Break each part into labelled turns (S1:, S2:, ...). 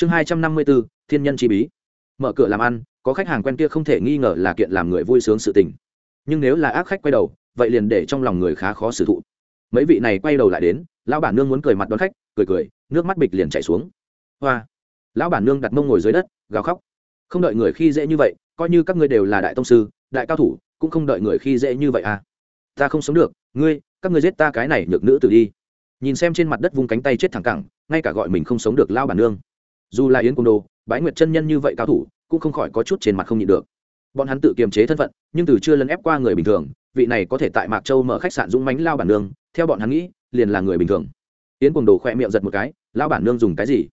S1: chương hai trăm năm mươi bốn thiên nhân chi bí. Mở cửa làm ăn, có khách hàng quen kia không thể nghi ngờ là kiện làm người vui sướng sự tình. Nhưng nếu là ác khách quay đầu, vậy liền để trong lòng người khá khó xử thụ. Mấy vị này quay đầu lại đến, lão bản nương muốn cười mặt đón khách, cười cười, nước mắt bịch liền chảy xuống. Hoa. Lão bản nương đặt mông ngồi dưới đất, gào khóc. Không đợi người khi dễ như vậy, coi như các ngươi đều là đại tông sư, đại cao thủ, cũng không đợi người khi dễ như vậy à. Ta không sống được, ngươi, các ngươi giết ta cái này nhược nữ tử đi. Nhìn xem trên mặt đất vung cánh tay chết thẳng cẳng, ngay cả gọi mình không sống được lao bản nương dù là yến cung đô, bái nguyệt chân nhân như vậy cao thủ, cũng không khỏi có chút trên mặt không nhịn được. Bọn hắn tự kiềm chế thân phận, nhưng từ chưa lấn ép qua người bình thường, vị này có thể tại mạc châu mở khách sạn dũng mánh lao bản nương, theo bọn hắn nghĩ, liền là người bình thường. Yến Cung đồ khỏe miệng giật một cái lao bản nương dùng cái gì?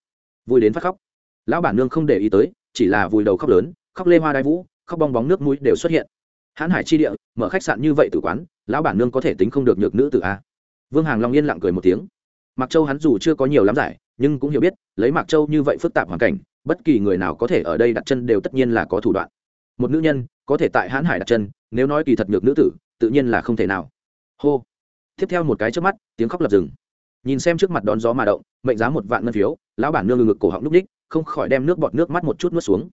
S1: Vui đến phát khóc. Lão bản nương không để ý tới, chỉ là vùi đầu khóc lớn, khóc lê hoa đai vũ, khóc bong bóng nước mũi đều xuất hiện. Hãn hải chi địa, mở khách sạn như vậy tử quán, lão bản nương có thể tính không được nhược nữ tử a. Vương hàng long yên lặng cười một tiếng. Mặc châu hắn dù chưa có nhiều lắm giải nhưng cũng hiểu biết lấy mạc châu như vậy phức tạp hoàn cảnh bất kỳ người nào có thể ở đây đặt chân đều tất nhiên là có thủ đoạn. Một nữ nhân có thể tại hãn hải đặt chân nếu nói kỳ thật nhược nữ tử tự nhiên là không thể nào. Hô. Tiếp theo một cái trước mắt tiếng khóc lập rừng nhìn xem trước mặt đón gió mà động mệnh giá một vạn ngân phiếu lão bản nương ngực, cổ họng núp ních không khỏi đem nước bọt nước mắt một chút nuốt xuống.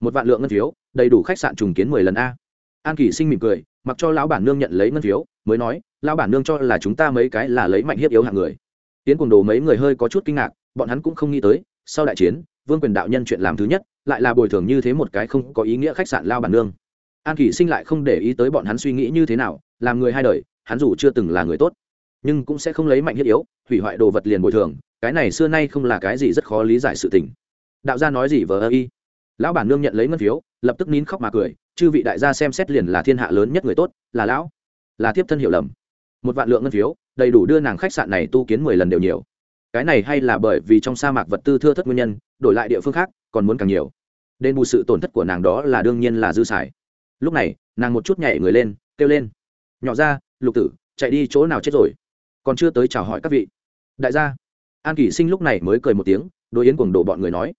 S1: Một vạn lượng ngân phiếu đầy đủ khách sạn trùng kiến mười lần a. An kỳ sinh mỉm cười mặc cho lão bản nương nhận lấy ngân phiếu mới nói lão bản nương cho là chúng ta mấy cái là lấy mạnh hiếp yếu hạng người. Tiến cùng đồ mấy người hơi có chút kinh ngạc bọn hắn cũng không nghĩ tới, sau đại chiến, vương quyền đạo nhân chuyện làm thứ nhất, lại là bồi thường như thế một cái không có ý nghĩa khách sạn lao bản nương. An kỷ sinh lại không để ý tới bọn hắn suy nghĩ như thế nào, làm người hai đời, hắn dù chưa từng là người tốt, nhưng cũng sẽ không lấy mạnh thiết yếu, hủy hoại đồ vật liền bồi thường, cái này xưa nay không là cái gì rất khó lý giải sự tình. Đạo gia nói gì vờ ơ y. Lão bản nương nhận lấy ngân phiếu, lập tức nín khóc mà cười, chư vị đại gia xem xét liền là thiên hạ lớn nhất người tốt, là lão, là tiếp thân hiểu lầm. Một vạn lượng ngân phiếu, đầy đủ đưa nàng khách sạn này tu kiến mười lần đều nhiều cái này hay là bởi vì trong sa mạc vật tư thưa thất nguyên nhân, đổi lại địa phương khác, còn muốn càng nhiều. Đền bù sự tổn thất của nàng đó là đương nhiên là dư xài. Lúc này, nàng một chút nhảy người lên, kêu lên. Nhỏ ra, lục tử, chạy đi chỗ nào chết rồi? Còn chưa tới chào hỏi các vị. Đại gia. An kỷ sinh lúc này mới cười một tiếng, đối yến cuồng đồ bọn người nói.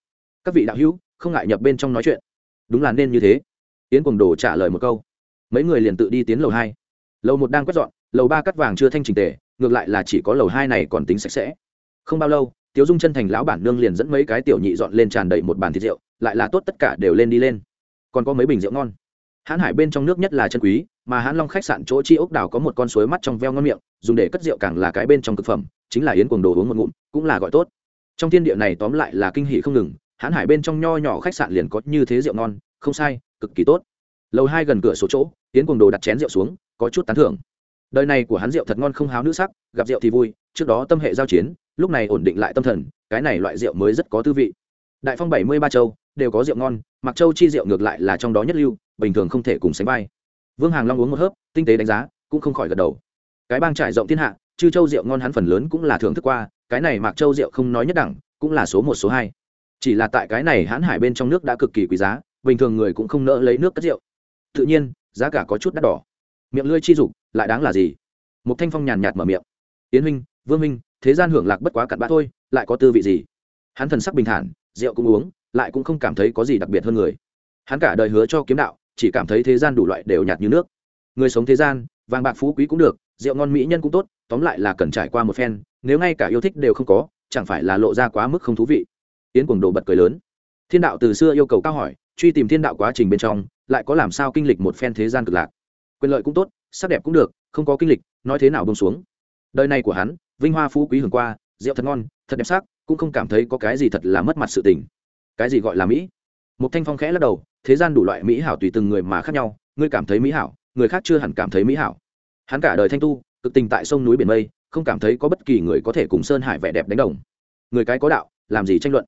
S1: Các vị đạo hữu, không ngại nhập bên trong nói chuyện. Đúng là nên như thế. Yến cuồng đồ trả lời một câu. Mấy người liền tự đi tiến lầu hai. Lầu một đang quét dọn, lầu ba cắt vàng chưa thanh trình tề, ngược lại là chỉ có lầu hai này còn tính sạch sẽ không bao lâu, tiếu dung chân thành lão bản nương liền dẫn mấy cái tiểu nhị dọn lên tràn đầy một bàn thịt rượu, lại là tốt tất cả đều lên đi lên. Còn có mấy bình rượu ngon. Hãn hải bên trong nước nhất là chân quý, mà hãn long khách sạn chỗ chi ốc đảo có một con suối mắt trong veo ngon miệng, dùng để cất rượu càng là cái bên trong thực phẩm, chính là yến cuồng đồ uống một ngụm, cũng là gọi tốt. Trong thiên địa này tóm lại là kinh hỷ không ngừng, hãn hải bên trong nho nhỏ khách sạn liền có như thế rượu ngon, không sai, cực kỳ tốt. Lầu hai gần cửa số chỗ, yến cuồng đồ đặt chén rượu xuống, có chút tán thưởng. Đời này của hắn rượu thật ngon không háo nữ sắc, gặp rượu thì vui, trước đó tâm hệ giao chiến lúc này ổn định lại tâm thần, cái này loại rượu mới rất có tư vị. Đại phong bảy mươi ba châu, đều có rượu ngon, mặc châu chi rượu ngược lại là trong đó nhất lưu, bình thường không thể cùng sánh vai. Vương hàng long uống một hớp, tinh tế đánh giá, cũng không khỏi gật đầu. Cái bang trải rộng thiên hạ, chư châu rượu ngon hắn phần lớn cũng là thưởng thức qua, cái này mạc châu rượu không nói nhất đẳng, cũng là số một, số hai. Chỉ là tại cái này hãn hải bên trong nước đã cực kỳ quý giá, bình thường người cũng không nỡ lấy nước cất rượu. Tự nhiên, giá cả có chút đắt đỏ. Miệng lưỡi chi dục, lại đáng là gì? Một thanh phong nhàn nhạt mở miệng. Yến huynh, vương huynh thế gian hưởng lạc bất quá cặn bã thôi, lại có tư vị gì? Hắn thần sắc bình thản, rượu cũng uống, lại cũng không cảm thấy có gì đặc biệt hơn người. Hắn cả đời hứa cho kiếm đạo, chỉ cảm thấy thế gian đủ loại đều nhạt như nước. Người sống thế gian, vàng bạc phú quý cũng được, rượu ngon mỹ nhân cũng tốt, tóm lại là cần trải qua một phen, nếu ngay cả yêu thích đều không có, chẳng phải là lộ ra quá mức không thú vị. Yến cuồng đồ bật cười lớn. Thiên đạo từ xưa yêu cầu cao hỏi, truy tìm thiên đạo quá trình bên trong, lại có làm sao kinh lịch một phen thế gian cực lạc. Quyền lợi cũng tốt, sắc đẹp cũng được, không có kinh lịch, nói thế nào bông xuống. Đời này của hắn vinh hoa phú quý hưởng qua, rượu thật ngon, thật đẹp sắc, cũng không cảm thấy có cái gì thật là mất mặt sự tình. Cái gì gọi là mỹ? Một thanh phong khẽ lắc đầu, thế gian đủ loại mỹ hảo tùy từng người mà khác nhau, ngươi cảm thấy mỹ hảo, người khác chưa hẳn cảm thấy mỹ hảo. Hắn cả đời thanh tu, cực tình tại sông núi biển mây, không cảm thấy có bất kỳ người có thể cùng sơn hải vẻ đẹp đánh đồng. Người cái có đạo, làm gì tranh luận?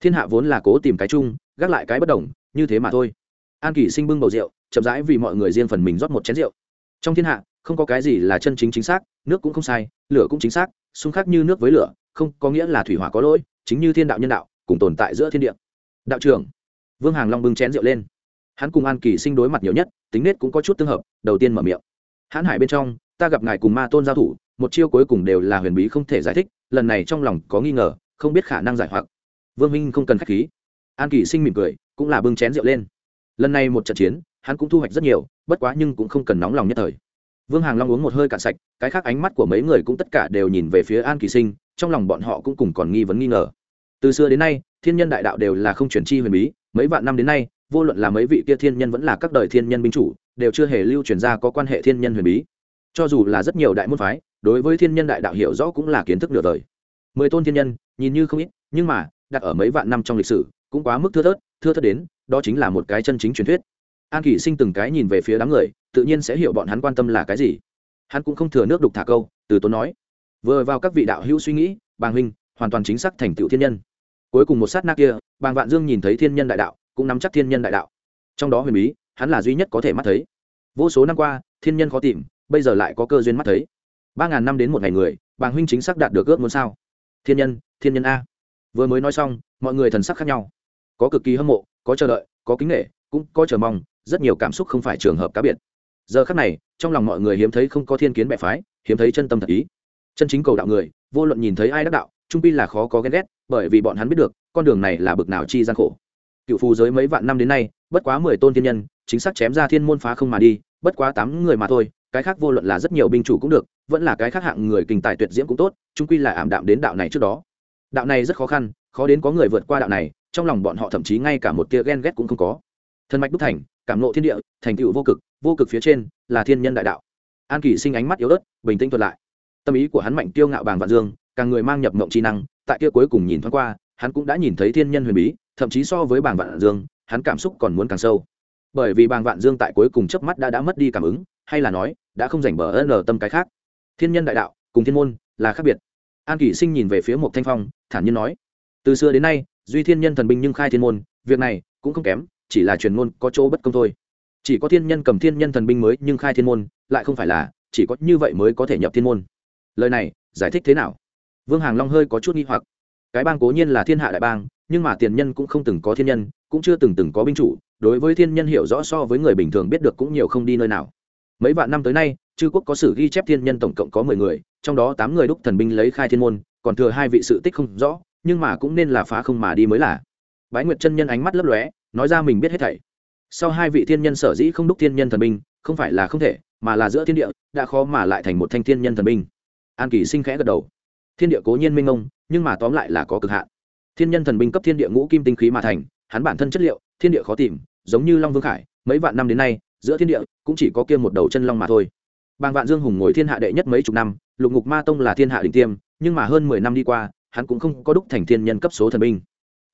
S1: Thiên hạ vốn là cố tìm cái chung, gác lại cái bất đồng, như thế mà thôi. An kỷ sinh bưng bầu rượu, chậm rãi vì mọi người riêng phần mình rót một chén rượu. Trong thiên hạ, không có cái gì là chân chính chính xác, nước cũng không sai, lửa cũng chính xác xung khắc như nước với lửa, không có nghĩa là thủy hỏa có lỗi, chính như thiên đạo nhân đạo, cùng tồn tại giữa thiên địa. Đạo trưởng, vương hàng long bưng chén rượu lên. Hắn cùng an kỳ sinh đối mặt nhiều nhất, tính nết cũng có chút tương hợp, đầu tiên mở miệng. Hãn hải bên trong, ta gặp ngài cùng ma tôn giao thủ, một chiêu cuối cùng đều là huyền bí không thể giải thích, lần này trong lòng có nghi ngờ, không biết khả năng giải hoặc. Vương minh không cần k h á c h khí. An kỳ sinh mỉm cười, cũng là bưng chén rượu lên. Lần này một trận chiến, hắn cũng thu hoạch rất nhiều, bất quá nhưng cũng không cần nóng lòng nhất thời vương hàng long uống một hơi cạn sạch, cái khác ánh mắt của mấy người cũng tất cả đều nhìn về phía an kỳ sinh, trong lòng bọn họ cũng cùng còn nghi vấn nghi ngờ. Từ xưa đến nay, thiên nhân đại đạo đều là không chuyển chi huyền bí, mấy vạn năm đến nay, vô luận là mấy vị kia thiên nhân vẫn là các đời thiên nhân binh chủ, đều chưa hề lưu truyền ra có quan hệ thiên nhân huyền bí. Cho dù là rất nhiều đại môn phái, đối với thiên nhân đại đạo hiểu rõ cũng là kiến thức nửa đời. Mười tôn thiên nhân, nhìn như không ít, nhưng mà, đặt ở mấy vạn năm trong lịch sử, cũng quá mức thưa thớt thưa thớt đến, đó chính là một cái chân chính truyền thuyết an kỷ sinh từng cái nhìn về phía đám người, tự nhiên sẽ hiểu bọn hắn quan tâm là cái gì. Hắn cũng không thừa nước đục thả câu, từ tốn nói. Vừa vào các vị đạo hữu suy nghĩ, bàng huynh, hoàn toàn chính xác thành tựu thiên nhân. Cuối cùng một sát na kia, bàng vạn dương nhìn thấy thiên nhân đại đạo, cũng nắm chắc thiên nhân đại đạo. Trong đó huyền bí, hắn là duy nhất có thể mắt thấy. Vô số năm qua, thiên nhân khó tìm, bây giờ lại có cơ duyên mắt thấy. Ba ngàn năm đến một ngày người, bàng huynh chính xác đạt được ước muốn sao? Thiên nhân thiên nhân a. Vừa mới nói xong, mọi người thần sắc khác nhau. Có cực kỳ hâm mộ, có chờ đợi, có kính nghệ cũng có chờ mong rất nhiều cảm xúc không phải trường hợp cá biệt. Giờ khác này, trong lòng mọi người hiếm thấy không có thiên kiến bẻ phái, hiếm thấy chân tâm thật ý. Chân chính cầu đạo người, vô luận nhìn thấy ai đắc đạo, trung pi là khó có ghen ghét, bởi vì bọn hắn biết được, con đường này là bực nào chi gian khổ. Cựu phù giới mấy vạn năm đến nay, bất quá mười tôn thiên nhân, chính xác chém ra thiên môn phá không mà đi, bất quá tám người mà thôi, cái khác vô luận là rất nhiều binh chủ cũng được, vẫn là cái khác hạng người kinh tài tuyệt diễm cũng tốt, trung quy là ảm đạm đến đạo này trước đó. Đạo này rất khó khăn, khó đến có người vượt qua đạo này, trong lòng bọn họ thậm chí ngay cả một tia ghen ghét cũng không có. Thân mạch đúc thành cảm nộ thiên địa, thành tựu vô cực vô cực phía trên là thiên nhân đại đạo. An kỳ sinh ánh mắt yếu ớt, bình tĩnh thuật lại. Tâm ý của hắn mạnh tiêu ngạo bàng vạn dương, càng người mang nhập mộng chi năng, tại kia cuối cùng nhìn thoáng qua, hắn cũng đã nhìn thấy thiên nhân huyền bí, thậm chí so với bàng vạn dương, hắn cảm xúc còn muốn càng sâu. Bởi vì bàng vạn dương tại cuối cùng chớp mắt đã đã mất đi cảm ứng, hay là nói, đã không rảnh bờ ân lờ tâm cái khác. Thiên nhân đại đạo cùng thiên môn là khác biệt. An kỷ sinh nhìn về phía một thanh phong, thản nhiên nói, từ xưa đến nay, duy thiên nhân thần binh nhưng khai thiên môn, việc này cũng không kém chỉ là truyền môn có chỗ bất công thôi. Chỉ có thiên nhân cầm thiên nhân thần binh mới, nhưng khai thiên môn, lại không phải là, chỉ có như vậy mới có thể nhập thiên môn. Lời này, giải thích thế nào? Vương hàng long hơi có chút nghi hoặc. Cái bang cố nhiên là thiên hạ đại bang, nhưng mà tiền nhân cũng không từng có thiên nhân, cũng chưa từng từng có binh chủ, đối với thiên nhân hiểu rõ so với người bình thường biết được cũng nhiều không đi nơi nào. Mấy vạn năm tới nay, chư quốc có sử ghi chép thiên nhân tổng cộng có mười người, trong đó tám người đúc thần binh lấy khai thiên môn, còn thừa hai vị sự tích không rõ, nhưng mà cũng nên là phá không mà đi mới là. Bái nguyệt chân nhân ánh mắt lấp lóe nói ra mình biết hết thảy. Sau hai vị thiên nhân sở dĩ không đúc thiên nhân thần binh, không phải là không thể, mà là giữa thiên địa, đã khó mà lại thành một thanh thiên nhân thần binh. An kỳ sinh khẽ gật đầu. Thiên địa cố nhiên minh ông, nhưng mà tóm lại là có cực hạn. Thiên nhân thần binh cấp thiên địa ngũ kim tinh khí mà thành, hắn bản thân chất liệu, thiên địa khó tìm, giống như long vương khải, mấy vạn năm đến nay, giữa thiên địa cũng chỉ có kia một đầu chân long mà thôi. Bàng vạn dương hùng ngồi thiên hạ đệ nhất mấy chục năm, lục ngục ma tông là thiên hạ đỉnh tiêm, nhưng mà hơn mười năm đi qua, hắn cũng không có đúc thành thiên nhân cấp số thần binh.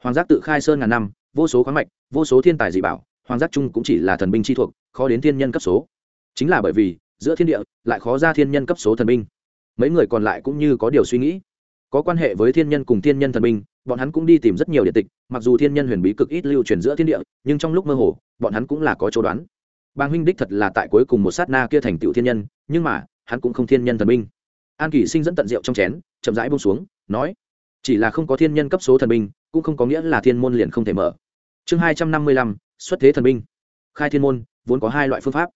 S1: Hoàng giác tự khai sơn ngàn năm vô số khoáng mạch, vô số thiên tài dị bảo, hoàng giác trung cũng chỉ là thần binh chi thuộc, khó đến thiên nhân cấp số. Chính là bởi vì, giữa thiên địa, lại khó ra thiên nhân cấp số thần binh. Mấy người còn lại cũng như có điều suy nghĩ. Có quan hệ với thiên nhân cùng thiên nhân thần binh, bọn hắn cũng đi tìm rất nhiều địa tịch, mặc dù thiên nhân huyền bí cực ít lưu truyền giữa thiên địa, nhưng trong lúc mơ hồ, bọn hắn cũng là có chỗ đoán. Bang huynh đích thật là tại cuối cùng một sát na kia thành tựu thiên nhân, nhưng mà, hắn cũng không thiên nhân thần binh. An kỷ sinh dẫn tận rượu trong chén, chậm rãi bông xuống, nói, chỉ là không có thiên nhân cấp số thần binh cũng không có nghĩa là thiên môn liền không thể mở. Chương hai trăm năm mươi lăm, xuất thế thần binh. Khai thiên môn, vốn có hai loại phương pháp.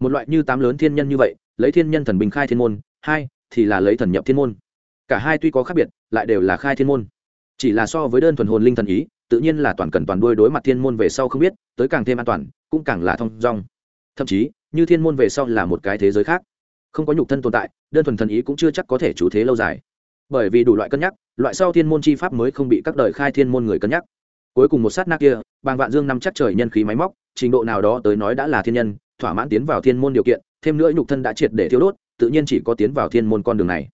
S1: Một loại như tám lớn thiên nhân như vậy, lấy thiên nhân thần binh khai thiên môn, hai thì là lấy thần nhập thiên môn. Cả hai tuy có khác biệt, lại đều là khai thiên môn. Chỉ là so với đơn thuần hồn linh thần ý, tự nhiên là toàn cần toàn đuôi đối mặt thiên môn về sau không biết, tới càng thêm an toàn, cũng càng là thông dong. Thậm chí, như thiên môn về sau là một cái thế giới khác. Không có nhục thân tồn tại, đơn thuần thần ý cũng chưa chắc có thể chủ thế lâu dài. Bởi vì đủ loại cân nhắc loại sau thiên môn chi pháp mới không bị các đời khai thiên môn người cân nhắc. Cuối cùng một sát na kia, bàng vạn dương nằm chắc trời nhân khí máy móc, trình độ nào đó tới nói đã là thiên nhân, thỏa mãn tiến vào thiên môn điều kiện, thêm nữa nhục thân đã triệt để thiếu đốt, tự nhiên chỉ có tiến vào thiên môn con đường này.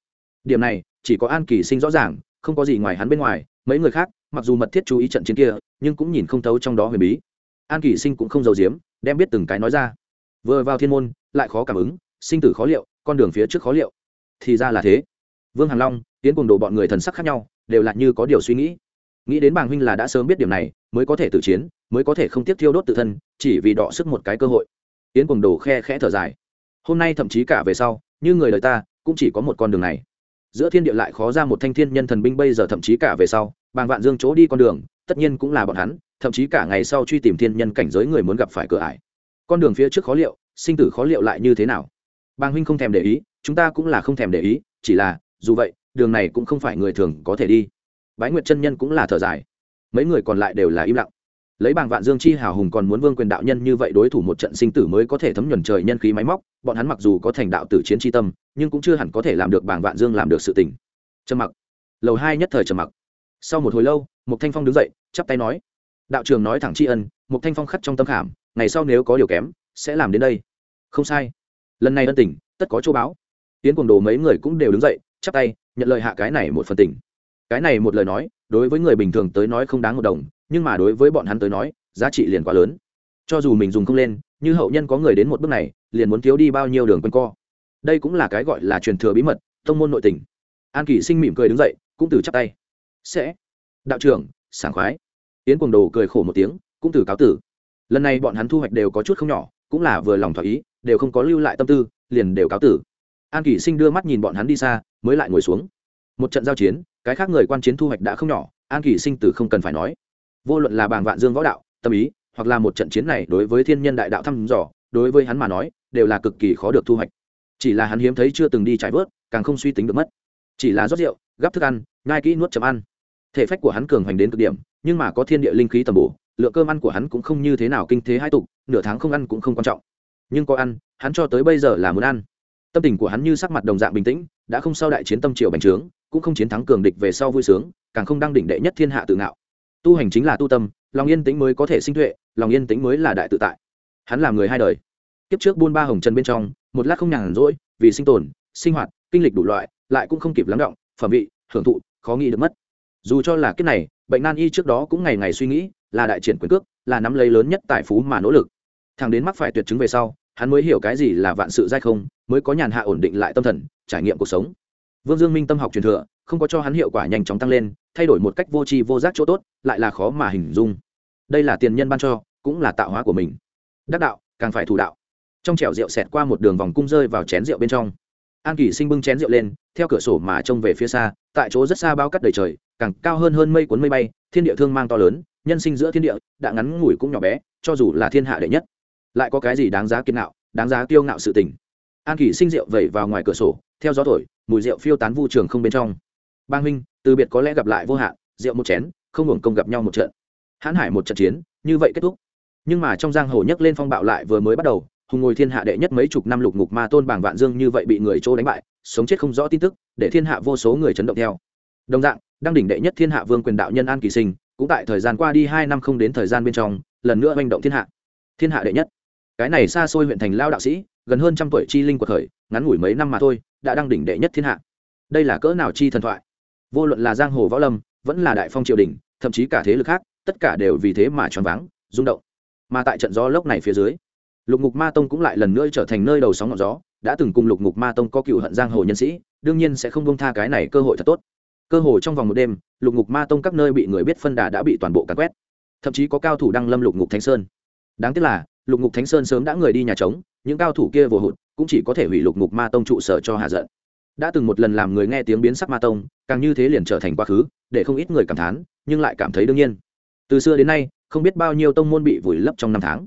S1: Điểm này, chỉ có an kỳ sinh rõ ràng, không có gì ngoài hắn bên ngoài, mấy người khác, mặc dù mật thiết chú ý trận chiến kia, nhưng cũng nhìn không thấu trong đó huyền bí. An kỳ sinh cũng không giấu giếm, đem biết từng cái nói ra. Vừa vào thiên môn, lại khó cảm ứng, sinh tử khó liệu, con đường phía trước khó liệu. Thì ra là thế vương hằng long, tiến cùng đồ bọn người thần sắc khác nhau, đều là như có điều suy nghĩ. Nghĩ đến bàng huynh là đã sớm biết điểm này, mới có thể tự chiến, mới có thể không tiếp thiêu đốt tự thân, chỉ vì đọ sức một cái cơ hội. Yến cùng đồ khe khẽ thở dài. Hôm nay thậm chí cả về sau, như người đời ta, cũng chỉ có một con đường này. Giữa thiên địa lại khó ra một thanh thiên nhân thần binh bây giờ thậm chí cả về sau, bàng vạn dương chỗ đi con đường, tất nhiên cũng là bọn hắn, thậm chí cả ngày sau truy tìm thiên nhân cảnh giới người muốn gặp phải cửa ải. Con đường phía trước khó liệu, sinh tử khó liệu lại như thế nào? Bàng huynh không thèm để ý, chúng ta cũng là không thèm để ý, chỉ là dù vậy, đường này cũng không phải người thường có thể đi. Bái nguyệt chân nhân cũng là thở dài. Mấy người còn lại đều là im lặng. Lấy bàng vạn dương chi hào hùng còn muốn vương quyền đạo nhân như vậy đối thủ một trận sinh tử mới có thể thấm nhuần trời nhân khí máy móc, bọn hắn mặc dù có thành đạo tử chiến tri tâm, nhưng cũng chưa hẳn có thể làm được bàng vạn dương làm được sự tình. Trầm mặc. Lầu hai nhất thời trầm mặc. Sau một hồi lâu Mục thanh phong đứng dậy, chắp tay nói, đạo trường nói thẳng tri ân Mục thanh phong khắc trong tâm khảm, ngày sau nếu có điều kém, sẽ làm đến đây. Không sai. Lần này ân tình, tất có châu báo. Tiến cùng đồ mấy người cũng đều đứng dậy chắp tay, nhận lời hạ cái này một phần tình. Cái này một lời nói, đối với người bình thường tới nói không đáng một đồng, nhưng mà đối với bọn hắn tới nói, giá trị liền quá lớn. Cho dù mình dùng không lên, như hậu nhân có người đến một bước này, liền muốn thiếu đi bao nhiêu đường quanh co. Đây cũng là cái gọi là truyền thừa bí mật thông môn nội tình. An kỷ sinh mỉm cười đứng dậy, cũng từ chắp tay. Sẽ. Đạo trưởng, sảng khoái. Yến quần đồ cười khổ một tiếng, cũng từ cáo tử. Lần này bọn hắn thu hoạch đều có chút không nhỏ, cũng là vừa lòng thỏa ý, đều không có lưu lại tâm tư, liền đều cáo tử an kỷ sinh đưa mắt nhìn bọn hắn đi xa, mới lại ngồi xuống. Một trận giao chiến, cái khác người quan chiến thu hoạch đã không nhỏ, an kỷ sinh từ không cần phải nói. Vô luận là bàng vạn dương võ đạo, tâm ý, hoặc là một trận chiến này đối với thiên nhân đại đạo thăm dò, đối với hắn mà nói, đều là cực kỳ khó được thu hoạch. Chỉ là hắn hiếm thấy chưa từng đi trải vớt, càng không suy tính được mất. Chỉ là rót rượu, gắp thức ăn ngai kỹ nuốt chấm ăn. Thể phách của hắn cường hoành đến cực điểm, nhưng mà có thiên địa linh khí tầm bổ, lượng cơm ăn của hắn cũng không như thế nào kinh thế hai tục, nửa tháng không ăn cũng không quan trọng. Nhưng có ăn, hắn cho tới bây giờ là muốn ăn tâm tình của hắn như sắc mặt đồng dạng bình tĩnh, đã không sau đại chiến tâm triều bành trướng, cũng không chiến thắng cường địch về sau vui sướng, càng không đăng đỉnh đệ nhất thiên hạ tự ngạo. Tu hành chính là tu tâm, lòng yên tĩnh mới có thể sinh tuệ, lòng yên tĩnh mới là đại tự tại. Hắn là người hai đời. Kiếp trước buôn ba hồng trần bên trong, một lát không nhàn rỗi, vì sinh tồn, sinh hoạt, kinh lịch đủ loại, lại cũng không kịp lắng động, phẩm vị, hưởng thụ, khó nghĩ được mất. Dù cho là kiếp này, bệnh nan y trước đó cũng ngày ngày suy nghĩ, là đại triển quyền cước, là nắm lấy lớn nhất tài phú mà nỗ lực. Thằng đến mắc phải tuyệt chứng về sau hắn mới hiểu cái gì là vạn sự dai không, mới có nhàn hạ ổn định lại tâm thần, trải nghiệm cuộc sống. Vương dương minh tâm học truyền thừa, không có cho hắn hiệu quả nhanh chóng tăng lên, thay đổi một cách vô tri vô giác chỗ tốt, lại là khó mà hình dung. Đây là tiền nhân ban cho, cũng là tạo hóa của mình. Đắc đạo, càng phải thủ đạo. Trong chẻo rượu xẹt qua một đường vòng cung rơi vào chén rượu bên trong. An kỷ sinh bưng chén rượu lên, theo cửa sổ mà trông về phía xa, tại chỗ rất xa bao cắt đầy trời, càng cao hơn hơn mây cuốn mây bay, thiên địa thương mang to lớn, nhân sinh giữa thiên địa, đã ngắn ngủi cũng nhỏ bé, cho dù là thiên hạ đệ nhất lại có cái gì đáng giá kiên ngạo, đáng giá kiêu ngạo sự tình. An kỷ sinh rượu vẩy vào ngoài cửa sổ, theo gió thổi, mùi rượu phiêu tán vu trường không bên trong. Bang huynh, từ biệt có lẽ gặp lại vô hạn, rượu một chén, không hưởng công gặp nhau một trận. Hãn hải một trận chiến, như vậy kết thúc. Nhưng mà trong giang hồ nhấc lên phong bạo lại vừa mới bắt đầu, hùng ngồi thiên hạ đệ nhất mấy chục năm lục ngục ma tôn bảng vạn dương như vậy bị người chỗ đánh bại, sống chết không rõ tin tức, để thiên hạ vô số người chấn động theo. Đồng dạng đang đỉnh đệ nhất thiên hạ vương quyền đạo nhân an kỳ sinh, cũng tại thời gian qua đi hai năm không đến thời gian bên trong, lần nữa manh động thiên hạ. Thiên hạ đệ nhất cái này xa xôi huyện thành lao đạo sĩ, gần hơn trăm tuổi chi linh của thời ngắn ngủi mấy năm mà thôi, đã đăng đỉnh đệ nhất thiên hạ. Đây là cỡ nào chi thần thoại? Vô luận là giang hồ võ lâm, vẫn là đại phong triều đình, thậm chí cả thế lực khác, tất cả đều vì thế mà choáng váng, rung động. Mà tại trận gió lốc này phía dưới, lục ngục ma tông cũng lại lần nữa trở thành nơi đầu sóng ngọn gió, đã từng cùng lục ngục ma tông có cựu hận giang hồ nhân sĩ, đương nhiên sẽ không bông tha cái này cơ hội thật tốt. Cơ hội trong vòng một đêm, lục ngục ma tông các nơi bị người biết phân đà đã bị toàn bộ càn quét. Thậm chí có cao thủ đăng lâm lục ngục thánh sơn. Đáng tiếc là lục ngục thánh sơn sớm đã người đi nhà trống, những cao thủ kia vừa hụt, cũng chỉ có thể hủy lục ngục ma tông trụ sở cho hạ giận. Đã từng một lần làm người nghe tiếng biến sắc ma tông, càng như thế liền trở thành quá khứ, để không ít người cảm thán, nhưng lại cảm thấy đương nhiên. Từ xưa đến nay, không biết bao nhiêu tông môn bị vùi lấp trong năm tháng.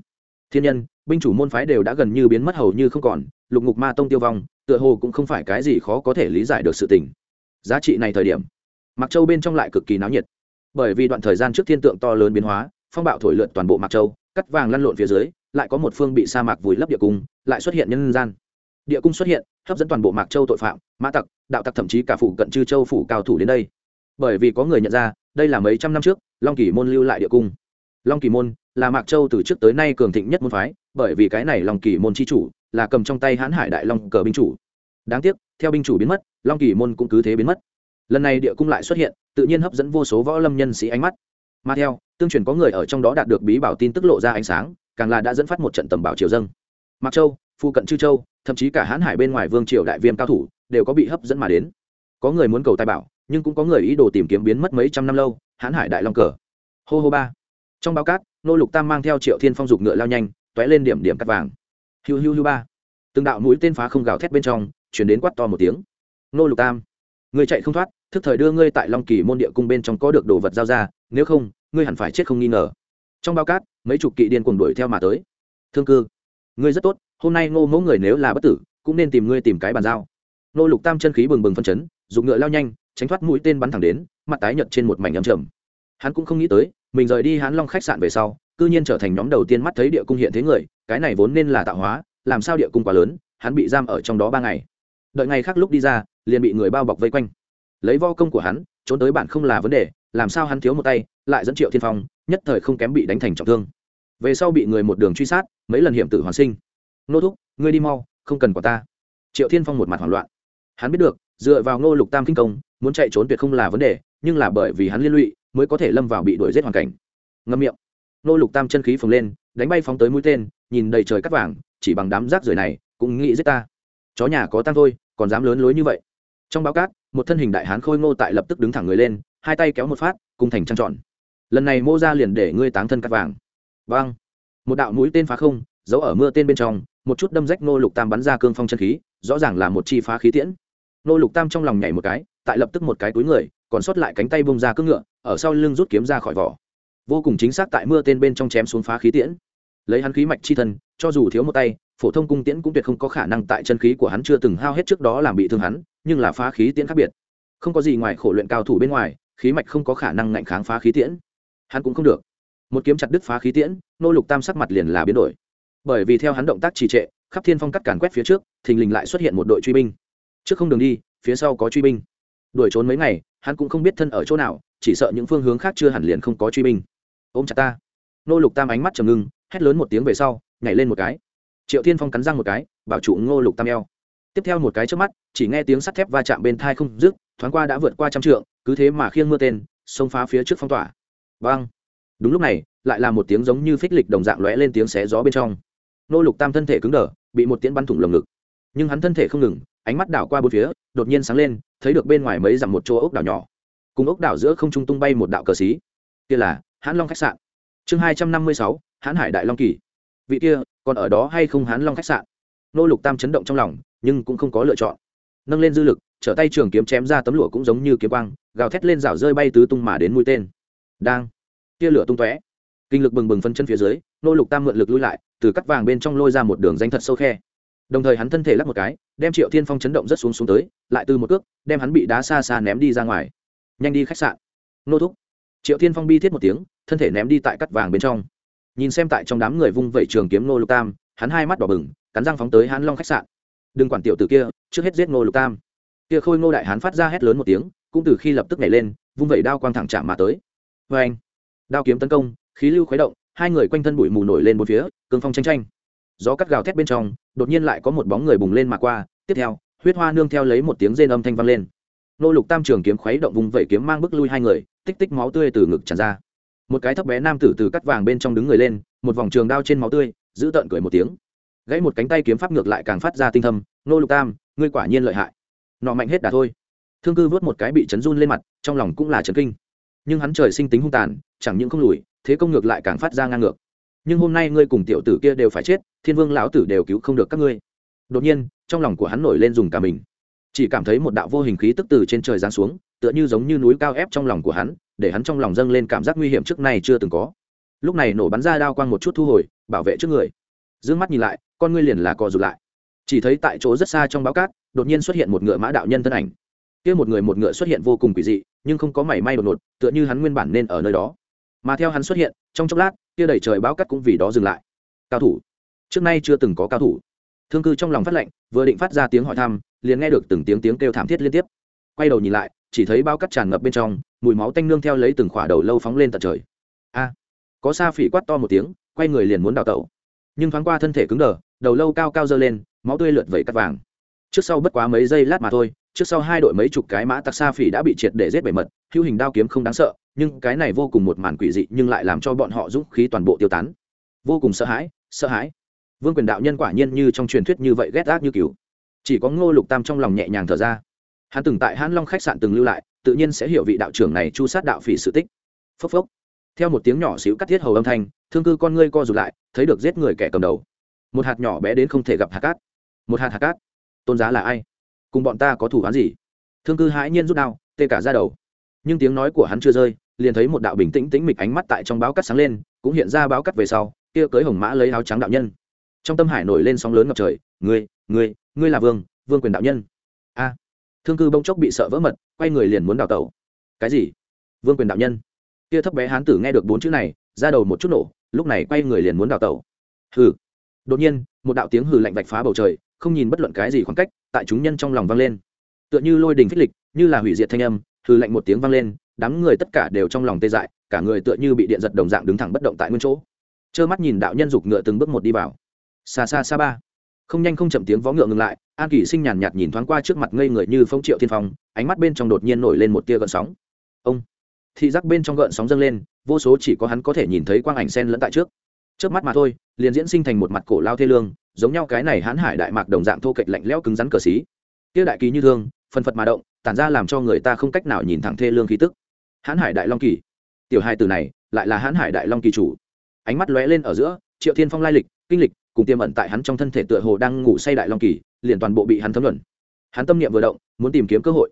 S1: Thiên nhân, binh chủ môn phái đều đã gần như biến mất hầu như không còn, lục ngục ma tông tiêu vong, tựa hồ cũng không phải cái gì khó có thể lý giải được sự tình. Giá trị này thời điểm mặc châu bên trong lại cực kỳ náo nhiệt. Bởi vì đoạn thời gian trước thiên tượng to lớn biến hóa, phong bạo thổi lượn toàn bộ mặc châu, cắt vàng lăn lộn phía dưới lại có một phương bị sa mạc vùi lấp địa cung, lại xuất hiện nhân gian. Địa cung xuất hiện, hấp dẫn toàn bộ mạc châu tội phạm, mã tặc, đạo tặc thậm chí cả phủ cận chư châu phủ cao thủ đến đây. Bởi vì có người nhận ra, đây là mấy trăm năm trước, long kỳ môn lưu lại địa cung. Long kỳ môn là mạc châu từ trước tới nay cường thịnh nhất môn phái, bởi vì cái này long kỳ môn chi chủ là cầm trong tay hãn hải đại long cờ binh chủ. Đáng tiếc, theo binh chủ biến mất, long kỳ môn cũng cứ thế biến mất. Lần này địa cung lại xuất hiện, tự nhiên hấp dẫn vô số võ lâm nhân sĩ ánh mắt. Mà theo, tương truyền có người ở trong đó đạt được bí bảo tin tức lộ ra ánh sáng càng là đã dẫn phát một trận tầm bảo triều dâng. Mạc châu phụ cận chư châu, thậm chí cả hãn hải bên ngoài vương triều đại viêm cao thủ đều có bị hấp dẫn mà đến. Có người muốn cầu tài bảo, nhưng cũng có người ý đồ tìm kiếm biến mất mấy trăm năm lâu hãn hải đại long cờ. Hô hô ba. Trong bao cát, nô lục tam mang theo triệu thiên phong dục ngựa lao nhanh t ó é lên điểm điểm cắt vàng. Hiu hiu hiu ba. Từng đạo mũi tên phá không gào thét bên trong chuyển đến quát to một tiếng. Nô lục tam người chạy không thoát, thức thời đưa ngươi tại long kỳ môn địa cung bên trong có được đồ vật giao ra, nếu không, ngươi hẳn phải chết không nghi ngờ trong bao cát, mấy chục kỵ điên cuồng đuổi theo mà tới. Thương cư, ngươi rất tốt, hôm nay ngô mẫu người nếu là bất tử, cũng nên tìm ngươi tìm cái bàn giao. Nô lục tam chân khí bừng bừng phân chấn, dùng ngựa lao nhanh, tránh thoát mũi tên bắn thẳng đến, mặt tái nhợt trên một mảnh ấm trầm. Hắn cũng không nghĩ tới, mình rời đi hắn long khách sạn về sau, cư nhiên trở thành nhóm đầu tiên mắt thấy địa cung hiện thế người, cái này vốn nên là tạo hóa, làm sao địa cung quá lớn, hắn bị giam ở trong đó ba ngày. Đợi ngày khác lúc đi ra, liền bị người bao bọc vây quanh. Lấy vo công của hắn, trốn tới bản không là vấn đề, làm sao hắn thiếu một tay, lại dẫn triệu thiên phong nhất thời không kém bị đánh thành trọng thương. Về sau bị người một đường truy sát, mấy lần hiểm tử hoàn sinh. Nô thúc, ngươi đi mau, không cần quả ta. Triệu thiên phong một mặt hoảng loạn. Hắn biết được, dựa vào ngô lục tam kinh công, muốn chạy trốn tuyệt không là vấn đề, nhưng là bởi vì hắn liên lụy, mới có thể lâm vào bị đuổi giết hoàn cảnh. Ngâm miệng. Ngô lục tam chân khí phồng lên, đánh bay phóng tới mũi tên, nhìn đầy trời cắt vàng, chỉ bằng đám rác rưởi này, cũng nghĩ giết ta. Chó nhà có tăng thôi, còn dám lớn lối như vậy. Trong báo cát, một thân hình đại hán khôi ngô tại lập tức đứng thẳng người lên, hai tay kéo một phát, cùng thành trăng trọn lần này mô ra liền để ngươi táng thân cắt vàng. Vang một đạo mũi tên phá không, giấu ở mưa tên bên trong, một chút đâm rách nô lục tam bắn ra cương phong chân khí, rõ ràng là một chi phá khí tiễn. Nô lục tam trong lòng nhảy một cái, tại lập tức một cái túi người, còn sót lại cánh tay bông ra cưỡng ngựa, ở sau lưng rút kiếm ra khỏi vỏ. Vô cùng chính xác tại mưa tên bên trong chém xuống phá khí tiễn. Lấy hắn khí mạch chi thân, cho dù thiếu một tay, phổ thông cung tiễn cũng tuyệt không có khả năng tại chân khí của hắn chưa từng hao hết trước đó làm bị thương hắn, nhưng là phá khí tiễn khác biệt. Không có gì ngoài khổ luyện cao thủ bên ngoài, khí mạch không có khả năng ngạnh kháng phá khí tiễn hắn cũng không được. Một kiếm chặt đứt phá khí tiễn, nô lục tam sắc mặt liền là biến đổi. Bởi vì theo hắn động tác trì trệ, khắp thiên phong cắt càn quét phía trước, thình lình lại xuất hiện một đội truy binh. Trước không đường đi, phía sau có truy binh. Đuổi trốn mấy ngày, hắn cũng không biết thân ở chỗ nào, chỉ sợ những phương hướng khác chưa hẳn liền không có truy binh. Ôm chặt ta. Nô lục tam ánh mắt trầm ngưng, hét lớn một tiếng về sau, nhảy lên một cái. Triệu thiên phong cắn răng một cái, bảo trụ ngô lục tam eo. Tiếp theo một cái trước mắt, chỉ nghe tiếng sắt thép va chạm bên thai không dứt, thoáng qua đã vượt qua trăm trượng, cứ thế mà khiêng mưa tên, xông phá phía trước phong tỏa vang đúng lúc này, lại là một tiếng giống như phích lịch đồng dạng lóe lên tiếng xé gió bên trong. Nô lục tam thân thể cứng đờ, bị một tiễn bắn thủng lồng ngực. Nhưng hắn thân thể không ngừng, ánh mắt đảo qua bốn phía, đột nhiên sáng lên, thấy được bên ngoài mấy dặm một chỗ ốc đảo nhỏ. Cùng ốc đảo giữa không trung tung bay một đạo cờ xí. Kia là hãn long khách sạn. Chương hai trăm năm mươi sáu, hãn hải đại long kỳ. Vị kia, còn ở đó hay không hán long khách sạn? Nô lục tam chấn động trong lòng, nhưng cũng không có lựa chọn. Nâng lên dư lực, trở tay trường kiếm chém ra tấm lụa cũng giống như kiếm quang, gào thét lên rảo rơi bay tứ tung mà đến mũi tên đang. Tia lửa tung tóe. Kinh lực bừng bừng phân chân phía dưới, nô lục tam mượn lực lui lại, từ cắt vàng bên trong lôi ra một đường danh thật sâu khe. Đồng thời hắn thân thể lắc một cái, đem triệu thiên phong chấn động rất xuống xuống tới, lại từ một cước, đem hắn bị đá xa xa ném đi ra ngoài. Nhanh đi khách sạn. Nô thúc. Triệu thiên phong bi thiết một tiếng, thân thể ném đi tại cắt vàng bên trong. Nhìn xem tại trong đám người vung vẩy trường kiếm nô lục tam, hắn hai mắt đỏ bừng, cắn răng phóng tới hán long khách sạn. Đừng quản tiểu t kia, trước hết giết nô lục tam. Kia khôi ngô đại hán phát ra hét lớn một tiếng, cũng từ khi lập tức nhảy lên, vung vẩy đao quang thẳng chạm mà tới vê anh. Đao kiếm tấn công, khí lưu khuấy động, hai người quanh thân bụi mù nổi lên một phía, cương phong tranh tranh gió cắt gào thét bên trong, đột nhiên lại có một bóng người bùng lên mà qua. Tiếp theo, huyết hoa nương theo lấy một tiếng rên âm thanh vang lên. Nô lục tam trường kiếm khuấy động vùng vẩy kiếm mang bước lui hai người, tích tích máu tươi từ ngực tràn ra. Một cái thấp bé nam tử từ cắt vàng bên trong đứng người lên, một vòng trường đao trên máu tươi, giữ tợn cười một tiếng. Gãy một cánh tay kiếm pháp ngược lại càng phát ra tinh thâm. Nô lục tam, ngươi quả nhiên lợi hại. Nọ mạnh hết đà thôi. Thương cư vớt một cái bị chấn run lên mặt, trong lòng cũng là chấn kinh nhưng hắn trời sinh tính hung tàn, chẳng những không lùi, thế công ngược lại càng phát ra ngang ngược. Nhưng hôm nay ngươi cùng tiểu tử kia đều phải chết, thiên vương lão tử đều cứu không được các ngươi. Đột nhiên, trong lòng của hắn nổi lên dùng cả mình. Chỉ cảm thấy một đạo vô hình khí tức từ trên trời giáng xuống, tựa như giống như núi cao ép trong lòng của hắn, để hắn trong lòng dâng lên cảm giác nguy hiểm trước nay chưa từng có. Lúc này nổ bắn ra đao quang một chút thu hồi, bảo vệ trước người. D ư ơ n g mắt nhìn lại, con ngươi liền là co rụt lại. Chỉ thấy tại chỗ rất xa trong báo cát, đột nhiên xuất hiện một ngựa mã đạo nhân thân ảnh. Kia một người một ngựa xuất hiện vô cùng quỷ dị nhưng không có mảy may đột ngột, tựa như hắn nguyên bản nên ở nơi đó. Mà theo hắn xuất hiện, trong chốc lát, kia đẩy trời báo cắt cũng vì đó dừng lại. Cao thủ. Trước nay chưa từng có cao thủ. Thương cư trong lòng phát lệnh, vừa định phát ra tiếng hỏi thăm, liền nghe được từng tiếng tiếng kêu thảm thiết liên tiếp. Quay đầu nhìn lại, chỉ thấy bao cắt tràn ngập bên trong, mùi máu tanh nương theo lấy từng khỏa đầu lâu phóng lên tận trời. A! Có sa phỉ quát to một tiếng, quay người liền muốn đào tẩu. Nhưng thoáng qua thân thể cứng đờ, đầu lâu cao cao dơ lên, máu tươi lượt vẩy cắt vàng. Trước sau bất quá mấy giây lát mà thôi trước sau hai đội mấy chục cái mã tặc sa phỉ đã bị triệt để giết bể mật, hữu hình đao kiếm không đáng sợ, nhưng cái này vô cùng một màn quỷ dị nhưng lại làm cho bọn họ dũng khí toàn bộ tiêu tán. Vô cùng sợ hãi sợ hãi. Vương quyền đạo nhân quả nhiên như trong truyền thuyết như vậy ghét ác như cứu chỉ có ngô lục tam trong lòng nhẹ nhàng thở ra. Hắn từng tại hãn long khách sạn từng lưu lại, tự nhiên sẽ hiểu vị đạo trưởng này chu sát đạo phỉ sự tích. Phốc phốc. Theo một tiếng nhỏ xíu cắt thiết hầu âm thanh, thương cư con ngươi co rụt lại, thấy được giết người kẻ cầm đầu. Một hạt nhỏ bé đến không thể gặp hạt cát. Một hạt hạt cát. Tôn giá là ai? Cùng bọn ta có thủ án gì? Thương cư hãi nhiên rút đao, tê cả ra đầu. Nhưng tiếng nói của hắn chưa rơi, liền thấy một đạo bình tĩnh tĩnh mịch ánh mắt tại trong báo cắt sáng lên, cũng hiện ra báo cắt về sau, kia cưới hồng mã lấy áo trắng đạo nhân. Trong tâm hải nổi lên sóng lớn ngập trời, ngươi ngươi ngươi là vương vương quyền đạo nhân. A. Thương cư bông chốc bị sợ vỡ mật, quay người liền muốn đào tẩu. Cái gì? Vương quyền đạo nhân? Kia thấp bé hán tử nghe được bốn chữ này ra đầu một chút nổ, lúc này quay người liền muốn đào tẩu. Hừ. Đột nhiên, một đạo tiếng hừ lạnh vạch phá bầu trời không nhìn bất luận cái gì khoảng cách, tại chúng nhân trong lòng vang lên. Tựa như lôi đình phích lịch, như là hủy diệt thanh âm hư lạnh một tiếng vang lên, đám người tất cả đều trong lòng tê dại, cả người tựa như bị điện giật đồng dạng đứng thẳng bất động tại nguyên chỗ. Trơ mắt nhìn đạo nhân dục ngựa từng bước một đi vào. Xa xa xa ba. Không nhanh không chậm tiếng vó ngựa ngừng lại, an kỷ sinh nhàn nhạt nhìn thoáng qua trước mặt ngây người như phong triệu thiên phong, ánh mắt bên trong đột nhiên nổi lên một tia gợn sóng. Ông. Thị giác bên trong gợn sóng dâng lên, vô số chỉ có hắn có thể nhìn thấy quang ảnh sen lẫn tại trước trước mắt mà thôi, liền diễn sinh thành một mặt cổ lao thê lương, giống nhau cái này hãn hải đại mạc đồng dạng thô kệch lạnh lẽo cứng rắn cờ xí. Tiêu đại kỳ như thương, phần phật mà động, tản ra làm cho người ta không cách nào nhìn thẳng thê lương khí tức. Hãn hải đại long kỳ. Tiểu hai từ này, lại là hãn hải đại long kỳ chủ. Ánh mắt lóe lên ở giữa, triệu thiên phong lai lịch, kinh lịch, cùng tiềm ẩn tại hắn trong thân thể tựa hồ đang ngủ say đại long kỳ, liền toàn bộ bị hắn thấm luận hắn tâm niệm vừa động, muốn tìm kiếm cơ hội.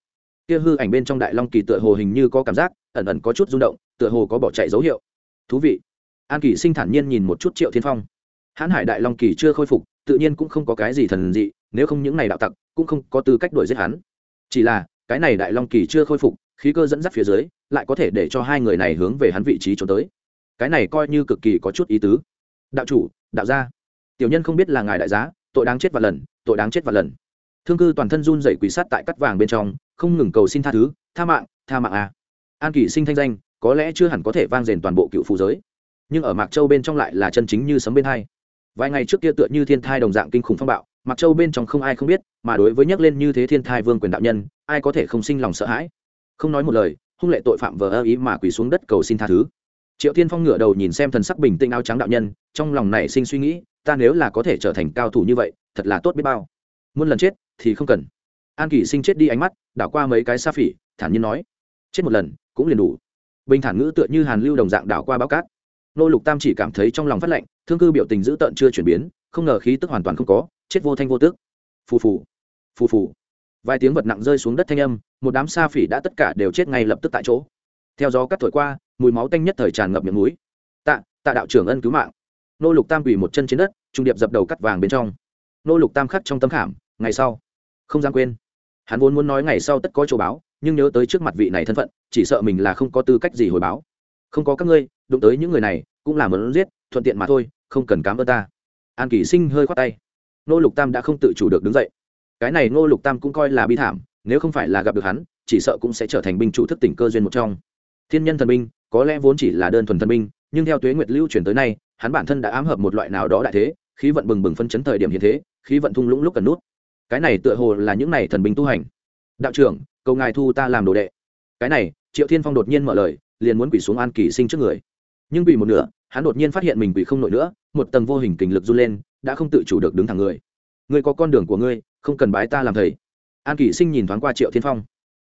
S1: Kia hư ảnh bên trong đại long kỳ tựa hồ hình như có cảm giác, ẩn ẩn có chút rung động, tựa hồ có bỏ chạy dấu hiệu. Thú vị an kỳ sinh thản nhiên nhìn một chút triệu thiên phong. Hãn hải đại long kỳ chưa khôi phục, tự nhiên cũng không có cái gì thần dị, nếu không những này đạo tặc, cũng không có tư cách đuổi giết hắn. Chỉ là, cái này đại long kỳ chưa khôi phục, khí cơ dẫn dắt phía dưới, lại có thể để cho hai người này hướng về hắn vị trí trốn tới. Cái này coi như cực kỳ có chút ý tứ. Đạo chủ, đạo gia. Tiểu nhân không biết là ngài đại giá, tội đáng chết và lần, tội đáng chết và lần. Thương cư toàn thân run dậy quỷ sát tại cắt vàng bên trong, không ngừng cầu xin tha thứ, tha mạng tha mạng à. an kỷ sinh thanh danh, có lẽ chưa hẳn có thể vang dền toàn bộ cựu phù giới nhưng ở mạc châu bên trong lại là chân chính như sấm bên hai. Vài ngày trước kia tựa như thiên thai đồng dạng kinh khủng phong bạo, mạc châu bên trong không ai không biết, mà đối với nhắc lên như thế thiên thai vương quyền đạo nhân, ai có thể không sinh lòng sợ hãi? Không nói một lời, hung lệ tội phạm vờ ơ ý mà quỳ xuống đất cầu xin tha thứ. Triệu tiên phong ngửa đầu nhìn xem thần sắc bình tĩnh áo trắng đạo nhân, trong lòng này sinh suy nghĩ, ta nếu là có thể trở thành cao thủ như vậy, thật là tốt biết bao. Muôn lần chết, thì không cần. An kỷ sinh chết đi ánh mắt, đảo qua mấy cái xa phỉ, thản nhiên nói. Chết một lần, cũng liền đủ. Bình thản ngữ tựa như hàn lưu đồng dạng đảo qua báo cát nô lục tam chỉ cảm thấy trong lòng phát lạnh, thương cư biểu tình dữ tợn chưa chuyển biến, không ngờ khí tức hoàn toàn không có, chết vô thanh vô tức. phù phù phù phù. Vài tiếng vật nặng rơi xuống đất thanh âm, một đám sa phỉ đã tất cả đều chết ngay lập tức tại chỗ. Theo gió cắt thổi qua, mùi máu tanh nhất thời tràn ngập miệng núi tạ tạ đạo trưởng ân cứu mạng. Nô lục tam quỳ một chân trên đất, trung điệp dập đầu cắt vàng bên trong. Nô lục tam khắc trong tấm khảm, ngày sau. Không dám quên. Hắn vốn muốn nói ngày sau tất có chỗ báo, nhưng nhớ tới trước mặt vị này thân phận, chỉ sợ mình là không có tư cách gì hồi báo. Không có các ngươi đụng tới những người này, cũng là muốn giết, thuận tiện mà thôi, không cần cám ơn ta. An kỷ sinh hơi khoát tay. Nô lục tam đã không tự chủ được đứng dậy. Cái này nô lục tam cũng coi là bi thảm, nếu không phải là gặp được hắn, chỉ sợ cũng sẽ trở thành binh chủ thức tỉnh cơ duyên một trong. Thiên nhân thần binh, có lẽ vốn chỉ là đơn thuần thần binh, nhưng theo tuế nguyệt lưu truyền tới nay, hắn bản thân đã ám hợp một loại nào đó đại thế, khí vận bừng bừng phân chấn thời điểm hiện thế, khí vận thung lũng lúc cần nút. Cái này tựa hồ là những này thần binh tu hành. Đạo trưởng, cầu ngài thu ta làm đồ đệ. Cái này, triệu thiên phong đột nhiên mở lời, liền muốn quỳ xuống an kỳ sinh trước người nhưng quỳ một nửa, hắn đột nhiên phát hiện mình bị không nổi nữa, một tầng vô hình kình lực run lên, đã không tự chủ được đứng thẳng người. Ngươi có con đường của ngươi, không cần bái ta làm thầy. An kỷ sinh nhìn thoáng qua triệu thiên phong.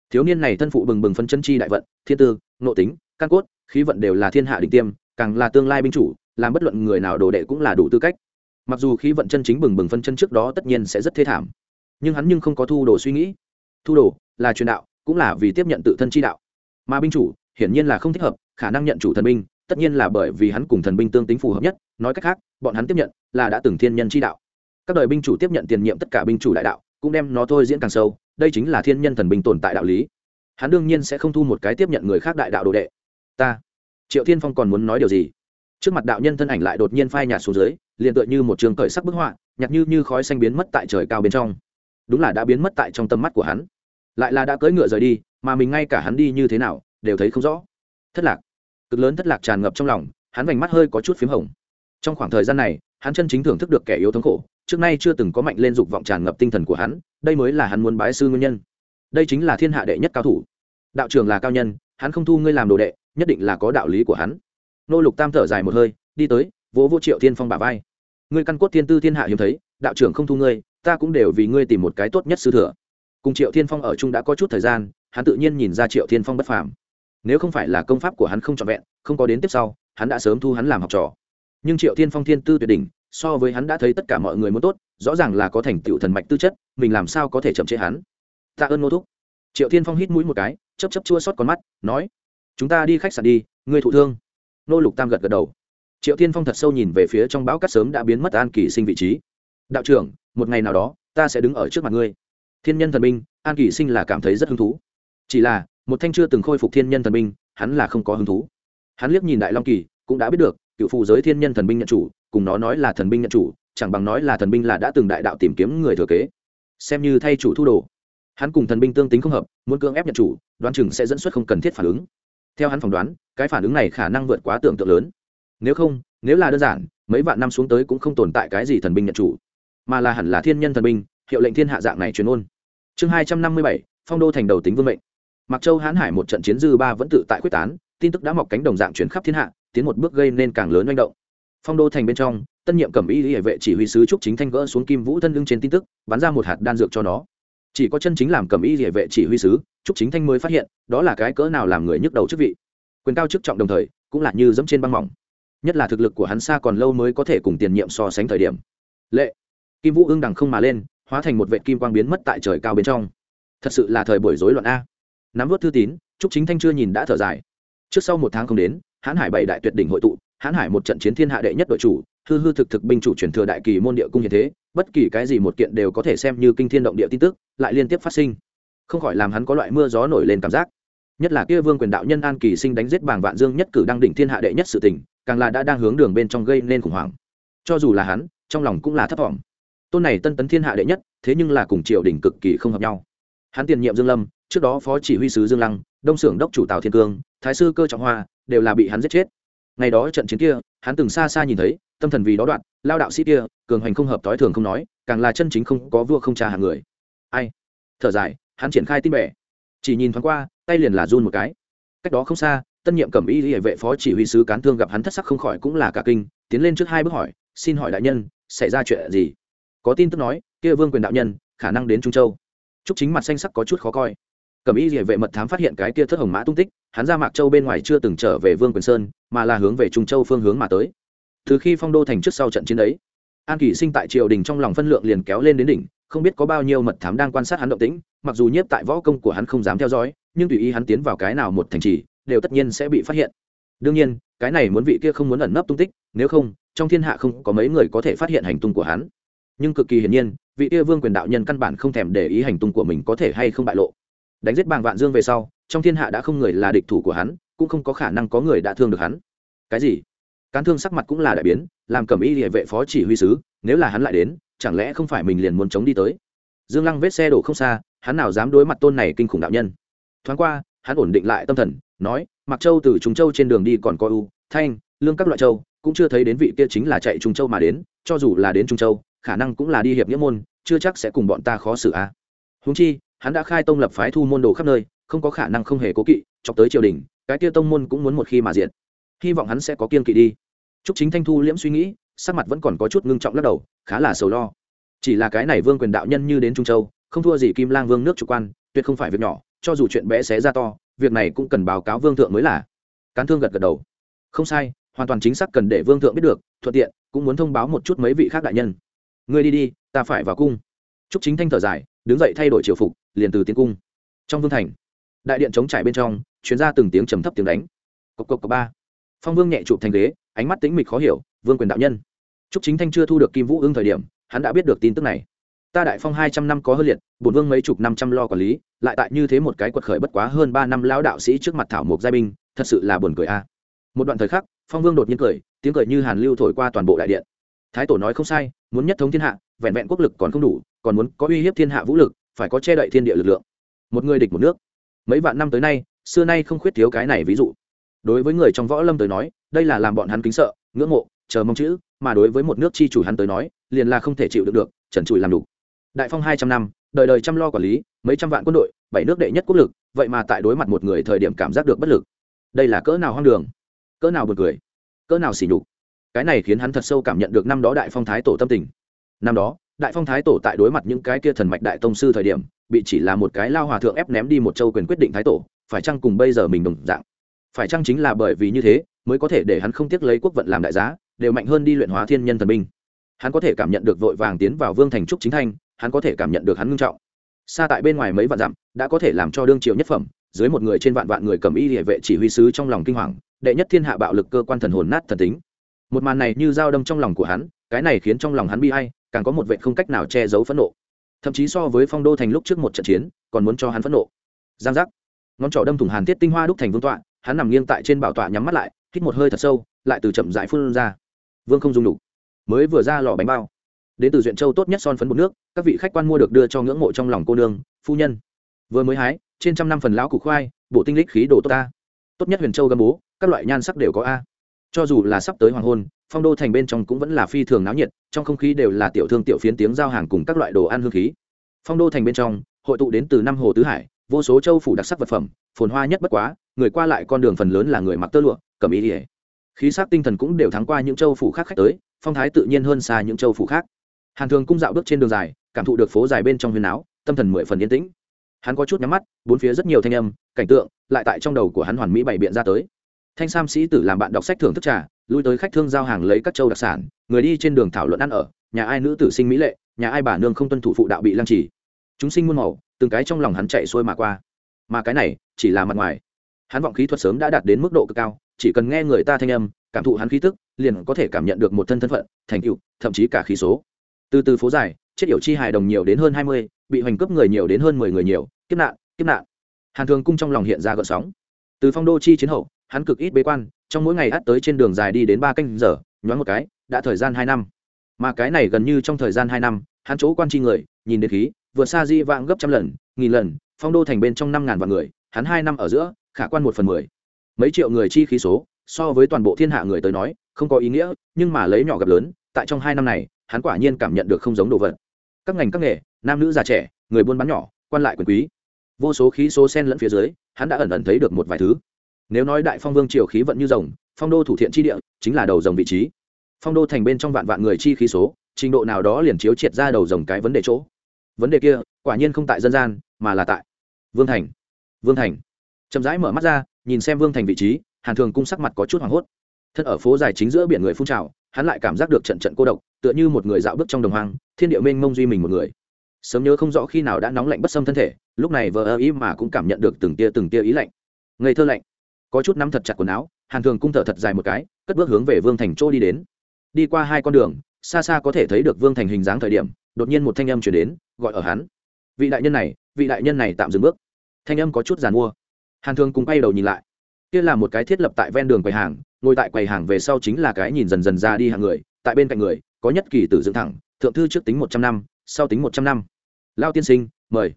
S1: Thiếu niên này thân phụ bừng bừng phân chân chi đại vận, thiên tư, nội tính, căn cốt, khí vận đều là thiên hạ đỉnh tiêm, càng là tương lai binh chủ, làm bất luận người nào đồ đệ cũng là đủ tư cách. Mặc dù khí vận chân chính bừng bừng phân chân trước đó tất nhiên sẽ rất thê thảm, nhưng hắn nhưng không có thu đồ suy nghĩ. Thu đồ là truyền đạo, cũng là vì tiếp nhận tự thân chi đạo. Mà binh chủ, hiển nhiên là không thích hợp, khả năng nhận chủ thần binh tất nhiên là bởi vì hắn cùng thần binh tương tính phù hợp nhất, nói cách khác, bọn hắn tiếp nhận là đã từng thiên nhân chi đạo. Các đời binh chủ tiếp nhận tiền nhiệm tất cả binh chủ đại đạo, cũng đem nó thôi diễn càng sâu, đây chính là thiên nhân thần binh tồn tại đạo lý. Hắn đương nhiên sẽ không thu một cái tiếp nhận người khác đại đạo đồ đệ. Ta, triệu thiên phong còn muốn nói điều gì? Trước mặt đạo nhân thân ảnh lại đột nhiên phai nhạt xuống dưới, liền tựa như một trường cởi sắc bức họa nhặt như như khói xanh biến mất tại trời cao bên trong. Đúng là đã biến mất tại trong tâm mắt của hắn. Lại là đã cưỡi ngựa rời đi, mà mình ngay cả hắn đi như thế nào, đều thấy không rõ. Thất lạc cực lớn thất lạc tràn ngập trong lòng, hắn vành mắt hơi có chút p h í m hồng. Trong khoảng thời gian này, hắn chân chính thưởng thức được kẻ yếu thống khổ, trước nay chưa từng có mạnh lên dục vọng tràn ngập tinh thần của hắn, đây mới là hắn muốn bái sư nguyên nhân. Đây chính là thiên hạ đệ nhất cao thủ. Đạo trường là cao nhân, hắn không thu ngươi làm đồ đệ, nhất định là có đạo lý của hắn. Nô lục tam thở dài một hơi, đi tới, vỗ vô triệu thiên phong bà vai. Ngươi căn cốt thiên tư thiên hạ hiếm thấy, đạo trưởng không thu ngươi, ta cũng đều vì ngươi tìm một cái tốt nhất sư thừa. Cùng triệu thiên phong ở chung đã có chút thời gian, hắn tự nhiên nhìn ra triệu thiên phong bất phàm nếu không phải là công pháp của hắn không trọn vẹn không có đến tiếp sau hắn đã sớm thu hắn làm học trò. Nhưng triệu thiên phong thiên tư tuyệt đỉnh so với hắn đã thấy tất cả mọi người muốn tốt rõ ràng là có thành tựu thần mạch tư chất mình làm sao có thể chậm chế hắn? Tạ ơn ngô thúc. Triệu thiên phong hít mũi một cái chấp chấp chua xót con mắt nói chúng ta đi khách sạn đi người thụ thương. Nô lục tam gật gật đầu. Triệu thiên phong thật sâu nhìn về phía trong bão cát sớm đã biến mất an kỳ sinh vị trí. Đạo trưởng một ngày nào đó ta sẽ đứng ở trước mặt ngươi. Thiên nhân thần Minh, an kỳ sinh là cảm thấy rất hứng thú. Chỉ là một thanh chưa từng khôi phục thiên nhân thần binh, hắn là không có hứng thú. Hắn liếc nhìn đại long kỳ, cũng đã biết được, cựu phụ giới thiên nhân thần binh nhận chủ, cùng nó nói là thần binh nhận chủ, chẳng bằng nói là thần binh là đã từng đại đạo tìm kiếm người thừa kế. Xem như thay chủ thu đồ. Hắn cùng thần binh tương tính không hợp, muốn cưỡng ép nhận chủ, đoán chừng sẽ dẫn xuất không cần thiết phản ứng. Theo hắn phỏng đoán, cái phản ứng này khả năng vượt quá tưởng tượng lớn. Nếu không, nếu là đơn giản, mấy vạn năm xuống tới cũng không tồn tại cái gì thần binh nhận chủ, mà là hẳn là thiên nhân thần binh, hiệu lệnh thiên hạ dạng này truyền ôn. Chương hai trăm năm mươi bảy, phong đô thành đầu tính vương mệnh. Mạc châu hán hải một trận chiến dư ba vẫn tự tại quyết tán, tin tức đã mọc cánh đồng dạng chuyển khắp thiên hạ, tiến một bước gây nên càng lớn hoành động. Phong đô thành bên trong, tân nhiệm cẩm y hệ vệ chỉ huy sứ trúc chính thanh gỡ xuống kim vũ thân lưng trên tin tức, bắn ra một hạt đan dược cho nó. Chỉ có chân chính làm cẩm y hệ vệ chỉ huy sứ, trúc chính thanh mới phát hiện, đó là cái cỡ nào làm người nhức đầu chức vị. Quyền cao chức trọng đồng thời, cũng là như dẫm trên băng mỏng. Nhất là thực lực của hắn xa còn lâu mới có thể cùng tiền nhiệm so sánh thời điểm. Lệ. Kim vũ ương đằng không mà lên, hóa thành một vệ kim quang biến mất tại trời cao bên trong. Thật sự là thời buổi rối loạn a nắm vớt thư tín, trúc chính thanh chưa nhìn đã thở dài. Trước sau một tháng không đến hãn hải bảy đại tuyệt đỉnh hội tụ hãn hải một trận chiến thiên hạ đệ nhất đội chủ, hư hư thực thực binh chủ truyền thừa đại kỳ môn địa cung như thế, bất kỳ cái gì một kiện đều có thể xem như kinh thiên động địa tin tức, lại liên tiếp phát sinh. Không khỏi làm hắn có loại mưa gió nổi lên cảm giác. Nhất là kia vương quyền đạo nhân an kỳ sinh đánh giết bảng vạn dương nhất cử đăng đỉnh thiên hạ đệ nhất sự tình, càng là đã đang hướng đường bên trong gây nên khủng hoảng. Cho dù là hắn, trong lòng cũng là thấp thỏm. Tôn này tân tấn thiên hạ đệ nhất, thế nhưng là cùng triều đình cực kỳ không hợp nhau. Hắn tiền nhiệm dương lâm trước đó phó chỉ huy sứ dương lăng, đông xưởng đốc chủ tào thiên cương, thái sư cơ trọng hoa, đều là bị hắn giết chết. Ngày đó trận chiến kia, hắn từng xa xa nhìn thấy, tâm thần vì đó đoạn, lao đạo sĩ kia, cường hành không hợp tối thường không nói, càng là chân chính không có vua không cha hàng người. Ai? Thở dài, hắn triển khai tin bẻ chỉ nhìn thoáng qua, tay liền là run một cái. Cách đó không xa, tân nhiệm cẩm y hệ vệ phó chỉ huy sứ cán thương gặp hắn thất sắc không khỏi cũng là cả kinh, tiến lên trước hai bước hỏi, xin hỏi đại nhân, xảy ra chuyện gì? Có tin tức nói, kia vương quyền đạo nhân, khả năng đến trung châu. Trúc chính mặt xanh sắc có chút khó coi cẩm y địa vệ mật thám phát hiện cái kia thất hồng mã tung tích, hắn ra mạc châu bên ngoài chưa từng trở về vương quyền sơn, mà là hướng về trung châu phương hướng mà tới. Từ khi phong đô thành trước sau trận chiến ấy, an kỷ sinh tại triều đình trong lòng phân lượng liền kéo lên đến đỉnh, không biết có bao nhiêu mật thám đang quan sát hắn động tĩnh, mặc dù nhiếp tại võ công của hắn không dám theo dõi, nhưng tùy ý hắn tiến vào cái nào một thành trì, đều tất nhiên sẽ bị phát hiện. Đương nhiên, cái này muốn vị kia không muốn ẩn nấp tung tích, nếu không, trong thiên hạ không có mấy người có thể phát hiện hành tung của hắn. Nhưng cực kỳ hiển nhiên, vị kia vương quyền đạo nhân căn bản không thèm để ý hành tung của mình có thể hay không bại lộ đánh giết bàng vạn dương về sau, trong thiên hạ đã không người là địch thủ của hắn, cũng không có khả năng có người đã thương được hắn. Cái gì? Cán thương sắc mặt cũng là đại biến, làm cầm y địa vệ phó chỉ huy sứ, nếu là hắn lại đến, chẳng lẽ không phải mình liền muốn chống đi tới? Dương lăng vết xe đổ không xa, hắn nào dám đối mặt tôn này kinh khủng đạo nhân. Thoáng qua, hắn ổn định lại tâm thần, nói mặc châu từ trung châu trên đường đi còn có u thanh, lương các loại châu, cũng chưa thấy đến vị kia chính là chạy trung châu mà đến, cho dù là đến trung châu, khả năng cũng là đi hiệp nghĩa môn, chưa chắc sẽ cùng bọn ta khó xử a. À. húng chi hắn đã khai tông lập phái thu môn đồ khắp nơi không có khả năng không hề cố kỵ chọc tới triều đình cái kia tông môn cũng muốn một khi mà diện hy vọng hắn sẽ có kiên kỵ đi Trúc Chính Thanh thu liễm suy nghĩ, sắc mặt vẫn còn có chút ngưng trọng lắc đầu, khá là sầu lo. Chỉ là cái này Vương quyền đạo nhân như đến Trung Châu, không thua gì Kim Lang Vương nước chủ quan, tuyệt không phải việc nhỏ, cho dù chuyện bé xé ra to, việc này cũng cần báo cáo vương thượng mới là. Cán Thương gật gật đầu. Không sai, hoàn toàn chính xác cần để vương thượng biết được, thuận tiện cũng muốn thông báo một chút mấy vị khác đại nhân. Ngươi đi đi, ta phải vào cung. Trúc Chính Thanh thở dài, đứng dậy thay đổi triều phục, liền từ tiến cung. Trong vương thành, đại điện chống trải bên trong, truyền ra từng tiếng trầm thấp tiếng đánh. Cộc cộc cộc ba. Phong Vương nhẹ chụp thành ghế, ánh mắt tính mịch khó hiểu vương quyền đạo nhân trúc chính thanh chưa thu được kim vũ ưng thời điểm hắn đã biết được tin tức này ta đại phong hai trăm năm có hơn liệt bổn vương mấy chục năm trăm lo quản lý lại tại như thế một cái quật khởi bất quá hơn ba năm lão đạo sĩ trước mặt thảo mộc giai binh thật sự là buồn cười a một đoạn thời khắc phong vương đột nhiên cười tiếng cười như hàn lưu thổi qua toàn bộ đại điện thái tổ nói không sai muốn nhất thống thiên hạ vẹn vẹn quốc lực còn không đủ còn muốn có uy hiếp thiên hạ vũ lực phải có che đậy thiên địa lực lượng. Một người địch một nước. Mấy vạn năm tới nay, xưa nay không khuyết thiếu cái này ví dụ. Đối với người trong võ lâm tới nói, đây là làm bọn hắn kính sợ, ngưỡng mộ, chờ mong chữ, mà đối với một nước chi chủ hắn tới nói, liền là không thể chịu được được, trần trụi làm đủ. Đại phong hai trăm năm, đời đời chăm lo quản lý, mấy trăm vạn quân đội, bảy nước đệ nhất quốc lực, vậy mà tại đối mặt một người thời điểm cảm giác được bất lực. Đây là cỡ nào hoang đường, cỡ nào buồn cười, cỡ nào xỉ nhục. Cái này khiến hắn thật sâu cảm nhận được năm đó đại phong thái tổ tâm tình. Năm đó đại phong thái tổ tại đối mặt những cái kia thần mạch đại tông sư thời điểm, bị chỉ là một cái lao hòa thượng ép ném đi một châu quyền quyết định thái tổ, phải chăng cùng bây giờ mình đồng dạng? Phải chăng chính là bởi vì như thế, mới có thể để hắn không tiếc lấy quốc vận làm đại giá, đều mạnh hơn đi luyện hóa thiên nhân thần binh? Hắn có thể cảm nhận được vội vàng tiến vào vương thành trúc chính thanh, hắn có thể cảm nhận được hắn ngưng trọng. Xa tại bên ngoài mấy vạn dặm, đã có thể làm cho đương triều nhất phẩm, dưới một người trên vạn vạn người cầm y địa vệ chỉ huy sứ trong lòng kinh hoàng, đệ nhất thiên hạ bạo lực cơ quan thần hồn nát thần tính. Một màn này như dao đâm trong lòng của hắn, cái này khiến trong lòng hắn bi hay càng có một vệ không cách nào che giấu phẫn nộ. Thậm chí so với phong đô thành lúc trước một trận chiến, còn muốn cho hắn phẫn nộ. Giang giác. Ngón trỏ đâm thủng hàn thiết tinh hoa đúc thành vương tọa, hắn nằm nghiêng tại trên bảo tọa nhắm mắt lại, hít một hơi thật sâu, lại từ chậm dại phun ra. Vương không dùng đủ. Mới vừa ra lò bánh bao. Đến từ duyện châu tốt nhất son phấn bột nước, các vị khách quan mua được đưa cho ngưỡng mộ trong lòng cô nương, phu nhân. Vừa mới hái, trên trăm năm phần lão củ khoai, bộ tinh lích khí đồ tốt ta. Tốt nhất huyền châu gâm bố, các loại nhan sắc đều có a cho dù là sắp tới hoàng hôn, phong đô thành bên trong cũng vẫn là phi thường náo nhiệt, trong không khí đều là tiểu thương tiểu phiến tiếng giao hàng cùng các loại đồ ăn hương khí. Phong đô thành bên trong, hội tụ đến từ năm hồ tứ hải, vô số châu phủ đặc sắc vật phẩm, phồn hoa nhất bất quá, người qua lại con đường phần lớn là người mặc tơ lụa, cầm ý ỉa khí sắc tinh thần cũng đều thắng qua những châu phủ khác khách tới, phong thái tự nhiên hơn xa những châu phủ khác. Hàn thường cung dạo bước trên đường dài, cảm thụ được phố dài bên trong huyền áo, tâm thần mười phần yên tĩnh. Hắn có chút nhắm mắt, bốn phía rất nhiều thanh âm, cảnh tượng, lại tại trong đầu của hắn hoàn mỹ bày biện ra tới thanh sam sĩ tử làm bạn đọc sách thưởng thức trà, lui tới khách thương giao hàng lấy các châu đặc sản, người đi trên đường thảo luận ăn ở, nhà ai nữ tử sinh mỹ lệ, nhà ai bà nương không tuân thủ phụ đạo bị lăng trì. Chúng sinh muôn màu, từng cái trong lòng hắn chạy xuôi mà qua. Mà cái này, chỉ là mặt ngoài. Hắn vọng khí thuật sớm đã đạt đến mức độ cực cao, chỉ cần nghe người ta thanh âm, cảm thụ hắn khí tức, liền có thể cảm nhận được một thân thân phận, thành tựu, thậm chí cả khí số. Từ từ phố dài, chết yểu chi hài đồng nhiều đến hơn hai mươi, bị hoành cướp người nhiều đến hơn mười người nhiều, kiếp nạn kiếp nạn. Hàn thường cung trong lòng hiện ra gợn sóng. Từ phong đô chi chiến hậu hắn cực ít bế quan, trong mỗi ngày át tới trên đường dài đi đến ba canh giờ, nhoáng một cái, đã thời gian hai năm. Mà cái này gần như trong thời gian hai năm, hắn chỗ quan chi người, nhìn đến khí, vượt xa di vãng gấp trăm lần, nghìn lần, phong đô thành bên trong năm ngàn vạn người, hắn hai năm ở giữa, khả quan một phần mười. Mấy triệu người chi khí số, so với toàn bộ thiên hạ người tới nói, không có ý nghĩa, nhưng mà lấy nhỏ gặp lớn, tại trong hai năm này, hắn quả nhiên cảm nhận được không giống đồ vật. Các ngành các nghề, nam nữ già trẻ, người buôn bán nhỏ, quan lại quyền quý. Vô số khí số sen lẫn phía dưới, hắn đã ẩn ẩn thấy được một vài thứ nếu nói đại phong vương triều khí vận như rồng, phong đô thủ thiện chi địa chính là đầu rồng vị trí. Phong đô thành bên trong vạn vạn người chi khí số, trình độ nào đó liền chiếu triệt ra đầu rồng cái vấn đề chỗ. Vấn đề kia, quả nhiên không tại dân gian, mà là tại vương thành. Vương thành. Chậm rãi mở mắt ra, nhìn xem vương thành vị trí, hàn thường cung sắc mặt có chút hoảng hốt. Thân ở phố dài chính giữa biển người phun trào, hắn lại cảm giác được trận trận cô độc, tựa như một người dạo bước trong đồng hoang, thiên địa mênh mông duy mình một người. Sớm nhớ không rõ khi nào đã nóng lạnh bất xâm thân thể, lúc này vờ ơ ý mà cũng cảm nhận được từng tia từng tia ý lạnh. Ngây thơ lạnh có chút nắm thật chặt quần áo, hàn thường cung thở thật dài một cái, cất bước hướng về vương thành chỗ đi đến. Đi qua hai con đường, xa xa có thể thấy được vương thành hình dáng thời điểm, đột nhiên một thanh âm chuyển đến, gọi ở hắn. Vị đại nhân này, vị đại nhân này tạm dừng bước. Thanh âm có chút giàn mua. Hàn thường cùng quay đầu nhìn lại. Kia là một cái thiết lập tại ven đường quầy hàng, ngồi tại quầy hàng về sau chính là cái nhìn dần dần ra đi hàng người, tại bên cạnh người, có nhất kỳ tử dựng thẳng, thượng thư trước tính một trăm năm, sau tính một trăm năm. Lao tiên sinh, mời.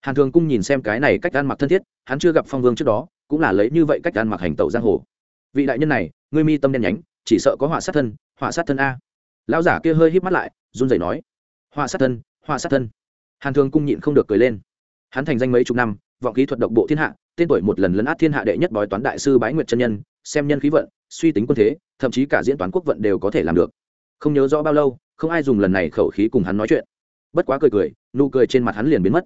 S1: Hàn thường cung nhìn xem cái này cách ăn mặc thân thiết, hắn chưa gặp phong vương trước đó cũng là lấy như vậy cách ăn mặc hành tẩu giang hồ. Vị đại nhân này, ngươi mi tâm đen nhánh, chỉ sợ có họa sát thân, họa sát thân a. Lão giả kia hơi híp mắt lại, run rẩy nói, họa sát thân, họa sát thân. Hàn thường cung nhịn không được cười lên. Hắn thành danh mấy chục năm, vọng khí thuật độc bộ thiên hạ, tên tuổi một lần lấn át thiên hạ đệ nhất bói toán đại sư bái nguyệt chân nhân, xem nhân khí vận, suy tính quân thế, thậm chí cả diễn toán quốc vận đều có thể làm được. Không nhớ rõ bao lâu, không ai dùng lần này khẩu khí cùng hắn nói chuyện. Bất quá cười cười, nụ cười trên mặt hắn liền biến mất.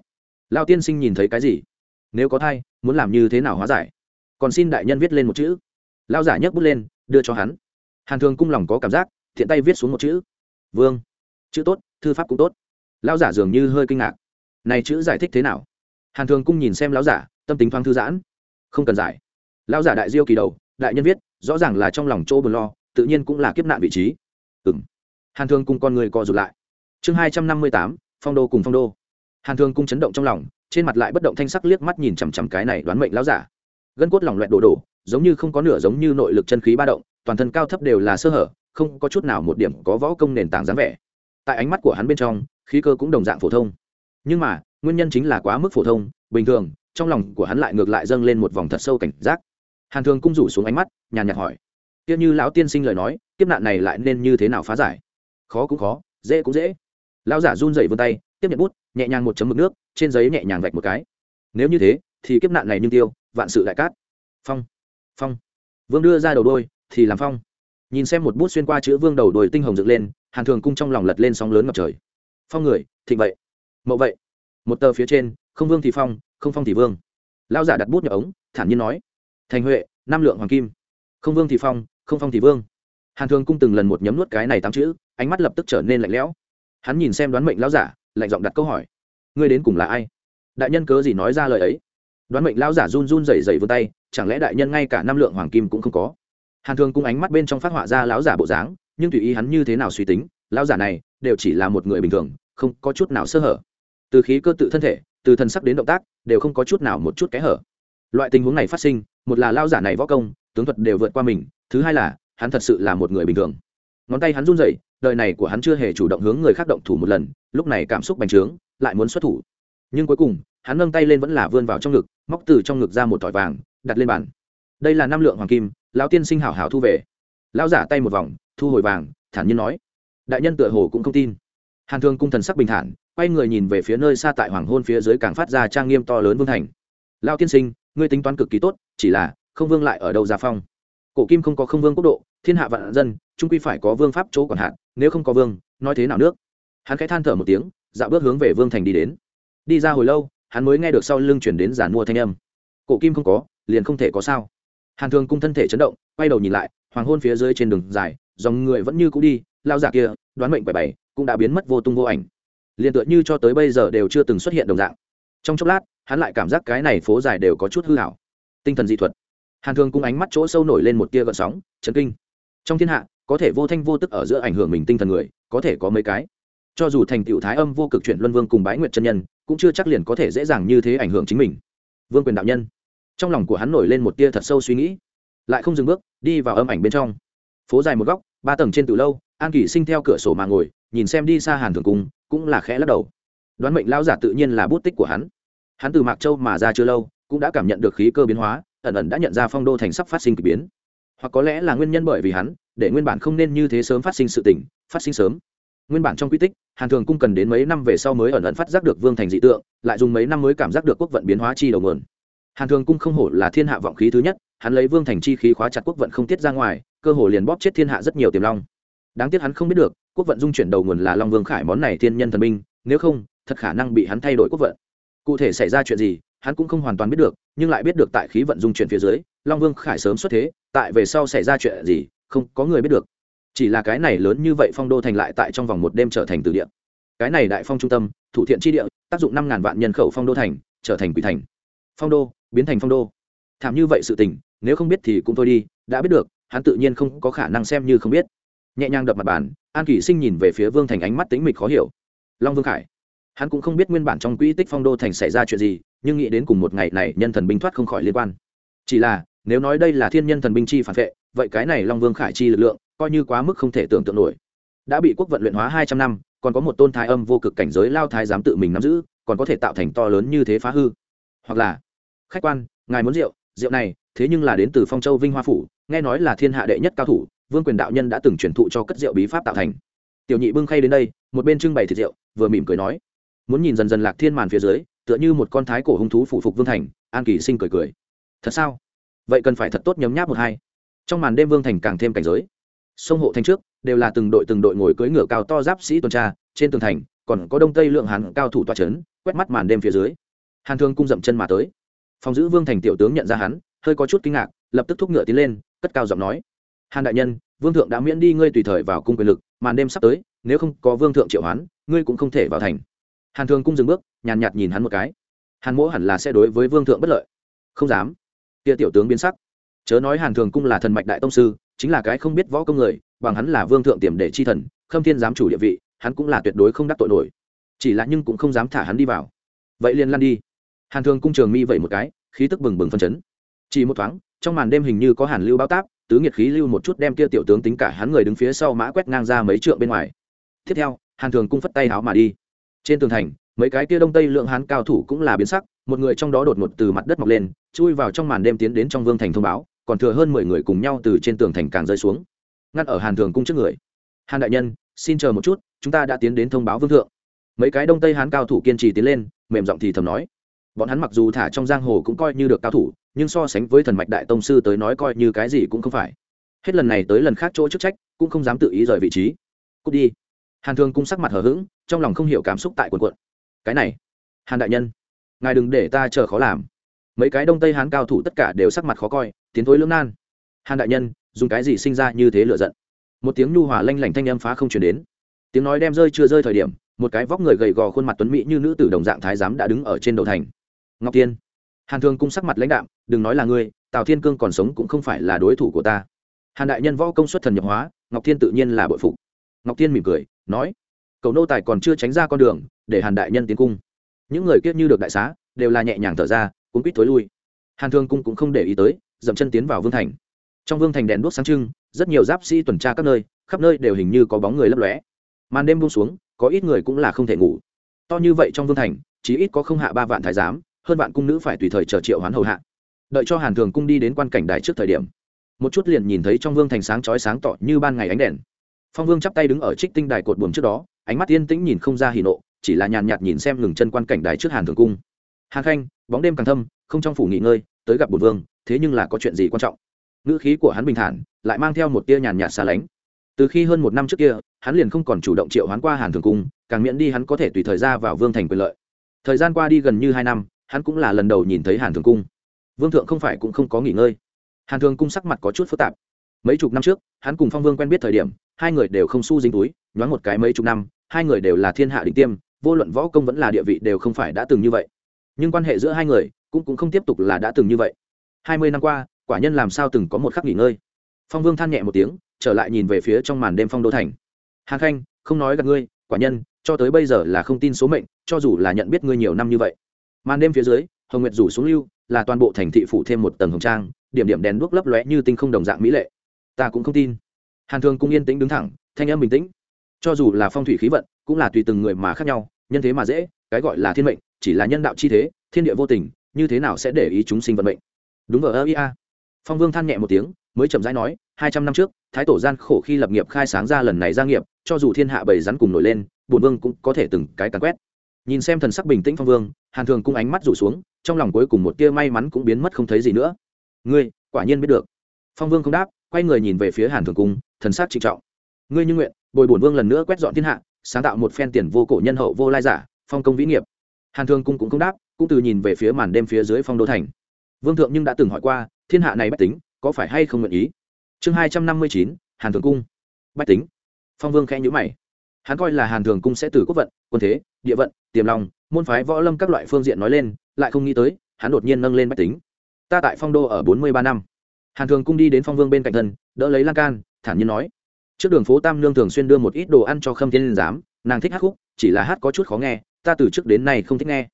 S1: Lao tiên sinh nhìn thấy cái gì? Nếu có thai, muốn làm như thế nào hóa giải? Còn xin đại nhân viết lên một chữ. Lao giả nhấc bút lên, đưa cho hắn. Hàn thường cung lòng có cảm giác, thiện tay viết xuống một chữ. Vương. Chữ tốt, thư pháp cũng tốt. Lao giả dường như hơi kinh ngạc. Này chữ giải thích thế nào? Hàn thường cung nhìn xem lão giả, tâm tính thoáng thư giãn. Không cần giải. Lão giả đại diêu kỳ đầu, đại nhân viết, rõ ràng là trong lòng chỗ bờ lo, tự nhiên cũng là kiếp nạn vị trí. Ừng hàn thường cung con người co rụt lại. Chương hai trăm năm mươi tám, phong đô cùng phong đô. Hàn thường cung chấn động trong lòng trên mặt lại bất động thanh sắc liếc mắt nhìn chằm chằm cái này đoán mệnh lão giả. Gân cốt lỏng loẹt đổ đổ, giống như không có nửa giống như nội lực chân khí ba động, toàn thân cao thấp đều là sơ hở, không có chút nào một điểm có võ công nền tảng dáng vẻ. Tại ánh mắt của hắn bên trong, khí cơ cũng đồng dạng phổ thông. Nhưng mà, nguyên nhân chính là quá mức phổ thông, bình thường, trong lòng của hắn lại ngược lại dâng lên một vòng thật sâu cảnh giác. Hàn thường cung rủ xuống ánh mắt, nhàn nhạt hỏi tiếc như lão tiên sinh lời nói, kiếp nạn này lại nên như thế nào phá giải? Khó cũng khó, dễ cũng dễ. Lão giả run dậy vươn tay tiếp nhận bút, nhẹ nhàng một chấm mực nước, trên giấy nhẹ nhàng vạch một cái. Nếu như thế, thì kiếp nạn này nhưng tiêu, vạn sự đại cát. Phong phong. Vương đưa ra đầu đôi, thì làm phong. Nhìn xem một bút xuyên qua chữ vương đầu đồi tinh hồng dựng lên, hàn thường cung trong lòng lật lên sóng lớn ngập trời. Phong người, thịnh vậy. Mậu vậy. Một tờ phía trên, không vương thì phong, không phong thì vương. Lao giả đặt bút nhập ống, thản nhiên nói. Thành huệ nam lượng hoàng kim. Không vương thì phong, không phong thì vương. Hàn thường cung từng lần một nhấm nuốt cái này tám chữ, ánh mắt lập tức trở nên lạnh lẽo. Hắn nhìn xem đoán mệnh lao giả lạnh giọng đặt câu hỏi. Ngươi đến cùng là ai? Đại nhân cớ gì nói ra lời ấy? Đoán mệnh lao giả run run rẩy rẩy vươn tay, chẳng lẽ đại nhân ngay cả năm lượng hoàng kim cũng không có? Hàn thường cung ánh mắt bên trong phát họa ra lão giả bộ dáng, nhưng tùy ý hắn như thế nào suy tính, lão giả này đều chỉ là một người bình thường, không có chút nào sơ hở. Từ khí cơ tự thân thể, từ thần sắc đến động tác, đều không có chút nào một chút kẽ hở. Loại tình huống này phát sinh, một là lao giả này võ công, tướng thuật đều vượt qua mình, thứ hai là hắn thật sự là một người bình thường. Ngón tay hắn run rẩy đời này của hắn chưa hề chủ động hướng người khác động thủ một lần, lúc này cảm xúc bành trướng, lại muốn xuất thủ. Nhưng cuối cùng, hắn nâng tay lên vẫn là vươn vào trong ngực, móc từ trong ngực ra một thỏi vàng, đặt lên bàn. Đây là năm lượng hoàng kim, lão tiên sinh hảo hảo thu về. Lão giả tay một vòng, thu hồi vàng, thản nhiên nói. Đại nhân tựa hồ cũng không tin. Hàn thương cung thần sắc bình thản, quay người nhìn về phía nơi xa tại hoàng hôn phía dưới càng phát ra trang nghiêm to lớn vương thành. Lão tiên sinh, ngươi tính toán cực kỳ tốt, chỉ là không vương lại ở đâu gia phong cổ kim không có không vương quốc độ, thiên hạ vạn dân, trung quy phải có vương pháp chỗ còn hạn, nếu không có vương, nói thế nào nước? Hắn khẽ than thở một tiếng, dạo bước hướng về vương thành đi đến. Đi ra hồi lâu, hắn mới nghe được sau lưng chuyển đến giàn mua thanh âm. Cổ kim không có, liền không thể có sao. Hàn thường cung thân thể chấn động, quay đầu nhìn lại, hoàng hôn phía dưới trên đường dài, dòng người vẫn như cũ đi, lao giả kia, đoán mệnh bảy bảy, cũng đã biến mất vô tung vô ảnh. Liền tựa như cho tới bây giờ đều chưa từng xuất hiện đồng dạng. Trong chốc lát, hắn lại cảm giác cái này phố dài đều có chút hư hảo tinh thần dị thuật hàn thường cung ánh mắt chỗ sâu nổi lên một tia gợn sóng, chấn kinh. Trong thiên hạ, có thể vô thanh vô tức ở giữa ảnh hưởng mình tinh thần người, có thể có mấy cái. Cho dù thành tựu thái âm vô cực chuyển luân vương cùng bái nguyệt chân nhân, cũng chưa chắc liền có thể dễ dàng như thế ảnh hưởng chính mình. Vương quyền đạo nhân. Trong lòng của hắn nổi lên một tia thật sâu suy nghĩ. Lại không dừng bước, đi vào âm ảnh bên trong. Phố dài một góc, ba tầng trên từ lâu, an kỷ sinh theo cửa sổ mà ngồi, nhìn xem đi xa hàn thường cung, cũng là khẽ lắc đầu. Đoán mệnh lao giả tự nhiên là bút tích của hắn. Hắn từ mạc châu mà ra chưa lâu, cũng đã cảm nhận được khí cơ biến hóa ẩn ẩn đã nhận ra phong đô thành sắp phát sinh k ỳ biến. Hoặc có lẽ là nguyên nhân bởi vì hắn, để nguyên bản không nên như thế sớm phát sinh sự tỉnh phát sinh sớm. Nguyên bản trong quy tích, hàn thường cung cần đến mấy năm về sau mới ẩn ẩn phát giác được vương thành dị tượng, lại dùng mấy năm mới cảm giác được quốc vận biến hóa chi đầu nguồn. Hàn thường cung không hổ là thiên hạ vọng khí thứ nhất, hắn lấy vương thành chi khí khóa chặt quốc vận không tiết ra ngoài, cơ hồ liền bóp chết thiên hạ rất nhiều tiềm long. Đáng tiếc hắn không biết được, quốc vận dung chuyển đầu nguồn là long vương khải món này thiên nhân thần minh, nếu không, thật khả năng bị hắn thay đổi quốc vận. Cụ thể xảy ra chuyện gì hắn cũng không hoàn toàn biết được, nhưng lại biết được tại khí vận dung chuyển phía dưới, long vương khải sớm xuất thế, tại về sau xảy ra chuyện gì, không có người biết được. Chỉ là cái này lớn như vậy phong đô thành lại tại trong vòng một đêm trở thành từ địa. Cái này đại phong trung tâm, thủ thiện tri địa, tác dụng năm ngàn vạn nhân khẩu phong đô thành, trở thành quỷ thành. Phong đô, biến thành phong đô. Thảm như vậy sự tình, nếu không biết thì cũng thôi đi, đã biết được, hắn tự nhiên không có khả năng xem như không biết. Nhẹ nhàng đập mặt bàn, an kỷ sinh nhìn về phía vương thành ánh mắt tính mịch khó hiểu. Long vương khải hắn cũng không biết nguyên bản trong quỹ tích phong đô thành xảy ra chuyện gì, nhưng nghĩ đến cùng một ngày này nhân thần binh thoát không khỏi liên quan. Chỉ là, nếu nói đây là thiên nhân thần binh chi phản vệ, vậy cái này long vương khải chi lực lượng, coi như quá mức không thể tưởng tượng nổi. Đã bị quốc vận luyện hóa hai trăm năm, còn có một tôn thái âm vô cực cảnh giới lao thái dám tự mình nắm giữ, còn có thể tạo thành to lớn như thế phá hư. Hoặc là, khách quan, ngài muốn rượu rượu này, thế nhưng là đến từ phong châu vinh hoa phủ, nghe nói là thiên hạ đệ nhất cao thủ, vương quyền đạo nhân đã từng truyền thụ cho cất rượu bí pháp tạo thành. Tiểu nhị bưng khay đến đây, một bên trưng bày thịt rượu, vừa mỉm cười nói muốn nhìn dần dần lạc thiên màn phía dưới, tựa như một con thái cổ hung thú phụ phục vương thành, an kỳ sinh cười cười. Thật sao? Vậy cần phải thật tốt nhấm nháp một hai. Trong màn đêm vương thành càng thêm cảnh giới. Sông hộ thanh trước, đều là từng đội từng đội ngồi cưỡi ngựa cao to giáp sĩ tuần tra, trên tường thành, còn có đông tây lượng hàn cao thủ toa trấn quét mắt màn đêm phía dưới. Hàn thương cung dậm chân mà tới. Phòng giữ vương thành tiểu tướng nhận ra hắn, hơi có chút kinh ngạc, lập tức thúc ngựa tiến lên, cất cao giọng nói. Hàn đại nhân, vương thượng đã miễn đi ngươi tùy thời vào cung quyền lực, màn đêm sắp tới, nếu không có vương thượng triệu hoán, ngươi cũng không thể vào thành hàn thường cung dừng bước nhàn nhạt, nhìn hắn một cái. Hàn mỗ hẳn là sẽ đối với vương thượng bất lợi. Không dám. Tia tiểu tướng biến sắc. Chớ nói hàn thường cung là thần mạch đại tông sư chính là cái không biết võ công người bằng hắn là vương thượng tiềm để chi thần khâm thiên giám chủ địa vị hắn cũng là tuyệt đối không đắc tội nổi. Chỉ là nhưng cũng không dám thả hắn đi vào. Vậy liền lăn đi. Hàn thường cung trường mi vậy một cái khí tức bừng bừng phân chấn. Chỉ một thoáng trong màn đêm hình như có hàn lưu bao táp tứ nghiệt khí lưu một chút đem kia tiểu tướng tính cả hắn người đứng phía sau mã quét ngang ra mấy trượng bên ngoài. Tiếp theo hàn thường cung phất tay háo mà đi trên tường thành, mấy cái kia đông tây lượng hán cao thủ cũng là biến sắc, một người trong đó đột ngột từ mặt đất mọc lên, chui vào trong màn đêm tiến đến trong vương thành thông báo, còn thừa hơn mười người cùng nhau từ trên tường thành càng rơi xuống. Ngăn ở hàn thường cung trước người. Hàn đại nhân, xin chờ một chút, chúng ta đã tiến đến thông báo vương thượng. Mấy cái đông tây hán cao thủ kiên trì tiến lên, mềm giọng thì thầm nói. Bọn hắn mặc dù thả trong giang hồ cũng coi như được cao thủ, nhưng so sánh với thần mạch đại tông sư tới nói coi như cái gì cũng không phải. Hết lần này tới lần khác chỗ chức trách, cũng không dám tự ý rời vị trí. Cút đi. Hàn thường cung sắc mặt hờ hững trong lòng không hiểu cảm xúc tại quần quận cái này, hàn đại nhân, ngài đừng để ta chờ khó làm. Mấy cái đông tây hán cao thủ tất cả đều sắc mặt khó coi, tiến thối lưỡng nan. Hàn đại nhân, dùng cái gì sinh ra như thế lựa giận? Một tiếng nhu hòa lanh lảnh thanh âm phá không chuyển đến. Tiếng nói đem rơi chưa rơi thời điểm, một cái vóc người gầy gò khuôn mặt tuấn mỹ như nữ tử đồng dạng thái giám đã đứng ở trên đầu thành. Ngọc tiên, hàn Thương cung sắc mặt lãnh đạm, đừng nói là ngươi, tào thiên cương còn sống cũng không phải là đối thủ của ta. Hàn đại nhân võ công xuất thần nhập hóa, ngọc thiên tự nhiên là bội phục. Ngọc thiên mỉm cười, nói cầu nô tài còn chưa tránh ra con đường, để hàn đại nhân tiến cung. Những người kiết như được đại xá, đều là nhẹ nhàng thở ra cũng quýt thối lui. Hàn thương cung cũng không để ý tới, dậm chân tiến vào vương thành. Trong vương thành đèn đuốc sáng trưng, rất nhiều giáp sĩ tuần tra các nơi, khắp nơi đều hình như có bóng người lấp lóe. Màn đêm buông xuống, có ít người cũng là không thể ngủ. To như vậy trong vương thành chỉ ít có không hạ ba vạn thái giám, hơn vạn cung nữ phải tùy thời chờ triệu hoán hầu hạ. Đợi cho hàn thường cung đi đến quan cảnh đài trước thời điểm, một chút liền nhìn thấy trong vương thành sáng chói sáng tỏ như ban ngày ánh đèn. Phong vương chắp tay đứng ở trích tinh đài cột buồm trước đó ánh mắt yên tĩnh nhìn không ra hỉ nộ, chỉ là nhàn nhạt nhìn xem ngừng chân quan cảnh đài trước hàn thường cung. Hàn khanh, bóng đêm càng thâm, không trong phủ nghỉ ngơi, tới gặp bùn vương, thế nhưng là có chuyện gì quan trọng? Ngữ khí của hắn bình thản, lại mang theo một tia nhàn nhạt xa lánh. Từ khi hơn một năm trước kia, hắn liền không còn chủ động triệu hoán qua hàn thường cung, càng miễn đi hắn có thể tùy thời ra vào vương thành quyền lợi. Thời gian qua đi gần như hai năm, hắn cũng là lần đầu nhìn thấy hàn thường cung. Vương thượng không phải cũng không có nghỉ ngơi. Hàn thường cung sắc mặt có chút phức tạp. Mấy chục năm trước, hắn cùng phong vương quen biết thời điểm, hai người đều không su dính túi nhoáng một cái mấy chục năm hai người đều là thiên hạ đỉnh tiêm vô luận võ công vẫn là địa vị đều không phải đã từng như vậy. Nhưng quan hệ giữa hai người cũng, cũng không tiếp tục là đã từng như vậy. Hai mươi năm qua quả nhân làm sao từng có một khắc nghỉ ngơi? Phong vương than nhẹ một tiếng trở lại nhìn về phía trong màn đêm phong đô thành. Hàn khanh không nói gặp ngươi quả nhân cho tới bây giờ là không tin số mệnh cho dù là nhận biết ngươi nhiều năm như vậy. Màn đêm phía dưới hồng nguyệt rủ xuống lưu là toàn bộ thành thị phủ thêm một tầng hồng trang điểm điểm đèn đuốc lấp lóe như tinh không đồng dạng mỹ lệ. Ta cũng không tin. Hàn thường cung yên tĩnh đứng thẳng thanh âm bình tĩnh cho dù là phong thủy khí vận, cũng là tùy từng người mà khác nhau, nhân thế mà dễ, cái gọi là thiên mệnh, chỉ là nhân đạo chi thế, thiên địa vô tình, như thế nào sẽ để ý chúng sinh vận mệnh? Đúng ở ơ ia phong vương than nhẹ một tiếng, mới chậm rãi nói, hai trăm năm trước, thái tổ gian khổ khi lập nghiệp khai sáng ra lần này gia nghiệp, cho dù thiên hạ bầy rắn cùng nổi lên bùn vương cũng có thể từng cái càn quét. Nhìn xem thần sắc bình tĩnh phong vương, hàn thường cung ánh mắt rủ xuống, trong lòng cuối cùng một tia may mắn cũng biến mất không thấy gì nữa. Ngươi, quả nhiên biết được. Phong vương không đáp, quay người nhìn về phía hàn thường cung, thần sắc trịnh trọng. Ngươi như nguyện bồi bổn vương lần nữa quét dọn thiên hạ, sáng tạo một phen tiền vô cổ nhân hậu vô lai giả, phong công vĩ nghiệp. Hàn thương cung cũng không đáp, cũng từ nhìn về phía màn đêm phía dưới phong đô thành. Vương thượng nhưng đã từng hỏi qua, thiên hạ này bách tính, có phải hay không nguyện ý? Chương hai trăm năm mươi chín, hàn thường cung. Bách tính. Phong vương khẽ nhữ mày. Hắn coi là hàn thường cung sẽ từ quốc vận, quân thế, địa vận, tiềm lòng, môn phái võ lâm các loại phương diện nói lên, lại không nghĩ tới, hắn đột nhiên nâng lên bách tính. Ta tại phong đô ở bốn mươi ba năm. Hàn thường cung đi đến phong vương bên cạnh thân, đỡ lấy lan can, thản nhiên nói trước đường phố tam lương thường xuyên đưa một ít đồ ăn cho khâm thiên liên giám, nàng thích hát khúc, chỉ là hát có chút khó nghe, ta từ trước đến nay không thích nghe.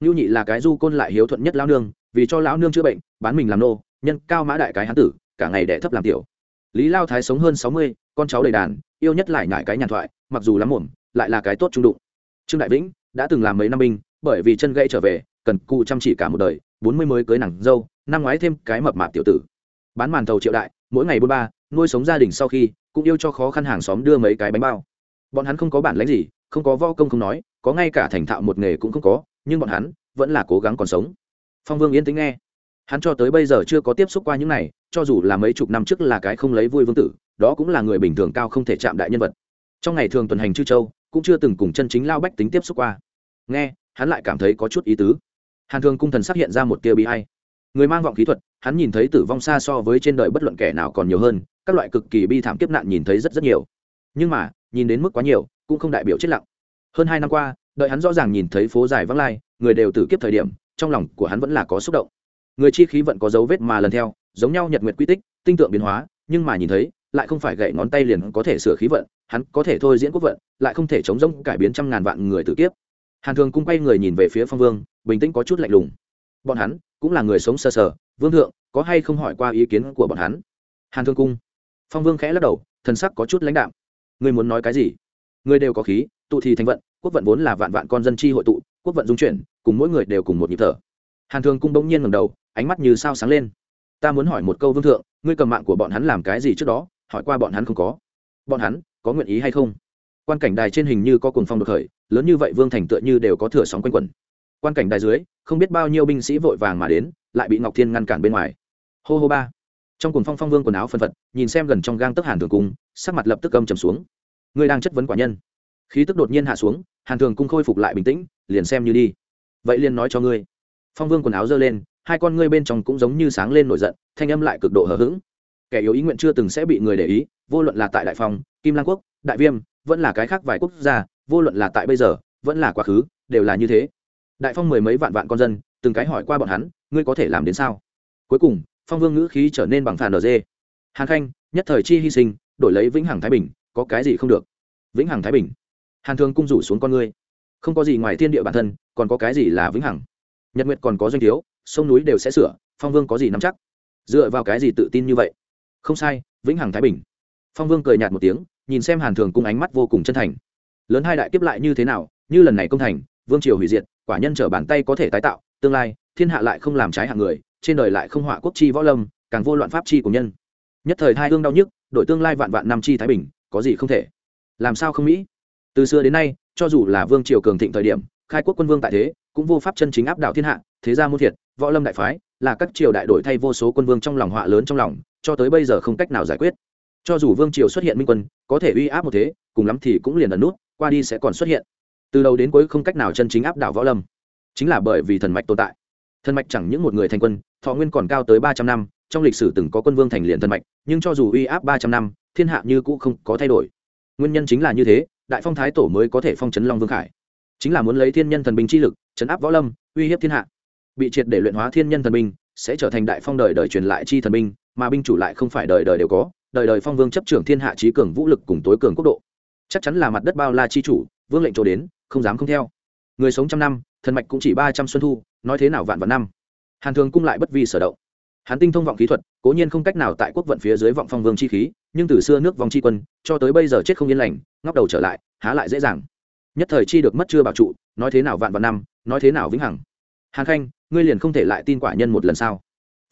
S1: Nhu nhị là cái du côn lại hiếu thuận nhất lão nương, vì cho lão nương chữa bệnh, bán mình làm nô, nhân cao mã đại cái hán tử, cả ngày đẻ thấp làm tiểu. Lý lao thái sống hơn sáu mươi, con cháu đầy đàn, yêu nhất lại ngại cái nhàn thoại, mặc dù lắm mồm, lại là cái tốt trung đụng. Trương đại vĩnh đã từng làm mấy năm binh, bởi vì chân gãy trở về, cần cụ chăm chỉ cả một đời, bốn mươi mới cưới nàng dâu, năm ngoái thêm cái mập mạp tiểu tử. Bán màn thầu triệu đại, mỗi ngày bốn ba, nuôi sống gia đình sau khi cũng yêu cho khó khăn hàng xóm đưa mấy cái bánh bao. Bọn hắn không có bản lãnh gì, không có vo công không nói, có ngay cả thành thạo một nghề cũng không có, nhưng bọn hắn vẫn là cố gắng còn sống. Phong vương yên tính nghe. Hắn cho tới bây giờ chưa có tiếp xúc qua những này, cho dù là mấy chục năm trước là cái không lấy vui vương tử, đó cũng là người bình thường cao không thể chạm đại nhân vật. Trong ngày thường tuần hành chư châu, cũng chưa từng cùng chân chính lao bách tính tiếp xúc qua. Nghe, hắn lại cảm thấy có chút ý tứ. Hàn thường cung thần xác hiện ra một tia bị hay người mang vọng khí thuật, hắn nhìn thấy tử vong xa so với trên đời bất luận kẻ nào còn nhiều hơn các loại cực kỳ bi thảm kiếp nạn nhìn thấy rất rất nhiều. Nhưng mà nhìn đến mức quá nhiều cũng không đại biểu chết lặng. Hơn hai năm qua đợi hắn rõ ràng nhìn thấy phố dài vắng lai người đều tử kiếp thời điểm trong lòng của hắn vẫn là có xúc động. Người chi khí vận có dấu vết mà lần theo giống nhau nhật nguyệt quy tích tinh tượng biến hóa nhưng mà nhìn thấy lại không phải gậy ngón tay liền có thể sửa khí vận hắn có thể thôi diễn quốc vận lại không thể chống rông cải biến trăm ngàn vạn người tử kiếp. Hàn thường cung quay người nhìn về phía phong vương bình tĩnh có chút lạnh lùng. Bọn hắn cũng là người sống sơ sờ, sờ vương thượng có hay không hỏi qua ý kiến của bọn hắn? Hàn thương cung phong vương khẽ lắc đầu, thần sắc có chút lãnh đạm. Người muốn nói cái gì? Người đều có khí, tụ thì thành vận, quốc vận vốn là vạn vạn con dân chi hội tụ, quốc vận dung chuyển, cùng mỗi người đều cùng một nhịp thở. Hàn thương cung bỗng nhiên ngầm đầu, ánh mắt như sao sáng lên. Ta muốn hỏi một câu vương thượng, ngươi cầm mạng của bọn hắn làm cái gì trước đó? Hỏi qua bọn hắn không có. Bọn hắn, có nguyện ý hay không? Quan cảnh đài trên hình như có cùng phong được khởi, lớn như vậy vương thành tựa như đều có thừa sóng quanh quẩn. Quan cảnh đài dưới, không biết bao nhiêu binh sĩ vội vàng mà đến, lại bị ngọc thiên ngăn cản bên ngoài. Hô hô ba trong cùng phong phong vương quần áo phân phật, nhìn xem gần trong gang tức hàn thường cung, sắc mặt lập tức âm trầm xuống. Ngươi đang chất vấn quả nhân. Khí tức đột nhiên hạ xuống, hàn thường cung khôi phục lại bình tĩnh, liền xem như đi. Vậy liền nói cho ngươi. Phong vương quần áo giơ lên, hai con ngươi bên trong cũng giống như sáng lên nổi giận, thanh âm lại cực độ hờ hững. Kẻ yếu ý nguyện chưa từng sẽ bị người để ý, vô luận là tại đại phong, kim lang quốc, đại viêm, vẫn là cái khác vài quốc gia, vô luận là tại bây giờ, vẫn là quá khứ, đều là như thế. Đại phong mười mấy vạn vạn con dân, từng cái hỏi qua bọn hắn, ngươi có thể làm đến sao? Cuối cùng phong vương ngữ khí trở nên bằng phản ở dê. Hàn khanh, nhất thời chi hy sinh, đổi lấy vĩnh hằng thái bình, có cái gì không được? Vĩnh hằng thái bình? Hàn thương cung rủ xuống con ngươi. Không có gì ngoài thiên địa bản thân, còn có cái gì là vĩnh hằng? Nhật nguyệt còn có doanh thiếu, sông núi đều sẽ sửa, phong vương có gì nắm chắc? Dựa vào cái gì tự tin như vậy? Không sai, vĩnh hằng thái bình. Phong vương cười nhạt một tiếng, nhìn xem hàn thường cung ánh mắt vô cùng chân thành. Lớn hai đại kiếp lại như thế nào, như lần này công thành, vương triều hủy diệt, quả nhân trở bàn tay có thể tái tạo, tương lai, thiên hạ lại không làm trái hạng người trên đời lại không họa quốc chi võ lâm, càng vô loạn pháp chi của nhân. Nhất thời hai hương đau nhức, đổi tương lai vạn vạn năm chi thái bình, có gì không thể? Làm sao không mỹ? Từ xưa đến nay, cho dù là vương triều cường thịnh thời điểm, khai quốc quân vương tại thế, cũng vô pháp chân chính áp đảo thiên hạ, thế gia muôn thiệt, võ lâm đại phái, là các triều đại đổi thay vô số quân vương trong lòng họa lớn trong lòng, cho tới bây giờ không cách nào giải quyết. Cho dù vương triều xuất hiện minh quân, có thể uy áp một thế, cùng lắm thì cũng liền ẩn nút, qua đi sẽ còn xuất hiện. Từ đầu đến cuối không cách nào chân chính áp đảo võ lâm. Chính là bởi vì thần mạch tồn tại thần mạch chẳng những một người thành quân, thọ nguyên còn cao tới ba trăm năm, trong lịch sử từng có quân vương thành liền thần mạch, nhưng cho dù uy áp ba trăm năm, thiên hạ như cũ không có thay đổi. Nguyên nhân chính là như thế, đại phong thái tổ mới có thể phong trấn long vương khải. Chính là muốn lấy thiên nhân thần binh chi lực, chấn áp võ lâm, uy hiếp thiên hạ. Bị triệt để luyện hóa thiên nhân thần binh, sẽ trở thành đại phong đời đời truyền lại chi thần binh, mà binh chủ lại không phải đời đời đều có, đời đời phong vương chấp trưởng thiên hạ trí cường vũ lực cùng tối cường quốc độ. Chắc chắn là mặt đất bao la chi chủ, vương lệnh chỗ đến, không dám không theo. Người sống trăm năm, thần mạch cũng chỉ ba trăm xuân thu nói thế nào vạn vạn năm. Hàn thường cung lại bất vi sở động. Hắn tinh thông vọng khí thuật, cố nhiên không cách nào tại quốc vận phía dưới vọng phong vương chi khí, nhưng từ xưa nước vòng chi quân, cho tới bây giờ chết không yên lành, ngóc đầu trở lại, há lại dễ dàng. Nhất thời chi được mất chưa bảo trụ, nói thế nào vạn vạn năm, nói thế nào vĩnh hằng. Hàn khanh, ngươi liền không thể lại tin quả nhân một lần sao?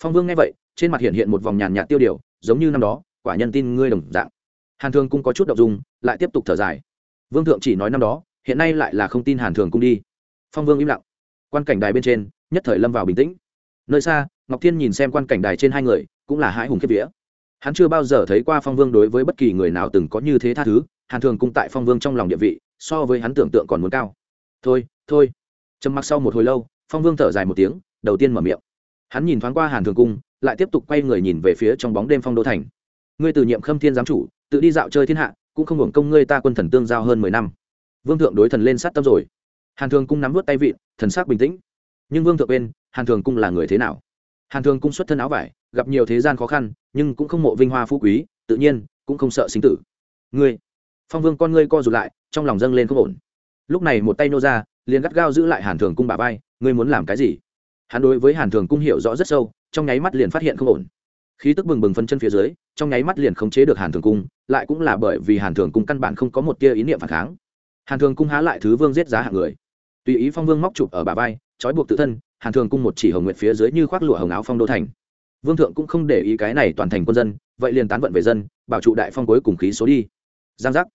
S1: Phong vương nghe vậy, trên mặt hiện hiện một vòng nhàn nhạt tiêu điều, giống như năm đó, quả nhân tin ngươi đồng dạng. Hàn thường cung có chút đậu dung, lại tiếp tục thở dài. Vương thượng chỉ nói năm đó, hiện nay lại là không tin hàn thường cung đi. Phong vương im lặng quan cảnh đài bên trên, nhất thời lâm vào bình tĩnh. Nơi xa, ngọc thiên nhìn xem quan cảnh đài trên hai người, cũng là hai hùng kiếp vía. Hắn chưa bao giờ thấy qua phong vương đối với bất kỳ người nào từng có như thế tha thứ, hàn thường cung tại phong vương trong lòng địa vị, so với hắn tưởng tượng còn muốn cao. Thôi thôi. Trầm mặc sau một hồi lâu, phong vương thở dài một tiếng, đầu tiên mở miệng. Hắn nhìn thoáng qua hàn thường cung, lại tiếp tục quay người nhìn về phía trong bóng đêm phong đô thành. Ngươi từ nhiệm khâm thiên giám chủ, tự đi dạo chơi thiên hạ, cũng không hưởng công ngươi ta quân thần tương giao hơn mười năm. Vương thượng đối thần lên sát tâm rồi hàn thường cung nắm vớt tay vịn, thần sắc bình tĩnh. Nhưng vương thượng bên hàn thường cung là người thế nào? Hàn thường cung xuất thân áo vải, gặp nhiều thế gian khó khăn, nhưng cũng không mộ vinh hoa phú quý, tự nhiên, cũng không sợ sinh tử. Ngươi, phong vương con ngươi co rụt lại, trong lòng dâng lên không ổn. Lúc này một tay nô ra, liền gắt gao giữ lại hàn thường cung bà vai, ngươi muốn làm cái gì? Hắn đối với hàn thường cung hiểu rõ rất sâu, trong nháy mắt liền phát hiện không ổn. Khí tức bừng bừng phân chân phía dưới, trong nháy mắt liền khống chế được hàn thường cung, lại cũng là bởi vì hàn thường cung căn bản không có một tia ý niệm phản kháng. Hàn thường cung há lại thứ vương giết giá hạng người tùy ý phong vương móc chụp ở bà vai, trói buộc tự thân, hàn thường cung một chỉ hồng nguyệt phía dưới như khoác lụa hồng áo phong đô thành. Vương thượng cũng không để ý cái này toàn thành quân dân, vậy liền tán vận về dân, bảo trụ đại phong cuối cùng khí số đi. Giang giác.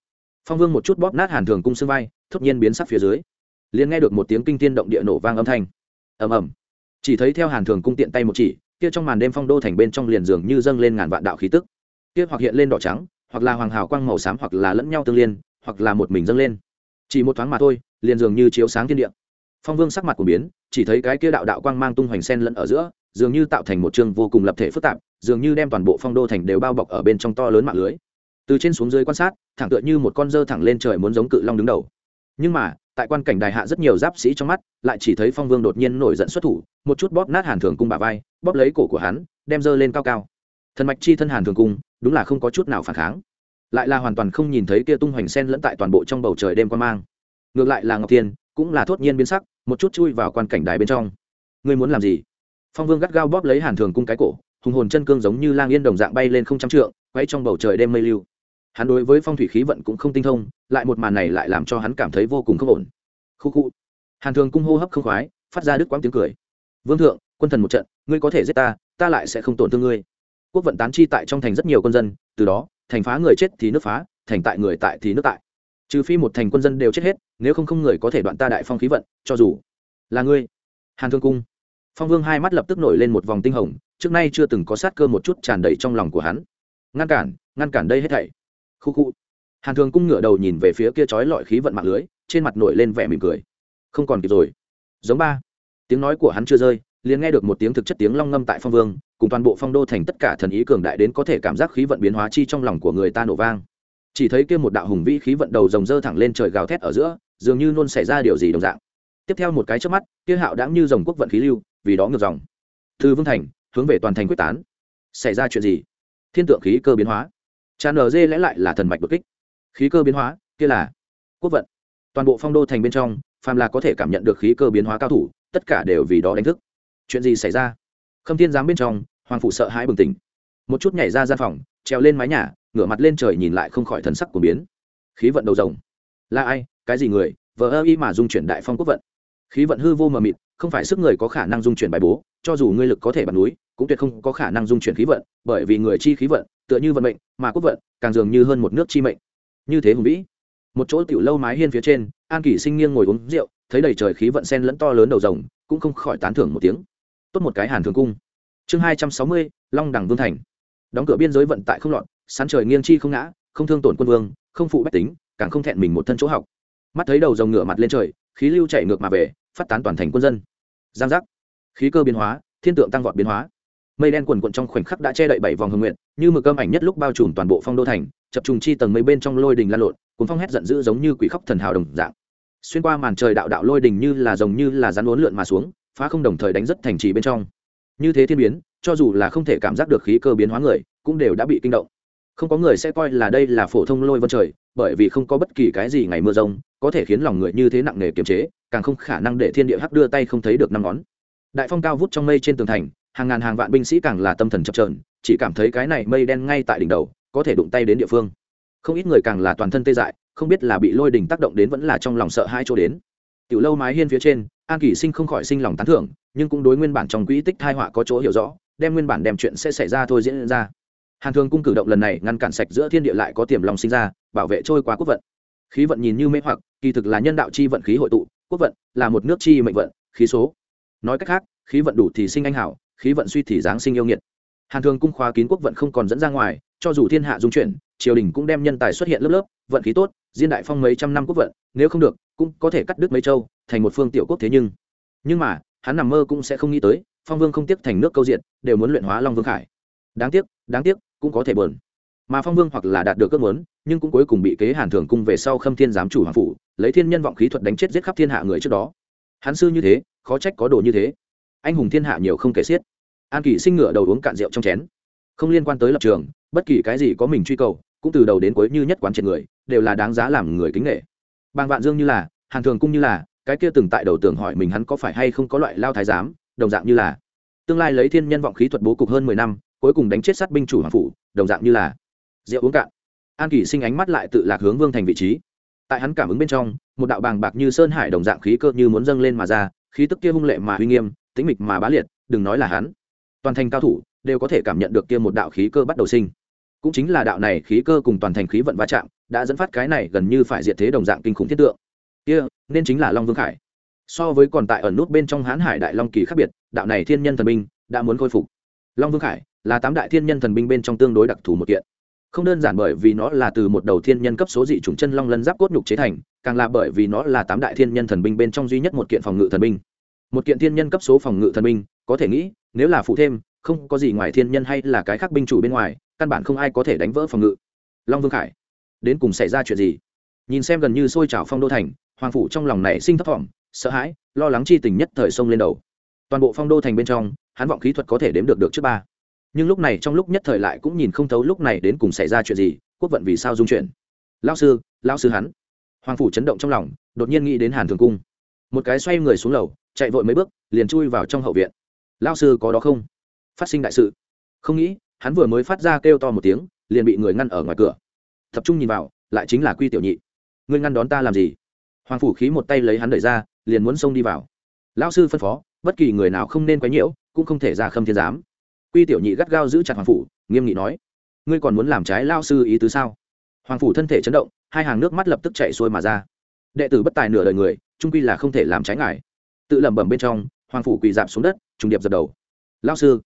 S1: Phong vương một chút bóp nát hàn thường cung xương vai, thốt nhiên biến sắc phía dưới. Liền nghe được một tiếng kinh tiên động địa nổ vang âm thanh. Ầm ầm. Chỉ thấy theo hàn thường cung tiện tay một chỉ, kia trong màn đêm phong đô thành bên trong liền dường như dâng lên ngàn vạn đạo khí tức. Kia hoặc hiện lên đỏ trắng, hoặc là hoàng hào quang màu xám, hoặc là lẫn nhau tương liên, hoặc là một mình dâng lên. Chỉ một thoáng mà thôi liền dường như chiếu sáng thiên địa. Phong vương sắc mặt của biến, chỉ thấy cái kia đạo đạo quang mang tung hoành sen lẫn ở giữa, dường như tạo thành một chương vô cùng lập thể phức tạp, dường như đem toàn bộ phong đô thành đều bao bọc ở bên trong to lớn mạng lưới. Từ trên xuống dưới quan sát, thẳng tựa như một con dơ thẳng lên trời muốn giống cự long đứng đầu. Nhưng mà, tại quan cảnh đài hạ rất nhiều giáp sĩ trong mắt, lại chỉ thấy phong vương đột nhiên nổi giận xuất thủ, một chút bóp nát hàn thường cung bà vai, bóp lấy cổ của hắn, đem dơ lên cao cao. Thần mạch chi thân hàn thường cung, đúng là không có chút nào phản kháng. Lại là hoàn toàn không nhìn thấy kia tung hoành sen lẫn tại toàn bộ trong bầu trời đêm quan mang ngược lại là ngọc tiên cũng là thốt nhiên biến sắc, một chút chui vào quan cảnh đài bên trong. Ngươi muốn làm gì? Phong vương gắt gao bóp lấy hàn thường cung cái cổ, hùng hồn chân cương giống như lang yên đồng dạng bay lên không trăm trượng, quay trong bầu trời đêm mây lưu. Hắn đối với phong thủy khí vận cũng không tinh thông, lại một màn này lại làm cho hắn cảm thấy vô cùng không ổn. Khu khu. Hàn thường cung hô hấp không khoái, phát ra đứt quãng tiếng cười. Vương thượng, quân thần một trận, ngươi có thể giết ta ta lại sẽ không tổn thương ngươi. Quốc vận tán chi tại trong thành rất nhiều quân dân, từ đó, thành phá người chết thì nước phá, thành tại người tại thì nước tại trừ phi một thành quân dân đều chết hết, nếu không không người có thể đoạn ta đại phong khí vận, cho dù là ngươi. Hàn thương cung. Phong vương hai mắt lập tức nổi lên một vòng tinh hồng, trước nay chưa từng có sát cơ một chút tràn đầy trong lòng của hắn. Ngăn cản ngăn cản đây hết thảy. Khu khu. Hàn Thương cung ngửa đầu nhìn về phía kia trói lọi khí vận mạng lưới, trên mặt nổi lên vẻ mỉm cười. Không còn kịp rồi. Giống ba. Tiếng nói của hắn chưa rơi, liền nghe được một tiếng thực chất tiếng long ngâm tại phong vương, cùng toàn bộ phong đô thành tất cả thần ý cường đại đến có thể cảm giác khí vận biến hóa chi trong lòng của người ta nổ vang chỉ thấy kia một đạo hùng vĩ khí vận đầu rồng dơ thẳng lên trời gào thét ở giữa, dường như nôn xảy ra điều gì đồng dạng. Tiếp theo một cái trước mắt, kia hạo đã như dòng quốc vận khí lưu, vì đó ngược dòng. Từ vương thành, hướng về toàn thành quyết tán. Xảy ra chuyện gì? Thiên tượng khí cơ biến hóa. Tràn ở dê lẽ lại là thần mạch bực kích. Khí cơ biến hóa, kia là quốc vận. Toàn bộ phong đô thành bên trong, phàm là có thể cảm nhận được khí cơ biến hóa cao thủ, tất cả đều vì đó đánh thức. Chuyện gì xảy ra? Khâm thiên giám bên trong, hoàng phụ sợ hãi bừng tỉnh. Một chút nhảy ra gian phòng treo lên mái nhà ngửa mặt lên trời nhìn lại không khỏi thần sắc của biến. Khí vận đầu rồng. Là ai? Cái gì người? Vờ ơ y mà dung chuyển đại phong quốc vận. Khí vận hư vô mờ mịt, không phải sức người có khả năng dung chuyển bài bố, cho dù ngươi lực có thể bật núi, cũng tuyệt không có khả năng dung chuyển khí vận, bởi vì người chi khí vận, tựa như vận mệnh, mà quốc vận, càng dường như hơn một nước chi mệnh. Như thế hùng vĩ. Một chỗ tiểu lâu mái hiên phía trên, an kỷ sinh nghiêng ngồi uống rượu, thấy đầy trời khí vận sen lẫn to lớn đầu rồng, cũng không khỏi tán thưởng một tiếng. Tốt một cái hàn thường cung. Chương hai trăm sáu mươi, long đẳng vương thành. Đóng cửa biên giới vận tại không lọt sán trời nghiêng chi không ngã, không thương tổn quân vương, không phụ bách tính, càng không thẹn mình một thân chỗ học. Mắt thấy đầu rồng ngửa mặt lên trời, khí lưu chạy ngược mà về, phát tán toàn thành quân dân. Giang giác. Khí cơ biến hóa, thiên tượng tăng vọt biến hóa. Mây đen quần quận trong khoảnh khắc đã che đậy bảy vòng hương nguyện, như mực cơm ảnh nhất lúc bao trùm toàn bộ phong đô thành, chập trùng chi tầng mây bên trong lôi đình lan lộn, cuốn phong hét giận dữ giống như quỷ khóc thần hào đồng dạng. Xuyên qua màn trời đạo đạo lôi đình như là rồng như là rắn uốn lượn mà xuống, phá không đồng thời đánh rất thành trì bên trong. Như thế thiên biến, cho dù là không thể cảm giác được khí cơ biến hóa người, cũng đều đã bị kinh động không có người sẽ coi là đây là phổ thông lôi vân trời, bởi vì không có bất kỳ cái gì ngày mưa rông, có thể khiến lòng người như thế nặng nề kiềm chế, càng không khả năng để thiên địa hắc đưa tay không thấy được năm ngón. Đại phong cao vút trong mây trên tường thành, hàng ngàn hàng vạn binh sĩ càng là tâm thần chập trờn chỉ cảm thấy cái này mây đen ngay tại đỉnh đầu, có thể đụng tay đến địa phương. Không ít người càng là toàn thân tê dại, không biết là bị lôi đình tác động đến vẫn là trong lòng sợ hai chỗ đến. Tiểu lâu mái hiên phía trên, an kỷ sinh không khỏi sinh lòng tán thưởng, nhưng cũng đối nguyên bản trong quỹ tích thai họa có chỗ hiểu rõ, đem nguyên bản đem chuyện sẽ xảy ra thôi diễn ra hàn thường cung cử động lần này ngăn cản sạch giữa thiên địa lại có tiềm lòng sinh ra, bảo vệ trôi qua quốc vận. Khí vận nhìn như mê hoặc, kỳ thực là nhân đạo chi vận khí hội tụ, quốc vận là một nước chi mệnh vận, khí số. Nói cách khác, khí vận đủ thì sinh anh hảo, khí vận suy thì giáng sinh yêu nghiệt. Hàn thường cung khóa kín quốc vận không còn dẫn ra ngoài, cho dù thiên hạ dung chuyển, triều đình cũng đem nhân tài xuất hiện lớp lớp, vận khí tốt, diên đại phong mấy trăm năm quốc vận, nếu không được, cũng có thể cắt đứt mấy châu, thành một phương tiểu quốc thế nhưng. Nhưng mà, hắn nằm mơ cũng sẽ không nghĩ tới, phong vương không tiếc thành nước câu diện đều muốn luyện hóa long vương khải. Đáng tiếc đáng tiếc cũng có thể bờn. Mà phong vương hoặc là đạt được ước muốn, nhưng cũng cuối cùng bị kế hàn thường cung về sau khâm thiên giám chủ hoàng phủ, lấy thiên nhân vọng khí thuật đánh chết giết khắp thiên hạ người trước đó. Hắn sư như thế, khó trách có đồ như thế. Anh hùng thiên hạ nhiều không kể xiết. An kỷ sinh ngựa đầu uống cạn rượu trong chén. Không liên quan tới lập trường, bất kỳ cái gì có mình truy cầu, cũng từ đầu đến cuối như nhất quán trên người, đều là đáng giá làm người kính nghệ bàng vạn dương như là, hàn thường cung như là, cái kia từng tại đầu tường hỏi mình hắn có phải hay không có loại lao thái giám, đồng dạng như là. Tương lai lấy thiên nhân vọng khí thuật bố cục hơn mười năm cuối cùng đánh chết sát binh chủ hoàng phủ, đồng dạng như là rượu uống cạn. An kỷ sinh ánh mắt lại tự lạc hướng vương thành vị trí. Tại hắn cảm ứng bên trong, một đạo bàng bạc như sơn hải đồng dạng khí cơ như muốn dâng lên mà ra, khí tức kia hung lệ mà uy nghiêm, tĩnh mịch mà bá liệt, đừng nói là hắn. Toàn thành cao thủ đều có thể cảm nhận được kia một đạo khí cơ bắt đầu sinh. Cũng chính là đạo này khí cơ cùng toàn thành khí vận va chạm, đã dẫn phát cái này gần như phải diệt thế đồng dạng kinh khủng thiết tượng. Kia, nên chính là long vương khải. So với còn tại ẩn nút bên trong hán hải đại long kỳ khác biệt, đạo này thiên nhân thần minh đã muốn khôi phục. Long vương khải là tám đại thiên nhân thần binh bên trong tương đối đặc thù một kiện. Không đơn giản bởi vì nó là từ một đầu thiên nhân cấp số dị chủng chân long lân giáp cốt nhục chế thành, càng là bởi vì nó là tám đại thiên nhân thần binh bên trong duy nhất một kiện phòng ngự thần binh. Một kiện thiên nhân cấp số phòng ngự thần binh, có thể nghĩ, nếu là phụ thêm, không có gì ngoài thiên nhân hay là cái khác binh chủ bên ngoài, căn bản không ai có thể đánh vỡ phòng ngự. Long vương khải, đến cùng xảy ra chuyện gì? Nhìn xem gần như sôi trào phong đô thành, hoàng phủ trong lòng này sinh thấp thỏm, sợ hãi, lo lắng chi tình nhất thời sông lên đầu. Toàn bộ phong đô thành bên trong, hắn vọng khí thuật có thể đếm được được trước ba nhưng lúc này trong lúc nhất thời lại cũng nhìn không thấu lúc này đến cùng xảy ra chuyện gì, quốc vận vì sao dung chuyển. Lao sư lao sư hắn. Hoàng phủ chấn động trong lòng, đột nhiên nghĩ đến hàn thường cung. Một cái xoay người xuống lầu, chạy vội mấy bước, liền chui vào trong hậu viện. Lao sư có đó không? Phát sinh đại sự. Không nghĩ, hắn vừa mới phát ra kêu to một tiếng, liền bị người ngăn ở ngoài cửa. Tập trung nhìn vào, lại chính là quy tiểu nhị. Ngươi ngăn đón ta làm gì? Hoàng phủ khí một tay lấy hắn đẩy ra, liền muốn xông đi vào. Lão sư phân phó, bất kỳ người nào không nên quấy nhiễu, cũng không thể ra khâm thiên giám quy tiểu nhị gắt gao giữ chặt hoàng phủ, nghiêm nghị nói, ngươi còn muốn làm trái lao sư ý tứ sao? Hoàng phủ thân thể chấn động, hai hàng nước mắt lập tức chạy xuôi mà ra. Đệ tử bất tài nửa đời người, trung quy là không thể làm trái ngài. Tự lẩm bẩm bên trong, hoàng phủ quỳ dạp xuống đất, trùng điệp dập đầu. Lao sư,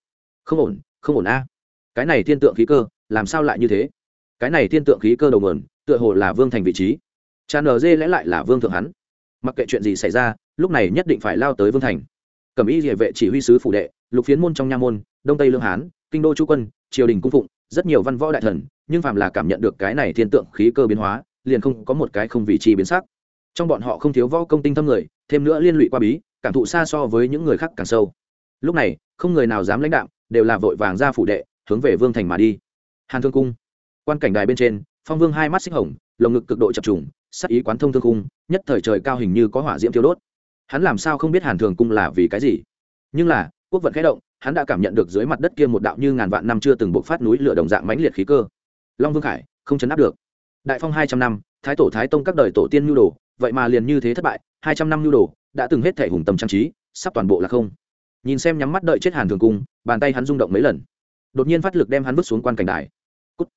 S1: không ổn không ổn a. Cái này thiên tượng khí cơ, làm sao lại như thế? Cái này thiên tượng khí cơ đầu nguồn, tựa hồ là vương thành vị trí. Cha nờ dê lẽ lại là vương thượng hắn. Mặc kệ chuyện gì xảy ra, lúc này nhất định phải lao tới vương thành. Cẩm y địa vệ chỉ huy sứ phủ đệ, lục phiến môn trong nha môn đông tây lương hán, kinh đô chu quân, triều đình cung phụng, rất nhiều văn võ đại thần, nhưng phàm là cảm nhận được cái này thiên tượng khí cơ biến hóa, liền không có một cái không vị trí biến sắc. Trong bọn họ không thiếu võ công tinh thâm người, thêm nữa liên lụy qua bí, cảm thụ xa so với những người khác càng sâu. Lúc này, không người nào dám lãnh đạo đều là vội vàng ra phủ đệ, hướng về vương thành mà đi. Hàn thương cung. Quan cảnh đài bên trên, phong vương hai mắt xích hồng, lồng ngực cực độ chập trùng, sắc ý quán thông thương cung, nhất thời trời cao hình như có hỏa diễm thiêu đốt. Hắn làm sao không biết hàn thường cung là vì cái gì? Nhưng là, quốc vận khẽ động hắn đã cảm nhận được dưới mặt đất kia một đạo như ngàn vạn năm chưa từng bộc phát núi lửa đồng dạng mãnh liệt khí cơ. Long vương khải, không chấn áp được. Đại phong hai trăm năm, thái tổ thái tông các đời tổ tiên nhu đồ, vậy mà liền như thế thất bại, hai trăm năm nhu đồ, đã từng hết thể hùng tâm trang trí, sắp toàn bộ là không. Nhìn xem nhắm mắt đợi chết hàn thường cung, bàn tay hắn rung động mấy lần. Đột nhiên phát lực đem hắn vứt xuống quan cảnh đài. Cút.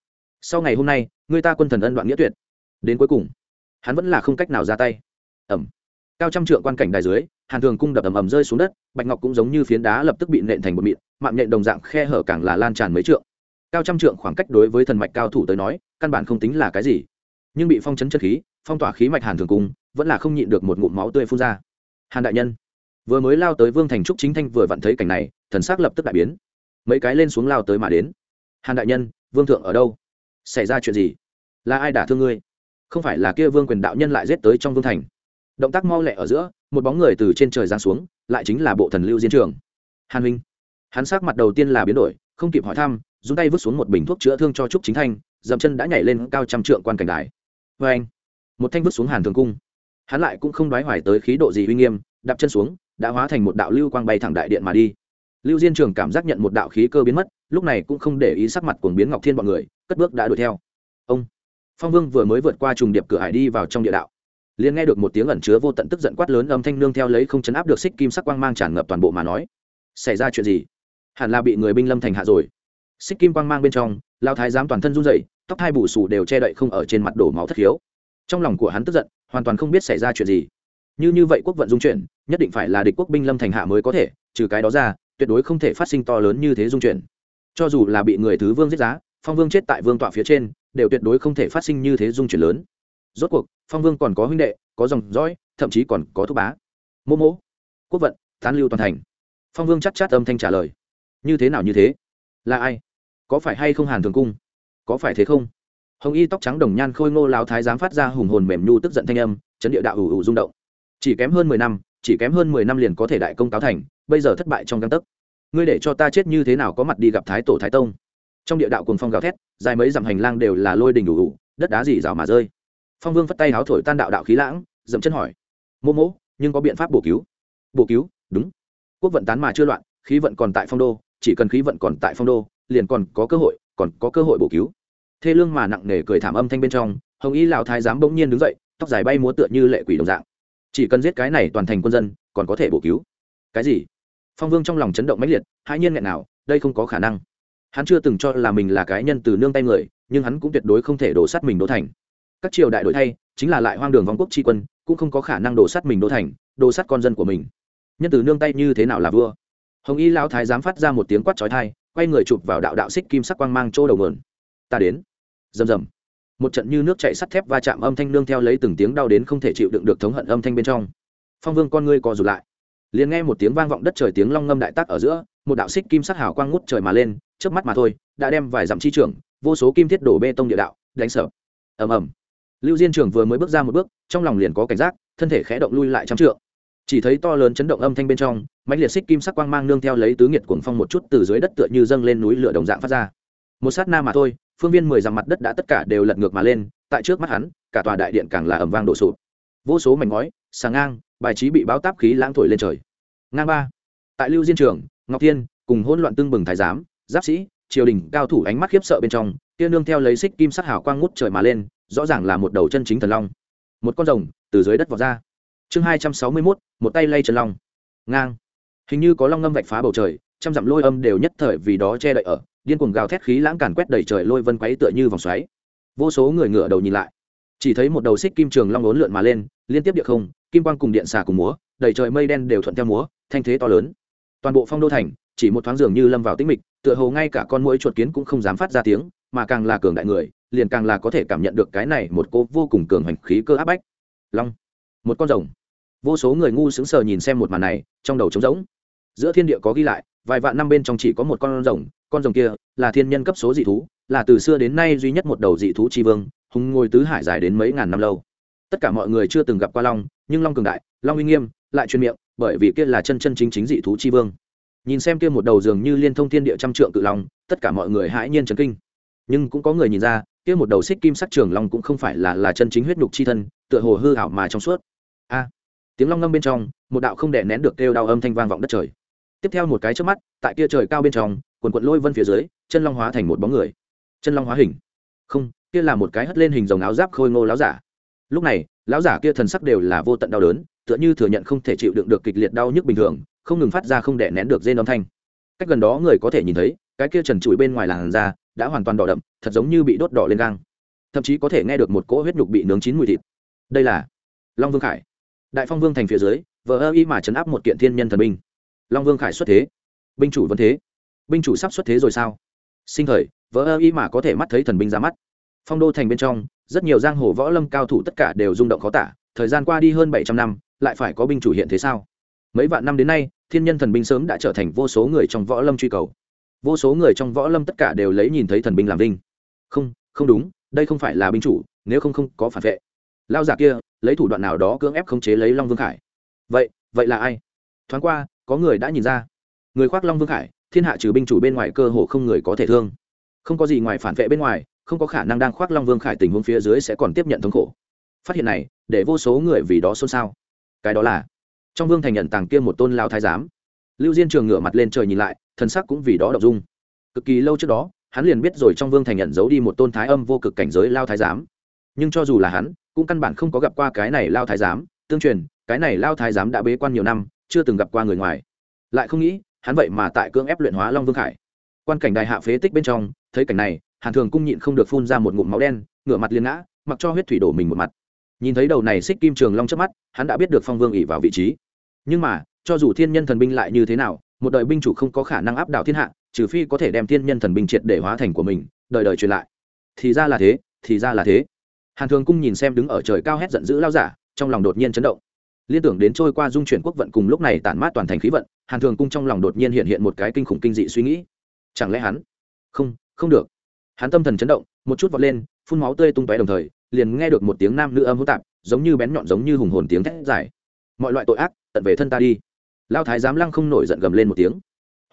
S1: sau ngày hôm nay, người ta quân thần ân đoạn nghĩa tuyệt. Đến cuối cùng, hắn vẫn là không cách nào ra tay. Ẩm cao trăm trượng quan cảnh đài dưới, hàn thường cung đập ầm ầm rơi xuống đất, bạch ngọc cũng giống như phiến đá lập tức bị nện thành một mịn, mạng nhện đồng dạng khe hở càng là lan tràn mấy trượng. Cao trăm trượng khoảng cách đối với thần mạch cao thủ tới nói, căn bản không tính là cái gì. Nhưng bị phong chấn chất khí, phong tỏa khí mạch hàn thường cung, vẫn là không nhịn được một ngụm máu tươi phun ra. Hàn đại nhân, vừa mới lao tới vương thành trúc chính thanh vừa vặn thấy cảnh này, thần s ắ c lập tức đại biến. Mấy cái lên xuống lao tới mà đến. Hàn đại nhân, vương thượng ở đâu? Xảy ra chuyện gì? Là ai đả thương ngươi? Không phải là kia vương quyền đạo nhân lại giết tới trong vương thành? Động tác mau lẹ ở giữa, một bóng người từ trên trời giáng xuống, lại chính là bộ thần lưu diên trường. Hàn huynh. Hắn sắc mặt đầu tiên là biến đổi, không kịp hỏi thăm dùng tay vứt xuống một bình thuốc chữa thương cho trúc chính thanh, dậm chân đã nhảy lên cao trăm trượng quan cảnh đài. Vê anh, một thanh vứt xuống hàn thường cung. Hắn lại cũng không đoái hoài tới khí độ gì uy nghiêm, đạp chân xuống, đã hóa thành một đạo lưu quang bay thẳng đại điện mà đi. Lưu diên trường cảm giác nhận một đạo khí cơ biến mất, lúc này cũng không để ý sắc mặt cuồng biến ngọc thiên bọn người, cất bước đã đuổi theo. Ông, phong vương vừa mới vượt qua trùng điệp cửa hải đi vào trong địa đạo liền nghe được một tiếng ẩn chứa vô tận tức giận quát lớn âm thanh nương theo lấy không chấn áp được xích kim sắc quang mang tràn ngập toàn bộ mà nói. Xảy ra chuyện gì? Hẳn là bị người binh lâm thành hạ rồi. Xích kim quang mang bên trong lao thái giám toàn thân run rẩy, tóc hai bù sù đều che đậy không ở trên mặt đổ máu thất khiếu. Trong lòng của hắn tức giận, hoàn toàn không biết xảy ra chuyện gì. Như như vậy quốc vận dung chuyển, nhất định phải là địch quốc binh lâm thành hạ mới có thể, trừ cái đó ra, tuyệt đối không thể phát sinh to lớn như thế dung chuyển. Cho dù là bị người thứ vương giết giá, phong vương chết tại vương tọa phía trên, đều tuyệt đối không thể phát sinh như thế dung chuyển lớn rốt cuộc phong vương còn có huynh đệ có dòng dõi thậm chí còn có thúc bá. Mô mô quốc vận tán lưu toàn thành. Phong vương chắc chát âm thanh trả lời. Như thế nào như thế? Là ai? Có phải hay không hàn thường cung? Có phải thế không? Hồng y tóc trắng đồng nhan khôi ngô lao thái giám phát ra hùng hồn mềm nhu tức giận thanh âm chấn địa đạo ủ ủ rung động. Chỉ kém hơn mười năm chỉ kém hơn mười năm liền có thể đại công cáo thành bây giờ thất bại trong găng tấc. Ngươi để cho ta chết như thế nào có mặt đi gặp thái tổ thái tông? Trong địa đạo cùng phong gào thét dài mấy dặm hành lang đều là lôi đình ủ ủ, đất đá gì rào mà rơi phong vương phất tay háo thổi tan đạo đạo khí lãng, dậm chân hỏi mô mỗ, nhưng có biện pháp bổ cứu? Bổ cứu? Đúng. Quốc vận tán mà chưa loạn, khí vận còn tại phong đô, chỉ cần khí vận còn tại phong đô, liền còn có cơ hội, còn có cơ hội bổ cứu. Thê lương mà nặng nề cười thảm âm thanh bên trong, hồng y lão thái giám bỗng nhiên đứng dậy, tóc dài bay múa tựa như lệ quỷ đồng dạng. Chỉ cần giết cái này toàn thành quân dân, còn có thể bổ cứu. Cái gì? Phong vương trong lòng chấn động mãnh liệt, hãi nhiên nghẹn nào, đây không có khả năng. Hắn chưa từng cho là mình là cái nhân từ nương tay người, nhưng hắn cũng tuyệt đối không thể đổ sát mình đỗ thành các triều đại đổi thay, chính là lại hoang đường vong quốc tri quân, cũng không có khả năng đổ sát mình đô thành, đổ sát con dân của mình. Nhân từ nương tay như thế nào là vua? Hồng y lao thái dám phát ra một tiếng quát trói thai quay người chụp vào đạo đạo xích kim sắc quang mang chỗ đầu mườn ta đến. Rầm rầm. Một trận như nước chạy sắt thép va chạm âm thanh nương theo lấy từng tiếng đau đến không thể chịu đựng được thống hận âm thanh bên trong. Phong vương con ngươi co rụt lại. Liền nghe một tiếng vang vọng đất trời tiếng long ngâm đại tác ở giữa, một đạo xích kim sắc hào quang ngút trời mà lên trước mắt mà thôi, đã đem vài dặm chi trưởng, vô số kim thiết đổ bê tông địa đạo, đánh sở ầm ầm lưu diên trường vừa mới bước ra một bước, trong lòng liền có cảnh giác, thân thể khẽ động lui lại trăm trượng. Chỉ thấy to lớn chấn động âm thanh bên trong, mãnh liệt xích kim sắc quang mang nương theo lấy tứ nghiệt cuồng phong một chút từ dưới đất tựa như dâng lên núi lửa đồng dạng phát ra. Một sát na mà thôi, phương viên mười dặm mặt đất đã tất cả đều lật ngược mà lên, tại trước mắt hắn, cả tòa đại điện càng là ầm vang đổ sụp. Vô số mảnh ngói, sàng ngang, bài trí bị báo táp khí lãng thổi lên trời. Ngang ba. Tại lưu diên trường, ngọc thiên cùng hỗn loạn tương bừng thái giám, giáp sĩ, triều đình, cao thủ ánh mắt khiếp sợ bên trong, kia nương theo lấy xích kim sắc hào quang ngút trời mà lên rõ ràng là một đầu chân chính thần long. Một con rồng từ dưới đất vọt ra. Chương hai trăm sáu mươi mốt, một tay lay trần long. Ngang. Hình như có long ngâm vạch phá bầu trời, trăm dặm lôi âm đều nhất thời vì đó che đậy ở, điên cuồng gào thét khí lãng càn quét đầy trời lôi vân quấy tựa như vòng xoáy. Vô số người ngửa đầu nhìn lại. Chỉ thấy một đầu xích kim trường long lốn lượn mà lên, liên tiếp địa không, kim quang cùng điện xà cùng múa, đầy trời mây đen đều thuận theo múa, thanh thế to lớn. Toàn bộ phong đô thành, chỉ một thoáng dường như lâm vào tĩnh mịch, tựa hồ ngay cả con mũi chuột kiến cũng không dám phát ra tiếng mà càng là cường đại người, liền càng là có thể cảm nhận được cái này một cô vô cùng cường hành khí cơ áp bách. Long, một con rồng. Vô số người ngu sững sờ nhìn xem một màn này, trong đầu trống rỗng. Giữa thiên địa có ghi lại, vài vạn năm bên trong chỉ có một con rồng con rồng kia là thiên nhân cấp số dị thú, là từ xưa đến nay duy nhất một đầu dị thú tri vương, hùng ngồi tứ hải dài đến mấy ngàn năm lâu. Tất cả mọi người chưa từng gặp qua long, nhưng long cường đại, long uy nghiêm, lại chuyên miệng, bởi vì kia là chân chân chính chính dị thú tri vương. Nhìn xem kia một đầu dường như liên thông thiên địa trăm trượng cự long, tất cả mọi người hãi nhiên chấn kinh nhưng cũng có người nhìn ra, kia một đầu xích kim sắc trường long cũng không phải là là chân chính huyết nhục chi thân, tựa hồ hư hảo mà trong suốt. A! Tiếng long ngâm bên trong, một đạo không đè nén được kêu đau âm thanh vang vọng đất trời. Tiếp theo một cái trước mắt, tại kia trời cao bên trong, quần quận lôi vân phía dưới, chân long hóa thành một bóng người. Chân long hóa hình. Không, kia là một cái hất lên hình dòng áo giáp khôi ngô láo giả. Lúc này, lão giả kia thần sắc đều là vô tận đau đớn, tựa như thừa nhận không thể chịu đựng được kịch liệt đau nhức bình thường, không ngừng phát ra không đè nén được rên âm thanh. Cách gần đó người có thể nhìn thấy cái kia trần trụi bên ngoài làn da đã hoàn toàn đỏ đậm, thật giống như bị đốt đỏ lên gang. Thậm chí có thể nghe được một cỗ huyết nhục bị nướng chín mùi thịt. Đây là long vương khải. Đại phong vương thành phía dưới, vờ ơ y mà chấn áp một kiện thiên nhân thần binh. Long vương khải xuất thế. Binh chủ vẫn thế. Binh chủ sắp xuất thế rồi sao? Sinh thời, vờ ơ y mà có thể mắt thấy thần binh ra mắt. Phong đô thành bên trong, rất nhiều giang hồ võ lâm cao thủ tất cả đều rung động khó tả. Thời gian qua đi hơn bảy trăm năm, lại phải có binh chủ hiện thế sao? Mấy vạn năm đến nay, thiên nhân thần binh sớm đã trở thành vô số người trong võ lâm truy cầu vô số người trong võ lâm tất cả đều lấy nhìn thấy thần binh làm vinh. Không không đúng, đây không phải là binh chủ, nếu không không có phản vệ. Lao giả kia, lấy thủ đoạn nào đó cưỡng ép khống chế lấy long vương khải. Vậy vậy là ai? Thoáng qua, có người đã nhìn ra. Người khoác long vương khải, thiên hạ trừ binh chủ bên ngoài cơ hồ không người có thể thương. Không có gì ngoài phản vệ bên ngoài, không có khả năng đang khoác long vương khải tình huống phía dưới sẽ còn tiếp nhận thống khổ. Phát hiện này, để vô số người vì đó xôn xao. Cái đó là, trong vương thành nhận tàng kia một tôn lao thái giám. Lưu diên trường ngửa mặt lên trời nhìn lại thần sắc cũng vì đó động dung. Cực kỳ lâu trước đó, hắn liền biết rồi trong vương thành nhận giấu đi một tôn thái âm vô cực cảnh giới lao thái giám. Nhưng cho dù là hắn, cũng căn bản không có gặp qua cái này lao thái giám. Tương truyền, cái này lao thái giám đã bế quan nhiều năm, chưa từng gặp qua người ngoài. Lại không nghĩ, hắn vậy mà tại cưỡng ép luyện hóa long vương khải. Quan cảnh đài hạ phế tích bên trong, thấy cảnh này, hàn thường cung nhịn không được phun ra một ngụm máu đen, ngửa mặt liền ngã, mặc cho huyết thủy đổ mình một mặt. Nhìn thấy đầu này xích kim trường long trước mắt, hắn đã biết được phong vương ỉ vào vị trí. Nhưng mà, cho dù thiên nhân thần binh lại như thế nào một đời binh chủ không có khả năng áp đảo thiên hạ, trừ phi có thể đem thiên nhân thần binh triệt để hóa thành của mình, đời đời truyền lại. Thì ra là thế, thì ra là thế. Hàn thường cung nhìn xem đứng ở trời cao hét giận dữ lao giả, trong lòng đột nhiên chấn động. Liên tưởng đến trôi qua dung chuyển quốc vận cùng lúc này tản mát toàn thành khí vận, hàn thường cung trong lòng đột nhiên hiện hiện một cái kinh khủng kinh dị suy nghĩ. Chẳng lẽ hắn? Không không được. Hắn tâm thần chấn động, một chút vọt lên, phun máu tươi tung tóe đồng thời, liền nghe được một tiếng nam nữ âm hỗn tạp, giống như bén nhọn giống như hùng hồn tiếng thét dài. Mọi loại tội ác, tận về thân ta đi lao thái giám lăng không nổi giận gầm lên một tiếng.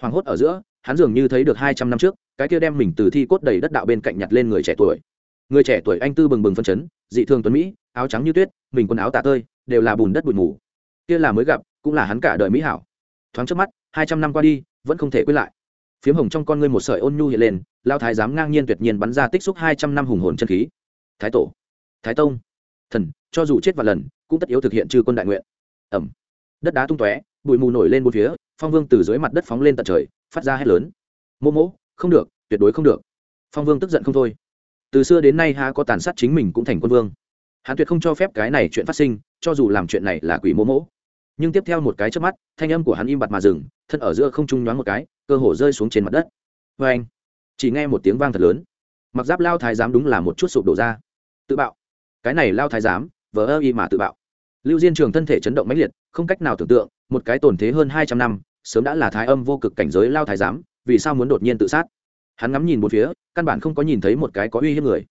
S1: Hoảng hốt ở giữa, hắn dường như thấy được hai trăm năm trước, cái kia đem mình từ thi cốt đầy đất đạo bên cạnh nhặt lên người trẻ tuổi. Người trẻ tuổi anh tư bừng bừng phân chấn, dị thường tuấn mỹ, áo trắng như tuyết, mình quần áo tạ tơi, đều là bùn đất bụi mù. Kia là mới gặp, cũng là hắn cả đời mỹ hảo. Thoáng trước mắt, hai trăm năm qua đi, vẫn không thể quên lại. Phiếm hồng trong con ngươi một sợi ôn nhu hiện lên, lao thái giám ngang nhiên tuyệt nhiên bắn ra tích xúc hai trăm năm hùng hồn chân khí. Thái tổ, thái tông, thần, cho dù chết vài lần, cũng tất yếu thực hiện chư quân đại nguyện. Ẩm. Đất đá tung tóe bụi mù nổi lên một phía, phong vương từ dưới mặt đất phóng lên tận trời, phát ra hét lớn. Mô mỗ, không được, tuyệt đối không được. Phong vương tức giận không thôi. Từ xưa đến nay há có tàn sát chính mình cũng thành quân vương. Hắn tuyệt không cho phép cái này chuyện phát sinh, cho dù làm chuyện này là quỷ mô mỗ. Nhưng tiếp theo một cái trước mắt, thanh âm của hắn im bặt mà dừng, thân ở giữa không trung nhoáng một cái, cơ hồ rơi xuống trên mặt đất. Vê anh, chỉ nghe một tiếng vang thật lớn. Mặc giáp lao thái giám đúng là một chút sụp đổ ra. Tự bạo. Cái này lao thái giám, vờ ơ y mà tự bạo lưu diên trường thân thể chấn động mãnh liệt, không cách nào tưởng tượng, một cái tổn thế hơn hai trăm năm, sớm đã là thái âm vô cực cảnh giới lao thái giám, vì sao muốn đột nhiên tự sát? Hắn ngắm nhìn một phía, căn bản không có nhìn thấy một cái có uy hiếp người.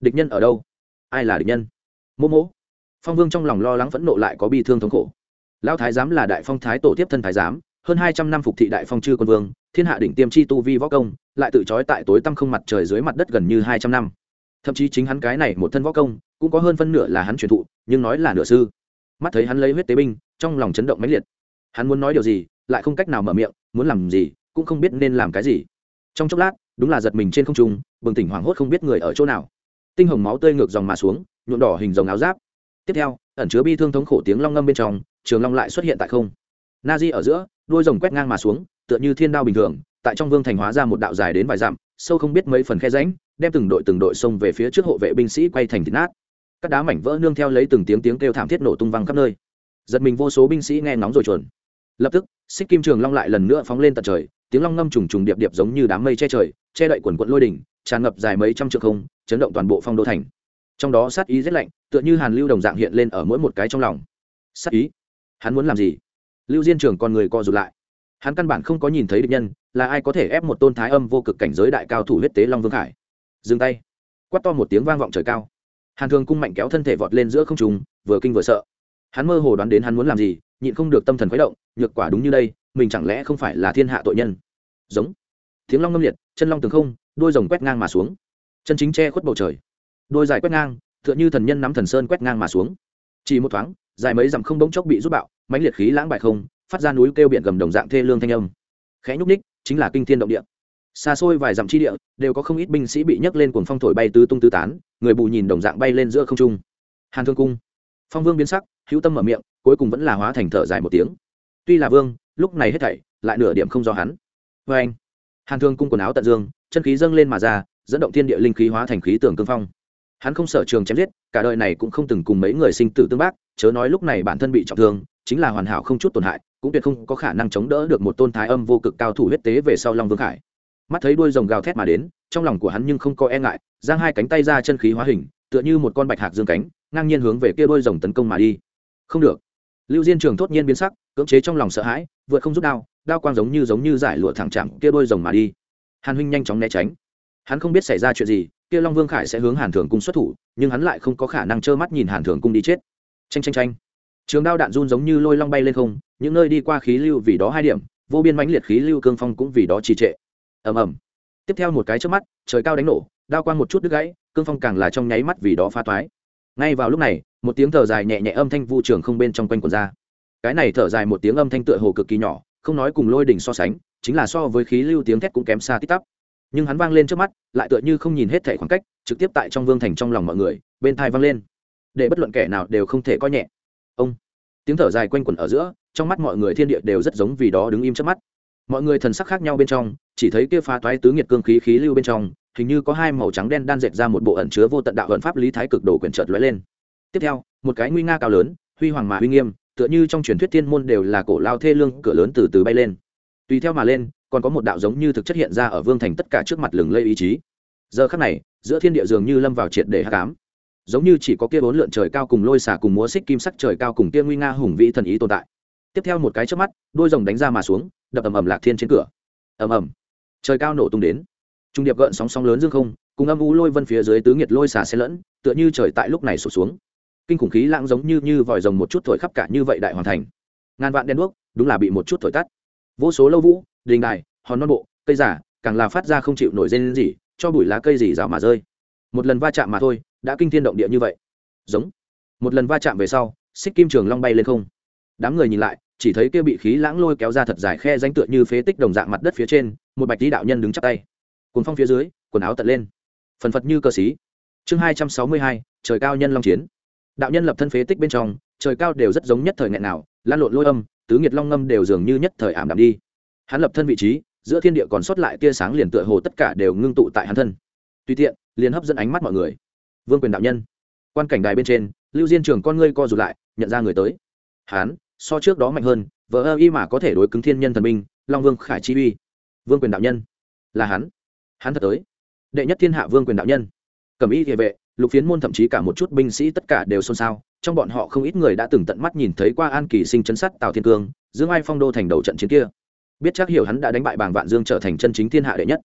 S1: Địch nhân ở đâu? Ai là địch nhân? Mô mỗ. Phong vương trong lòng lo lắng phẫn nộ lại có bi thương thống khổ. Lão thái giám là đại phong thái tổ tiếp thân thái giám, hơn hai trăm năm phục thị đại phong chư quân vương, thiên hạ đỉnh tiêm chi tu vi võ công, lại tự trói tại tối tăm không mặt trời dưới mặt đất gần như hai trăm năm. Thậm chí chính hắn cái này một thân võ công, cũng có hơn phân nửa là hắn truyền thụ, nhưng nói là nửa sư mắt thấy hắn lấy huyết tế binh, trong lòng chấn động mãnh liệt. Hắn muốn nói điều gì, lại không cách nào mở miệng, muốn làm gì, cũng không biết nên làm cái gì. Trong chốc lát, đúng là giật mình trên không trung, bừng tỉnh hoảng hốt không biết người ở chỗ nào. Tinh hồng máu tươi ngược dòng mà xuống, nhuộm đỏ hình dòng áo giáp. Tiếp theo, ẩn chứa bi thương thống khổ tiếng long ngâm bên trong, trường long lại xuất hiện tại không. Na di ở giữa, đuôi rồng quét ngang mà xuống, tựa như thiên đao bình thường, tại trong vương thành hóa ra một đạo dài đến vài dặm, sâu không biết mấy phần khe ránh đem từng đội từng đội xông về phía trước hộ vệ binh sĩ quay thành thịt nát các đá mảnh vỡ nương theo lấy từng tiếng tiếng kêu thảm thiết nổ tung văng khắp nơi. Giật mình vô số binh sĩ nghe nóng rồi chuồn. Lập tức, xích kim trường long lại lần nữa phóng lên tận trời, tiếng long ngâm trùng trùng điệp điệp giống như đám mây che trời, che đậy quần quận lôi đỉnh, tràn ngập dài mấy trăm trượng không, chấn động toàn bộ phong đô thành. Trong đó sát ý rét lạnh, tựa như hàn lưu đồng dạng hiện lên ở mỗi một cái trong lòng. Sát ý? Hắn muốn làm gì? Lưu diên trường con người co rụt lại. Hắn căn bản không có nhìn thấy địch nhân, là ai có thể ép một tôn thái âm vô cực cảnh giới đại cao thủ huyết tế long vương khải? Dừng tay. Quắt to một tiếng vang vọng trời cao hàn thường cung mạnh kéo thân thể vọt lên giữa không trùng vừa kinh vừa sợ. Hắn mơ hồ đoán đến hắn muốn làm gì, nhịn không được tâm thần khuấy động, nhược quả đúng như đây, mình chẳng lẽ không phải là thiên hạ tội nhân? Giống. Tiếng long ngâm liệt, chân long tường không, đôi rồng quét ngang mà xuống. Chân chính che khuất bầu trời. Đôi dài quét ngang, tựa như thần nhân nắm thần sơn quét ngang mà xuống. Chỉ một thoáng, dài mấy dặm không bỗng chốc bị rút bạo, mãnh liệt khí lãng bại không, phát ra núi kêu biển gầm đồng dạng thê lương thanh âm. Khẽ nhúc ních chính là kinh thiên động địa. Xa xôi vài dặm chi địa, đều có không ít binh sĩ bị nhấc lên cuồng phong thổi bay tứ tung tứ tán người bù nhìn đồng dạng bay lên giữa không trung. Hàn thương cung. Phong vương biến sắc, hữu tâm mở miệng, cuối cùng vẫn là hóa thành thở dài một tiếng. Tuy là vương, lúc này hết thảy lại nửa điểm không do hắn. Vê anh, hàn thương cung quần áo tận dương, chân khí dâng lên mà ra, dẫn động thiên địa linh khí hóa thành khí tường cương phong. Hắn không sở trường chém giết, cả đời này cũng không từng cùng mấy người sinh tử tương bác, chớ nói lúc này bản thân bị trọng thương, chính là hoàn hảo không chút tổn hại, cũng tuyệt không có khả năng chống đỡ được một tôn thái âm vô cực cao thủ huyết tế về sau long vương khải mắt thấy đuôi rồng gào thét mà đến, trong lòng của hắn nhưng không có e ngại, giang hai cánh tay ra chân khí hóa hình, tựa như một con bạch hạc dương cánh, ngang nhiên hướng về kia đuôi rồng tấn công mà đi. Không được. Lưu diên trường thốt nhiên biến sắc, cưỡng chế trong lòng sợ hãi, vượt không rút đao đao quang giống như giống như giải lụa thẳng chạm kia đuôi rồng mà đi. Hàn huynh nhanh chóng né tránh. Hắn không biết xảy ra chuyện gì, kia long vương khải sẽ hướng hàn thường cung xuất thủ, nhưng hắn lại không có khả năng trơ mắt nhìn hàn thường cung đi chết. Tranh tranh tranh trường đao đạn run giống như lôi long bay lên không, những nơi đi qua khí lưu vì đó hai điểm, vô biên mãnh liệt khí lưu cương phong cũng vì đó trì trệ ầm ầm. Tiếp theo một cái trước mắt, trời cao đánh nổ, đao quang một chút đứt gãy, cương phong càng là trong nháy mắt vì đó phá toái. Ngay vào lúc này, một tiếng thở dài nhẹ nhẹ âm thanh vu trường không bên trong quanh quần ra. Cái này thở dài một tiếng âm thanh tựa hồ cực kỳ nhỏ, không nói cùng lôi đỉnh so sánh, chính là so với khí lưu tiếng thét cũng kém xa tít tắp. Nhưng hắn vang lên trước mắt, lại tựa như không nhìn hết thẻ khoảng cách, trực tiếp tại trong vương thành trong lòng mọi người, bên thai vang lên. Để bất luận kẻ nào đều không thể coi nhẹ. Ông. Tiếng thở dài quanh quẩn ở giữa, trong mắt mọi người thiên địa đều rất giống vì đó đứng im trước mắt mọi người thần sắc khác nhau bên trong, chỉ thấy kia phá toái tứ nhiệt cương khí khí lưu bên trong, hình như có hai màu trắng đen đan dệt ra một bộ ẩn chứa vô tận đạo vận pháp lý thái cực đồ quyển trợt lóe lên. Tiếp theo, một cái nguy nga cao lớn, huy hoàng mà huy nghiêm, tựa như trong truyền thuyết thiên môn đều là cổ lao thê lương, cửa lớn từ từ bay lên. Tùy theo mà lên, còn có một đạo giống như thực chất hiện ra ở vương thành tất cả trước mặt lừng lây ý chí. Giờ khắc này, giữa thiên địa dường như lâm vào triệt để hắc ám. Giống như chỉ có kia bốn lượn trời cao cùng lôi xả cùng múa xích kim sắc trời cao cùng kia nguy nga hùng vĩ thần ý tồn tại tiếp theo một cái trước mắt, đôi rồng đánh ra mà xuống, đập ầm ầm lạc thiên trên cửa. Ầm ầm. Trời cao nổ tung đến. Trung điệp gợn sóng sóng lớn dương không, cùng âm u lôi vân phía dưới tứ nghiệt lôi xả xe lẫn, tựa như trời tại lúc này sụt xuống. Kinh khủng khí lãng giống như như vòi rồng một chút thổi khắp cả như vậy đại hoàn thành. Ngàn vạn đen đuốc, đúng là bị một chút thổi tắt. Vô số lâu vũ, đình đài, hòn non bộ, cây giả, càng là phát ra không chịu nổi dây gì cho bụi lá cây gì rào mà rơi. Một lần va chạm mà thôi, đã kinh thiên động địa như vậy. Giống. Một lần va chạm về sau, xích kim trường long bay lên không đám người nhìn lại, chỉ thấy kia bị khí lãng lôi kéo ra thật dài khe danh tựa như phế tích đồng dạng mặt đất phía trên, một bạch tí đạo nhân đứng chắp tay. Cuốn phong phía dưới, quần áo tận lên. Phần phật như cơ sĩ chương hai trăm sáu mươi hai, trời cao nhân long chiến. Đạo nhân lập thân phế tích bên trong, trời cao đều rất giống nhất thời nghẹn nào, lan lộn lôi âm, tứ nghiệt long ngâm đều dường như nhất thời ảm đạm đi. Hắn lập thân vị trí, giữa thiên địa còn sót lại tia sáng liền tựa hồ tất cả đều ngưng tụ tại hắn thân. Tùy tiện, liền hấp dẫn ánh mắt mọi người. Vương quyền đạo nhân. Quan cảnh đài bên trên, lưu diên trường con ngươi co rụt lại, nhận ra người tới. Hắn so trước đó mạnh hơn, vờ ơ y mà có thể đối cứng thiên nhân thần minh long vương khải chi uy. Vương quyền đạo nhân. Là hắn. Hắn thật tới. Đệ nhất thiên hạ vương quyền đạo nhân. Cầm y địa vệ, lục phiến môn thậm chí cả một chút binh sĩ tất cả đều xôn xao, trong bọn họ không ít người đã từng tận mắt nhìn thấy qua an kỳ sinh chấn sát tào thiên cương, dương ai phong đô thành đầu trận chiến kia. Biết chắc hiểu hắn đã đánh bại bàng vạn dương trở thành chân chính thiên hạ đệ nhất.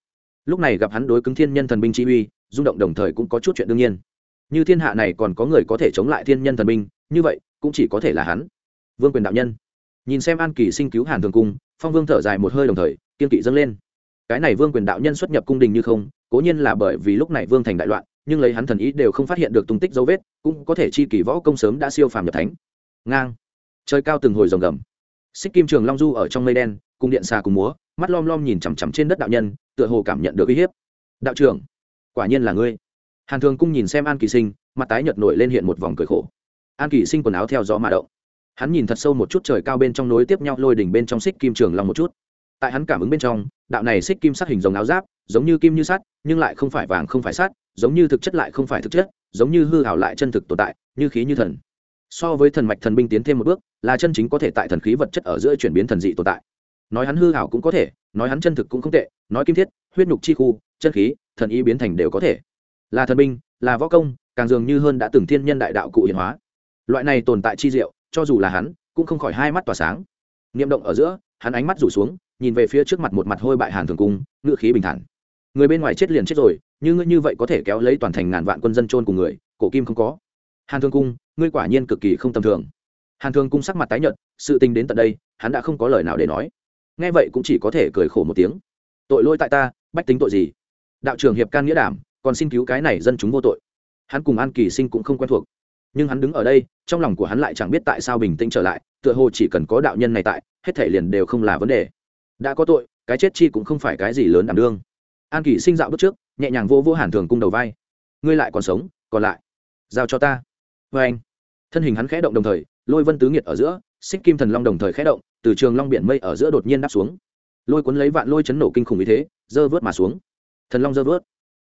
S1: Lúc này gặp hắn đối cứng thiên nhân thần binh chi uy, rung động đồng thời cũng có chút chuyện đương nhiên. Như thiên hạ này còn có người có thể chống lại thiên nhân thần binh, như vậy, cũng chỉ có thể là hắn vương quyền đạo nhân. Nhìn xem an kỳ sinh cứu hàn thường cung, phong vương thở dài một hơi đồng thời, kiên kỵ dâng lên. Cái này vương quyền đạo nhân xuất nhập cung đình như không, cố nhiên là bởi vì lúc này vương thành đại loạn, nhưng lấy hắn thần ý đều không phát hiện được tung tích dấu vết, cũng có thể chi kỳ võ công sớm đã siêu phàm nhập thánh. Ngang. Trời cao từng hồi rồng gầm. Xích kim trường long du ở trong mây đen, cung điện xa cùng múa, mắt lom lom nhìn chằm chằm trên đất đạo nhân, tựa hồ cảm nhận được uy hiếp. Đạo trưởng, quả nhiên là ngươi. Hàn thường cung nhìn xem an kỳ sinh, mặt tái nhợt nổi lên hiện một vòng cười khổ. An kỳ sinh quần áo theo gió mà động hắn nhìn thật sâu một chút trời cao bên trong nối tiếp nhau lôi đỉnh bên trong xích kim trường long một chút. Tại hắn cảm ứng bên trong, đạo này xích kim sát hình giống áo giáp, giống như kim như sắt, nhưng lại không phải vàng không phải sắt, giống như thực chất lại không phải thực chất, giống như hư hảo lại chân thực tồn tại, như khí như thần. So với thần mạch thần binh tiến thêm một bước, là chân chính có thể tại thần khí vật chất ở giữa chuyển biến thần dị tồn tại. Nói hắn hư hảo cũng có thể, nói hắn chân thực cũng không tệ, nói kim thiết, huyết nhục chi khu, chân khí, thần ý biến thành đều có thể. Là thần binh, là võ công, càng dường như hơn đã từng thiên nhân đại đạo cụ hiển hóa. Loại này tồn tại chi diệu cho dù là hắn, cũng không khỏi hai mắt tỏa sáng. Niệm động ở giữa, hắn ánh mắt rủ xuống, nhìn về phía trước mặt một mặt hôi bại hàn thường cung ngự khí bình thản. Người bên ngoài chết liền chết rồi, như ngươi như vậy có thể kéo lấy toàn thành ngàn vạn quân dân trôn cùng người, cổ kim không có. Hàn thương cung, ngươi quả nhiên cực kỳ không tầm thường. Hàn thương cung sắc mặt tái nhợt, sự tình đến tận đây, hắn đã không có lời nào để nói. Nghe vậy cũng chỉ có thể cười khổ một tiếng. Tội lỗi tại ta, bách tính tội gì? Đạo trưởng hiệp can nghĩa đảm, còn xin cứu cái này dân chúng vô tội. Hắn cùng an kỳ sinh cũng không quen thuộc nhưng hắn đứng ở đây, trong lòng của hắn lại chẳng biết tại sao bình tĩnh trở lại, tựa hồ chỉ cần có đạo nhân này tại, hết thể liền đều không là vấn đề. Đã có tội, cái chết chi cũng không phải cái gì lớn đảm đương. An kỳ sinh dạo bước trước, nhẹ nhàng vô vô hàn thường cung đầu vai. Ngươi lại còn sống, còn lại. Giao cho ta. Vê anh. Thân hình hắn khẽ động đồng thời, lôi vân tứ nghiệt ở giữa, xích kim thần long đồng thời khẽ động, từ trường long biển mây ở giữa đột nhiên đáp xuống. Lôi cuốn lấy vạn lôi chấn nổ kinh khủng như thế, dơ vớt mà xuống. Thần long dơ vớt.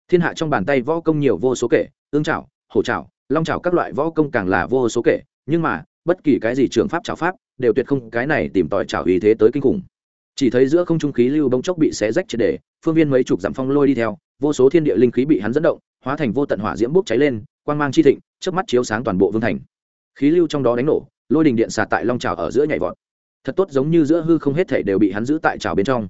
S1: Thiên hạ trong bàn tay võ công nhiều vô số kể ương trảo, hổ trảo long trào các loại võ công càng là vô số kể, nhưng mà, bất kỳ cái gì trường pháp trào pháp, đều tuyệt không cái này tìm tòi trào ý thế tới kinh khủng. Chỉ thấy giữa không trung khí lưu bông chốc bị xé rách triệt để, phương viên mấy chục dặm phong lôi đi theo, vô số thiên địa linh khí bị hắn dẫn động, hóa thành vô tận hỏa diễm bốc cháy lên, quang mang chi thịnh trước mắt chiếu sáng toàn bộ vương thành. Khí lưu trong đó đánh nổ, lôi đình điện xà tại long trào ở giữa nhảy vọt. Thật tốt giống như giữa hư không hết thể đều bị hắn giữ tại trào bên trong.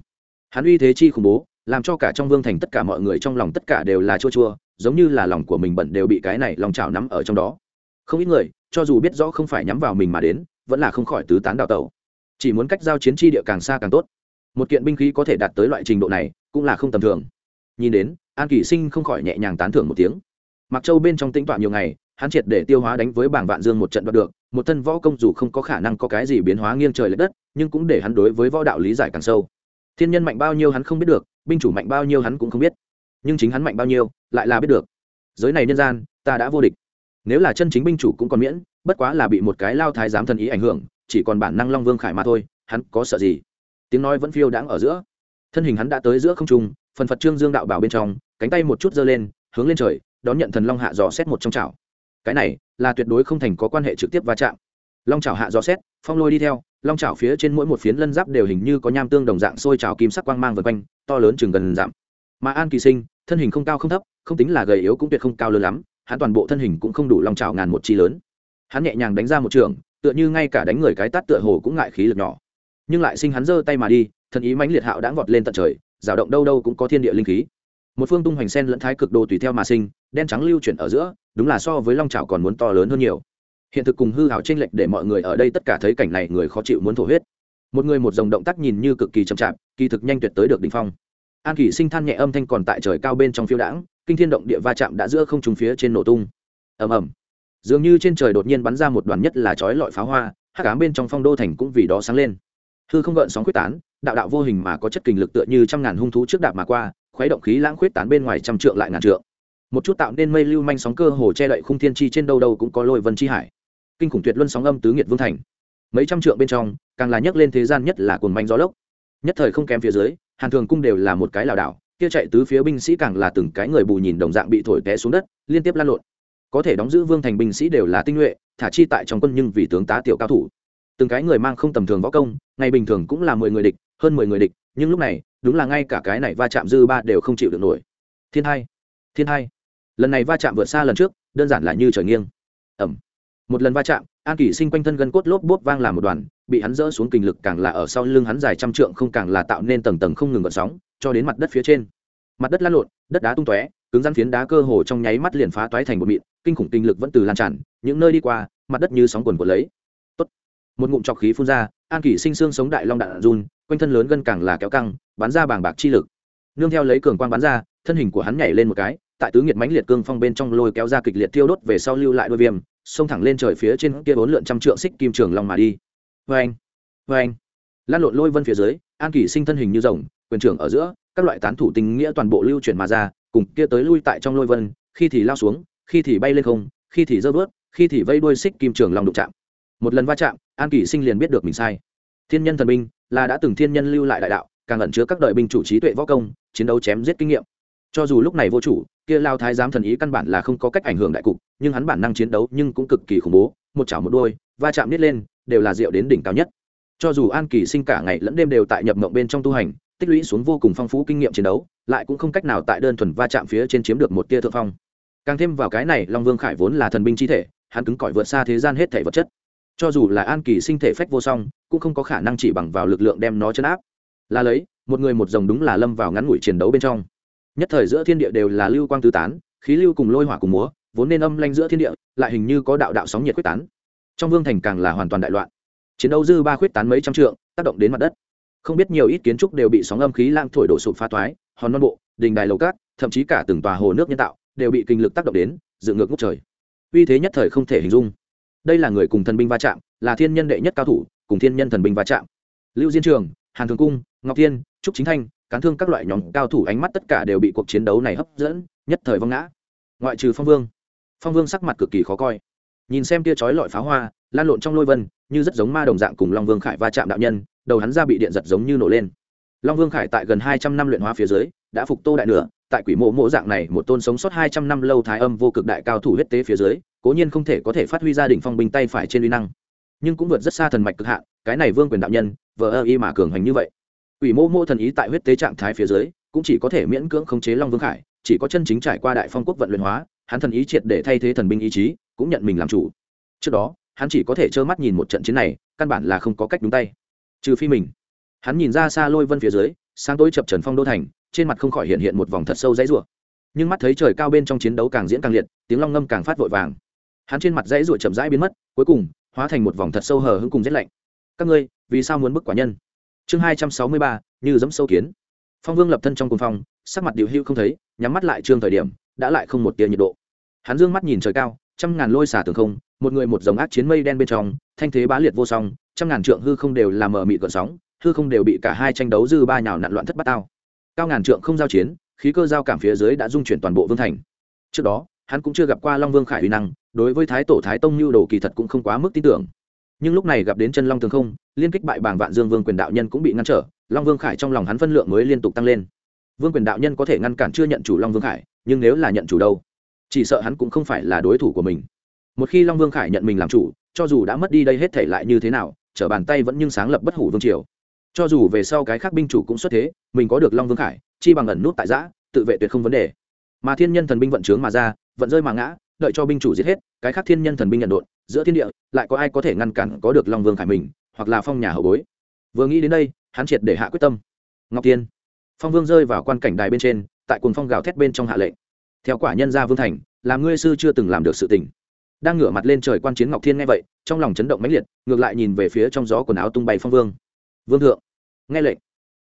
S1: Hắn uy thế chi khủng bố, làm cho cả trong vương thành tất cả mọi người trong lòng tất cả đều là chua chua giống như là lòng của mình bẩn đều bị cái này lòng trào nắm ở trong đó. Không ít người, cho dù biết rõ không phải nhắm vào mình mà đến, vẫn là không khỏi tứ tán đào tẩu. Chỉ muốn cách giao chiến tri địa càng xa càng tốt. Một kiện binh khí có thể đạt tới loại trình độ này, cũng là không tầm thường. Nhìn đến, an Kỷ sinh không khỏi nhẹ nhàng tán thưởng một tiếng. Mặc châu bên trong tĩnh tọa nhiều ngày, hắn triệt để tiêu hóa đánh với bảng vạn dương một trận đoạt được, một thân võ công dù không có khả năng có cái gì biến hóa nghiêng trời l ệ đất, nhưng cũng để hắn đối với võ đạo lý giải càng sâu. Thiên nhân mạnh bao nhiêu hắn không biết được, binh chủ mạnh bao nhiêu hắn cũng không biết nhưng chính hắn mạnh bao nhiêu, lại là biết được. Giới này nhân gian, ta đã vô địch. Nếu là chân chính binh chủ cũng còn miễn, bất quá là bị một cái lao thái giám thần ý ảnh hưởng, chỉ còn bản năng long vương khải mà thôi, hắn có sợ gì? Tiếng nói vẫn phiêu đãng ở giữa. Thân hình hắn đã tới giữa không trung, phần phật trương dương đạo bảo bên trong, cánh tay một chút giơ lên, hướng lên trời, đón nhận thần long hạ dò xét một trong chảo. Cái này, là tuyệt đối không thành có quan hệ trực tiếp va chạm. Long chảo hạ dò xét, phong lôi đi theo, long chảo phía trên mỗi một phiến lân giáp đều hình như có nham tương đồng dạng sôi trào kim sắc quang mang vân quanh, to lớn chừng gần giảm mà an kỳ sinh, thân hình không cao không thấp, không tính là gầy yếu cũng tuyệt không cao lớn lắm, hắn toàn bộ thân hình cũng không đủ long trào ngàn một chi lớn. Hắn nhẹ nhàng đánh ra một trường, tựa như ngay cả đánh người cái tát tựa hồ cũng ngại khí lực nhỏ. Nhưng lại sinh hắn giơ tay mà đi, thần ý mãnh liệt hạo đã vọt lên tận trời rào động đâu đâu cũng có thiên địa linh khí. Một phương tung hoành sen lẫn thái cực đồ tùy theo mà sinh, đen trắng lưu chuyển ở giữa, đúng là so với long trào còn muốn to lớn hơn nhiều. Hiện thực cùng hư hảo trên lệch để mọi người ở đây tất cả thấy cảnh này người khó chịu muốn thổ huyết. Một người một dòng động tác nhìn như cực kỳ chậm chạp, kỳ thực nhanh tuyệt tới được đỉnh phong an kỷ sinh than nhẹ âm thanh còn tại trời cao bên trong phiêu đãng, kinh thiên động địa va chạm đã giữa không trùng phía trên nổ tung. Ầm ầm. Dường như trên trời đột nhiên bắn ra một đoàn nhất là chói lọi pháo hoa, hắc ám bên trong phong đô thành cũng vì đó sáng lên. Hư không gợn sóng quyết tán, đạo đạo vô hình mà có chất kình lực tựa như trăm ngàn hung thú trước đạp mà qua, khuấy động khí lãng khuyết tán bên ngoài trăm trượng lại ngàn trượng. Một chút tạo nên mây lưu manh sóng cơ hồ che đậy khung thiên chi trên đâu đâu cũng có lôi vân chi hải. Kinh khủng tuyệt luân sóng âm tứ nghiệt vương thành. Mấy trăm trượng bên trong, càng là nhấc lên thế gian nhất là cuồng manh gió lốc. Nhất thời không kém phía dưới hàn thường cung đều là một cái lảo đảo, kia chạy tứ phía binh sĩ càng là từng cái người bù nhìn đồng dạng bị thổi té xuống đất, liên tiếp lan lộn. Có thể đóng giữ vương thành binh sĩ đều là tinh nhuệ, thả chi tại trong quân nhưng vì tướng tá tiểu cao thủ. Từng cái người mang không tầm thường võ công, ngày bình thường cũng là mười người địch, hơn mười người địch, nhưng lúc này, đúng là ngay cả cái này va chạm dư ba đều không chịu được nổi. Thiên hai thiên hai. Lần này va chạm vượt xa lần trước, đơn giản là như trời nghiêng. Ẩm một lần va chạm, an kỷ sinh quanh thân gân cốt lốp bốp vang làm một đoàn, bị hắn dỡ xuống kinh lực càng là ở sau lưng hắn dài trăm trượng không càng là tạo nên tầng tầng không ngừng gợn sóng, cho đến mặt đất phía trên. Mặt đất lăn lộn, đất đá tung tóe, cứng rắn phiến đá cơ hồ trong nháy mắt liền phá toái thành một mịn, kinh khủng kinh lực vẫn từ lan tràn, những nơi đi qua, mặt đất như sóng quần của lấy. Tốt. một ngụm trọc khí phun ra, an kỷ sinh xương sống đại long đạn run, quanh thân lớn gân càng là kéo căng, bắn ra bàng bạc chi lực. Nương theo lấy cường quang bắn ra, thân hình của hắn nhảy lên một cái, tại tứ nghiệt mãnh liệt cương phong bên trong lôi kéo ra kịch liệt tiêu đốt về sau lưu lại đôi viêm xông thẳng lên trời phía trên kia bốn lượn trăm trượng xích kim trường long mà đi. Vê anh vê anh. Lan lộn lôi vân phía dưới, an kỷ sinh thân hình như rồng, quyền trưởng ở giữa, các loại tán thủ tình nghĩa toàn bộ lưu chuyển mà ra, cùng kia tới lui tại trong lôi vân, khi thì lao xuống, khi thì bay lên không, khi thì dơ vớt khi thì vây đuôi xích kim trường long đụng chạm. Một lần va chạm, an kỷ sinh liền biết được mình sai. Thiên nhân thần binh là đã từng thiên nhân lưu lại đại đạo, càng ẩn chứa các đời binh chủ trí tuệ võ công, chiến đấu chém giết kinh nghiệm cho dù lúc này vô chủ, kia lao thái giám thần ý căn bản là không có cách ảnh hưởng đại cục, nhưng hắn bản năng chiến đấu nhưng cũng cực kỳ khủng bố, một chảo một đôi, va chạm nít lên, đều là rượu đến đỉnh cao nhất. Cho dù an kỳ sinh cả ngày lẫn đêm đều tại nhập mộng bên trong tu hành, tích lũy xuống vô cùng phong phú kinh nghiệm chiến đấu, lại cũng không cách nào tại đơn thuần va chạm phía trên chiếm được một tia thượng phong. Càng thêm vào cái này, long vương khải vốn là thần binh chi thể, hắn cứng cỏi vượt xa thế gian hết thể vật chất. Cho dù là an kỳ sinh thể phách vô song, cũng không có khả năng chỉ bằng vào lực lượng đem nó chấn áp. Là lấy, một người một dòng đúng là lâm vào ngắn ngủi chiến đấu bên trong nhất thời giữa thiên địa đều là lưu quang tứ tán, khí lưu cùng lôi hỏa cùng múa, vốn nên âm lanh giữa thiên địa, lại hình như có đạo đạo sóng nhiệt quyết tán. Trong vương thành càng là hoàn toàn đại loạn. Chiến đấu dư ba quyết tán mấy trăm trượng, tác động đến mặt đất. Không biết nhiều ít kiến trúc đều bị sóng âm khí lang thổi đổ sụp phá toái, hòn non bộ, đình đài lầu cát, thậm chí cả từng tòa hồ nước nhân tạo, đều bị kinh lực tác động đến, dựng ngược ngút trời. Uy thế nhất thời không thể hình dung. Đây là người cùng thần binh va chạm, là thiên nhân đệ nhất cao thủ, cùng thiên nhân thần binh va chạm. Lưu diên trường, hàn thường cung, ngọc thiên, trúc chính thanh cán thương các loại nhóm cao thủ ánh mắt tất cả đều bị cuộc chiến đấu này hấp dẫn, nhất thời vong ngã. Ngoại trừ phong vương phong vương sắc mặt cực kỳ khó coi. Nhìn xem tia chói lọi pháo hoa, lan lộn trong lôi vân, như rất giống ma đồng dạng cùng long vương khải va chạm đạo nhân, đầu hắn ra bị điện giật giống như nổ lên. Long vương khải tại gần hai trăm năm luyện hóa phía dưới, đã phục tô đại nửa, tại quỷ mộ mộ dạng này, một tôn sống sót hai trăm năm lâu thái âm vô cực đại cao thủ huyết tế phía dưới, cố nhiên không thể có thể phát huy gia đình phong binh tay phải trên uy năng. Nhưng cũng vượt rất xa thần mạch cực hạn, cái này vương quyền đạo nhân, vờ ơ y mà cường hành như vậy quỷ mô mô thần ý tại huyết tế trạng thái phía dưới, cũng chỉ có thể miễn cưỡng khống chế long vương khải, chỉ có chân chính trải qua đại phong quốc vận luyện hóa, hắn thần ý triệt để thay thế thần binh ý chí, cũng nhận mình làm chủ. Trước đó, hắn chỉ có thể trơ mắt nhìn một trận chiến này, căn bản là không có cách đúng tay. Trừ phi mình. Hắn nhìn ra xa lôi vân phía dưới, sáng tối chập trần phong đô thành, trên mặt không khỏi hiện hiện một vòng thật sâu dãy rủa. Nhưng mắt thấy trời cao bên trong chiến đấu càng diễn càng liệt, tiếng long ngâm càng phát vội vàng. Hắn trên mặt dãy rủa chậm rãi biến mất, cuối cùng, hóa thành một vòng thật sâu hờ hững cùng rét lạnh. Các ngươi, vì sao muốn bức quả nhân? Chương hai trăm sáu mươi ba, như dẫm sâu kiến. Phong vương lập thân trong cùng phong, sắc mặt điều hưu không thấy, nhắm mắt lại trương thời điểm, đã lại không một tia nhiệt độ. Hắn dương mắt nhìn trời cao, trăm ngàn lôi xả tường không, một người một dòng ác chiến mây đen bên trong, thanh thế bá liệt vô song, trăm ngàn trượng hư không đều làm mờ mịt gợn sóng, hư không đều bị cả hai tranh đấu dư ba nhào nặn loạn thất bát tao. Cao ngàn trượng không giao chiến, khí cơ giao cảm phía dưới đã dung chuyển toàn bộ vương thành. Trước đó, hắn cũng chưa gặp qua long vương khải uy năng, đối với thái tổ thái tông lưu đồ kỳ thật cũng không quá mức tin tưởng nhưng lúc này gặp đến chân long tường không, liên kích bại bảng vạn dương vương quyền đạo nhân cũng bị ngăn trở, long vương khải trong lòng hắn phân lượng mới liên tục tăng lên. vương quyền đạo nhân có thể ngăn cản chưa nhận chủ long vương khải, nhưng nếu là nhận chủ đâu? chỉ sợ hắn cũng không phải là đối thủ của mình. một khi long vương khải nhận mình làm chủ, cho dù đã mất đi đây hết thể lại như thế nào, trở bàn tay vẫn nhưng sáng lập bất hủ vương triều. cho dù về sau cái khác binh chủ cũng xuất thế, mình có được long vương khải, chi bằng ẩn nút tại giã, tự vệ tuyệt không vấn đề. mà thiên nhân thần binh vận trướng mà ra, vận rơi mà ngã đợi cho binh chủ giết hết, cái khác thiên nhân thần binh nhận đột giữa thiên địa, lại có ai có thể ngăn cản có được long vương khải mình hoặc là phong nhà hậu bối. Vừa nghĩ đến đây, hắn triệt để hạ quyết tâm. Ngọc tiên. Phong vương rơi vào quan cảnh đài bên trên, tại cùng phong gào thét bên trong hạ lệnh. Theo quả nhân gia vương thành làm ngươi sư chưa từng làm được sự tình. Đang ngửa mặt lên trời quan chiến ngọc thiên nghe vậy, trong lòng chấn động mãnh liệt, ngược lại nhìn về phía trong gió quần áo tung bay phong vương. Vương thượng. Nghe lệnh.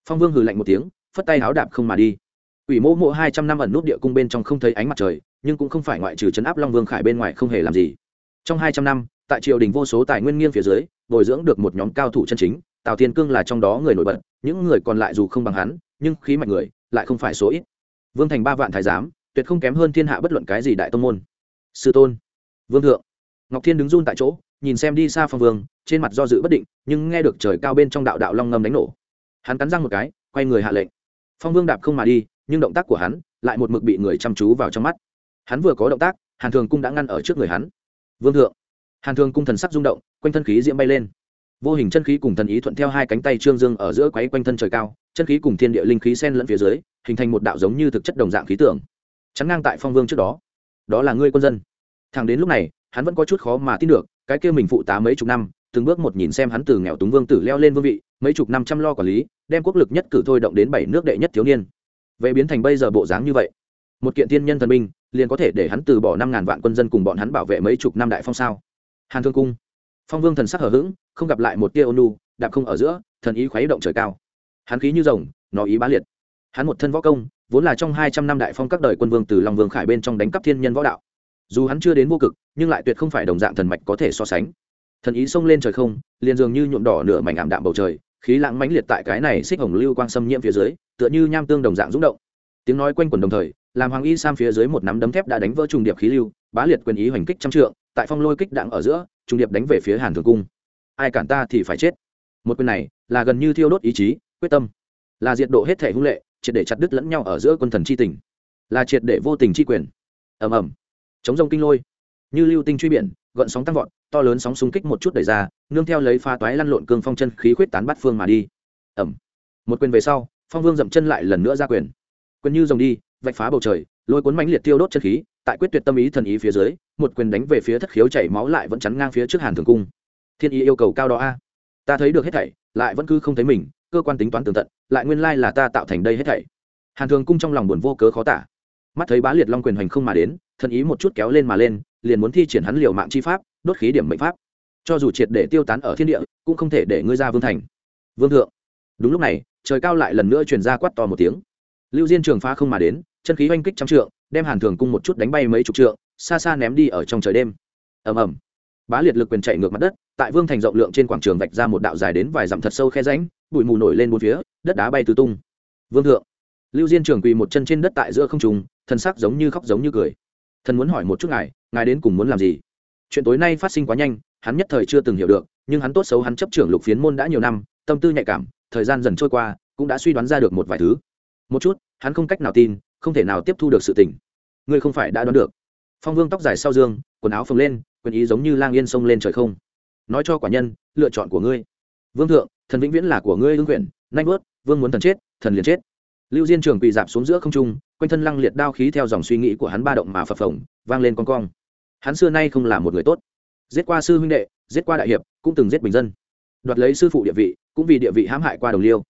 S1: Phong vương hừ lạnh một tiếng, phất tay áo đạp không mà đi. Ủy mô mộ hai trăm năm ẩn nút địa cung bên trong không thấy ánh mặt trời nhưng cũng không phải ngoại trừ chấn áp long vương khải bên ngoài không hề làm gì. Trong hai trăm năm, tại triều đình vô số tài nguyên nghiêng phía dưới, bồi dưỡng được một nhóm cao thủ chân chính, tào thiên cương là trong đó người nổi bật, những người còn lại dù không bằng hắn, nhưng khí mạnh người, lại không phải số ít. Vương thành ba vạn thái giám, tuyệt không kém hơn thiên hạ bất luận cái gì đại tông môn. Sư tôn, vương thượng. Ngọc thiên đứng run tại chỗ, nhìn xem đi xa phong vương, trên mặt do dự bất định, nhưng nghe được trời cao bên trong đạo đạo long ngâm đánh nổ. Hắn cắn răng một cái, quay người hạ lệnh. Phong vương đạp không mà đi, nhưng động tác của hắn lại một mực bị người chăm chú vào trong mắt hắn vừa có động tác, hàn thường cung đã ngăn ở trước người hắn. Vương thượng. Hàn thường cung thần sắc rung động, quanh thân khí diễm bay lên. Vô hình chân khí cùng thần ý thuận theo hai cánh tay trương dương ở giữa quấy quanh thân trời cao, chân khí cùng thiên địa linh khí sen lẫn phía dưới, hình thành một đạo giống như thực chất đồng dạng khí tượng. Chắn ngang tại phong vương trước đó. Đó là ngươi quân dân. Thằng đến lúc này, hắn vẫn có chút khó mà tin được, cái kia mình phụ tá mấy chục năm, từng bước một nhìn xem hắn từ nghèo túng vương tử leo lên vương vị, mấy chục năm chăm lo quản lý, đem quốc lực nhất cử thôi động đến bảy nước đệ nhất thiếu niên. Vậy biến thành bây giờ bộ dáng như vậy, một kiện thiên nhân thần minh liền có thể để hắn từ bỏ năm ngàn vạn quân dân cùng bọn hắn bảo vệ mấy chục năm đại phong sao? Hàn thương cung. Phong vương thần sắc hở h ữ g không gặp lại một tia ônu đạp không ở giữa, thần ý khuấy động trời cao. Hắn khí như rồng, nó ý bá liệt. Hắn một thân võ công, vốn là trong hai trăm năm đại phong các đời quân vương từ lòng vương khải bên trong đánh cắp thiên nhân võ đạo. Dù hắn chưa đến vô cực, nhưng lại tuyệt không phải đồng dạng thần mạch có thể so sánh. Thần ý xông lên trời không, liền dường như nhuộm đỏ nửa mảnh ảm đạm bầu trời, khí lãng mãnh liệt tại cái này xích hồng lưu quang xâm nhiễm phía dưới, tựa như nham tương đồng dạng rúng động. Tiếng nói quanh quẩn đồng thời làm hoàng y sam phía dưới một nắm đấm thép đã đánh vỡ trùng điệp khí lưu, bá liệt quyền ý hoành kích trăm trượng, tại phong lôi kích đạn ở giữa, trùng điệp đánh về phía hàn thường cung. Ai cản ta thì phải chết. Một quyền này là gần như thiêu đốt ý chí, quyết tâm. Là diệt độ hết thể hung lệ, triệt để chặt đứt lẫn nhau ở giữa quân thần chi tình. Là triệt để vô tình chi quyền. Ầm ầm. Chống rông kinh lôi. Như lưu tinh truy biển, gợn sóng tăng vọt, to lớn sóng xung kích một chút đẩy ra, nương theo lấy pha toái lăn lộn cương phong chân khí khuyết tán bắt phương mà đi. Ẩm một quyền về sau, phong vương dậm chân lại lần nữa ra quyền. Quyền như rồng đi vạch phá bầu trời, lôi cuốn mãnh liệt tiêu đốt chân khí, tại quyết tuyệt tâm ý thần ý phía dưới, một quyền đánh về phía thất khiếu chảy máu lại vẫn chắn ngang phía trước hàn thường cung. Thiên ý yêu cầu cao đó a. Ta thấy được hết thảy, lại vẫn cứ không thấy mình, cơ quan tính toán tường tận, lại nguyên lai là ta tạo thành đây hết thảy. Hàn thường cung trong lòng buồn vô cớ khó tả. Mắt thấy bá liệt long quyền hành không mà đến, thần ý một chút kéo lên mà lên, liền muốn thi triển hắn liều mạng chi pháp, đốt khí điểm mệnh pháp. Cho dù triệt để tiêu tán ở thiên địa, cũng không thể để ngươi ra vương thành. Vương thượng. Đúng lúc này, trời cao lại lần nữa truyền ra quát to một tiếng lưu diên trường phá không mà đến, chân khí oanh kích trăm trượng, đem hàn thường cung một chút đánh bay mấy chục trượng, xa xa ném đi ở trong trời đêm. Ầm ầm. Bá liệt lực quyền chạy ngược mặt đất, tại vương thành rộng lượng trên quảng trường vạch ra một đạo dài đến vài dặm thật sâu khe ránh bụi mù nổi lên bốn phía, đất đá bay tứ tung. Vương thượng. Lưu diên trường quỳ một chân trên đất tại giữa không trùng thân sắc giống như khóc giống như cười. Thần muốn hỏi một chút ngài ngài đến cùng muốn làm gì? Chuyện tối nay phát sinh quá nhanh, hắn nhất thời chưa từng hiểu được, nhưng hắn tốt xấu hắn chấp trưởng lục phiến môn đã nhiều năm, tâm tư nhạy cảm, thời gian dần trôi qua, cũng đã suy đoán ra được một vài thứ một chút, hắn không cách nào tin, không thể nào tiếp thu được sự tình. Ngươi không phải đã đoán được. Phong vương tóc dài sau dương, quần áo phồng lên, quyền ý giống như lang yên sông lên trời không. Nói cho quả nhân, lựa chọn của ngươi. Vương thượng, thần vĩnh viễn là của ngươi hương quyển nanh bớt vương muốn thần chết, thần liền chết. Lưu diên trường quỳ dạp xuống giữa không trung, quanh thân lăng liệt đao khí theo dòng suy nghĩ của hắn ba động mà phập phồng, vang lên con cong. Hắn xưa nay không là một người tốt. Giết qua sư huynh đệ, giết qua đại hiệp, cũng từng giết bình dân. Đoạt lấy sư phụ địa vị, cũng vì địa vị hãm hại qua đồng liêu.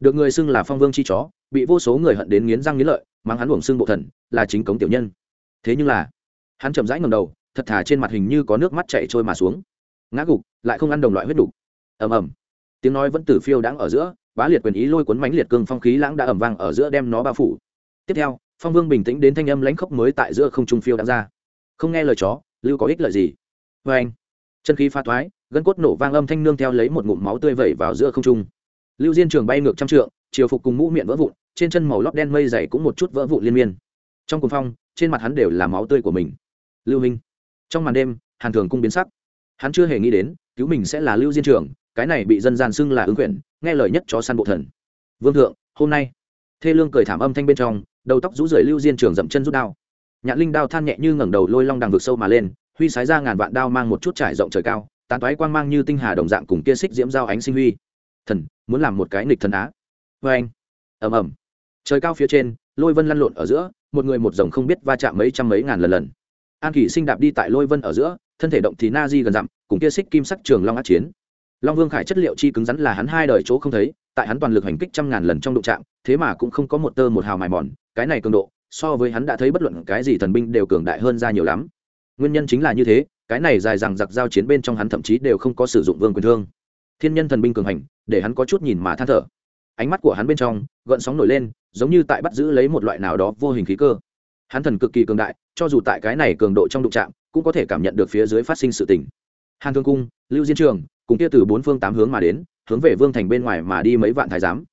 S1: Được người xưng là phong vương chi chó bị vô số người hận đến nghiến răng nghiến lợi, mang hắn uổng xương bộ thần, là chính cống tiểu nhân. Thế nhưng là, hắn chậm rãi ngầm đầu, thật thà trên mặt hình như có nước mắt chạy trôi mà xuống. Ngã gục, lại không ăn đồng loại huyết đục. Ầm ầm. Tiếng nói vẫn từ phiêu đáng ở giữa, bá liệt quyền ý lôi cuốn mánh liệt cương phong khí lãng đã ẩm vang ở giữa đem nó bao phủ. Tiếp theo, phong vương bình tĩnh đến thanh âm lãnh khốc mới tại giữa không trung phiêu đáng ra. Không nghe lời chó, lưu có ích lợi gì? Vê anh. Chân khí pha thoái, gân cốt nổ vang âm thanh nương theo lấy một ngụm máu tươi vẩy vào giữa không trung. Lưu diên trường bay ngược trăm trượng chiều phục cùng mũ miệng vỡ vụn, trên chân màu lót đen mây dày cũng một chút vỡ vụn liên miên. Trong cuồng phong, trên mặt hắn đều là máu tươi của mình. Lưu minh, trong màn đêm, hàn thường cung biến sắc. Hắn chưa hề nghĩ đến, cứu mình sẽ là lưu diên trường, cái này bị dân gian xưng là ứng quyển, nghe lời nhất cho săn bộ thần. Vương thượng, hôm nay, thê lương cười thảm âm thanh bên trong, đầu tóc rũ rượi lưu diên trường dậm chân rút đao. Nhạn linh đao than nhẹ như ngẩng đầu lôi long đằng vực sâu mà lên, huy sái ra ngàn vạn đao mang một chút trải rộng trời cao, tán toái quang mang như tinh hà đồng dạng cùng kia xích diễm giao ánh sinh huy. Thần, muốn làm một cái nghịch thần á vê anh. Ầm ầm. Trời cao phía trên, lôi vân lăn lộn ở giữa, một người một dòng không biết va chạm mấy trăm mấy ngàn lần lần. An kỷ sinh đạp đi tại lôi vân ở giữa, thân thể động thì na di gần dặm, cùng kia xích kim sắc trường long át chiến. Long vương khải chất liệu chi cứng rắn là hắn hai đời chỗ không thấy, tại hắn toàn lực hành kích trăm ngàn lần trong đụng trạm thế mà cũng không có một tơ một hào mài mòn, cái này cường độ, so với hắn đã thấy bất luận cái gì thần binh đều cường đại hơn ra nhiều lắm. Nguyên nhân chính là như thế, cái này dài dằng giặc giao chiến bên trong hắn thậm chí đều không có sử dụng vương quyền thương. Thiên nhân thần binh cường hành, để hắn có chút nhìn mà than thở ánh mắt của hắn bên trong, gợn sóng nổi lên, giống như tại bắt giữ lấy một loại nào đó vô hình khí cơ. Hắn thần cực kỳ cường đại, cho dù tại cái này cường độ trong đụng chạm, cũng có thể cảm nhận được phía dưới phát sinh sự tình. Hàn thương cung, lưu diên trường, cùng kia từ bốn phương tám hướng mà đến, hướng về vương thành bên ngoài mà đi mấy vạn thái giám.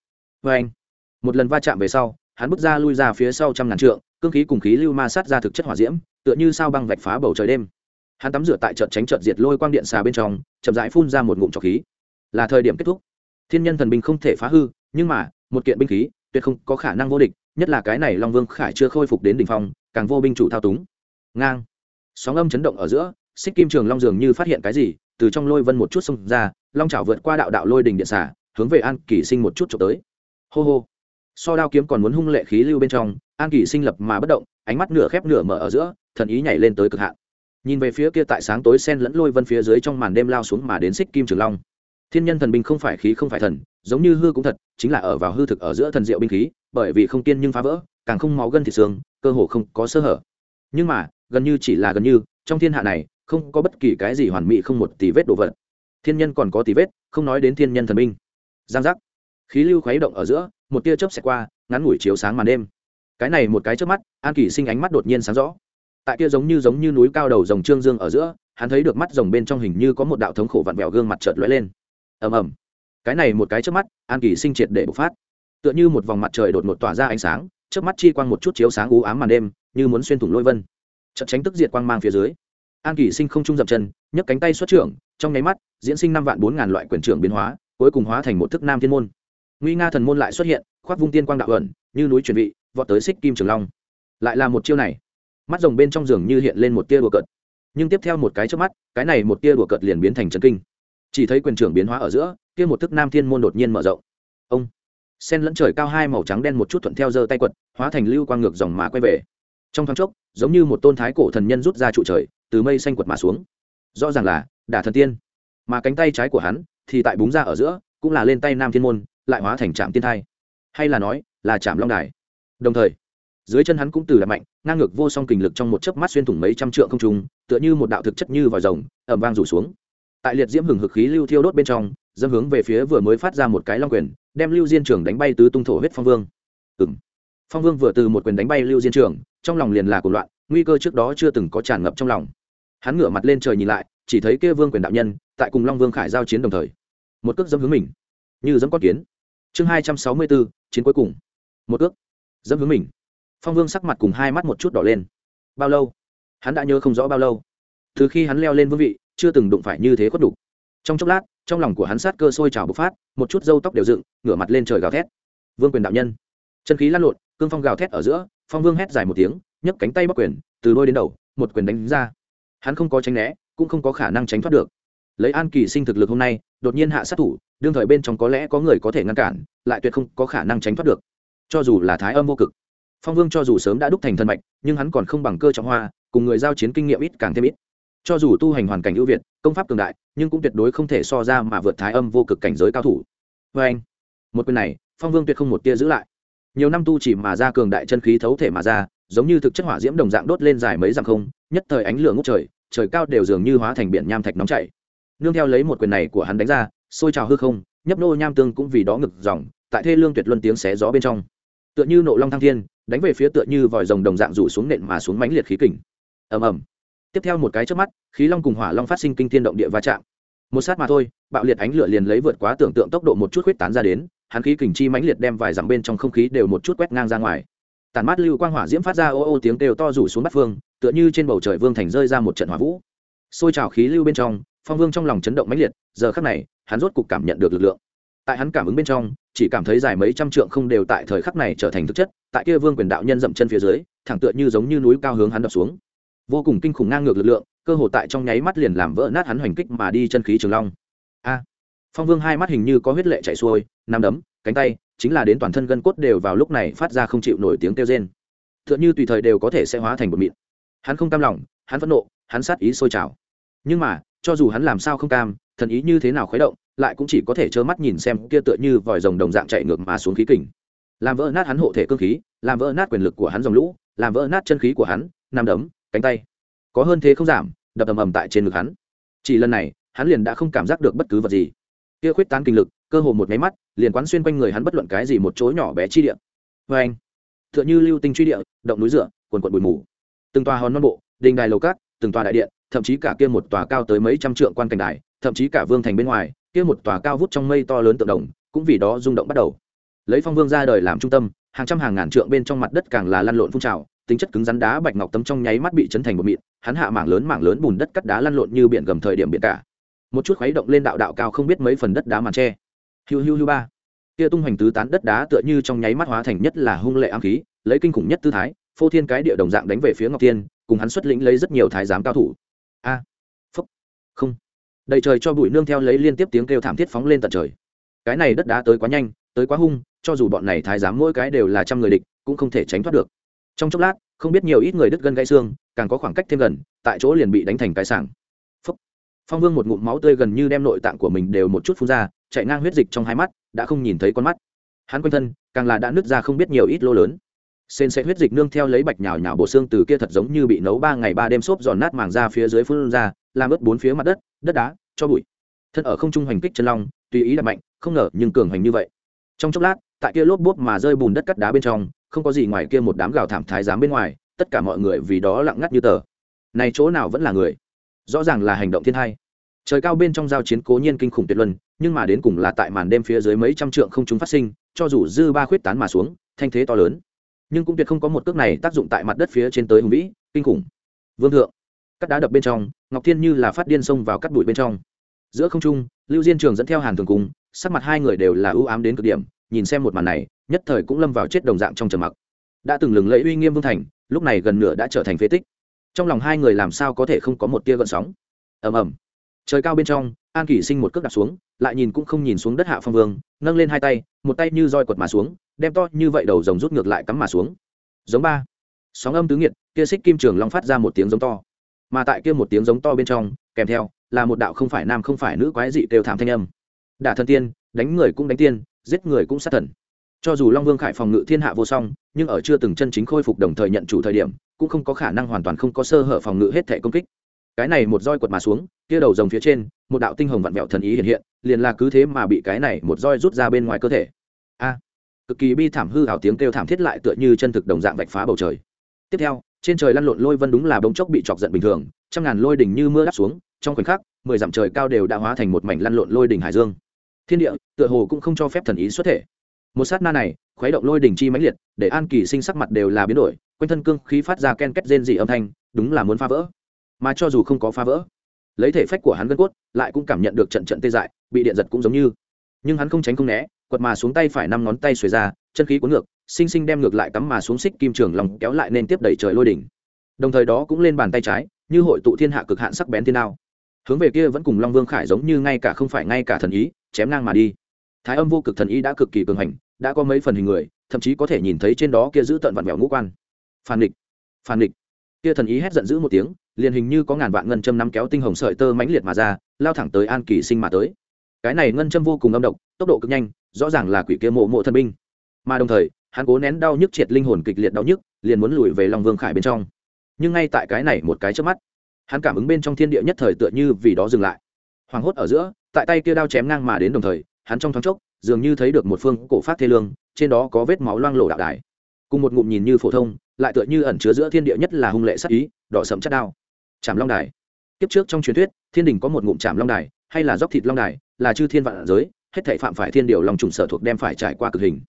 S1: Vê anh, một lần va chạm về sau, hắn bước ra lui ra phía sau trăm ngàn trượng, cương khí cùng khí lưu ma sát ra thực chất hỏa diễm, tựa như sao băng vạch phá bầu trời đêm. Hắn tắm rửa tại trận tránh trận diệt lôi quang điện xà bên trong, chậm rãi phun ra một ngụm trọc khí. Là thời điểm kết thúc. Thiên nhân thần binh không thể phá hư nhưng mà, một kiện binh khí, tuyệt không có khả năng vô địch, nhất là cái này long vương khải chưa khôi phục đến đ ỉ n h phong, càng vô binh chủ thao túng. Ngang. Sóng âm chấn động ở giữa, xích kim trường long dường như phát hiện cái gì, từ trong lôi vân một chút xông ra, long c vượt qua đạo đạo lôi đình điện xả, hướng về an kỷ sinh một chút trộm tới. Hô hô. So đao kiếm còn muốn hung lệ khí lưu bên trong, an kỷ sinh lập mà bất động, ánh mắt nửa khép nửa mở ở giữa, thần ý nhảy lên tới cực hạn. Nhìn về phía kia tại sáng tối sen lẫn lôi vân phía dưới trong màn đêm lao xuống mà đến xích kim trường long. Thiên nhân thần binh không phải khí không phải thần giống như hư cũng thật, chính là ở vào hư thực ở giữa thần diệu binh khí, bởi vì không tiên nhưng phá vỡ, càng không máu gân thịt xương, cơ hồ không có sơ hở. Nhưng mà, gần như chỉ là gần như, trong thiên hạ này, không có bất kỳ cái gì hoàn mỹ không một tỷ vết đồ vật. Thiên nhân còn có tỷ vết, không nói đến thiên nhân thần binh. Giang giác. Khí lưu khuấy động ở giữa, một tia chớp xẹt qua, ngắn ngủi chiếu sáng màn đêm. Cái này một cái trước mắt, an kỷ sinh ánh mắt đột nhiên sáng rõ. Tại kia giống như giống như núi cao đầu rồng trương dương ở giữa, hắn thấy được mắt rồng bên trong hình như có một đạo thống khổ vặn vẹo gương mặt chợt lóe lên. Ầm ầm cái này một cái chớp mắt, an kỳ sinh triệt để bộc phát. Tựa như một vòng mặt trời đột ngột tỏa ra ánh sáng, chớp mắt chi quang một chút chiếu sáng u ám màn đêm, như muốn xuyên thủng lôi vân. Chợt tránh tức diệt quang mang phía dưới, an kỳ sinh không trung dậm chân, nhấc cánh tay xuất trưởng, trong nháy mắt, diễn sinh năm vạn bốn ngàn loại quyền trưởng biến hóa, cuối cùng hóa thành một thức nam thiên môn. Nguy nga thần môn lại xuất hiện, khoác vung tiên quang đạo ẩn, như núi chuẩn bị vọt tới xích kim trường long. Lại là một chiêu này. Mắt rồng bên trong giường như hiện lên một tia đùa cợt. Nhưng tiếp theo một cái trước mắt, cái này một tia đùa cợt liền biến thành trần kinh chỉ thấy quyền trưởng biến hóa ở giữa, kia một thức nam thiên môn đột nhiên mở rộng. Ông! Sen lẫn trời cao hai màu trắng đen một chút thuận theo giơ tay quật, hóa thành lưu quang ngược dòng mà quay về. Trong thoáng chốc, giống như một tôn thái cổ thần nhân rút ra trụ trời, từ mây xanh quật mà xuống. Rõ ràng là đả thần tiên. Mà cánh tay trái của hắn thì tại búng ra ở giữa, cũng là lên tay nam thiên môn, lại hóa thành trạm tiên thai. Hay là nói là trạm long đài. Đồng thời, dưới chân hắn cũng từ đạp mạnh, ngang ngược vô song kình lực trong một chớp mắt xuyên thủng mấy trăm trượng không trung, tựa như một đạo thực chất như vòi rồng ẩm vang rủ xuống tại liệt diễm hừng hực khí lưu thiêu đốt bên trong dâm hướng về phía vừa mới phát ra một cái long quyền, đem lưu diên trường đánh bay tứ tung thổ huyết phong vương. Ừng phong vương vừa từ một quyền đánh bay lưu diên trường, trong lòng liền là cuộc loạn, nguy cơ trước đó chưa từng có tràn ngập trong lòng. Hắn ngửa mặt lên trời nhìn lại, chỉ thấy kia vương quyền đạo nhân, tại cùng long vương khải giao chiến đồng thời, một cước dâm hướng mình, như dẫm con kiến. Chương hai trăm sáu mươi bốn, chiến cuối cùng. Một cước dâm hướng mình. Phong vương sắc mặt cùng hai mắt một chút đỏ lên. Bao lâu? Hắn đã nhớ không rõ bao lâu. Từ khi hắn leo lên vương vị chưa từng đụng phải như thế khuất đục trong chốc lát, trong lòng của hắn sát cơ sôi trào bộc phát, một chút râu tóc đều dựng, ngửa mặt lên trời gào thét. Vương quyền đạo nhân. Chân khí lăn lộn, cương phong gào thét ở giữa, phong vương hét dài một tiếng, nhấc cánh tay bắc quyền, từ đôi đến đầu, một quyền đánh ra. Hắn không có tránh né, cũng không có khả năng tránh thoát được. Lấy an kỳ sinh thực lực hôm nay, đột nhiên hạ sát thủ, đương thời bên trong có lẽ có người có thể ngăn cản, lại tuyệt không có khả năng tránh thoát được. Cho dù là thái âm vô cực, phong vương cho dù sớm đã đúc thành thân mạch, nhưng hắn còn không bằng cơ trọng hoa, cùng người giao chiến kinh nghiệm ít càng thêm ít cho dù tu hành hoàn cảnh ưu việt, công pháp cường đại, nhưng cũng tuyệt đối không thể so ra mà vượt thái âm vô cực cảnh giới cao thủ. Vê anh, một quyền này, phong vương tuyệt không một tia giữ lại. Nhiều năm tu chỉ mà ra cường đại chân khí thấu thể mà ra, giống như thực chất hỏa diễm đồng dạng đốt lên dài mấy dặm không, nhất thời ánh lửa ngút trời trời cao đều dường như hóa thành biển nham thạch nóng chảy. Nương theo lấy một quyền này của hắn đánh ra xôi trào hư không, nhấp nô nham tương cũng vì đó ngực dòng, tại thê lương tuyệt luân tiếng xé gió bên trong. Tựa như nộ long thăng thiên, đánh về phía tựa như vòi rồng đồng dạng rủ xuống nện mà xuống mãnh liệt khí kình. Ầm ầm tiếp theo một cái trước mắt, khí long cùng hỏa long phát sinh kinh thiên động địa va chạm. Một sát mà thôi, bạo liệt ánh lửa liền lấy vượt quá tưởng tượng tốc độ một chút huyết tán ra đến, hắn khí kình chi mãnh liệt đem vài dặm bên trong không khí đều một chút quét ngang ra ngoài. Tàn mát lưu quang hỏa diễm phát ra ô ô tiếng kêu to rủ xuống bắt phương, tựa như trên bầu trời vương thành rơi ra một trận hỏa vũ. Xôi trào khí lưu bên trong, phong vương trong lòng chấn động mãnh liệt, giờ khắc này, hắn rốt cục cảm nhận được lực lượng. Tại hắn cảm ứng bên trong, chỉ cảm thấy dài mấy trăm trượng không đều tại thời khắc này trở thành thực chất, tại kia vương quyền đạo nhân dậm chân phía dưới, thẳng tựa như giống như núi cao hướng hắn đập xuống vô cùng kinh khủng ngang ngược lực lượng, cơ hồ tại trong nháy mắt liền làm vỡ nát hắn hoành kích mà đi chân khí trường long. A! Phong vương hai mắt hình như có huyết lệ chảy xuôi nằm đấm, cánh tay, chính là đến toàn thân gân cốt đều vào lúc này phát ra không chịu nổi tiếng kêu rên. Tựa như tùy thời đều có thể sẽ hóa thành một mịn. Hắn không cam lòng, hắn phẫn nộ, hắn sát ý sôi trào. Nhưng mà, cho dù hắn làm sao không cam, thần ý như thế nào khuấy động, lại cũng chỉ có thể trơ mắt nhìn xem kia tựa như vòi rồng đồng dạng chạy ngược mà xuống khí kình. Làm vỡ nát hắn hộ thể cơ khí, làm vỡ nát quyền lực của hắn dòng lũ, làm vỡ nát chân khí của hắn nằm đấm cánh tay. Có hơn thế không giảm, đập ầm ầm tại trên ngực hắn. Chỉ lần này, hắn liền đã không cảm giác được bất cứ vật gì. Kia khuyết tán kinh lực, cơ hồ một nháy mắt, liền quán xuyên quanh người hắn bất luận cái gì một chỗ nhỏ bé chi địa. Vê anh t h ư ợ n h ư lưu tinh truy địa, động núi dựa quần quận bụi mù. Từng tòa hòn non bộ, đình đài lầu cát, từng tòa đại điện, thậm chí cả kia một tòa cao tới mấy trăm trượng quan cảnh đài, thậm chí cả vương thành bên ngoài, kia một tòa cao vút trong mây to lớn tượng đồng, cũng vì đó rung động bắt đầu. Lấy phong vương ra đời làm trung tâm, hàng trăm hàng ngàn trượng bên trong mặt đất càng là lăn lộn phun trào tính chất cứng rắn đá bạch ngọc tấm trong nháy mắt bị chấn thành một mịn hắn hạ mảng lớn mảng lớn bùn đất cắt đá lăn lộn như biển gầm thời điểm biển cả. Một chút khuấy động lên đạo đạo cao không biết mấy phần đất đá màn tre hiu hiu hiu ba. Kia tung hoành tứ tán đất đá tựa như trong nháy mắt hóa thành nhất là hung lệ ám khí lấy kinh khủng nhất tư thái phô thiên cái địa đồng dạng đánh về phía ngọc tiên cùng hắn xuất lĩnh lấy rất nhiều thái giám cao thủ. A. À, phúc. Không. Đầy trời cho bụi nương theo lấy liên tiếp tiếng kêu thảm thiết phóng lên tận trời. Cái này đất đá tới quá nhanh tới quá hung cho dù bọn này thái giám mỗi cái đều là trăm người địch cũng không thể tránh thoát được trong chốc lát, không biết nhiều ít người đứt gân gãy xương, càng có khoảng cách thêm gần, tại chỗ liền bị đánh thành cái sảng. Phúc. phong vương một ngụm máu tươi gần như đem nội tạng của mình đều một chút phun ra, chạy ngang huyết dịch trong hai mắt, đã không nhìn thấy con mắt. Hắn quanh thân, càng là đã nứt ra không biết nhiều ít lô lớn. Sên sẽ huyết dịch nương theo lấy bạch nhào nhào bộ xương từ kia thật giống như bị nấu ba ngày ba đêm xốp giòn nát màng ra phía dưới phun ra, làm ướt bốn phía mặt đất đất đá, cho bụi. Thân ở không trung hành kích chân long, tùy ý là mạnh, không ngờ nhưng cường hoành như vậy. Trong chốc lát, tại kia lốp bốp mà rơi bùn đất cắt đá bên trong không có gì ngoài kia một đám gào thảm thái giám bên ngoài, tất cả mọi người vì đó lặng ngắt như tờ. Này chỗ nào vẫn là người? Rõ ràng là hành động thiên hai. Trời cao bên trong giao chiến cố nhiên kinh khủng tuyệt luân, nhưng mà đến cùng là tại màn đêm phía dưới mấy trăm trượng không chúng phát sinh, cho dù dư ba khuyết tán mà xuống, thanh thế to lớn. Nhưng cũng tuyệt không có một cước này tác dụng tại mặt đất phía trên tới hùng vĩ, kinh khủng. Vương thượng, cắt đá đập bên trong, ngọc thiên như là phát điên xông vào cắt bụi bên trong. Giữa không trung, lưu diên trường dẫn theo hàn thường cung sắc mặt hai người đều là ưu ám đến cực điểm nhìn xem một màn này, nhất thời cũng lâm vào chết đồng dạng trong trầm mặc. Đã từng lừng lẫy uy nghiêm vương thành, lúc này gần nửa đã trở thành phế tích. Trong lòng hai người làm sao có thể không có một tia gợn sóng? Ầm ầm. Trời cao bên trong, an kỷ sinh một cước đặt xuống, lại nhìn cũng không nhìn xuống đất hạ phong vương, nâng lên hai tay, một tay như roi quật mà xuống, đem to như vậy đầu rồng rút ngược lại cắm mà xuống. Giống ba. Sóng âm tứ nghiệt, kia xích kim trường long phát ra một tiếng giống to. Mà tại kia một tiếng giống to bên trong, kèm theo, là một đạo không phải nam không phải nữ quái dị đều thảm thanh âm. Đả thân tiên, đánh người cũng đánh tiên giết người cũng sát thần. Cho dù long vương khải phòng ngự thiên hạ vô song, nhưng ở chưa từng chân chính khôi phục đồng thời nhận chủ thời điểm, cũng không có khả năng hoàn toàn không có sơ hở phòng ngự hết thể công kích. Cái này một roi quật mà xuống, kia đầu rồng phía trên, một đạo tinh hồng vặn vẹo thần ý hiện hiện, liền là cứ thế mà bị cái này một roi rút ra bên ngoài cơ thể. A! Cực kỳ bi thảm hư hào tiếng kêu thảm thiết lại tựa như chân thực đồng dạng vạch phá bầu trời. Tiếp theo, trên trời lăn lộn lôi vân đúng là bỗng chốc bị chọc giận bình thường, trăm ngàn lôi đỉnh như mưa đắp xuống, trong khoảnh khắc, mười dặm trời cao đều đã hóa thành một mảnh lăn lộn lôi đỉnh hải dương thiên địa tựa hồ cũng không cho phép thần ý xuất thể. Một sát na này khuấy động lôi đỉnh chi mãnh liệt để an kỳ sinh sắc mặt đều là biến đổi quanh thân cương khí phát ra ken két rên dị âm thanh đúng là muốn phá vỡ. Mà cho dù không có phá vỡ lấy thể phách của hắn gân cốt lại cũng cảm nhận được trận trận tê dại bị điện giật cũng giống như. Nhưng hắn không tránh không né quật mà xuống tay phải năm ngón tay xuề ra chân khí cuốn ngược sinh sinh đem ngược lại cắm mà xuống xích kim trường lòng kéo lại nên tiếp đẩy trời lôi đỉnh. Đồng thời đó cũng lên bàn tay trái như hội tụ thiên hạ cực hạn sắc bén thiên nào, hướng về kia vẫn cùng long vương khải giống như ngay cả không phải ngay cả thần ý chém ngang mà đi. Thái âm vô cực thần ý đã cực kỳ cường hành, đã có mấy phần hình người, thậm chí có thể nhìn thấy trên đó kia giữ tận vặn vẹo ngũ quan. Phản địch phản địch kia thần ý hét giận dữ một tiếng, liền hình như có ngàn vạn ngân châm nắm kéo tinh hồng sợi tơ mãnh liệt mà ra, lao thẳng tới an kỳ sinh mà tới. Cái này ngân châm vô cùng âm độc, tốc độ cực nhanh, rõ ràng là quỷ kia mộ mộ thần binh. Mà đồng thời, hắn cố nén đau nhức triệt linh hồn kịch liệt đau nhức, liền muốn lùi về long vương khải bên trong. Nhưng ngay tại cái này một cái trước mắt, hắn cảm ứng bên trong thiên địa nhất thời tựa như vì đó dừng lại. Hoảng hốt ở giữa tại tay kia đao chém ngang mà đến đồng thời, hắn trong thoáng chốc, dường như thấy được một phương cổ phát thê lương, trên đó có vết máu loang lổ đạo đài. Cùng một ngụm nhìn như phổ thông, lại tựa như ẩn chứa giữa thiên địa nhất là hung lệ sắc ý, đỏ sẫm chất đao. Chạm long đài. Kiếp trước trong truyền thuyết, thiên đình có một ngụm chạm long đài, hay là dốc thịt long đài, là chư thiên vạn giới, hết thảy phạm phải thiên điều long trùng sở thuộc đem phải trải qua cực hình.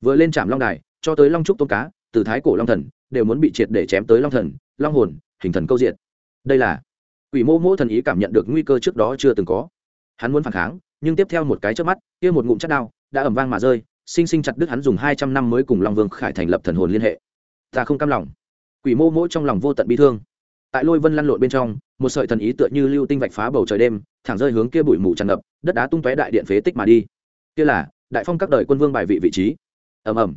S1: Vừa lên chạm long đài, cho tới long trúc tôn cá, từ thái cổ long thần, đều muốn bị triệt để chém tới long thần, long hồn, hình thần câu diện đây là quỷ mô mô thần ý cảm nhận được nguy cơ trước đó chưa từng có hắn muốn phản kháng, nhưng tiếp theo một cái trước mắt, kia một ngụm chất đao đã ẩm vang mà rơi, sinh sinh chặt đứt hắn dùng hai trăm năm mới cùng long vương khải thành lập thần hồn liên hệ. Ta không cam lòng. Quỷ mô mỗi trong lòng vô tận bi thương. Tại lôi vân lăn lộn bên trong, một sợi thần ý tựa như lưu tinh vạch phá bầu trời đêm, thẳng rơi hướng kia bụi mù tràn ngập, đất đá tung tóe đại điện phế tích mà đi. Kia là, đại phong các đời quân vương bài vị vị trí. Ầm ầm.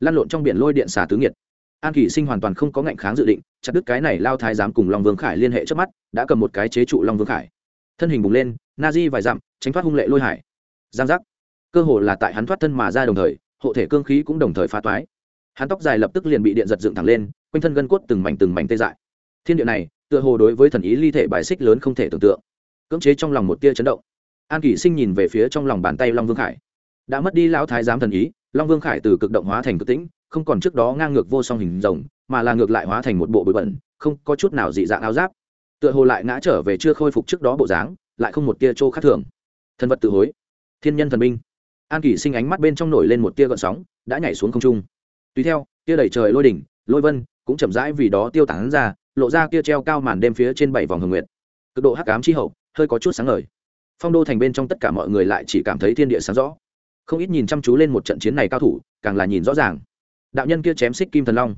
S1: Lăn lộn trong biển lôi điện xả tứ nghiệt. An kỷ sinh hoàn toàn không có ngạnh kháng dự định, chặt đứt cái này lao thái giám cùng long vương khải liên hệ trước mắt, đã cầm một cái chế trụ long vương khải. Thân hình bùng lên na di vài dặm, tránh thoát hung lệ lôi hải. Giang giác. Cơ hồ là tại hắn thoát thân mà ra đồng thời, hộ thể cương khí cũng đồng thời phá toái. Hắn tóc dài lập tức liền bị điện giật dựng thẳng lên, quanh thân gân cốt từng mảnh từng mảnh tê dại. Thiên địa này, tựa hồ đối với thần ý ly thể bài xích lớn không thể tưởng tượng. Cưỡng chế trong lòng một tia chấn động. An kỷ sinh nhìn về phía trong lòng bàn tay long vương khải. Đã mất đi lão thái giám thần ý, long vương khải từ cực động hóa thành cực tĩnh, không còn trước đó ngang ngược vô song hình rồng, mà là ngược lại hóa thành một bộ bụi bẩn, không có chút nào dị dạng áo giáp. Tựa hồ lại ngã trở về chưa khôi phục trước đó bộ dáng lại không một tia trô khác thường. Thân vật tự hối. Thiên nhân thần minh an kỷ sinh ánh mắt bên trong nổi lên một tia gợn sóng đã nhảy xuống không trung. Tùy theo tia đẩy trời lôi đỉnh lôi vân cũng chậm rãi vì đó tiêu tán ra lộ ra kia treo cao màn đêm phía trên bảy vòng hồng nguyệt. Cực độ hắc ám chi hậu hơi có chút sáng ngời. Phong đô thành bên trong tất cả mọi người lại chỉ cảm thấy thiên địa sáng rõ. Không ít nhìn chăm chú lên một trận chiến này cao thủ càng là nhìn rõ ràng. Đạo nhân kia chém xích kim thần long.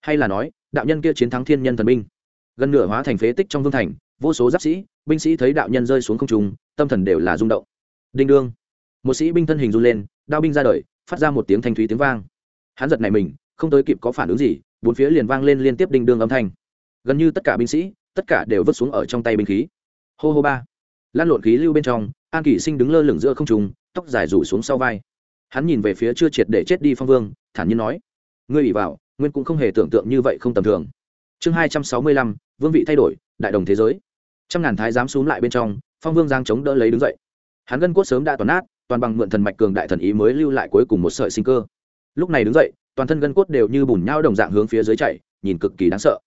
S1: Hay là nói đạo nhân kia chiến thắng thiên nhân thần minh, gần nửa hóa thành phế tích trong vương thành vô số giáp sĩ binh sĩ thấy đạo nhân rơi xuống không trung, tâm thần đều là rung động. Đinh đương. Một sĩ binh thân hình run lên, đao binh ra đời, phát ra một tiếng thanh thúy tiếng vang. Hắn giật này mình, không tới kịp có phản ứng gì, bốn phía liền vang lên liên tiếp đinh đương âm thanh. Gần như tất cả binh sĩ, tất cả đều vứt xuống ở trong tay binh khí. Hô hô ba. Lan lộn khí lưu bên trong, an kỷ sinh đứng lơ lửng giữa không trùng tóc dài rủ xuống sau vai. Hắn nhìn về phía chưa triệt để chết đi phong vương, thản nhiên nói, ngươi bị vào, nguyên cũng không hề tưởng tượng như vậy không tầm thường. Chương hai trăm sáu mươi lăm, vương vị thay đổi, đại đồng thế giới trăm ngàn thái dám xuống lại bên trong, phong vương giang chống đỡ lấy đứng dậy. Hắn gân cốt sớm đã toàn nát, toàn bằng mượn thần mạch cường đại thần ý mới lưu lại cuối cùng một sợi sinh cơ. Lúc này đứng dậy, toàn thân gân cốt đều như bùn nhau đồng dạng hướng phía dưới chạy, nhìn cực kỳ đáng sợ.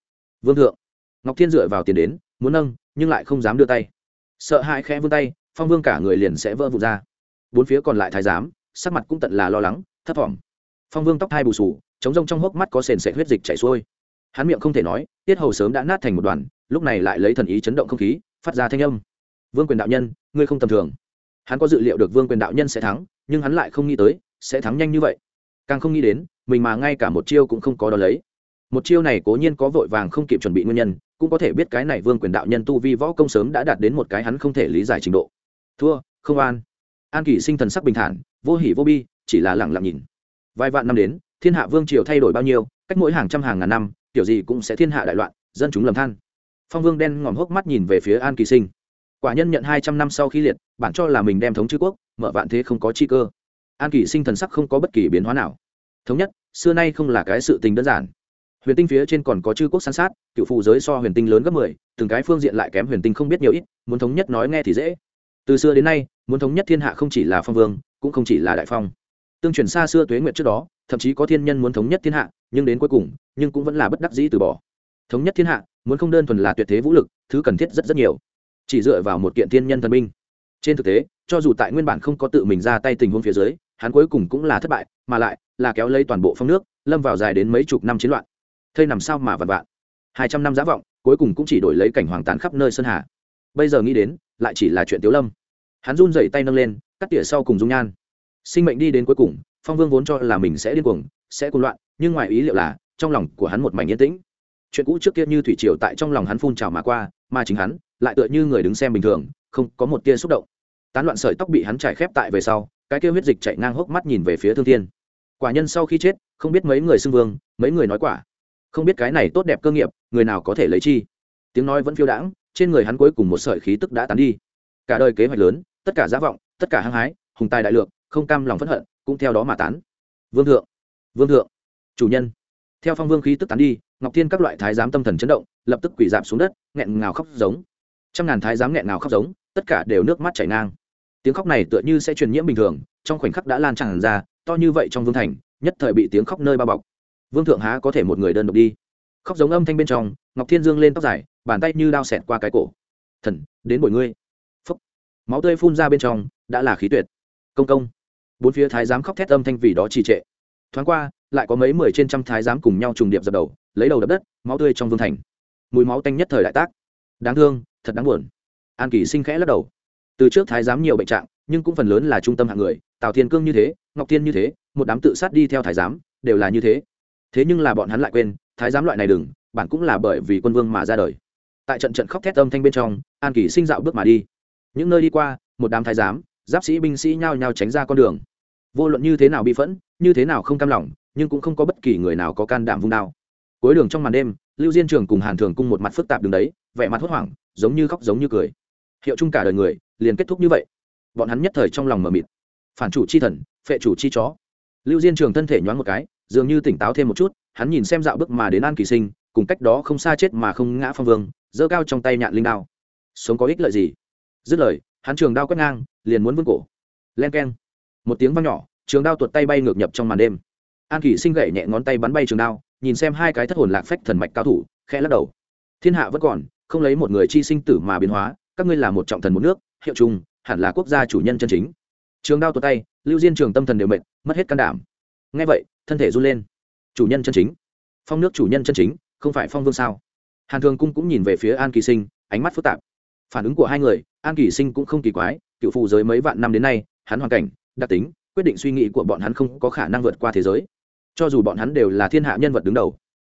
S1: Vương thượng, ngọc thiên dựa vào tiền đến, muốn nâng, nhưng lại không dám đưa tay. Sợ hãi khẽ vươn tay, phong vương cả người liền sẽ vỡ vụt ra. Bốn phía còn lại thái giám, sắc mặt cũng tận là lo lắng, thấp thỏm. Phong vương tóc hai bù sù, chống rông trong hốc mắt có sền sệt huyết dịch chảy xuôi hắn miệng không thể nói, tiết hầu sớm đã nát thành một đoàn, lúc này lại lấy thần ý chấn động không khí, phát ra thanh âm. Vương quyền đạo nhân, ngươi không tầm thường. Hắn có dự liệu được vương quyền đạo nhân sẽ thắng, nhưng hắn lại không nghĩ tới, sẽ thắng nhanh như vậy. Càng không nghĩ đến, mình mà ngay cả một chiêu cũng không có đo lấy. Một chiêu này cố nhiên có vội vàng không kịp chuẩn bị nguyên nhân, cũng có thể biết cái này vương quyền đạo nhân tu vi võ công sớm đã đạt đến một cái hắn không thể lý giải trình độ. Thua, không an. An kỷ sinh thần sắc bình thản, vô hỉ vô bi, chỉ là lẳng lặng nhìn. Vài vạn năm đến, thiên hạ vương triều thay đổi bao nhiêu, cách mỗi hàng trăm hàng ngàn năm kiểu gì cũng sẽ thiên hạ đại loạn, dân chúng lầm than. Phong vương đen ngòm hốc mắt nhìn về phía an kỳ sinh. Quả nhân nhận hai trăm năm sau khi liệt, bản cho là mình đem thống chư quốc, mở vạn thế không có chi cơ. An kỳ sinh thần sắc không có bất kỳ biến hóa nào. Thống nhất, xưa nay không là cái sự tình đơn giản. Huyền tinh phía trên còn có chư quốc san sát, cựu phụ giới so huyền tinh lớn gấp mười, từng cái phương diện lại kém huyền tinh không biết nhiều ít, muốn thống nhất nói nghe thì dễ. Từ xưa đến nay, muốn thống nhất thiên hạ không chỉ là phong vương, cũng không chỉ là đại phong. Tương truyền xa xưa tuế nguyệt trước đó, thậm chí có thiên nhân muốn thống nhất thiên hạ nhưng đến cuối cùng, nhưng cũng vẫn là bất đắc dĩ từ bỏ. Thống nhất thiên hạ, muốn không đơn thuần là tuyệt thế vũ lực, thứ cần thiết rất rất nhiều. Chỉ dựa vào một kiện thiên nhân thần binh. Trên thực tế, cho dù tại nguyên bản không có tự mình ra tay tình huống phía dưới, hắn cuối cùng cũng là thất bại, mà lại là kéo lấy toàn bộ phong nước, lâm vào dài đến mấy chục năm chiến loạn. Thây nằm sao mà vặt vạn. Hai trăm năm giá vọng, cuối cùng cũng chỉ đổi lấy cảnh hoàng tàn khắp nơi sơn hà. Bây giờ nghĩ đến, lại chỉ là chuyện tiếu lâm. Hắn run dậy tay nâng lên, cắt tỉa sau cùng dung nhan. Sinh mệnh đi đến cuối cùng, phong vương vốn cho là mình sẽ điên cuồng, sẽ cuồng loạn nhưng ngoài ý liệu là, trong lòng của hắn một mảnh yên tĩnh. Chuyện cũ trước kia như thủy triều tại trong lòng hắn phun trào mà qua, mà chính hắn lại tựa như người đứng xem bình thường, không có một tia xúc động. Tán loạn sợi tóc bị hắn trải khép tại về sau, cái kia huyết dịch chạy ngang hốc mắt nhìn về phía thương thiên. Quả nhân sau khi chết, không biết mấy người xưng vương, mấy người nói quả. Không biết cái này tốt đẹp cơ nghiệp, người nào có thể lấy chi? Tiếng nói vẫn phiêu đãng, trên người hắn cuối cùng một sợi khí tức đã tán đi. Cả đời kế hoạch lớn, tất cả giả vọng, tất cả hăng hái, hùng tài đại lượng, không cam lòng phẫn hận, cũng theo đó mà tán. Vương thượng vương thượng chủ nhân. Theo phong vương khí tức tán đi, ngọc thiên các loại thái giám tâm thần chấn động, lập tức quỷ dạp xuống đất, nghẹn ngào khóc giống. Trăm ngàn thái giám nghẹn ngào khóc giống, tất cả đều nước mắt chảy ngang. Tiếng khóc này tựa như sẽ truyền nhiễm bình thường, trong khoảnh khắc đã lan tràn ra, to như vậy trong vương thành, nhất thời bị tiếng khóc nơi bao bọc. Vương thượng há có thể một người đơn độc đi. Khóc giống âm thanh bên trong, ngọc thiên dương lên tóc dài, bàn tay như đao xẹt qua cái cổ. Thần, đến bồi ngươi. Phúc. Máu tươi phun ra bên trong, đã là khí tuyệt. Công công. Bốn phía thái giám khóc thét âm thanh vì đó trì trệ. Thoáng qua lại có mấy mười trên trăm thái giám cùng nhau trùng điệp dập đầu, lấy đầu đập đất, máu tươi trong vương thành. Mùi máu tanh nhất thời đại tác. Đáng thương, thật đáng buồn. An kỳ sinh khẽ lắc đầu. Từ trước thái giám nhiều bệnh trạng, nhưng cũng phần lớn là trung tâm hạng người, tào thiên cương như thế, ngọc thiên như thế, một đám tự sát đi theo thái giám, đều là như thế. Thế nhưng là bọn hắn lại quên, thái giám loại này đừng, bản cũng là bởi vì quân vương mà ra đời. Tại trận trận khóc thét âm thanh bên trong, an kỳ sinh dạo bước mà đi. Những nơi đi qua, một đám thái giám, giáp sĩ binh sĩ nhao nhao tránh ra con đường. Vô luận như thế nào bị phẫn, như thế nào không cam lòng nhưng cũng không có bất kỳ người nào có can đảm vung đao. Cuối đường trong màn đêm, lưu diên trường cùng hàn thường cung một mặt phức tạp đường đấy, vẻ mặt hốt hoảng, giống như khóc giống như cười. Hiệu chung cả đời người, liền kết thúc như vậy. Bọn hắn nhất thời trong lòng mờ mịt. Phản chủ chi thần, phệ chủ chi chó. Lưu diên trường thân thể nhoáng một cái, dường như tỉnh táo thêm một chút, hắn nhìn xem dạo bước mà đến an kỳ sinh, cùng cách đó không xa chết mà không ngã phong vương, giơ cao trong tay nhạn linh đao. Sống có ích lợi gì? Dứt lời, hắn trường đao quét ngang, liền muốn vươn cổ. Len keng. Một tiếng vang nhỏ, trường đao tuột tay bay ngược nhập trong màn đêm an kỷ sinh gậy nhẹ ngón tay bắn bay trường đao, nhìn xem hai cái thất hồn lạc phách thần mạch cao thủ, khẽ lắc đầu. Thiên hạ vẫn còn, không lấy một người chi sinh tử mà biến hóa, các ngươi là một trọng thần một nước, hiệu chung, hẳn là quốc gia chủ nhân chân chính. Trường đao tuột tay, lưu diên trường tâm thần đều mệt, mất hết can đảm. Ngay vậy, thân thể run lên. Chủ nhân chân chính. Phong nước chủ nhân chân chính, không phải phong vương sao? Hàn thường cung cũng nhìn về phía an kỳ sinh, ánh mắt phức tạp. Phản ứng của hai người, an kỳ sinh cũng không kỳ quái, cựu phụ giới mấy vạn năm đến nay, hắn hoàn cảnh, đặc tính, quyết định suy nghĩ của bọn hắn không có khả năng vượt qua thế giới cho dù bọn hắn đều là thiên hạ nhân vật đứng đầu.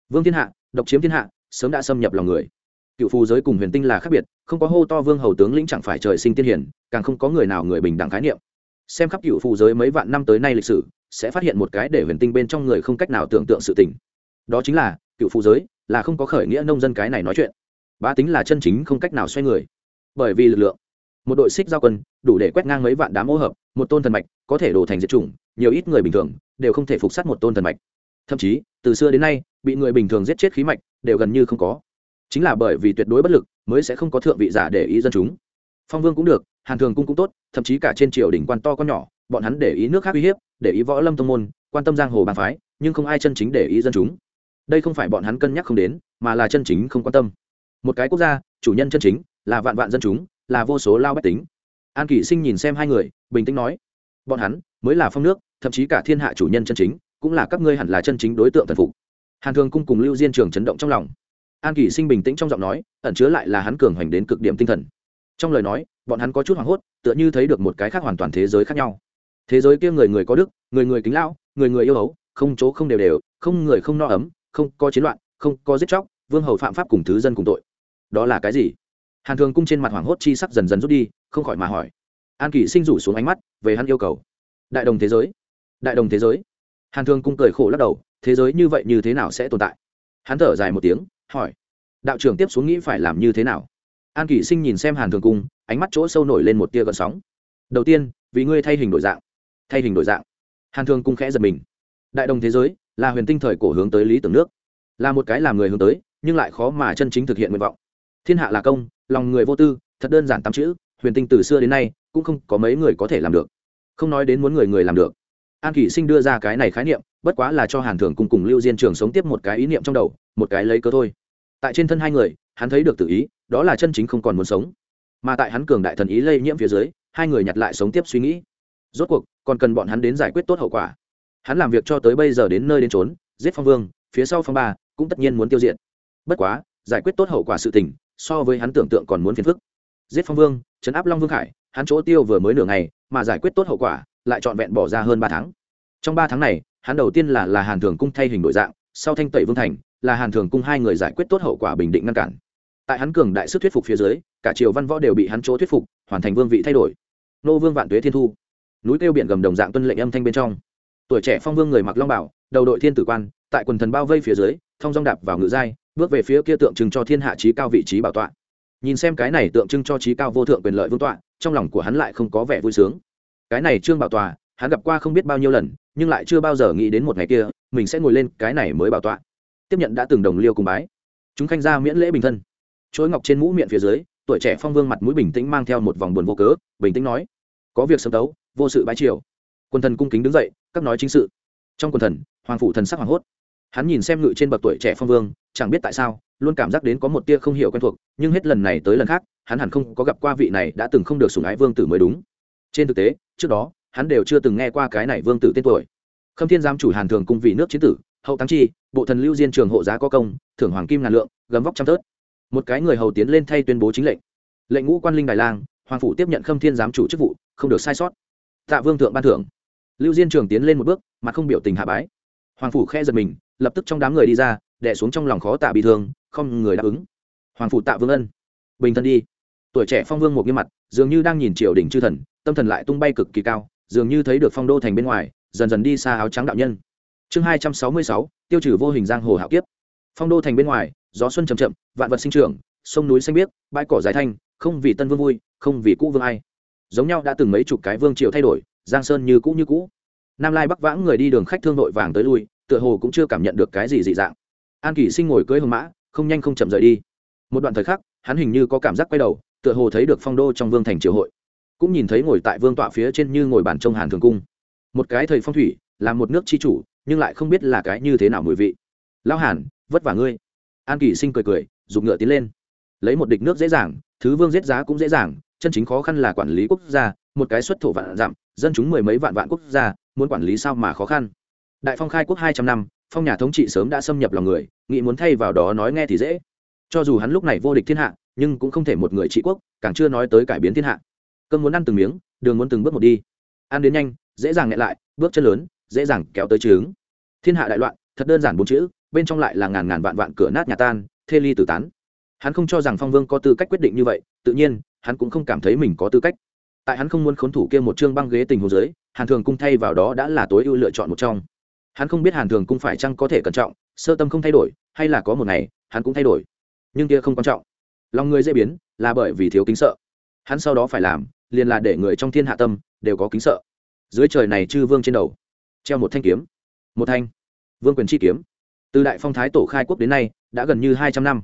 S1: Vương thiên hạ, độc chiếm thiên hạ, sớm đã xâm nhập lòng người. Cựu phù giới cùng huyền tinh là khác biệt, không có hô to vương hầu tướng lĩnh chẳng phải trời sinh tiên hiển càng không có người nào người bình đẳng khái niệm. Xem khắp cựu phù giới mấy vạn năm tới nay lịch sử, sẽ phát hiện một cái để huyền tinh bên trong người không cách nào tưởng tượng sự tình. Đó chính là, cựu phù giới là không có khởi nghĩa nông dân cái này nói chuyện. Bá tính là chân chính không cách nào xoay người. Bởi vì lực lượng, một đội xích giao quân, đủ để quét ngang mấy vạn đám ô hợp, một tôn thần mạch có thể đổ thành diệt chủng, nhiều ít người bình thường đều không thể phục sát một tôn thần mạch. Thậm chí, từ xưa đến nay, bị người bình thường giết chết khí mạch đều gần như không có. Chính là bởi vì tuyệt đối bất lực mới sẽ không có thượng vị giả để ý dân chúng. Phong vương cũng được, hàn thường cung cũng tốt, thậm chí cả trên triều đỉnh quan to con nhỏ, bọn hắn để ý nước khác uy hiếp, để ý võ lâm tông môn, quan tâm giang hồ bàn phái, nhưng không ai chân chính để ý dân chúng. Đây không phải bọn hắn cân nhắc không đến, mà là chân chính không quan tâm. Một cái quốc gia, chủ nhân chân chính, là vạn vạn dân chúng, là vô số lao bách tính. An kỷ sinh nhìn xem hai người, bình tĩnh nói bọn hắn mới là phong nước, thậm chí cả thiên hạ chủ nhân chân chính, cũng là các ngươi hẳn là chân chính đối tượng thần phục. Hàn thường cung cùng lưu diên trường chấn động trong lòng. An kỷ sinh bình tĩnh trong giọng nói, ẩn chứa lại là hắn cường hoành đến cực điểm tinh thần. Trong lời nói, bọn hắn có chút hoảng hốt, tựa như thấy được một cái khác hoàn toàn thế giới khác nhau. Thế giới kia người người có đức, người người kính lão, người người yêu hấu không chỗ không đều đều, không người không no ấm, không có chiến loạn, không có giết chóc, vương hầu phạm pháp cùng thứ dân cùng tội. Đó là cái gì? Hàn thường cung trên mặt hoảng hốt chi sắc dần dần rút đi, không khỏi mà hỏi an kỷ sinh rủ xuống ánh mắt về hắn yêu cầu. Đại đồng thế giới. Đại đồng thế giới. Hàn Thương cung cười khổ lắc đầu, thế giới như vậy như thế nào sẽ tồn tại? Hắn thở dài một tiếng, hỏi. Đạo trưởng tiếp xuống nghĩ phải làm như thế nào? An kỷ sinh nhìn xem hàn thường cung, ánh mắt chỗ sâu nổi lên một tia gợn sóng. Đầu tiên, vì ngươi thay hình đổi dạng. Thay hình đổi dạng. Hàn thường cung khẽ giật mình. Đại đồng thế giới là huyền tinh thời cổ hướng tới lý tưởng nước. Là một cái làm người hướng tới, nhưng lại khó mà chân chính thực hiện nguyện vọng. Thiên hạ là công, lòng người vô tư, thật đơn giản tám chữ, huyền tinh từ xưa đến nay cũng không có mấy người có thể làm được. Không nói đến muốn người người làm được. An kỷ sinh đưa ra cái này khái niệm, bất quá là cho hàn thường cùng cùng lưu diên trường sống tiếp một cái ý niệm trong đầu, một cái lấy cớ thôi. Tại trên thân hai người, hắn thấy được tự ý, đó là chân chính không còn muốn sống. Mà tại hắn cường đại thần ý lây nhiễm phía dưới, hai người nhặt lại sống tiếp suy nghĩ. Rốt cuộc, còn cần bọn hắn đến giải quyết tốt hậu quả. Hắn làm việc cho tới bây giờ đến nơi đến trốn giết phong vương, phía sau phong ba, cũng tất nhiên muốn tiêu diệt. Bất quá, giải quyết tốt hậu quả sự tình, so với hắn tưởng tượng còn muốn phiền phức. Giết phong vương chấn áp long vương khải hắn chỗ tiêu vừa mới nửa ngày, mà giải quyết tốt hậu quả, lại trọn vẹn bỏ ra hơn ba tháng. Trong ba tháng này, hắn đầu tiên là là hàn thường cung thay hình đổi dạng, sau thanh tẩy vương thành, là hàn thường cung hai người giải quyết tốt hậu quả bình định ngăn cản. Tại hắn cường đại sức thuyết phục phía dưới, cả triều văn võ đều bị hắn chỗ thuyết phục, hoàn thành vương vị thay đổi. Nô vương vạn tuế thiên thu. Núi tiêu biển gầm đồng dạng tuân lệnh âm thanh bên trong. Tuổi trẻ phong vương người mặc long bảo, đầu đội thiên tử quan, tại quần thần bao vây phía dưới thông dong đạp vào ngự giai, bước về phía kia tượng trưng cho thiên hạ trí cao vị trí bảo tọa. Nhìn xem cái này tượng trưng cho trí cao vô thượng quyền lợi vương tọa trong lòng của hắn lại không có vẻ vui sướng. Cái này trương bảo tọa hắn gặp qua không biết bao nhiêu lần, nhưng lại chưa bao giờ nghĩ đến một ngày kia, mình sẽ ngồi lên cái này mới bảo tọa. Tiếp nhận đã từng đồng liêu cùng bái. Chúng khanh ra miễn lễ bình thân. Chuỗi ngọc trên mũ miệng phía dưới, tuổi trẻ phong vương mặt mũi bình tĩnh mang theo một vòng buồn vô cớ, bình tĩnh nói, có việc sớm tấu, vô sự bái triều. Quân thần cung kính đứng dậy, các nói chính sự. Trong quần thần, hoàng phủ thần sắc hoàng hốt. Hắn nhìn xem ngự trên bậc tuổi trẻ phong vương, chẳng biết tại sao, luôn cảm giác đến có một tia không hiểu quen thuộc, nhưng hết lần này tới lần khác hắn hẳn không có gặp qua vị này đã từng không được sủng ái vương tử mới đúng. Trên thực tế, trước đó, hắn đều chưa từng nghe qua cái này vương tử tên tuổi. Khâm thiên giám chủ hàn thường cung vị nước chiến tử, hậu tăng chi, bộ thần lưu diên trường hộ giá có công, thưởng hoàng kim ngàn lượng, gấm vóc trăm tớt một cái người hầu tiến lên thay tuyên bố chính lệnh. Lệnh ngũ quan linh đài lang, hoàng phủ tiếp nhận khâm thiên giám chủ chức vụ, không được sai sót. Tạ vương thượng ban thưởng. Lưu diên trường tiến lên một bước mà không biểu tình hạ bái. Hoàng phủ khe giật mình, lập tức trong đám người đi ra đẻ xuống trong lòng khó tạ bị thương, không người đáp ứng. Hoàng phủ tạ vương ân. Bình thân đi tuổi trẻ phong vương một nghiêm mặt, dường như đang nhìn triều đình chư thần, tâm thần lại tung bay cực kỳ cao, dường như thấy được phong đô thành bên ngoài, dần dần đi xa áo trắng đạo nhân. Chương hai trăm sáu mươi sáu, tiêu trừ vô hình giang hồ hạo kiếp. Phong đô thành bên ngoài, gió xuân chầm chậm, vạn vật sinh trưởng, sông núi xanh biếc, bãi cỏ dài thanh, không vì tân vương vui, không vì cũ vương ai. Giống nhau đã từng mấy chục cái vương triều thay đổi, giang sơn như cũ như cũ. Nam lai bắc vãng người đi đường khách thương nội vàng tới lui, tựa hồ cũng chưa cảm nhận được cái gì dị dạng. An kỷ sinh ngồi cưới hồng mã, không nhanh không chậm rời đi. Một đoạn thời khắc, hắn hình như có cảm giác quay đầu tựa hồ thấy được phong đô trong vương thành triều hội, cũng nhìn thấy ngồi tại vương tọa phía trên như ngồi bàn trông hàn thường cung. Một cái thời phong thủy, là một nước chi chủ, nhưng lại không biết là cái như thế nào mùi vị. Lão hàn, vất vả ngươi. An kỳ sinh cười cười dùng ngựa tiến lên. Lấy một địch nước dễ dàng, thứ vương giết giá cũng dễ dàng, chân chính khó khăn là quản lý quốc gia, một cái xuất thổ vạn giảm dân chúng mười mấy vạn vạn quốc gia, muốn quản lý sao mà khó khăn. Đại phong khai quốc hai trăm năm, phong nhà thống trị sớm đã xâm nhập lòng người nghĩ muốn thay vào đó nói nghe thì dễ. Cho dù hắn lúc này vô địch thiên hạ nhưng cũng không thể một người trị quốc, càng chưa nói tới cải biến thiên hạ. Cơn muốn ăn từng miếng, đường muốn từng bước một đi. Ăn đến nhanh, dễ dàng nhẹ lại, bước chân lớn, dễ dàng kéo tới trứng. Thiên hạ đại loạn, thật đơn giản bốn chữ, bên trong lại là ngàn ngàn vạn vạn cửa nát nhà tan, thê ly tử tán. Hắn không cho rằng phong vương có tư cách quyết định như vậy, tự nhiên, hắn cũng không cảm thấy mình có tư cách. Tại hắn không muốn khốn thủ kia một chương băng ghế tình hồ dưới, hàn thường cung thay vào đó đã là tối ưu lựa chọn một trong. Hắn không biết hàn thường cung phải chăng có thể cẩn trọng, sơ tâm không thay đổi, hay là có một ngày, hắn cũng thay đổi. Nhưng kia không quan trọng lòng người dễ biến là bởi vì thiếu kính sợ hắn sau đó phải làm liền là để người trong thiên hạ tâm đều có kính sợ dưới trời này chư vương trên đầu treo một thanh kiếm một thanh vương quyền chi kiếm từ đại phong thái tổ khai quốc đến nay đã gần như hai trăm năm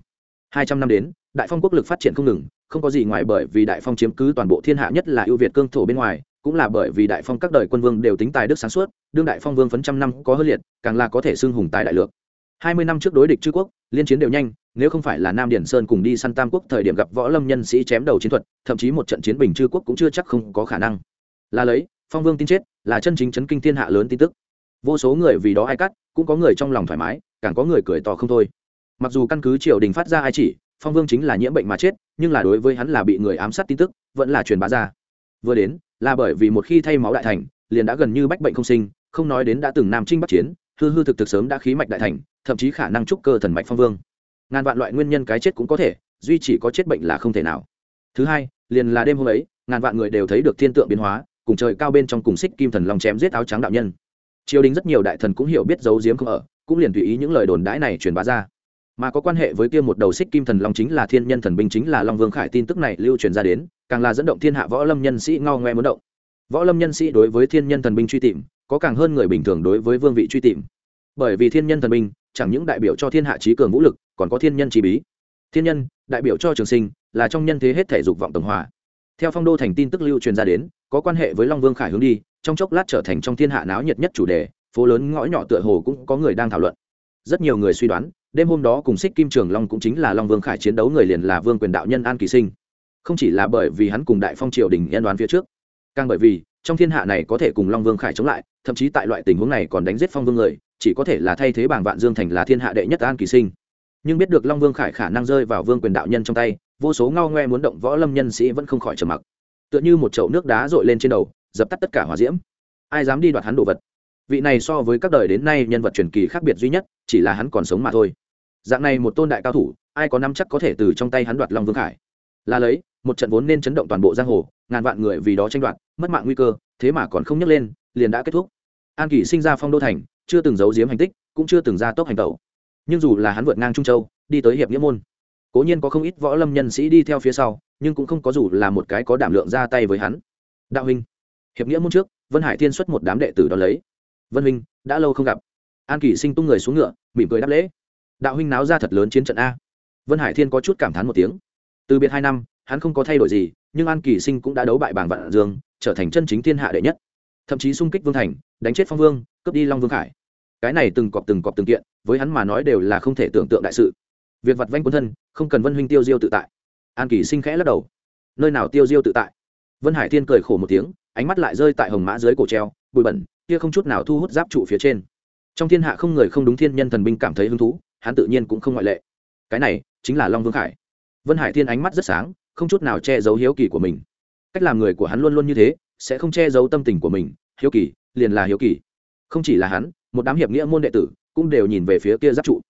S1: hai trăm năm đến đại phong quốc lực phát triển không ngừng không có gì ngoài bởi vì đại phong chiếm cứ toàn bộ thiên hạ nhất là ưu việt cương thổ bên ngoài cũng là bởi vì đại phong các đời quân vương đều tính tài đức sáng suốt đương đại phong vương phấn trăm năm có hơn liệt càng là có thể xưng hùng tài đại lược hai mươi năm trước đối địch chư quốc liên chiến đều nhanh nếu không phải là nam điển sơn cùng đi săn tam quốc thời điểm gặp võ lâm nhân sĩ chém đầu chiến thuật, thậm chí một trận chiến bình chư quốc cũng chưa chắc không có khả năng. Là lấy, phong vương tin chết, là chân chính chấn kinh thiên hạ lớn tin tức. Vô số người vì đó ai cắt, cũng có người trong lòng thoải mái, càng có người cười to không thôi. Mặc dù căn cứ triều đình phát ra ai chỉ, phong vương chính là nhiễm bệnh mà chết, nhưng là đối với hắn là bị người ám sát tin tức, vẫn là truyền bá ra. Vừa đến, là bởi vì một khi thay máu đại thành, liền đã gần như bách bệnh không sinh, không nói đến đã từng nam trinh bắc chiến, hư hư thực thực sớm đã khí mạch đại thành, thậm chí khả năng trúc cơ thần mạch phong vương ngàn vạn loại nguyên nhân cái chết cũng có thể, duy chỉ có chết bệnh là không thể nào. Thứ hai, liền là đêm hôm ấy, ngàn vạn người đều thấy được thiên tượng biến hóa, cùng trời cao bên trong cùng xích kim thần lòng chém giết áo trắng đạo nhân. Triều đình rất nhiều đại thần cũng hiểu biết giấu giếm không ở, cũng liền tùy ý những lời đồn đãi này truyền bá ra. Mà có quan hệ với kia một đầu xích kim thần long chính là thiên nhân thần binh chính là long vương khải tin tức này lưu truyền ra đến, càng là dẫn động thiên hạ võ lâm nhân sĩ ngao ngoe muốn động. Võ lâm nhân sĩ đối với thiên nhân thần binh truy tìm, có càng hơn người bình thường đối với vương vị truy tìm. Bởi vì thiên nhân thần binh chẳng những đại biểu cho thiên hạ trí cường vũ lực, còn có thiên nhân trí bí. Thiên nhân, đại biểu cho trường sinh, là trong nhân thế hết thể dục vọng tổng hòa. Theo phong đô thành tin tức lưu truyền ra đến, có quan hệ với long vương khải hướng đi, trong chốc lát trở thành trong thiên hạ náo nhiệt nhất chủ đề, phố lớn ngõ nhỏ tựa hồ cũng có người đang thảo luận. Rất nhiều người suy đoán, đêm hôm đó cùng xích kim trường long cũng chính là long vương khải chiến đấu người liền là vương quyền đạo nhân an kỳ sinh. Không chỉ là bởi vì hắn cùng đại phong triều đình nhân đoán phía trước, càng bởi vì trong thiên hạ này có thể cùng long vương khải chống lại, thậm chí tại loại tình huống này còn đánh giết phong vương người chỉ có thể là thay thế bảng vạn dương thành là thiên hạ đệ nhất an kỳ sinh. Nhưng biết được long vương khải khả năng rơi vào vương quyền đạo nhân trong tay, vô số ngao ngoe muốn động võ lâm nhân sĩ vẫn không khỏi trầm mặc. Tựa như một chậu nước đá dội lên trên đầu, dập tắt tất cả hòa diễm. Ai dám đi đoạt hắn đồ vật? Vị này so với các đời đến nay nhân vật truyền kỳ khác biệt duy nhất, chỉ là hắn còn sống mà thôi. Dạng này một tôn đại cao thủ, ai có năm chắc có thể từ trong tay hắn đoạt long vương khải? Là lấy, một trận vốn nên chấn động toàn bộ giang hồ, ngàn vạn người vì đó tranh đoạt, mất mạng nguy cơ, thế mà còn không nhấc lên, liền đã kết thúc. An kỷ sinh ra phong đô thành chưa từng giấu giếm hành tích, cũng chưa từng ra tốc hành tẩu. Nhưng dù là hắn vượt ngang trung châu, đi tới hiệp nghĩa môn, cố nhiên có không ít võ lâm nhân sĩ đi theo phía sau, nhưng cũng không có dù là một cái có đảm lượng ra tay với hắn. Đạo huynh, hiệp nghĩa môn trước, vân hải thiên xuất một đám đệ tử đón lấy. Vân huynh, đã lâu không gặp. An kỷ sinh tung người xuống ngựa, mỉm cười đáp lễ. Đạo huynh náo ra thật lớn chiến trận a. Vân hải thiên có chút cảm thán một tiếng. Từ biệt hai năm, hắn không có thay đổi gì, nhưng an kỳ sinh cũng đã đấu bại bảng vạn dương, trở thành chân chính thiên hạ đệ nhất. Thậm chí xung kích vương thành, đánh chết phong vương cướp đi long vương khải. Cái này từng cọp từng cọp từng kiện, với hắn mà nói đều là không thể tưởng tượng đại sự. Việc vặt vanh quân thân, không cần vân huynh tiêu diêu tự tại. An kỳ sinh khẽ lắc đầu. Nơi nào tiêu diêu tự tại? Vân hải thiên cười khổ một tiếng, ánh mắt lại rơi tại hồng mã dưới cổ treo, bụi bẩn, kia không chút nào thu hút giáp trụ phía trên. Trong thiên hạ không người không đúng thiên nhân thần binh cảm thấy hứng thú, hắn tự nhiên cũng không ngoại lệ. Cái này, chính là long vương khải. Vân hải thiên ánh mắt rất sáng, không chút nào che giấu hiếu kỳ của mình. Cách làm người của hắn luôn luôn như thế, sẽ không che giấu tâm tình của mình, hiếu kỳ, liền là hiếu kỳ không chỉ là hắn, một đám hiệp nghĩa môn đệ tử cũng đều nhìn về phía kia giáp trụ.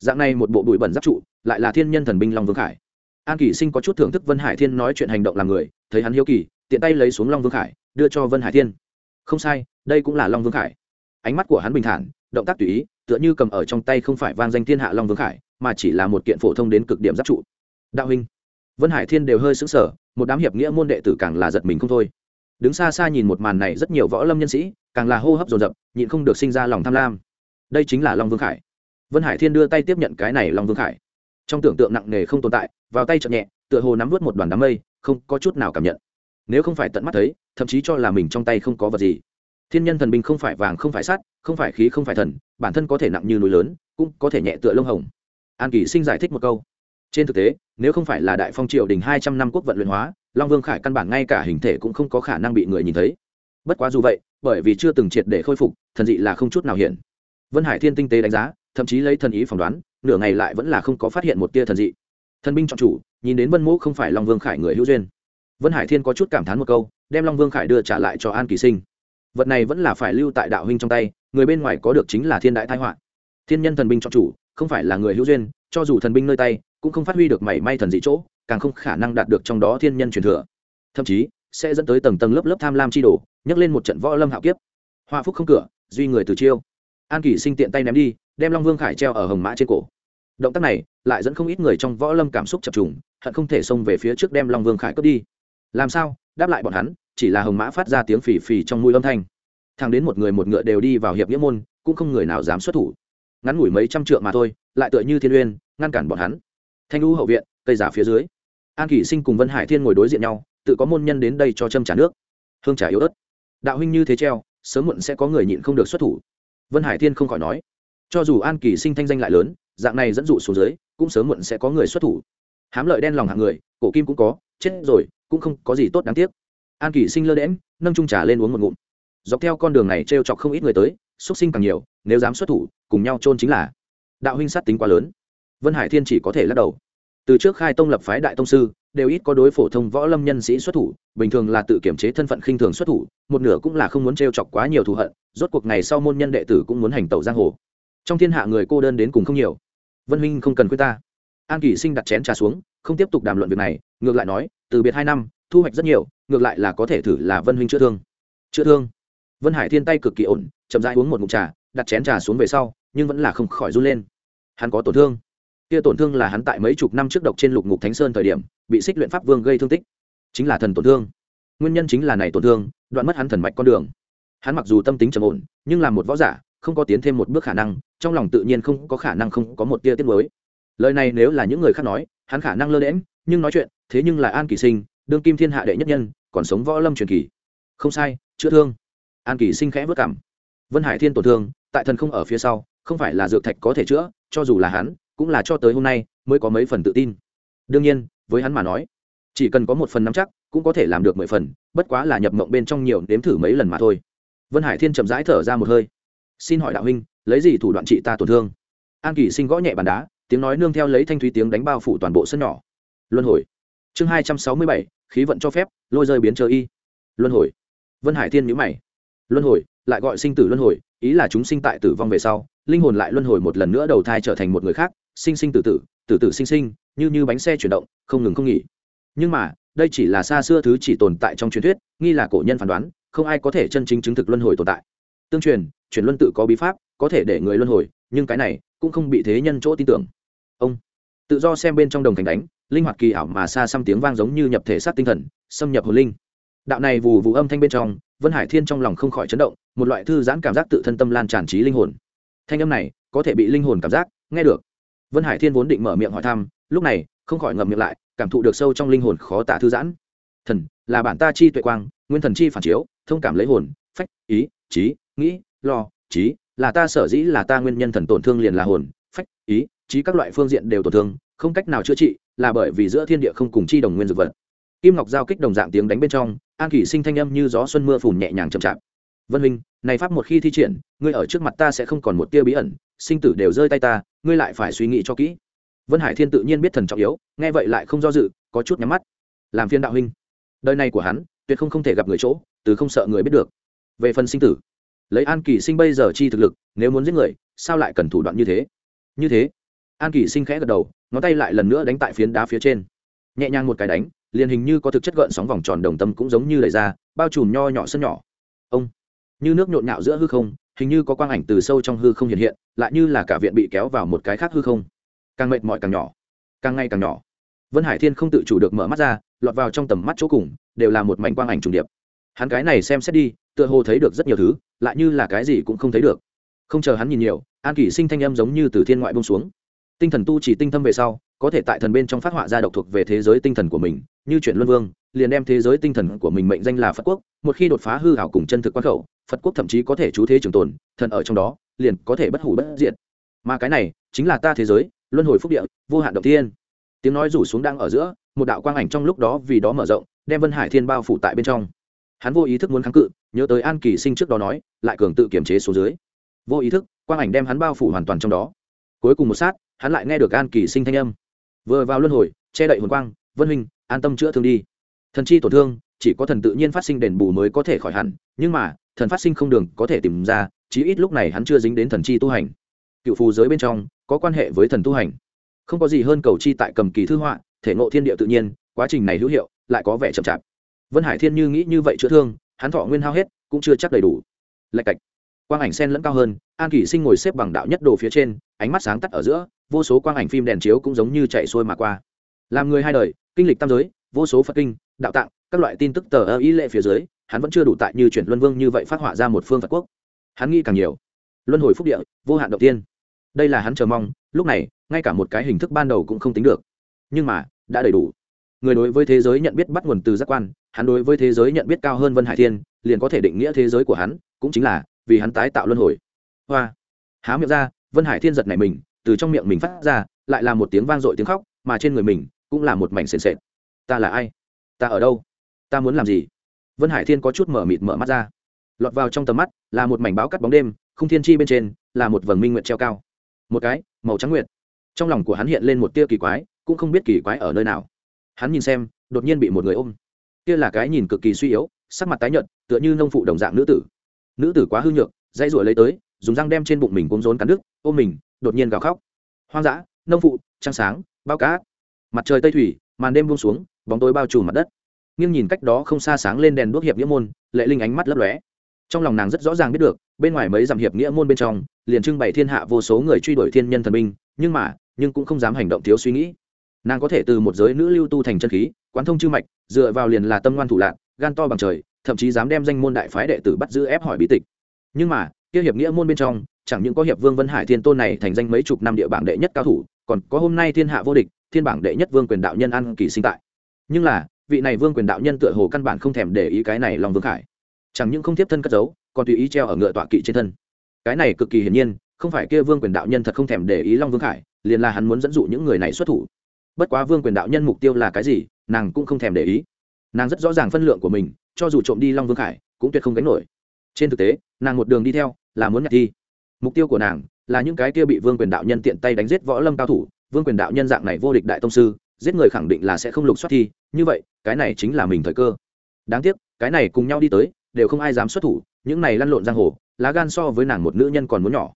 S1: Dạng này một bộ bụi bẩn giáp trụ lại là thiên nhân thần binh long vương khải. An kỷ sinh có chút thưởng thức vân hải thiên nói chuyện hành động làm người, thấy hắn hiếu kỳ, tiện tay lấy xuống long vương khải, đưa cho vân hải thiên. Không sai, đây cũng là long vương khải. Ánh mắt của hắn bình thản, động tác tùy ý, tựa như cầm ở trong tay không phải vang danh thiên hạ long vương khải, mà chỉ là một kiện phổ thông đến cực điểm giáp trụ. Đạo huynh. Vân hải thiên đều hơi sững sờ, một đám hiệp nghĩa môn đệ tử càng là giật mình không thôi đứng xa xa nhìn một màn này rất nhiều võ lâm nhân sĩ, càng là hô hấp dồn dập, nhịn không được sinh ra lòng tham lam. Đây chính là long vương khải. Vân hải thiên đưa tay tiếp nhận cái này long vương khải. Trong tưởng tượng nặng nề không tồn tại, vào tay chậm nhẹ, tựa hồ nắm vớt một đoàn đám mây, không có chút nào cảm nhận. Nếu không phải tận mắt thấy, thậm chí cho là mình trong tay không có vật gì. Thiên nhân thần binh không phải vàng, không phải sắt, không phải khí, không phải thần, bản thân có thể nặng như núi lớn, cũng có thể nhẹ tựa lông hồng. An kỳ sinh giải thích một câu. Trên thực tế, nếu không phải là đại phong triều đình hai trăm năm quốc vận luyện hóa long vương khải căn bản ngay cả hình thể cũng không có khả năng bị người nhìn thấy. Bất quá dù vậy, bởi vì chưa từng triệt để khôi phục, thần dị là không chút nào hiện. Vân hải thiên tinh tế đánh giá, thậm chí lấy thần ý phỏng đoán, nửa ngày lại vẫn là không có phát hiện một tia thần dị. Thần binh chọn chủ, nhìn đến vân mỗ không phải long vương khải người hữu duyên. Vân hải thiên có chút cảm thán một câu, đem long vương khải đưa trả lại cho an kỳ sinh. Vật này vẫn là phải lưu tại đạo huynh trong tay, người bên ngoài có được chính là thiên đại thái họa. Thiên nhân thần binh chọn chủ, không phải là người hữu duyên, cho dù thần binh nơi tay cũng không phát huy được mảy may thần dị chỗ, càng không khả năng đạt được trong đó thiên nhân truyền thừa. Thậm chí, sẽ dẫn tới tầng tầng lớp lớp tham lam chi đồ, nhấc lên một trận võ lâm hạo kiếp. Hoa phúc không cửa, duy người từ chiêu. An kỷ sinh tiện tay ném đi, đem long vương khải treo ở hồng mã trên cổ. Động tác này, lại dẫn không ít người trong võ lâm cảm xúc chập trùng, hận không thể xông về phía trước đem long vương khải cướp đi. Làm sao? Đáp lại bọn hắn, chỉ là hồng mã phát ra tiếng phì phì trong mũi âm thanh. Thằng đến một người một ngựa đều đi vào hiệp nghĩa môn, cũng không người nào dám xuất thủ. Ngắn ngủi mấy trăm trượng mà thôi, lại tựa như thiên uyên, ngăn cản bọn hắn thanh lưu hậu viện, cây giả phía dưới. An kỷ sinh cùng vân hải thiên ngồi đối diện nhau, tự có môn nhân đến đây cho châm trả nước. Hương trà yếu ớt. Đạo huynh như thế treo, sớm muộn sẽ có người nhịn không được xuất thủ. Vân hải thiên không khỏi nói. Cho dù an kỳ sinh thanh danh lại lớn, dạng này dẫn dụ xuống dưới, cũng sớm muộn sẽ có người xuất thủ. Hám lợi đen lòng hạng người, cổ kim cũng có, chết rồi, cũng không có gì tốt đáng tiếc. An kỳ sinh lơ đễm nâng trung trà lên uống một ngụm. Dọc theo con đường này t r e o chọc không ít người tới xuất sinh càng nhiều, nếu dám xuất thủ, cùng nhau chôn chính là. Đạo huynh sát tính quá lớn. Vân hải thiên chỉ có thể lắc đầu từ trước khai tông lập phái đại tông sư, đều ít có đối phổ thông võ lâm nhân sĩ xuất thủ, bình thường là tự kiểm chế thân phận khinh thường xuất thủ, một nửa cũng là không muốn t chọc quá nhiều thù hận, rốt cuộc ngày sau môn nhân đệ tử cũng muốn hành tẩu giang hồ. Trong thiên hạ người cô đơn đến cùng không nhiều. Vân huynh không cần quên ta. An kỷ sinh đặt chén trà xuống, không tiếp tục đàm luận việc này, ngược lại nói, từ biệt hai năm, thu hoạch rất nhiều, ngược lại là có thể thử là vân huynh chữa thương. Chữa thương? Vân hải thiên tay cực kỳ ổn, chậm rãi uống một mụn trà, đặt chén trà xuống về sau, nhưng vẫn là không khỏi run lên. Hắn có tổn thương kia tổn thương là hắn tại mấy chục năm trước độc trên lục ngục thánh sơn thời điểm, bị xích luyện pháp vương gây thương tích. Chính là thần tổn thương. Nguyên nhân chính là này tổn thương, đoạn mất hắn thần mạch con đường. Hắn mặc dù tâm tính trầm ổn, nhưng là một võ giả, không có tiến thêm một bước khả năng, trong lòng tự nhiên không có khả năng không có một tia tiết mới lời này nếu là những người khác nói, hắn khả năng lơ đễm nhưng nói chuyện, thế nhưng là an kỳ sinh, đương kim thiên hạ đệ nhất nhân, còn sống võ lâm truyền kỳ. Không sai, chữa thương. An kỳ sinh khẽ vất cảm. Vân hải thiên tổn thương, tại thần không ở phía sau, không phải là dược thạch có thể chữa, cho dù là hắn cũng là cho tới hôm nay mới có mấy phần tự tin. Đương nhiên, với hắn mà nói, chỉ cần có một phần nắm chắc cũng có thể làm được mười phần, bất quá là nhập mộng bên trong nhiều đếm thử mấy lần mà thôi. Vân hải thiên chậm rãi thở ra một hơi. Xin hỏi đạo huynh, lấy gì thủ đoạn trị ta tổn thương? An kỷ sinh gõ nhẹ bàn đá, tiếng nói nương theo lấy thanh thúy tiếng đánh bao phủ toàn bộ sân nhỏ. Luân hồi. Chương hai trăm sáu mươi bảy, khí vận cho phép, lôi rơi biến chờ y. Luân hồi. Vân hải thiên nhữ mày. Luân hồi, lại gọi sinh tử luân hồi, ý là chúng sinh tại tử vong về sau, linh hồn lại luân hồi một lần nữa đầu thai trở thành một người khác sinh sinh tử tử tử tử sinh sinh, như như bánh xe chuyển động, không ngừng không nghỉ. Nhưng mà, đây chỉ là xa xưa thứ chỉ tồn tại trong truyền thuyết, nghi là cổ nhân phán đoán, không ai có thể chân chính chứng thực luân hồi tồn tại. Tương truyền truyền luân tự có bí pháp, có thể để người luân hồi, nhưng cái này cũng không bị thế nhân chỗ tin tưởng. Ông, tự do xem bên trong đồng thành đánh, linh hoạt kỳ ảo mà xa xăm tiếng vang giống như nhập thể sát tinh thần, xâm nhập hồn linh. Đạo này vù vù âm thanh bên trong, vân hải thiên trong lòng không khỏi chấn động, một loại thư giãn cảm giác tự thân tâm lan tràn trí linh hồn. Thanh âm này có thể bị linh hồn cảm giác, nghe được vân hải thiên vốn định mở miệng hỏi thăm, lúc này, không khỏi ngậm miệng lại, cảm thụ được sâu trong linh hồn khó tả thư giãn. Thần, là bản ta chi tuệ quang, nguyên thần chi phản chiếu, thông cảm lấy hồn, phách, ý, trí, nghĩ, lo, trí, là ta sở dĩ là ta nguyên nhân thần tổn thương liền là hồn, phách, ý, trí các loại phương diện đều tổn thương, không cách nào chữa trị, là bởi vì giữa thiên địa không cùng chi đồng nguyên dược vật. Kim ngọc giao kích đồng dạng tiếng đánh bên trong, an kỷ sinh thanh âm như gió xuân mưa phùn nhẹ nhàng chậm chạp. Vân huynh này pháp một khi thi triển, ngươi ở trước mặt ta sẽ không còn một tia bí ẩn sinh tử đều rơi tay ta, ngươi lại phải suy nghĩ cho kỹ. Vân hải thiên tự nhiên biết thần trọng yếu, nghe vậy lại không do dự, có chút nhắm mắt. Làm phiên đạo huynh. Đời này của hắn, tuyệt không không thể gặp người chỗ, từ không sợ người biết được. Về phần sinh tử, lấy an kỳ sinh bây giờ chi thực lực, nếu muốn giết người, sao lại cần thủ đoạn như thế? Như thế, an kỳ sinh khẽ gật đầu, ngón tay lại lần nữa đánh tại phiến đá phía trên. Nhẹ nhàng một cái đánh, liền hình như có thực chất gợn sóng vòng tròn đồng tâm cũng giống như đẩy ra, bao trùm nho nhỏ sân nhỏ. Ông, như nước nhộn nhạo giữa hư không hình như có quang ảnh từ sâu trong hư không hiện hiện, lại như là cả viện bị kéo vào một cái khác hư không. Càng mệt mỏi càng nhỏ, càng ngày càng nhỏ. Vân hải thiên không tự chủ được mở mắt ra, lọt vào trong tầm mắt chỗ cùng, đều là một mảnh quang ảnh trùng điệp. Hắn cái này xem xét đi, tựa hồ thấy được rất nhiều thứ, lại như là cái gì cũng không thấy được. Không chờ hắn nhìn nhiều, an kỷ sinh thanh âm giống như từ thiên ngoại bông xuống. Tinh thần tu chỉ tinh thâm về sau, có thể tại thần bên trong phát họa ra độc thuộc về thế giới tinh thần của mình như chuyện luân vương, liền đem thế giới tinh thần của mình mệnh danh là phật quốc, một khi đột phá hư hảo cùng chân thực quan khẩu, phật quốc thậm chí có thể chú thế trường tồn, thần ở trong đó, liền có thể bất hủ bất diệt. Mà cái này, chính là ta thế giới, luân hồi phúc địa, vô hạn động thiên. Tiếng nói rủ xuống đang ở giữa, một đạo quang ảnh trong lúc đó vì đó mở rộng, đem vân hải thiên bao phủ tại bên trong. Hắn vô ý thức muốn kháng cự, nhớ tới an kỳ sinh trước đó nói, lại cường tự kiềm chế xuống dưới. Vô ý thức, quang ảnh đem hắn bao phủ hoàn toàn trong đó. Cuối cùng một sát, hắn lại nghe được an kỳ sinh thanh âm. Vừa vào luân hồi, che đậy hồn quang, vân huynh an tâm chữa thương đi. Thần chi tổn thương, chỉ có thần tự nhiên phát sinh đền bù mới có thể khỏi hẳn, nhưng mà, thần phát sinh không đường có thể tìm ra, chí ít lúc này hắn chưa dính đến thần chi tu hành. Cựu phù giới bên trong, có quan hệ với thần tu hành. Không có gì hơn cầu chi tại cầm kỳ thư họa, thể ngộ thiên địa tự nhiên, quá trình này hữu hiệu, lại có vẻ chậm chạp. Vân hải thiên như nghĩ như vậy chữa thương, hắn thọ nguyên hao hết, cũng chưa chắc đầy đủ. Lạch cạch. Quang ảnh sen lẫn cao hơn, an kỷ sinh ngồi xếp bằng đạo nhất đồ phía trên, ánh mắt sáng tắt ở giữa, vô số quang ảnh phim đèn chiếu cũng giống như chạy xuôi mà qua. Làm người hai đời kinh lịch tam giới, vô số phật kinh, đạo tạng, các loại tin tức tờ ơ ý lệ phía dưới, hắn vẫn chưa đủ tại như chuyển luân vương như vậy phát họa ra một phương phật quốc. Hắn nghĩ càng nhiều. Luân hồi phúc địa, vô hạn đầu tiên đây là hắn chờ mong, lúc này, ngay cả một cái hình thức ban đầu cũng không tính được. Nhưng mà, đã đầy đủ. Người đối với thế giới nhận biết bắt nguồn từ giác quan, hắn đối với thế giới nhận biết cao hơn vân hải thiên, liền có thể định nghĩa thế giới của hắn, cũng chính là, vì hắn tái tạo luân hồi. Hoa. Há miệng ra, vân hải thiên giật này mình, từ trong miệng mình phát ra, lại là một tiếng vang dội tiếng khóc, mà trên người mình cũng là một mảnh sền sệt. Ta là ai? Ta ở đâu? Ta muốn làm gì? Vân hải thiên có chút mở mịt mở mắt ra. Lọt vào trong tầm mắt, là một mảnh báo cắt bóng đêm không thiên chi bên trên, là một vầng minh nguyện treo cao. Một cái, màu trắng nguyệt. Trong lòng của hắn hiện lên một tia kỳ quái, cũng không biết kỳ quái ở nơi nào. Hắn nhìn xem, đột nhiên bị một người ôm. Kia là cái nhìn cực kỳ suy yếu, sắc mặt tái nhợt, tựa như nông phụ đồng dạng nữ tử. Nữ tử quá hư nhược, dãy ruổi lấy tới, dùng răng đem trên bụng mình cuốn rốn cắn đứt, ôm mình, đột nhiên gào khóc. Hoang dã, nông phụ, trăng sáng bao cá mặt trời tây thủy, màn đêm buông xuống, bóng tối bao trùm mặt đất. Nghiêng nhìn cách đó không xa sáng lên đèn đuốc hiệp nghĩa môn, lệ linh ánh mắt lấp lóe. Trong lòng nàng rất rõ ràng biết được, bên ngoài mấy dặm hiệp nghĩa môn bên trong, liền trưng bày thiên hạ vô số người truy đuổi thiên nhân thần binh, nhưng mà, nhưng cũng không dám hành động thiếu suy nghĩ. Nàng có thể từ một giới nữ lưu tu thành chân khí, quán thông chư mạch, dựa vào liền là tâm ngoan thủ lạc gan to bằng trời, thậm chí dám đem danh môn đại phái đệ tử bắt giữ ép hỏi bí tịch. Nhưng mà, kia hiệp nghĩa môn bên trong, chẳng những có hiệp vương vân hải thiên tôn này thành danh mấy chục năm địa bảng đệ nhất cao thủ, còn có hôm nay thiên hạ vô địch thiên bảng đệ nhất vương quyền đạo nhân ăn kỳ sinh tại. Nhưng là, vị này vương quyền đạo nhân tựa hồ căn bản không thèm để ý cái này lòng vương khải. Chẳng những không tiếp thân cất giấu, còn tùy ý treo ở ngựa tọa kỵ trên thân. Cái này cực kỳ hiển nhiên, không phải kia vương quyền đạo nhân thật không thèm để ý long vương khải, liền là hắn muốn dẫn dụ những người này xuất thủ. Bất quá vương quyền đạo nhân mục tiêu là cái gì, nàng cũng không thèm để ý. Nàng rất rõ ràng phân lượng của mình, cho dù trộm đi long vương khải, cũng tuyệt không gánh nổi. Trên thực tế, nàng một đường đi theo, là muốn nhặt thi mục tiêu của nàng là những cái kia bị vương quyền đạo nhân tiện tay đánh giết võ lâm cao thủ vương quyền đạo nhân dạng này vô địch đại tông sư, giết người khẳng định là sẽ không lục soát thi, như vậy, cái này chính là mình thời cơ. Đáng tiếc, cái này cùng nhau đi tới, đều không ai dám xuất thủ, những này lăn lộn giang hồ, lá gan so với nàng một nữ nhân còn muốn nhỏ.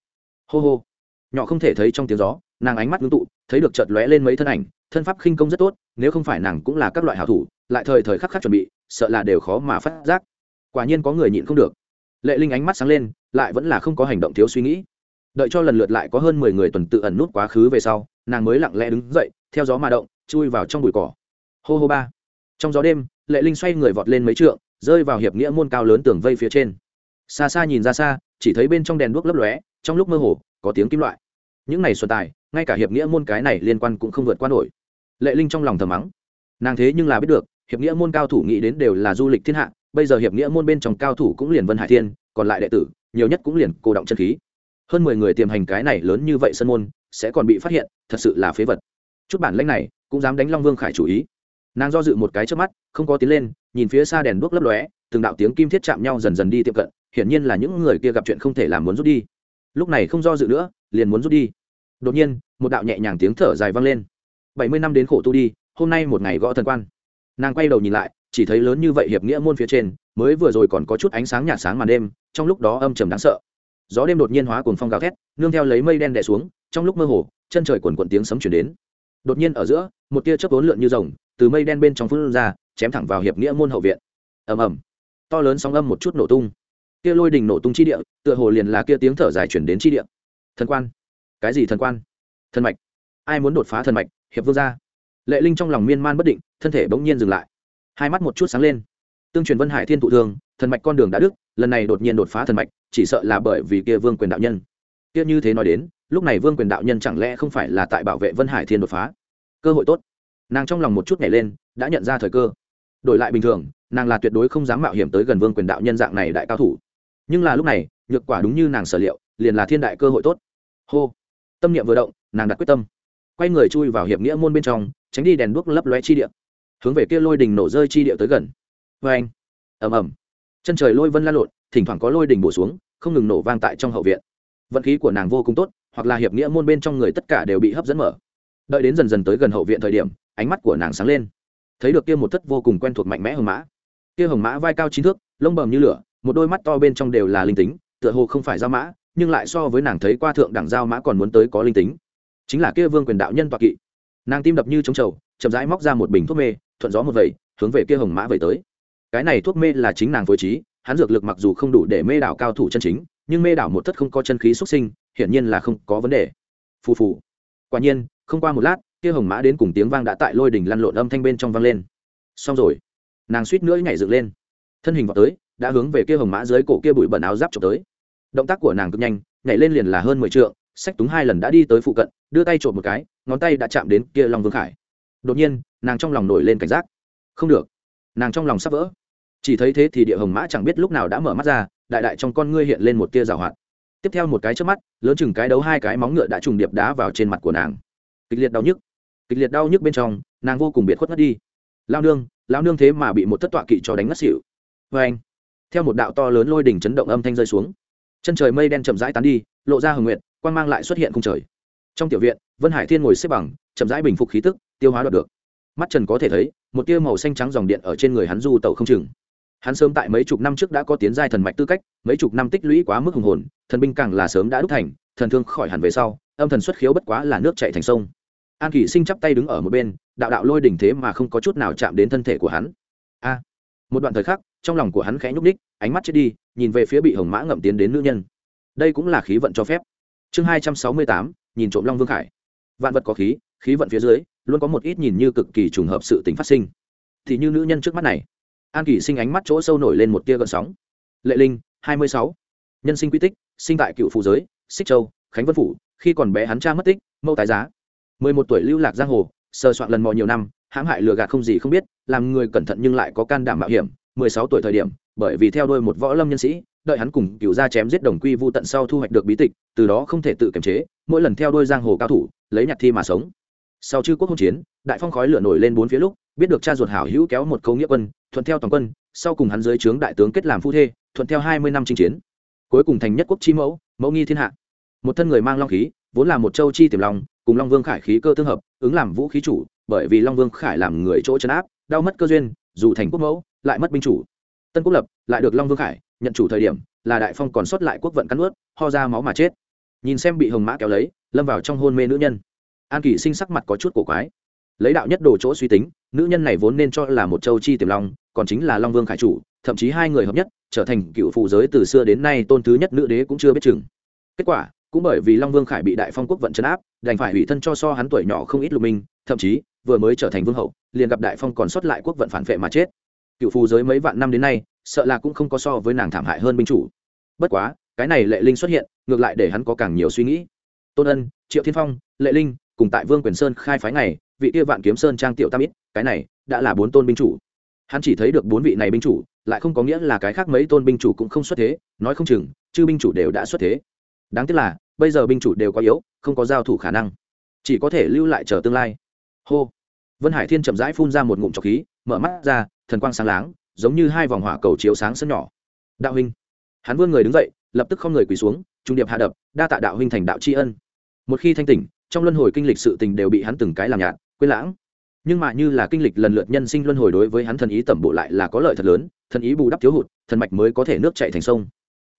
S1: Hô hô. Nhỏ không thể thấy trong tiếng gió, nàng ánh mắt ngưng tụ, thấy được chợt lóe lên mấy thân ảnh, thân pháp khinh công rất tốt, nếu không phải nàng cũng là các loại hảo thủ, lại thời thời khắc khắc chuẩn bị, sợ là đều khó mà phát giác. Quả nhiên có người nhịn không được. Lệ linh ánh mắt sáng lên, lại vẫn là không có hành động thiếu suy nghĩ đợi cho lần lượt lại có hơn mười người tuần tự ẩn nút quá khứ về sau, nàng mới lặng lẽ đứng dậy, theo gió mà động, chui vào trong bụi cỏ. Hô hô ba. Trong gió đêm, lệ linh xoay người vọt lên mấy trượng, rơi vào hiệp nghĩa môn cao lớn tường vây phía trên. Xa xa nhìn ra xa, chỉ thấy bên trong đèn đuốc lấp lóe, trong lúc mơ hồ, có tiếng kim loại. Những này xuân tài, ngay cả hiệp nghĩa môn cái này liên quan cũng không vượt qua nổi. Lệ linh trong lòng thầm mắng. Nàng thế nhưng là biết được, hiệp nghĩa môn cao thủ nghĩ đến đều là du lịch thiên hạ, bây giờ hiệp nghĩa môn bên trong cao thủ cũng liền vân hải thiên, còn lại đệ tử, nhiều nhất cũng liền cô động chân khí hơn mười người tiềm hành cái này lớn như vậy sân môn, sẽ còn bị phát hiện, thật sự là phế vật. Chút bản lãnh này, cũng dám đánh long vương khải chủ ý. Nàng do dự một cái trước mắt, không có tiến lên, nhìn phía xa đèn đuốc lấp lóe, từng đạo tiếng kim thiết chạm nhau dần dần đi tiệm cận, hiển nhiên là những người kia gặp chuyện không thể làm muốn rút đi. Lúc này không do dự nữa, liền muốn rút đi. Đột nhiên, một đạo nhẹ nhàng tiếng thở dài vang lên. Bảy mươi năm đến khổ tu đi, hôm nay một ngày gõ thần quan. Nàng quay đầu nhìn lại, chỉ thấy lớn như vậy hiệp nghĩa môn phía trên, mới vừa rồi còn có chút ánh sáng nhạt sáng màn đêm, trong lúc đó âm trầm đáng sợ gió đêm đột nhiên hóa cuồng phong gào thét, nương theo lấy mây đen đè xuống, trong lúc mơ hồ, chân trời quần quần tiếng sấm chuyển đến. Đột nhiên ở giữa, một tia chớp vốn lượn như rồng, từ mây đen bên trong phun ra, chém thẳng vào hiệp nghĩa môn hậu viện. Ầm ầm. To lớn sóng âm một chút nổ tung. Kia lôi đình nổ tung chi địa, tựa hồ liền là kia tiếng thở dài chuyển đến chi địa. Thần quan. Cái gì thần quan? Thần mạch. Ai muốn đột phá thần mạch? Hiệp vương gia. Lệ linh trong lòng miên man bất định, thân thể bỗng nhiên dừng lại. Hai mắt một chút sáng lên tương truyền vân hải thiên thụ thương, thần mạch con đường đã đức lần này đột nhiên đột phá thần mạch, chỉ sợ là bởi vì kia vương quyền đạo nhân. Kia như thế nói đến, lúc này vương quyền đạo nhân chẳng lẽ không phải là tại bảo vệ vân hải thiên đột phá? Cơ hội tốt. Nàng trong lòng một chút nhảy lên, đã nhận ra thời cơ. Đổi lại bình thường, nàng là tuyệt đối không dám mạo hiểm tới gần vương quyền đạo nhân dạng này đại cao thủ. Nhưng là lúc này, nhược quả đúng như nàng sở liệu, liền là thiên đại cơ hội tốt. Hô. Tâm niệm vừa động, nàng đặt quyết tâm. Quay người chui vào hiệp nghĩa môn bên trong, tránh đi đèn đuốc lấp lóe chi địa. Hướng về kia lôi đình nổ rơi chi địa tới gần vê anh. Ầm ầm. Chân trời lôi vân la lộn, thỉnh thoảng có lôi đỉnh bổ xuống, không ngừng nổ vang tại trong hậu viện. Vận khí của nàng vô cùng tốt, hoặc là hiệp nghĩa môn bên trong người tất cả đều bị hấp dẫn mở. Đợi đến dần dần tới gần hậu viện thời điểm, ánh mắt của nàng sáng lên. Thấy được kia một thất vô cùng quen thuộc mạnh mẽ hồng mã. Kia hồng mã vai cao chín thước, lông bầm như lửa, một đôi mắt to bên trong đều là linh tính, tựa hồ không phải giao mã, nhưng lại so với nàng thấy qua thượng đẳng giao mã còn muốn tới có linh tính. Chính là kia vương quyền đạo nhân toạc kỵ. Nàng tim đập như trống trầu, chậm rãi móc ra một bình thuốc mê, thuận gió một vẩy, hướng về kia hồng mã vẩy tới cái này thuốc mê là chính nàng phối trí, hắn dược lực mặc dù không đủ để mê đảo cao thủ chân chính, nhưng mê đảo một thất không có chân khí xuất sinh, hiển nhiên là không có vấn đề. Phù phù. Quả nhiên, không qua một lát, kia hồng mã đến cùng tiếng vang đã tại lôi đỉnh lăn lộn âm thanh bên trong vang lên. Xong rồi. Nàng suýt nữa nhảy dựng lên. Thân hình vào tới, đã hướng về kia hồng mã dưới cổ kia bụi bẩn áo giáp trộm tới. Động tác của nàng cực nhanh, nhảy lên liền là hơn mười trượng sách túng hai lần đã đi tới phụ cận, đưa tay trộm một cái, ngón tay đã chạm đến kia long vương khải. Đột nhiên, nàng trong lòng nổi lên cảnh giác. Không được nàng trong lòng sắp vỡ. Chỉ thấy thế thì địa hồng mã chẳng biết lúc nào đã mở mắt ra, đại đại trong con ngươi hiện lên một tia rào hoạt. Tiếp theo một cái trước mắt, lớn chừng cái đấu hai cái móng ngựa đã trùng điệp đá vào trên mặt của nàng. Kịch liệt đau nhức, kịch liệt đau nhức bên trong, nàng vô cùng biệt khuất ngất đi. Lao nương lao nương thế mà bị một thất tọa kỵ cho đánh ngất xỉu. Vê anh, theo một đạo to lớn lôi đỉnh chấn động âm thanh rơi xuống. Chân trời mây đen chậm rãi tán đi, lộ ra hồng nguyện quang mang lại xuất hiện khung trời. Trong tiểu viện, vân hải thiên ngồi xếp bằng, chậm rãi bình phục khí tức, tiêu hóa đoạt được mắt trần có thể thấy, một tia màu xanh trắng dòng điện ở trên người hắn du tẩu không chừng. Hắn sớm tại mấy chục năm trước đã có tiến giai thần mạch tư cách, mấy chục năm tích lũy quá mức hùng hồn, thần binh càng là sớm đã đúc thành, thần thương khỏi hẳn về sau, âm thần xuất khiếu bất quá là nước chạy thành sông. An kỷ sinh chắp tay đứng ở một bên, đạo đạo lôi đỉnh thế mà không có chút nào chạm đến thân thể của hắn. A! Một đoạn thời khắc, trong lòng của hắn khẽ nhúc ních ánh mắt chết đi, nhìn về phía bị hồng mã ngậm tiến đến nữ nhân. Đây cũng là khí vận cho phép. Chương hai trăm sáu mươi tám, nhìn trộm long vương khải. Vạn vật có khí khí vận phía dưới luôn có một ít nhìn như cực kỳ trùng hợp sự tính phát sinh. Thì như nữ nhân trước mắt này, an kỳ sinh ánh mắt chỗ sâu nổi lên một tia gợn sóng. Lệ linh, hai mươi sáu. Nhân sinh quy tích, sinh tại cựu phụ giới, xích châu, khánh vân phủ, khi còn bé hắn cha mất tích mâu tái giá. mười một tuổi lưu lạc giang hồ, sờ soạn lần mò nhiều năm, hãm hại lừa gạt không gì không biết, làm người cẩn thận nhưng lại có can đảm mạo hiểm. mười sáu tuổi thời điểm, bởi vì theo đuôi một võ lâm nhân sĩ, đợi hắn cùng cựu gia chém giết đồng quy vu tận sau thu hoạch được bí tịch, từ đó không thể tự kiềm chế, mỗi lần theo đuôi giang hồ cao thủ, lấy nhặt thi mà sống sau chư quốc hôn chiến, đại phong khói lửa nổi lên bốn phía lúc, biết được cha ruột hảo hữu kéo một câu nghĩa quân, thuận theo toàn quân, sau cùng hắn dưới trướng đại tướng kết làm phu thê, thuận theo hai mươi năm chinh chiến. Cuối cùng thành nhất quốc chi mẫu mẫu nghi thiên hạ. Một thân người mang long khí, vốn là một châu chi tiềm long, cùng long vương khải khí cơ tương hợp, ứng làm vũ khí chủ, bởi vì long vương khải làm người chỗ chấn áp, đau mất cơ duyên, dù thành quốc mẫu, lại mất binh chủ. Tân quốc lập, lại được long vương khải nhận chủ thời điểm, là đại phong còn sót lại quốc vận cắn ướt ho ra máu mà chết. Nhìn xem bị hồng mã kéo lấy, lâm vào trong hôn mê nữ nhân an kỳ sinh sắc mặt có chút cổ quái. Lấy đạo nhất đồ chỗ suy tính, nữ nhân này vốn nên cho là một châu chi tiềm long, còn chính là long vương khải chủ, thậm chí hai người hợp nhất, trở thành cựu phụ giới từ xưa đến nay tôn thứ nhất nữ đế cũng chưa biết chừng. Kết quả, cũng bởi vì long vương khải bị đại phong quốc vận chấn áp, đành phải hủy thân cho so hắn tuổi nhỏ không ít lục minh, thậm chí, vừa mới trở thành vương hậu, liền gặp đại phong còn sót lại quốc vận phản vệ mà chết. Cựu phù giới mấy vạn năm đến nay, sợ là cũng không có so với nàng thảm hại hơn binh chủ. Bất quá, cái này lệ linh xuất hiện, ngược lại để hắn có càng nhiều suy nghĩ. Tôn ân, triệu thiên phong, lệ linh cùng tại vương quyền sơn khai phái này vị kia vạn kiếm sơn trang tiểu tam ít, cái này đã là bốn tôn binh chủ. Hắn chỉ thấy được bốn vị này binh chủ, lại không có nghĩa là cái khác mấy tôn binh chủ cũng không xuất thế, nói không chừng, chư binh chủ đều đã xuất thế. Đáng tiếc là, bây giờ binh chủ đều quá yếu, không có giao thủ khả năng. Chỉ có thể lưu lại chờ tương lai. Hô. Vân hải thiên chậm rãi phun ra một ngụm trọc khí, mở mắt ra, thần quang sáng láng, giống như hai vòng hỏa cầu chiếu sáng sân nhỏ. Đạo huynh. Hắn vươn người đứng dậy, lập tức không người quỳ xuống, trung điệp hạ đập, đa tạ đạo huynh thành đạo tri ân. Một khi thanh tỉnh trong luân hồi kinh lịch sự tình đều bị hắn từng cái làm nhạt, quên lãng. Nhưng mà như là kinh lịch lần lượt nhân sinh luân hồi đối với hắn thần ý tẩm bộ lại là có lợi thật lớn, thần ý bù đắp thiếu hụt, thần mạch mới có thể nước chạy thành sông.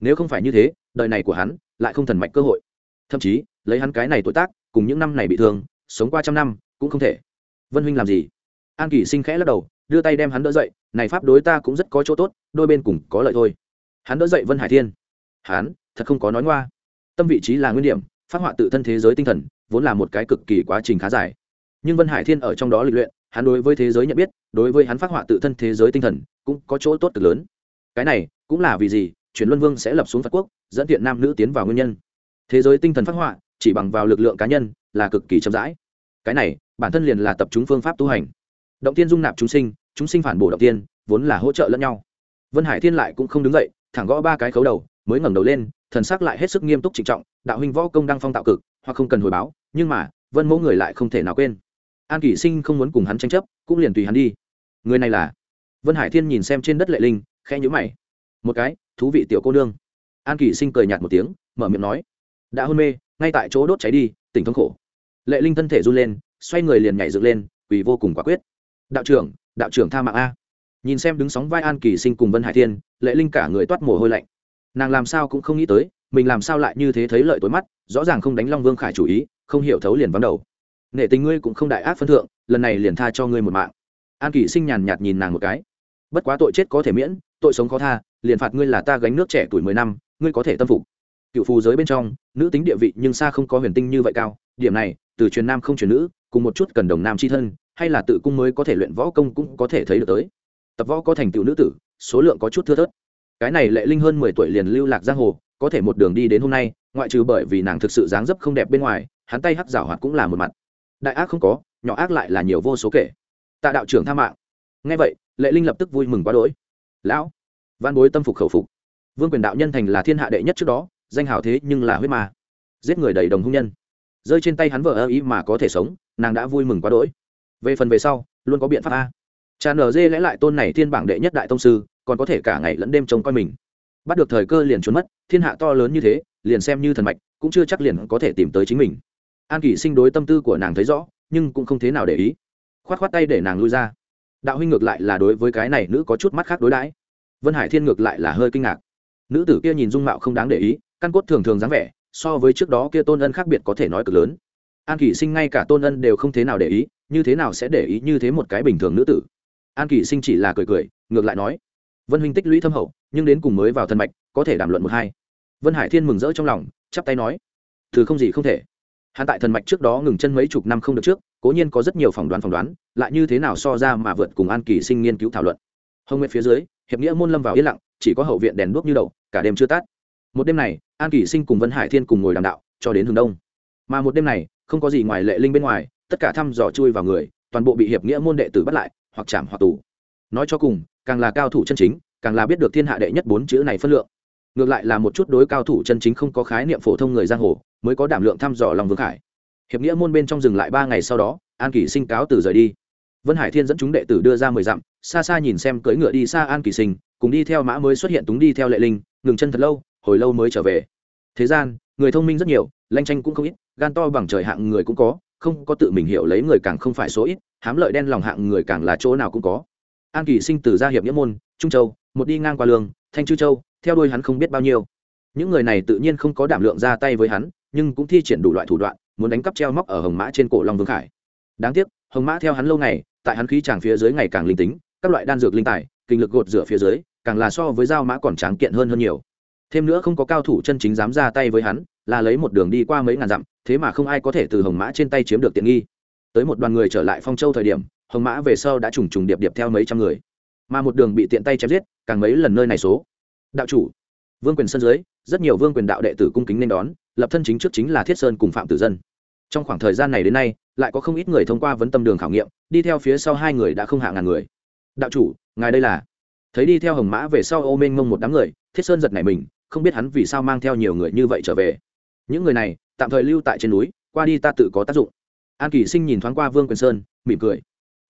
S1: Nếu không phải như thế, đời này của hắn lại không thần mạch cơ hội. Thậm chí, lấy hắn cái này tuổi tác, cùng những năm này bị thương, sống qua trăm năm, cũng không thể. Vân huynh làm gì? An kỳ sinh khẽ lắc đầu, đưa tay đem hắn đỡ dậy, này pháp đối ta cũng rất có chỗ tốt, đôi bên cùng có lợi thôi. Hắn đỡ dậy vân hải thiên. Hắn, thật không có nói ngoa. Tâm vị trí là nguyên điểm, phát họa tự thân thế giới tinh thần vốn là một cái cực kỳ quá trình khá dài. Nhưng vân hải thiên ở trong đó lịch luyện, hắn đối với thế giới nhận biết, đối với hắn phát họa tự thân thế giới tinh thần, cũng có chỗ tốt cực lớn. Cái này, cũng là vì gì? Chuyển luân vương sẽ lập xuống phật quốc, dẫn thiện nam nữ tiến vào nguyên nhân. Thế giới tinh thần phát họa, chỉ bằng vào lực lượng cá nhân, là cực kỳ chậm rãi. Cái này, bản thân liền là tập trung phương pháp tu hành. Động tiên dung nạp chúng sinh chúng sinh phản bổ động tiên, vốn là hỗ trợ lẫn nhau. Vân hải thiên lại cũng không đứng dậy, thẳng gõ ba cái khấu đầu mới ngẩng đầu lên, thần sắc lại hết sức nghiêm túc trịnh trọng, đạo huynh võ công đang phong tạo cực, hoặc không cần hồi báo, nhưng mà, vân mẫu người lại không thể nào quên. An kỷ sinh không muốn cùng hắn tranh chấp, cũng liền tùy hắn đi. Người này là? Vân hải thiên nhìn xem trên đất lệ linh, khẽ nhữ mày. Một cái, thú vị tiểu cô nương. An kỷ sinh cười nhạt một tiếng, mở miệng nói. Đã hôn mê, ngay tại chỗ đốt cháy đi, tỉnh thống khổ. Lệ linh thân thể run lên, xoay người liền nhảy dựng lên vì vô cùng quả quyết. Đạo trưởng đạo trưởng tha mạng a. Nhìn xem đứng sóng vai an kỳ sinh cùng vân hải thiên, lệ linh cả người toát mồ hôi lạnh nàng làm sao cũng không nghĩ tới, mình làm sao lại như thế thấy lợi tối mắt, rõ ràng không đánh long vương khải chủ ý, không hiểu thấu liền vắng đầu. Nể tình ngươi cũng không đại ác phân thượng, lần này liền tha cho ngươi một mạng. An kỷ sinh nhàn nhạt nhìn nàng một cái. Bất quá tội chết có thể miễn, tội sống khó tha, liền phạt ngươi là ta gánh nước trẻ tuổi mười năm, ngươi có thể tâm phục. Cựu phù giới bên trong, nữ tính địa vị nhưng xa không có huyền tinh như vậy cao, điểm này, từ truyền nam không truyền nữ, cùng một chút cần đồng nam c h i thân, hay là tự cung mới có thể luyện võ công cũng có thể thấy được tới. Tập võ có thành tựu nữ tử, số lượng có chút thưa thớt cái này lệ linh hơn mười tuổi liền lưu lạc giang hồ, có thể một đường đi đến hôm nay, ngoại trừ bởi vì nàng thực sự dáng dấp không đẹp bên ngoài, hắn tay hắc rảo hoạt cũng là một mặt. Đại ác không có, nhỏ ác lại là nhiều vô số kể. Tạ đạo trưởng tha mạng. Nghe vậy, lệ linh lập tức vui mừng quá đỗi. Lão, văn bối tâm phục khẩu phục. Vương quyền đạo nhân thành là thiên hạ đệ nhất trước đó, danh hào thế nhưng là huyết ma. Giết người đầy đồng hung nhân. Rơi trên tay hắn vợ ơ ý mà có thể sống, nàng đã vui mừng quá đỗi. Về phần về sau, luôn có biện pháp a. Tràn nở dê lẽ lại tôn này thiên bảng đệ nhất đại tông sư còn có thể cả ngày lẫn đêm trông coi mình. Bắt được thời cơ liền trốn mất, thiên hạ to lớn như thế, liền xem như thần mạch, cũng chưa chắc liền có thể tìm tới chính mình. An kỷ sinh đối tâm tư của nàng thấy rõ, nhưng cũng không thế nào để ý. K h o á t k h o á t tay để nàng lui ra. Đạo huynh ngược lại là đối với cái này nữ có chút mắt khác đối đãi. Vân hải thiên ngược lại là hơi kinh ngạc. Nữ tử kia nhìn dung mạo không đáng để ý, căn cốt thường thường dáng vẻ, so với trước đó kia tôn ân khác biệt có thể nói cực lớn. An kỷ sinh ngay cả tôn ân đều không thế nào để ý, như thế nào sẽ để ý như thế một cái bình thường nữ tử? An kỷ sinh chỉ là cười cười, ngược lại nói vân huynh tích lũy thâm hậu, nhưng đến cùng mới vào thân mạch, có thể đàm luận một hai. Vân hải thiên mừng rỡ trong lòng, chắp tay nói thứ không gì không thể. Hắn tại thần mạch trước đó ngừng chân mấy chục năm không được trước, cố nhiên có rất nhiều phỏng đoán phỏng đoán, lại như thế nào so ra mà vượt cùng an kỳ sinh nghiên cứu thảo luận. Hồng nguyệt phía dưới, hiệp nghĩa môn lâm vào yên lặng, chỉ có hậu viện đèn đuốc như đậu cả đêm chưa tắt. Một đêm này, an kỳ sinh cùng vân hải thiên cùng ngồi đàm đạo, cho đến hướng đông. Mà một đêm này, không có gì ngoài lệ linh bên ngoài, tất cả thăm dò chui vào người, toàn bộ bị hiệp nghĩa môn đệ tử bắt lại, hoặc chạm hoặc tù nói cho cùng, càng là cao thủ chân chính, càng là biết được thiên hạ đệ nhất bốn chữ này phân lượng. Ngược lại là một chút đối cao thủ chân chính không có khái niệm phổ thông người giang hồ, mới có đảm lượng thăm dò lòng vương khải. Hiệp nghĩa môn bên trong dừng lại ba ngày sau đó, an kỷ sinh cáo từ rời đi. Vân hải thiên dẫn chúng đệ tử đưa ra mười dặm, xa xa nhìn xem cưỡi ngựa đi xa an kỷ sinh, cùng đi theo mã mới xuất hiện túng đi theo lệ linh, ngừng chân thật lâu, hồi lâu mới trở về. Thế gian, người thông minh rất nhiều, lanh tranh cũng không ít, gan to bằng trời hạng người cũng có, không có tự mình hiểu lấy người càng không phải số ít, hám lợi đen lòng hạng người càng là chỗ nào cũng có an kỳ sinh từ gia hiệp nghĩa môn, trung châu, một đi ngang qua lương, thanh chư châu, theo đuôi hắn không biết bao nhiêu. Những người này tự nhiên không có đảm lượng ra tay với hắn, nhưng cũng thi triển đủ loại thủ đoạn, muốn đánh cắp treo móc ở hồng mã trên cổ long vương khải. Đáng tiếc, hồng mã theo hắn lâu ngày, tại hắn khí tràng phía dưới ngày càng linh tính, các loại đan dược linh tài, kinh lực gột rửa phía dưới, càng là so với dao mã còn tráng kiện hơn hơn nhiều. Thêm nữa không có cao thủ chân chính dám ra tay với hắn, là lấy một đường đi qua mấy ngàn dặm, thế mà không ai có thể từ hồng mã trên tay chiếm được tiện nghi. Tới một đoàn người trở lại phong châu thời điểm hồng mã về sau đã trùng trùng điệp điệp theo mấy trăm người. Mà một đường bị tiện tay chém giết, càng mấy lần nơi này số. Đạo chủ, vương quyền sân dưới, rất nhiều vương quyền đạo đệ tử cung kính nên đón, lập thân chính trước chính là thiết sơn cùng phạm tử dân. Trong khoảng thời gian này đến nay, lại có không ít người thông qua vấn tâm đường khảo nghiệm, đi theo phía sau hai người đã không hạ ngàn người. Đạo chủ, ngài đây là? Thấy đi theo hồng mã về sau ô minh mông một đám người, thiết sơn giật nảy mình, không biết hắn vì sao mang theo nhiều người như vậy trở về. Những người này, tạm thời lưu tại trên núi, qua đi ta tự có tác dụng. An kỳ sinh nhìn thoáng qua vương quyền sơn, mỉm cười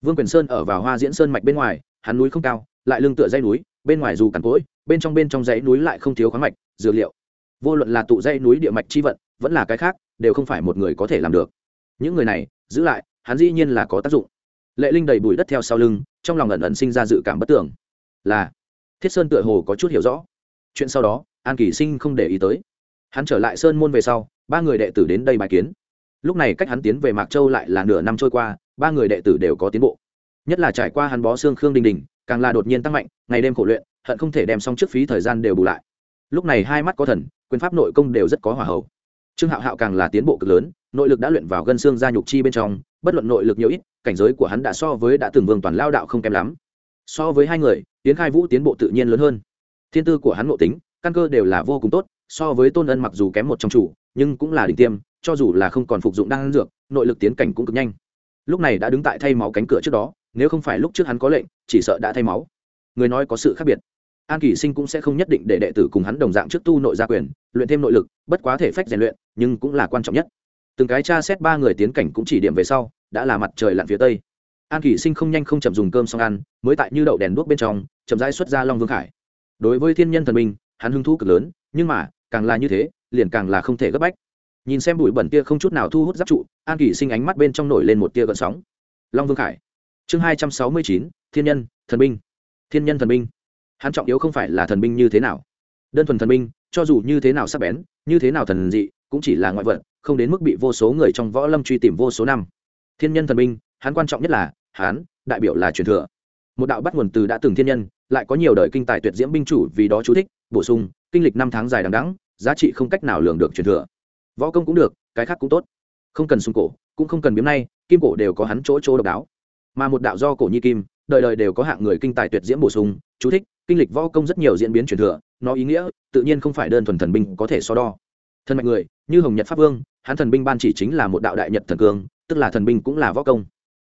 S1: vương quyền sơn ở vào hoa diễn sơn mạch bên ngoài, hắn núi không cao, lại lưng tựa dây núi, bên ngoài dù cằn cỗi, bên trong bên trong dãy núi lại không thiếu khoáng mạch, dược liệu. Vô luận là tụ dây núi địa mạch chi vận, vẫn là cái khác, đều không phải một người có thể làm được. Những người này, giữ lại, hắn dĩ nhiên là có tác dụng. Lệ linh đầy bụi đất theo sau lưng, trong lòng ẩn ẩn sinh ra dự cảm bất tưởng. Là, thiết sơn tựa hồ có chút hiểu rõ. Chuyện sau đó, an kỳ sinh không để ý tới. Hắn trở lại sơn môn về sau, ba người đệ tử đến đây bài kiến. Lúc này cách hắn tiến về mạc châu lại là nửa năm trôi qua ba người đệ tử đều có tiến bộ. Nhất là trải qua hắn bó xương khương đình đình, càng là đột nhiên tăng mạnh, ngày đêm khổ luyện, hận không thể đem xong trước phí thời gian đều bù lại. Lúc này hai mắt có thần, quyền pháp nội công đều rất có hòa hậu. Trương hạo hạo càng là tiến bộ cực lớn, nội lực đã luyện vào gân xương gia nhục chi bên trong, bất luận nội lực nhiều ít, cảnh giới của hắn đã so với đã từng vương toàn lao đạo không kém lắm. So với hai người tiến khai vũ tiến bộ tự nhiên lớn hơn. Thiên tư của hắn ngộ tính, căn cơ đều là vô cùng tốt, so với tôn ân mặc dù kém một trong chủ, nhưng cũng là đỉnh tiêm, cho dù là không còn phục dụng đan dược, nội lực tiến cảnh cũng cực nhanh lúc này đã đứng tại thay máu cánh cửa trước đó, nếu không phải lúc trước hắn có lệnh, chỉ sợ đã thay máu. Người nói có sự khác biệt. An kỳ sinh cũng sẽ không nhất định để đệ tử cùng hắn đồng dạng trước tu nội gia quyền, luyện thêm nội lực, bất quá thể phách rèn luyện, nhưng cũng là quan trọng nhất. Từng cái tra xét ba người tiến cảnh cũng chỉ điểm về sau, đã là mặt trời lặn phía tây. An kỳ sinh không nhanh không chậm dùng cơm xong ăn, mới tại như đậu đèn đuốc bên trong, chậm rãi xuất ra long vương khải. Đối với thiên nhân thần minh, hắn hứng thú cực lớn, nhưng mà, càng là như thế, liền càng là không thể gấp bách nhìn xem bụi bẩn kia không chút nào thu hút giáp trụ, an kỷ sinh ánh mắt bên trong nổi lên một tia gợn sóng. Long vương khải, chương hai trăm sáu mươi chín, thiên nhân, thần binh. Thiên nhân, thần binh. Hắn trọng yếu không phải là thần binh như thế nào. Đơn thuần thần binh, cho dù như thế nào sắc bén, như thế nào thần dị, cũng chỉ là ngoại vật, không đến mức bị vô số người trong võ lâm truy tìm vô số năm. Thiên nhân, thần binh, hắn quan trọng nhất là, hắn, đại biểu là truyền thừa. Một đạo bắt nguồn từ đã từng thiên nhân, lại có nhiều đời kinh tài tuyệt diễm binh chủ vì đó chú thích, bổ sung, kinh lịch năm tháng dài đằng đẵng, giá trị không cách nào lường được truyền thừa võ công cũng được, cái khác cũng tốt. Không cần súng cổ, cũng không cần biếm nay, kim cổ đều có hắn chỗ chỗ độc đáo. Mà một đạo do cổ nhi kim, đời đời đều có hạng người kinh tài tuyệt diễm bổ sung, chú thích, kinh lịch võ công rất nhiều diễn biến truyền thừa, nó ý nghĩa, tự nhiên không phải đơn thuần thần binh có thể so đo. Thần mạnh người, như hồng nhật pháp vương, hắn thần binh ban chỉ chính là một đạo đại nhật thần cương, tức là thần binh cũng là võ công.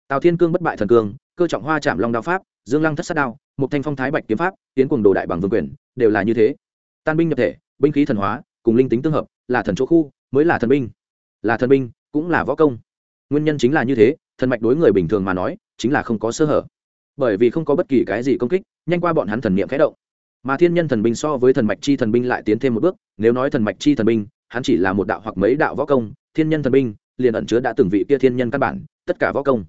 S1: Tào thiên cương bất bại thần cương, cơ trọng hoa chạm long đao pháp, dương lăng thất sát đao, một thanh phong thái bạch kiếm pháp, tiến cùng đồ đại bằng vương quyền, đều là như thế. Tan binh nhập thể, binh khí thần hóa, cùng linh tính tương hợp, là thần chỗ khu mới là thần binh. Là thần binh, cũng là võ công. Nguyên nhân chính là như thế, thần mạch đối người bình thường mà nói, chính là không có sơ hở. Bởi vì không có bất kỳ cái gì công kích, nhanh qua bọn hắn thần niệm khẽ động. Mà thiên nhân thần binh so với thần mạch chi thần binh lại tiến thêm một bước, nếu nói thần mạch chi thần binh, hắn chỉ là một đạo hoặc mấy đạo võ công, thiên nhân thần binh, liền ẩn chứa đã từng vị kia thiên nhân căn bản, tất cả võ công.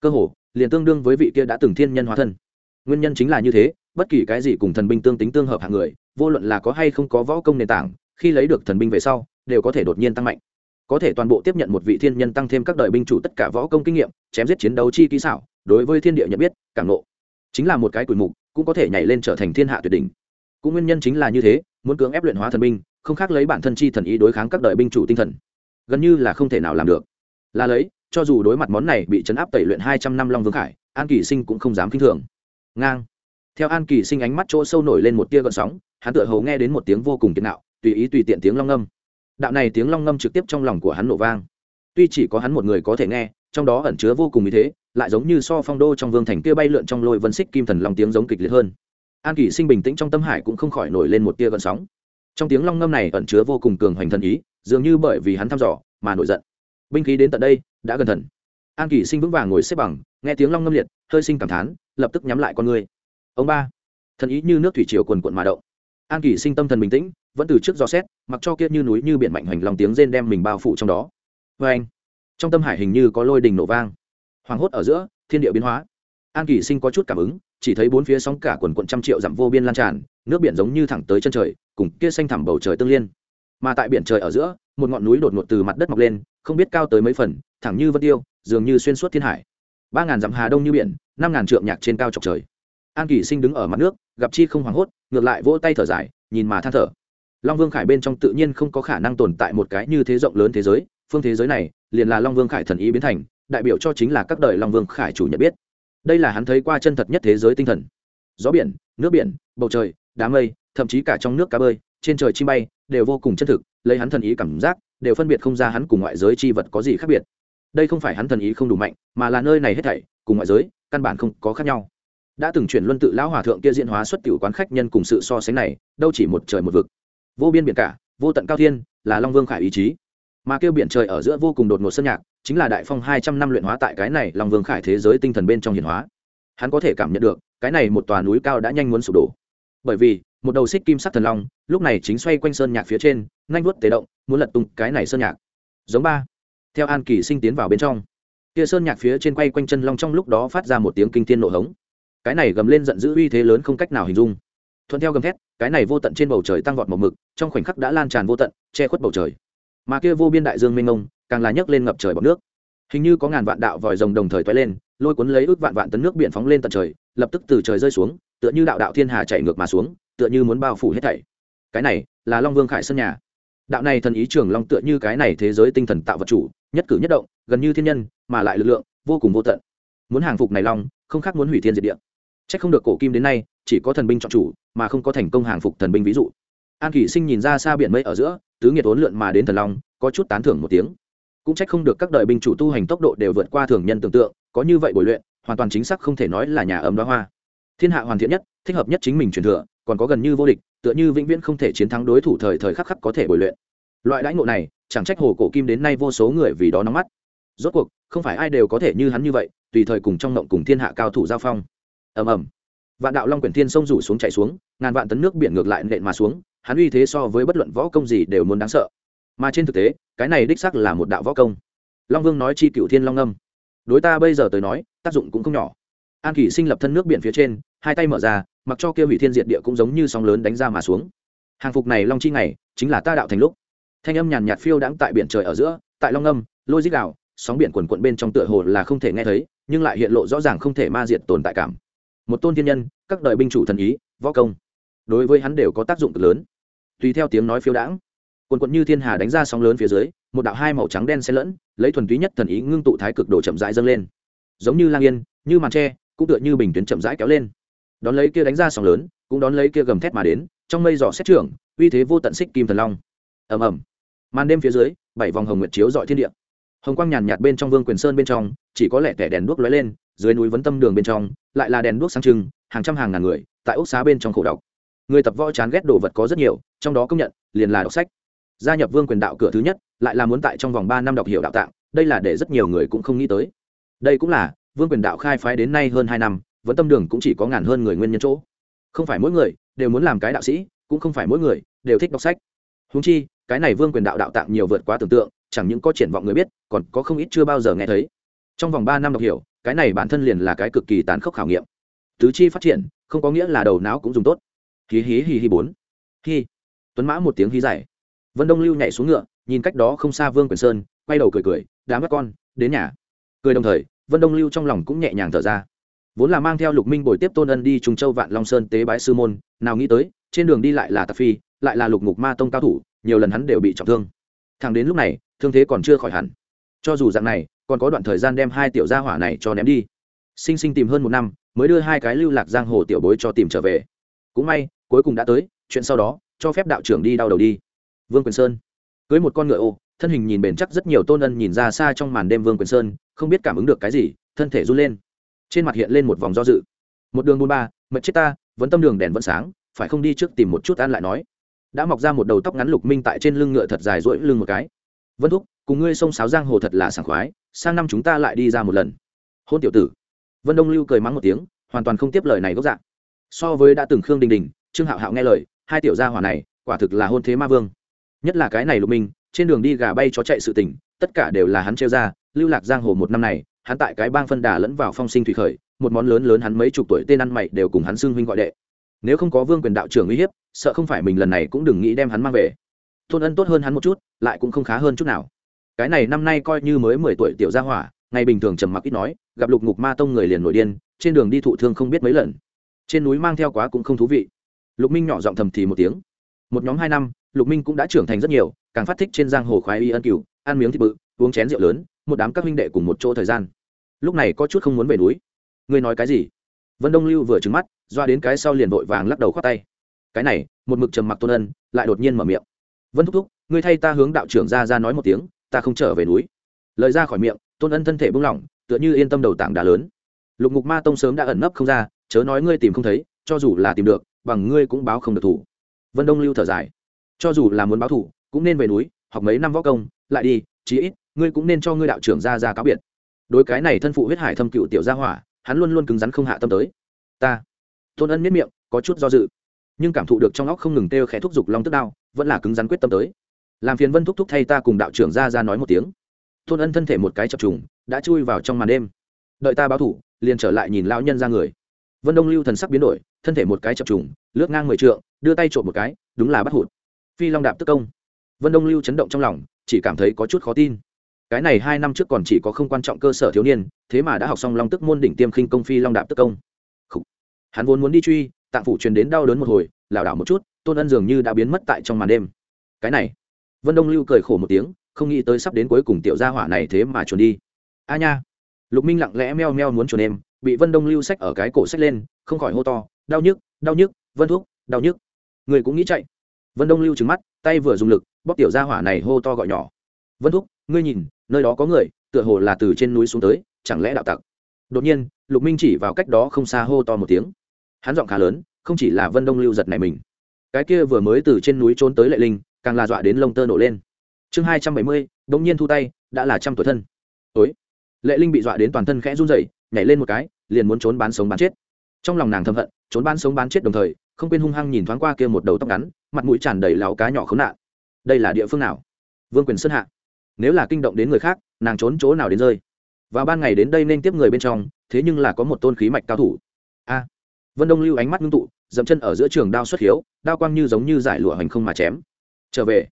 S1: Cơ hồ, liền tương đương với vị kia đã từng thiên nhân hóa thân. Nguyên nhân chính là như thế, bất kỳ cái gì cùng thần binh tương tính tương hợp hạng người, vô luận là có hay không có võ công nền tảng, khi lấy được thần binh về sau đều có thể đột nhiên tăng mạnh. Có thể toàn bộ tiếp nhận một vị thiên nhân tăng thêm các đời binh chủ tất cả võ công kinh nghiệm, chém giết chiến đấu chi kỹ xảo, đối với thiên địa nhận biết, cảm nộ chính là một cái quỷ mục, cũng có thể nhảy lên trở thành thiên hạ tuyệt đỉnh. Cũng nguyên nhân chính là như thế, muốn cưỡng ép luyện hóa thần binh, không khác lấy bản thân chi thần ý đối kháng các đời binh chủ tinh thần. Gần như là không thể nào làm được. Là lấy, cho dù đối mặt món này bị chấn áp tẩy luyện hai trăm năm long vương khải, an kỳ sinh cũng không dám k i n h thường. Ngang. Theo an kỳ sinh ánh mắt chỗ sâu nổi lên một tia gợn sóng, hắn tựa hầu nghe đến một tiếng vô cùng kiến nạo, tùy ý tùy tiện tiếng long âm đạo này tiếng long ngâm trực tiếp trong lòng của hắn nổ vang. Tuy chỉ có hắn một người có thể nghe, trong đó ẩn chứa vô cùng ý thế, lại giống như so phong đô trong vương thành kia bay lượn trong lôi vân xích kim thần long tiếng giống kịch liệt hơn. An kỷ sinh bình tĩnh trong tâm hải cũng không khỏi nổi lên một tia gợn sóng. Trong tiếng long ngâm này ẩn chứa vô cùng cường hoành thần ý, dường như bởi vì hắn thăm dò mà nổi giận. Binh khí đến tận đây, đã gần thần. An kỷ sinh vững vàng ngồi xếp bằng, nghe tiếng long ngâm liệt, hơi sinh cảm thán, lập tức nhắm lại con người. Ông ba, thần ý như nước thủy triều quần quận mà động. An kỷ sinh tâm thần bình tĩnh vẫn từ trước do xét, mặc cho kia như núi như biển mạnh hoành lòng tiếng rên đem mình bao phủ trong đó. Vê anh, trong tâm hải hình như có lôi đình nổ vang. Hoảng hốt ở giữa, thiên địa biến hóa. An kỳ sinh có chút cảm ứng, chỉ thấy bốn phía sóng cả quần quận trăm triệu dặm vô biên lan tràn, nước biển giống như thẳng tới chân trời, cùng kia xanh thẳm bầu trời tương liên. Mà tại biển trời ở giữa, một ngọn núi đột ngột từ mặt đất mọc lên, không biết cao tới mấy phần, thẳng như vân tiêu, dường như xuyên suốt thiên hải. Ba ngàn dặm hà đông như biển, năm ngàn trượng nhạc trên cao trọc trời. An kỳ sinh đứng ở mặt nước, gặp chi không hoảng hốt, ngược lại vỗ tay thở dài, nhìn mà than thở long vương khải bên trong tự nhiên không có khả năng tồn tại một cái như thế rộng lớn thế giới, phương thế giới này liền là long vương khải thần ý biến thành, đại biểu cho chính là các đời long vương khải chủ nhận biết. Đây là hắn thấy qua chân thật nhất thế giới tinh thần. Gió biển, nước biển, bầu trời, đám mây, thậm chí cả trong nước cá bơi, trên trời chim bay, đều vô cùng chân thực, lấy hắn thần ý cảm giác, đều phân biệt không ra hắn cùng ngoại giới chi vật có gì khác biệt. Đây không phải hắn thần ý không đủ mạnh, mà là nơi này hết thảy, cùng ngoại giới, căn bản không có khác nhau. Đã từng chuyển luân tự lão hòa thượng kia diễn hóa xuất tiểu quán khách nhân cùng sự so sánh này, đâu chỉ một trời một vực vô biên biển cả, vô tận cao thiên, là long vương khải ý chí. Mà kêu biển trời ở giữa vô cùng đột ngột sơn nhạc, chính là đại phong hai trăm năm luyện hóa tại cái này long vương khải thế giới tinh thần bên trong hiển hóa. Hắn có thể cảm nhận được, cái này một tòa núi cao đã nhanh muốn sụp đổ. Bởi vì, một đầu xích kim sắc thần long, lúc này chính xoay quanh sơn nhạc phía trên, nhanh vuốt tế động, muốn lật tung cái này sơn nhạc. Giống ba. Theo an kỳ sinh tiến vào bên trong. Kia sơn nhạc phía trên quay quanh chân long trong lúc đó phát ra một tiếng kinh thiên nổ hống. Cái này gầm lên giận dữ uy thế lớn không cách nào hình dung. Thuận theo gầm thét cái này vô tận trên bầu trời tăng vọt một mực, trong khoảnh khắc đã lan tràn vô tận, che khuất bầu trời. Mà kia vô biên đại dương mênh mông, càng là nhấc lên ngập trời bọc nước. Hình như có ngàn vạn đạo vòi rồng đồng thời toái lên, lôi cuốn lấy ước vạn vạn tấn nước biển phóng lên tận trời, lập tức từ trời rơi xuống, tựa như đạo đạo thiên hà chạy ngược mà xuống, tựa như muốn bao phủ hết thảy. Cái này là long vương khải sân nhà. Đạo này thần ý trường long tựa như cái này thế giới tinh thần tạo vật chủ, nhất cử nhất động, gần như thiên nhân, mà lại lực lượng vô cùng vô tận. Muốn hàng phục này long, không khác muốn hủy thiên diệt địa. Trách không được cổ kim đến nay chỉ có thần binh chọn chủ, mà không có thành công hàng phục thần binh ví dụ. An kỷ sinh nhìn ra xa biển mây ở giữa, tứ nghiệt ốn lượn mà đến thần long, có chút tán thưởng một tiếng. Cũng trách không được các đời binh chủ tu hành tốc độ đều vượt qua thường nhân tưởng tượng, có như vậy bồi luyện, hoàn toàn chính xác không thể nói là nhà ấm đoá hoa. Thiên hạ hoàn thiện nhất, thích hợp nhất chính mình truyền thừa, còn có gần như vô địch, tựa như vĩnh viễn không thể chiến thắng đối thủ thời thời khắc khắc có thể bồi luyện. Loại đãi ngộ này, chẳng trách hồ cổ kim đến nay vô số người vì đó nóng mắt. Rốt cuộc, không phải ai đều có thể như hắn như vậy, tùy thời cùng trong ngộng cùng thiên hạ cao thủ giao phong. Ầm ầm vạn đạo long quyển thiên sông rủ xuống chạy xuống, ngàn vạn tấn nước biển ngược lại nện mà xuống, hắn uy thế so với bất luận võ công gì đều muốn đáng sợ. Mà trên thực tế, cái này đích xác là một đạo võ công. Long vương nói chi cựu thiên long âm. Đối ta bây giờ tới nói, tác dụng cũng không nhỏ. An kỷ sinh lập thân nước biển phía trên, hai tay mở ra, mặc cho kia hủy thiên diệt địa cũng giống như sóng lớn đánh ra mà xuống. Hàng phục này long chi ngày, chính là ta đạo thành lúc. Thanh âm nhàn nhạt phiêu đãng tại biển trời ở giữa, tại long âm, lôi dích đạo sóng biển quần quận bên trong tựa hồ là không thể nghe thấy, nhưng lại hiện lộ rõ ràng không thể ma diệt tồn tại cảm một tôn thiên nhân, các đời binh chủ thần ý, võ công, đối với hắn đều có tác dụng cực lớn. Tùy theo tiếng nói phiêu đãng, quần quận như thiên hà đánh ra sóng lớn phía dưới, một đạo hai màu trắng đen xen lẫn, lấy thuần túy nhất thần ý ngưng tụ thái cực đồ chậm rãi dâng lên. Giống như lang yên, như màn tre, cũng tựa như bình tuyến chậm rãi kéo lên. Đón lấy kia đánh ra sóng lớn, cũng đón lấy kia gầm thét mà đến, trong mây giỏ xét trưởng, uy thế vô tận xích kim thần long. Ầm ầm. Màn đêm phía dưới, bảy vòng hồng nguyệt chiếu dọi thiên địa hồng quang nhàn nhạt bên trong vương quyền sơn bên trong, chỉ có lẻ tẻ đèn đuốc lóe lên, dưới núi vấn tâm đường bên trong, lại là đèn đuốc sáng trưng, hàng trăm hàng ngàn người, tại ốc xá bên trong khổ đọc. Người tập võ chán ghét đồ vật có rất nhiều, trong đó công nhận, liền là đọc sách. Gia nhập vương quyền đạo cửa thứ nhất, lại là muốn tại trong vòng ba năm đọc hiểu đạo tạng, đây là để rất nhiều người cũng không nghĩ tới. Đây cũng là, vương quyền đạo khai phái đến nay hơn hai năm vẫn tâm đường cũng chỉ có ngàn hơn người nguyên nhân chỗ. Không phải mỗi người, đều muốn làm cái đạo sĩ, cũng không phải mỗi người, đều thích đọc sách. Húng chi, cái này vương quyền đạo đạo tạng nhiều vượt quá tưởng tượng chẳng những có triển vọng người biết, còn có không ít chưa bao giờ nghe thấy. Trong vòng ba năm đọc hiểu, cái này bản thân liền là cái cực kỳ tàn khốc khảo nghiệm. Tứ chi phát triển, không có nghĩa là đầu não cũng dùng tốt. Hí hí hí hí bốn. Hí. Tuấn mã một tiếng hí dài. Vân đông lưu nhảy xuống ngựa, nhìn cách đó không xa vương quyền sơn, quay đầu cười cười, đám các con, đến nhà. Cười đồng thời, vân đông lưu trong lòng cũng nhẹ nhàng thở ra. Vốn là mang theo lục minh bồi tiếp tôn ân đi trùng châu vạn long sơn tế bái sư môn, nào nghĩ tới, trên đường đi lại là tạp phi, lại là lục ngục ma tông cao thủ, nhiều lần hắn đều bị trọng thương thằng đến lúc này, thương thế còn chưa khỏi hẳn. Cho dù dạng này, còn có đoạn thời gian đem hai tiểu gia hỏa này cho ném đi. Sinh sinh tìm hơn một năm, mới đưa hai cái lưu lạc giang hồ tiểu bối cho tìm trở về. Cũng may, cuối cùng đã tới, chuyện sau đó, cho phép đạo trưởng đi đau đầu đi. Vương quyền sơn. Cưới một con ngựa ô, thân hình nhìn bền chắc rất nhiều tôn ân nhìn ra xa trong màn đêm vương quyền sơn, không biết cảm ứng được cái gì, thân thể run lên. Trên mặt hiện lên một vòng do dự. Một đường buôn ba mật chết ta, vẫn tâm đường đèn vẫn sáng, phải không đi trước tìm một chút ăn lại nói đã mọc ra một đầu tóc ngắn lục minh tại trên lưng ngựa thật dài rỗi lưng một cái. Vân thúc, cùng ngươi sông sáo giang hồ thật là sảng khoái, sang năm chúng ta lại đi ra một lần. Hôn tiểu tử. Vân đông lưu cười mắng một tiếng, hoàn toàn không tiếp lời này gốc dạng. So với đã từng khương đình đình, trương hạo hạo nghe lời, hai tiểu gia hỏa này, quả thực là hôn thế ma vương. Nhất là cái này lục minh, trên đường đi gà bay chó chạy sự tình, tất cả đều là hắn trêu ra, lưu lạc giang hồ một năm này, hắn tại cái bang phân đà lẫn vào phong sinh thủy khởi, một món lớn lớn hắn mấy chục tuổi tên ăn mày đều cùng hắn xưng huynh gọi đệ nếu không có vương quyền đạo trưởng uy hiếp, sợ không phải mình lần này cũng đừng nghĩ đem hắn mang về. Tôn ân tốt hơn hắn một chút, lại cũng không khá hơn chút nào. Cái này năm nay coi như mới mười tuổi tiểu gia hỏa, ngày bình thường trầm mặc ít nói, gặp lục ngục ma tông người liền nổi điên, trên đường đi thụ thương không biết mấy lần. Trên núi mang theo quá cũng không thú vị. Lục minh nhỏ giọng thầm thì một tiếng. Một nhóm hai năm, lục minh cũng đã trưởng thành rất nhiều, càng phát thích trên giang hồ khoái y ân cửu, ăn miếng thịt bự, uống chén rượu lớn, một đám các huynh đệ cùng một chỗ thời gian. Lúc này có chút không muốn về núi. Ngươi nói cái gì? Vân đông lưu vừa trứng mắt doa đến cái sau liền vội vàng lắc đầu khoát tay. Cái này, một mực trầm mặc tôn ân, lại đột nhiên mở miệng. Vân thúc thúc, ngươi thay ta hướng đạo trưởng ra ra nói một tiếng, ta không trở về núi. Lời ra khỏi miệng, tôn ân thân thể buông lỏng, tựa như yên tâm đầu tảng đá lớn. Lục ngục ma tông sớm đã ẩn nấp không ra, chớ nói ngươi tìm không thấy, cho dù là tìm được, bằng ngươi cũng báo không được thủ. Vân đông lưu thở dài. Cho dù là muốn báo thủ, cũng nên về núi, học mấy năm võ công, lại đi, chí ít, ngươi cũng nên cho ngươi đạo trưởng ra ra cáo biệt. Đối cái này thân phụ huyết hải thâm cựu tiểu gia hỏa, hắn luôn luôn cứng rắn không hạ tâm tới. Ta tôn ân miết miệng, có chút do dự. Nhưng cảm thụ được trong óc không ngừng têu khẽ thúc giục long tức đao, vẫn là cứng rắn quyết tâm tới. Làm phiền vân thúc thúc thay ta cùng đạo trưởng ra ra nói một tiếng. Tôn ân thân thể một cái chập trùng, đã chui vào trong màn đêm. Đợi ta báo thủ, liền trở lại nhìn lão nhân ra người. Vân đông lưu thần sắc biến đổi, thân thể một cái chập trùng, lướt ngang mười trượng, đưa tay trộm một cái, đúng là bắt hụt. Phi long đạp tức công. Vân đông lưu chấn động trong lòng, chỉ cảm thấy có chút khó tin. Cái này hai năm trước còn chỉ có không quan trọng cơ sở thiếu niên, thế mà đã học xong long tức môn đỉnh tiêm khinh công phi long đạp tức công hắn vốn muốn đi truy, tạng phủ truyền đến đau đớn một hồi, lảo đảo một chút, tôn ân dường như đã biến mất tại trong màn đêm. Cái này, vân đông lưu cười khổ một tiếng, không nghĩ tới sắp đến cuối cùng tiểu gia hỏa này thế mà chuồn đi. A nha, lục minh lặng lẽ meo meo muốn chuồn em, bị vân đông lưu xách ở cái cổ xách lên, không khỏi hô to, đau nhức đau nhức, vân thuốc đau nhức. Người cũng nghĩ chạy. Vân đông lưu trừng mắt, tay vừa dùng lực, bóp tiểu gia hỏa này hô to gọi nhỏ. Vân thúc, ngươi nhìn, nơi đó có người, tựa hồ là từ trên núi xuống tới, chẳng lẽ đạo tặc? Đột nhiên, lục minh chỉ vào cách đó không xa hô to một tiếng hắn giọng khá lớn, không chỉ là vân đông lưu giật này mình. Cái kia vừa mới từ trên núi trốn tới lệ linh, càng là dọa đến lông tơ nổ lên. Chương hai trăm bảy mươi đông nhiên thu tay, đã là trăm tuổi thân. Ối lệ linh bị dọa đến toàn thân khẽ run rẩy, nhảy lên một cái, liền muốn trốn bán sống bán chết. Trong lòng nàng thầm hận, trốn bán sống bán chết đồng thời, không quên hung hăng nhìn thoáng qua kia một đầu tóc ngắn, mặt mũi tràn đầy láo cá nhỏ khốn nạn. Đây là địa phương nào? Vương quyền sơn hạ. Nếu là kinh động đến người khác, nàng trốn chỗ nào đến rơi? Và ban ngày đến đây nên tiếp người bên trong, thế nhưng là có một tôn khí mạch cao thủ. A! Vân đông lưu ánh mắt ngưng tụ, dậm chân ở giữa trường đao xuất hiếu, đao quang như giống như giải lụa hành không mà chém. Trở về.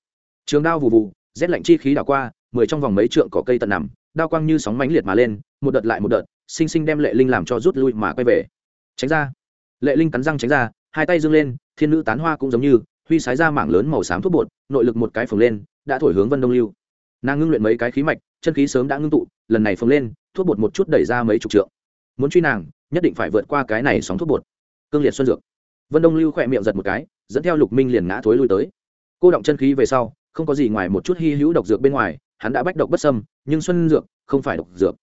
S1: Trường đao vụ vụ rét lạnh chi khí đảo qua, mười trong vòng mấy trượng cỏ cây tận nằm, đao quang như sóng mãnh liệt mà lên, một đợt lại một đợt sinh sinh đem lệ linh làm cho rút lui mà quay về. Tránh ra. Lệ linh cắn răng tránh ra, hai tay dâng lên, thiên nữ tán hoa cũng giống như, huy sái ra mảng lớn màu xám thuốc bột, nội lực một cái phồng lên, đã thổi hướng vân đông lưu. Nàng ngưng luyện mấy cái khí mạch, chân khí sớm đã ngưng tụ, lần này phồng lên, thuốc bột một chút đẩy ra mấy chục trượng. Muốn truy nàng, nhất định phải vượt qua cái này sóng thuốc bột cương liệt xuân dược. Vân đông lưu khỏe miệng giật một cái, dẫn theo lục minh liền ngã thối lui tới. Cô động chân khí về sau, không có gì ngoài một chút hy hữu độc dược bên ngoài, hắn đã bách độc bất sâm nhưng xuân dược không phải độc dược.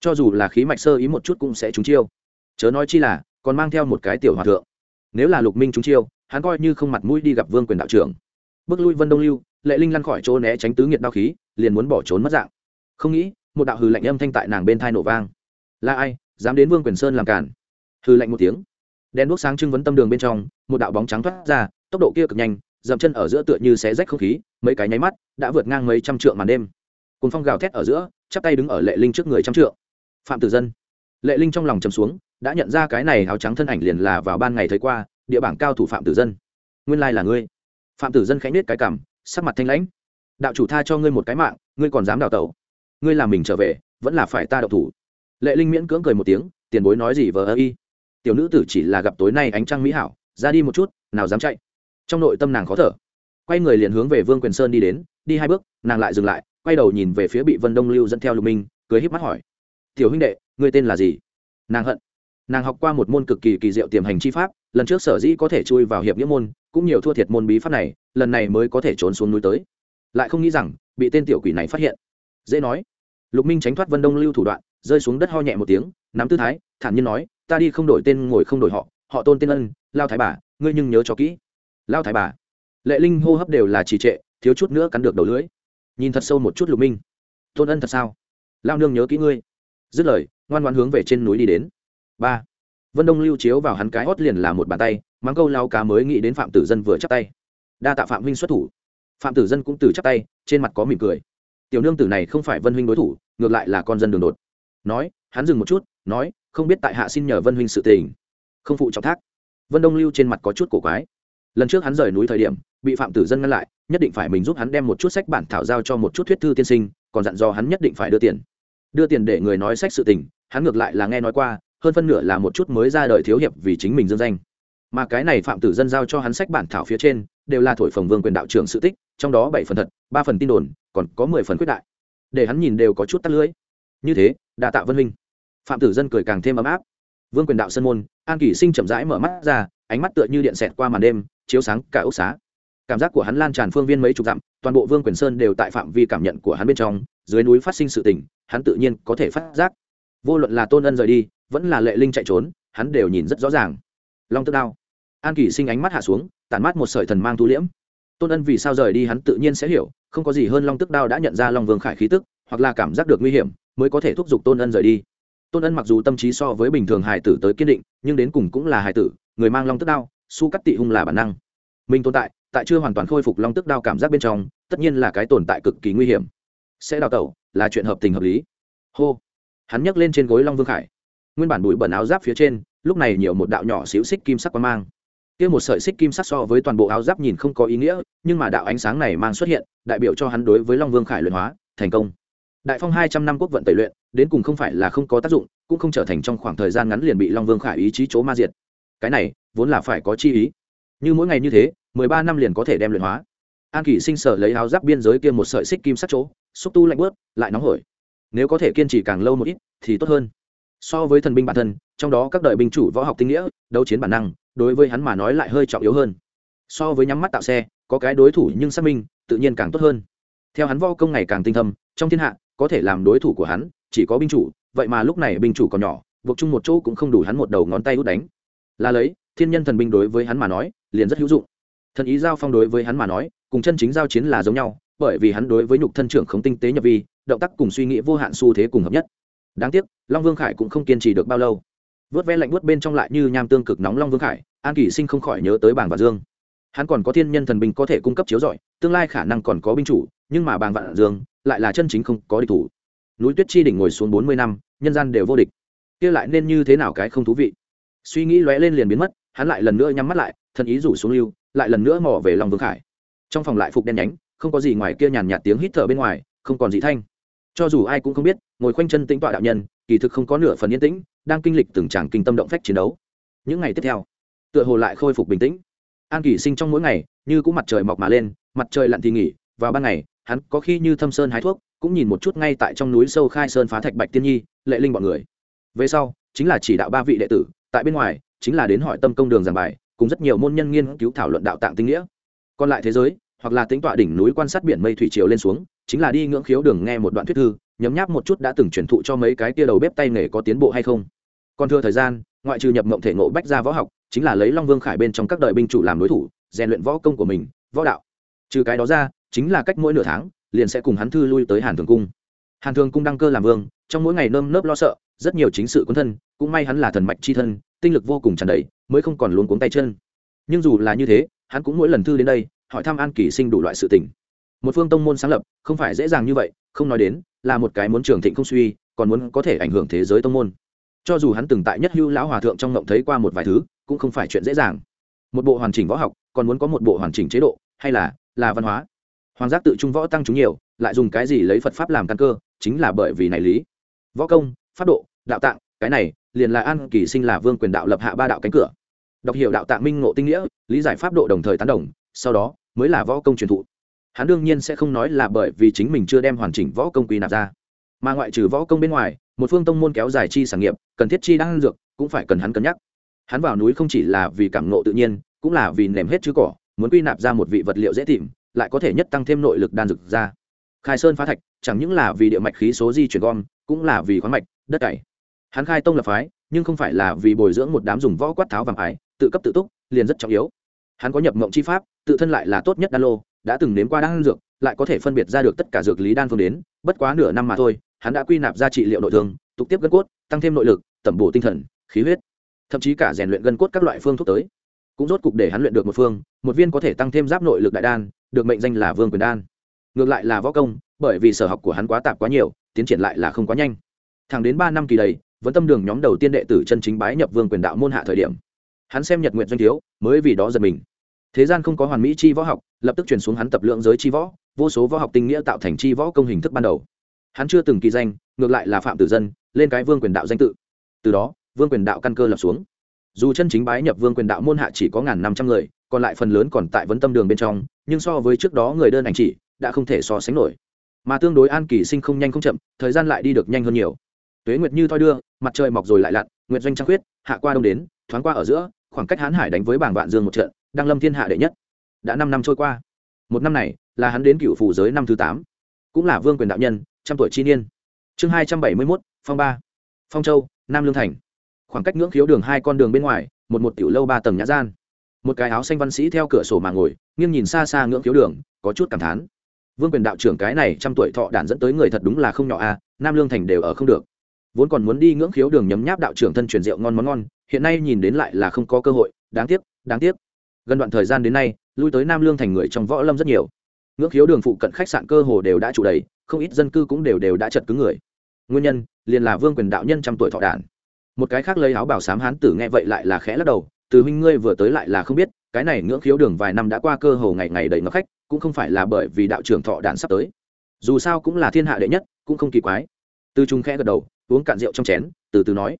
S1: Cho dù là khí mạch sơ ý một chút cũng sẽ trúng chiêu. Chớ nói chi là, còn mang theo một cái tiểu hòa thượng. Nếu là lục minh trúng chiêu, hắn coi như không mặt mũi đi gặp vương quyền đạo trưởng. Bước lui vân đông lưu, lệ linh lăn khỏi chỗ né tránh tứ nghiệt đao khí, liền muốn bỏ trốn mất dạng. Không nghĩ, một đạo hừ lạnh âm thanh tại nàng bên thai nổ vang. Là ai, dám đến vương quyền sơn làm cản hừ lạnh một tiếng đèn đuốc sáng trưng vấn tâm đường bên trong, một đạo bóng trắng thoát ra, tốc độ kia cực nhanh, dậm chân ở giữa tựa như xé rách không khí, mấy cái nháy mắt, đã vượt ngang mấy trăm trượng màn đêm. Cùng phong gào thét ở giữa, chắp tay đứng ở lệ linh trước người trăm trượng. Phạm tử dân. Lệ linh trong lòng chầm xuống, đã nhận ra cái này áo trắng thân ảnh liền là vào ban ngày thấy qua, địa bảng cao thủ phạm tử dân. Nguyên lai là ngươi. Phạm tử dân khánh nết cái cảm sắc mặt thanh lãnh. Đạo chủ tha cho ngươi một cái mạng, ngươi còn dám đào tẩu. Ngươi làm mình trở về, vẫn là phải ta đậu thủ. Lệ linh miễn cưỡng cười một tiếng, tiền bối nói gì vờ ơ y tiểu nữ tử chỉ là gặp tối nay ánh trăng mỹ hảo, ra đi một chút, nào dám chạy. Trong nội tâm nàng khó thở. Quay người liền hướng về vương quyền sơn đi đến, đi hai bước, nàng lại dừng lại, quay đầu nhìn về phía bị vân đông lưu dẫn theo lục minh, cười híp mắt hỏi. Tiểu huynh đệ, ngươi tên là gì? Nàng hận. Nàng học qua một môn cực kỳ kỳ diệu tiềm hành chi pháp, lần trước sở dĩ có thể chui vào hiệp nghĩa môn, cũng nhiều thua thiệt môn bí pháp này, lần này mới có thể trốn xuống núi tới. Lại không nghĩ rằng, bị tên tiểu quỷ này phát hiện. Dễ nói. Lục minh tránh thoát vân đông lưu thủ đoạn, rơi xuống đất ho nhẹ một tiếng, nắm tư thái, thản nhiên nói ta đi không đổi tên ngồi không đổi họ họ tôn tên ân, lao thái bà, ngươi nhưng nhớ cho kỹ. Lao thái bà. Lệ linh hô hấp đều là trì trệ, thiếu chút nữa cắn được đầu lưỡi. Nhìn thật sâu một chút lục minh. Tôn ân thật sao? Lao nương nhớ kỹ ngươi. Dứt lời, ngoan ngoan hướng về trên núi đi đến. Ba. Vân đông lưu chiếu vào hắn cái hót liền là một bàn tay, mắng câu lao cá mới nghĩ đến phạm tử dân vừa chắp tay. Đa tạ phạm huynh xuất thủ. Phạm tử dân cũng từ chắp tay, trên mặt có mỉm cười. Tiểu nương tử này không phải vân huynh đối thủ, ngược lại là con dân đường đột. Nói, hắn dừng một chút, nói không biết tại hạ xin nhờ vân huynh sự tình. Không phụ trọng thác. Vân đông lưu trên mặt có chút cổ quái. Lần trước hắn rời núi thời điểm, bị phạm tử dân ngăn lại, nhất định phải mình giúp hắn đem một chút sách bản thảo giao cho một chút thuyết thư tiên sinh, còn dặn dò hắn nhất định phải đưa tiền. Đưa tiền để người nói sách sự tình, hắn ngược lại là nghe nói qua, hơn phân nửa là một chút mới ra đời thiếu hiệp vì chính mình dương danh. Mà cái này phạm tử dân giao cho hắn sách bản thảo phía trên, đều là thổi phồng vương quyền đạo trưởng sự tích, trong đó bảy phần thật, ba phần tin đồn, còn có mười phần quyết đại. Để hắn nhìn đều có chút tắt lưỡi. Như thế đà tạ vân minh phạm tử dân cười càng thêm ấm áp. Vương quyền đạo sân môn, an kỷ sinh chậm rãi mở mắt ra, ánh mắt tựa như điện xẹt qua màn đêm, chiếu sáng cả ốc xá. Cảm giác của hắn lan tràn phương viên mấy chục dặm, toàn bộ vương quyền sơn đều tại phạm vi cảm nhận của hắn bên trong, dưới núi phát sinh sự tình, hắn tự nhiên có thể phát giác. Vô luận là tôn ân rời đi, vẫn là lệ linh chạy trốn, hắn đều nhìn rất rõ ràng. Long tức đao. An kỷ sinh ánh mắt hạ xuống, tản mát một sợi thần mang thu liễm. Tôn ân vì sao rời đi hắn tự nhiên sẽ hiểu, không có gì hơn long tức đao đã nhận ra long vương khải khí tức, hoặc là cảm giác được nguy hiểm, mới có thể thúc giục tôn ân rời đi tôn ân mặc dù tâm trí so với bình thường hài tử tới kiên định, nhưng đến cùng cũng là hài tử, người mang long tức đao, su cắt tị hung là bản năng. Mình tồn tại tại chưa hoàn toàn khôi phục long tức đao cảm giác bên trong, tất nhiên là cái tồn tại cực kỳ nguy hiểm. Sẽ đào tẩu, là chuyện hợp tình hợp lý. Hô. Hắn nhấc lên trên gối long vương khải. Nguyên bản bụi bẩn áo giáp phía trên, lúc này nhiều một đạo nhỏ xíu xích kim sắc quang mang. Kia một sợi xích kim sắc so với toàn bộ áo giáp nhìn không có ý nghĩa, nhưng mà đạo ánh sáng này mang xuất hiện, đại biểu cho hắn đối với long vương khải luyện hóa, thành công đại phong hai trăm năm quốc vận tẩy luyện, đến cùng không phải là không có tác dụng, cũng không trở thành trong khoảng thời gian ngắn liền bị long vương khải ý chí chỗ ma diệt. Cái này, vốn là phải có chi ý. Như mỗi ngày như thế, mười ba năm liền có thể đem luyện hóa. An kỷ sinh sở lấy áo giáp biên giới kia một sợi xích kim sắt chỗ, xúc tu lạnh bớt, lại nóng hổi. Nếu có thể kiên trì càng lâu một ít, thì tốt hơn. So với thần binh bản thân, trong đó các đời binh chủ võ học tinh nghĩa, đấu chiến bản năng, đối với hắn mà nói lại hơi trọng yếu hơn. So với nhắm mắt tạo xe, có cái đối thủ nhưng xác minh, tự nhiên càng tốt hơn theo hắn vo công ngày càng tinh thâm, trong thiên hạ, có thể làm đối thủ của hắn, chỉ có binh chủ, vậy mà lúc này binh chủ còn nhỏ, buộc chung một chỗ cũng không đủ hắn một đầu ngón tay út đánh. Là lấy, thiên nhân thần binh đối với hắn mà nói, liền rất hữu dụng. Thần ý giao phong đối với hắn mà nói, cùng chân chính giao chiến là giống nhau, bởi vì hắn đối với nhục thân trưởng không tinh tế nhập vi, động tác cùng suy nghĩ vô hạn xu thế cùng hợp nhất. Đáng tiếc, long vương khải cũng không kiên trì được bao lâu. Vớt ve lạnh vớt bên trong lại như nham tương cực nóng long vương khải, an kỷ sinh không khỏi nhớ tới bảng và dương. Hắn còn có thiên nhân thần binh có thể cung cấp chiếu giỏi tương lai khả năng còn có binh chủ nhưng mà bàng vạn dương lại là chân chính không có địch thủ. Núi tuyết chi đỉnh ngồi xuống bốn mươi năm, nhân gian đều vô địch. Kia lại nên như thế nào cái không thú vị? Suy nghĩ lóe lên liền biến mất, hắn lại lần nữa nhắm mắt lại, thần ý rủ xuống lưu, lại lần nữa mò về lòng vương khải. Trong phòng lại phục đen nhánh, không có gì ngoài kia nhàn nhạt tiếng hít thở bên ngoài, không còn gì thanh. Cho dù ai cũng không biết, ngồi khoanh chân tĩnh tọa đạo nhân, kỳ thực không có nửa phần yên tĩnh, đang kinh lịch từng tràng kinh tâm động phách chiến đấu. Những ngày tiếp theo, tựa hồ lại khôi phục bình tĩnh. An kỳ sinh trong mỗi ngày, như cũng mặt trời mọc mà lên, mặt trời lặn thì nghỉ vào ban ngày hắn có khi như thâm sơn hái thuốc, cũng nhìn một chút ngay tại trong núi sâu khai sơn phá thạch bạch tiên nhi, lệ linh bọn người. Về sau, chính là chỉ đạo ba vị đệ tử, tại bên ngoài, chính là đến hỏi tâm công đường giảng bài, cùng rất nhiều môn nhân nghiên cứu thảo luận đạo tạng tinh nghĩa. Còn lại thế giới, hoặc là tính tọa đỉnh núi quan sát biển mây thủy triều lên xuống, chính là đi ngưỡng khiếu đường nghe một đoạn thuyết thư, nhấm nháp một chút đã từng truyền thụ cho mấy cái tia đầu bếp tay nghề có tiến bộ hay không. Còn thưa thời gian, ngoại trừ nhập mộng thể ngộ bách ra võ học, chính là lấy long vương khải bên trong các đời binh chủ làm đối thủ, rèn luyện võ công của mình, võ đạo. Trừ cái đó ra chính là cách mỗi nửa tháng, liền sẽ cùng hắn thư lui tới hàn thường cung. Hàn thường cung đăng cơ làm vương, trong mỗi ngày nơm nớp lo sợ, rất nhiều chính sự quân thân, cũng may hắn là thần mạch c h i thân, tinh lực vô cùng tràn đầy, mới không còn luôn cuống tay chân. Nhưng dù là như thế, hắn cũng mỗi lần thư đến đây, hỏi thăm an kỳ sinh đủ loại sự tình. Một phương tông môn sáng lập, không phải dễ dàng như vậy, không nói đến, là một cái muốn trường thịnh không suy, còn muốn có thể ảnh hưởng thế giới tông môn. Cho dù hắn từng tại nhất hưu lão hòa thượng trong ngộng thấy qua một vài thứ, cũng không phải chuyện dễ dàng. Một bộ hoàn chỉnh võ học, còn muốn có một bộ hoàn chỉnh chế độ, hay là là văn hóa hoàng giác tự trung võ tăng chúng nhiều, lại dùng cái gì lấy phật pháp làm căn cơ, chính là bởi vì này lý. Võ công, pháp độ, đạo tạng, cái này, liền là an kỳ sinh là vương quyền đạo lập hạ ba đạo cánh cửa. Đọc hiểu đạo tạng minh ngộ tinh nghĩa, lý giải pháp độ đồng thời tán đồng, sau đó, mới là võ công truyền thụ. Hắn đương nhiên sẽ không nói là bởi vì chính mình chưa đem hoàn chỉnh võ công quy nạp ra. Mà ngoại trừ võ công bên ngoài, một phương tông môn kéo dài chi sản nghiệp, cần thiết chi đang dược, cũng phải cần hắn cân nhắc. Hắn vào núi không chỉ là vì cảm ngộ tự nhiên, cũng là vì nềm hết chứ cỏ, muốn quy nạp ra một vị vật liệu dễ tìm lại có thể nhất tăng thêm nội lực đan dược ra. Khai sơn phá thạch, chẳng những là vì địa mạch khí số di chuyển gom, cũng là vì khoáng mạch, đất cày. Hắn khai tông lập phái, nhưng không phải là vì bồi dưỡng một đám dùng võ quát tháo vàng ái tự cấp tự túc, liền rất trọng yếu. Hắn có nhập mộng chi pháp, tự thân lại là tốt nhất đan lô, đã từng nếm qua đan dược, lại có thể phân biệt ra được tất cả dược lý đan phương đến, bất quá nửa năm mà thôi, hắn đã quy nạp ra trị liệu nội thương, tục tiếp gân cốt, tăng thêm nội lực, tẩm bổ tinh thần, khí huyết. Thậm chí cả rèn luyện gân cốt các loại phương thuốc tới. Cũng rốt cục để hắn luyện được một phương, một viên có thể tăng thêm giáp nội lực đại đan được mệnh danh là vương quyền đan. Ngược lại là võ công, bởi vì sở học của hắn quá tạp quá nhiều, tiến triển lại là không quá nhanh. Thẳng đến ba năm kỳ đầy, vẫn tâm đường nhóm đầu tiên đệ tử chân chính bái nhập vương quyền đạo môn hạ thời điểm. Hắn xem nhật nguyện doanh thiếu, mới vì đó giật mình. Thế gian không có hoàn mỹ chi võ học, lập tức chuyển xuống hắn tập lượng giới chi võ, vô số võ học tinh nghĩa tạo thành chi võ công hình thức ban đầu. Hắn chưa từng kỳ danh, ngược lại là phạm tử dân, lên cái vương quyền đạo danh tự. Từ đó, vương quyền đạo căn cơ lập xuống. Dù chân chính bái nhập vương quyền đạo môn hạ chỉ có ngàn năm trăm người, còn lại phần lớn còn tại vấn tâm đường bên trong nhưng so với trước đó người đơn ảnh chỉ đã không thể so sánh nổi. Mà tương đối an kỳ sinh không nhanh không chậm, thời gian lại đi được nhanh hơn nhiều. Tuế nguyệt như thoi đưa, mặt trời mọc rồi lại lặn, nguyệt doanh trăng khuyết, hạ qua đông đến, thoáng qua ở giữa, khoảng cách hán hải đánh với bảng vạn dương một trận đang lâm thiên hạ đệ nhất. Đã năm năm trôi qua. Một năm này, là hắn đến cựu phủ giới năm thứ tám. Cũng là vương quyền đạo nhân, trăm tuổi chi niên. Chương hai trăm bảy mươi mốt, phong ba. Phong châu, nam lương thành. Khoảng cách ngưỡng khiếu đường hai con đường bên ngoài, một một tiểu lâu ba tầng nhã gian một cái áo xanh văn sĩ theo cửa sổ mà ngồi, nghiêng nhìn xa xa ngưỡng thiếu đường, có chút cảm thán. Vương quyền đạo trưởng cái này trăm tuổi thọ đản dẫn tới người thật đúng là không nhỏ a, nam lương thành đều ở không được. Vốn còn muốn đi ngưỡng khiếu đường nhấm nháp đạo trưởng thân truyền rượu ngon món ngon, hiện nay nhìn đến lại là không có cơ hội, đáng tiếc đáng tiếc. Gần đoạn thời gian đến nay, lui tới nam lương thành người trong võ lâm rất nhiều. Ngưỡng khiếu đường phụ cận khách sạn cơ hồ đều đã chủ đầy, không ít dân cư cũng đều đều đã chật cứng người. Nguyên nhân, liền là vương quyền đạo nhân trăm tuổi thọ đản. Một cái khác lấy áo bảo sám hán tử nghe vậy lại là khẽ lắc đầu từ huynh ngươi vừa tới lại là không biết, cái này ngưỡng khiếu đường vài năm đã qua cơ hồ ngày ngày đầy ngập khách, cũng không phải là bởi vì đạo trưởng thọ đản sắp tới. Dù sao cũng là thiên hạ đệ nhất, cũng không kỳ quái. Từ trung khẽ gật đầu, uống cạn rượu trong chén, từ từ nói.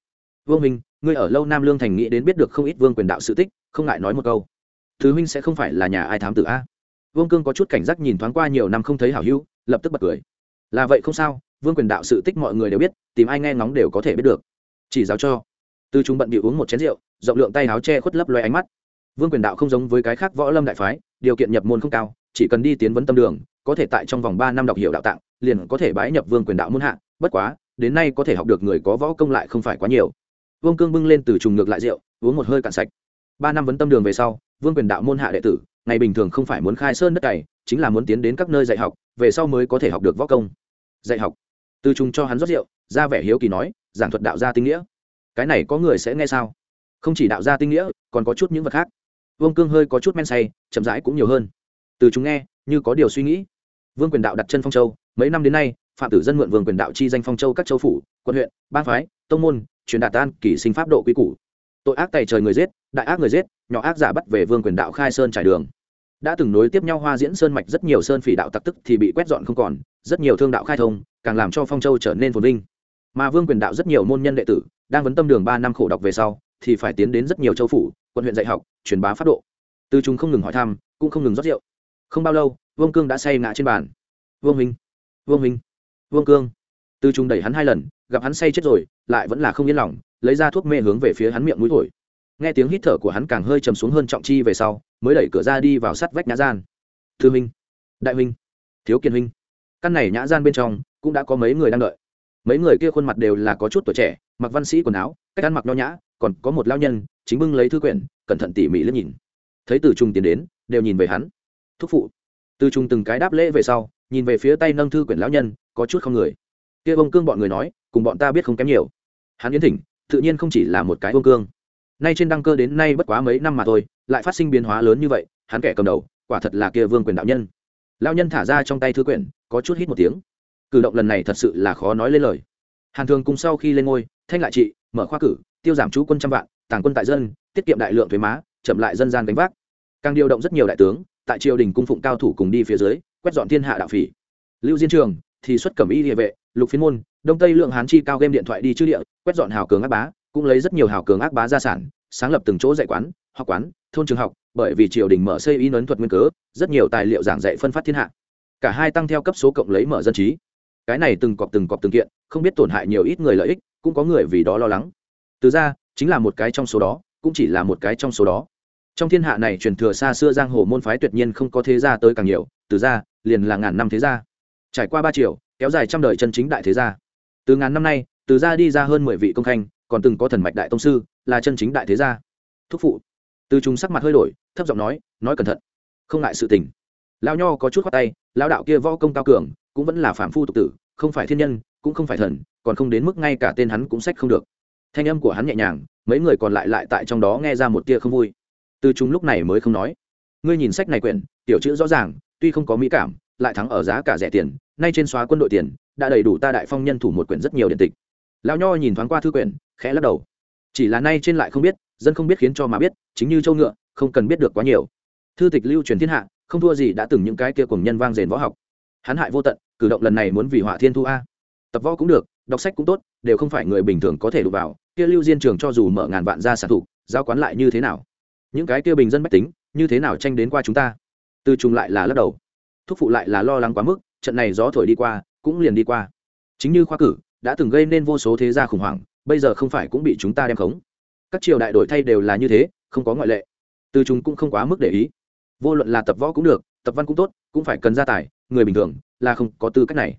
S1: Vương minh ngươi ở lâu nam lương thành nghĩ đến biết được không ít vương quyền đạo sự tích, không ngại nói một câu. Thứ huynh sẽ không phải là nhà ai thám tử a? Vương cương có chút cảnh giác nhìn thoáng qua nhiều năm không thấy hảo hữu, lập tức bật cười. Là vậy không sao, vương quyền đạo sự tích mọi người đều biết, tìm ai nghe ngóng đều có thể biết được. Chỉ giáo cho từ chúng bận bị uống một chén rượu, rộng lượng tay áo che khuất lấp loe ánh mắt. Vương quyền đạo không giống với cái khác võ lâm đại phái, điều kiện nhập môn không cao, chỉ cần đi tiến vấn tâm đường, có thể tại trong vòng ba năm đọc hiểu đạo tạng, liền có thể bái nhập vương quyền đạo môn hạ, bất quá, đến nay có thể học được người có võ công lại không phải quá nhiều. Vương cương bưng lên từ trùng ngược lại rượu, uống một hơi cạn sạch. Ba năm vấn tâm đường về sau, vương quyền đạo môn hạ đệ tử, ngày bình thường không phải muốn khai sơn đất cày, chính là muốn tiến đến các nơi dạy học, về sau mới có thể học được võ công. Dạy học. Từ trùng cho hắn rót rượu, ra vẻ hiếu kỳ nói, giảng thuật đạo gia tinh nghĩa cái này có người sẽ nghe sao? Không chỉ đạo ra tinh nghĩa, còn có chút những vật khác. Vương cương hơi có chút men say, chậm rãi cũng nhiều hơn. Từ chúng nghe, như có điều suy nghĩ. Vương quyền đạo đặt chân phong châu, mấy năm đến nay, phạm tử dân mượn vương quyền đạo chi danh phong châu các châu phủ, quận huyện ban phái, tông môn, truyền đạt tan kỷ sinh pháp độ quy củ. Tội ác tày trời người giết, đại ác người giết, nhỏ ác giả bắt về vương quyền đạo khai sơn trải đường. Đã từng nối tiếp nhau hoa diễn sơn mạch rất nhiều sơn phỉ đạo tặc tức thì bị quét dọn không còn, rất nhiều thương đạo khai thông, càng làm cho phong châu trở nên phồn vinh. Mà vương quyền đạo rất nhiều môn nhân đệ tử đang vấn tâm đường ba năm khổ đọc về sau, thì phải tiến đến rất nhiều châu phủ, quận huyện dạy học, truyền bá pháp độ. Từ chúng không ngừng hỏi thăm, cũng không ngừng rót rượu. Không bao lâu, vương cương đã say ngã trên bàn. Vương minh vương minh, vương cương. Từ chúng đẩy hắn hai lần, gặp hắn say chết rồi, lại vẫn là không yên lòng, lấy ra thuốc mê hướng về phía hắn miệng mũi thổi. Nghe tiếng hít thở của hắn càng hơi chầm xuống hơn trọng chi về sau, mới đẩy cửa ra đi vào sắt vách nhã gian. Thư minh, đại minh, thiếu kiên minh. Căn này nhã gian bên trong, cũng đã có mấy người đang đợi mấy người kia khuôn mặt đều là có chút tuổi trẻ, mặc văn sĩ quần áo, cách ăn mặc nho nhã, còn có một lao nhân, chính bưng lấy thư quyển, cẩn thận tỉ mỉ liếc nhìn. Thấy từ trung tiến đến, đều nhìn về hắn. Thúc phụ. Từ trung từng cái đáp lễ về sau, nhìn về phía tay nâng thư quyển lão nhân, có chút không người. Kia bông cương bọn người nói, cùng bọn ta biết không kém nhiều. Hắn yến thỉnh, tự nhiên không chỉ là một cái bông cương. Nay trên đăng cơ đến nay bất quá mấy năm mà thôi, lại phát sinh biến hóa lớn như vậy, hắn kẻ cầm đầu, quả thật là kia vương quyền đạo nhân. Lão nhân thả ra trong tay thư quyển, có chút hít một tiếng cử động lần này thật sự là khó nói lên lời. Hàn thường cùng sau khi lên ngôi, thanh lại trị, mở khoa cử, tiêu giảm chú quân trăm vạn, tàng quân tại dân, tiết kiệm đại lượng thuế má, chậm lại dân gian đánh vác. Càng điều động rất nhiều đại tướng, tại triều đình cung phụng cao thủ cùng đi phía dưới, quét dọn thiên hạ đạo phỉ. Lưu diên trường thì xuất cẩm y địa vệ, lục phiên môn, đông tây lượng hán chi cao game điện thoại đi chữ địa, quét dọn hào cường ác bá, cũng lấy rất nhiều hào cường ác bá gia sản, sáng lập từng chỗ dạy quán, học quán, thôn trường học, bởi vì triều đình mở xây y nấn thuật nguyên cớ, rất nhiều tài liệu giảng dạy phân phát thiên hạ. Cả hai tăng theo cấp số cộng lấy mở dân trí cái này từng cọp từng cọp từng kiện, không biết tổn hại nhiều ít người lợi ích, cũng có người vì đó lo lắng. Từ ra, chính là một cái trong số đó, cũng chỉ là một cái trong số đó. Trong thiên hạ này truyền thừa xa xưa giang hồ môn phái tuyệt nhiên không có thế gia tới càng nhiều, từ ra, liền là ngàn năm thế gia. Trải qua ba triệu kéo dài trăm đời chân chính đại thế gia. Từ ngàn năm nay, từ ra đi ra hơn mười vị công khanh, còn từng có thần mạch đại tông sư, là chân chính đại thế gia. Thúc phụ. Từ chúng sắc mặt hơi đổi, thấp giọng nói nói cẩn thận. Không ngại sự tình. Lão nho có chút khoát tay, lão đạo kia võ công cao cường, cũng vẫn là phạm phu tục tử không phải thiên nhân, cũng không phải thần, còn không đến mức ngay cả tên hắn cũng sách không được. Thanh âm của hắn nhẹ nhàng, mấy người còn lại lại tại trong đó nghe ra một tia không vui. Từ chúng lúc này mới không nói. Ngươi nhìn sách này quyển, tiểu chữ rõ ràng, tuy không có mỹ cảm, lại thắng ở giá cả rẻ tiền, nay trên xóa quân đội tiền, đã đầy đủ ta đại phong nhân thủ một quyển rất nhiều điện tịch. Lão nho nhìn thoáng qua thư quyển, khẽ lắc đầu. Chỉ là nay trên lại không biết, dân không biết khiến cho mà biết, chính như châu ngựa, không cần biết được quá nhiều. Thư tịch lưu truyền thiên hạ, không thua gì đã từng những cái kia cùng nhân vang rền võ học. Hắn hại vô tận cử động lần này muốn vì họa thiên thu a. Tập võ cũng được, đọc sách cũng tốt, đều không phải người bình thường có thể đụng vào. Kia lưu diên trường cho dù mở ngàn vạn ra sản thủ giao quán lại như thế nào? Những cái kia bình dân bách tính, như thế nào tranh đến qua chúng ta? Từ trùng lại là lắc đầu. Thúc phụ lại là lo lắng quá mức, trận này gió thổi đi qua, cũng liền đi qua. Chính như khoa cử, đã từng gây nên vô số thế gia khủng hoảng, bây giờ không phải cũng bị chúng ta đem khống. Các triều đại đổi thay đều là như thế, không có ngoại lệ. Từ chúng cũng không quá mức để ý. Vô luận là tập võ cũng được, tập văn cũng tốt, cũng phải cần gia tài người bình thường là không có tư cách này.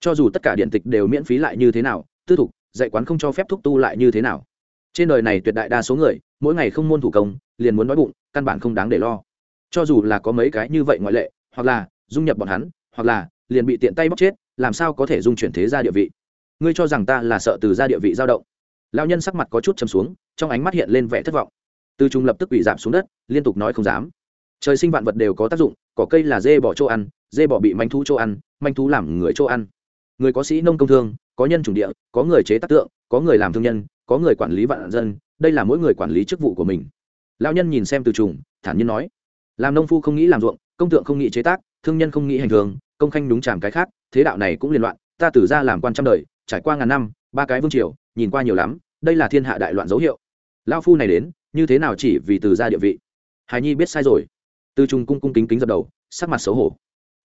S1: Cho dù tất cả điện tịch đều miễn phí lại như thế nào, tư thục, dạy quán không cho phép thúc tu lại như thế nào. Trên đời này tuyệt đại đa số người, mỗi ngày không môn thủ công, liền muốn nói bụng, căn bản không đáng để lo. Cho dù là có mấy cái như vậy ngoại lệ, hoặc là dung nhập bọn hắn, hoặc là liền bị tiện tay bóc chết, làm sao có thể dung chuyển thế ra địa vị? Ngươi cho rằng ta là sợ từ ra địa vị dao động? Lao nhân sắc mặt có chút chầm xuống, trong ánh mắt hiện lên vẻ thất vọng. Từ trung lập tức bị giảm xuống đất, liên tục nói không dám. Trời sinh vạn vật đều có tác dụng, cỏ cây là dê bỏ chỗ ăn dê bỏ bị manh thú chỗ ăn, manh thú làm người chỗ ăn. Người có sĩ nông công thương, có nhân chủng địa, có người chế tác tượng, có người làm thương nhân, có người quản lý vạn dân, đây là mỗi người quản lý chức vụ của mình. Lao nhân nhìn xem từ trùng, thản nhiên nói, làm nông phu không nghĩ làm ruộng, công tượng không nghĩ chế tác, thương nhân không nghĩ hành thường, công khanh đúng chàm cái khác, thế đạo này cũng liên loạn, ta từ ra làm quan trăm đời, trải qua ngàn năm, ba cái vương triều, nhìn qua nhiều lắm, đây là thiên hạ đại loạn dấu hiệu. Lao phu này đến, như thế nào chỉ vì từ ra địa vị? Hài nhi biết sai rồi. Từ trùng cung cung kính kính dập đầu, sắc mặt xấu hổ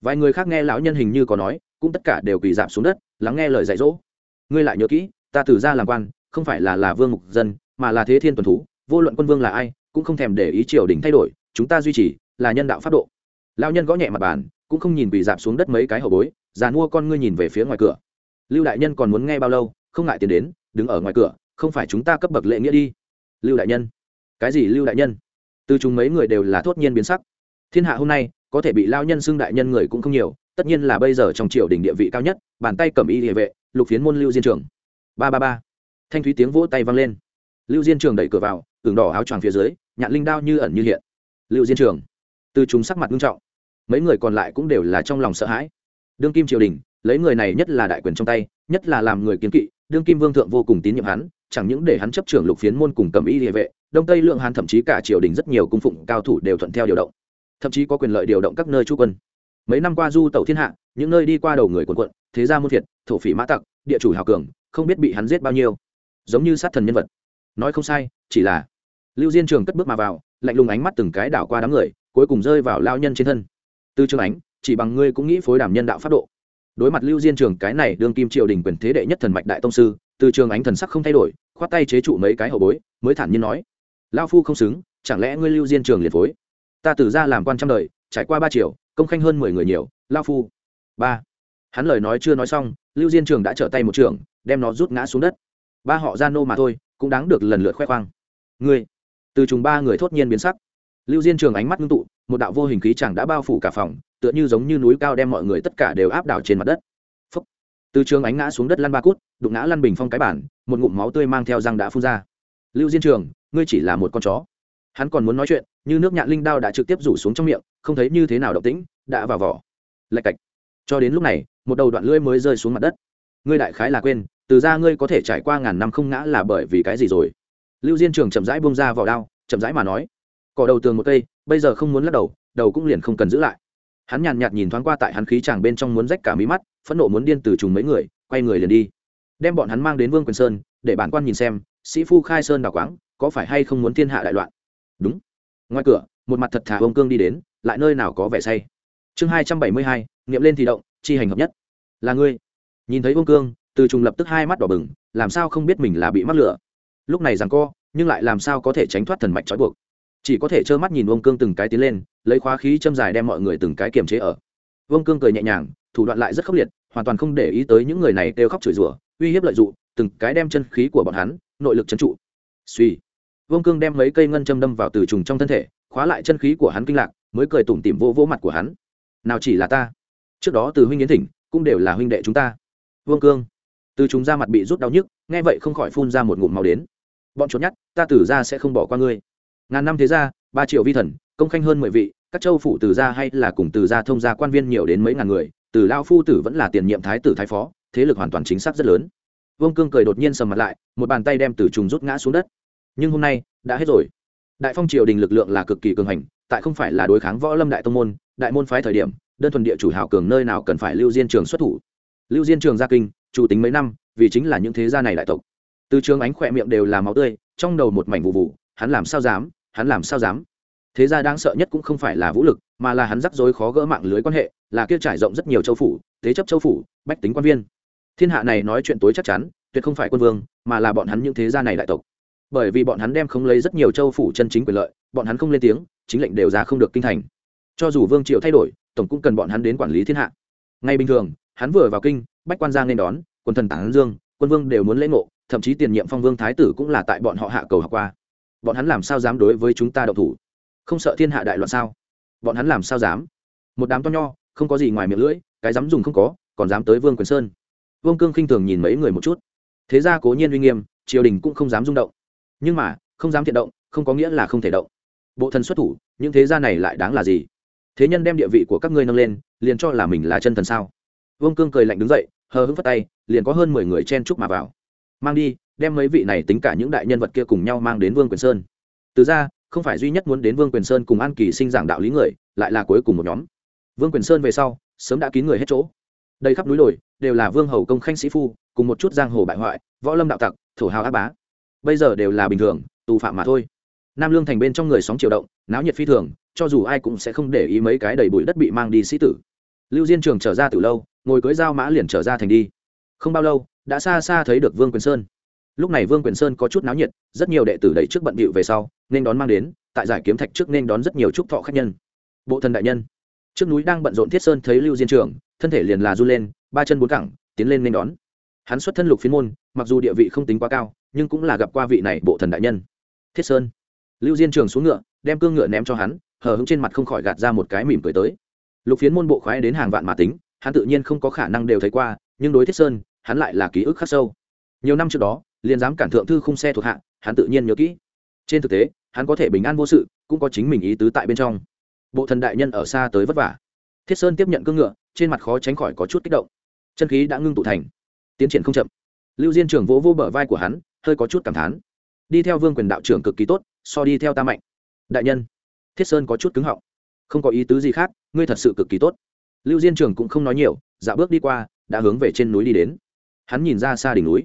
S1: vài người khác nghe lão nhân hình như có nói, cũng tất cả đều quỳ dạp xuống đất, lắng nghe lời dạy dỗ. Ngươi lại nhớ kỹ, ta từ ra làm quan, không phải là là vương mục dân, mà là thế thiên tuần thú, vô luận quân vương là ai, cũng không thèm để ý triều đình thay đổi, chúng ta duy trì là nhân đạo pháp độ. Lão nhân gõ nhẹ mặt bàn, cũng không nhìn quỳ dạp xuống đất mấy cái hậu bối, già mua con ngươi nhìn về phía ngoài cửa. Lưu đại nhân còn muốn nghe bao lâu, không ngại tiền đến, đứng ở ngoài cửa, không phải chúng ta cấp bậc lệ nghĩa đi. Lưu đại nhân. Cái gì lưu đại nhân? Từ chúng mấy người đều là thốt nhiên biến sắc. Thiên hạ hôm nay có thể bị lao nhân xưng đại nhân người cũng không nhiều, tất nhiên là bây giờ trong triều đình địa vị cao nhất, bàn tay cầm y địa vệ, lục phiến môn lưu diên trường. Ba ba ba. Thanh thúy tiếng vỗ tay vang lên. Lưu diên trường đẩy cửa vào, tường đỏ áo choàng phía dưới, nhạn linh đao như ẩn như hiện. Lưu diên trường. Từ chúng sắc mặt nghiêm trọng, mấy người còn lại cũng đều là trong lòng sợ hãi. Đương kim triều đình, lấy người này nhất là đại quyền trong tay, nhất là làm người kiến kỵ, đương kim vương thượng vô cùng tín nhiệm hắn, chẳng những để hắn chấp trưởng lục phiến môn cùng cầm y địa vệ, đông tây lượng hàn thậm chí cả triều đình rất nhiều cung phụng cao thủ đều thuận theo điều động thậm chí có quyền lợi điều động các nơi trú quân. Mấy năm qua du tẩu thiên hạ, những nơi đi qua đầu người quần quận, thế gia muôn thiệt thổ phỉ mã tặc, địa chủ hào cường, không biết bị hắn giết bao nhiêu. Giống như sát thần nhân vật. Nói không sai, chỉ là lưu diên trường cất bước mà vào, lạnh lùng ánh mắt từng cái đảo qua đám người, cuối cùng rơi vào lao nhân trên thân. Tư trường ánh, chỉ bằng ngươi cũng nghĩ phối đảm nhân đạo pháp độ. Đối mặt lưu diên trường, cái này đương kim triều đình quyền thế đệ nhất thần mạch đại tông sư, từ trường ánh thần sắc không thay đổi, khoát tay chế trụ mấy cái hậu bối, mới thản nhiên nói lao phu không xứng, chẳng lẽ ngươi lưu diên trường liệt phối? Ta từ ra làm quan trăm đời, trải qua ba triệu công khanh hơn mười người nhiều, lao phu. Ba. Hắn lời nói chưa nói xong, lưu diên trường đã trở tay một trường, đem nó rút ngã xuống đất. Ba họ ra nô mà thôi, cũng đáng được lần lượt khoe khoang. Ngươi. Từ chúng ba người thốt nhiên biến sắc. Lưu diên trường ánh mắt ngưng tụ, một đạo vô hình khí chẳng đã bao phủ cả phòng, tựa như giống như núi cao đem mọi người tất cả đều áp đảo trên mặt đất. Phúc. từ trường ánh ngã xuống đất lăn ba cút, đụng ngã lăn bình phong cái bản một ngụm máu tươi mang theo răng đã phun ra. Lưu diên trường, ngươi chỉ là một con chó hắn còn muốn nói chuyện, như nước nhạn linh đao đã trực tiếp rủ xuống trong miệng, không thấy như thế nào động tĩnh, đã vào vỏ. Lạch cạch. Cho đến lúc này, một đầu đoạn lưỡi mới rơi xuống mặt đất. Ngươi đại khái là quên, từ ra ngươi có thể trải qua ngàn năm không ngã là bởi vì cái gì rồi? Lưu diên trường chậm rãi bông ra vỏ đao, chậm rãi mà nói, cỏ đầu tường một cây, bây giờ không muốn lắc đầu đầu cũng liền không cần giữ lại. Hắn nhàn nhạt nhìn thoáng qua tại hắn khí chàng bên trong muốn rách cả mí mắt, phẫn nộ muốn điên từ trùng mấy người, quay người liền đi. Đem bọn hắn mang đến vương quyền sơn, để bản quan nhìn xem, sĩ phu khai sơn đào quáng, có phải hay không muốn thiên hạ đại loạn? Đúng. Ngoài cửa, một mặt thật thà ông cương đi đến, lại nơi nào có vẻ say. Chương hai trăm bảy mươi hai nghiệm lên thì động, chi hành hợp nhất. Là ngươi. Nhìn thấy ông cương, từ trùng lập tức hai mắt đỏ bừng, làm sao không biết mình là bị mắc lửa. Lúc này rằng co, nhưng lại làm sao có thể tránh thoát thần mạch trói buộc. Chỉ có thể trơ mắt nhìn ông cương từng cái tiến lên, lấy khóa khí châm dài đem mọi người từng cái kiềm chế ở. Ông cương cười nhẹ nhàng, thủ đoạn lại rất khốc liệt, hoàn toàn không để ý tới những người này kêu khóc chửi rủa, uy hiếp lợi dụng, từng cái đem chân khí của bọn hắn, nội lực trấn trụ. Suy vương cương đem mấy cây ngân châm đâm vào từ trùng trong thân thể, khóa lại chân khí của hắn kinh lạc, mới cười tủm tỉm vô vỗ mặt của hắn. Nào chỉ là ta, trước đó từ huynh yến thỉnh cũng đều là huynh đệ chúng ta. Vương cương, từ chúng ra mặt bị rút đau nhức, nghe vậy không khỏi phun ra một ngụm màu đến. Bọn trốn nhát ta tử ra sẽ không bỏ qua ngươi. Ngàn năm thế ra ba triệu vi thần, công khanh hơn mười vị, các châu phủ từ gia hay là cùng từ gia thông gia quan viên nhiều đến mấy ngàn người, từ lao phu tử vẫn là tiền nhiệm thái tử thái phó, thế lực hoàn toàn chính xác rất lớn. Vương cương cười đột nhiên sầm mặt lại, một bàn tay đem từ trùng rút ngã xuống đất nhưng hôm nay đã hết rồi. Đại phong triều đình lực lượng là cực kỳ cường hành, tại không phải là đối kháng võ lâm đại tông môn, đại môn phái thời điểm, đơn thuần địa chủ hào cường nơi nào cần phải lưu diên trường xuất thủ. Lưu diên trường gia kinh, chủ tính mấy năm, vì chính là những thế gia này đại tộc. Từ trường ánh khỏe miệng đều là máu tươi, trong đầu một mảnh vụ vụ, hắn làm sao dám, hắn làm sao dám. Thế gia đáng sợ nhất cũng không phải là vũ lực, mà là hắn rắc rối khó gỡ mạng lưới quan hệ, là kia trải rộng rất nhiều châu phủ, thế chấp châu phủ, bách tính quan viên. Thiên hạ này nói chuyện tối chắc chắn, tuyệt không phải quân vương, mà là bọn hắn những thế gia này đại tộc bởi vì bọn hắn đem không lấy rất nhiều châu phủ chân chính quyền lợi, bọn hắn không lên tiếng, chính lệnh đều ra không được kinh thành. Cho dù vương triệu thay đổi, tổng cũng cần bọn hắn đến quản lý thiên hạ. Ngay bình thường, hắn vừa vào kinh, bách quan giang nên đón, quân thần tản dương, quân vương đều muốn lễ ngộ, thậm chí tiền nhiệm phong vương thái tử cũng là tại bọn họ hạ cầu học qua. Bọn hắn làm sao dám đối với chúng ta đậu thủ? Không sợ thiên hạ đại loạn sao? Bọn hắn làm sao dám? Một đám to nho, không có gì ngoài miệng lưỡi, cái dám dùng không có, còn dám tới vương quyền sơn. Vương cương khinh thường nhìn mấy người một chút. Thế ra cố nhiên uy nghiêm, triều đình cũng không dám rung động nhưng mà, không dám thiện động, không có nghĩa là không thể động. Bộ thần xuất thủ, những thế gia này lại đáng là gì? Thế nhân đem địa vị của các ngươi nâng lên, liền cho là mình là chân thần sao? Vương cương cười lạnh đứng dậy, hờ hững phất tay, liền có hơn mười người chen chúc mà vào. Mang đi, đem mấy vị này tính cả những đại nhân vật kia cùng nhau mang đến vương quyền sơn. Từ ra, không phải duy nhất muốn đến vương quyền sơn cùng an kỳ sinh giảng đạo lý người, lại là cuối cùng một nhóm. Vương quyền sơn về sau, sớm đã kín người hết chỗ. Đây khắp núi đồi, đều là vương hầu công khanh sĩ phu, cùng một chút giang hồ bại hoại, võ lâm đạo tặc, thổ hào á bá bây giờ đều là bình thường, tù phạm mà thôi. Nam lương thành bên trong người sóng triều động, náo nhiệt phi thường, cho dù ai cũng sẽ không để ý mấy cái đầy bụi đất bị mang đi sĩ tử. Lưu diên trường trở ra từ lâu, ngồi cưới dao mã liền trở ra thành đi. Không bao lâu, đã xa xa thấy được vương quyền sơn. Lúc này vương quyền sơn có chút náo nhiệt, rất nhiều đệ tử đẩy trước bận bịu về sau, nên đón mang đến, tại giải kiếm thạch trước nên đón rất nhiều trúc thọ khách nhân. Bộ thần đại nhân, trước núi đang bận rộn thiết sơn thấy lưu diên trường, thân thể liền là r u lên, ba chân bốn cẳng, tiến lên nên đón. Hắn xuất thân lục phiên môn, mặc dù địa vị không tính quá cao nhưng cũng là gặp qua vị này bộ thần đại nhân. Thiết sơn. Lưu diên trường xuống ngựa, đem cương ngựa ném cho hắn, hờ hững trên mặt không khỏi gạt ra một cái mỉm cười tới. Lục phiến môn bộ khoái đến hàng vạn mà tính, hắn tự nhiên không có khả năng đều thấy qua, nhưng đối thiết sơn, hắn lại là ký ức khắc sâu. Nhiều năm trước đó, liền dám cản thượng thư khung xe thuộc hạ, hắn tự nhiên nhớ kỹ. Trên thực tế, hắn có thể bình an vô sự, cũng có chính mình ý tứ tại bên trong. Bộ thần đại nhân ở xa tới vất vả. Thiết sơn tiếp nhận cương ngựa, trên mặt khó tránh khỏi có chút kích động. Chân khí đã ngưng tụ thành. Tiến triển không chậm. Lưu diên trường vỗ vô bờ vai của hắn hơi có chút cảm thán. Đi theo vương quyền đạo trưởng cực kỳ tốt, so đi theo ta mạnh. Đại nhân, thiết sơn có chút cứng họng. Không có ý tứ gì khác, ngươi thật sự cực kỳ tốt. Lưu diên trường cũng không nói nhiều dạo bước đi qua, đã hướng về trên núi đi đến. Hắn nhìn ra xa đỉnh núi.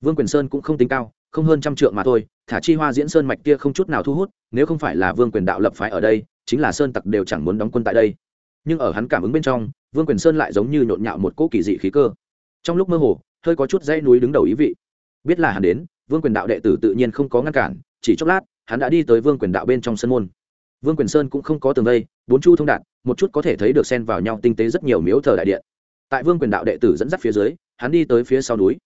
S1: Vương quyền sơn cũng không tính cao, không hơn trăm trượng mà thôi, thả chi hoa diễn sơn mạch kia không chút nào thu hút, nếu không phải là vương quyền đạo lập phái ở đây, chính là sơn tặc đều chẳng muốn đóng quân tại đây. Nhưng ở hắn cảm ứng bên trong, vương quyền sơn lại giống như nhộn nhạo một cỗ kỳ dị khí cơ. Trong lúc mơ hồ, hơi có chút dãy núi đứng đầu ý vị. Biết là hắn đến vương quyền đạo đệ tử tự nhiên không có ngăn cản, chỉ chốc lát, hắn đã đi tới vương quyền đạo bên trong sân môn. Vương quyền sơn cũng không có tường vây, bốn chu thông đạt, một chút có thể thấy được xen vào nhau tinh tế rất nhiều miếu thờ đại điện. Tại vương quyền đạo đệ tử dẫn dắt phía dưới, hắn đi tới phía sau núi,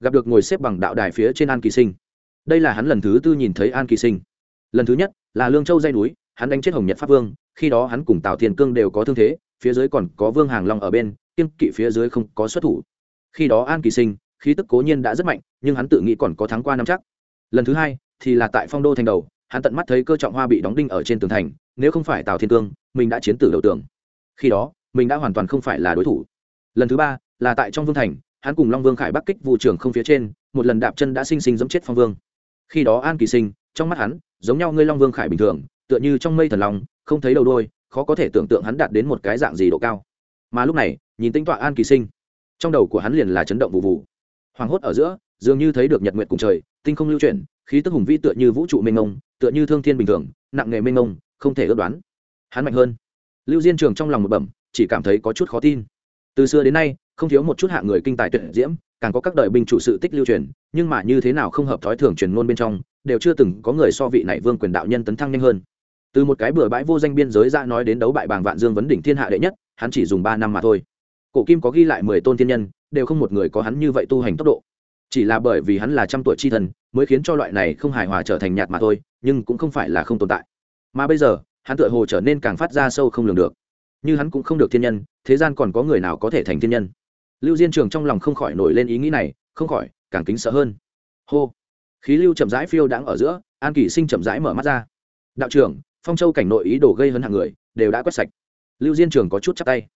S1: gặp được ngồi xếp bằng đạo đài phía trên an kỳ sinh. Đây là hắn lần thứ tư nhìn thấy an kỳ sinh. Lần thứ nhất, là lương châu dây núi, hắn đánh chết hồng nhật pháp vương, khi đó hắn cùng tào thiền cương đều có thương thế, phía dưới còn có vương hàng long ở bên kiên kỵ phía dưới không có xuất thủ. Khi đó an kỳ sinh khí tức cố nhiên đã rất mạnh, nhưng hắn tự nghĩ còn có thắng qua năm chắc. Lần thứ hai thì là tại phong đô thành đầu, hắn tận mắt thấy cơ trọng hoa bị đóng đinh ở trên tường thành, nếu không phải tào thiên cương, mình đã chiến tử đầu tường. Khi đó, mình đã hoàn toàn không phải là đối thủ. Lần thứ ba là tại trong vương thành, hắn cùng long vương khải bắc kích vụ trưởng không phía trên, một lần đạp chân đã sinh sinh dẫm chết phong vương. Khi đó an kỳ sinh, trong mắt hắn, giống nhau ngươi long vương khải bình thường, tựa như trong mây thần long, không thấy đầu đôi khó có thể tưởng tượng hắn đạt đến một cái dạng gì độ cao. Mà lúc này, nhìn tinh tọa an kỳ sinh, trong đầu của hắn liền là chấn động vụ vụ hoàng hốt ở giữa, dường như thấy được nhật nguyệt cùng trời, tinh không lưu chuyển, khí tức hùng vĩ tựa như vũ trụ mênh mông, tựa như thương thiên bình thường, nặng nghề mênh mông, không thể ước đoán. Hắn mạnh hơn. Lưu diên trường trong lòng một bẩm, chỉ cảm thấy có chút khó tin. Từ xưa đến nay, không thiếu một chút hạ người kinh tài tuyệt diễm, càng có các đời binh chủ sự tích lưu truyền, nhưng mà như thế nào không hợp thói thường truyền ngôn bên trong, đều chưa từng có người so vị này vương quyền đạo nhân tấn thăng nhanh hơn. Từ một cái bừa bãi vô danh biên giới ra nói đến đấu bại bàng vạn dương vấn đỉnh thiên hạ đệ nhất, hắn chỉ dùng ba năm mà thôi. Cổ kim có ghi lại mười tôn thiên nhân đều không một người có hắn như vậy tu hành tốc độ. Chỉ là bởi vì hắn là trăm tuổi chi thần, mới khiến cho loại này không hài hòa trở thành nhạt mà thôi, nhưng cũng không phải là không tồn tại. Mà bây giờ, hắn tựa hồ trở nên càng phát ra sâu không lường được. Như hắn cũng không được thiên nhân, thế gian còn có người nào có thể thành thiên nhân? Lưu diên trường trong lòng không khỏi nổi lên ý nghĩ này, không khỏi, càng kính sợ hơn. Hô! Khí lưu chậm rãi phiêu đáng ở giữa, an kỷ sinh chậm rãi mở mắt ra. Đạo trưởng, phong châu cảnh nội ý đồ gây hấn hạng người, đều đã quét sạch. Lưu diên trường có chút chắc tay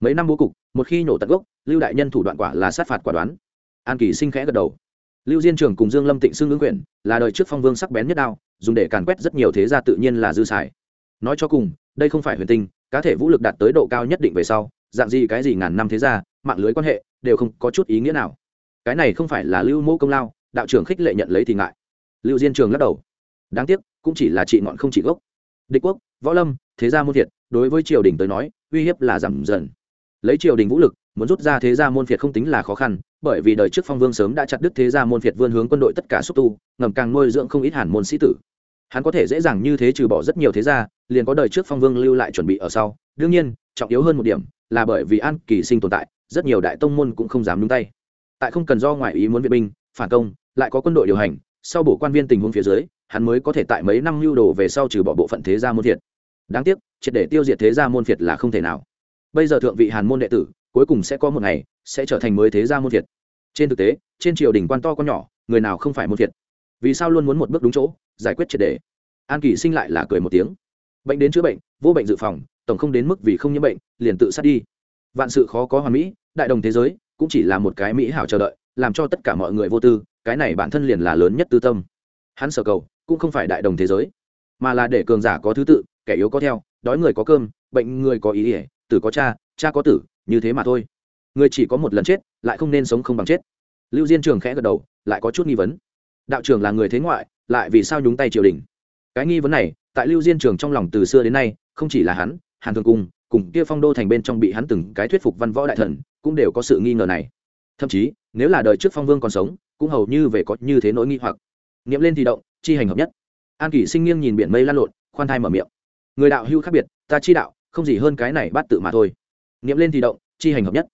S1: mấy năm bố cục, một khi nổ tận gốc, lưu đại nhân thủ đoạn quả là sát phạt quả đoán. An kỳ sinh khẽ gật đầu. Lưu diên trường cùng dương lâm tịnh xưng ứng quyển là đời trước phong vương sắc bén nhất đao, dùng để càn quét rất nhiều thế gia tự nhiên là dư xài. Nói cho cùng, đây không phải huyền tinh, cá thể vũ lực đạt tới độ cao nhất định về sau, dạng gì cái gì ngàn năm thế gia, mạng lưới quan hệ, đều không có chút ý nghĩa nào. Cái này không phải là lưu mẫu công lao, đạo trưởng khích lệ nhận lấy thì ngại. Lưu diên trường lắc đầu. Đáng tiếc, cũng chỉ là trị ngọn không trị gốc. Địch quốc, võ lâm, thế gia muôn thiệt, đối với triều đình tới nói, uy hiếp là giảm dần lấy triều đình vũ lực, muốn rút ra thế gia môn phiệt không tính là khó khăn, bởi vì đời trước phong vương sớm đã chặt đứt thế gia môn phiệt vươn hướng quân đội tất cả xúc tu, ngầm càng nuôi dưỡng không ít hàn môn sĩ tử. Hắn có thể dễ dàng như thế trừ bỏ rất nhiều thế gia, liền có đời trước phong vương lưu lại chuẩn bị ở sau. Đương nhiên, trọng yếu hơn một điểm là bởi vì an kỳ sinh tồn tại, rất nhiều đại tông môn cũng không dám nhúng tay. Tại không cần do ngoại ý muốn viện binh, phản công, lại có quân đội điều hành, sau bộ quan viên tình huống phía dưới, hắn mới có thể tại mấy năm lưu đồ về sau trừ bỏ bộ phận thế gia môn phiệt. Đáng tiếc, triệt để tiêu diệt thế gia môn phiệt là không thể nào bây giờ thượng vị hàn môn đệ tử, cuối cùng sẽ có một ngày, sẽ trở thành mới thế gia môn thiệt. trên thực tế, trên triều đình quan to con nhỏ, người nào không phải môn thiệt? vì sao luôn muốn một bước đúng chỗ, giải quyết triệt đề? An kỳ sinh lại là cười một tiếng. Bệnh đến chữa bệnh, vô bệnh dự phòng, tổng không đến mức vì không nhiễm bệnh, liền tự sát đi. Vạn sự khó có hoàn mỹ, đại đồng thế giới cũng chỉ là một cái mỹ hảo chờ đợi, làm cho tất cả mọi người vô tư, cái này bản thân liền là lớn nhất tư tâm. Hắn sở cầu, cũng không phải đại đồng thế giới, mà là để cường giả có thứ tự, kẻ yếu có theo, đói người có cơm, bệnh người có ý ỉa tử có cha cha có tử, như thế mà thôi. Người chỉ có một lần chết, lại không nên sống không bằng chết. Lưu diên trường khẽ gật đầu, lại có chút nghi vấn. Đạo trưởng là người thế ngoại, lại vì sao nhúng tay triều đình? Cái nghi vấn này, tại lưu diên trường trong lòng từ xưa đến nay, không chỉ là hắn, hàn thường cung, cùng kia phong đô thành bên trong bị hắn từng cái thuyết phục văn võ đại thần, cũng đều có sự nghi ngờ này. Thậm chí, nếu là đời trước phong vương còn sống, cũng hầu như về có như thế nỗi nghi hoặc. Nghiệm lên thì động, chi hành hợp nhất. An kỷ sinh nghiêng nhìn biển mây lan lộn, khoan thai mở miệng. Người đạo hưu khác biệt, ta chi đạo không gì hơn cái này bát tự mà thôi. Nghiệm lên thì động, chi hành hợp nhất.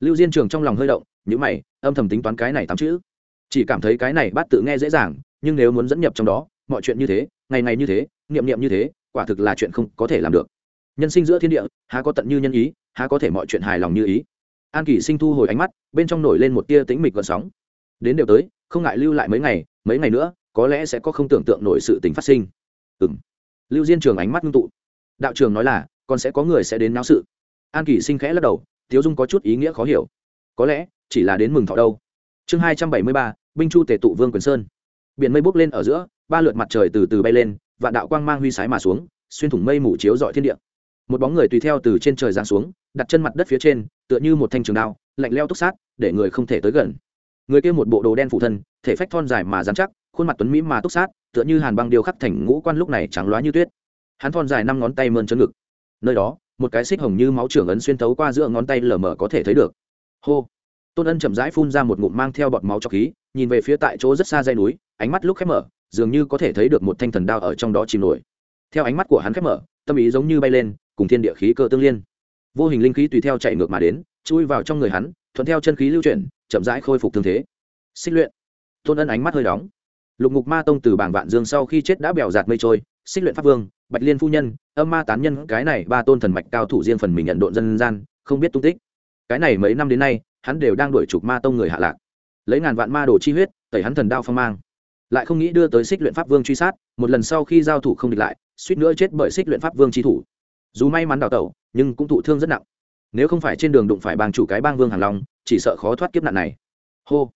S1: Lưu diên trường trong lòng hơi động những mày, âm thầm tính toán cái này tám chữ. Chỉ cảm thấy cái này bát tự nghe dễ dàng, nhưng nếu muốn dẫn nhập trong đó, mọi chuyện như thế, ngày ngày như thế, niệm niệm như thế, quả thực là chuyện không có thể làm được. Nhân sinh giữa thiên địa, há có tận như nhân ý, há có thể mọi chuyện hài lòng như ý. An kỷ sinh thu hồi ánh mắt, bên trong nổi lên một tia tĩnh mịch gợn sóng. Đến đều tới, không ngại lưu lại mấy ngày mấy ngày nữa, có lẽ sẽ có không tưởng tượng nổi sự tình phát sinh. Ừ m lưu diên trường ánh mắt ngưng tụ. Đạo trường nói là còn sẽ có người sẽ đến náo sự. An kỳ sinh khẽ lắc đầu, tiếu dung có chút ý nghĩa khó hiểu. Có lẽ, chỉ là đến mừng thọ đâu. Chương hai trăm bảy mươi ba, binh chu tề tụ vương quyền sơn. Biển mây bốc lên ở giữa, ba lượt mặt trời từ từ bay lên và đạo quang mang huy sái mà xuống, xuyên thủng mây mù chiếu dọi thiên địa. Một bóng người tùy theo từ trên trời giáng xuống, đặt chân mặt đất phía trên, tựa như một thanh trường đao, lạnh leo túc sát, để người không thể tới gần. Người kia một bộ đồ đen phủ thân, thể phách thon dài mà dán chắc, khuôn mặt tuấn mỹ mà túc sát, tựa như hàn băng điêu khắc thành ngũ quan lúc này trắng loá như tuyết. Hắn thon dài năm ngón tay mơn trớn ngực nơi đó, một cái xích hồng như máu trưởng ấn xuyên tấu qua giữa ngón tay lờ mờ có thể thấy được. Hô. Tôn ân chậm rãi phun ra một ngụm mang theo bọt máu cho khí, nhìn về phía tại chỗ rất xa dây núi, ánh mắt lúc khép mở, dường như có thể thấy được một thanh thần đao ở trong đó chìm nổi. Theo ánh mắt của hắn khép mở, tâm ý giống như bay lên, cùng thiên địa khí cơ tương liên. Vô hình linh khí tùy theo chạy ngược mà đến, chui vào trong người hắn, thuận theo chân khí lưu chuyển, chậm rãi khôi phục thương thế. Xích luyện. Tôn ân ánh mắt hơi đóng. Lục ngục ma tông từ bảng vạn dương sau khi chết đã bèo giạt mây trôi, xích luyện pháp vương bạch liên phu nhân, âm ma tán nhân, cái này ba tôn thần mạch cao thủ riêng phần mình nhận độn dân gian, không biết tung tích. Cái này mấy năm đến nay, hắn đều đang đuổi trục ma tông người hạ lạc. Lấy ngàn vạn ma đồ chi huyết, tẩy hắn thần đao phong mang. Lại không nghĩ đưa tới xích luyện pháp vương truy sát, một lần sau khi giao thủ không địch lại, suýt nữa chết bởi xích luyện pháp vương chi thủ. Dù may mắn đào tẩu, nhưng cũng thụ thương rất nặng. Nếu không phải trên đường đụng phải bang chủ cái bang vương hàng long, chỉ sợ khó thoát kiếp nạn này. Hô.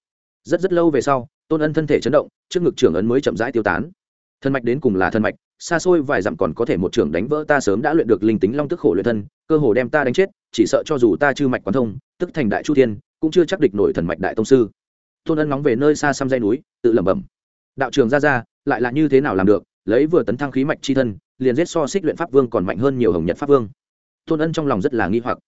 S1: Rất rất lâu về sau, tôn ân thân thể chấn động, trước ngực trưởng ấn mới chậm rãi tiêu tán. Thân mạch đến cùng là thân mạch xa xôi vài dặm còn có thể một trưởng đánh vỡ ta sớm đã luyện được linh tính long tức khổ luyện thân, cơ hồ đem ta đánh chết, chỉ sợ cho dù ta chư mạch quán thông, tức thành đại chu thiên, cũng chưa chắc địch nổi thần mạch đại tông sư. Tôn ân nóng về nơi xa xăm dây núi, tự lẩm bẩm. Đạo trường ra ra, lại là như thế nào làm được, lấy vừa tấn thăng khí mạch chi thân, liền giết so xích luyện pháp vương còn mạnh hơn nhiều hồng nhật pháp vương. Tôn ân trong lòng rất là nghi hoặc.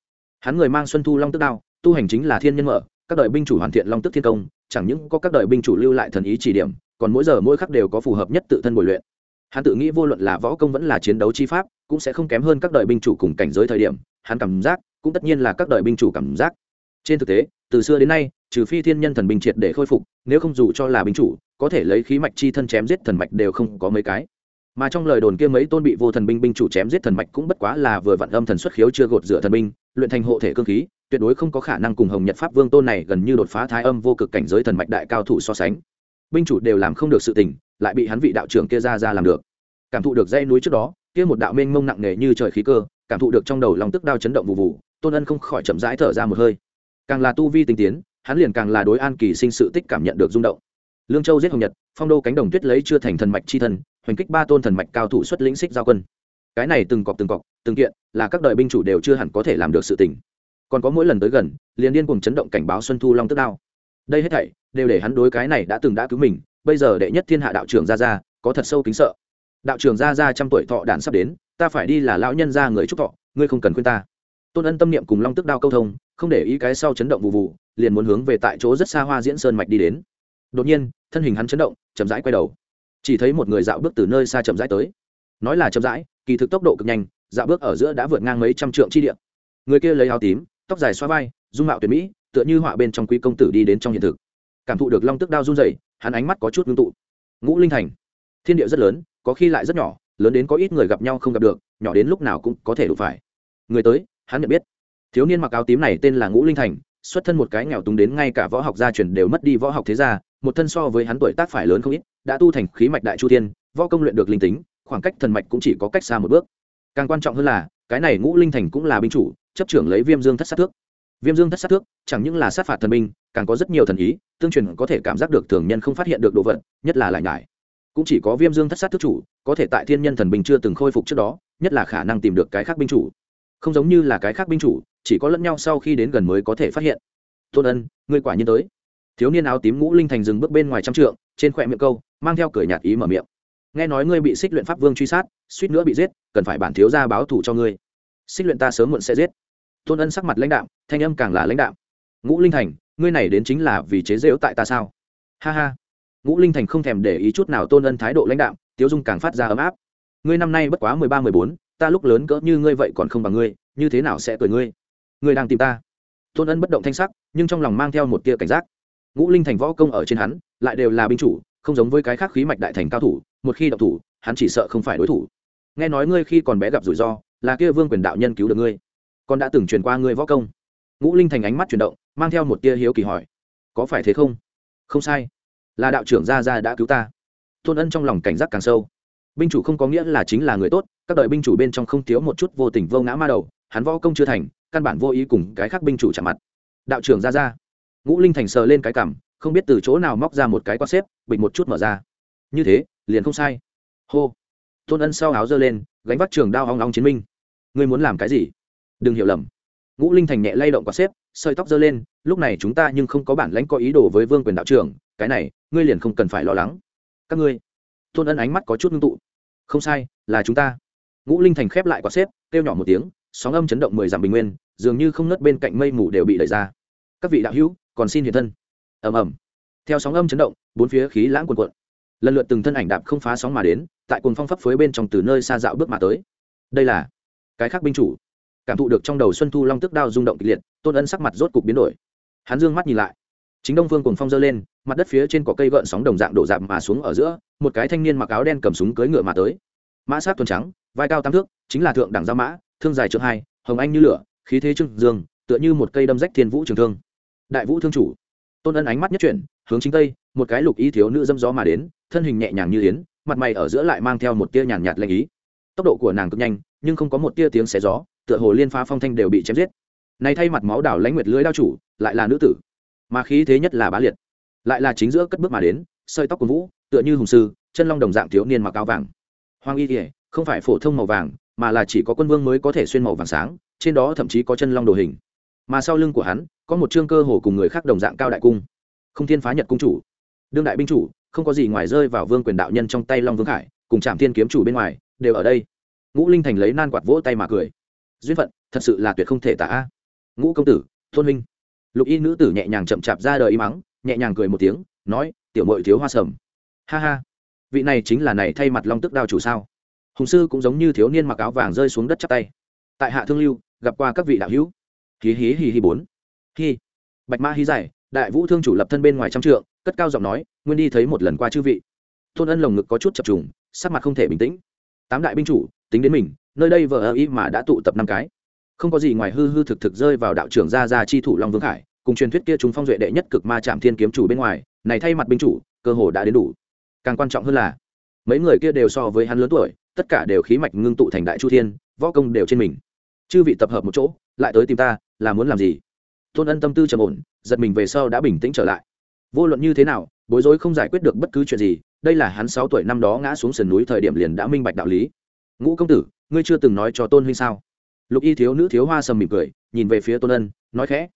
S1: Hắn người mang xuân thu long tức đao, tu hành chính là thiên nhân mở, các đời binh chủ hoàn thiện long tức thiên công, chẳng những có các đời binh chủ lưu lại thần ý chỉ điểm, còn mỗi giờ mỗi khắc đều có phù hợp nhất tự thân bồi luyện hắn tự nghĩ vô luận là võ công vẫn là chiến đấu chi pháp, cũng sẽ không kém hơn các đời binh chủ cùng cảnh giới thời điểm. Hắn cảm giác, cũng tất nhiên là các đời binh chủ cảm giác. Trên thực tế, từ xưa đến nay, trừ phi thiên nhân thần binh triệt để khôi phục, nếu không dù cho là binh chủ, có thể lấy khí mạch chi thân chém giết thần mạch đều không có mấy cái. Mà trong lời đồn kia mấy tôn bị vô thần binh binh chủ chém giết thần mạch cũng bất quá là vừa vặn âm thần xuất khiếu chưa gột rửa thần binh, luyện thành hộ thể cương khí, tuyệt đối không có khả năng cùng hồng nhật pháp vương tôn này gần như đột phá thái âm vô cực cảnh giới thần mạch đại cao thủ so sánh binh chủ đều làm không được sự tình, lại bị hắn vị đạo trưởng kia ra ra làm được. Cảm thụ được dây núi trước đó, kia một đạo mênh mông nặng nề như trời khí cơ, cảm thụ được trong đầu lòng tức đao chấn động vụ vụ, tôn ân không khỏi chậm rãi thở ra một hơi. Càng là tu vi tinh tiến, hắn liền càng là đối an kỳ sinh sự tích cảm nhận được rung động. Lương châu giết hồng nhật, phong đô cánh đồng tuyết lấy chưa thành thần mạch chi thần hoành kích ba tôn thần mạch cao thủ xuất lĩnh xích giao quân. Cái này từng cọc từng cọc, từng kiện, là các đời binh chủ đều chưa hẳn có thể làm được sự tình. Còn có mỗi lần tới gần, liền điên cùng chấn động cảnh báo xuân thu long tức đao đây hết thảy đều để hắn đối cái này đã từng đã cứu mình, bây giờ đệ nhất thiên hạ đạo trưởng ra ra có thật sâu kính sợ. Đạo trưởng ra ra trăm tuổi thọ đản sắp đến, ta phải đi là lão nhân ra người chúc thọ, ngươi không cần khuyên ta. Tôn ân tâm niệm cùng long tức đao câu thông, không để ý cái sau chấn động vụ vụ, liền muốn hướng về tại chỗ rất xa hoa diễn sơn mạch đi đến. Đột nhiên, thân hình hắn chấn động, chậm rãi quay đầu. Chỉ thấy một người dạo bước từ nơi xa chậm rãi tới. Nói là chậm rãi, kỳ thực tốc độ cực nhanh, dạo bước ở giữa đã vượt ngang mấy trăm trượng chi địa. Người kia lấy áo tím, tóc dài xoa vai, dung mạo tuyệt mỹ tựa như họa bên trong quý công tử đi đến trong hiện thực. Cảm thụ được long tức đao run dày hắn ánh mắt có chút ngưng tụ. Ngũ linh thành, thiên địa rất lớn, có khi lại rất nhỏ, lớn đến có ít người gặp nhau không gặp được, nhỏ đến lúc nào cũng có thể đủ phải. Người tới, hắn nhận biết. Thiếu niên mặc áo tím này tên là ngũ linh thành, xuất thân một cái nghèo túng đến ngay cả võ học gia truyền đều mất đi võ học thế gia, một thân so với hắn tuổi tác phải lớn không ít, đã tu thành khí mạch đại chu tiên võ công luyện được linh tính, khoảng cách thần mạch cũng chỉ có cách xa một bước. Càng quan trọng hơn là, cái này ngũ linh thành cũng là binh chủ, chấp trưởng lấy viêm dương thất sát thước viêm dương thất sát thước, chẳng những là sát phạt thần binh, càng có rất nhiều thần ý, tương truyền có thể cảm giác được thường nhân không phát hiện được đồ vật, nhất là lại nhải. Cũng chỉ có viêm dương thất sát thước chủ, có thể tại thiên nhân thần binh chưa từng khôi phục trước đó, nhất là khả năng tìm được cái khác binh chủ. Không giống như là cái khác binh chủ, chỉ có lẫn nhau sau khi đến gần mới có thể phát hiện. Tôn ân, ngươi quả nhiên tới. Thiếu niên áo tím ngũ linh thành dừng bước bên ngoài trăm trượng, trên khỏe miệng câu, mang theo cười nhạt ý mở miệng. Nghe nói ngươi bị xích luyện pháp vương truy sát, suýt nữa bị giết, cần phải bản thiếu ra báo thủ cho ngươi. Xích luyện ta sớm muộn sẽ giết tôn ân sắc mặt lãnh đạo thanh âm càng là lãnh đạo ngũ linh thành, ngươi này đến chính là vì chế rễu tại ta sao? Ha ha. Ngũ linh thành không thèm để ý chút nào tôn ân thái độ lãnh đạo tiêu dung càng phát ra ấm áp. Ngươi năm nay bất quá mười ba, mười bốn, ta lúc lớn cỡ như ngươi vậy còn không bằng ngươi, như thế nào sẽ cười ngươi? Ngươi đang tìm ta. Tôn ân bất động thanh sắc, nhưng trong lòng mang theo một tia cảnh giác. Ngũ linh thành võ công ở trên hắn, lại đều là binh chủ, không giống với cái khác khí mạch đại thành cao thủ, một khi độc thủ, hắn chỉ sợ không phải đối thủ. Nghe nói ngươi khi còn bé gặp rủi ro, là kia vương quyền đạo nhân cứu được ngươi con đã từng truyền qua ngươi võ công. Ngũ linh thành ánh mắt chuyển động, mang theo một tia hiếu kỳ hỏi, có phải thế không? Không sai. Là đạo trưởng gia gia đã cứu ta. Tôn ân trong lòng cảnh giác càng sâu. Binh chủ không có nghĩa là chính là người tốt, các đời binh chủ bên trong không thiếu một chút vô tình vô ngã ma đầu, hắn võ công chưa thành, căn bản vô ý cùng cái khác binh chủ chạm mặt. Đạo trưởng gia gia. Ngũ linh thành sờ lên cái cảm không biết từ chỗ nào móc ra một cái quát xếp, bịch một chút mở ra. Như thế, liền không sai. Hô. Tôn ân sau áo giơ lên, gánh vác trường đao hong long chiến minh. Ngươi muốn làm cái gì? Đừng hiểu lầm. Ngũ linh thành nhẹ lay động quạt xếp, sợi tóc giơ lên, lúc này chúng ta nhưng không có bản lãnh có ý đồ với vương quyền đạo trưởng, cái này, ngươi liền không cần phải lo lắng. Các ngươi, tôn ân ánh mắt có chút ngưng tụ. Không sai, là chúng ta. Ngũ linh thành khép lại quạt xếp, kêu nhỏ một tiếng, sóng âm chấn động mười dặm bình nguyên, dường như không nớt bên cạnh mây mù đều bị đẩy ra. Các vị đạo hữu, còn xin hiện thân. Ầm ầm. Theo sóng âm chấn động, bốn phía khí lãng cuồn cuộn. Lần lượt từng thân ảnh đạp không phá sóng mà đến, tại cuồng phong pháp phới bên trong từ nơi xa dạo bước mà tới. Đây là cái khác binh chủ cảm thụ được trong đầu xuân thu long tức đao rung động kịch liệt, tôn ân sắc mặt rốt cục biến đổi. Hắn dương mắt nhìn lại. Chính đông phương cùng phong dơ lên, mặt đất phía trên có cây gợn sóng đồng dạng đổ dạp mà xuống ở giữa, một cái thanh niên mặc áo đen cầm súng cưỡi ngựa mà tới. Mã sát tuần trắng, vai cao tam thước, chính là thượng đẳng gia mã, thương dài trượng hai, hồng anh như lửa, khí thế trưng dương, tựa như một cây đâm rách thiên vũ trường thương. Đại vũ thương chủ. Tôn ân ánh mắt nhất chuyển, hướng chính tây, một cái lục y thiếu nữ dâm gió mà đến, thân hình nhẹ nhàng như yến, mặt mày ở giữa lại mang theo một tia nhàn nhạt lanh ý. Tốc độ của nàng cực nhanh, nhưng không có một tia tiếng xé gió tựa hồ liên phá phong thanh đều bị chém giết. Này thay mặt máu đảo lãnh nguyệt lưới đao chủ, lại là nữ tử. Mà khí thế nhất là bá liệt. Lại là chính giữa cất bước mà đến, sợi tóc của vũ, tựa như hùng sư, chân long đồng dạng thiếu niên mặc áo vàng. Hoàng y kỉa không phải phổ thông màu vàng, mà là chỉ có quân vương mới có thể xuyên màu vàng sáng, trên đó thậm chí có chân long đồ hình. Mà sau lưng của hắn, có một chương cơ hồ cùng người khác đồng dạng cao đại cung. Không thiên phá nhật cung chủ. Đương đại binh chủ, không có gì ngoài rơi vào vương quyền đạo nhân trong tay long vương khải, cùng trạm thiên kiếm chủ bên ngoài, đều ở đây. Ngũ linh thành lấy nan quạt vỗ tay mà cười duyên phận, thật sự là tuyệt không thể tả. Ngũ công tử thôn huynh. Lục y nữ tử nhẹ nhàng chậm chạp ra đời y mắng, nhẹ nhàng cười một tiếng, nói, tiểu mội thiếu hoa sầm. Ha ha. Vị này chính là này thay mặt long tức đao chủ sao? Hùng sư cũng giống như thiếu niên mặc áo vàng rơi xuống đất chắp tay. Tại hạ thương lưu, gặp qua các vị đạo hữu. Hí hí hí hí bốn. Hí. Bạch ma hí dài đại vũ thương chủ lập thân bên ngoài trăm trượng, cất cao giọng nói, nguyên đi thấy một lần qua chư vị. Tôn ân lồng ngực có chút chập trùng, sắc mặt không thể bình tĩnh. Tám đại binh chủ tính đến mình, nơi đây vợ ơ ý mà đã tụ tập năm cái. Không có gì ngoài hư hư thực thực rơi vào đạo trưởng gia gia chi thủ long vương khải, cùng truyền thuyết kia chúng phong duệ đệ nhất cực ma chạm thiên kiếm chủ bên ngoài, này thay mặt binh chủ, cơ hồ đã đến đủ. Càng quan trọng hơn là, mấy người kia đều so với hắn lớn tuổi, tất cả đều khí mạch ngưng tụ thành đại chu thiên, võ công đều trên mình. Chư vị tập hợp một chỗ, lại tới tìm ta, là muốn làm gì? Tôn ân tâm tư trầm ổn, giật mình về sau đã bình tĩnh trở lại. Vô luận như thế nào, bối rối không giải quyết được bất cứ chuyện gì, đây là hắn sáu tuổi năm đó ngã xuống sườn núi thời điểm liền đã minh bạch đạo lý ngũ công tử, ngươi chưa từng nói cho tôn huynh sao? Lục y thiếu nữ thiếu hoa sầm mỉm cười, nhìn về phía tôn ân, nói khẽ,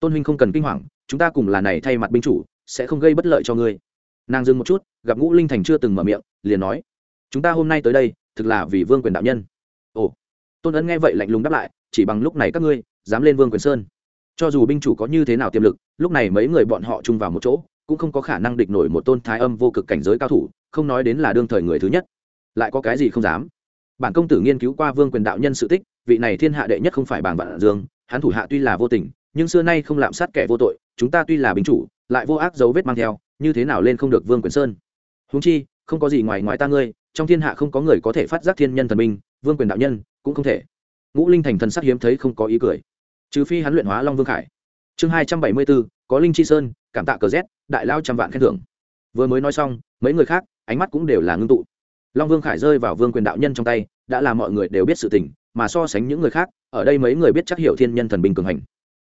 S1: tôn huynh không cần kinh hoàng, chúng ta cùng là này thay mặt binh chủ, sẽ không gây bất lợi cho ngươi. Nàng dừng một chút, gặp ngũ linh thành chưa từng mở miệng, liền nói, chúng ta hôm nay tới đây, thực là vì vương quyền đạo nhân. Ồ, tôn ân nghe vậy lạnh lùng đáp lại, chỉ bằng lúc này các ngươi, dám lên vương quyền sơn. Cho dù binh chủ có như thế nào tiềm lực, lúc này mấy người bọn họ chung vào một chỗ, cũng không có khả năng địch nổi một tôn thái âm vô cực cảnh giới cao thủ, không nói đến là đương thời người thứ nhất. Lại có cái gì không dám? Bản công tử nghiên cứu qua vương quyền đạo nhân sự tích, vị này thiên hạ đệ nhất không phải bảng vạn dương, hắn thủ hạ tuy là vô tình, nhưng xưa nay không lạm sát kẻ vô tội, chúng ta tuy là binh chủ, lại vô ác dấu vết mang theo, như thế nào lên không được vương quyền sơn? Húng chi, không có gì ngoài ngoài ta ngươi, trong thiên hạ không có người có thể phát giác thiên nhân thần minh, vương quyền đạo nhân cũng không thể. Ngũ linh thành thần sắc hiếm thấy không có ý cười. Trừ phi hắn luyện hóa long vương khải. Chương hai trăm bảy mươi bốn, có linh chi sơn, cảm tạ cờ z, đại lao trăm vạn khen thưởng. Vừa mới nói xong, mấy người khác, ánh mắt cũng đều là ngưng tụ. Long vương khải rơi vào vương quyền đạo nhân trong tay đã là mọi người đều biết sự tình, mà so sánh những người khác, ở đây mấy người biết chắc hiểu thiên nhân thần binh cường hành.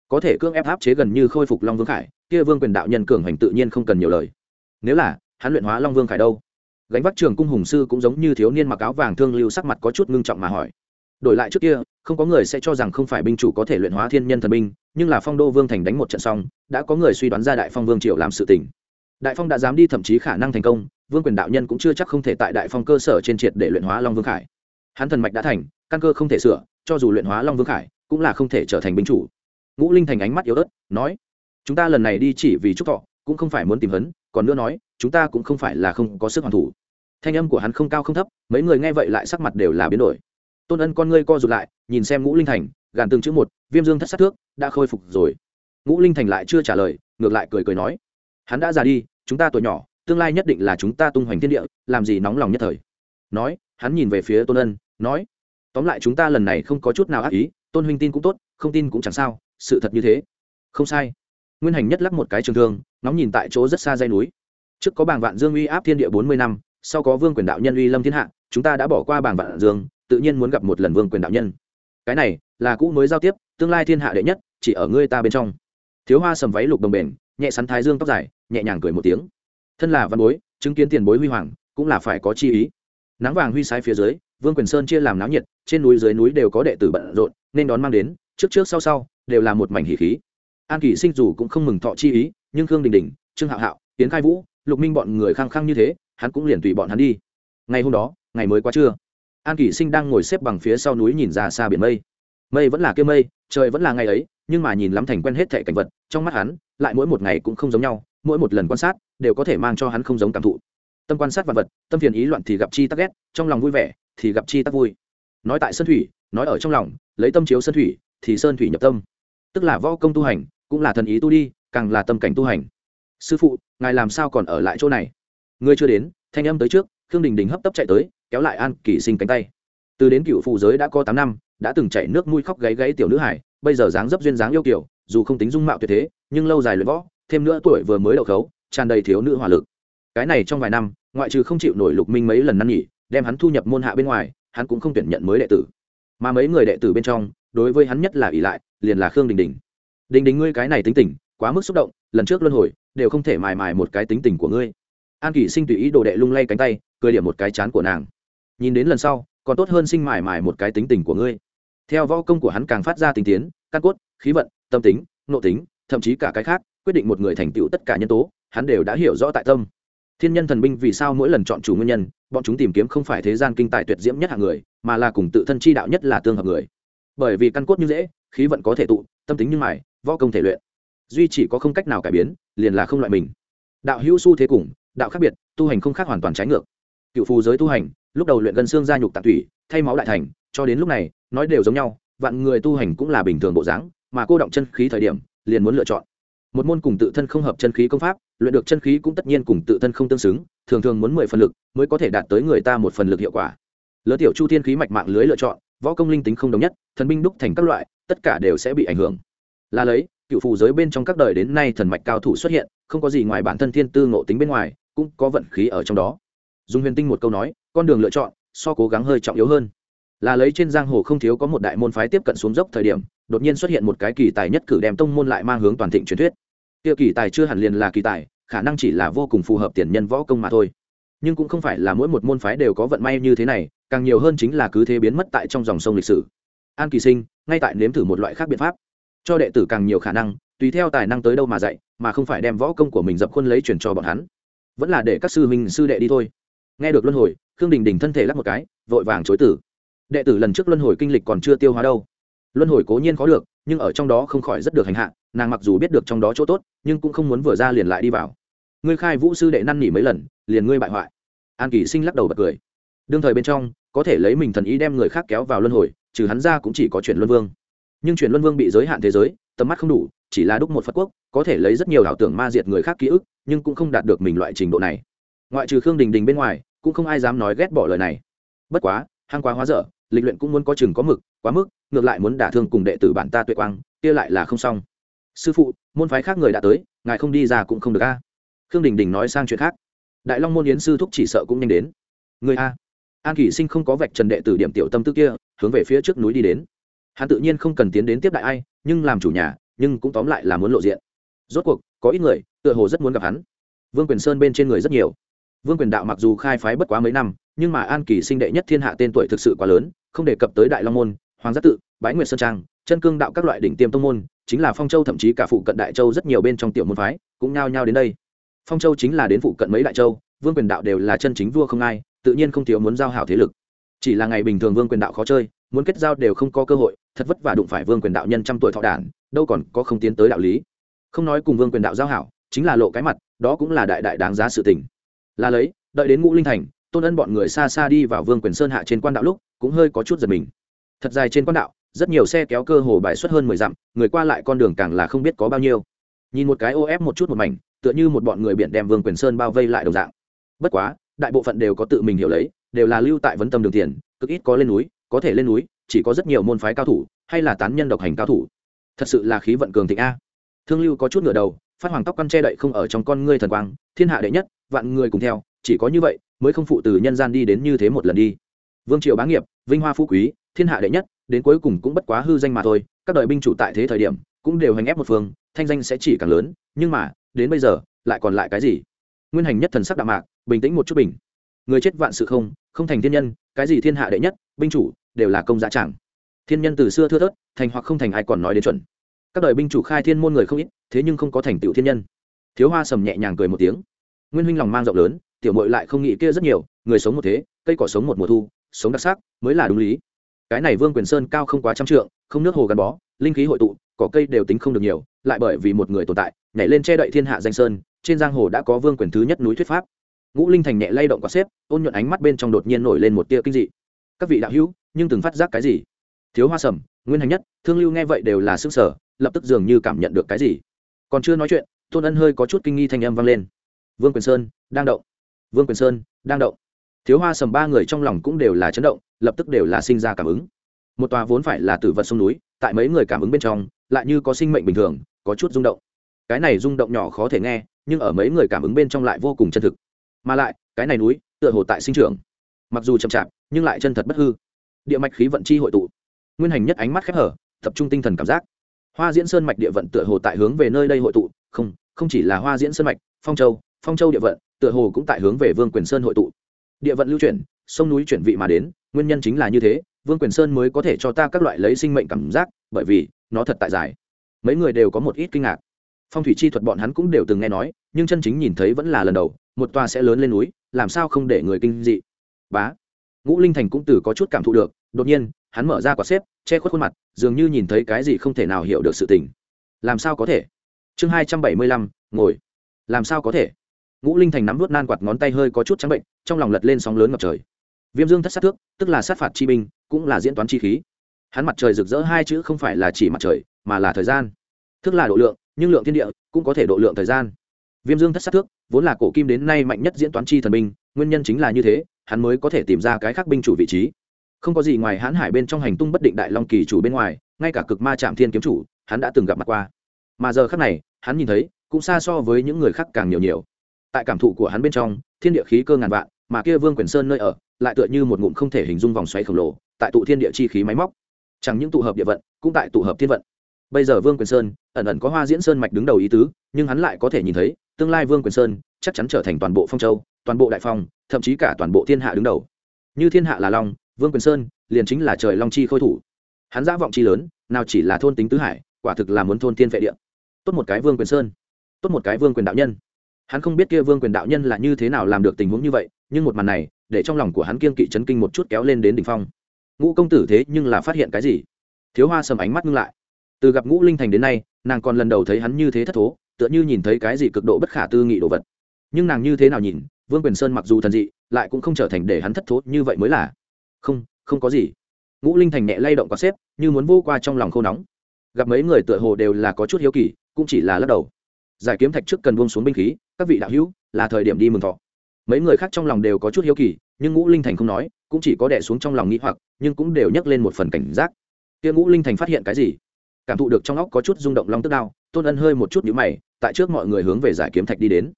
S1: Có thể cưỡng ép áp chế gần như khôi phục long vương khải, kia vương quyền đạo nhân cường hành tự nhiên không cần nhiều lời. Nếu là, hắn luyện hóa long vương khải đâu? Gánh vác trường cung hùng sư cũng giống như thiếu niên mặc áo vàng thương lưu sắc mặt có chút ngưng trọng mà hỏi. Đổi lại trước kia, không có người sẽ cho rằng không phải binh chủ có thể luyện hóa thiên nhân thần binh, nhưng là phong đô vương thành đánh một trận xong, đã có người suy đoán ra đại phong vương triệu làm sự tình. Đại phong đã dám đi thậm chí khả năng thành công, vương quyền đạo nhân cũng chưa chắc không thể tại đại phong cơ sở trên triệt để luyện hóa long vương khải hắn thần mạch đã thành, căn cơ không thể sửa, cho dù luyện hóa long vương khải, cũng là không thể trở thành binh chủ. Ngũ linh thành ánh mắt yếu ớt, nói, chúng ta lần này đi chỉ vì chúc thọ, cũng không phải muốn tìm hấn, còn nữa nói, chúng ta cũng không phải là không có sức hoàn thủ. Thanh âm của hắn không cao không thấp, mấy người nghe vậy lại sắc mặt đều là biến đổi. Tôn ân con ngươi co rụt lại, nhìn xem ngũ linh thành, gàn từng chữ một, viêm dương thất sát thước, đã khôi phục rồi. Ngũ linh thành lại chưa trả lời, ngược lại cười cười nói, hắn đã già đi, chúng ta tuổi nhỏ, tương lai nhất định là chúng ta tung hoành thiên địa, làm gì nóng lòng nhất thời. Nói, hắn nhìn về phía tôn ân nói, tóm lại chúng ta lần này không có chút nào ác ý, tôn huynh tin cũng tốt, không tin cũng chẳng sao, sự thật như thế. Không sai. Nguyên hành nhất lắc một cái trường thương nóng nhìn tại chỗ rất xa dây núi. Trước có bảng vạn dương uy áp thiên địa bốn mươi năm, sau có vương quyền đạo nhân uy lâm thiên hạ, chúng ta đã bỏ qua bảng vạn dương, tự nhiên muốn gặp một lần vương quyền đạo nhân. Cái này là cũ mới giao tiếp, tương lai thiên hạ đệ nhất, chỉ ở ngươi ta bên trong. Thiếu hoa sầm váy lục đồng bền, nhẹ sắn thái dương tóc dài, nhẹ nhàng cười một tiếng. Thân là văn bối, chứng kiến tiền bối huy hoàng, cũng là phải có chi ý. Nắng vàng huy sái phía dưới vương quyền sơn chia làm náo nhiệt, trên núi dưới núi đều có đệ tử bận rộn, nên đón mang đến, trước trước sau sau, đều là một mảnh hỉ khí. An kỷ sinh dù cũng không mừng thọ chi ý, nhưng khương đình đình, trương hạo hạo tiến khai vũ, lục minh bọn người khăng khăng như thế, hắn cũng liền tùy bọn hắn đi. Ngày hôm đó, ngày mới qua trưa, an kỷ sinh đang ngồi xếp bằng phía sau núi nhìn ra xa biển mây. Mây vẫn là kia mây, trời vẫn là ngày ấy, nhưng mà nhìn lắm thành quen hết thệ cảnh vật, trong mắt hắn, lại mỗi một ngày cũng không giống nhau, mỗi một lần quan sát, đều có thể mang cho hắn không giống cảm thụ. Tâm quan sát vật vật, tâm phiền ý loạn thì gặp chi tắc ghét, trong lòng vui vẻ thì gặp chi tắc vui. Nói tại sơn thủy, nói ở trong lòng, lấy tâm chiếu sơn thủy, thì sơn thủy nhập tâm. Tức là võ công tu hành, cũng là thần ý tu đi, càng là tâm cảnh tu hành. Sư phụ, ngài làm sao còn ở lại chỗ này? Ngươi chưa đến, thanh âm tới trước, khương đình đình hấp tấp chạy tới, kéo lại an kỳ sinh cánh tay. Từ đến cựu phụ giới đã có tám năm, đã từng chạy nước mũi khóc gáy gáy tiểu nữ hải, bây giờ dáng dấp duyên dáng yêu kiểu dù không tính dung mạo tuyệt thế, nhưng lâu dài luyện võ, thêm nữa tuổi vừa mới đậu khấu, tràn đầy thiếu nữ hỏa lực. Cái này trong vài năm, ngoại trừ không chịu nổi lục minh mấy lần năn nghỉ đem hắn thu nhập môn hạ bên ngoài, hắn cũng không tuyển nhận mới đệ tử. Mà mấy người đệ tử bên trong, đối với hắn nhất là ỷ lại, liền là khương đình đình. Đình đình ngươi cái này tính tình, quá mức xúc động, lần trước luân hồi, đều không thể mài mài một cái tính tình của ngươi. An kỷ sinh tùy ý đồ đệ lung lay cánh tay, cười điểm một cái chán của nàng. Nhìn đến lần sau, còn tốt hơn sinh mài mài một cái tính tình của ngươi. Theo võ công của hắn càng phát ra tình tiến, căn cốt, khí vận, tâm tính, nội tính, thậm chí cả cái khác, quyết định một người thành tựu tất cả nhân tố, hắn đều đã hiểu rõ tại tâm thiên nhân thần binh vì sao mỗi lần chọn chủ nguyên nhân, bọn chúng tìm kiếm không phải thế gian kinh tài tuyệt diễm nhất hạng người, mà là cùng tự thân chi đạo nhất là tương hợp người. Bởi vì căn cốt như dễ, khí vận có thể tụ, tâm tính như mài, võ công thể luyện. Duy chỉ có không cách nào cải biến, liền là không loại mình. Đạo hữu s thế cùng, đạo khác biệt, tu hành không khác hoàn toàn trái ngược. Cựu phù giới tu hành, lúc đầu luyện gân xương gia nhục tạng thủy thay máu đại thành, cho đến lúc này, nói đều giống nhau, vạn người tu hành cũng là bình thường bộ dáng, mà cô động chân khí thời điểm, liền muốn lựa chọn. Một môn cùng tự thân không hợp chân khí công pháp luyện được chân khí cũng tất nhiên cùng tự thân không tương xứng, thường thường muốn mười phần lực mới có thể đạt tới người ta một phần lực hiệu quả. Lỡ tiểu chu thiên khí mạch mạng lưới lựa chọn, võ công linh tính không đồng nhất, thần binh đúc thành các loại, tất cả đều sẽ bị ảnh hưởng. Là lấy, cựu phù giới bên trong các đời đến nay thần mạch cao thủ xuất hiện, không có gì ngoài bản thân thiên tư ngộ tính bên ngoài, cũng có vận khí ở trong đó. Dùng huyền tinh một câu nói, con đường lựa chọn, so cố gắng hơi trọng yếu hơn. Là lấy trên giang hồ không thiếu có một đại môn phái tiếp cận xuống dốc thời điểm, đột nhiên xuất hiện một cái kỳ tài nhất cử đem tông môn lại mang hướng toàn thịnh truyền thuyết kia kỳ tài chưa hẳn liền là kỳ tài, khả năng chỉ là vô cùng phù hợp tiền nhân võ công mà thôi. Nhưng cũng không phải là mỗi một môn phái đều có vận may như thế này, càng nhiều hơn chính là cứ thế biến mất tại trong dòng sông lịch sử. An kỳ sinh, ngay tại nếm thử một loại khác biện pháp. Cho đệ tử càng nhiều khả năng, tùy theo tài năng tới đâu mà dạy, mà không phải đem võ công của mình dập khuôn lấy truyền cho bọn hắn. Vẫn là để các sư huynh, sư đệ đi thôi. Nghe được luân hồi, khương đình đình thân thể lắc một cái, vội vàng chối tử. Đệ tử lần trước luân hồi kinh lịch còn chưa tiêu hóa đâu. Luân hồi cố nhiên khó được, nhưng ở trong đó không khỏi rất được hành hạ nàng mặc dù biết được trong đó chỗ tốt, nhưng cũng không muốn vừa ra liền lại đi vào. Ngươi khai vũ sư đệ năn nỉ mấy lần, liền ngươi bại hoại. An kỳ sinh lắc đầu bật cười. Đương thời bên trong, có thể lấy mình thần ý đem người khác kéo vào luân hồi, trừ hắn ra cũng chỉ có chuyển luân vương. Nhưng chuyển luân vương bị giới hạn thế giới, tầm mắt không đủ, chỉ là đúc một phật quốc, có thể lấy rất nhiều ảo tưởng ma diệt người khác ký ức, nhưng cũng không đạt được mình loại trình độ này. Ngoại trừ khương đình đình bên ngoài, cũng không ai dám nói ghét bỏ lời này. Bất quá, hăng quá hóa dở, lịch luyện cũng muốn có chừng có mực, quá mức, ngược lại muốn đả thương cùng đệ tử bản ta tuệ quang, kia lại là không xong sư phụ, môn phái khác người đã tới, ngài không đi ra cũng không được a. Khương đình đình nói sang chuyện khác. Đại long môn yến sư thúc chỉ sợ cũng nhanh đến. Người a. An kỷ sinh không có vạch trần đệ tử điểm tiểu tâm tư kia, hướng về phía trước núi đi đến. Hắn tự nhiên không cần tiến đến tiếp đại ai, nhưng làm chủ nhà, nhưng cũng tóm lại là muốn lộ diện. Rốt cuộc, có ít người, tựa hồ rất muốn gặp hắn. Vương quyền sơn bên trên người rất nhiều. Vương quyền đạo mặc dù khai phái bất quá mấy năm, nhưng mà an kỳ sinh đệ nhất thiên hạ tên tuổi thực sự quá lớn, không đề cập tới đại long môn, hoàng giác tự, bái nguyệt sơn trang, chân cương đạo các loại đỉnh tiêm tông môn chính là phong châu, thậm chí cả phụ cận đại châu rất nhiều bên trong tiểu môn phái cũng nhao nhao đến đây. Phong châu chính là đến phụ cận mấy đại châu, vương quyền đạo đều là chân chính vua không ai, tự nhiên không thiếu muốn giao hảo thế lực. Chỉ là ngày bình thường vương quyền đạo khó chơi, muốn kết giao đều không có cơ hội, thật vất vả đụng phải vương quyền đạo nhân trăm tuổi thọ đản, đâu còn có không tiến tới đạo lý. Không nói cùng vương quyền đạo giao hảo, chính là lộ cái mặt, đó cũng là đại đại đáng giá sự tình. Là lấy, đợi đến ngũ linh thành, tôn ân bọn người xa xa đi vào vương quyền sơn hạ trên quan đạo lúc, cũng hơi có chút giật mình. Thật dài trên quan đạo rất nhiều xe kéo cơ hồ bài xuất hơn mười dặm, người qua lại con đường càng là không biết có bao nhiêu. Nhìn một cái ô ép một chút một mảnh, tựa như một bọn người biển đem vương quyền sơn bao vây lại đồng dạng. Bất quá, đại bộ phận đều có tự mình hiểu lấy, đều là lưu tại vấn tâm đường tiền, cực ít có lên núi, có thể lên núi, chỉ có rất nhiều môn phái cao thủ, hay là tán nhân độc hành cao thủ. Thật sự là khí vận cường thịnh a. Thương lưu có chút ngửa đầu, phát hoàng tóc con che đậy không ở trong con ngươi thần quang, thiên hạ đệ nhất, vạn người cùng theo, chỉ có như vậy, mới không phụ từ nhân gian đi đến như thế một lần đi. Vương triều bá nghiệp, vinh hoa phú quý, thiên hạ đệ nhất đến cuối cùng cũng bất quá hư danh mà thôi, các đời binh chủ tại thế thời điểm cũng đều hành ép một phương, thanh danh sẽ chỉ càng lớn, nhưng mà, đến bây giờ, lại còn lại cái gì? Nguyên hành nhất thần sắc đạm mạc, bình tĩnh một chút bình. Người chết vạn sự không không thành thiên nhân, cái gì thiên hạ đệ nhất, binh chủ, đều là công giá chẳng. Thiên nhân từ xưa thưa thớt, thành hoặc không thành ai còn nói đến chuẩn. Các đời binh chủ khai thiên môn người không ít, thế nhưng không có thành tựu thiên nhân. Thiếu hoa sầm nhẹ nhàng cười một tiếng. Nguyên huynh lòng mang rộng lớn, tiểu mội lại không nghĩ kia rất nhiều, người sống một thế, cây cỏ sống một mùa thu, sống đặc sắc, mới là đúng lý cái này vương quyền sơn cao không quá trăm trượng, không nước hồ gắn bó, linh khí hội tụ, cỏ cây đều tính không được nhiều, lại bởi vì một người tồn tại, nhảy lên che đậy thiên hạ danh sơn, trên giang hồ đã có vương quyền thứ nhất núi thuyết pháp. Ngũ linh thành nhẹ lay động quả xếp, ôn nhuận ánh mắt bên trong đột nhiên nổi lên một tia kinh dị. Các vị đạo hữu, nhưng từng phát giác cái gì? Thiếu hoa sầm, nguyên hành nhất, thương lưu nghe vậy đều là sức sở lập tức dường như cảm nhận được cái gì. Còn chưa nói chuyện, tôn ân hơi có chút kinh nghi thanh âm vang lên. Vương quyền sơn đang động. Vương quyền sơn đang động thiếu hoa sầm ba người trong lòng cũng đều là chấn động, lập tức đều là sinh ra cảm ứng. Một tòa vốn phải là tử vật sông núi, tại mấy người cảm ứng bên trong, lại như có sinh mệnh bình thường, có chút rung động. Cái này rung động nhỏ khó thể nghe, nhưng ở mấy người cảm ứng bên trong lại vô cùng chân thực. Mà lại, cái này núi, tựa hồ tại sinh trưởng. Mặc dù chậm chạp, nhưng lại chân thật bất hư. Địa mạch khí vận chi hội tụ. Nguyên hành nhất ánh mắt khép hở, tập trung tinh thần cảm giác. Hoa diễn sơn mạch địa vận tựa hồ tại hướng về nơi đây hội tụ. Không không chỉ là hoa diễn sơn mạch, phong châu phong châu địa vận, tựa hồ cũng tại hướng về vương quyền sơn hội tụ địa vận lưu chuyển, sông núi chuyển vị mà đến, nguyên nhân chính là như thế, vương quyền sơn mới có thể cho ta các loại lấy sinh mệnh cảm giác, bởi vì, nó thật tại dài. Mấy người đều có một ít kinh ngạc. Phong thủy chi thuật bọn hắn cũng đều từng nghe nói, nhưng chân chính nhìn thấy vẫn là lần đầu, một tòa sẽ lớn lên núi, làm sao không để người kinh dị. Bá. Ngũ linh thành cũng từ có chút cảm thụ được, đột nhiên, hắn mở ra quả xếp, che khuất khuôn mặt, dường như nhìn thấy cái gì không thể nào hiểu được sự tình. Làm sao có thể? Chương hai trăm bảy mươi lăm, ngồi. Làm sao có thể? Ngũ linh thành nắm vút nan quạt ngón tay hơi có chút trắng bệnh, trong lòng lật lên sóng lớn ngập trời. Viêm dương thất sát thước, tức là sát phạt chi binh, cũng là diễn toán chi khí. Hắn mặt trời rực rỡ hai chữ không phải là chỉ mặt trời, mà là thời gian. Thức là độ lượng, nhưng lượng thiên địa cũng có thể độ lượng thời gian. Viêm dương thất sát thước, vốn là cổ kim đến nay mạnh nhất diễn toán chi thần binh, nguyên nhân chính là như thế, hắn mới có thể tìm ra cái khác binh chủ vị trí. Không có gì ngoài hãn hải bên trong hành tung bất định đại long kỳ chủ bên ngoài, ngay cả cực ma trạm thiên kiếm chủ, hắn đã từng gặp mặt qua. Mà giờ khác này, hắn nhìn thấy, cũng xa so với những người khác càng nhiều nhiều tại cảm thụ của hắn bên trong, thiên địa khí cơ ngàn vạn, mà kia vương quyền sơn nơi ở, lại tựa như một ngụm không thể hình dung vòng xoáy khổng lồ, tại tụ thiên địa chi khí máy móc. Chẳng những tụ hợp địa vận, cũng tại tụ hợp thiên vận. Bây giờ vương quyền sơn, ẩn ẩn có hoa diễn sơn mạch đứng đầu ý tứ, nhưng hắn lại có thể nhìn thấy, tương lai vương quyền sơn chắc chắn trở thành toàn bộ phong châu, toàn bộ đại phong, thậm chí cả toàn bộ thiên hạ đứng đầu. Như thiên hạ là long, vương quyền sơn liền chính là trời long chi khôi thủ. Hắn giã vọng chi lớn, nào chỉ là thôn tính tứ hải, quả thực là muốn thôn thiên vệ địa. Tốt một cái vương quyền sơn, tốt một cái vương quyền đạo nhân hắn không biết kia vương quyền đạo nhân là như thế nào làm được tình huống như vậy, nhưng một màn này, để trong lòng của hắn kiên kỵ chấn kinh một chút kéo lên đến đỉnh phong. Ngũ công tử thế nhưng là phát hiện cái gì? Thiếu hoa sầm ánh mắt ngưng lại. Từ gặp ngũ linh thành đến nay, nàng còn lần đầu thấy hắn như thế thất thố, tựa như nhìn thấy cái gì cực độ bất khả tư nghị đồ vật. Nhưng nàng như thế nào nhìn, vương quyền sơn mặc dù thần dị, lại cũng không trở thành để hắn thất thố như vậy mới là. Không không có gì. Ngũ linh thành nhẹ lay động quá xếp, như muốn vô qua trong lòng khô nóng. Gặp mấy người tựa hồ đều là có chút hiếu kỳ, cũng chỉ là lắc đầu giải kiếm thạch trước cần buông xuống binh khí, các vị đạo hữu, là thời điểm đi mừng thọ. Mấy người khác trong lòng đều có chút hiếu kỳ, nhưng ngũ linh thành không nói, cũng chỉ có đẻ xuống trong lòng nghĩ hoặc, nhưng cũng đều nhắc lên một phần cảnh giác. Kia ngũ linh thành phát hiện cái gì? Cảm thụ được trong óc có chút rung động long tức đao tôn ân hơi một chút nhíu mày, tại trước mọi người hướng về giải kiếm thạch đi đến.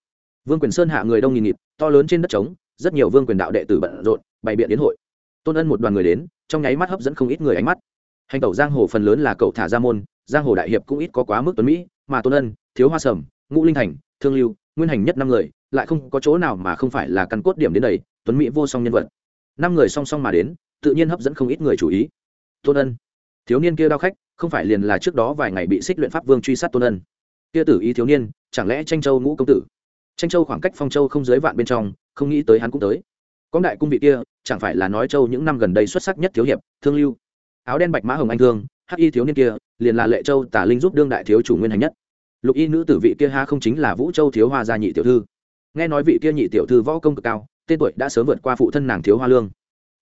S1: Vương quyền sơn hạ người đông nghìn nghịt, to lớn trên đất trống, rất nhiều vương quyền đạo đệ tử bận rộn, bày biện đến hội. Tôn ân một đoàn người đến, trong nháy mắt hấp dẫn không ít người ánh mắt. Hành tẩu giang hồ phần lớn là cậu thả ra môn, giang hồ đại hiệp cũng ít có quá mức tuấn mỹ, mà tôn ân thiếu hoa sầm, ngũ linh thành, thương lưu, nguyên hành nhất năm người, lại không có chỗ nào mà không phải là căn cốt điểm đến đầy tuấn mỹ vô song nhân vật. Năm người song song mà đến, tự nhiên hấp dẫn không ít người chú ý. Tôn ân. Thiếu niên kia đao khách, không phải liền là trước đó vài ngày bị xích luyện pháp vương truy sát tôn ân. Kia tử ý thiếu niên, chẳng lẽ tranh châu ngũ công tử? Tranh châu khoảng cách phong châu không dưới vạn bên trong, không nghĩ tới hắn cũng tới. Có đại cung vị kia, chẳng phải là nói châu những năm gần đây xuất sắc nhất thiếu hiệp, thương lưu. Áo đen bạch mã hồng anh thương, hắc y thiếu niên kia, liền là lệ châu tả linh giúp đương đại thiếu chủ nguyên hành nhất lục y nữ tử vị kia ha không chính là vũ châu thiếu hoa gia nhị tiểu thư. Nghe nói vị kia nhị tiểu thư võ công cực cao, tên tuổi đã sớm vượt qua phụ thân nàng thiếu hoa lương.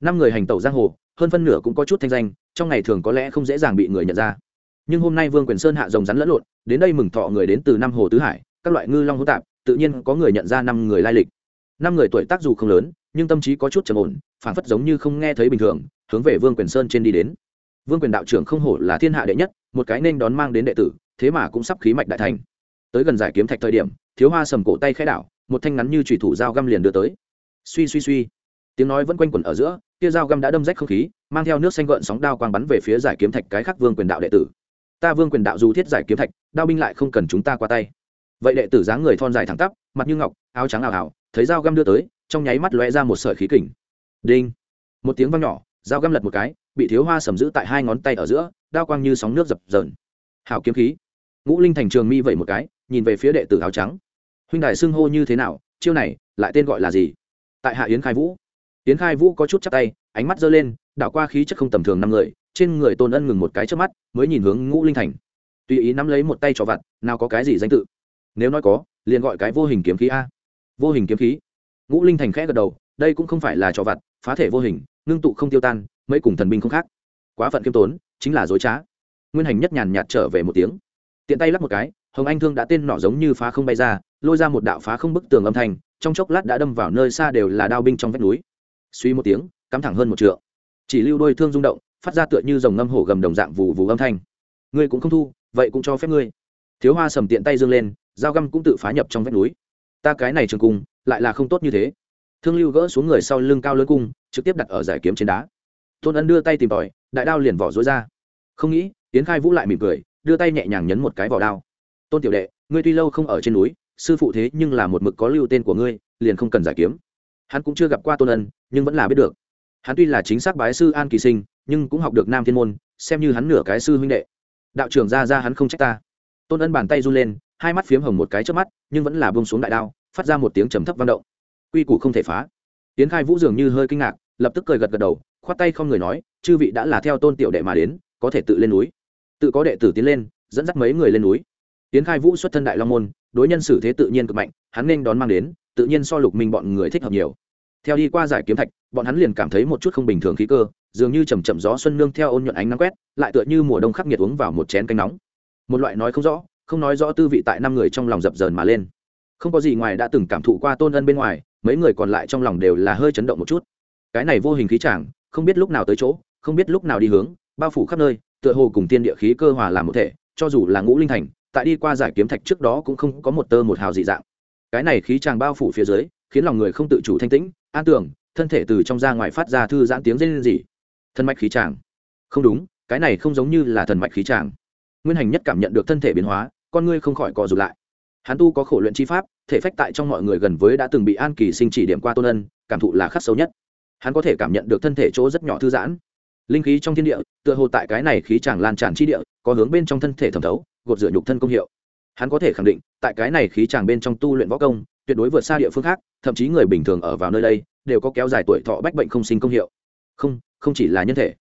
S1: Năm người hành tẩu giang hồ, hơn phân nửa cũng có chút thanh danh, trong ngày thường có lẽ không dễ dàng bị người nhận ra. Nhưng hôm nay vương quyền sơn hạ rồng rắn lẫn lộn, đến đây mừng thọ người đến từ năm hồ tứ hải, các loại ngư long hữu tạp, tự nhiên có người nhận ra năm người lai lịch. Năm người tuổi tác dù không lớn, nhưng tâm trí có chút trầm ổn phản phất giống như không nghe thấy bình thường, hướng về vương quyền sơn trên đi đến. Vương quyền đạo trưởng không hổ là thiên hạ đệ nhất, một cái nên đón mang đến đệ tử thế mà cũng sắp khí mạch đại thành. Tới gần giải kiếm thạch thời điểm, thiếu hoa sầm cổ tay khai đảo, một thanh ngắn như trùy thủ dao găm liền đưa tới. Suy suy suy. Tiếng nói vẫn quanh quẩn ở giữa, kia dao găm đã đâm rách không khí, mang theo nước xanh gợn sóng đao quang bắn về phía giải kiếm thạch cái khắc vương quyền đạo đệ tử. Ta vương quyền đạo dù thiết giải kiếm thạch, đao binh lại không cần chúng ta qua tay. Vậy đệ tử dáng người thon dài thẳng tắp, mặt như ngọc, áo trắng ảo ảo, thấy dao găm đưa tới, trong nháy mắt lóe ra một sợi khí kình. Đinh. Một tiếng vang nhỏ, dao găm lật một cái, bị thiếu hoa sầm giữ tại hai ngón tay ở giữa, đao quang như sóng nước dập dờn. Hảo kiếm khí ngũ linh thành trường mi vậy một cái, nhìn về phía đệ tử áo trắng. Huynh đài xưng hô như thế nào, chiêu này, lại tên gọi là gì? Tại hạ yến khai vũ. Yến khai vũ có chút chắc tay, ánh mắt giơ lên, đảo qua khí chất không tầm thường năm người, trên người tôn ân ngừng một cái trước mắt, mới nhìn hướng ngũ linh thành. Tùy ý nắm lấy một tay cho vặt, nào có cái gì danh tự? Nếu nói có, liền gọi cái vô hình kiếm khí a. Vô hình kiếm khí. Ngũ linh thành khẽ gật đầu, đây cũng không phải là trò vặt, phá thể vô hình, ngưng tụ không tiêu tan, mấy cùng thần binh không khác. Quá phận kiêm tốn, chính là dối trá. Nguyên hành nhất nhàn nhạt trở về một tiếng tiện tay lắp một cái, hồng anh thương đã tên nọ giống như phá không bay ra, lôi ra một đạo phá không bức tường âm thanh, trong chốc lát đã đâm vào nơi xa đều là đao binh trong vách núi. Suy một tiếng, cắm thẳng hơn một trượng. Chỉ lưu đôi thương rung động, phát ra tựa như dòng ngâm hổ gầm đồng dạng vù vù âm thanh. Ngươi cũng không thu, vậy cũng cho phép ngươi. Thiếu hoa sầm tiện tay dương lên, dao găm cũng tự phá nhập trong vách núi. Ta cái này trường cung, lại là không tốt như thế. Thương lưu gỡ xuống người sau lưng cao lớn cung, trực tiếp đặt ở giải kiếm trên đá. Tôn ân đưa tay tìm tòi, đại đao liền vỏ dối ra. Không nghĩ tiến khai vũ lại mỉm cười đưa tay nhẹ nhàng nhấn một cái vỏ đao. Tôn tiểu đệ, ngươi tuy lâu không ở trên núi, sư phụ thế nhưng là một mực có lưu tên của ngươi, liền không cần giải kiếm. Hắn cũng chưa gặp qua tôn ân, nhưng vẫn là biết được. Hắn tuy là chính xác bái sư an kỳ sinh, nhưng cũng học được nam thiên môn, xem như hắn nửa cái sư huynh đệ. Đạo trưởng ra ra hắn không trách ta. Tôn ân bàn tay run lên, hai mắt phiếm hồng một cái trước mắt, nhưng vẫn là bông xuống đại đao, phát ra một tiếng trầm thấp vang động. Quy củ không thể phá. Tiến khai vũ dường như hơi kinh ngạc, lập tức cười gật gật đầu, khoát tay không người nói, chư vị đã là theo tôn tiểu đệ mà đến, có thể tự lên núi tự có đệ tử tiến lên, dẫn dắt mấy người lên núi. Tiến khai vũ xuất thân đại long môn, đối nhân xử thế tự nhiên cực mạnh, hắn nên đón mang đến, tự nhiên so lục minh bọn người thích hợp nhiều. Theo đi qua giải kiếm thạch, bọn hắn liền cảm thấy một chút không bình thường khí cơ, dường như chầm chậm gió xuân nương theo ôn nhuận ánh nắng quét, lại tựa như mùa đông khắc nghiệt uống vào một chén canh nóng. Một loại nói không rõ, không nói rõ tư vị tại năm người trong lòng dập dờn mà lên. Không có gì ngoài đã từng cảm thụ qua tôn ân bên ngoài, mấy người còn lại trong lòng đều là hơi chấn động một chút. Cái này vô hình khí chàng, không biết lúc nào tới chỗ, không biết lúc nào đi hướng, bao phủ khắp nơi tựa hồ cùng tiên địa khí cơ hòa làm một thể cho dù là ngũ linh thành tại đi qua giải kiếm thạch trước đó cũng không có một tơ một hào dị dạng. Cái này khí tràng bao phủ phía dưới khiến lòng người không tự chủ thanh tĩnh an tưởng thân thể từ trong ra ngoài phát ra thư giãn tiếng rên rỉ. Thân mạch khí tràng, không đúng cái này không giống như là thần mạch khí tràng nguyên hành nhất cảm nhận được thân thể biến hóa con ngươi không khỏi co rụt lại. Hắn tu có khổ luyện chi pháp thể phách tại trong mọi người gần với đã từng bị an kỳ sinh chỉ điểm qua tôn ân cảm thụ là khắc sâu nhất. Hắn có thể cảm nhận được thân thể chỗ rất nhỏ thư giãn linh khí trong thiên địa, tựa hồ tại cái này khí chàng lan tràn chi địa, có hướng bên trong thân thể thẩm thấu, gột rửa nhục thân công hiệu. Hắn có thể khẳng định, tại cái này khí chàng bên trong tu luyện võ công, tuyệt đối vượt xa địa phương khác, thậm chí người bình thường ở vào nơi đây, đều có kéo dài tuổi thọ bách bệnh không sinh công hiệu. Không không chỉ là nhân thể.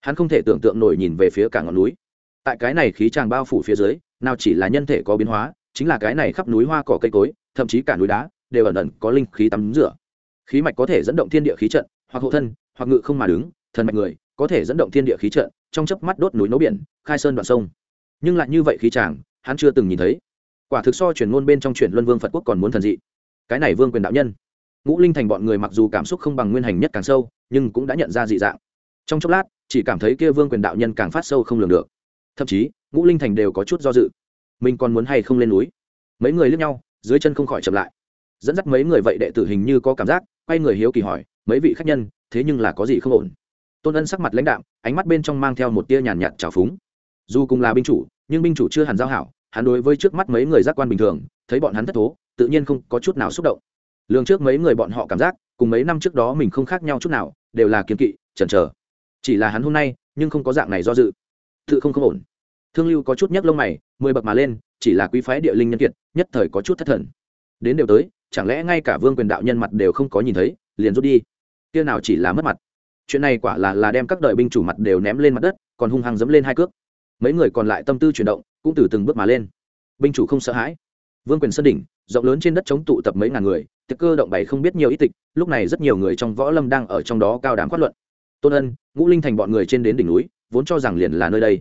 S1: Hắn không thể tưởng tượng nổi nhìn về phía cả ngọn núi. Tại cái này khí chàng bao phủ phía dưới, nào chỉ là nhân thể có biến hóa, chính là cái này khắp núi hoa cỏ cây cối, thậm chí cả núi đá, đều ẩn ẩn có linh khí tắm rửa. Khí mạch có thể dẫn động thiên địa khí trận, hoặc hộ thân, hoặc ngự không mà đứng, thần mạch người có thể dẫn động thiên địa khí trận, trong chớp mắt đốt núi nấu biển, khai sơn đoạn sông. Nhưng lại như vậy khí chàng, hắn chưa từng nhìn thấy. Quả thực so chuyển ngôn bên trong chuyển luân vương phật quốc còn muốn thần dị. Cái này vương quyền đạo nhân. Ngũ linh thành bọn người mặc dù cảm xúc không bằng nguyên hành nhất càng sâu, nhưng cũng đã nhận ra dị dạng. Trong chốc lát, chỉ cảm thấy kia vương quyền đạo nhân càng phát sâu không lường được. Thậm chí, ngũ linh thành đều có chút do dự. Mình còn muốn hay không lên núi? Mấy người lướt nhau, dưới chân không khỏi chậm lại. Dẫn dắt mấy người vậy đệ tử hình như có cảm giác, quay người hiếu kỳ hỏi, mấy vị khách nhân, thế nhưng là có gì không ổn? Tôn ân sắc mặt lãnh đạm, ánh mắt bên trong mang theo một tia nhàn nhạt trào phúng. Dù cùng là binh chủ, nhưng binh chủ chưa hẳn giao hảo, hắn đối với trước mắt mấy người giác quan bình thường, thấy bọn hắn thất thố, tự nhiên không có chút nào xúc động. Lường trước mấy người bọn họ cảm giác, cùng mấy năm trước đó mình không khác nhau chút nào, đều là kiếm kỵ, chần chờ. Chỉ là hắn hôm nay, nhưng không có dạng này do dự. Tự không không ổn. Thương lưu có chút nhấc lông mày, mười bậc mà lên, chỉ là quý phái địa linh nhân kiệt, nhất thời có chút thất thần. Đến đều tới, chẳng lẽ ngay cả vương quyền đạo nhân mặt đều không có nhìn thấy, liền rút đi. Kia nào chỉ là mất mặt chuyện này quả là là đem các đời binh chủ mặt đều ném lên mặt đất, còn hung hăng dẫm lên hai cước. Mấy người còn lại tâm tư chuyển động, cũng từ từng bước mà lên. Binh chủ không sợ hãi. Vương quyền sơn đỉnh, rộng lớn trên đất chống tụ tập mấy ngàn người, tiệc cơ động bày không biết nhiều ít tịch, lúc này rất nhiều người trong võ lâm đang ở trong đó cao đám quát luận. Tôn ân, ngũ linh thành bọn người trên đến đỉnh núi, vốn cho rằng liền là nơi đây.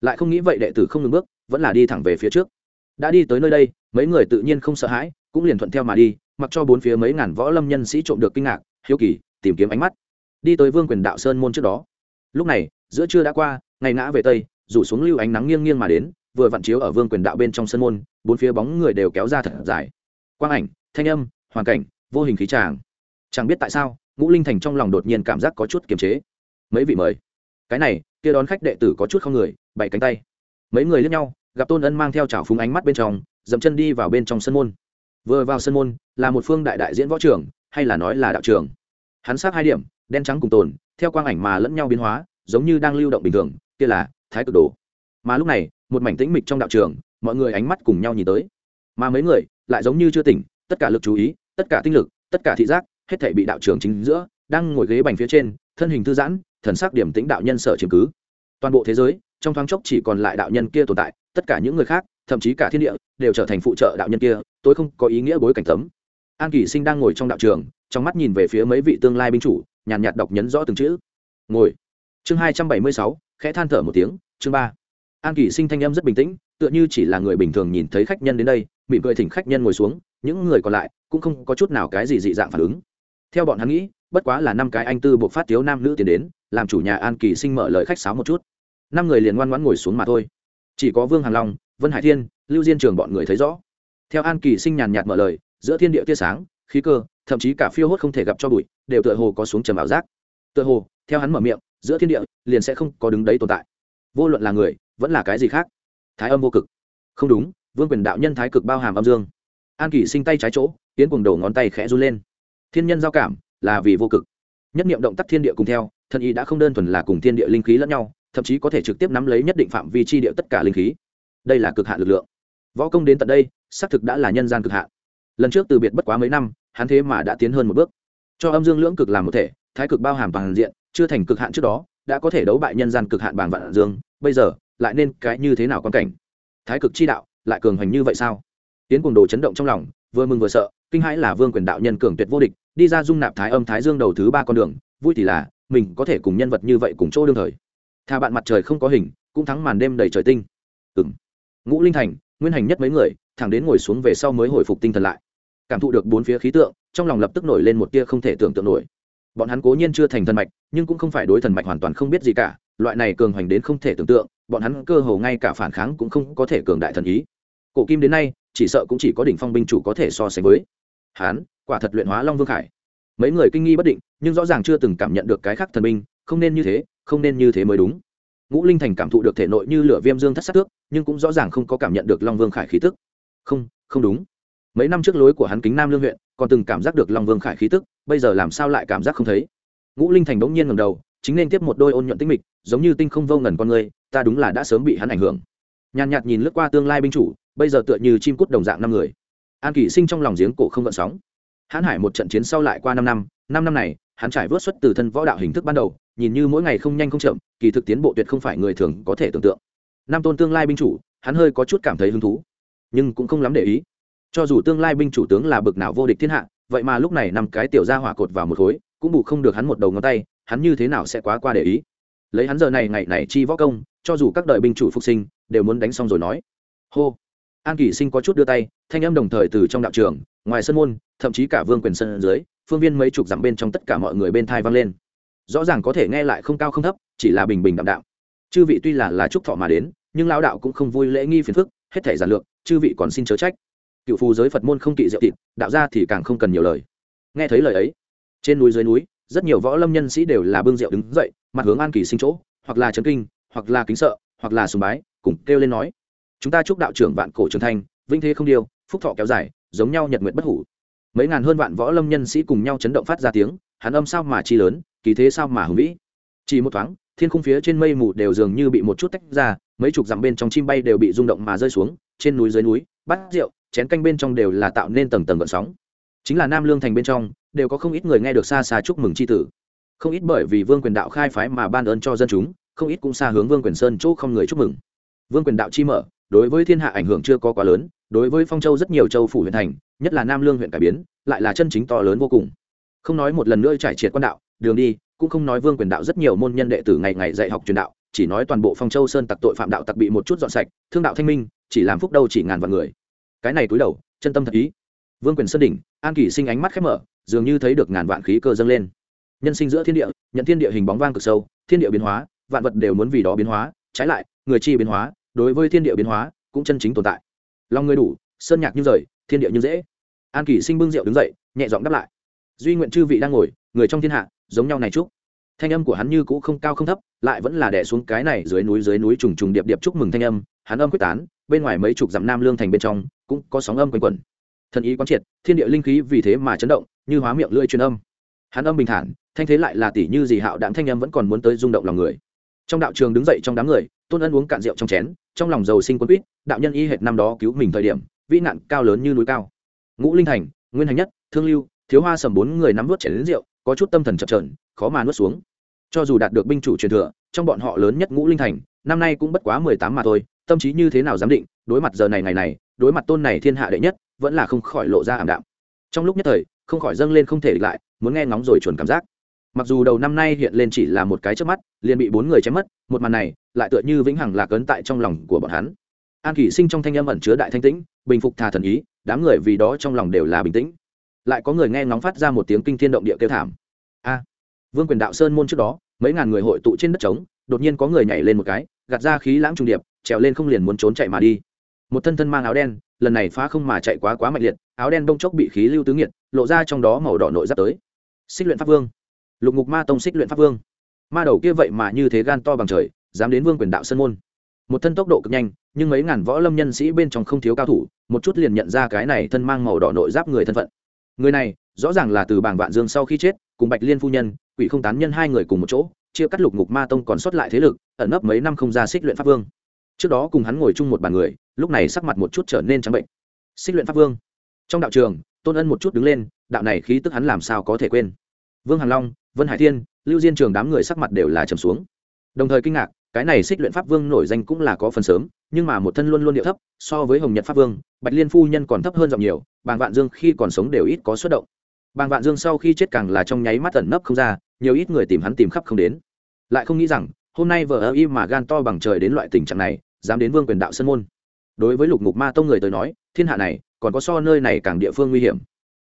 S1: Lại không nghĩ vậy đệ tử không ngừng bước, vẫn là đi thẳng về phía trước. Đã đi tới nơi đây, mấy người tự nhiên không sợ hãi, cũng liền thuận theo mà đi, mặc cho bốn phía mấy ngàn võ lâm nhân sĩ trộm được kinh ngạc, hiếu kỳ, tìm kiếm ánh mắt đi tới vương quyền đạo sơn môn trước đó. Lúc này giữa trưa đã qua ngày ngã về tây rủ xuống lưu ánh nắng nghiêng nghiêng mà đến vừa vặn chiếu ở vương quyền đạo bên trong sân môn bốn phía bóng người đều kéo ra thật dài. Quang ảnh thanh âm hoàn cảnh vô hình khí tràng. Chẳng biết tại sao ngũ linh thành trong lòng đột nhiên cảm giác có chút kiềm chế. Mấy vị mời. Cái này kia đón khách đệ tử có chút không người bảy cánh tay. Mấy người lướt nhau gặp tôn ân mang theo chảo phúng ánh mắt bên trong dậm chân đi vào bên trong sân môn. Vừa vào sân môn là một phương đại đại diễn võ trưởng, hay là nói là đạo trưởng. hắn sát hai điểm đen trắng cùng tồn, theo quang ảnh mà lẫn nhau biến hóa, giống như đang lưu động bình thường, kia là thái cực đồ. Mà lúc này, một mảnh tĩnh mịch trong đạo trường, mọi người ánh mắt cùng nhau nhìn tới. Mà mấy người lại giống như chưa tỉnh, tất cả lực chú ý, tất cả tinh lực, tất cả thị giác, hết thể bị đạo trường chính giữa, đang ngồi ghế bành phía trên, thân hình thư giãn, thần sắc điểm tĩnh đạo nhân sở chiếm cứ. Toàn bộ thế giới, trong thoáng chốc chỉ còn lại đạo nhân kia tồn tại, tất cả những người khác, thậm chí cả thiên địa, đều trở thành phụ trợ đạo nhân kia, tôi không có ý nghĩa bối cảnh tấm. An kỷ sinh đang ngồi trong đạo trường, trong mắt nhìn về phía mấy vị tương lai binh chủ nhàn nhạt đọc nhấn rõ từng chữ. Ngồi. Chương hai trăm bảy mươi sáu, khẽ than thở một tiếng, chương ba. An kỷ sinh thanh âm rất bình tĩnh, tựa như chỉ là người bình thường nhìn thấy khách nhân đến đây, mỉm cười thỉnh khách nhân ngồi xuống, những người còn lại cũng không có chút nào cái gì dị dạng phản ứng. Theo bọn hắn nghĩ, bất quá là năm cái anh tư buộc phát thiếu nam nữ tiến đến, làm chủ nhà an kỳ sinh mở lời khách sáo một chút. Năm người liền ngoan ngoãn ngồi xuống mà thôi. Chỉ có vương hàn long, vân hải thiên, lưu diên trường bọn người thấy rõ. Theo an kỳ sinh nhàn nhạt mở lời, giữa thiên địa tia sáng, khí cơ thậm chí cả phiêu hốt không thể gặp cho bụi, đều tựa hồ có xuống trầm ảo giác. Tựa hồ, theo hắn mở miệng, giữa thiên địa, liền sẽ không có đứng đấy tồn tại. Vô luận là người, vẫn là cái gì khác. Thái âm vô cực. Không đúng, vương quyền đạo nhân thái cực bao hàm âm dương. An kỳ sinh tay trái chỗ, tiến cùng đầu ngón tay khẽ run lên. Thiên nhân giao cảm, là vì vô cực. Nhất niệm động tác thiên địa cùng theo, thân y đã không đơn thuần là cùng thiên địa linh khí lẫn nhau, thậm chí có thể trực tiếp nắm lấy nhất định phạm vi chi địa tất cả linh khí. Đây là cực hạn lực lượng. Võ công đến tận đây, xác thực đã là nhân gian cực hạn lần trước từ biệt bất quá mấy năm hắn thế mà đã tiến hơn một bước. Cho âm dương lưỡng cực làm một thể, thái cực bao hàm bằng diện, chưa thành cực hạn trước đó, đã có thể đấu bại nhân gian cực hạn bằng vạn dương, bây giờ, lại nên cái như thế nào quan cảnh? Thái cực chi đạo, lại cường hành như vậy sao? Tiến cùng đồ chấn động trong lòng, vừa mừng vừa sợ, kinh hãi là vương quyền đạo nhân cường tuyệt vô địch, đi ra dung nạp thái âm thái dương đầu thứ ba con đường, vui thì là, mình có thể cùng nhân vật như vậy cùng chỗ đương thời. Thà bạn mặt trời không có hình, cũng thắng màn đêm đầy trời tinh. Ừ ngũ linh thành, nguyên hành nhất mấy người, thẳng đến ngồi xuống về sau mới hồi phục tinh thần lại cảm thụ được bốn phía khí tượng, trong lòng lập tức nổi lên một tia không thể tưởng tượng nổi. Bọn hắn cố nhiên chưa thành thần mạch, nhưng cũng không phải đối thần mạch hoàn toàn không biết gì cả, loại này cường hoành đến không thể tưởng tượng, bọn hắn cơ hồ ngay cả phản kháng cũng không có thể cường đại thần ý. Cổ kim đến nay, chỉ sợ cũng chỉ có đỉnh phong binh chủ có thể so sánh với hắn, quả thật luyện hóa long vương khải. Mấy người kinh nghi bất định, nhưng rõ ràng chưa từng cảm nhận được cái khác thần binh, không nên như thế, không nên như thế mới đúng. Ngũ linh thành cảm thụ được thể nội như lửa viêm dương thất sát tước nhưng cũng rõ ràng không có cảm nhận được long vương khải khí tức. Không không đúng mấy năm trước lối của hắn kính nam lương huyện, còn từng cảm giác được long vương khải khí tức, bây giờ làm sao lại cảm giác không thấy? Ngũ linh thành bỗng nhiên ngầm đầu, chính nên tiếp một đôi ôn nhuận tinh mịch, giống như tinh không vô ngần con người, ta đúng là đã sớm bị hắn ảnh hưởng. Nhàn nhạt nhìn lướt qua tương lai binh chủ, bây giờ tựa như chim cút đồng dạng năm người. An kỷ sinh trong lòng giếng cổ không gợn sóng. Hãn hải một trận chiến sau lại qua năm năm năm năm này, hắn trải vớt xuất từ thân võ đạo hình thức ban đầu, nhìn như mỗi ngày không nhanh không chậm, kỳ thực tiến bộ tuyệt không phải người thường có thể tưởng tượng. Nam tôn tương lai binh chủ, hắn hơi có chút cảm thấy hứng thú, nhưng cũng không lắm để ý cho dù tương lai binh chủ tướng là bực nào vô địch thiên hạ, vậy mà lúc này năm cái tiểu ra hỏa cột vào một khối, cũng bù không được hắn một đầu ngón tay, hắn như thế nào sẽ quá qua để ý? Lấy hắn giờ này ngày này chi võ công, cho dù các đời binh chủ phục sinh, đều muốn đánh xong rồi nói. Hô. An kỷ sinh có chút đưa tay, thanh âm đồng thời từ trong đạo trường, ngoài sân môn, thậm chí cả vương quyền sân dưới, phương viên mấy chục dặm bên trong tất cả mọi người bên thai vang lên. Rõ ràng có thể nghe lại không cao không thấp, chỉ là bình bình đạm đạm. Chư vị tuy là là trúc thọ mà đến, nhưng lão đạo cũng không vui lễ nghi phiền phức, hết thể giản lược, chư vị còn xin chớ trách cựu phù giới phật môn không kỵ diệu thịt, đạo ra thì càng không cần nhiều lời. Nghe thấy lời ấy, trên núi dưới núi, rất nhiều võ lâm nhân sĩ đều là bưng rượu đứng dậy, mặt hướng an kỳ sinh chỗ, hoặc là trấn kinh, hoặc là kính sợ, hoặc là sùng bái, cùng kêu lên nói, chúng ta chúc đạo trưởng vạn cổ trường thanh vinh thế không điêu, phúc thọ kéo dài, giống nhau nhật nguyện bất hủ. Mấy ngàn hơn vạn võ lâm nhân sĩ cùng nhau chấn động phát ra tiếng, hắn âm sao mà chi lớn, kỳ thế sao mà hùng vĩ. Chỉ một thoáng, thiên khung phía trên mây mù đều dường như bị một chút tách ra, mấy chục dặm bên trong chim bay đều bị rung động mà rơi xuống, trên núi dưới núi bắt rượu chén canh bên trong đều là tạo nên tầng tầng gợn sóng. Chính là nam lương thành bên trong, đều có không ít người nghe được xa xa chúc mừng c h i tử. Không ít bởi vì vương quyền đạo khai phái mà ban ơn cho dân chúng, không ít cũng xa hướng vương quyền sơn chỗ không người chúc mừng. Vương quyền đạo chi mở, đối với thiên hạ ảnh hưởng chưa có quá lớn, đối với phong châu rất nhiều châu phủ huyện thành, nhất là nam lương huyện cải biến, lại là chân chính to lớn vô cùng. Không nói một lần nữa trải triệt quan đạo, đường đi, cũng không nói vương quyền đạo rất nhiều môn nhân đệ tử ngày ngày dạy học truyền đạo, chỉ nói toàn bộ phong châu sơn tặc tội phạm đạo tặc bị một chút dọn sạch, thương đạo thanh minh, chỉ làm phúc đâu chỉ ngàn vạn người cái này túi đầu, chân tâm thật ý. Vương quyền sơn đỉnh, an kỷ sinh ánh mắt khép mở, dường như thấy được ngàn vạn khí cơ dâng lên. Nhân sinh giữa thiên địa, nhận thiên địa hình bóng vang cực sâu, thiên địa biến hóa, vạn vật đều muốn vì đó biến hóa, trái lại, người chi biến hóa, đối với thiên địa biến hóa, cũng chân chính tồn tại. Lòng người đủ, sơn nhạc như rời, thiên địa như dễ an kỷ sinh bưng rượu đứng dậy, nhẹ giọng đáp lại. Duy nguyện chư vị đang ngồi, người trong thiên hạ, giống nhau này chúc. Thanh âm của hắn như cũ không cao không thấp, lại vẫn là đẻ xuống cái này dưới núi dưới núi trùng trùng điệp điệp chúc mừng thanh âm. Hắn âm quyết tán, bên ngoài mấy chục dặm nam lương thành bên trong cũng có sóng âm quanh quẩn. Thần ý quán triệt, thiên địa linh khí vì thế mà chấn động, như hóa miệng lưỡi truyền âm. Hắn âm bình thản, thanh thế lại là tỷ như gì hạo đạm thanh âm vẫn còn muốn tới rung động lòng người. Trong đạo trường đứng dậy trong đám người, tôn ân uống cạn rượu trong chén, trong lòng giàu sinh quân quýt, đạo nhân y hệt năm đó cứu mình thời điểm, vĩ nạn cao lớn như núi cao. Ngũ linh thành, nguyên hành nhất, thương lưu, thiếu hoa sầm bốn người nắm nuốt chảy đến rượu, có chút tâm thần chập trờn khó mà nuốt xuống. Cho dù đạt được binh chủ truyền thừa, trong bọn họ lớn nhất ngũ linh thành, năm nay cũng bất quá mười tám mà thôi tâm trí như thế nào giám định, đối mặt giờ này ngày này, đối mặt tôn này thiên hạ đệ nhất, vẫn là không khỏi lộ ra ảm đạm. Trong lúc nhất thời, không khỏi dâng lên không thể địch lại, muốn nghe ngóng rồi chuẩn cảm giác. Mặc dù đầu năm nay hiện lên chỉ là một cái trước mắt, liền bị bốn người chém mất, một màn này, lại tựa như vĩnh hằng lạc ấn tại trong lòng của bọn hắn. An kỷ sinh trong thanh âm ẩn chứa đại thanh tĩnh, bình phục thà thần ý, đám người vì đó trong lòng đều là bình tĩnh. Lại có người nghe ngóng phát ra một tiếng kinh thiên động địa kêu thảm. A! Vương quyền đạo sơn môn trước đó, mấy ngàn người hội tụ trên đất trống, đột nhiên có người nhảy lên một cái, gạt ra khí lãng trung điệp trèo lên không liền muốn trốn chạy mà đi. Một thân thân mang áo đen, lần này phá không mà chạy quá quá mạnh liệt, áo đen bông chốc bị khí lưu tứ nghiệt, lộ ra trong đó màu đỏ nội giáp tới. Xích luyện pháp vương. Lục ngục ma tông xích luyện pháp vương. Ma đầu kia vậy mà như thế gan to bằng trời, dám đến vương quyền đạo sơn môn. Một thân tốc độ cực nhanh, nhưng mấy ngàn võ lâm nhân sĩ bên trong không thiếu cao thủ, một chút liền nhận ra cái này thân mang màu đỏ nội giáp người thân phận. Người này, rõ ràng là từ bảng vạn dương sau khi chết, cùng bạch liên phu nhân, quỷ không tán nhân hai người cùng một chỗ, chia cắt lục ngục ma tông còn sót lại thế lực, ẩn nấp mấy năm không ra xích luyện pháp vương trước đó cùng hắn ngồi chung một bàn người, lúc này sắc mặt một chút trở nên trắng bệnh. Xích luyện pháp vương. Trong đạo trường, tôn ân một chút đứng lên, đạo này khí tức hắn làm sao có thể quên? Vương hàn long, vân hải thiên, lưu diên trường đám người sắc mặt đều là trầm xuống. Đồng thời kinh ngạc, cái này xích luyện pháp vương nổi danh cũng là có phần sớm, nhưng mà một thân luôn luôn điệu thấp, so với hồng nhật pháp vương, bạch liên phu nhân còn thấp hơn giọng nhiều, bàng vạn dương khi còn sống đều ít có xuất động. Bàng vạn dương sau khi chết càng là trong nháy mắt tẩn nấp không ra, nhiều ít người tìm hắn tìm khắp không đến. Lại không nghĩ rằng, hôm nay vợ ơ y mà gan to bằng trời đến loại tình trạng này dám đến vương quyền đạo sân môn. Đối với lục ngục ma tông người tới nói, thiên hạ này còn có so nơi này càng địa phương nguy hiểm.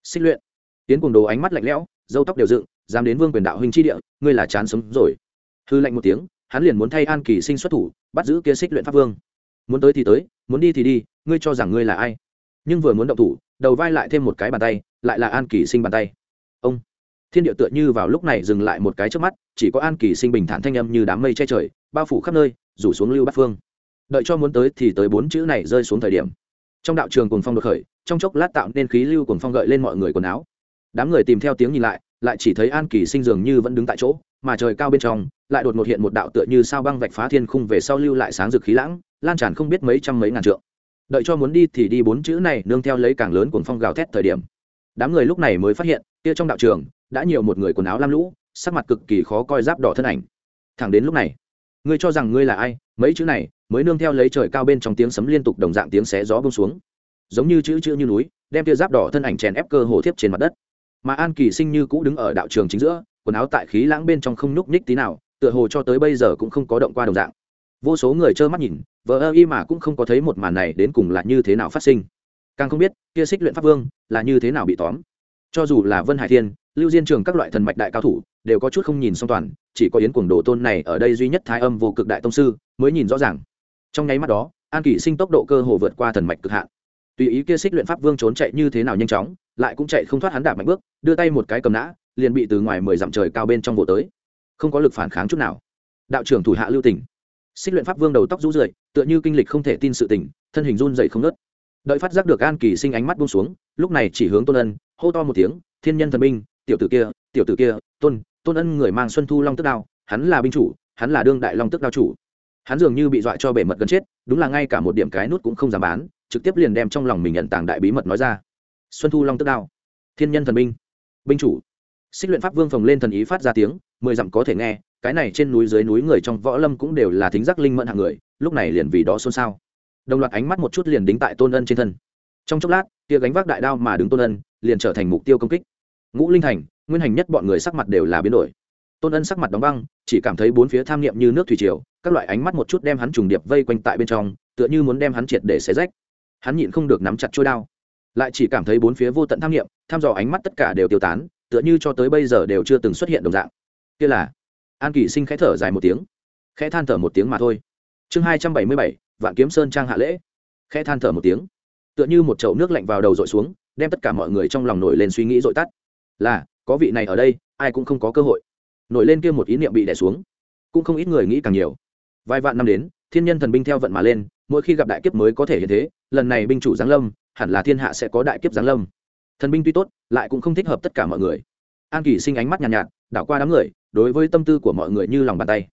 S1: Xích luyện. Tiến cùng đồ ánh mắt lạnh lẽo dâu tóc đều dựng, dám đến vương quyền đạo huynh chi địa, ngươi là chán sống rồi. Hư lạnh một tiếng, hắn liền muốn thay an kỳ sinh xuất thủ, bắt giữ kia xích luyện pháp vương. Muốn tới thì tới, muốn đi thì đi, ngươi cho rằng ngươi là ai? Nhưng vừa muốn động thủ, đầu vai lại thêm một cái bàn tay, lại là an kỳ sinh bàn tay. Ông. Thiên địa tựa như vào lúc này dừng lại một cái trước mắt, chỉ có an kỳ sinh bình thản thanh âm như đám mây che trời, bao phủ khắp nơi, rủ xuống lưu bát phương đợi cho muốn tới thì tới bốn chữ này rơi xuống thời điểm. Trong đạo trường cùng phong đột khởi, trong chốc lát tạo nên khí lưu cùng phong gợi lên mọi người quần áo. Đám người tìm theo tiếng nhìn lại lại chỉ thấy an kỳ sinh dường như vẫn đứng tại chỗ, mà trời cao bên trong, lại đột ngột hiện một đạo tựa như sao băng vạch phá thiên khung về sau lưu lại sáng rực khí lãng, lan tràn không biết mấy trăm mấy ngàn trượng. Đợi cho muốn đi thì đi bốn chữ này nương theo lấy càng lớn cuồng phong gào thét thời điểm. Đám người lúc này mới phát hiện, kia trong đạo trường, đã nhiều một người quần áo lam lũ, sắc mặt cực kỳ khó coi giáp đỏ thân ảnh. Thẳng đến lúc này ngươi cho rằng ngươi là ai, mấy chữ này mới nương theo lấy trời cao bên trong tiếng sấm liên tục đồng dạng tiếng xé gió bông xuống. Giống như chữ chữ như núi, đem tia giáp đỏ thân ảnh chèn ép cơ hồ thiếp trên mặt đất. Mà an kỳ sinh như cũ đứng ở đạo trường chính giữa, quần áo tại khí lãng bên trong không nhúc nhích tí nào, tựa hồ cho tới bây giờ cũng không có động qua đồng dạng. Vô số người trơ mắt nhìn, vờ ơ y mà cũng không có thấy một màn này đến cùng là như thế nào phát sinh. Càng không biết, kia xích luyện pháp vương là như thế nào bị tóm. Cho dù là vân hải thiên, lưu diên trường các loại thần mạch đại cao thủ đều có chút không nhìn song toàn, chỉ có yến cuồng đồ tôn này ở đây duy nhất thái âm vô cực đại tông sư mới nhìn rõ ràng. Trong nháy mắt đó, an kỷ sinh tốc độ cơ hồ vượt qua thần mạch cực hạn. Tùy ý kia xích luyện pháp vương trốn chạy như thế nào nhanh chóng, lại cũng chạy không thoát hắn đạp mạnh bước, đưa tay một cái cầm nã, liền bị từ ngoài mười dặm trời cao bên trong vỗ tới. Không có lực phản kháng chút nào. Đạo trưởng thủ hạ lưu tỉnh xích luyện pháp vương đầu tóc rũ rượi, tựa như kinh lịch không thể tin sự tỉnh thân hình run dậy không ngớt. Đợi phát giác được an kỳ sinh ánh mắt buông xuống, lúc này chỉ hướng tôn ân, hô to một tiếng, thiên nhân thần minh tiểu tử kia tiểu tử kia, tôn tôn ân người mang xuân thu long tức đao, hắn là binh chủ, hắn là đương đại long tức đao chủ. Hắn dường như bị dọa cho bể mật gần chết, đúng là ngay cả một điểm cái nút cũng không dám bán, trực tiếp liền đem trong lòng mình nhận tàng đại bí mật nói ra. Xuân thu long tức đao. Thiên nhân thần binh. Binh chủ. Xích luyện pháp vương phồng lên thần ý phát ra tiếng, mười dặm có thể nghe, cái này trên núi dưới núi người trong võ lâm cũng đều là thính giác linh mẫn hạng người, lúc này liền vì đó xôn xao. Đồng loạt ánh mắt một chút liền đính tại tôn ân trên thân. Trong chốc lát, tia gánh vác đại đao mà đứng tôn ân, liền trở thành mục tiêu công kích. Ngũ linh thành nguyên hành nhất bọn người sắc mặt đều là biến đổi. Tôn ân sắc mặt đóng băng chỉ cảm thấy bốn phía tham nghiệm như nước thủy triều các loại ánh mắt một chút đem hắn trùng điệp vây quanh tại bên trong tựa như muốn đem hắn triệt để xé rách. Hắn nhịn không được nắm chặt trôi đao. Lại chỉ cảm thấy bốn phía vô tận tham nghiệm, tham dò ánh mắt tất cả đều tiêu tán tựa như cho tới bây giờ đều chưa từng xuất hiện đồng dạng. Kia là an kỷ sinh khẽ thở dài một tiếng. Khẽ than thở một tiếng mà thôi. Chương hai trăm bảy mươi bảy vạn kiếm sơn trang hạ lễ. Khẽ than thở một tiếng. Tựa như một chậu nước lạnh vào đầu dội xuống đem tất cả mọi người trong lòng nổi lên suy nghĩ dội tắt. Là có vị này ở đây ai cũng không có cơ hội. Nổi lên kia một ý niệm bị đẻ xuống. Cũng không ít người nghĩ càng nhiều. Vài vạn năm đến thiên nhân thần binh theo vận mà lên mỗi khi gặp đại kiếp mới có thể hiện thế lần này binh chủ giáng lâm hẳn là thiên hạ sẽ có đại kiếp giáng lâm. Thần binh tuy tốt lại cũng không thích hợp tất cả mọi người. An kỳ sinh ánh mắt nhàn nhạt, nhạt đảo qua đám người đối với tâm tư của mọi người như lòng bàn tay.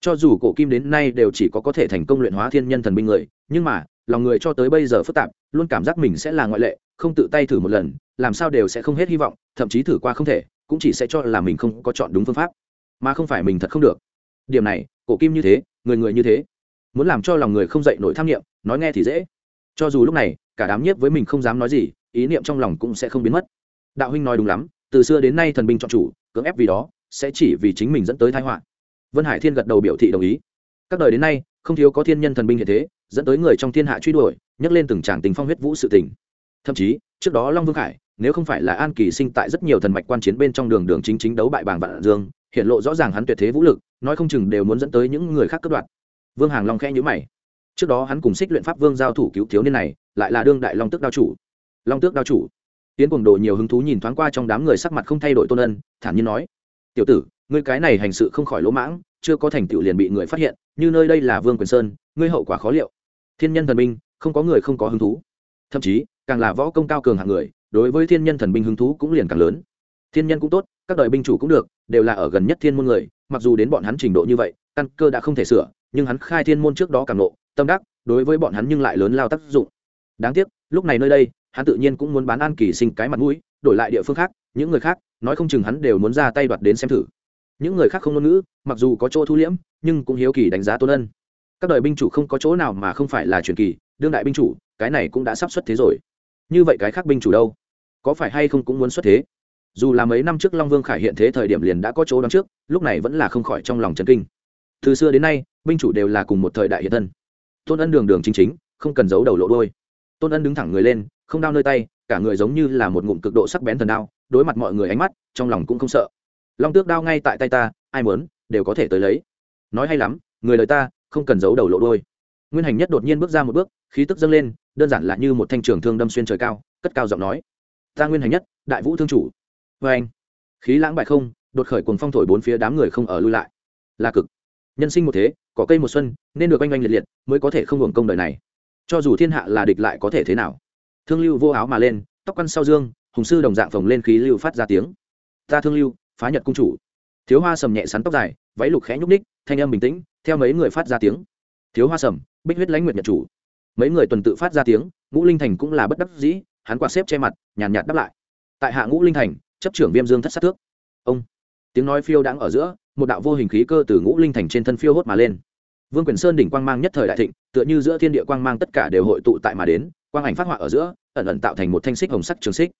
S1: Cho dù cổ kim đến nay đều chỉ có có thể thành công luyện hóa thiên nhân thần binh người nhưng mà lòng người cho tới bây giờ phức tạp luôn cảm giác mình sẽ là ngoại lệ không tự tay thử một lần làm sao đều sẽ không hết hy vọng, thậm chí thử qua không thể, cũng chỉ sẽ cho là mình không có chọn đúng phương pháp. Mà không phải mình thật không được. Điểm này, cổ kim như thế, người người như thế. Muốn làm cho lòng người không dậy nổi tham nghiệm nói nghe thì dễ. Cho dù lúc này, cả đám nhiếp với mình không dám nói gì, ý niệm trong lòng cũng sẽ không biến mất. Đạo huynh nói đúng lắm, từ xưa đến nay thần binh chọn chủ, cưỡng ép vì đó, sẽ chỉ vì chính mình dẫn tới thái họa. Vân hải thiên gật đầu biểu thị đồng ý. Các đời đến nay, không thiếu có thiên nhân thần binh hiện thế, dẫn tới người trong thiên hạ truy đuổi nhấc lên từng tràng tình phong huyết vũ sự tình. Thậm chí trước đó long vương khải, nếu không phải là an kỳ sinh tại rất nhiều thần mạch quan chiến bên trong đường đường chính chính đấu bại bàng vạn dương, hiện lộ rõ ràng hắn tuyệt thế vũ lực, nói không chừng đều muốn dẫn tới những người khác cướp đoạt. Vương hàng long khẽ nhữ mày. Trước đó hắn cùng xích luyện pháp vương giao thủ cứu thiếu niên này, lại là đương đại long tước đao chủ. Long tước đao chủ. Tiến cùng đồ nhiều hứng thú nhìn thoáng qua trong đám người sắc mặt không thay đổi tôn ân, thản nhiên nói, tiểu tử, ngươi cái này hành sự không khỏi lỗ mãng, chưa có thành tựu liền bị người phát hiện, như nơi đây là vương quyền sơn, ngươi hậu quả khó liệu. Thiên nhân thần minh không có người không có hứng thú. Thậm chí càng là võ công cao cường hạng người, đối với thiên nhân thần binh hứng thú cũng liền càng lớn. Thiên nhân cũng tốt, các đời binh chủ cũng được, đều là ở gần nhất thiên môn người, mặc dù đến bọn hắn trình độ như vậy, căn cơ đã không thể sửa, nhưng hắn khai thiên môn trước đó càng nộ tâm đắc, đối với bọn hắn nhưng lại lớn lao tác dụng. Đáng tiếc, lúc này nơi đây, hắn tự nhiên cũng muốn bán an kỳ sinh cái mặt mũi, đổi lại địa phương khác, những người khác, nói không chừng hắn đều muốn ra tay đoạt đến xem thử. Những người khác không ngôn ngữ, mặc dù có chỗ thu liễm, nhưng cũng hiếu kỳ đánh giá tôn ân. Các đời binh chủ không có chỗ nào mà không phải là truyền kỳ, đương đại binh chủ, cái này cũng đã sắp xuất thế rồi như vậy cái khác binh chủ đâu? Có phải hay không cũng muốn xuất thế? Dù là mấy năm trước long vương khải hiện thế thời điểm liền đã có chỗ đón trước, lúc này vẫn là không khỏi trong lòng trần kinh. Từ xưa đến nay, binh chủ đều là cùng một thời đại hiện thân. Tôn ân đường đường chính chính, không cần giấu đầu lộ đôi tôn ân đứng thẳng người lên, không đau nơi tay, cả người giống như là một ngụm cực độ sắc bén thần đao, đối mặt mọi người ánh mắt, trong lòng cũng không sợ. Long tước đao ngay tại tay ta, ai muốn, đều có thể tới lấy. Nói hay lắm, người lời ta, không cần giấu đầu lộ đôi nguyên hành nhất đột nhiên bước ra một bước, khí tức dâng lên đơn giản là như một thanh trường thương đâm xuyên trời cao, cất cao giọng nói. Ta nguyên hành nhất, đại vũ thương chủ. Vê anh, khí lãng bại không, đột khởi cuồng phong thổi bốn phía đám người không ở lui lại. Là cực. Nhân sinh một thế cỏ cây một xuân, nên được oanh oanh liệt liệt mới có thể không hưởng công đời này. Cho dù thiên hạ là địch lại có thể thế nào? Thương lưu vô áo mà lên, tóc quăn sau dương, hùng sư đồng dạng phồng lên khí lưu phát ra tiếng. Ta thương lưu, phá nhật cung chủ. Thiếu hoa sầm nhẹ sắn tóc dài, váy lục khẽ nhúc ních thanh âm bình tĩnh, theo mấy người phát ra tiếng. Thiếu hoa sầm, bích huyết lãnh nguyệt nhật chủ mấy người tuần tự phát ra tiếng, ngũ linh thành cũng là bất đắc dĩ, hắn quạt xếp che mặt, nhàn nhạt đáp lại. Tại hạ ngũ linh thành, chấp trưởng viêm dương thất sát thước. Ông. Tiếng nói phiêu đang ở giữa, một đạo vô hình khí cơ từ ngũ linh thành trên thân phiêu hốt mà lên. Vương quyền sơn đỉnh quang mang nhất thời đại thịnh, tựa như giữa thiên địa quang mang tất cả đều hội tụ tại mà đến, quang ảnh phát họa ở giữa, ẩn ẩn tạo thành một thanh xích hồng sắc trường xích.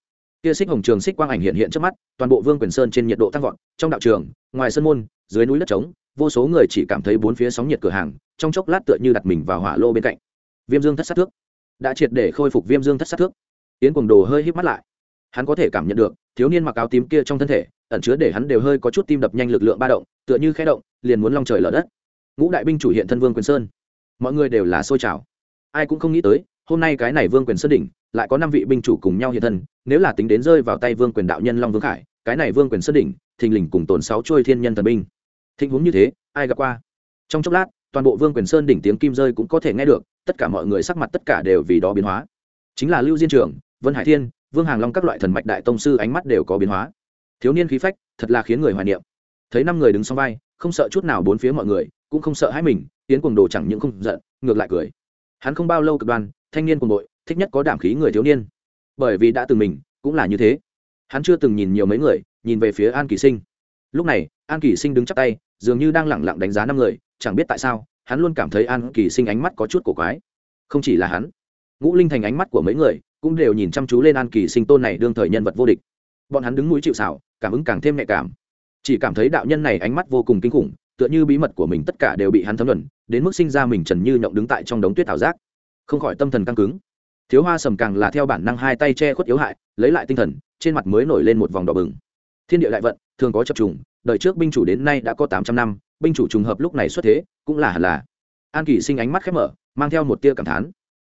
S1: Kia xích hồng trường xích quang ảnh hiện hiện trước mắt, toàn bộ vương quyền sơn trên nhiệt độ tăng vọt, trong đạo trường, ngoài sân môn, dưới núi đất trống, vô số người chỉ cảm thấy bốn phía sóng nhiệt cửa hàng, trong chốc lát tựa như đặt mình vào hỏa lô bên cạnh viêm dương thất sát thước. Đã triệt để khôi phục viêm dương thất sát thước. Yến cuồng đồ hơi hít mắt lại. Hắn có thể cảm nhận được, thiếu niên mặc áo tím kia trong thân thể, ẩn chứa để hắn đều hơi có chút tim đập nhanh lực lượng ba động, tựa như khẽ động, liền muốn long trời lở đất. Ngũ đại binh chủ hiện thân vương quyền sơn. Mọi người đều là xôi trào. Ai cũng không nghĩ tới, hôm nay cái này vương quyền sơn đỉnh, lại có năm vị binh chủ cùng nhau hiện thân, nếu là tính đến rơi vào tay vương quyền đạo nhân long vương khải, cái này vương quyền sơn đỉnh, thình lình cùng tồn sáu trôi thiên nhân thần binh. Thịnh huống như thế, ai gặp qua? Trong chốc lát, toàn bộ vương quyền sơn đỉnh tiếng kim rơi cũng có thể nghe được tất cả mọi người sắc mặt tất cả đều vì đó biến hóa. Chính là lưu diên trường, vân hải thiên, vương hàng long các loại thần mạch đại tông sư ánh mắt đều có biến hóa. Thiếu niên khí phách, thật là khiến người hoài niệm. Thấy năm người đứng sau vai, không sợ chút nào bốn phía mọi người, cũng không sợ hãi mình tiến cuồng đồ chẳng những không giận, ngược lại cười. Hắn không bao lâu cực đoan, thanh niên cuồng bội, thích nhất có đảm khí người thiếu niên. Bởi vì đã từng mình, cũng là như thế. Hắn chưa từng nhìn nhiều mấy người, nhìn về phía an kỳ sinh. Lúc này, an kỳ sinh đứng chắp tay, dường như đang lẳng lặng đánh giá năm người, chẳng biết tại sao hắn luôn cảm thấy an kỳ sinh ánh mắt có chút cổ quái. Không chỉ là hắn, ngũ linh thành ánh mắt của mấy người cũng đều nhìn chăm chú lên an kỳ sinh tôn này đương thời nhân vật vô địch. Bọn hắn đứng mũi chịu xảo cảm ứng càng thêm nhạy cảm. Chỉ cảm thấy đạo nhân này ánh mắt vô cùng kinh khủng, tựa như bí mật của mình tất cả đều bị hắn thấm luận đến mức sinh ra mình trần như nhộng đứng tại trong đống tuyết thảo giác. Không khỏi tâm thần căng cứng. Thiếu hoa sầm càng là theo bản năng hai tay che khuất yếu hại, lấy lại tinh thần, trên mặt mới nổi lên một vòng đỏ bừng. Thiên địa đại vận, thường có chập trùng, đời trước binh chủ đến nay đã có tám trăm năm, binh chủ trùng hợp lúc này xuất thế cũng là hẳn là. An kỳ sinh ánh mắt khép mở, mang theo một tia cảm thán.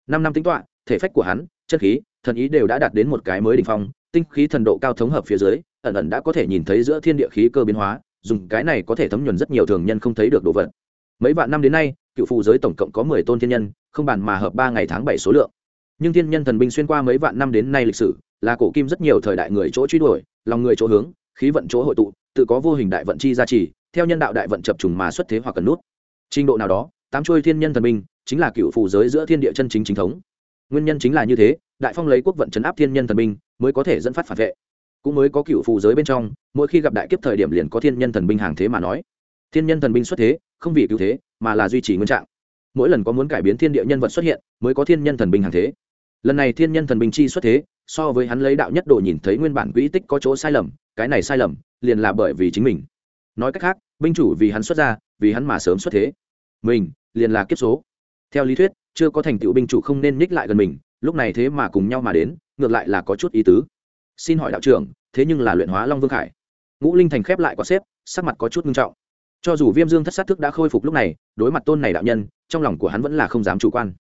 S1: Năm năm tính toạ thể phách của hắn chất khí, thần ý đều đã đạt đến một cái mới đỉnh phong, tinh khí thần độ cao thống hợp phía dưới, ẩn ẩn đã có thể nhìn thấy giữa thiên địa khí cơ biến hóa, dùng cái này có thể thấm nhuần rất nhiều thường nhân không thấy được đồ vật. Mấy vạn năm đến nay, cựu phù giới tổng cộng có mười tôn thiên nhân, không bàn mà hợp ba ngày tháng bảy số lượng. Nhưng thiên nhân thần binh xuyên qua mấy vạn năm đến nay lịch sử, là cổ kim rất nhiều thời đại người chỗ truy đuổi, lòng người chỗ hướng, khí vận chỗ hội tụ, tự có vô hình đại vận chi gia trì, theo nhân đạo đại vận chập trùng mà xuất thế hoặc cần nút trình độ nào đó, tám chuôi thiên nhân thần minh chính là cựu phù giới giữa thiên địa chân chính chính thống. Nguyên nhân chính là như thế, đại phong lấy quốc vận chấn áp thiên nhân thần binh, mới có thể dẫn phát phản vệ. Cũng mới có cựu phù giới bên trong, mỗi khi gặp đại kiếp thời điểm liền có thiên nhân thần binh hàng thế mà nói. Thiên nhân thần binh xuất thế, không vì cứu thế, mà là duy trì nguyên trạng. Mỗi lần có muốn cải biến thiên địa nhân vật xuất hiện, mới có thiên nhân thần binh hàng thế. Lần này thiên nhân thần binh chi xuất thế, so với hắn lấy đạo nhất đồ nhìn thấy nguyên bản quỹ tích có chỗ sai lầm, cái này sai lầm, liền là bởi vì chính mình nói cách khác, binh chủ vì hắn xuất ra vì hắn mà sớm xuất thế. Mình, liền là kiếp số. Theo lý thuyết, chưa có thành tựu binh chủ không nên ních lại gần mình, lúc này thế mà cùng nhau mà đến, ngược lại là có chút ý tứ. Xin hỏi đạo trưởng, thế nhưng là luyện hóa long vương khải. Ngũ linh thành khép lại có xếp, sắc mặt có chút nghiêm trọng. Cho dù viêm dương thất sát thức đã khôi phục lúc này, đối mặt tôn này đạo nhân, trong lòng của hắn vẫn là không dám chủ quan.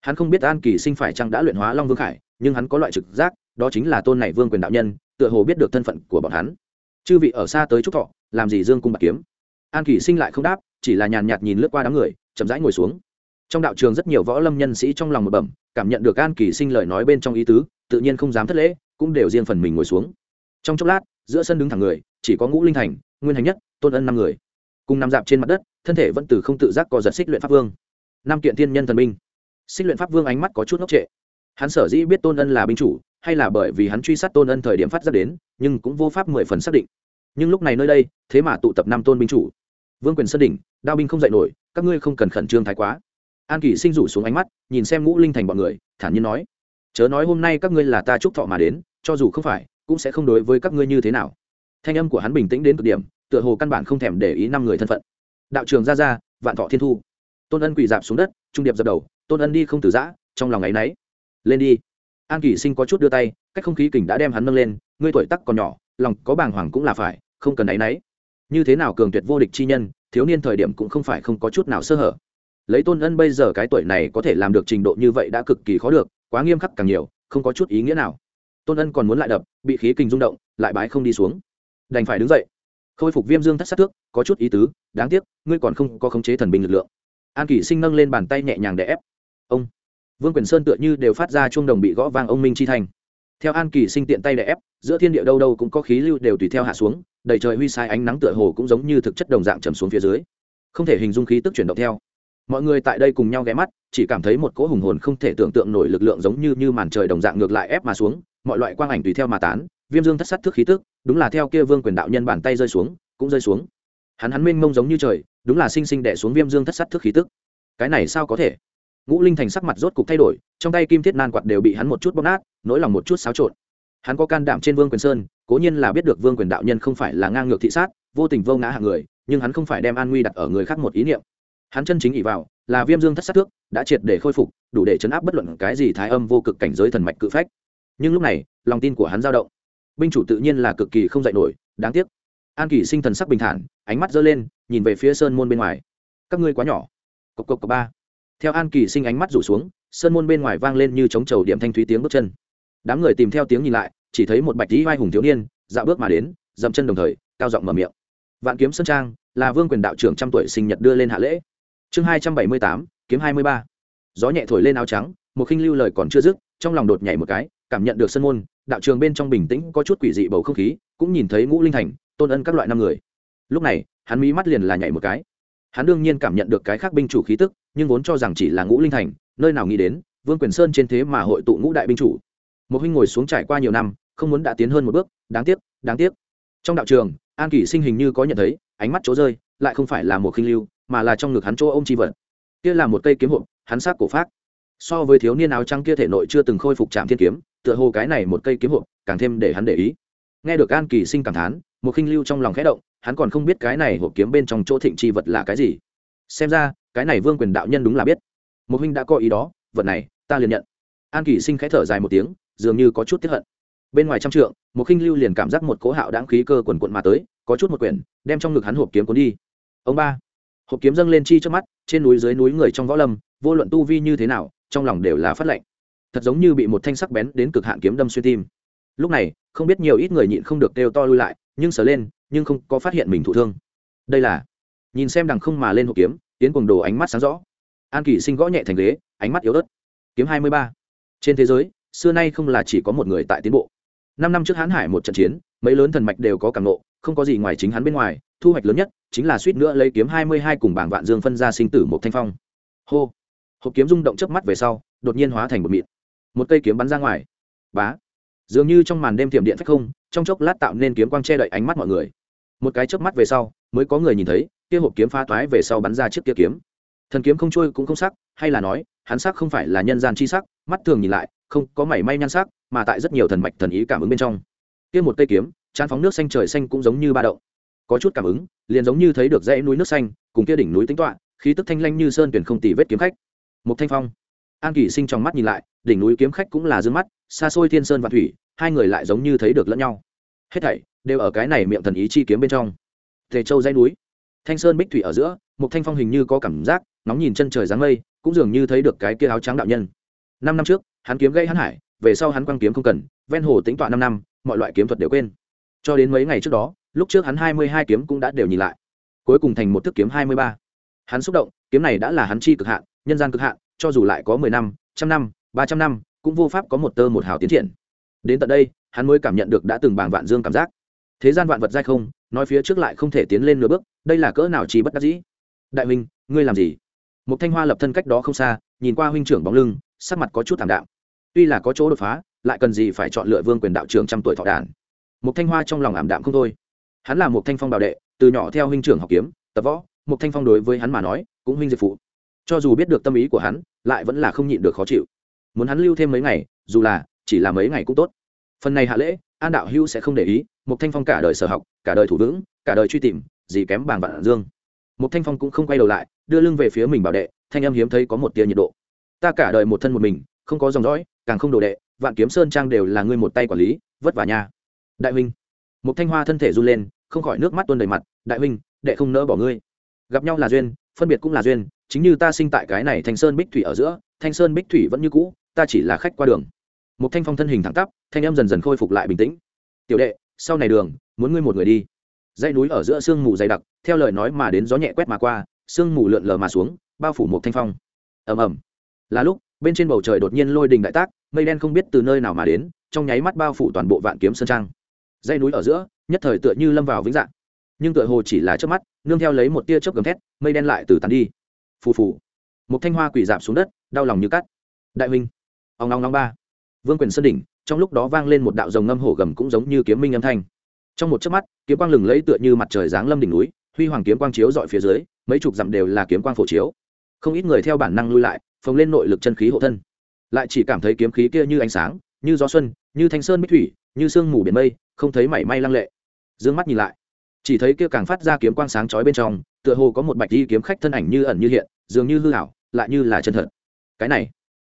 S1: Hắn không biết an kỳ sinh phải chăng đã luyện hóa long vương khải, nhưng hắn có loại trực giác, đó chính là tôn này vương quyền đạo nhân, tựa hồ biết được thân phận của bọn hắn. Chư vị ở xa tới trúc thọ làm gì dương cung bạc kiếm? An kỷ sinh lại không đáp, chỉ là nhàn nhạt nhìn lướt qua đám người, chậm rãi ngồi xuống. Trong đạo trường rất nhiều võ lâm nhân sĩ trong lòng một bẩm, cảm nhận được an kỷ sinh lời nói bên trong ý tứ, tự nhiên không dám thất lễ, cũng đều riêng phần mình ngồi xuống. Trong chốc lát, giữa sân đứng thẳng người, chỉ có ngũ linh thành, nguyên hành nhất, tôn ân năm người. Cùng nằm dạp trên mặt đất, thân thể vẫn từ không tự giác co giật xích luyện pháp vương. Năm kiện thiên nhân thần binh. Xích luyện pháp vương ánh mắt có chút ngốc trệ. Hắn sở dĩ biết tôn ân là binh chủ, hay là bởi vì hắn truy sát tôn ân thời điểm phát ra đến, nhưng cũng vô pháp mười phần xác định nhưng lúc này nơi đây, thế mà tụ tập năm tôn binh chủ. Vương quyền sân đỉnh, đao binh không dạy nổi, các ngươi không cần khẩn trương thái quá. An kỷ sinh rủ xuống ánh mắt, nhìn xem ngũ linh thành bọn người, thản nhiên nói, chớ nói hôm nay các ngươi là ta chúc thọ mà đến, cho dù không phải, cũng sẽ không đối với các ngươi như thế nào. Thanh âm của hắn bình tĩnh đến cực điểm, tựa hồ căn bản không thèm để ý năm người thân phận. Đạo trường ra ra vạn thọ thiên thu. Tôn ân quỳ dạp xuống đất, trung điệp dập đầu, tôn ân đi không từ giã, trong lòng ấ y náy lên đi. An kỷ sinh có chút đưa tay, cách không khí kình đã đem hắn nâng lên, ngươi tuổi tắc còn nhỏ, lòng có bàng hoàng cũng là phải không cần áy náy. Như thế nào cường tuyệt vô địch chi nhân, thiếu niên thời điểm cũng không phải không có chút nào sơ hở. Lấy tôn ân bây giờ cái tuổi này có thể làm được trình độ như vậy đã cực kỳ khó được, quá nghiêm khắc càng nhiều, không có chút ý nghĩa nào. Tôn ân còn muốn lại đập, bị khí kinh rung động, lại bái không đi xuống. Đành phải đứng dậy. Khôi phục viêm dương thất sát thước, có chút ý tứ, đáng tiếc, ngươi còn không có khống chế thần binh lực lượng. An kỷ sinh nâng lên bàn tay nhẹ nhàng để ép. Ông. Vương quyền sơn tựa như đều phát ra chuông đồng bị gõ vang ông minh chi thành. Theo an kỳ sinh tiện tay đè ép, giữa thiên địa đâu đâu cũng có khí lưu đều tùy theo hạ xuống đầy trời huy sai ánh nắng tựa hồ cũng giống như thực chất đồng dạng trầm xuống phía dưới. Không thể hình dung khí tức chuyển động theo. Mọi người tại đây cùng nhau ghé mắt, chỉ cảm thấy một cỗ hùng hồn không thể tưởng tượng nổi lực lượng giống như như màn trời đồng dạng ngược lại ép mà xuống, mọi loại quang ảnh tùy theo mà tán, viêm dương thất sát thức khí tức, đúng là theo kia vương quyền đạo nhân bàn tay rơi xuống, cũng rơi xuống. Hắn hắn mênh mông giống như trời, đúng là sinh sinh đẻ xuống viêm dương thất sát thức khí tức. Cái này sao có thể? Ngũ linh thành sắc mặt rốt cục thay đổi, trong tay kim thiết nan quạt đều bị hắn một chút bóp nát, nỗi lòng một chút xáo trộn hắn có can đảm trên vương quyền sơn, cố nhiên là biết được vương quyền đạo nhân không phải là ngang ngược thị sát, vô tình vô ngã hạng người, nhưng hắn không phải đem an nguy đặt ở người khác một ý niệm. Hắn chân chính ỉ vào là viêm dương thất sát thước, đã triệt để khôi phục, đủ để chấn áp bất luận cái gì thái âm vô cực cảnh giới thần mạch cự phách. Nhưng lúc này, lòng tin của hắn dao động. Binh chủ tự nhiên là cực kỳ không dạy nổi, đáng tiếc. An kỳ sinh thần sắc bình thản, ánh mắt giơ lên, nhìn về phía sơn môn bên ngoài. Các ngươi quá nhỏ. Cộc cộc cộc ba. Theo an kỳ sinh ánh mắt rủ xuống, sơn môn bên ngoài vang lên như chống trầu điểm thanh thúy tiếng bước chân đám người tìm theo tiếng nhìn lại, chỉ thấy một bạch lý vai hùng thiếu niên, dạo bước mà đến, dậm chân đồng thời, cao giọng mở miệng. Vạn kiếm sơn trang, là vương quyền đạo trưởng trăm tuổi sinh nhật đưa lên hạ lễ. Chương hai trăm bảy mươi tám, kiếm hai mươi ba. Gió nhẹ thổi lên áo trắng, một khinh lưu lời còn chưa dứt, trong lòng đột nhảy một cái, cảm nhận được sân môn, đạo trường bên trong bình tĩnh có chút quỷ dị bầu không khí, cũng nhìn thấy ngũ linh thành, tôn ân các loại năm người. Lúc này, hắn mí mắt liền là nhảy một cái. Hắn đương nhiên cảm nhận được cái khác binh chủ khí tức, nhưng vốn cho rằng chỉ là ngũ linh thành, nơi nào nghĩ đến, vương quyền sơn trên thế mà hội tụ ngũ đại binh chủ một huynh ngồi xuống trải qua nhiều năm, không muốn đã tiến hơn một bước, đáng tiếc đáng tiếc. Trong đạo trường, an kỷ sinh hình như có nhận thấy, ánh mắt chỗ rơi, lại không phải là một khinh lưu, mà là trong ngực hắn chỗ ô m chi vật. Kia là một cây kiếm hộp, hắn sát cổ phát. So với thiếu niên áo trắng kia thể nội chưa từng khôi phục trạm thiên kiếm, tựa hồ cái này một cây kiếm hộp, càng thêm để hắn để ý. Nghe được an kỳ sinh cảm thán một khinh lưu trong lòng khẽ động, hắn còn không biết cái này hộp kiếm bên trong chỗ thịnh chi vật là cái gì. Xem ra, cái này vương quyền đạo nhân đúng là biết. Một huynh đã có ý đó, vật này, ta liền nhận. An kỳ sinh khẽ thở dài một tiếng dường như có chút tiếp hận. Bên ngoài trăm trượng, một khinh lưu liền cảm giác một cỗ hạo đáng khí cơ quần quận mà tới, có chút một quyển, đem trong ngực hắn hộp kiếm cuốn đi. Ông ba, hộp kiếm dâng lên chi trước mắt, trên núi dưới núi người trong võ lâm, vô luận tu vi như thế nào, trong lòng đều là phát lệnh. Thật giống như bị một thanh sắc bén đến cực hạn kiếm đâm xuyên tim. Lúc này, không biết nhiều ít người nhịn không được kêu to lui lại, nhưng sờ lên, nhưng không có phát hiện mình thụ thương. Đây là, nhìn xem đằng không mà lên hộp kiếm tiến cùng đồ ánh mắt sáng rõ. An kỷ sinh gõ nhẹ thành ghế, ánh mắt yếu ớt. Kiếm hai mươi ba. Trên thế giới xưa nay không là chỉ có một người tại tiến bộ. Năm năm trước hãn hải một trận chiến, mấy lớn thần mạch đều có cảm nộ không có gì ngoài chính hắn bên ngoài, thu hoạch lớn nhất chính là suýt nữa lấy kiếm hai mươi hai cùng bảng vạn dương phân ra sinh tử một thanh phong. Hô! Hộp kiếm rung động chớp mắt về sau, đột nhiên hóa thành một mịn. Một cây kiếm bắn ra ngoài. Bá! Dường như trong màn đêm tiệm điện phách không, trong chốc lát tạo nên kiếm quang che đậy ánh mắt mọi người. Một cái chớp mắt về sau, mới có người nhìn thấy, kia hộp kiếm pha toái về sau bắn ra chiếc kia kiếm. Thần kiếm không trôi cũng không sắc, hay là nói, hắn sắc không phải là nhân gian chi sắc, mắt thường nhìn lại không có mảy may nhan sắc, mà tại rất nhiều thần mạch thần ý cảm ứng bên trong. Kia một cây kiếm, chán phóng nước xanh trời xanh cũng giống như ba đậu có chút cảm ứng, liền giống như thấy được dãy núi nước xanh, cùng kia đỉnh núi tính toạ khí tức thanh lanh như sơn tuyển không tỉ vết kiếm khách. Một thanh phong. An kỳ sinh trong mắt nhìn lại, đỉnh núi kiếm khách cũng là dương mắt, xa xôi thiên sơn và thủy, hai người lại giống như thấy được lẫn nhau. Hết thảy đều ở cái này miệng thần ý chi kiếm bên trong. Tề châu dãy núi. Thanh sơn bích thủy ở giữa một thanh phong hình như có cảm giác nóng nhìn chân trời dáng mây, cũng dường như thấy được cái kia áo trắng đạo nhân. Năm năm trước hắn kiếm gây hắn hải, về sau hắn quăng kiếm không cần, ven hồ tính tọa năm năm, mọi loại kiếm thuật đều quên. Cho đến mấy ngày trước đó, lúc trước hắn hai mươi hai kiếm cũng đã đều nhìn lại. Cuối cùng thành một thức kiếm hai mươi ba. Hắn xúc động, kiếm này đã là hắn chi cực hạn, nhân gian cực hạn, cho dù lại có mười năm, trăm năm, ba trăm năm, cũng vô pháp có một tơ một hào tiến triển. Đến tận đây, hắn mới cảm nhận được đã từng bàng vạn dương cảm giác. Thế gian vạn vật dai không, nói phía trước lại không thể tiến lên nửa bước, đây là cỡ nào chỉ bất đắc dĩ. Đại huynh, ngươi làm gì? Một thanh hoa lập thân cách đó không xa, nhìn qua huynh trưởng bóng lưng, sắc mặt có chút thảm đạm tuy là có chỗ đột phá, lại cần gì phải chọn lựa vương quyền đạo trưởng trăm tuổi thọ đản một thanh hoa trong lòng ảm đạm không thôi. Hắn là một thanh phong bảo đệ, từ nhỏ theo huynh trưởng học kiếm, tập võ một thanh phong đối với hắn mà nói, cũng huynh diệt phụ. Cho dù biết được tâm ý của hắn, lại vẫn là không nhịn được khó chịu. Muốn hắn lưu thêm mấy ngày, dù là chỉ là mấy ngày cũng tốt. Phần này hạ lễ, an đạo hữu sẽ không để ý một thanh phong cả đời sở học, cả đời thủ vững, cả đời truy tìm, gì kém bàng vạn dương. Một thanh phong cũng không quay đầu lại, đưa lưng về phía mình bảo đệ, thanh âm hiếm thấy có một tia nhiệt độ. Ta cả đời một thân một mình, không có dòng dõi càng không đồ đệ, vạn kiếm sơn trang đều là ngươi một tay quản lý, vất vả nha. Đại huynh. Một thanh hoa thân thể run lên, không khỏi nước mắt tuôn đầy mặt, đại huynh, đệ không nỡ bỏ ngươi. Gặp nhau là duyên, phân biệt cũng là duyên, chính như ta sinh tại cái này thanh sơn bích thủy ở giữa, thanh sơn bích thủy vẫn như cũ, ta chỉ là khách qua đường. Một thanh phong thân hình thẳng tắp, thanh âm dần dần khôi phục lại bình tĩnh. Tiểu đệ, sau này đường, muốn ngươi một người đi. Dãy núi ở giữa sương mù dày đặc, theo lời nói mà đến gió nhẹ quét mà qua, sương mù lượn lờ mà xuống, bao phủ một thanh phong. Ầm ầm. Là lúc, bên trên bầu trời đột nhiên lôi đình đại tác mây đen không biết từ nơi nào mà đến, trong nháy mắt bao phủ toàn bộ vạn kiếm sơn trang. Dây núi ở giữa, nhất thời tựa như lâm vào vĩnh dạng. Nhưng tựa hồ chỉ là trước mắt, nương theo lấy một tia chớp gầm thét, mây đen lại từ tàn đi. Phù phù. Một thanh hoa quỷ giảm xuống đất, đau lòng như cắt. Đại huynh. Ông long long ba. Vương quyền sơn đỉnh, trong lúc đó vang lên một đạo rồng ngâm hổ gầm cũng giống như kiếm minh âm thanh. Trong một chớp mắt, kiếm quang lừng lẫy tựa như mặt trời giáng lâm đỉnh núi, huy hoàng kiếm quang chiếu dọi phía dưới, mấy chục dặm đều là kiếm quang phổ chiếu. Không ít người theo bản năng lui lại, phồng lên nội lực chân khí hộ thân lại chỉ cảm thấy kiếm khí kia như ánh sáng, như gió xuân, như thanh sơn bích thủy, như sương mù biển mây, không thấy mảy may lăng lệ. D ư ơ n g mắt nhìn lại, chỉ thấy kia càng phát ra kiếm quang sáng chói bên trong, tựa hồ có một bạch di kiếm khách thân ảnh như ẩn như hiện, dường như hư hảo lại như là chân thật. Cái này,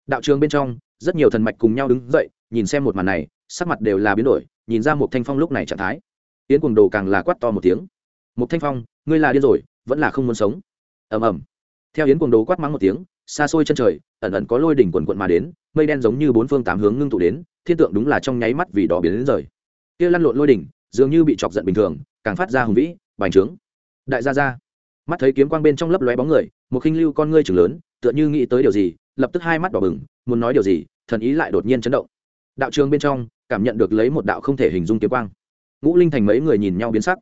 S1: đạo trường bên trong, rất nhiều thần mạch cùng nhau đứng dậy, nhìn xem một màn này, sắc mặt đều là biến đổi, nhìn ra một thanh phong lúc này trạng thái. Yến cuồng đồ càng là quát to một tiếng. Một thanh phong, ngươi là điên rồi, vẫn là không muốn sống. Ầm ầm. Theo yến cuồng đồ quát mắng một tiếng xa xôi chân trời, ẩn ẩn có lôi đỉnh quần quận mà đến, mây đen giống như bốn phương tám hướng ngưng tụ đến, thiên tượng đúng là trong nháy mắt vì đó biến đến rời. Kia lăn lộn lôi đỉnh, dường như bị chọc giận bình thường, càng phát ra hùng vĩ, bành trướng. Đại gia ra mắt thấy kiếm quang bên trong lấp lóe bóng người, một khinh lưu con ngươi chừng lớn, tựa như nghĩ tới điều gì, lập tức hai mắt đỏ bừng, muốn nói điều gì, thần ý lại đột nhiên chấn động. Đạo trường bên trong, cảm nhận được lấy một đạo không thể hình dung kiếm quang. Ngũ linh thành mấy người nhìn nhau biến sắc.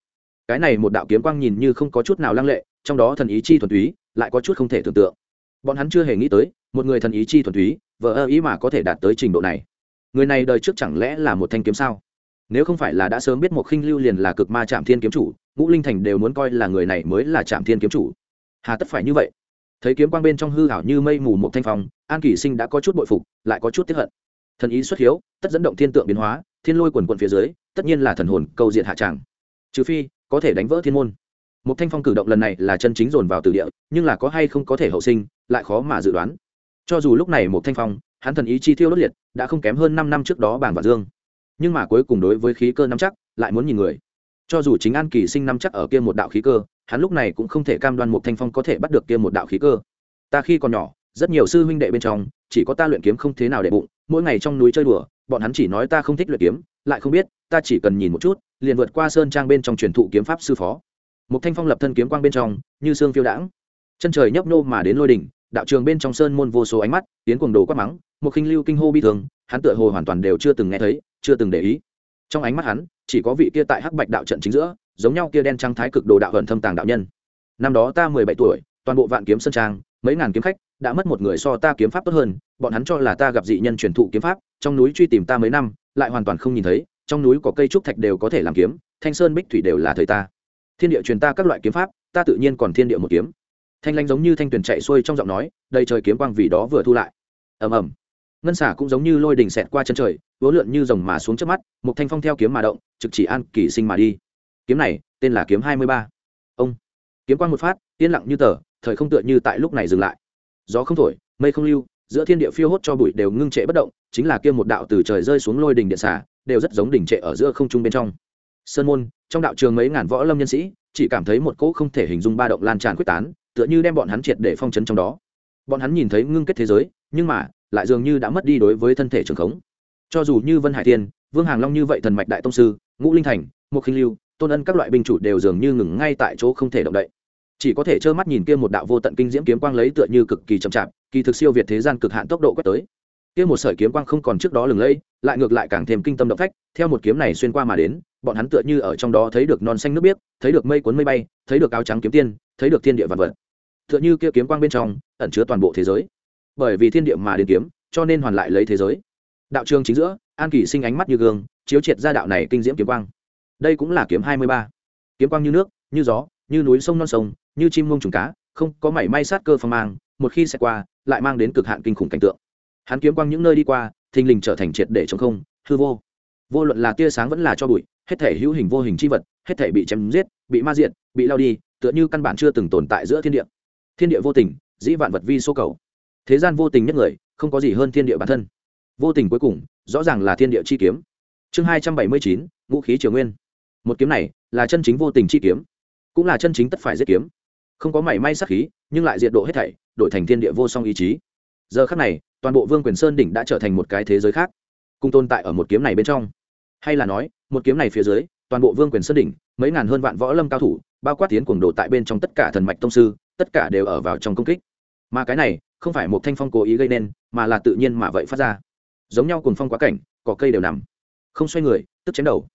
S1: Cái này một đạo kiếm quang nhìn như không có chút nào lăng lệ, trong đó thần ý chi thuần túy, lại có chút không thể tưởng tượng bọn hắn chưa hề nghĩ tới, một người thần ý chi thuần túy vợ ơ ý mà có thể đạt tới trình độ này. Người này đời trước chẳng lẽ là một thanh kiếm sao? Nếu không phải là đã sớm biết một khinh lưu liền là cực ma trạm thiên kiếm chủ, ngũ linh thành đều muốn coi là người này mới là trạm thiên kiếm chủ. Hà tất phải như vậy. Thấy kiếm quang bên trong hư hảo như mây mù một thanh phong, an kỷ sinh đã có chút bội phục, lại có chút tiếp hận. Thần ý xuất hiếu, tất dẫn động thiên tượng biến hóa, thiên lôi quần quận phía dưới, tất nhiên là thần hồn câu diện hạ tràng. Trừ phi, có thể đánh vỡ thiên môn. Một thanh phong cử động lần này là chân chính dồn vào từ địa, nhưng là có hay không có thể hậu sinh lại khó mà dự đoán. Cho dù lúc này một thanh phong, hắn thần ý chi thiêu đốt liệt, đã không kém hơn năm năm trước đó bảng và dương. Nhưng mà cuối cùng đối với khí cơ nắm chắc, lại muốn nhìn người. Cho dù chính an kỳ sinh nắm chắc ở kia một đạo khí cơ, hắn lúc này cũng không thể cam đoan một thanh phong có thể bắt được kia một đạo khí cơ. Ta khi còn nhỏ, rất nhiều sư huynh đệ bên trong, chỉ có ta luyện kiếm không thế nào để bụng, mỗi ngày trong núi chơi đùa, bọn hắn chỉ nói ta không thích luyện kiếm, lại không biết, ta chỉ cần nhìn một chút, liền vượt qua sơn trang bên trong truyền thụ kiếm pháp sư phó. Một thanh phong lập thân kiếm quang bên trong, như xương phiêu đãng. Chân trời nhấp nô mà đến lôi đỉnh đạo trường bên trong sơn môn vô số ánh mắt, tiến cuồng đồ quát mắng, một khinh lưu kinh hô bi thường, hắn tựa hồ hoàn toàn đều chưa từng nghe thấy, chưa từng để ý. Trong ánh mắt hắn, chỉ có vị kia tại hắc bạch đạo trận chính giữa, giống nhau kia đen trăng thái cực đồ đạo hận thâm tàng đạo nhân. Năm đó ta mười bảy tuổi, toàn bộ vạn kiếm sơn trang, mấy ngàn kiếm khách, đã mất một người so ta kiếm pháp tốt hơn, bọn hắn cho là ta gặp dị nhân truyền thụ kiếm pháp, trong núi truy tìm ta mấy năm, lại hoàn toàn không nhìn thấy, trong núi có cây trúc thạch đều có thể làm kiếm, thanh sơn bích thủy đều là thời ta. Thiên địa truyền ta các loại kiếm pháp, ta tự nhiên còn thiên địa một kiếm thanh lanh giống như thanh tuyền chạy xuôi trong giọng nói, đầy trời kiếm quang vì đó vừa thu lại. Ầm ầm. Ngân xả cũng giống như lôi đình xẹt qua chân trời vỗ lượn như rồng mà xuống trước mắt một thanh phong theo kiếm mà động, trực chỉ an kỳ sinh mà đi. Kiếm này, tên là kiếm hai mươi ba. Ông. Kiếm quang một phát, yên lặng như tờ, thời không tựa như tại lúc này dừng lại. Gió không thổi, mây không lưu, giữa thiên địa phiêu hốt cho bụi đều ngưng trệ bất động, chính là kia một đạo từ trời rơi xuống lôi đình điện xả, đều rất giống đỉnh trệ ở giữa không trung bên trong. Sơn môn, trong đạo trường mấy ngàn võ lâm nhân sĩ, chỉ cảm thấy một cỗ không thể hình dung ba động lan tràn quyết tán tựa như đem bọn hắn triệt để phong chấn trong đó. Bọn hắn nhìn thấy ngưng kết thế giới, nhưng mà, lại dường như đã mất đi đối với thân thể trường khống. Cho dù như vân hải tiên vương hàng long như vậy thần mạch đại tông sư, ngũ linh thành một khinh lưu, tôn ân các loại binh chủ đều dường như ngừng ngay tại chỗ không thể động đậy. Chỉ có thể trơ mắt nhìn kia một đạo vô tận kinh diễm kiếm quang lấy tựa như cực kỳ chậm chạp, kỳ thực siêu việt thế gian cực hạn tốc độ quét tới. Kia một sợi kiếm quang không còn trước đó lừng lẫy, lại ngược lại càng thêm kinh tâm động phách, theo một kiếm này xuyên qua mà đến, bọn hắn tựa như ở trong đó thấy được non xanh nước biếc, thấy được mây cuốn mây bay, thấy được áo trắng kiếm tiên thấy được thiên địa vạn vật. Tựa như kia kiếm quang bên trong, ẩn chứa toàn bộ thế giới. Bởi vì thiên địa mà đến kiếm, cho nên hoàn lại lấy thế giới. Đạo trường chính giữa, an kỳ sinh ánh mắt như gương, chiếu triệt ra đạo này kinh diễm kiếm quang. Đây cũng là kiếm hai mươi ba. Kiếm quang như nước, như gió, như núi sông non sông, như chim mông trùng cá, không có mảy may sát cơ phong mang, một khi sẽ qua, lại mang đến cực hạn kinh khủng cảnh tượng. Hắn kiếm quang những nơi đi qua, thình lình trở thành triệt để chống không, hư vô. Vô luận là tia sáng vẫn là cho bụi, hết thể hữu hình vô hình c h i vật, hết thể bị chém giết, bị ma diện bị lao đi tựa như căn bản chưa từng tồn tại giữa thiên địa. Thiên địa vô tình, dĩ vạn vật vi số cầu. Thế gian vô tình nhất người, không có gì hơn thiên địa bản thân. Vô tình cuối cùng, rõ ràng là thiên địa chi kiếm. Chương hai trăm bảy mươi chín, ngũ khí triều nguyên. Một kiếm này, là chân chính vô tình chi kiếm. Cũng là chân chính tất phải giết kiếm. Không có mảy may sắc khí, nhưng lại diệt độ hết thảy, đổi thành thiên địa vô song ý chí. Giờ khắc này, toàn bộ vương quyền sơn đỉnh đã trở thành một cái thế giới khác, cùng tồn tại ở một kiếm này bên trong. Hay là nói, một kiếm này phía dưới, toàn bộ vương quyền sơn đỉnh, mấy ngàn hơn vạn võ lâm cao thủ bao quát tiến cuồng đồ tại bên trong tất cả thần mạch tông sư, tất cả đều ở vào trong công kích. Mà cái này, không phải một thanh phong cố ý gây nên, mà là tự nhiên mà vậy phát ra. Giống nhau cùng phong quá cảnh, cỏ cây đều nằm. Không xoay người, tức chém đầu.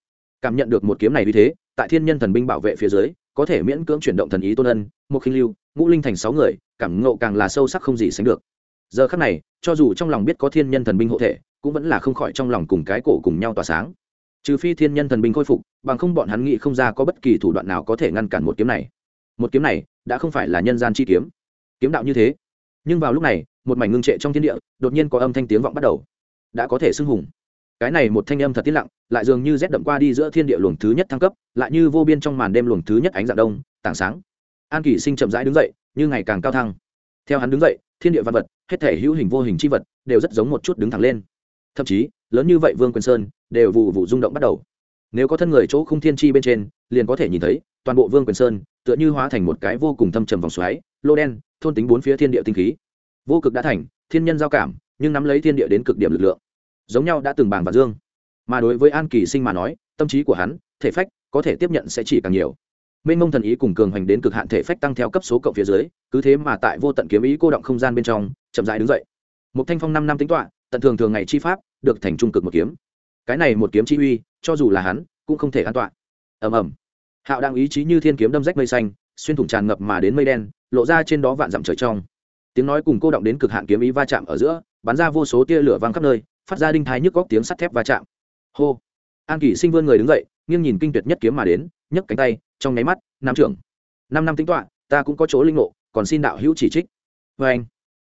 S1: Cảm nhận được một kiếm này như thế, tại thiên nhân thần binh bảo vệ phía dưới, có thể miễn cưỡng chuyển động thần ý tôn ân, một khinh lưu, ngũ linh thành sáu người, cảm ngộ càng là sâu sắc không gì sánh được. Giờ khắc này, cho dù trong lòng biết có thiên nhân thần binh hộ thể, cũng vẫn là không khỏi trong lòng cùng cái cổ cùng nhau tỏa sáng trừ phi thiên nhân thần binh khôi phục, bằng không bọn hắn nghĩ không ra có bất kỳ thủ đoạn nào có thể ngăn cản một kiếm này. Một kiếm này đã không phải là nhân gian chi kiếm. Kiếm đạo như thế. Nhưng vào lúc này, một mảnh ngưng trệ trong thiên địa, đột nhiên có âm thanh tiếng vọng bắt đầu. Đã có thể xưng hùng. Cái này một thanh âm thật tiết lặng, lại dường như rét đậm qua đi giữa thiên địa luồng thứ nhất thăng cấp, lại như vô biên trong màn đêm luồng thứ nhất ánh dạng đông, tảng sáng. An kỷ sinh chậm rãi đứng dậy như ngày càng cao thăng. Theo hắn đứng dậy, thiên địa văn vật, hết thể hữu hình vô hình c h i vật, đều rất giống một chút đứng thẳng lên. Thậm chí, lớn như vậy vương quyền sơn đều vụ vụ rung động bắt đầu. Nếu có thân người chỗ không thiên chi bên trên, liền có thể nhìn thấy, toàn bộ vương quyền sơn, tựa như hóa thành một cái vô cùng thâm trầm vòng xoáy, lô đen, thôn tính bốn phía thiên địa tinh khí. Vô cực đã thành, thiên nhân giao cảm, nhưng nắm lấy thiên địa đến cực điểm lực lượng. Giống nhau đã từng bảng và dương. Mà đối với an kỳ sinh mà nói, tâm trí của hắn, thể phách, có thể tiếp nhận sẽ chỉ càng nhiều. Mênh mông thần ý cùng cường hành đến cực hạn thể phách tăng theo cấp số cộng phía dưới, cứ thế mà tại vô tận kiếm ý cô động không gian bên trong, chậm dãi đứng dậy. Một thanh phong năm năm tính toạ tận thường thường ngày chi pháp, được thành trung cực một kiếm cái này một kiếm chi uy, cho dù là hắn, cũng không thể an toàn. Ầm ầm. Hạo đang ý chí như thiên kiếm đâm rách mây xanh, xuyên thủng tràn ngập mà đến mây đen, lộ ra trên đó vạn dặm trời trong. Tiếng nói cùng cô động đến cực hạn kiếm ý va chạm ở giữa, bắn ra vô số tia lửa văng khắp nơi, phát ra đinh thái nhức góc tiếng sắt thép va chạm. Hô. An kỷ sinh vươn người đứng dậy, nghiêng nhìn kinh tuyệt nhất kiếm mà đến, nhấc cánh tay, trong nháy mắt, nam trưởng. Năm năm tính toạ ta cũng có chỗ linh ngộ, còn xin đạo hữu chỉ trích. Vê anh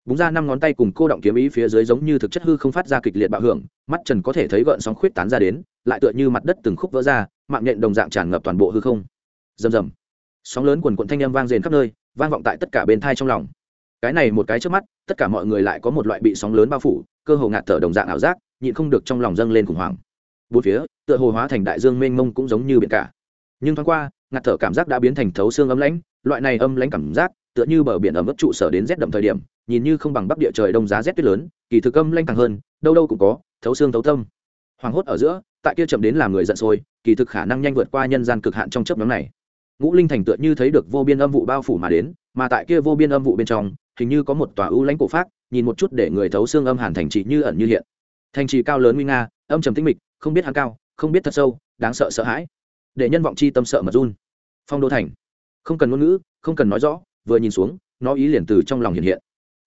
S1: búng ra năm ngón tay cùng cô động kiếm ý phía dưới giống như thực chất hư không phát ra kịch liệt bạo hưởng mắt trần có thể thấy gợn sóng khuyết tán ra đến, lại tựa như mặt đất từng khúc vỡ ra, mạng nhện đồng dạng tràn ngập toàn bộ hư không. Rầm rầm. Sóng lớn quần quận thanh âm vang rền khắp nơi, vang vọng tại tất cả bên thai trong lòng. Cái này một cái trước mắt, tất cả mọi người lại có một loại bị sóng lớn bao phủ, cơ hồ ngạt thở đồng dạng ảo giác, nhịn không được trong lòng dâng lên khủng hoảng. Bốn phía, tựa hồ hóa thành đại dương mênh mông cũng giống như biển cả. Nhưng thoáng qua, ngạt thở cảm giác đã biến thành thấu xương âm lãnh, loại này âm lãnh cảm giác, tựa như bờ biển ẩm ướt trụ sở đến rét đậm thời điểm, nhìn như không bằng bắc địa trời đông giá rét tuyết lớn, kỳ thực âm lanh càng hơn, đâu đâu cũng có thấu xương thấu tâm. Hoảng hốt ở giữa, tại kia chậm đến làm người giận sôi, kỳ thực khả năng nhanh vượt qua nhân gian cực hạn trong chấp nhóm này. Ngũ linh thành tựa như thấy được vô biên âm vụ bao phủ mà đến, mà tại kia vô biên âm vụ bên trong, hình như có một tòa ưu lãnh cổ pháp nhìn một chút để người thấu xương âm hàn thành trì như ẩn như hiện. Thành trì cao lớn nguy nga, âm trầm tinh mịch, không biết hắn cao, không biết thật sâu, đáng sợ sợ hãi. Để nhân vọng chi tâm sợ mà run. Phong đô thành. Không cần ngôn ngữ, không cần nói rõ, vừa nhìn xuống, nó ý liền từ trong lòng hiện hiện.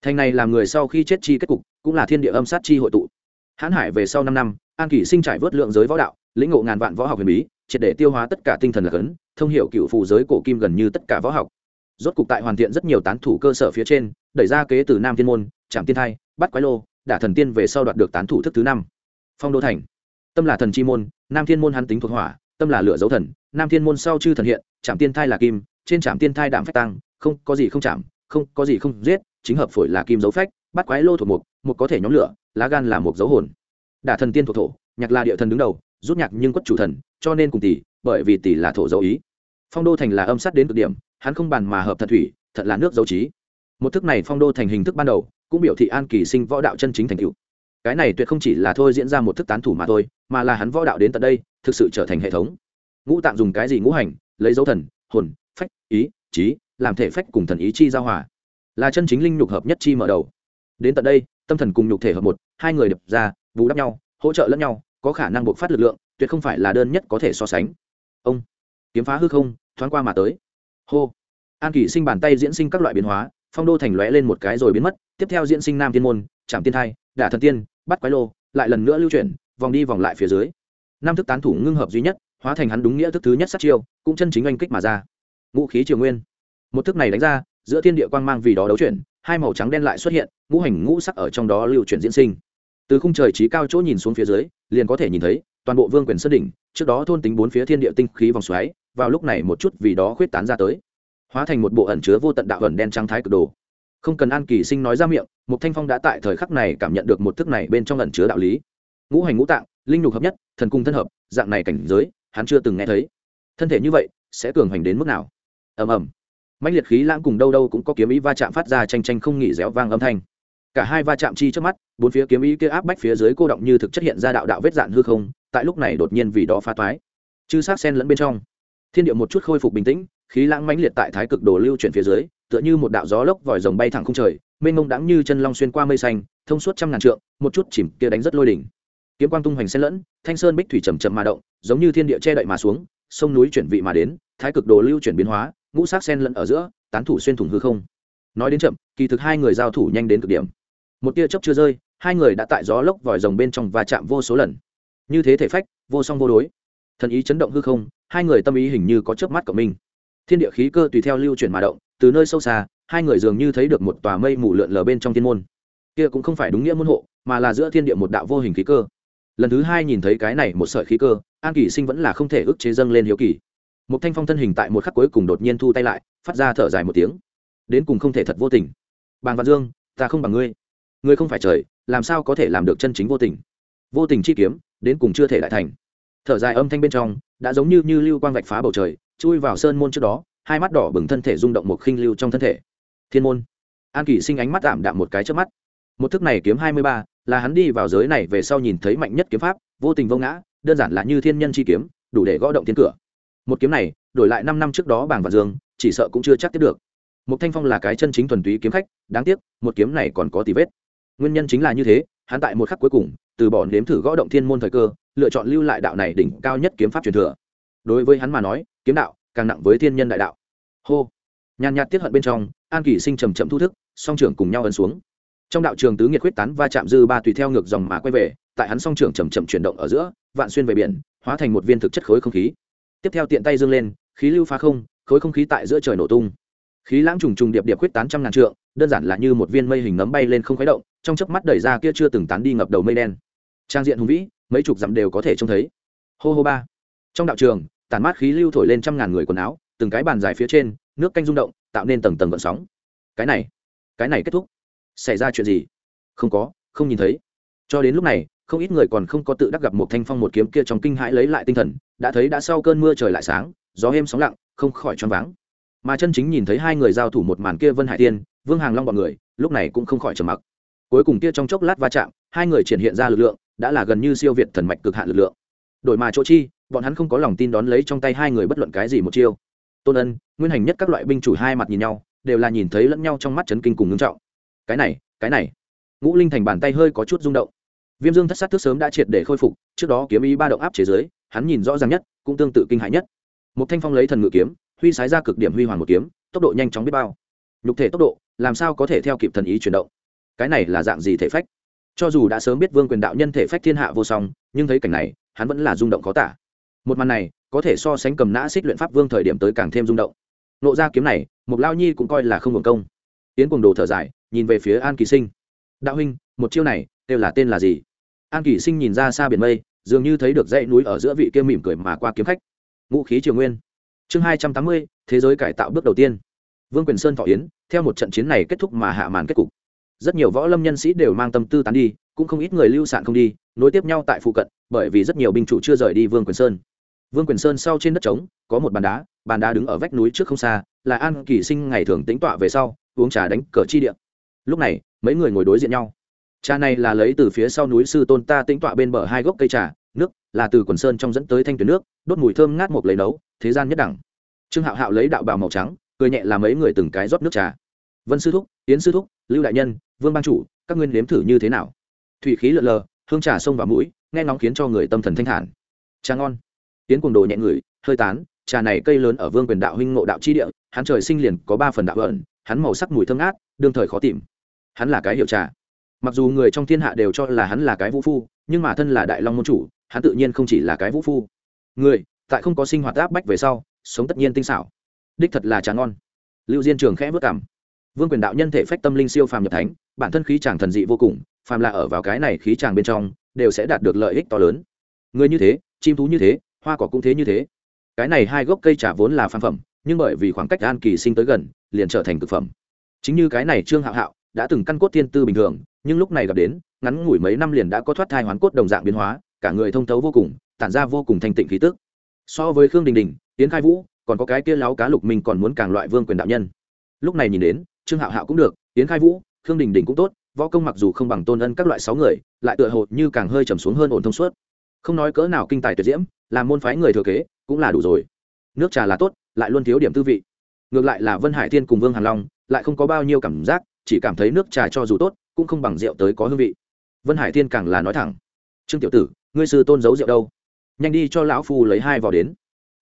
S1: Thành này làm người sau khi chết chi kết cục, cũng là thiên địa âm sát chi hội tụ hãn hải về sau năm năm, an kỷ sinh trải vớt lượng giới võ đạo, lĩnh ngộ ngàn vạn võ học huyền bí, triệt để tiêu hóa tất cả tinh thần là ấn thông hiệu cựu phù giới cổ kim gần như tất cả võ học. Rốt cục tại hoàn thiện rất nhiều tán thủ cơ sở phía trên, đẩy ra kế từ nam thiên môn trạm tiên thai bắt quái lô, đả thần tiên về sau đoạt được tán thủ thức thứ năm. Phong đô thành. Tâm là thần chi môn, nam thiên môn hắn tính thuộc hỏa, tâm là lửa dấu thần, nam thiên môn sau chư thần hiện trạm tiên thai là kim, trên trạm tiên thai đạm phách tăng không có gì không chạm, không có gì không giết, chính hợp phổi là kim dấu phách bắt quái lô thuộc mục một có thể nhóm lửa, lá gan là một dấu hồn. Đả thần tiên thuộc thổ, nhạc là địa thần đứng đầu, rút nhạc nhưng quất chủ thần, cho nên cùng tỷ, bởi vì tỷ là thổ dấu ý. Phong đô thành là âm sát đến cực điểm, hắn không bàn mà hợp thật thủy, thật là nước dấu trí. Một thức này phong đô thành hình thức ban đầu, cũng biểu thị an kỳ sinh võ đạo chân chính thành cựu cái này tuyệt không chỉ là thôi diễn ra một thức tán thủ mà thôi, mà là hắn võ đạo đến tận đây, thực sự trở thành hệ thống. Ngũ tạng dùng cái gì ngũ hành, lấy dấu thần, hồn, phách, ý, trí, làm thể phách cùng thần ý chi giao hòa, là chân chính linh nhục hợp nhất chi mở đầu. Đến tận đây tâm thần cùng nhục thể hợp một, hai người đập ra, bù đắp nhau, hỗ trợ lẫn nhau, có khả năng bộc phát lực lượng, tuyệt không phải là đơn nhất có thể so sánh. Ông, kiếm phá hư không, thoáng qua mà tới. Hô. An kỷ sinh bàn tay diễn sinh các loại biến hóa, phong đô thành lóe lên một cái rồi biến mất, tiếp theo diễn sinh nam thiên môn trạm tiên thai, đả thần tiên, bắt quái lô, lại lần nữa lưu chuyển, vòng đi vòng lại phía dưới. Năm thức tán thủ ngưng hợp duy nhất, hóa thành hắn đúng nghĩa thức thứ nhất sát chiêu, cũng chân chính oanh kích mà ra. Ngũ khí triều nguyên. Một thức này đánh ra, giữa thiên địa quang mang vì đó đấu chuyển hai màu trắng đen lại xuất hiện, ngũ hành ngũ sắc ở trong đó lưu chuyển diễn sinh. Từ khung trời trí cao chỗ nhìn xuống phía dưới, liền có thể nhìn thấy, toàn bộ vương quyền sơn đỉnh, trước đó thôn tính bốn phía thiên địa tinh khí vòng xoáy, vào lúc này một chút vì đó khuyết tán ra tới. Hóa thành một bộ ẩn chứa vô tận đạo ẩn đen trắng thái cực đồ. Không cần an kỳ sinh nói ra miệng một thanh phong đã tại thời khắc này cảm nhận được một thức này bên trong ẩn chứa đạo lý. Ngũ hành ngũ tạng, linh nhục hợp nhất, thần cung thân hợp, dạng này cảnh giới, hắn chưa từng nghe thấy. Thân thể như vậy, sẽ cường hành đến mức nào? Ầm ầm mạnh liệt khí lãng cùng đâu đâu cũng có kiếm ý va chạm phát ra tranh tranh không nghỉ réo vang âm thanh. Cả hai va chạm chi trước mắt, bốn phía kiếm ý kia áp bách phía dưới cô động như thực chất hiện ra đạo đạo vết dạn hư không, tại lúc này đột nhiên vì đó phá toái. Chư sát sen lẫn bên trong, thiên địa một chút khôi phục bình tĩnh, khí lãng mãnh liệt tại thái cực đồ lưu chuyển phía dưới, tựa như một đạo gió lốc vòi rồng bay thẳng không trời, mênh mông đãng như chân long xuyên qua mây xanh, thông suốt trăm ngàn trượng, một chút chìm kia đánh rất lôi đỉnh. Kiếm quang tung hoành xen lẫn, thanh sơn bích thủy trầm trầm mà động, giống như thiên địa che đậy mà xuống, sông núi chuyển vị mà đến, thái cực đồ lưu chuyển biến hóa ngũ sắc sen lẫn ở giữa, tán thủ xuyên thủng hư không. Nói đến chậm, kỳ thực hai người giao thủ nhanh đến cực điểm. Một tia chốc chưa rơi, hai người đã tại gió lốc vòi rồng bên trong và chạm vô số lần. Như thế thể phách, vô song vô đối. Thần ý chấn động hư không, hai người tâm ý hình như có chớp mắt của mình thiên địa khí cơ tùy theo lưu chuyển mà động, từ nơi sâu xa, hai người dường như thấy được một tòa mây mù lượn lờ bên trong thiên môn. Kia cũng không phải đúng nghĩa môn hộ, mà là giữa thiên địa một đạo vô hình khí cơ. Lần thứ hai nhìn thấy cái này một sợi khí cơ, an kỳ sinh vẫn là không thể ức chế dâng lên hiếu kỳ một thanh phong thân hình tại một khắc cuối cùng đột nhiên thu tay lại, phát ra thở dài một tiếng. Đến cùng không thể thật vô tình. Bàng văn dương, ta không bằng ngươi. Ngươi không phải trời, làm sao có thể làm được chân chính vô tình? Vô tình chi kiếm, đến cùng chưa thể lại thành. Thở dài âm thanh bên trong, đã giống như như lưu quang vạch phá bầu trời, chui vào sơn môn trước đó, hai mắt đỏ bừng thân thể rung động một khinh lưu trong thân thể. Thiên môn. An kỷ sinh ánh mắt tạm đạm một cái trước mắt. Một thức này kiếm hai mươi ba, là hắn đi vào giới này về sau nhìn thấy mạnh nhất kiếm pháp, vô tình vô ngã, đơn giản là như thiên nhân chi kiếm, đủ để gõ động thiên cửa một kiếm này, đổi lại năm năm trước đó bảng và dương, chỉ sợ cũng chưa chắc tiếp được. Một thanh phong là cái chân chính thuần túy kiếm khách, đáng tiếc, một kiếm này còn có tì vết. Nguyên nhân chính là như thế, hắn tại một khắc cuối cùng, từ bỏ nếm thử gõ động thiên môn thời cơ, lựa chọn lưu lại đạo này đỉnh cao nhất kiếm pháp truyền thừa. Đối với hắn mà nói, kiếm đạo càng nặng với thiên nhân đại đạo. Hô! Nhàn nhạt tiết hận bên trong, an kỳ sinh trầm chậm thu thức, song trưởng cùng nhau ấn xuống. Trong đạo trường tứ nghiệt quyết tán va chạm dư ba tùy theo ngược dòng mà quay về, tại hắn song trưởng chầm chậm chuyển động ở giữa, vạn xuyên về biển, hóa thành một viên thực chất khối không khí tiếp theo tiện tay dương lên, khí lưu phá không, khối không khí tại giữa trời nổ tung. Khí lãng trùng trùng điệp điệp quyết tán trăm ngàn trượng, đơn giản là như một viên mây hình nấm bay lên không khuấy động, trong chớp mắt đẩy ra kia chưa từng tán đi ngập đầu mây đen. Trang diện hùng vĩ, mấy chục dặm đều có thể trông thấy. Hô hô ba. Trong đạo trường, tản mát khí lưu thổi lên trăm ngàn người quần áo, từng cái bàn dài phía trên, nước canh rung động, tạo nên tầng tầng vận sóng. Cái này cái này kết thúc. Xảy ra chuyện gì? Không có, không nhìn thấy. Cho đến lúc này không ít người còn không có tự đắc gặp một thanh phong một kiếm kia trong kinh hãi lấy lại tinh thần, đã thấy đã sau cơn mưa trời lại sáng, gió êm sóng lặng, không khỏi choáng váng. Mà chân chính nhìn thấy hai người giao thủ một màn kia vân hải tiên, vương hàng long bọn người, lúc này cũng không khỏi trầm mặc. Cuối cùng kia trong chốc lát va chạm, hai người triển hiện ra lực lượng, đã là gần như siêu việt thần mạch cực hạn lực lượng. Đổi mà chỗ chi, bọn hắn không có lòng tin đón lấy trong tay hai người bất luận cái gì một chiêu. Tôn ân, nguyên hành nhất các loại binh chủ hai mặt nhìn nhau, đều là nhìn thấy lẫn nhau trong mắt chấn kinh cùng ngưng trọng. Cái này cái này. Ngũ linh thành bàn tay hơi có chút rung động viêm dương thất sát thức sớm đã triệt để khôi phục, trước đó kiếm ý ba động áp chế giới hắn nhìn rõ ràng nhất, cũng tương tự kinh hãi nhất. Một thanh phong lấy thần ngự kiếm, huy sái ra cực điểm huy hoàng một kiếm, tốc độ nhanh chóng biết bao. Nhục thể tốc độ, làm sao có thể theo kịp thần ý chuyển động? Cái này là dạng gì thể phách? Cho dù đã sớm biết vương quyền đạo nhân thể phách thiên hạ vô song, nhưng thấy cảnh này, hắn vẫn là rung động khó tả. Một màn này, có thể so sánh cầm nã xích luyện pháp vương thời điểm tới càng thêm rung động. Nộ ra kiếm này mục lao nhi cũng coi là không hưởng công. Yến cùng đồ thở dài, nhìn về phía an kỳ sinh. Đạo huynh, một chiêu này kêu là tên là gì? An Kỷ sinh nhìn ra xa biển mây, dường như thấy được dãy núi ở giữa vị kia mỉm cười mà qua kiếm khách. Ngũ khí triều nguyên. Chương hai trăm tám mươi, thế giới cải tạo bước đầu tiên. Vương quyền sơn thọ yến, theo một trận chiến này kết thúc mà hạ màn kết cục. Rất nhiều võ lâm nhân sĩ đều mang tâm tư tán đi, cũng không ít người lưu sạn không đi, nối tiếp nhau tại phụ cận, bởi vì rất nhiều binh chủ chưa rời đi vương quyền sơn. Vương quyền sơn sau trên đất trống, có một bàn đá bàn đá đứng ở vách núi trước không xa, là an kỳ sinh ngày thường tính tọa về sau, uống trà đánh cờ chi điện lúc này, mấy người ngồi đối diện nhau trà này là lấy từ phía sau núi sư tôn ta tĩnh tọa bên bờ hai gốc cây trà, nước là từ quần sơn trong dẫn tới thanh tuyến nước, đốt mùi thơm ngát một lấy nấu, thế gian nhất đẳng. Trương hạo hạo lấy đạo bào màu trắng, cười nhẹ là mấy người từng cái rót nước trà. Vân sư thúc, yến sư thúc, lưu đại nhân, vương ban chủ, các nguyên nếm thử như thế nào? Thủy khí lợn lờ, hương trà sông vào mũi, nghe ngóng khiến cho người tâm thần thanh thản. Trà ngon. Yến cùng đồ nhẹ người hơi tán, trà này cây lớn ở vương quyền đạo huynh ngộ đạo chi địa, hắn trời sinh liền có ba phần đạo ẩn, hắn màu sắc mùi thơm ngát, đương thời khó tìm. Hắn là cái hiệu trà mặc dù người trong thiên hạ đều cho là hắn là cái vũ phu, nhưng mà thân là đại long môn chủ, hắn tự nhiên không chỉ là cái vũ phu. Người, tại không có sinh hoạt áp bách về sau, sống tất nhiên tinh xảo. Đích thật là trà ngon. Lưu diên trường khẽ vất cảm. Vương quyền đạo nhân thể phách tâm linh siêu phàm nhập thánh, bản thân khí chàng thần dị vô cùng, phàm là ở vào cái này khí chàng bên trong, đều sẽ đạt được lợi ích to lớn. Người như thế, chim thú như thế, hoa cỏ cũng thế như thế. Cái này hai gốc cây trà vốn là phàm phẩm, nhưng bởi vì khoảng cách an kỳ sinh tới gần, liền trở thành thực phẩm. Chính như cái này trương hạo hạo, đã từng căn cốt thiên tư bình thường nhưng lúc này gặp đến, ngắn ngủi mấy năm liền đã có thoát thai hoán cốt đồng dạng biến hóa, cả người thông thấu vô cùng, tản ra vô cùng thanh tịnh khí tức. So với khương đình đình tiến khai vũ, còn có cái kia láo cá lục mình còn muốn càng loại vương quyền đạo nhân. Lúc này nhìn đến, trương hạo hạo cũng được tiến khai vũ, khương đình đình cũng tốt, võ công mặc dù không bằng tôn ân các loại sáu người, lại tựa hồ như càng hơi trầm xuống hơn ổn thông suốt. Không nói cỡ nào kinh tài tuyệt diễm làm môn phái người thừa kế, cũng là đủ rồi. Nước trà là tốt, lại luôn thiếu điểm tư vị. Ngược lại là vân hải thiên cùng vương hàn long, lại không có bao nhiêu cảm giác, chỉ cảm thấy nước trà cho dù tốt cũng không bằng rượu tới có hương vị. Vân hải thiên càng là nói thẳng, trương tiểu tử, ngươi sư tôn giấu rượu đâu? Nhanh đi cho lão phu lấy hai vào đến.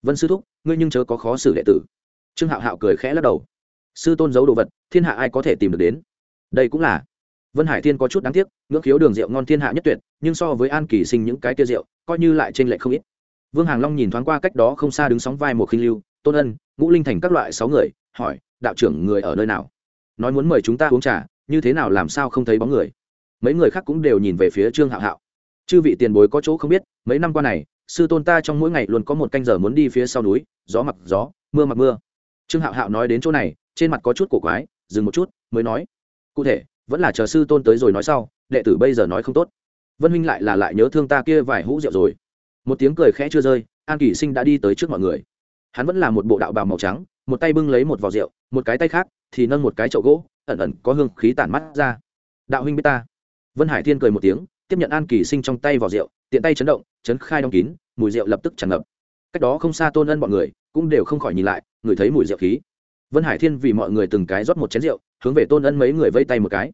S1: Vân sư thúc, ngươi nhưng chớ có khó xử đệ tử. Trương hạo hạo cười khẽ lắc đầu, sư tôn giấu đồ vật, thiên hạ ai có thể tìm được đến? Đây cũng là. Vân hải thiên có chút đáng tiếc, ngưỡng khiếu đường rượu ngon thiên hạ nhất tuyệt, nhưng so với an kỳ sinh những cái tia rượu, coi như lại trên lệ không ít. Vương hàng long nhìn thoáng qua cách đó không xa đứng sóng vai một khinh lưu, tôn ân, ngũ linh thành các loại sáu người, hỏi, đạo trưởng người ở nơi nào? Nói muốn mời chúng ta uống trà như thế nào làm sao không thấy bóng người? Mấy người khác cũng đều nhìn về phía trương hạo hạo. Chư vị tiền bối có chỗ không biết, mấy năm qua này, sư tôn ta trong mỗi ngày luôn có một canh giờ muốn đi phía sau núi, gió mặc gió, mưa mặc mưa. Trương hạo hạo nói đến chỗ này, trên mặt có chút cổ quái, dừng một chút, mới nói, cụ thể, vẫn là chờ sư tôn tới rồi nói sau, đệ tử bây giờ nói không tốt. Vân huynh lại là lại nhớ thương ta kia vài hũ rượu rồi. Một tiếng cười khẽ chưa rơi, an kỷ sinh đã đi tới trước mọi người. Hắn vẫn là một bộ đạo bào màu trắng, một tay bưng lấy một vò rượu, một cái tay khác thì nâng một cái chậu gỗ ẩn ẩn có hương khí tản mắt ra. Đạo huynh biết ta. Vân hải thiên cười một tiếng, tiếp nhận an kỳ sinh trong tay vỏ rượu, tiện tay chấn động, chấn khai đóng kín, mùi rượu lập tức tràn ngập. Cách đó không xa tôn ân bọn người, cũng đều không khỏi nhìn lại ngửi thấy mùi rượu khí. Vân hải thiên vì mọi người từng cái rót một chén rượu, hướng về tôn ân mấy người vây tay một cái.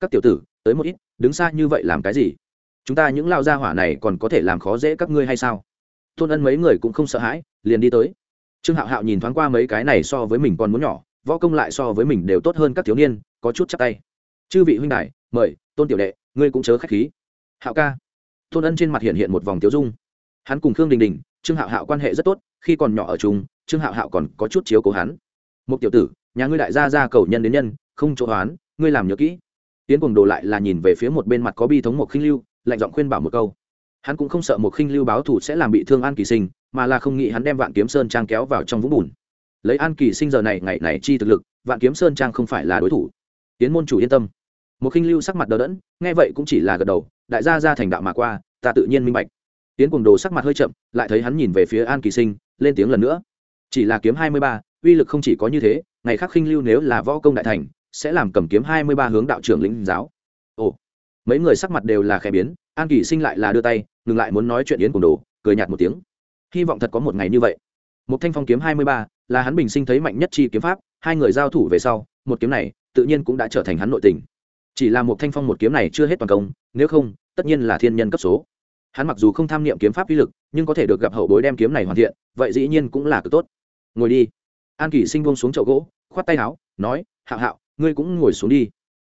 S1: Các tiểu tử, tới một ít, đứng xa như vậy làm cái gì? Chúng ta những lao gia hỏa này còn có thể làm khó dễ các ngươi hay sao? Tôn ân mấy người cũng không sợ hãi, liền đi tới. Trương hạo hạo nhìn thoáng qua mấy cái này so với mình còn muốn nhỏ võ công lại so với mình đều tốt hơn các thiếu niên, có chút chắc tay. Chư vị huynh đại mời, tôn tiểu đệ, ngươi cũng chớ khách khí. Hạo ca. Tôn ân trên mặt hiện hiện một vòng tiếu dung. Hắn cùng khương đình đình, trương hạo hạo quan hệ rất tốt, khi còn nhỏ ở chung, trương hạo hạo còn có chút chiếu cố hắn. Một tiểu tử, nhà ngươi đại gia ra cầu nhân đến nhân, không chỗ hoán ngươi làm nhớ kỹ. Tiến cùng đồ lại là nhìn về phía một bên mặt có bi thống một khinh lưu, lạnh giọng khuyên bảo một câu. Hắn cũng không sợ một khinh lưu báo thủ sẽ làm bị thương an kỳ sinh, mà là không nghĩ hắn đem vạn kiếm sơn trang kéo vào trong vũng bùn lấy an kỳ sinh giờ này ngày này chi thực lực, vạn kiếm sơn trang không phải là đối thủ. Tiến môn chủ yên tâm. Một khinh lưu sắc mặt đờ đẫn, nghe vậy cũng chỉ là gật đầu, đại gia ra thành đạo mà qua, ta tự nhiên minh bạch. Tiến cùng đồ sắc mặt hơi chậm, lại thấy hắn nhìn về phía an kỳ sinh, lên tiếng lần nữa. Chỉ là kiếm hai mươi ba, uy lực không chỉ có như thế, ngày khác khinh lưu nếu là võ công đại thành, sẽ làm cầm kiếm hai mươi ba hướng đạo trưởng lĩnh giáo. Ồ, mấy người sắc mặt đều là khẽ biến, an kỳ sinh lại là đưa tay, ngừng lại muốn nói chuyện yến cùng đồ, cười nhạt một tiếng. Hy vọng thật có một ngày như vậy. Một thanh phong kiếm hai mươi ba là hắn bình sinh thấy mạnh nhất chi kiếm pháp, hai người giao thủ về sau, một kiếm này, tự nhiên cũng đã trở thành hắn nội tình. Chỉ là một thanh phong một kiếm này chưa hết toàn công, nếu không, tất nhiên là thiên nhân cấp số. Hắn mặc dù không tham niệm kiếm pháp uy lực, nhưng có thể được gặp hậu bối đem kiếm này hoàn thiện, vậy dĩ nhiên cũng là cực tốt. Ngồi đi. An kỳ sinh buông xuống chậu gỗ, khoát tay áo, nói, hạo hạo, ngươi cũng ngồi xuống đi.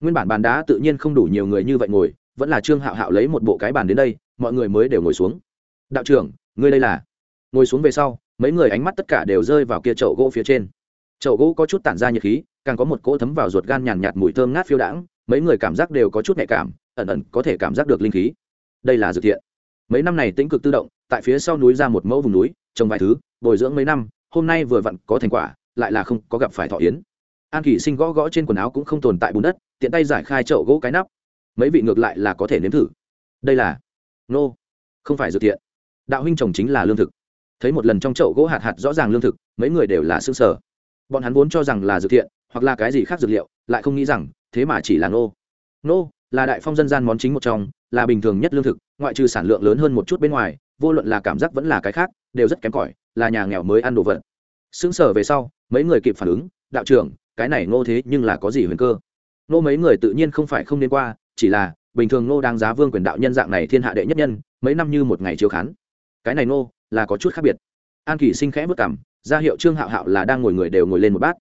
S1: Nguyên bản bàn đá tự nhiên không đủ nhiều người như vậy ngồi, vẫn là trương hạo hạo lấy một bộ cái bàn đến đây, mọi người mới đều ngồi xuống. Đạo trưởng, ngươi đây là? Ngồi xuống về sau mấy người ánh mắt tất cả đều rơi vào kia chậu gỗ phía trên. Chậu gỗ có chút tản ra nhiệt khí, càng có một cỗ thấm vào ruột gan nhàn nhạt mùi thơm ngát phiêu đãng, mấy người cảm giác đều có chút nhạy cảm, ẩn ẩn có thể cảm giác được linh khí. Đây là dược thiện. Mấy năm này tĩnh cực tự động, tại phía sau núi ra một mẫu vùng núi, trồng vài thứ, bồi dưỡng mấy năm, hôm nay vừa vặn có thành quả, lại là không có gặp phải thọ yến. An kỷ sinh gõ gõ trên quần áo cũng không tồn tại bùn đất, tiện tay giải khai chậu gỗ cái nắp. Mấy vị ngược lại là có thể nếm thử. Đây là nô, không phải dược thiện. Đạo huynh chồng chính là lương thực thấy một lần trong chậu gỗ hạt hạt rõ ràng lương thực, mấy người đều là xương sở bọn hắn vốn cho rằng là dược thiện, hoặc là cái gì khác dược liệu, lại không nghĩ rằng, thế mà chỉ là nô. Nô là đại phong dân gian món chính một trong, là bình thường nhất lương thực, ngoại trừ sản lượng lớn hơn một chút bên ngoài, vô luận là cảm giác vẫn là cái khác, đều rất kém cỏi, là nhà nghèo mới ăn đồ vật. Xứng sở về sau, mấy người kịp phản ứng, đạo trưởng, cái này ngô thế nhưng là có gì huyền cơ? Nô mấy người tự nhiên không phải không nên qua, chỉ là bình thường nô đang giá vương quyền đạo nhân dạng này thiên hạ đệ nhất nhân, mấy năm như một ngày chiếu khán. Cái này nô là có chút khác biệt. An kỳ sinh khẽ bước cảm ra hiệu trương hạo hạo là đang ngồi người đều ngồi lên một bát.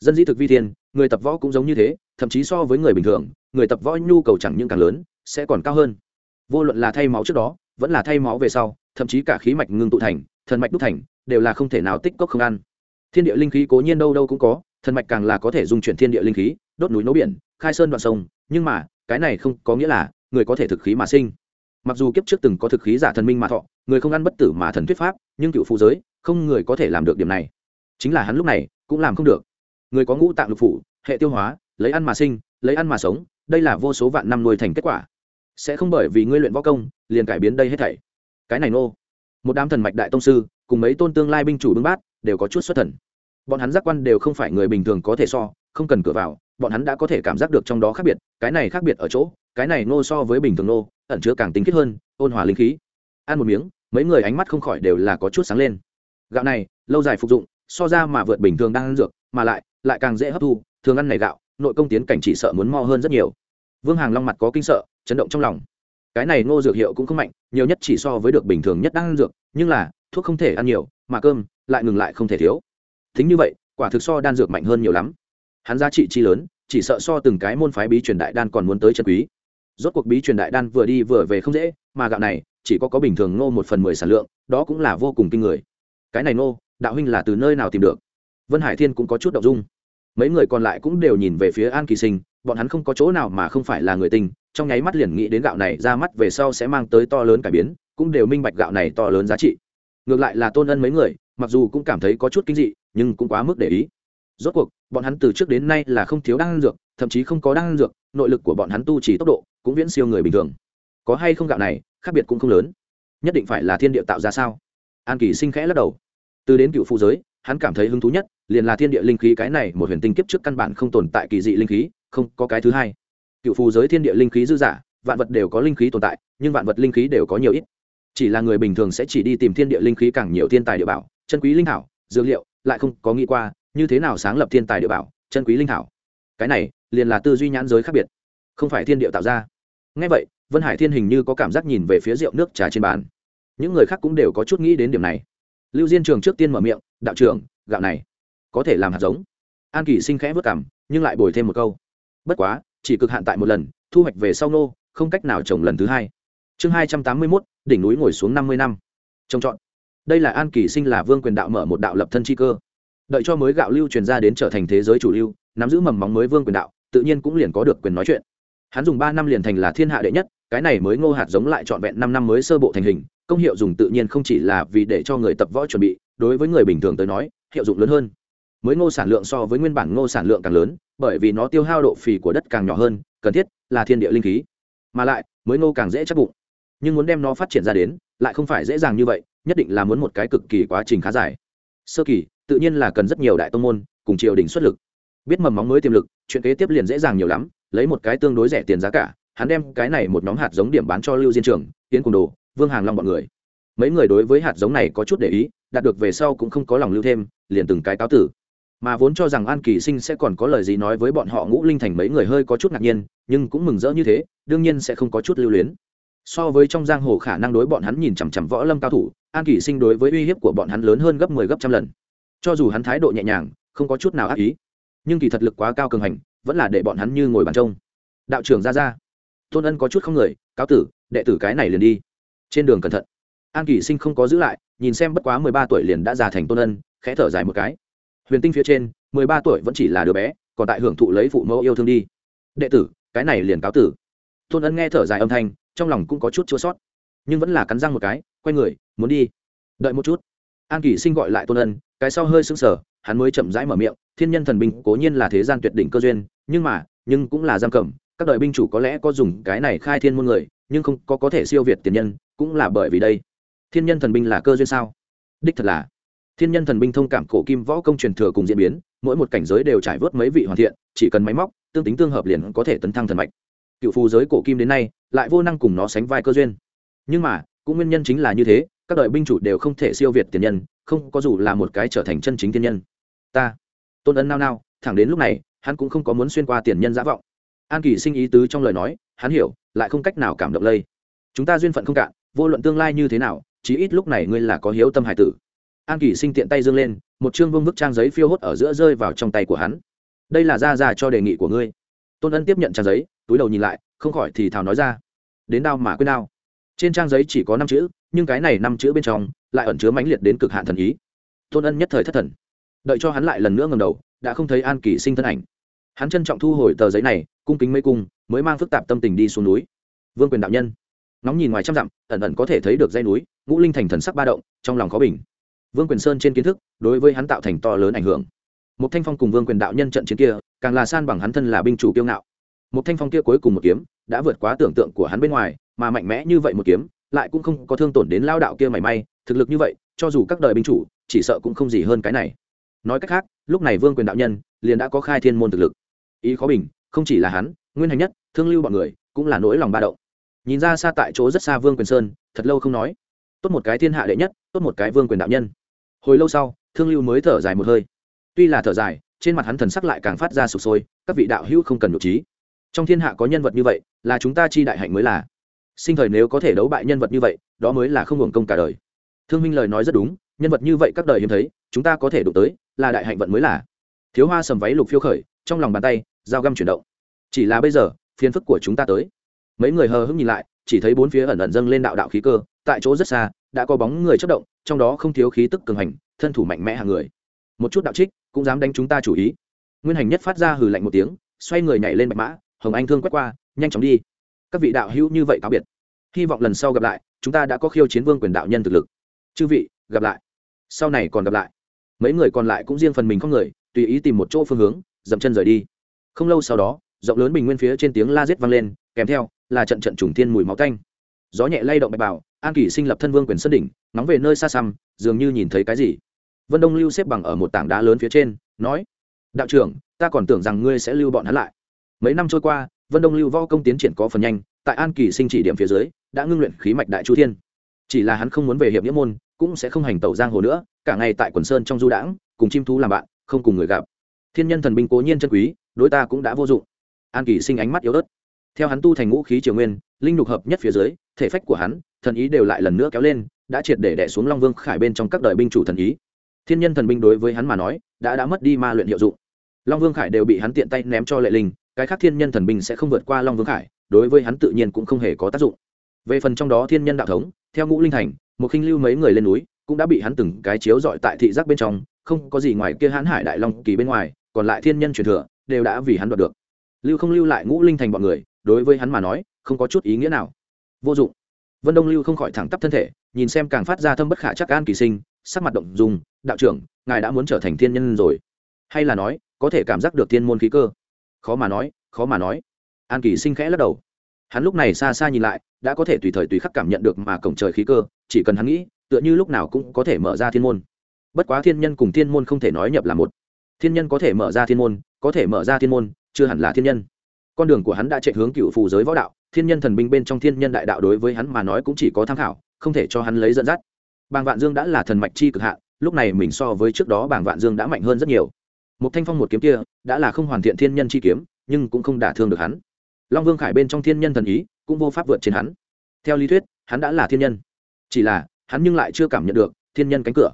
S1: Dân dĩ thực vi thiên, người tập võ cũng giống như thế, thậm chí so với người bình thường, người tập võ nhu cầu chẳng những càng lớn, sẽ còn cao hơn. Vô luận là thay máu trước đó, vẫn là thay máu về sau, thậm chí cả khí mạch ngưng tụ thành, thần mạch đúc thành, đều là không thể nào tích cốc không ăn. Thiên địa linh khí cố nhiên đâu đâu cũng có, thần mạch càng là có thể dung chuyển thiên địa linh khí, đốt núi nấu biển, khai sơn đoạn sông, nhưng mà, cái này không có nghĩa là người có thể thực khí mà sinh mặc dù kiếp trước từng có thực khí giả thần minh mà thọ, người không ăn bất tử mà thần thuyết pháp, nhưng cựu phụ giới, không người có thể làm được điểm này. Chính là hắn lúc này, cũng làm không được. Người có ngũ tạng lục phủ, hệ tiêu hóa, lấy ăn mà sinh, lấy ăn mà sống, đây là vô số vạn năm nuôi thành kết quả. Sẽ không bởi vì ngươi luyện võ công, liền cải biến đây hết thảy. Cái này nô. Một đám thần mạch đại tông sư, cùng mấy tôn tương lai binh chủ bưng bát, đều có chút xuất thần. Bọn hắn giác quan đều không phải người bình thường có thể so, không cần cửa vào bọn hắn đã có thể cảm giác được trong đó khác biệt, cái này khác biệt ở chỗ, cái này nô so với bình thường nô ẩn chứa càng tinh khiết hơn, ôn hòa linh khí. Ăn một miếng, mấy người ánh mắt không khỏi đều là có chút sáng lên. Gạo này, lâu dài phục dụng, so ra mà vượt bình thường đang ăn dược, mà lại lại càng dễ hấp thu, thường ăn này gạo, nội công tiến cảnh chỉ sợ muốn mo hơn rất nhiều. Vương hàng long mặt có kinh sợ, chấn động trong lòng. Cái này ngô dược hiệu cũng không mạnh, nhiều nhất chỉ so với được bình thường nhất đang ăn dược, nhưng là, thuốc không thể ăn nhiều, mà cơm lại ngừng lại không thể thiếu. Thính như vậy, quả thực so đan dược mạnh hơn nhiều lắm hắn giá trị chi lớn, chỉ sợ so từng cái môn phái bí truyền đại đan còn muốn tới chân quý. Rốt cuộc bí truyền đại đan vừa đi vừa về không dễ, mà gạo này, chỉ có có bình thường ngô một phần mười sản lượng, đó cũng là vô cùng kinh người. Cái này ngô, đạo huynh là từ nơi nào tìm được? Vân hải thiên cũng có chút đ ộ n g dung. Mấy người còn lại cũng đều nhìn về phía an kỳ sinh, bọn hắn không có chỗ nào mà không phải là người tình, trong nháy mắt liền nghĩ đến gạo này ra mắt về sau sẽ mang tới to lớn cải biến, cũng đều minh bạch gạo này to lớn giá trị. Ngược lại là tôn ân mấy người, mặc dù cũng cảm thấy có chút kinh dị, nhưng cũng quá mức để ý rốt cuộc, bọn hắn từ trước đến nay là không thiếu đan dược, thậm chí không có đan dược, nội lực của bọn hắn tu chỉ tốc độ cũng viễn siêu người bình thường. Có hay không gạo này, khác biệt cũng không lớn. Nhất định phải là thiên địa tạo ra sao? An kỳ sinh khẽ lắc đầu. Từ đến cựu phụ giới, hắn cảm thấy hứng thú nhất, liền là thiên địa linh khí cái này một huyền tinh kiếp trước căn bản không tồn tại kỳ dị linh khí, không có cái thứ hai. Cựu phù giới thiên địa linh khí dư giả, vạn vật đều có linh khí tồn tại, nhưng vạn vật linh khí đều có nhiều ít. Chỉ là người bình thường sẽ chỉ đi tìm thiên địa linh khí càng nhiều thiên tài địa bảo, chân quý linh thảo, dược liệu, lại không có nghĩ qua như thế nào sáng lập thiên tài địa bảo, chân quý linh thảo? Cái này, liền là tư duy nhãn giới khác biệt. Không phải thiên địa tạo ra. Ngay vậy, vân hải thiên hình như có cảm giác nhìn về phía rượu nước trà trên bàn. Những người khác cũng đều có chút nghĩ đến điểm này. Lưu diên trường trước tiên mở miệng, đạo trưởng, gạo này có thể làm hạt giống. An kỳ sinh khẽ vất cảm nhưng lại bồi thêm một câu. Bất quá, chỉ cực hạn tại một lần, thu hoạch về sau nô, không cách nào trồng lần thứ hai. Chương hai trăm tám mươi mốt, đỉnh núi ngồi xuống năm mươi năm. Trồng trọt. Đây là an kỳ sinh là vương quyền đạo mở một đạo lập thân chi cơ đợi cho mới gạo lưu truyền ra đến trở thành thế giới chủ lưu, nắm giữ mầm móng mới vương quyền đạo, tự nhiên cũng liền có được quyền nói chuyện. Hắn dùng ba năm liền thành là thiên hạ đệ nhất, cái này mới ngô hạt giống lại trọn vẹn năm năm mới sơ bộ thành hình, công hiệu dùng tự nhiên không chỉ là vì để cho người tập võ chuẩn bị, đối với người bình thường tới nói, hiệu dụng lớn hơn. Mới ngô sản lượng so với nguyên bản ngô sản lượng càng lớn, bởi vì nó tiêu hao độ phì của đất càng nhỏ hơn, cần thiết là thiên địa linh khí. Mà lại, mới ngô càng dễ chắc bụng. Nhưng muốn đem nó phát triển ra đến, lại không phải dễ dàng như vậy, nhất định là muốn một cái cực kỳ quá trình khá dài. Sơ kỳ tự nhiên là cần rất nhiều đại tông môn cùng triều đình xuất lực. Biết mầm móng mới tiềm lực, chuyện kế tiếp liền dễ dàng nhiều lắm, lấy một cái tương đối rẻ tiền giá cả, hắn đem cái này một nhóm hạt giống điểm bán cho lưu diên trường tiến cùng đồ, vương hàng long bọn người. Mấy người đối với hạt giống này có chút để ý, đạt được về sau cũng không có lòng lưu thêm, liền từng cái cáo tử. Mà vốn cho rằng an kỳ sinh sẽ còn có lời gì nói với bọn họ ngũ linh thành mấy người hơi có chút ngạc nhiên, nhưng cũng mừng rỡ như thế, đương nhiên sẽ không có chút lưu luyến. So với trong giang hồ khả năng đối bọn hắn nhìn chằm chằm võ lâm cao thủ, an kỳ sinh đối với uy hiếp của bọn hắn lớn hơn gấp mười 10 gấp trăm lần cho dù hắn thái độ nhẹ nhàng, không có chút nào ác ý, nhưng kỳ thật lực quá cao cường hành, vẫn là để bọn hắn như ngồi bàn trông. Đạo trưởng ra ra. Tôn ân có chút không người, cáo tử, đệ tử cái này liền đi. Trên đường cẩn thận. An kỳ sinh không có giữ lại, nhìn xem bất quá mười ba tuổi liền đã già thành tôn ân, khẽ thở dài một cái. Huyền tinh phía trên, mười ba tuổi vẫn chỉ là đứa bé, còn tại hưởng thụ lấy phụ mẫu yêu thương đi. Đệ tử, cái này liền cáo tử. Tôn ân nghe thở dài âm thanh, trong lòng cũng có chút chua sót, nhưng vẫn là cắn răng một cái, quay người, muốn đi. Đợi một chút. An kỳ sinh gọi lại tôn ân cái sau hơi sững sờ, hắn mới chậm rãi mở miệng, thiên nhân thần binh cố nhiên là thế gian tuyệt đỉnh cơ duyên, nhưng mà, nhưng cũng là giam cầm, các đời binh chủ có lẽ có dùng cái này khai thiên môn người, nhưng không có có thể siêu việt tiền nhân, cũng là bởi vì đây. Thiên nhân thần binh là cơ duyên sao? Đích thật là. Thiên nhân thần binh thông cảm cổ kim võ công truyền thừa cùng diễn biến, mỗi một cảnh giới đều trải vớt mấy vị hoàn thiện, chỉ cần máy móc, tương tính tương hợp liền có thể tấn thăng thần mạch. Cựu phù giới cổ kim đến nay, lại vô năng cùng nó sánh vai cơ duyên. Nhưng mà, cũng nguyên nhân chính là như thế, các đời binh chủ đều không thể siêu việt tiền nhân không có dù là một cái trở thành chân chính tiên nhân. Ta, tôn ấn nao nao, thẳng đến lúc này, hắn cũng không có muốn xuyên qua tiền nhân giả vọng. An kỳ sinh ý tứ trong lời nói, hắn hiểu, lại không cách nào cảm động lây. Chúng ta duyên phận không cạn, vô luận tương lai như thế nào, chí ít lúc này ngươi là có hiếu tâm hải tử. An kỳ sinh tiện tay dương lên, một chương vương bức trang giấy phiêu hốt ở giữa rơi vào trong tay của hắn. Đây là ra ra cho đề nghị của ngươi. Tôn ân tiếp nhận trang giấy, túi đầu nhìn lại, không khỏi thì thào nói ra. Đến đao mà quên đao. Trên trang giấy chỉ có năm chữ nhưng cái này năm chữ bên trong lại ẩn chứa mãnh liệt đến cực hạn thần ý. Tôn ân nhất thời thất thần. Đợi cho hắn lại lần nữa ngầm đầu, đã không thấy an kỳ sinh thân ảnh. Hắn trân trọng thu hồi tờ giấy này, cung kính mấy cung, mới mang phức tạp tâm tình đi xuống núi. Vương quyền đạo nhân. Nóng nhìn ngoài trăm dặm, ẩn ẩn có thể thấy được dây núi, ngũ linh thành thần sắc ba động, trong lòng khó bình. Vương quyền sơn trên kiến thức, đối với hắn tạo thành to lớn ảnh hưởng. Một thanh phong cùng vương quyền đạo nhân trận chiến kia, càng là san bằng hắn thân là binh chủ kiêu ngạo. Một thanh phong kia cuối cùng một kiếm, đã vượt quá tưởng tượng của hắn bên ngoài, mà mạnh mẽ như vậy một kiếm lại cũng không có thương tổn đến lao đạo kia mảy may, thực lực như vậy, cho dù các đời binh chủ, chỉ sợ cũng không gì hơn cái này. Nói cách khác, lúc này vương quyền đạo nhân liền đã có khai thiên môn thực lực. Ý khó bình, không chỉ là hắn, nguyên hành nhất, thương lưu bọn người, cũng là nỗi lòng ba động. Nhìn ra xa tại chỗ rất xa vương quyền sơn, thật lâu không nói. Tốt một cái thiên hạ đệ nhất, tốt một cái vương quyền đạo nhân. Hồi lâu sau, thương lưu mới thở dài một hơi. Tuy là thở dài, trên mặt hắn thần sắc lại càng phát ra sụp sôi, các vị đạo hữu không cần nhục trí. Trong thiên hạ có nhân vật như vậy, là chúng ta chi đại hạnh mới là sinh thời nếu có thể đấu bại nhân vật như vậy, đó mới là không hưởng công cả đời. Thương minh lời nói rất đúng, nhân vật như vậy các đời hiếm thấy, chúng ta có thể đụng tới, là đại hạnh vận mới là. Thiếu hoa sầm váy lục phiêu khởi, trong lòng bàn tay, dao găm chuyển động. Chỉ là bây giờ, phiền phức của chúng ta tới. Mấy người hờ hững nhìn lại, chỉ thấy bốn phía ẩn ẩn dâng lên đạo đạo khí cơ, tại chỗ rất xa, đã có bóng người chất động, trong đó không thiếu khí tức cường hành, thân thủ mạnh mẽ hàng người. Một chút đạo trích, cũng dám đánh chúng ta chủ ý. Nguyên hành nhất phát ra hừ lạnh một tiếng, xoay người nhảy lên bạch mã, hồng anh thương quét qua, nhanh chóng đi các vị đạo hữu như vậy cáo biệt. Hy vọng lần sau gặp lại, chúng ta đã có khiêu chiến vương quyền đạo nhân thực lực. Chư vị, gặp lại. Sau này còn gặp lại. Mấy người còn lại cũng riêng phần mình không người, tùy ý tìm một chỗ phương hướng, dậm chân rời đi. Không lâu sau đó, rộng lớn bình nguyên phía trên tiếng la rết vang lên, kèm theo là trận trận trùng thiên mùi máu tanh. Gió nhẹ lay động bạch bảo an kỷ sinh lập thân vương quyền sân đỉnh, nóng về nơi xa xăm, dường như nhìn thấy cái gì. Vân đông lưu xếp bằng ở một tảng đá lớn phía trên, nói, đạo trưởng, ta còn tưởng rằng ngươi sẽ lưu bọn hắn lại. Mấy năm trôi qua vân đông lưu võ công tiến triển có phần nhanh, tại an kỳ sinh chỉ điểm phía dưới, đã ngưng luyện khí mạch đại chu thiên. Chỉ là hắn không muốn về hiệp nghĩa môn, cũng sẽ không hành tẩu giang hồ nữa, cả ngày tại quần sơn trong du đãng, cùng chim thú làm bạn, không cùng người gặp. Thiên nhân thần binh cố nhiên chân quý, đối ta cũng đã vô dụng. An kỳ sinh ánh mắt yếu ớt. Theo hắn tu thành ngũ khí triều nguyên, linh lục hợp nhất phía dưới, thể phách của hắn, thần ý đều lại lần nữa kéo lên, đã triệt để đẻ xuống long vương khải bên trong các đời binh chủ thần ý. Thiên nhân thần binh đối với hắn mà nói, đã đã mất đi ma luyện hiệu dụng. Long vương khải đều bị hắn tiện tay ném cho lệ linh cái khác thiên nhân thần binh sẽ không vượt qua long vương khải, đối với hắn tự nhiên cũng không hề có tác dụng. Về phần trong đó thiên nhân đạo thống, theo ngũ linh thành, một khinh lưu mấy người lên núi, cũng đã bị hắn từng cái chiếu dọi tại thị giác bên trong, không có gì ngoài kia hãn hải đại long kỳ bên ngoài, còn lại thiên nhân truyền thừa, đều đã vì hắn đoạt được. Lưu không lưu lại ngũ linh thành bọn người, đối với hắn mà nói, không có chút ý nghĩa nào. Vô dụng. Vân đông lưu không khỏi thẳng tắp thân thể, nhìn xem càng phát ra thâm bất khả chắc an kỳ sinh, sắc mặt động dùng đạo trưởng, ngài đã muốn trở thành thiên nhân rồi. Hay là nói, có thể cảm giác được thiên môn khí cơ khó mà nói, khó mà nói. An kỳ sinh khẽ lắc đầu. Hắn lúc này xa xa nhìn lại, đã có thể tùy thời tùy khắc cảm nhận được mà cổng trời khí cơ, chỉ cần hắn nghĩ, tựa như lúc nào cũng có thể mở ra thiên môn. Bất quá thiên nhân cùng thiên môn không thể nói nhập là một. Thiên nhân có thể mở ra thiên môn, có thể mở ra thiên môn, chưa hẳn là thiên nhân. Con đường của hắn đã chạy hướng cựu phù giới võ đạo, thiên nhân thần binh bên trong thiên nhân đại đạo đối với hắn mà nói cũng chỉ có tham khảo, không thể cho hắn lấy dẫn dắt. Bàng vạn dương đã là thần mạch chi cực hạn, lúc này mình so với trước đó bàng vạn dương đã mạnh hơn rất nhiều một thanh phong một kiếm kia, đã là không hoàn thiện thiên nhân chi kiếm, nhưng cũng không đả thương được hắn. Long vương khải bên trong thiên nhân thần ý, cũng vô pháp vượt trên hắn. Theo lý thuyết, hắn đã là thiên nhân. Chỉ là, hắn nhưng lại chưa cảm nhận được, thiên nhân cánh cửa.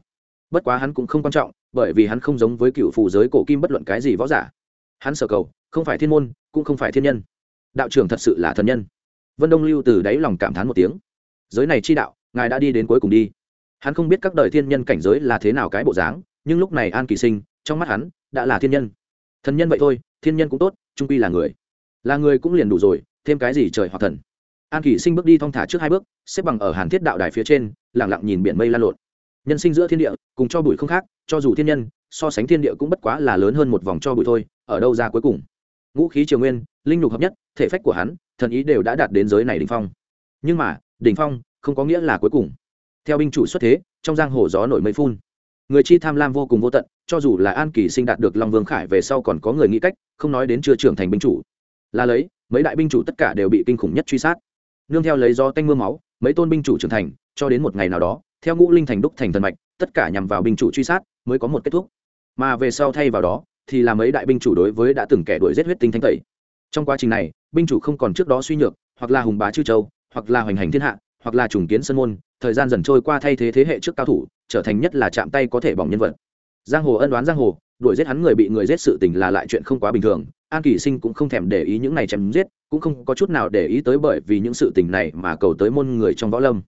S1: Bất quá hắn cũng không quan trọng, bởi vì hắn không giống với cựu phù giới cổ kim bất luận cái gì võ giả. Hắn sở cầu, không phải thiên môn, cũng không phải thiên nhân. Đạo trưởng thật sự là thần nhân. Vân đông lưu từ đáy lòng cảm thán một tiếng. Giới này chi đạo, ngài đã đi đến cuối cùng đi. Hắn không biết các đời thiên nhân cảnh giới là thế nào cái bộ dáng, nhưng lúc này an kỳ sinh, trong mắt hắn đã là thiên nhân. Thần nhân vậy thôi, thiên nhân cũng tốt, trung quy là người. Là người cũng liền đủ rồi, thêm cái gì trời hoặc thần. An kỷ sinh bước đi thong thả trước hai bước, xếp bằng ở hàn thiết đạo đài phía trên lẳng lặng nhìn biển mây lan lộn. Nhân sinh giữa thiên địa, cùng cho bụi không khác, cho dù thiên nhân, so sánh thiên địa cũng bất quá là lớn hơn một vòng cho bụi thôi, ở đâu ra cuối cùng? Ngũ khí triều nguyên, linh lục hợp nhất, thể phách của hắn, thần ý đều đã đạt đến giới này đỉnh phong. Nhưng mà, đỉnh phong, không có nghĩa là cuối cùng. Theo binh chủ xuất thế, trong giang hồ gió nổi mây phun. Người chi tham lam vô cùng vô tận cho dù là an kỳ sinh đạt được long vương khải về sau còn có người nghĩ cách, không nói đến chưa trưởng thành binh chủ. Là lấy, mấy đại binh chủ tất cả đều bị kinh khủng nhất truy sát. Nương theo lấy do tanh mưa máu, mấy tôn binh chủ trưởng thành, cho đến một ngày nào đó, theo ngũ linh thành đúc thành thần mạch, tất cả nhằm vào binh chủ truy sát mới có một kết thúc. Mà về sau thay vào đó, thì là mấy đại binh chủ đối với đã từng kẻ đuổi giết huyết tinh thanh tẩy. Trong quá trình này, binh chủ không còn trước đó suy nhược, hoặc là hùng bá chư châu, hoặc là hoành hành thiên hạ, hoặc là trùng kiến sân môn, thời gian dần trôi qua thay thế thế hệ trước cao thủ, trở thành nhất là chạm tay có thể bỏng nhân vật giang hồ ân đoán giang hồ, đuổi giết hắn người bị người giết sự tình là lại chuyện không quá bình thường. An kỳ sinh cũng không thèm để ý những này chém giết, cũng không có chút nào để ý tới bởi vì những sự tình này mà cầu tới môn người trong võ lâm.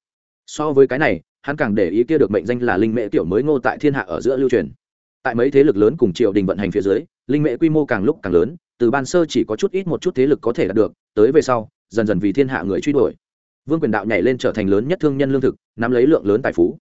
S1: So với cái này, hắn càng để ý kia được mệnh danh là linh mễ tiểu mới ngô tại thiên hạ ở giữa lưu truyền. Tại mấy thế lực lớn cùng triều đình vận hành phía dưới, linh mễ quy mô càng lúc càng lớn, từ ban sơ chỉ có chút ít một chút thế lực có thể đạt được, tới về sau, dần dần vì thiên hạ người truy đuổi. Vương quyền đạo nhảy lên trở thành lớn nhất thương nhân lương thực, nắm lấy lượng lớn tài phú.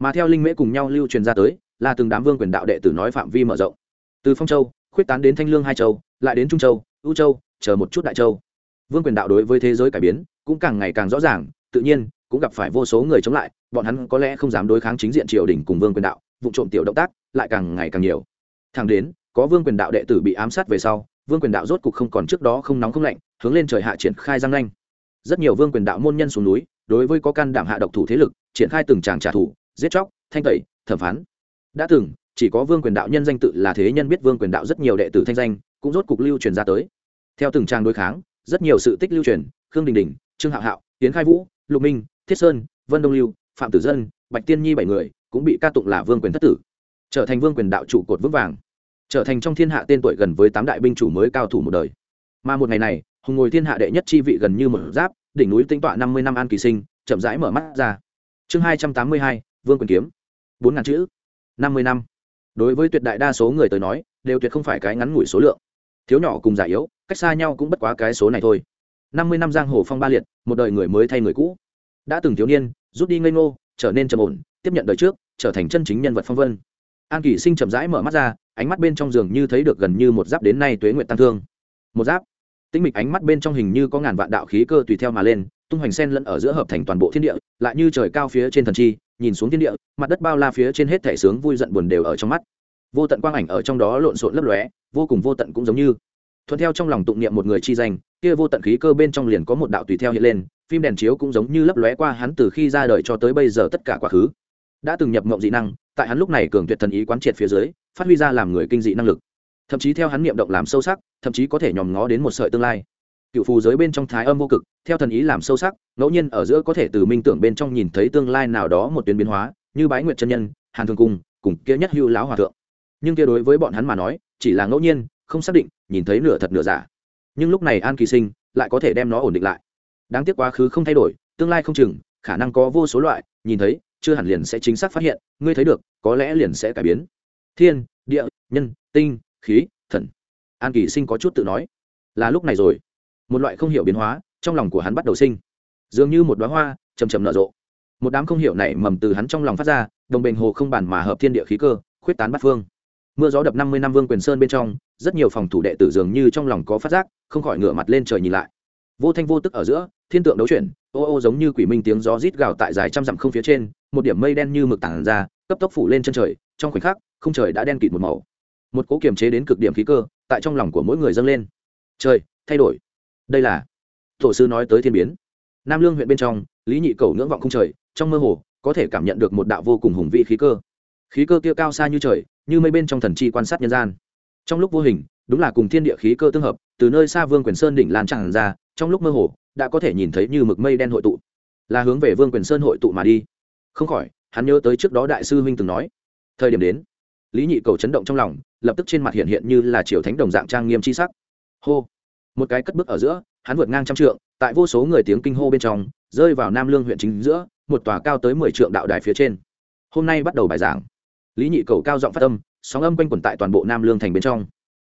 S1: Mà theo linh mễ cùng nhau lưu truyền ra tới là từng đám vương quyền đạo đệ tử nói phạm vi mở rộng. Từ phong châu, khuyết tán đến thanh lương hai châu, lại đến trung châu, ưu châu, chờ một chút đại châu. Vương quyền đạo đối với thế giới cải biến cũng càng ngày càng rõ ràng, tự nhiên cũng gặp phải vô số người chống lại, bọn hắn có lẽ không dám đối kháng chính diện triều đình cùng vương quyền đạo, vụ trộm tiểu động tác lại càng ngày càng nhiều. Thẳng đến, có vương quyền đạo đệ tử bị ám sát về sau, vương quyền đạo rốt cục không còn trước đó không nóng không lạnh, hướng lên trời hạ triển khai giang nhanh. rất nhiều vương quyền đạo môn nhân xuống núi, đối với có can đảm hạ độc thủ thế lực, triển khai từng tràng trả thù, giết chóc, thanh tẩy, thẩm phán đã từng, chỉ có vương quyền đạo nhân danh tự là thế nhân biết vương quyền đạo rất nhiều đệ tử thanh danh, cũng rốt cục lưu truyền ra tới. Theo từng trang đối kháng, rất nhiều sự tích lưu truyền, khương đình đình, trương hạo hạo tiến khai vũ, lục minh, thiết sơn, vân đông lưu, phạm tử dân, bạch tiên nhi bảy người, cũng bị ca tụng là vương quyền thất tử, trở thành vương quyền đạo trụ cột vững vàng, trở thành trong thiên hạ tên tuổi gần với tám đại binh chủ mới cao thủ một đời. Mà một ngày này, hùng ngồi thiên hạ đệ nhất chi vị gần như một giáp, đỉnh núi tinh tọa năm mươi năm an kỳ sinh, chậm rãi mở mắt ra. Chương hai trăm tám mươi hai, vương quyền kiếm. Bốn ngàn chữ năm mươi năm. Đối với tuyệt đại đa số người tới nói, đều tuyệt không phải cái ngắn ngủi số lượng. Thiếu nhỏ cùng già yếu, cách xa nhau cũng bất quá cái số này thôi. Năm mươi năm giang hồ phong ba liệt, một đời người mới thay người cũ. Đã từng thiếu niên, rút đi ngây ngô, trở nên trầm ổn, tiếp nhận đời trước, trở thành chân chính nhân vật phong vân. An kỷ sinh chậm rãi mở mắt ra, ánh mắt bên trong giường như thấy được gần như một giáp đến nay tuế nguyện tăng thương. Một giáp. Tĩnh mịch ánh mắt bên trong hình như có ngàn vạn đạo khí cơ tùy theo mà lên tung hoành sen lẫn ở giữa hợp thành toàn bộ thiên địa, lại như trời cao phía trên thần chi, nhìn xuống thiên địa, mặt đất bao la phía trên hết thể sướng vui giận buồn đều ở trong mắt. Vô tận quang ảnh ở trong đó lộn xộn lấp lóe, vô cùng vô tận cũng giống như. Thuận theo trong lòng tụng niệm một người chi danh, kia vô tận khí cơ bên trong liền có một đạo tùy theo hiện lên, phim đèn chiếu cũng giống như lấp lóe qua hắn từ khi ra đời cho tới bây giờ tất cả quá khứ. Đã từng nhập mộng dị năng, tại hắn lúc này cường tuyệt thần ý quán triệt phía dưới, phát huy ra làm người kinh dị năng lực. Thậm chí theo hắn niệm động làm sâu sắc, thậm chí có thể nhòm ngó đến một sợi tương lai cựu phù giới bên trong thái âm vô cực, theo thần ý làm sâu sắc, ngẫu nhiên ở giữa có thể từ minh tưởng bên trong nhìn thấy tương lai nào đó một tuyến biến hóa, như bái nguyệt chân nhân, hàn thường cung, cùng kia nhất hưu lão hòa thượng. Nhưng kia đối với bọn hắn mà nói, chỉ là ngẫu nhiên, không xác định, nhìn thấy nửa thật nửa giả. Nhưng lúc này an kỳ sinh lại có thể đem nó ổn định lại. Đáng tiếc quá khứ không thay đổi, tương lai không chừng, khả năng có vô số loại, nhìn thấy, chưa hẳn liền sẽ chính xác phát hiện, ngươi thấy được, có lẽ liền sẽ cải biến. Thiên, địa, nhân, tinh, khí, thần. An kỳ sinh có chút tự nói. Là lúc này rồi một loại không hiểu biến hóa trong lòng của hắn bắt đầu sinh. Dường như một đoá hoa chầm chầm nở rộ. Một đám không hiểu này mầm từ hắn trong lòng phát ra, đồng bền hồ không bàn mà hợp thiên địa khí cơ, khuyết tán bắt phương. Mưa gió đập năm mươi năm vương quyền sơn bên trong, rất nhiều phòng thủ đệ tử dường như trong lòng có phát giác, không khỏi ngửa mặt lên trời nhìn lại. Vô thanh vô tức ở giữa, thiên tượng đấu chuyển, ô ô giống như quỷ minh tiếng gió rít gào tại dài trăm dặm không phía trên, một điểm mây đen như mực tản ra, cấp tốc phủ lên chân trời, trong khoảnh khắc, không trời đã đen kịt một màu. Một cố kiềm chế đến cực điểm khí cơ, tại trong lòng của mỗi người dâng lên. Trời, thay đổi đây là tổ sư nói tới thiên biến. Nam lương huyện bên trong, lý nhị cầu ngưỡng vọng không trời, trong mơ hồ, có thể cảm nhận được một đạo vô cùng hùng vị khí cơ. Khí cơ kia cao xa như trời, như mây bên trong thần chi quan sát nhân gian. Trong lúc vô hình, đúng là cùng thiên địa khí cơ tương hợp, từ nơi xa vương quyền sơn đỉnh lan tràn ra, trong lúc mơ hồ, đã có thể nhìn thấy như mực mây đen hội tụ. Là hướng về vương quyền sơn hội tụ mà đi. Không khỏi, hắn nhớ tới trước đó đại sư huynh từng nói. Thời điểm đến, lý nhị cầu chấn động trong lòng, lập tức trên mặt hiện hiện như là triều thánh đồng dạng trang nghiêm c h i sắc. Hô! Một cái cất bước ở giữa, hắn vượt ngang trăm trượng, tại vô số người tiếng kinh hô bên trong, rơi vào nam lương huyện chính giữa, một tòa cao tới mười trượng đạo đài phía trên. Hôm nay bắt đầu bài giảng. Lý nhị cầu cao giọng phát âm, sóng âm quanh quẩn tại toàn bộ nam lương thành bên trong.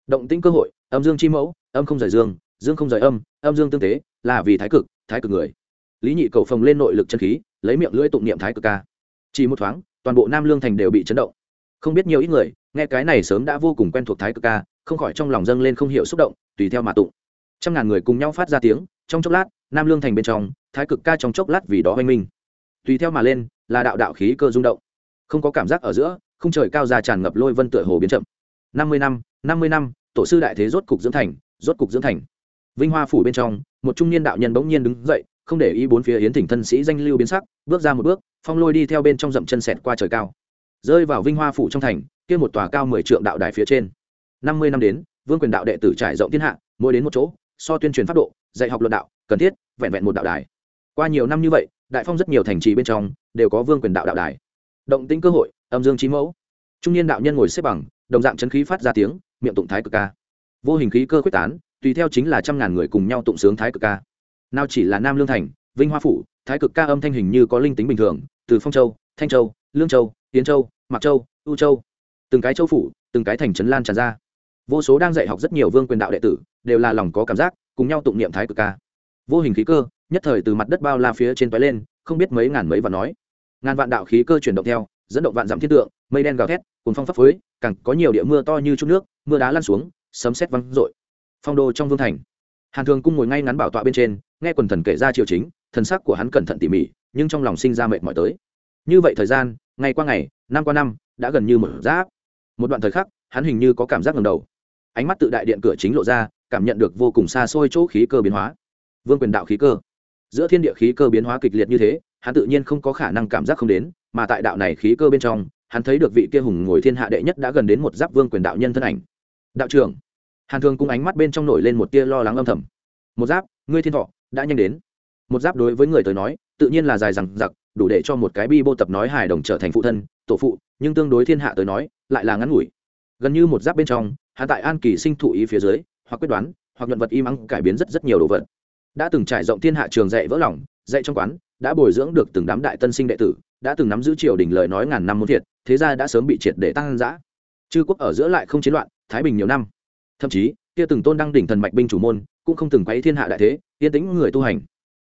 S1: Động tĩnh cơ hội, âm dương chi mẫu, âm không rời dương dương không rời âm âm dương tương tế, là vì thái cực thái cực người. Lý nhị cầu phồng lên nội lực chân khí, lấy miệng lưỡi tụng niệm thái cực ca. Chỉ một thoáng, toàn bộ nam lương thành đều bị chấn động. Không biết nhiều ít người, nghe cái này sớm đã vô cùng quen thuộc thái cực ca, không khỏi trong lòng dâng lên không hiểu xúc động, tùy theo mà tụng trăm ngàn người cùng nhau phát ra tiếng, trong chốc lát, nam lương thành bên trong, thái cực ca trong chốc lát vì đó oanh minh. Tùy theo mà lên, là đạo đạo khí cơ rung động. Không có cảm giác ở giữa, không trời cao ra tràn ngập lôi vân tựa hồ biến chậm. Năm mươi năm năm mươi năm, tổ sư đại thế rốt cục dưỡng thành, rốt cục dưỡng thành. Vinh hoa phủ bên trong, một trung niên đạo nhân bỗng nhiên đứng dậy, không để ý bốn phía yến thỉnh thân sĩ danh lưu biến sắc, bước ra một bước, phong lôi đi theo bên trong dậm chân sẹt qua trời cao. Rơi vào vinh hoa phủ trong thành, kia một tòa cao mười trượng đạo đài phía trên. Năm mươi năm đến, vương quyền đạo đệ tử trải rộng thiên hạ, mỗi đến một chỗ so tuyên truyền pháp độ, dạy học luận đạo, cần thiết, vẹn vẹn một đạo đài. Qua nhiều năm như vậy, đại phong rất nhiều thành trì bên trong đều có vương quyền đạo đạo đài. Động tĩnh cơ hội, âm dương trí mẫu. Trung niên đạo nhân ngồi xếp bằng, đồng dạng chấn khí phát ra tiếng, miệng tụng thái cực ca. Vô hình khí cơ quyết tán, tùy theo chính là trăm ngàn người cùng nhau tụng sướng thái cực ca. Nào chỉ là nam lương thành, vinh hoa phủ, thái cực ca âm thanh hình như có linh tính bình thường, từ phong châu, thanh châu, lương châu tiến châu, mạc châu, u châu. Từng cái châu phủ, từng cái thành trấn lan tràn ra vô số đang dạy học rất nhiều vương quyền đạo đệ tử, đều là lòng có cảm giác, cùng nhau tụng niệm thái cực ca. Vô hình khí cơ, nhất thời từ mặt đất bao la phía trên toái lên, không biết mấy ngàn mấy và nói. Ngàn vạn đạo khí cơ chuyển động theo, dẫn động vạn dặm thiên tượng, mây đen gào thét cùng phong pháp phới, càng có nhiều địa mưa to như chút nước, mưa đá lăn xuống, sấm sét văng rội phong đô trong vương thành. Hàn thường cung ngồi ngay ngắn bảo tọa bên trên, nghe quần thần kể ra triều chính, thần sắc của hắn cẩn thận tỉ mỉ, nhưng trong lòng sinh ra mệt mỏi tới. Như vậy thời gian, ngày qua ngày, năm qua năm, đã gần như một giáp một đoạn thời khắc, hắn hình như có cảm giác ngầm đầu ánh mắt tự đại điện cửa chính lộ ra, cảm nhận được vô cùng xa xôi chỗ khí cơ biến hóa. Vương quyền đạo khí cơ. Giữa thiên địa khí cơ biến hóa kịch liệt như thế, hắn tự nhiên không có khả năng cảm giác không đến, mà tại đạo này khí cơ bên trong, hắn thấy được vị kia hùng ngồi thiên hạ đệ nhất đã gần đến một giáp vương quyền đạo nhân thân ảnh. Đạo trưởng. Hàn thường cung ánh mắt bên trong nổi lên một tia lo lắng âm thầm. Một giáp, ngươi thiên thọ, đã nhanh đến. Một giáp đối với người tới nói, tự nhiên là dài rằng giặc đủ để cho một cái bi bô tập nói hài đồng trở thành phụ thân, tổ phụ, nhưng tương đối thiên hạ tới nói, lại là ngắn ngủi gần như một giáp bên trong, hạ tại an kỳ sinh thụ ý phía dưới, hoặc quyết đoán, hoặc nhận vật im ắng cải biến rất rất nhiều đồ vật. Đã từng trải rộng thiên hạ trường dạy vỡ lòng, dạy trong quán, đã bồi dưỡng được từng đám đại tân sinh đệ tử, đã từng nắm giữ triều đình lời nói ngàn năm muốn thiệt, thế ra đã sớm bị triệt để tăng giã chư quốc ở giữa lại không chiến loạn, thái bình nhiều năm. Thậm chí, kia từng tôn đăng đỉnh thần mạch binh chủ môn, cũng không từng quấy thiên hạ đại thế, yên tĩnh người tu hành.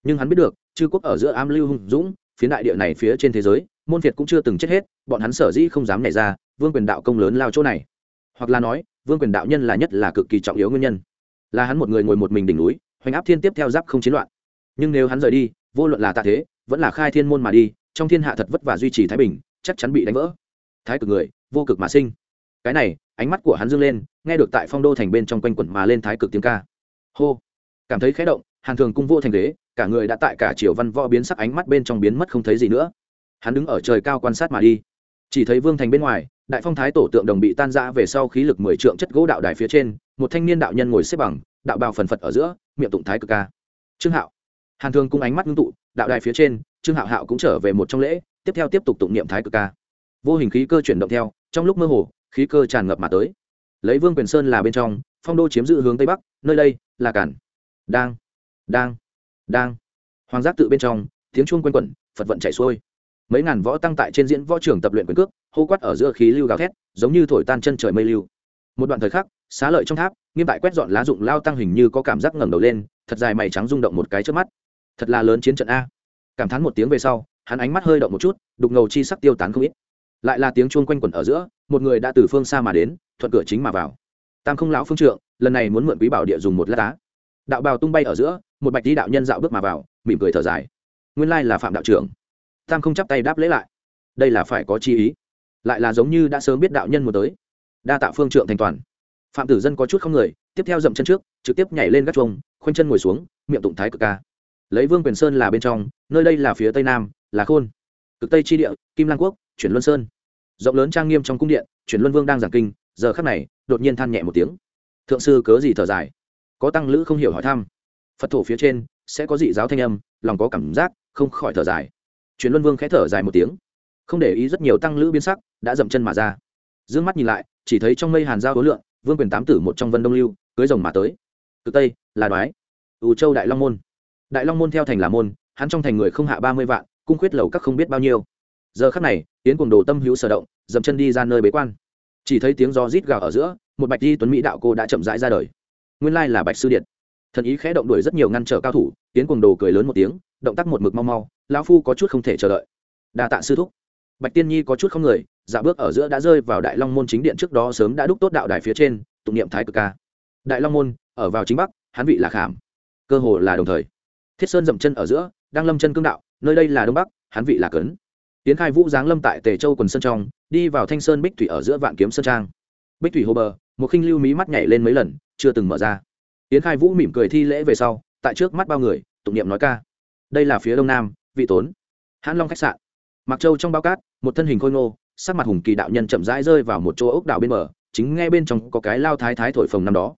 S1: Nhưng hắn biết được, chư quốc ở giữa am lưu hùng dũng, phiến đại địa này phía trên thế giới, môn việt cũng chưa từng chết hết, bọn hắn sở dĩ không dám nhảy ra, vương quyền đạo công lớn lao chỗ này hoặc là nói, vương quyền đạo nhân là nhất là cực kỳ trọng yếu nguyên nhân. Là hắn một người ngồi một mình đỉnh núi, hoành áp thiên tiếp theo giáp không chiến loạn. Nhưng nếu hắn rời đi, vô luận là tạ thế, vẫn là khai thiên môn mà đi, trong thiên hạ thật vất vả duy trì thái bình, chắc chắn bị đánh vỡ. Thái cực người, vô cực mà sinh. Cái này, ánh mắt của hắn dương lên, nghe được tại phong đô thành bên trong quanh quẩn mà lên thái cực tiếng ca. Hô. Cảm thấy khẽ động, hàn thường cung vô thành ghế, cả người đã tại cả triều văn võ biến sắc ánh mắt bên trong biến mất không thấy gì nữa. Hắn đứng ở trời cao quan sát mà đi. Chỉ thấy vương thành bên ngoài đại phong thái tổ tượng đồng bị tan ra về sau khí lực mười trượng chất gỗ đạo đài phía trên, một thanh niên đạo nhân ngồi xếp bằng, đạo bào phần phật ở giữa, miệng tụng thái cực ca. Trương hạo. Hàn Thương cung ánh mắt ngưng tụ, đạo đài phía trên, trương hạo hạo cũng trở về một trong lễ, tiếp theo tiếp tục tụng niệm thái cực ca. Vô hình khí cơ chuyển động theo, trong lúc mơ hồ, khí cơ tràn ngập mà tới. Lấy vương quyền sơn là bên trong, phong đô chiếm giữ hướng tây bắc, nơi đây là cản đang. Đang. Đang. Hoàng giác tự bên trong, tiếng chuông quanh quẩn, phật vận chạy xuôi. Mấy ngàn võ tăng tại trên diễn võ trường tập luyện quyền cước hô quát ở giữa khí lưu gào thét, giống như thổi tan chân trời mây lưu. Một đoạn thời khắc, xá lợi trong tháp, nghiêm tại quét dọn lá dụng lao tăng hình như có cảm giác ngẩng đầu lên, thật dài mày trắng rung động một cái trước mắt. Thật là lớn chiến trận a. Cảm thán một tiếng về sau, hắn ánh mắt hơi động một chút, đục ngầu chi sắc tiêu tán không ít. Lại là tiếng chuông quanh quẩn ở giữa, một người đã từ phương xa mà đến, thuận cửa chính mà vào. Tam không lão phương trượng, lần này muốn mượn quý bảo địa dùng một lát đá. Đạo bào tung bay ở giữa, một bạch đi đạo nhân dạo bước mà vào, mỉm cười thở dài. Nguyên lai là phạm đạo trưởng. Tam không chắp tay đáp lễ lại. Đây là phải có chi ý lại là giống như đã sớm biết đạo nhân muốn tới. Đa tạ phương trượng thành toàn. Phạm tử dân có chút không người, tiếp theo dậm chân trước, trực tiếp nhảy lên gác chuông, khoanh chân ngồi xuống, miệng tụng thái cực ca. Lấy vương quyền sơn là bên trong, nơi đây là phía tây nam, là khôn. Cực tây tri địa, kim lang quốc, chuyển luân sơn. Rộng lớn trang nghiêm trong cung điện, chuyển luân vương đang giảng kinh, giờ khắc này, đột nhiên than nhẹ một tiếng. Thượng sư cớ gì thở dài? Có tăng lữ không hiểu hỏi thăm. Phật thổ phía trên, sẽ có dị giáo thanh âm, lòng có cảm giác, không khỏi thở dài. Chuyển luân vương khẽ thở dài một tiếng không để ý rất nhiều tăng lữ biến sắc, đã dậm chân mà ra. D ư ơ n g mắt nhìn lại, chỉ thấy trong mây hàn giao hối lượng, vương quyền tám tử một trong vân đông lưu, cưới rồng mà tới. Cực tây, là đoái. Ủ châu đại long môn. Đại long môn theo thành là môn, hắn trong thành người không hạ ba mươi vạn, cung khuyết lầu các không biết bao nhiêu. Giờ khắc này tiến cùng đồ tâm hữu sở động, dậm chân đi ra nơi bế quan. Chỉ thấy tiếng gió rít gào ở giữa, một bạch di tuấn mỹ đạo cô đã chậm rãi ra đời. Nguyên lai là bạch sư điện. Thần ý khẽ động đuổi rất nhiều ngăn trở cao thủ tiến cùng đồ cười lớn một tiếng, động tác một mực mau mau, lão phu có chút không thể chờ đợi. Đa tạ sư thúc bạch tiên nhi có chút không người dạ bước ở giữa đã rơi vào đại long môn chính điện trước đó sớm đã đúc tốt đạo đài phía trên, tụng niệm thái cực ca. Đại long môn, ở vào chính bắc, hắn vị là khảm. Cơ hồ là đồng thời. Thiết sơn dậm chân ở giữa, đang lâm chân cương đạo, nơi đây là đông bắc, hắn vị là cấn. Tiến khai vũ giáng lâm tại tề châu quần sơn trong, đi vào thanh sơn bích thủy ở giữa vạn kiếm sơn trang. Bích thủy hồ bờ một khinh lưu mí mắt nhảy lên mấy lần, chưa từng mở ra. Tiến khai vũ mỉm cười thi lễ về sau, tại trước mắt bao người, tụng niệm nói ca. Đây là phía đông nam, vị tốn. Hãn long khách sạn. Mặc châu trong bao cát một thân hình khôi ngô, sắc mặt hùng kỳ đạo nhân chậm rãi rơi vào một chỗ ốc đảo bên bờ, chính nghe bên trong có cái lao thái thái thổi phồng năm đó.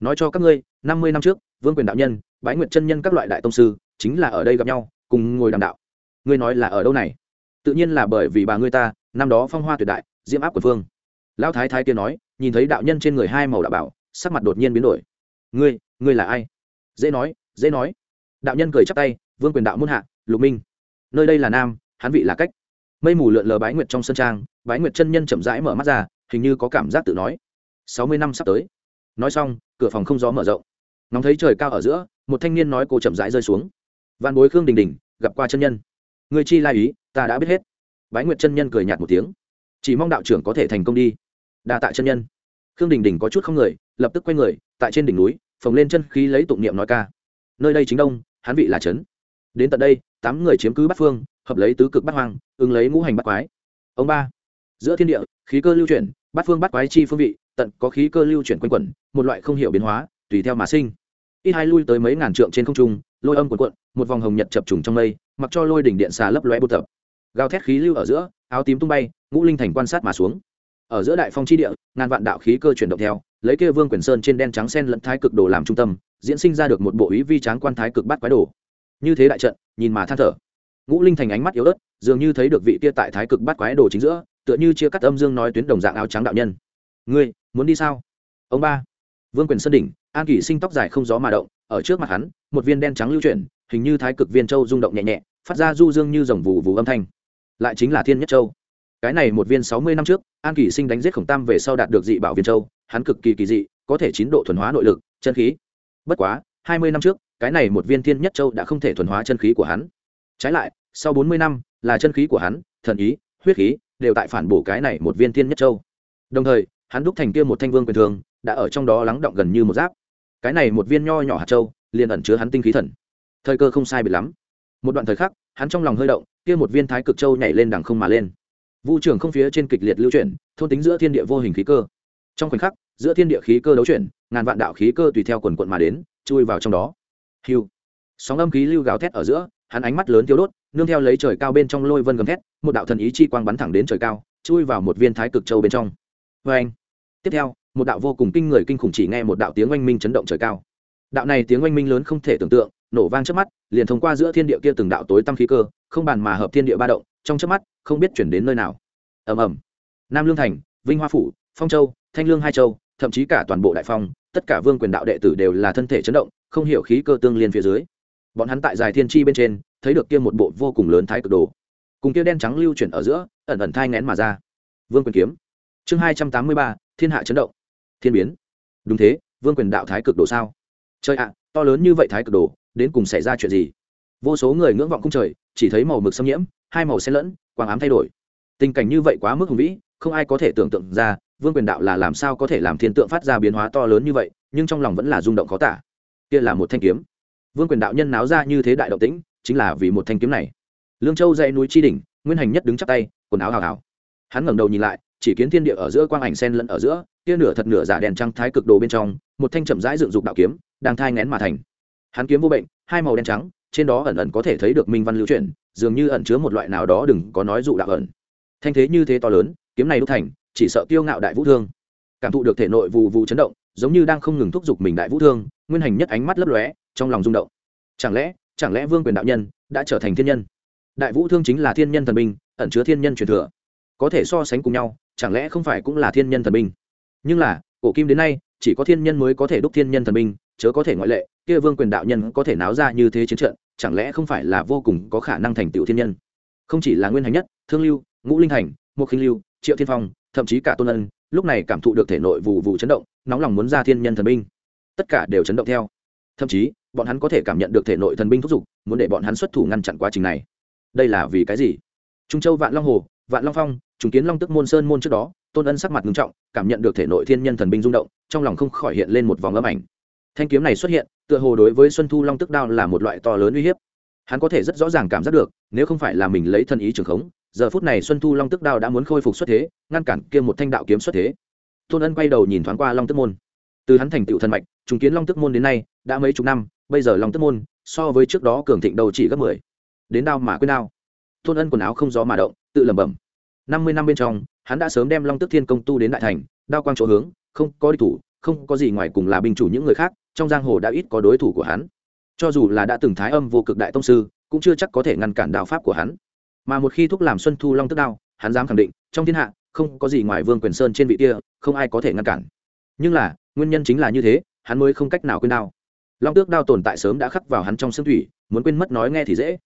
S1: Nói cho các ngươi, năm mươi năm trước, vương quyền đạo nhân, bái nguyện chân nhân các loại đại tông sư, chính là ở đây gặp nhau, cùng ngồi đàm đạo. Ngươi nói là ở đâu này? Tự nhiên là bởi vì bà ngươi ta, năm đó phong hoa tuyệt đại, diễm áp của phương. Lão thái thái kia nói, nhìn thấy đạo nhân trên người hai màu đạo bảo, sắc mặt đột nhiên biến đổi. Ngươi ngươi là ai? Dễ nói dễ nói. Đạo nhân cười chắp tay, vương quyền đạo muôn hạ, lục minh. Nơi đây là nam, hắn vị là cách mây mù lượn lờ bái nguyệt trong sân trang, bái nguyệt chân nhân chậm rãi mở mắt ra, hình như có cảm giác tự nói, sáu mươi năm sắp tới. Nói xong, cửa phòng không gió mở rộng. Nóng thấy trời cao ở giữa, một thanh niên nói cô chậm rãi rơi xuống. Văn bối khương đình đình, gặp qua chân nhân. Người chi lai ý, ta đã biết hết. Bái nguyệt chân nhân cười nhạt một tiếng. Chỉ mong đạo trưởng có thể thành công đi. Đa tạ chân nhân. Khương đình đình có chút không người, lập tức quay người, tại trên đỉnh núi, phồng lên chân khí lấy tụng niệm nói ca. Nơi đây chính đông, hắn vị là trấn. Đến tận đây, tám người chiếm cứ bắc phương hợp lấy tứ cực bắt hoang, ứng lấy ngũ hành bắt quái. Ông ba, giữa thiên địa, khí cơ lưu chuyển bắt phương bắt quái chi phương vị, tận có khí cơ lưu chuyển quanh quẩn, một loại không hiểu biến hóa, tùy theo mà sinh. Ít hai lui tới mấy ngàn trượng trên không trung, lôi âm quần quận một vòng hồng nhật chập trùng trong mây, mặc cho lôi đỉnh điện xà lấp lóe bột tập. Gào thét khí lưu ở giữa, áo tím tung bay, ngũ linh thành quan sát mà xuống. Ở giữa đại phong chi địa, ngàn vạn đạo khí cơ chuyển động theo, lấy kia vương quyền sơn trên đen trắng sen lẫn thái cực đồ làm trung tâm, diễn sinh ra được một bộ ý vi tráng quan thái cực bát quái đồ. Như thế đại trận, nhìn mà than thở ngũ linh thành ánh mắt yếu ớt, dường như thấy được vị kia tại thái cực bát quái đồ chính giữa, tựa như chia cắt âm dương nói tuyến đồng dạng áo trắng đạo nhân. Ngươi, muốn đi sao? Ông ba. Vương quyền sơn đỉnh, an kỷ sinh tóc dài không gió mà động, ở trước mặt hắn, một viên đen trắng lưu chuyển, hình như thái cực viên châu rung động nhẹ nhẹ, phát ra du dương như dòng vù vù âm thanh. Lại chính là thiên nhất châu. Cái này một viên sáu mươi năm trước, an kỷ sinh đánh giết khổng tam về sau đạt được dị bảo viên châu, hắn cực kỳ kỳ dị, có thể chín độ thuần hóa nội lực, chân khí. Bất quá, hai mươi năm trước, cái này một viên thiên nhất châu đã không thể thuần hóa chân khí của hắn. Trái lại sau bốn mươi năm, là chân khí của hắn, thần ý, huyết khí, đều tại phản bổ cái này một viên thiên nhất châu. Đồng thời, hắn đúc thành kia một thanh vương quyền thường, đã ở trong đó lắng động gần như một giáp. Cái này một viên nho nhỏ hạt châu, liền ẩn chứa hắn tinh khí thần. Thời cơ không sai biệt lắm. Một đoạn thời khắc, hắn trong lòng hơi động, kia một viên thái cực châu nhảy lên đằng không mà lên. Vu trưởng không phía trên kịch liệt lưu chuyển, thôn tính giữa thiên địa vô hình khí cơ. Trong khoảnh khắc, giữa thiên địa khí cơ đấu chuyển, ngàn vạn đạo khí cơ tùy theo quần quận mà đến, chui vào trong đó. Hiu. Sóng âm khí lưu gào thét ở giữa hắn ánh mắt lớn tiêu đốt, nương theo lấy trời cao bên trong lôi vân gầm thét, một đạo thần ý chi quang bắn thẳng đến trời cao, chui vào một viên thái cực châu bên trong. Vê anh, tiếp theo, một đạo vô cùng kinh người kinh khủng chỉ nghe một đạo tiếng oanh minh chấn động trời cao. Đạo này tiếng oanh minh lớn không thể tưởng tượng, nổ vang trước mắt, liền thông qua giữa thiên địa kia từng đạo tối tăm khí cơ, không bàn mà hợp thiên địa ba động, trong trước mắt, không biết chuyển đến nơi nào. Ầm ầm. Nam lương thành, vinh hoa phủ, phong châu, thanh lương hai châu, thậm chí cả toàn bộ đại phong, tất cả vương quyền đạo đệ tử đều là thân thể chấn động, không hiểu khí cơ tương liên phía dưới bọn hắn tại dài thiên chi bên trên, thấy được kia một bộ vô cùng lớn thái cực đồ. Cùng kia đen trắng lưu chuyển ở giữa, ẩn ẩn thai ngén mà ra. Vương quyền kiếm. Chương hai trăm tám mươi ba, thiên hạ chấn động. Thiên biến. Đúng thế, vương quyền đạo thái cực đồ sao? Trời ạ, to lớn như vậy thái cực đồ, đến cùng xảy ra chuyện gì? Vô số người ngưỡng vọng cung trời, chỉ thấy màu mực xâm nhiễm, hai màu xen lẫn, quang ám thay đổi. Tình cảnh như vậy quá mức hùng vĩ, không ai có thể tưởng tượng ra, vương quyền đạo là làm sao có thể làm thiên tượng phát ra biến hóa to lớn như vậy, nhưng trong lòng vẫn là rung động khó tả. Kia là một thanh kiếm vương quyền đạo nhân náo ra như thế đại động tĩnh, chính là vì một thanh kiếm này. Lương châu dãy núi tri đỉnh, nguyên hành nhất đứng chắp tay, quần áo hào hào. Hắn ngẩng đầu nhìn lại, chỉ kiến thiên địa ở giữa quang ảnh sen lẫn ở giữa tia nửa thật nửa giả đèn trăng thái cực đồ bên trong, một thanh chậm rãi dựng dục đạo kiếm, đang thai ngén mà thành. Hắn kiếm vô bệnh, hai màu đen trắng, trên đó ẩn ẩn có thể thấy được minh văn lưu chuyển, dường như ẩn chứa một loại nào đó đừng có nói dụ đạo ẩn. Thanh thế như thế to lớn, kiếm này đúc thành, chỉ sợ tiêu ngạo đại vũ thương. Cảm thụ được thể nội vụ vụ chấn động, giống như đang không ngừng thúc giục mình đại vũ thương, nguyên hành nhất ánh mắt lấp lóe trong lòng rung động. Chẳng lẽ chẳng lẽ vương quyền đạo nhân đã trở thành thiên nhân? Đại vũ thương chính là thiên nhân thần binh, ẩn chứa thiên nhân truyền thừa. Có thể so sánh cùng nhau, chẳng lẽ không phải cũng là thiên nhân thần binh? Nhưng là, cổ kim đến nay, chỉ có thiên nhân mới có thể đúc thiên nhân thần binh, chớ có thể ngoại lệ, kia vương quyền đạo nhân có thể náo ra như thế chiến trận, chẳng lẽ không phải là vô cùng có khả năng thành tựu thiên nhân? Không chỉ là nguyên hành nhất, thương lưu, ngũ linh thành mục khinh lưu, triệu thiên phong, thậm chí cả tôn ân, lúc này cảm thụ được thể nội vụ vụ chấn động, nóng lòng muốn ra thiên nhân thần binh. Tất cả đều chấn động theo. Thậm chí bọn hắn có thể cảm nhận được thể nội thần binh thúc giục, muốn để bọn hắn xuất thủ ngăn chặn quá trình này. Đây là vì cái gì? Trung châu vạn long hồ, vạn long phong chứng kiến long tức môn sơn môn trước đó, tôn ân sắc mặt nghiêm trọng, cảm nhận được thể nội thiên nhân thần binh rung động, trong lòng không khỏi hiện lên một vòng âm ảnh. Thanh kiếm này xuất hiện, tựa hồ đối với xuân thu long tức đao là một loại to lớn uy hiếp. Hắn có thể rất rõ ràng cảm giác được, nếu không phải là mình lấy thân ý trường khống, giờ phút này xuân thu long tức đao đã muốn khôi phục xuất thế, ngăn cản kia một thanh đạo kiếm xuất thế. Tôn ân quay đầu nhìn thoáng qua long tức môn. Từ hắn thành tựu thần mạch, trùng kiến long tức môn đến nay, đã mấy chục năm bây giờ long tức môn, so với trước đó cường thịnh đầu chỉ gấp mười. Đến đao mà quên đao. Thôn ân quần áo không gió mà động, tự lẩm bẩm. Năm mươi năm bên trong, hắn đã sớm đem long tức thiên công tu đến đại thành, đao quang chỗ hướng, không có đi thủ, không có gì ngoài cùng là binh chủ những người khác, trong giang hồ đã ít có đối thủ của hắn. Cho dù là đã từng thái âm vô cực đại tông sư, cũng chưa chắc có thể ngăn cản đạo pháp của hắn. Mà một khi thúc làm xuân thu long tức đao, hắn dám khẳng định, trong thiên hạ, không có gì ngoài vương quyền sơn trên vị kia, không ai có thể ngăn cản. Nhưng là, nguyên nhân chính là như thế, hắn mới không cách nào quên đao long tước đao tồn tại sớm đã khắc vào hắn trong xương thủy, muốn quên mất nói nghe thì dễ.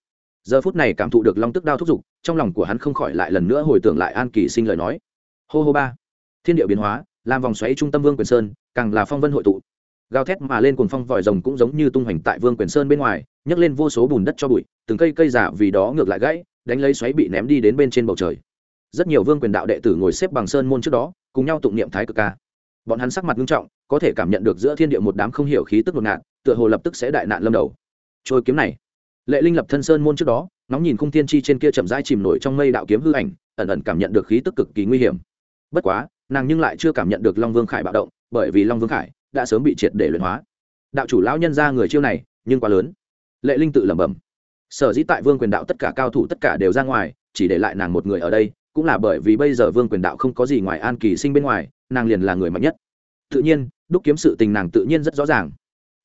S1: Giờ phút này cảm thụ được long tước đao thúc giục, trong lòng của hắn không khỏi lại lần nữa hồi tưởng lại an kỳ sinh lời nói. Hô hô ba. Thiên địa biến hóa, làm vòng xoáy trung tâm vương quyền sơn, càng là phong vân hội tụ. Gào thét mà lên cuồng phong vòi rồng cũng giống như tung hoành tại vương quyền sơn bên ngoài, nhấc lên vô số bùn đất cho bụi, từng cây cây giả vì đó ngược lại gãy, đánh lấy xoáy bị ném đi đến bên trên bầu trời. Rất nhiều vương quyền đạo đệ tử ngồi xếp bằng sơn môn trước đó, cùng nhau tụng niệm thái cực ca. Bọn hắn sắc mặt nghiêm trọng, có thể cảm nhận được giữa thiên địa một đám không hiểu khí tức ngột ngạt tựa hồ lập tức sẽ đại nạn lâm đầu. Trôi kiếm này, lệ linh lập thân sơn môn trước đó nóng nhìn khung thiên chi trên kia chậm rãi chìm nổi trong mây đạo kiếm hư ảnh, ẩn ẩn cảm nhận được khí tức cực kỳ nguy hiểm. Bất quá, nàng nhưng lại chưa cảm nhận được long vương khải bạo động, bởi vì long vương khải đã sớm bị triệt để luyện hóa. Đạo chủ lão nhân ra người chiêu này, nhưng quá lớn. Lệ linh tự lẩm bẩm. Sở dĩ tại vương quyền đạo tất cả cao thủ tất cả đều ra ngoài, chỉ để lại nàng một người ở đây, cũng là bởi vì bây giờ vương quyền đạo không có gì ngoài an kỳ sinh bên ngoài, nàng liền là người mạnh nhất. Tự nhiên, đúc kiếm sự tình nàng tự nhiên rất rõ ràng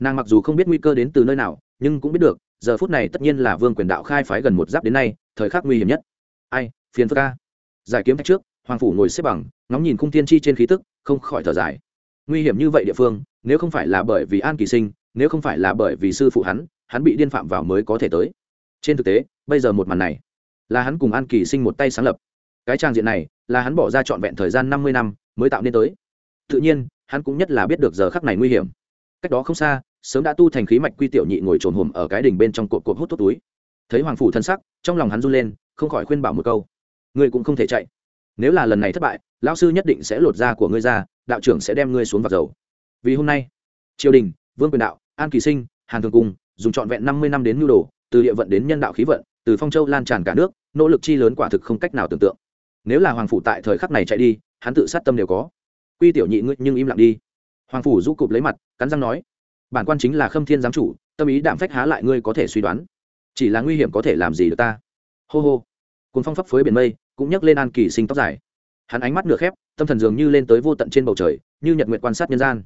S1: nàng mặc dù không biết nguy cơ đến từ nơi nào, nhưng cũng biết được, giờ phút này tất nhiên là vương quyền đạo khai phái gần một giáp đến nay, thời khắc nguy hiểm nhất. Ai, phiền phức ca giải kiếm thách trước, hoàng phủ ngồi xếp bằng, ngóng nhìn khung tiên chi trên khí tức, không khỏi thở dài. Nguy hiểm như vậy địa phương, nếu không phải là bởi vì an kỳ sinh, nếu không phải là bởi vì sư phụ hắn hắn bị điên phạm vào mới có thể tới. Trên thực tế, bây giờ một màn này, là hắn cùng an kỳ sinh một tay sáng lập. Cái trang diện này, là hắn bỏ ra trọn vẹn thời gian năm mươi năm, mới tạo nên tới. Tự nhiên, hắn cũng nhất là biết được giờ khắc này nguy hiểm cách đó không xa, sớm đã tu thành khí mạch quy tiểu nhị ngồi trồn hùm ở cái đỉnh bên trong cột cột hút thuốc túi. Thấy hoàng phủ thân sắc, trong lòng hắn run lên, không khỏi khuyên bảo một câu. Ngươi cũng không thể chạy. Nếu là lần này thất bại, lão sư nhất định sẽ lột da của ngươi ra, đạo trưởng sẽ đem ngươi xuống vạc dầu. Vì hôm nay, triều đình, vương quyền đạo, an kỳ sinh, hàn thường cung dùng trọn vẹn năm mươi năm đến nhu đồ, từ địa vận đến nhân đạo khí vận, từ phong châu lan tràn cả nước, nỗ lực chi lớn quả thực không cách nào tưởng tượng. Nếu là hoàng phủ tại thời khắc này chạy đi, hắn tự sát tâm đều có. Quy tiểu nhị ngươi nhưng im lặng đi hoàng phủ rũ cụp lấy mặt, cắn răng nói, bản quan chính là khâm thiên giám chủ, tâm ý đạm phách há lại ngươi có thể suy đoán. Chỉ là nguy hiểm có thể làm gì được ta? Hô hô. Cùng phong phấp phới biển mây, cũng nhấc lên an kỳ sinh tóc dài. Hắn ánh mắt nửa khép, tâm thần dường như lên tới vô tận trên bầu trời, như nhật nguyện quan sát nhân gian.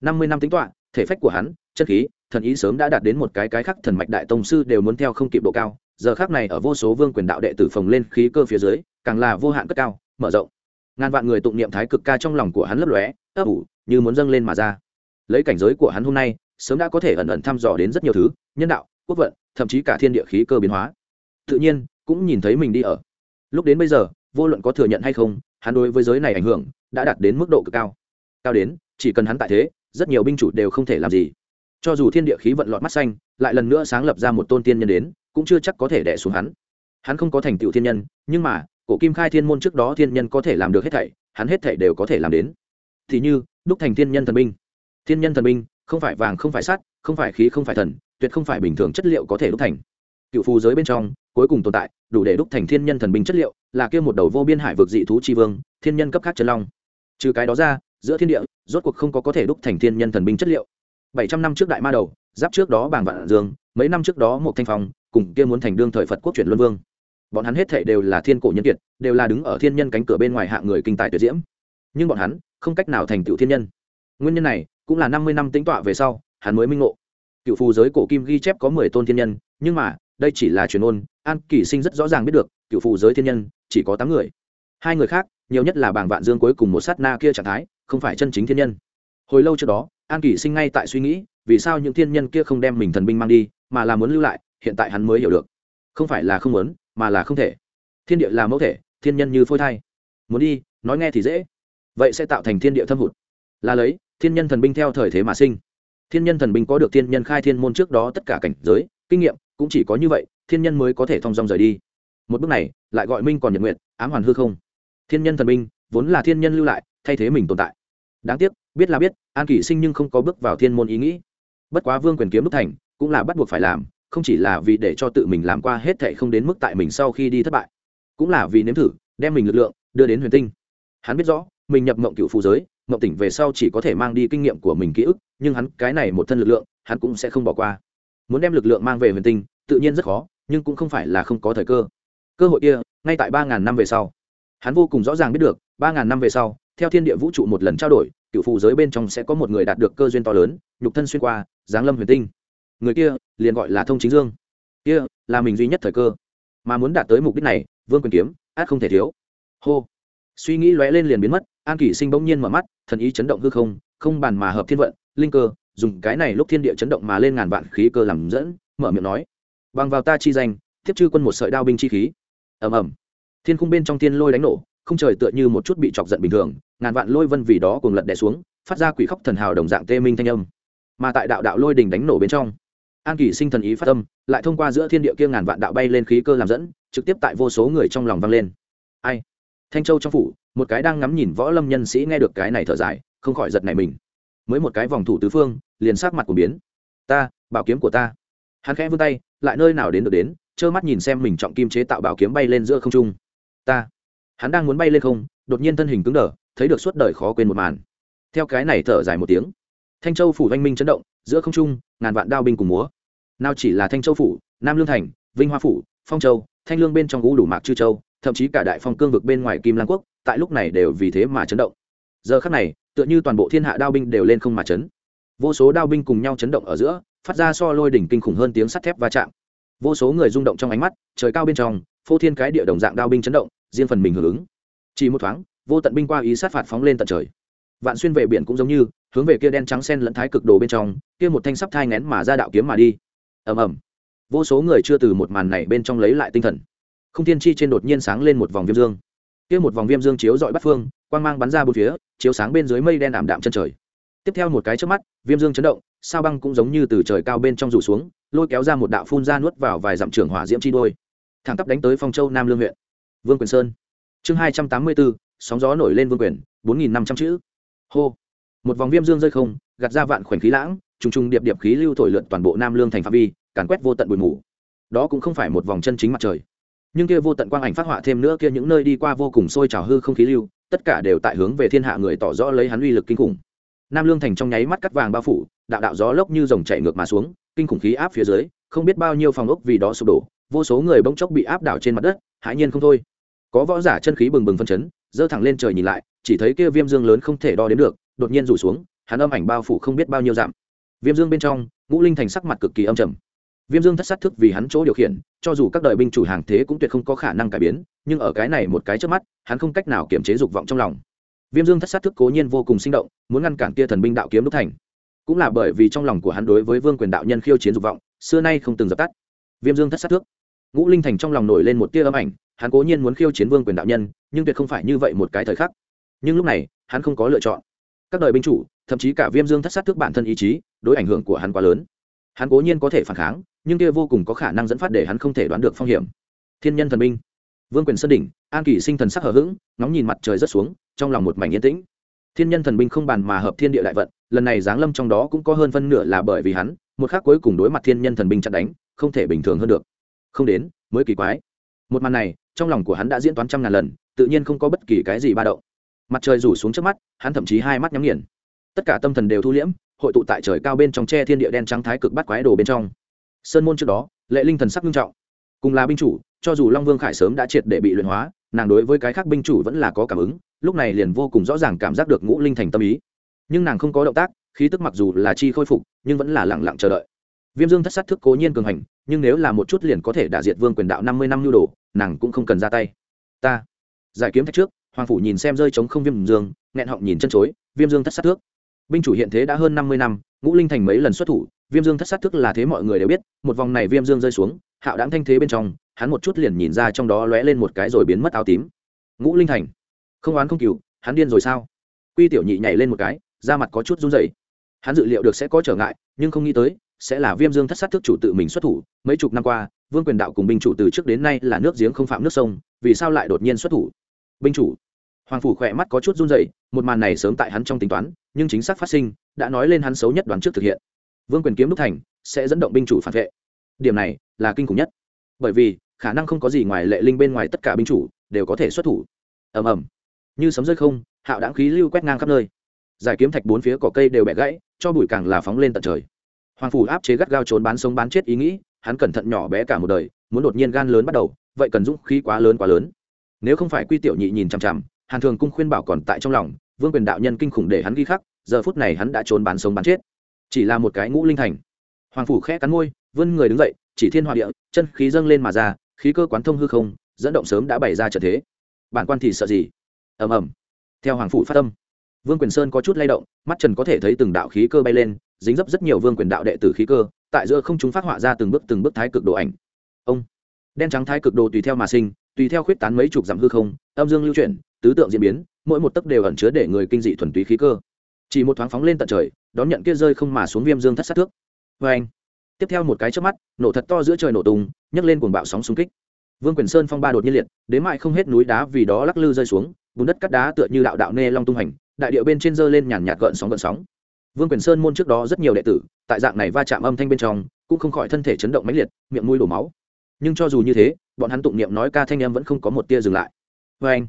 S1: Năm mươi năm tính toạ thể phách của hắn chất khí, thần ý sớm đã đạt đến một cái cái khắc thần mạch đại tông sư đều muốn theo không kịp độ cao. Giờ khác này ở vô số vương quyền đạo đệ tử phồng lên khí cơ phía dưới, càng là vô hạn cất cao, mở rộng. Ngàn vạn người tụng niệm thái cực ca trong lòng của hắn lấp lóe, ấp ủ như muốn dâng lên mà ra. Lấy cảnh giới của hắn hôm nay, sớm đã có thể ẩn ẩn thăm dò đến rất nhiều thứ, nhân đạo, quốc vận, thậm chí cả thiên địa khí cơ biến hóa. Tự nhiên, cũng nhìn thấy mình đi ở. Lúc đến bây giờ, vô luận có thừa nhận hay không, hắn đối với giới này ảnh hưởng đã đạt đến mức độ cực cao. Cao đến, chỉ cần hắn tại thế, rất nhiều binh chủ đều không thể làm gì. Cho dù thiên địa khí vận lọt mắt xanh, lại lần nữa sáng lập ra một tôn tiên nhân đến, cũng chưa chắc có thể đẻ xuống hắn. Hắn không có thành tựu thiên nhân, nhưng mà, cổ kim khai thiên môn trước đó thiên nhân có thể làm được hết thảy, hắn hết thảy đều có thể làm đến. Thì như đúc thành thiên nhân thần binh. Thiên nhân thần binh, không phải vàng, không phải sắt, không phải khí, không phải thần, tuyệt không phải bình thường chất liệu có thể đúc thành. Cựu phù giới bên trong, cuối cùng tồn tại, đủ để đúc thành thiên nhân thần binh chất liệu, là kia một đầu vô biên hải vực dị thú tri vương, thiên nhân cấp khác chân long. Trừ cái đó ra, giữa thiên địa, rốt cuộc không có có thể đúc thành thiên nhân thần binh chất liệu. Bảy trăm năm trước đại ma đầu, giáp trước đó bàng vạn dương, mấy năm trước đó một thanh phong, cùng kia muốn thành đương thời phật quốc chuyển luân vương. Bọn hắn hết thệ đều là thiên cổ nhân kiệt, đều là đứng ở thiên nhân cánh cửa bên ngoài hạng người kinh tài tuyệt diễm. Nhưng bọn hắn không cách nào thành tựu thiên nhân. Nguyên nhân này cũng là năm mươi năm tính tọa về sau, hắn mới minh ngộ. Cựu phù giới cổ kim ghi chép có mười tôn thiên nhân, nhưng mà, đây chỉ là truyền ôn, an kỷ sinh rất rõ ràng biết được, cựu phù giới thiên nhân chỉ có tám người. Hai người khác, nhiều nhất là bảng vạn dương cuối cùng một sát na kia trạng thái, không phải chân chính thiên nhân. Hồi lâu trước đó, an kỷ sinh ngay tại suy nghĩ, vì sao những thiên nhân kia không đem mình thần binh mang đi, mà là muốn lưu lại, hiện tại hắn mới hiểu được. Không phải là không muốn, mà là không thể. Thiên địa là mẫu thể, thiên nhân như phôi thai. Muốn đi, nói nghe thì dễ vậy sẽ tạo thành thiên địa thâm hụt. Là lấy, thiên nhân thần binh theo thời thế mà sinh. Thiên nhân thần binh có được thiên nhân khai thiên môn trước đó tất cả cảnh giới, kinh nghiệm, cũng chỉ có như vậy, thiên nhân mới có thể thong dong rời đi. Một bước này, lại gọi minh còn nhật nguyện ám hoàn hư không. Thiên nhân thần binh, vốn là thiên nhân lưu lại, thay thế mình tồn tại. Đáng tiếc, biết là biết, an kỷ sinh nhưng không có bước vào thiên môn ý nghĩ. Bất quá vương quyền kiếm đúc thành, cũng là bắt buộc phải làm, không chỉ là vì để cho tự mình làm qua hết thệ không đến mức tại mình sau khi đi thất bại, cũng là vì nếm thử, đem mình lực lượng đưa đến huyền tinh. Hắn biết rõ mình nhập mộng cựu phụ giới, mộng tỉnh về sau chỉ có thể mang đi kinh nghiệm của mình ký ức, nhưng hắn, cái này một thân lực lượng, hắn cũng sẽ không bỏ qua. Muốn đem lực lượng mang về huyền tinh, tự nhiên rất khó, nhưng cũng không phải là không có thời cơ. Cơ hội kia, ngay tại ba ngàn năm về sau. Hắn vô cùng rõ ràng biết được, ba ngàn năm về sau, theo thiên địa vũ trụ một lần trao đổi, cựu phụ giới bên trong sẽ có một người đạt được cơ duyên to lớn, nhục thân xuyên qua, giáng lâm huyền tinh. Người kia, liền gọi là thông chính dương. Kia, là mình duy nhất thời cơ. Mà muốn đạt tới mục đích này, vương quyền kiếm, át không thể thiếu. Hô suy nghĩ lóe lên liền biến mất, an kỷ sinh bỗng nhiên mở mắt, thần ý chấn động hư không không bàn mà hợp thiên vận, linh cơ, dùng cái này lúc thiên địa chấn động mà lên ngàn vạn khí cơ làm dẫn, mở miệng nói, bằng vào ta chi danh, tiếp chư quân một sợi đao binh chi khí. Ầm ầm. Thiên khung bên trong tiên lôi đánh nổ, không trời tựa như một chút bị chọc giận bình thường, ngàn vạn lôi vân vì đó cùng lật đè xuống, phát ra quỷ khóc thần hào đồng dạng tê minh thanh âm. Mà tại đạo đạo lôi đình đánh nổ bên trong, an kỷ sinh thần ý phát âm, lại thông qua giữa thiên địa kia ngàn vạn đạo bay lên khí cơ làm dẫn, trực tiếp tại vô số người trong lòng vang lên. Ai? Thanh châu trong phủ, một cái đang ngắm nhìn võ lâm nhân sĩ nghe được cái này thở dài, không khỏi giật này mình. Mới một cái vòng thủ tứ phương, liền sát mặt của biến. Ta, bảo kiếm của ta. Hắn khẽ vươn tay, lại nơi nào đến được đến, trơ mắt nhìn xem mình trọng kim chế tạo bảo kiếm bay lên giữa không trung. Ta. Hắn đang muốn bay lên không, đột nhiên thân hình cứng đờ, thấy được suốt đời khó quên một màn. Theo cái này thở dài một tiếng, thanh châu phủ văn minh chấn động, giữa không trung, ngàn vạn đao binh cùng múa. Nào chỉ là thanh châu phủ, nam lương thành, vinh hoa phủ, phong châu, thanh lương bên trong ngũ đủ mạc chư châu thậm chí cả đại phong cương vực bên ngoài kim lang quốc tại lúc này đều vì thế mà chấn động. Giờ khắc này, tựa như toàn bộ thiên hạ đao binh đều lên không mà chấn. Vô số đao binh cùng nhau chấn động ở giữa, phát ra so lôi đỉnh kinh khủng hơn tiếng sắt thép va chạm. Vô số người rung động trong ánh mắt, trời cao bên trong, phô thiên cái địa đồng dạng đao binh chấn động, riêng phần mình hưởng ứng. Chỉ một thoáng, vô tận binh qua ý sát phạt phóng lên tận trời. Vạn xuyên về biển cũng giống như, hướng về kia đen trắng sen lẫn thái cực đồ bên trong, kia một thanh sắp thai ngén mà ra đạo kiếm mà đi. Ầm ầm. Vô số người chưa từ một màn này bên trong lấy lại tinh thần không thiên chi trên đột nhiên sáng lên một vòng viêm dương. Kia một vòng viêm dương chiếu dọi bắt phương, quang mang bắn ra bốn phía, chiếu sáng bên dưới mây đen ảm đạm chân trời. Tiếp theo một cái trước mắt, viêm dương chấn động, sao băng cũng giống như từ trời cao bên trong rủ xuống, lôi kéo ra một đạo phun ra nuốt vào vài dặm trường hỏa diễm chi đôi. Thẳng tắp đánh tới phong châu nam lương huyện. Vương quyền sơn. Chương hai trăm tám mươi bốn, sóng gió nổi lên vương quyền, bốn nghìn năm trăm chữ. Hô. Một vòng viêm dương rơi không, gạt ra vạn khoảnh khí lãng, trùng trùng điệp điệp khí lưu thổi lượn toàn bộ nam lương thành phạm vi, càn quét vô tận bụi mù. Đó cũng không phải một vòng chân chính mặt trời nhưng kia vô tận quang ảnh phát họa thêm nữa kia những nơi đi qua vô cùng sôi trào hư không khí lưu, tất cả đều tại hướng về thiên hạ người tỏ rõ lấy hắn uy lực kinh khủng. Nam lương thành trong nháy mắt cắt vàng bao phủ, đạo đạo gió lốc như dòng chảy ngược mà xuống, kinh khủng khí áp phía dưới, không biết bao nhiêu phòng ốc vì đó sụp đổ, vô số người bỗng chốc bị áp đảo trên mặt đất, hãi nhiên không thôi. Có võ giả chân khí bừng bừng phân chấn, giơ thẳng lên trời nhìn lại, chỉ thấy kia viêm dương lớn không thể đo đến được, đột nhiên rủ xuống, hắn âm ảnh bao phủ không biết bao nhiêu dặm. Viêm dương bên trong, ngũ linh thành sắc mặt cực kỳ âm trầm viêm dương thất sát thức vì hắn chỗ điều khiển, cho dù các đời binh chủ hàng thế cũng tuyệt không có khả năng cải biến, nhưng ở cái này một cái trước mắt, hắn không cách nào kiềm chế dục vọng trong lòng. Viêm dương thất sát thức cố nhiên vô cùng sinh động, muốn ngăn cản kia thần binh đạo kiếm đúc thành. Cũng là bởi vì trong lòng của hắn đối với vương quyền đạo nhân khiêu chiến dục vọng, xưa nay không từng dập tắt. Viêm dương thất sát thức. Ngũ linh thành trong lòng nổi lên một tia âm ảnh, hắn cố nhiên muốn khiêu chiến vương quyền đạo nhân, nhưng tuyệt không phải như vậy một cái thời khắc. Nhưng lúc này, hắn không có lựa chọn. Các đời binh chủ, thậm chí cả viêm dương thất sát thức bản thân ý chí, đối ảnh hưởng của hắn quá lớn hắn cố nhiên có thể phản kháng, nhưng kia vô cùng có khả năng dẫn phát để hắn không thể đoán được phong hiểm. Thiên nhân thần binh. Vương quyền sơn đỉnh, an kỳ sinh thần sắc hở h ữ g ngóng nhìn mặt trời rất xuống, trong lòng một mảnh yên tĩnh. Thiên nhân thần binh không bàn mà hợp thiên địa đại vận, lần này giáng lâm trong đó cũng có hơn phân nửa là bởi vì hắn, một khác cuối cùng đối mặt thiên nhân thần binh chặn đánh, không thể bình thường hơn được. Không đến, mới kỳ quái. Một màn này, trong lòng của hắn đã diễn toán trăm ngàn lần, tự nhiên không có bất kỳ cái gì ba đậu. mặt trời rủ xuống trước mắt, hắn thậm chí hai mắt nhắm nghiền. Tất cả tâm thần đều thu liễm hội tụ tại trời cao bên trong tre thiên địa đen trắng thái cực bắt quái đồ bên trong. Sơn môn trước đó, lệ linh thần sắc nghiêm trọng. Cùng là binh chủ, cho dù long vương khải sớm đã triệt để bị luyện hóa, nàng đối với cái khác binh chủ vẫn là có cảm ứng, lúc này liền vô cùng rõ ràng cảm giác được ngũ linh thành tâm ý. Nhưng nàng không có động tác, khí tức mặc dù là chi khôi phục, nhưng vẫn là lẳng lặng chờ đợi. Viêm dương thất sát thức cố nhiên cường hành, nhưng nếu là một chút liền có thể đả diệt vương quyền đạo năm mươi năm nhu đồ, nàng cũng không cần ra tay. Ta giải kiếm thách trước, hoàng phủ nhìn xem rơi chống không viêm dương, nghẹn họng nhìn chân chối, viêm dương thất sát thước binh chủ hiện thế đã hơn năm mươi năm, ngũ linh thành mấy lần xuất thủ, viêm dương thất sát thức là thế mọi người đều biết, một vòng này viêm dương rơi xuống, hạo đáng thanh thế bên trong, hắn một chút liền nhìn ra trong đó lóe lên một cái rồi biến mất áo tím. Ngũ linh thành, không oán không cừu, hắn điên rồi sao? Quy tiểu nhị nhảy lên một cái, da mặt có chút run rẩy. Hắn dự liệu được sẽ có trở ngại, nhưng không nghĩ tới, sẽ là viêm dương thất sát thức chủ tự mình xuất thủ, mấy chục năm qua, vương quyền đạo cùng binh chủ từ trước đến nay là nước giếng không phạm nước sông, vì sao lại đột nhiên xuất thủ? Binh chủ, hoàng phủ khỏe mắt có chút run rẩy, một màn này sớm tại hắn trong tính toán nhưng chính xác phát sinh, đã nói lên hắn xấu nhất đoán trước thực hiện. Vương quyền kiếm đúc thành, sẽ dẫn động binh chủ phản vệ. Điểm này là kinh khủng nhất. Bởi vì, khả năng không có gì ngoài lệ linh bên ngoài tất cả binh chủ đều có thể xuất thủ. Ầm ầm. Như sấm rơi không, hạo đáng khí lưu quét ngang khắp nơi. Giải kiếm thạch bốn phía cỏ cây đều bẻ gãy, cho bụi càng là phóng lên tận trời. Hoàng phủ áp chế gắt gao trốn bán sống bán chết ý nghĩ, hắn cẩn thận nhỏ bé cả một đời, muốn đột nhiên gan lớn bắt đầu, vậy cần dũng khí quá lớn quá lớn. Nếu không phải quy tiểu nhị nhìn chằm chằm, hàn thường cung khuyên bảo còn tại trong lòng vương quyền đạo nhân kinh khủng để hắn ghi khắc, giờ phút này hắn đã trốn bán sống bán chết. Chỉ là một cái ngũ linh thành. Hoàng phủ khẽ cắn môi, vươn người đứng dậy, chỉ thiên hòa địa, chân khí dâng lên mà ra, khí cơ quán thông hư không, dẫn động sớm đã bày ra trận thế. Bản quan thì sợ gì? Ầm ầm. Theo hoàng phủ phát tâm vương quyền sơn có chút lay động, mắt trần có thể thấy từng đạo khí cơ bay lên, dính dấp rất nhiều vương quyền đạo đệ tử khí cơ, tại giữa không chúng phát họa ra từng bước từng bước thái cực đồ ảnh. Ông. Đen trắng thái cực đồ tùy theo mà sinh, tùy theo khuyết tán mấy chục dặm hư không, âm dương lưu chuyển, tứ tượng diễn biến mỗi một tấc đều ẩn chứa để người kinh dị thuần túy khí cơ. Chỉ một thoáng phóng lên tận trời, đón nhận kia rơi không mà xuống viêm dương thất sát thước. Vê anh, tiếp theo một cái trước mắt, nổ thật to giữa trời nổ tung, nhấc lên cuồng bạo sóng xung kích. Vương quyền sơn phong ba đột nhiên liệt, đến mại không hết núi đá vì đó lắc lư rơi xuống, bùn đất cắt đá tựa như đạo đạo nê long tung hành, đại điệu bên trên dơ lên nhàn nhạt gợn sóng gợn sóng. Vương quyền sơn môn trước đó rất nhiều đệ tử, tại dạng này va chạm âm thanh bên trong, cũng không khỏi thân thể chấn động mãnh liệt, miệng mũi đổ máu. Nhưng cho dù như thế, bọn hắn tụng niệm nói ca thanh em vẫn không có một tia dừng lại. Vê anh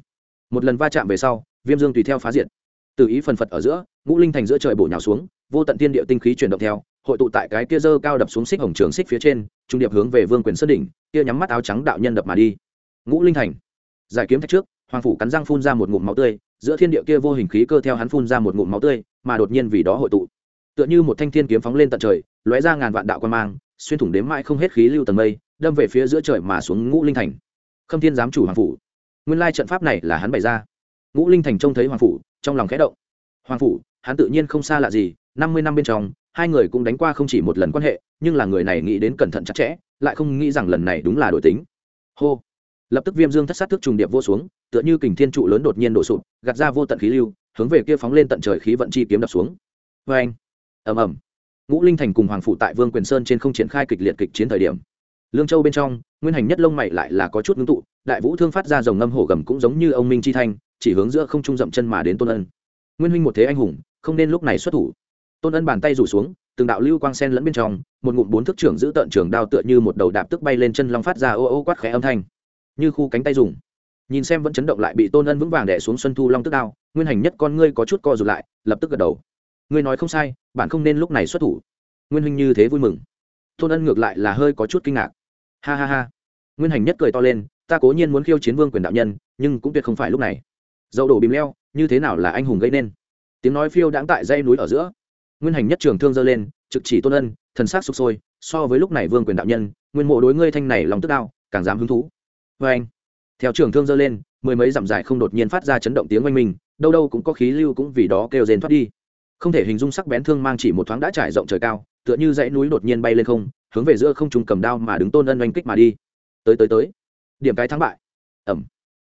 S1: một lần va chạm về sau, viêm dương tùy theo phá diệt. Từ ý phần phật ở giữa, ngũ linh thành giữa trời bổ nhào xuống, vô tận tiên địa tinh khí chuyển động theo, hội tụ tại cái kia dơ cao đập xuống xích hồng trường xích phía trên, trung điệp hướng về vương quyền sơn đỉnh, kia nhắm mắt áo trắng đạo nhân đập mà đi. Ngũ linh thành. Giải kiếm thách trước, hoàng phủ cắn răng phun ra một ngụm máu tươi, giữa thiên địa kia vô hình khí cơ theo hắn phun ra một ngụm máu tươi, mà đột nhiên vì đó hội tụ. Tựa như một thanh thiên kiếm phóng lên tận trời, lóe ra ngàn vạn đạo quan mang, xuyên thủng đếm mãi không hết khí lưu tầng mây, đâm về phía giữa trời mà xuống ngũ linh thành. Khâm thiên giám chủ hoàng phủ nguyên lai trận pháp này là hắn bày ra. Ngũ linh thành trông thấy hoàng phủ, trong lòng khẽ động. Hoàng phủ, hắn tự nhiên không xa lạ gì, năm mươi năm bên trong, hai người cũng đánh qua không chỉ một lần quan hệ, nhưng là người này nghĩ đến cẩn thận chặt chẽ, lại không nghĩ rằng lần này đúng là đổi tính. Hô! Lập tức viêm dương thất sát thức trùng điệp vô xuống, tựa như kình thiên trụ lớn đột nhiên đổ sụp, gạt ra vô tận khí lưu, hướng về kia phóng lên tận trời khí vận chi kiếm đập xuống. Vê anh ầm ầm. Ngũ linh thành cùng hoàng phụ tại vương quyền sơn trên không triển khai kịch liệt kịch chiến thời điểm lương châu bên trong, nguyên hành nhất lông mày lại là có chút ngưng tụ, đại vũ thương phát ra dòng ngâm hổ gầm cũng giống như ông minh chi thanh, chỉ hướng giữa không trung dậm chân mà đến tôn ân. Nguyên huynh một thế anh hùng, không nên lúc này xuất thủ. Tôn ân bàn tay rủ xuống, từng đạo lưu quang sen lẫn bên trong, một ngụm bốn thức trưởng giữ tận trường đao tựa như một đầu đạp tức bay lên chân long phát ra ô ô quát khẽ âm thanh. Như khu cánh tay dùng. Nhìn xem vẫn chấn động lại bị tôn ân vững vàng đẻ xuống xuân thu long tức đao, nguyên hành nhất con ngươi có chút co rụt lại, lập tức gật đầu. Ngươi nói không sai, bạn không nên lúc này xuất thủ. Nguyên huynh như thế vui mừng. Tôn ân ngược lại là hơi có chút kinh ngạc ha ha ha. Nguyên hành nhất cười to lên, ta cố nhiên muốn khiêu chiến vương quyền đạo nhân, nhưng cũng tuyệt không phải lúc này. Dậu đổ bìm leo, như thế nào là anh hùng gây nên? Tiếng nói phiêu đãng tại dây núi ở giữa. Nguyên hành nhất trường thương dơ lên, trực chỉ tôn ân, thần sắc sụp sôi, so với lúc này vương quyền đạo nhân, nguyên mộ đối ngươi thanh này lòng tức đao càng dám hứng thú. Vê anh, theo trường thương dơ lên, mười mấy dặm dài không đột nhiên phát ra chấn động tiếng oanh minh, đâu đâu cũng có khí lưu cũng vì đó kêu rền thoát đi. Không thể hình dung sắc bén thương mang chỉ một thoáng đã trải rộng trời cao, tựa như dãy núi đột nhiên bay lên không hướng về giữa không trung cầm đao mà đứng tôn ân oanh kích mà đi. Tới tới tới. Điểm cái thắng bại. Ẩm.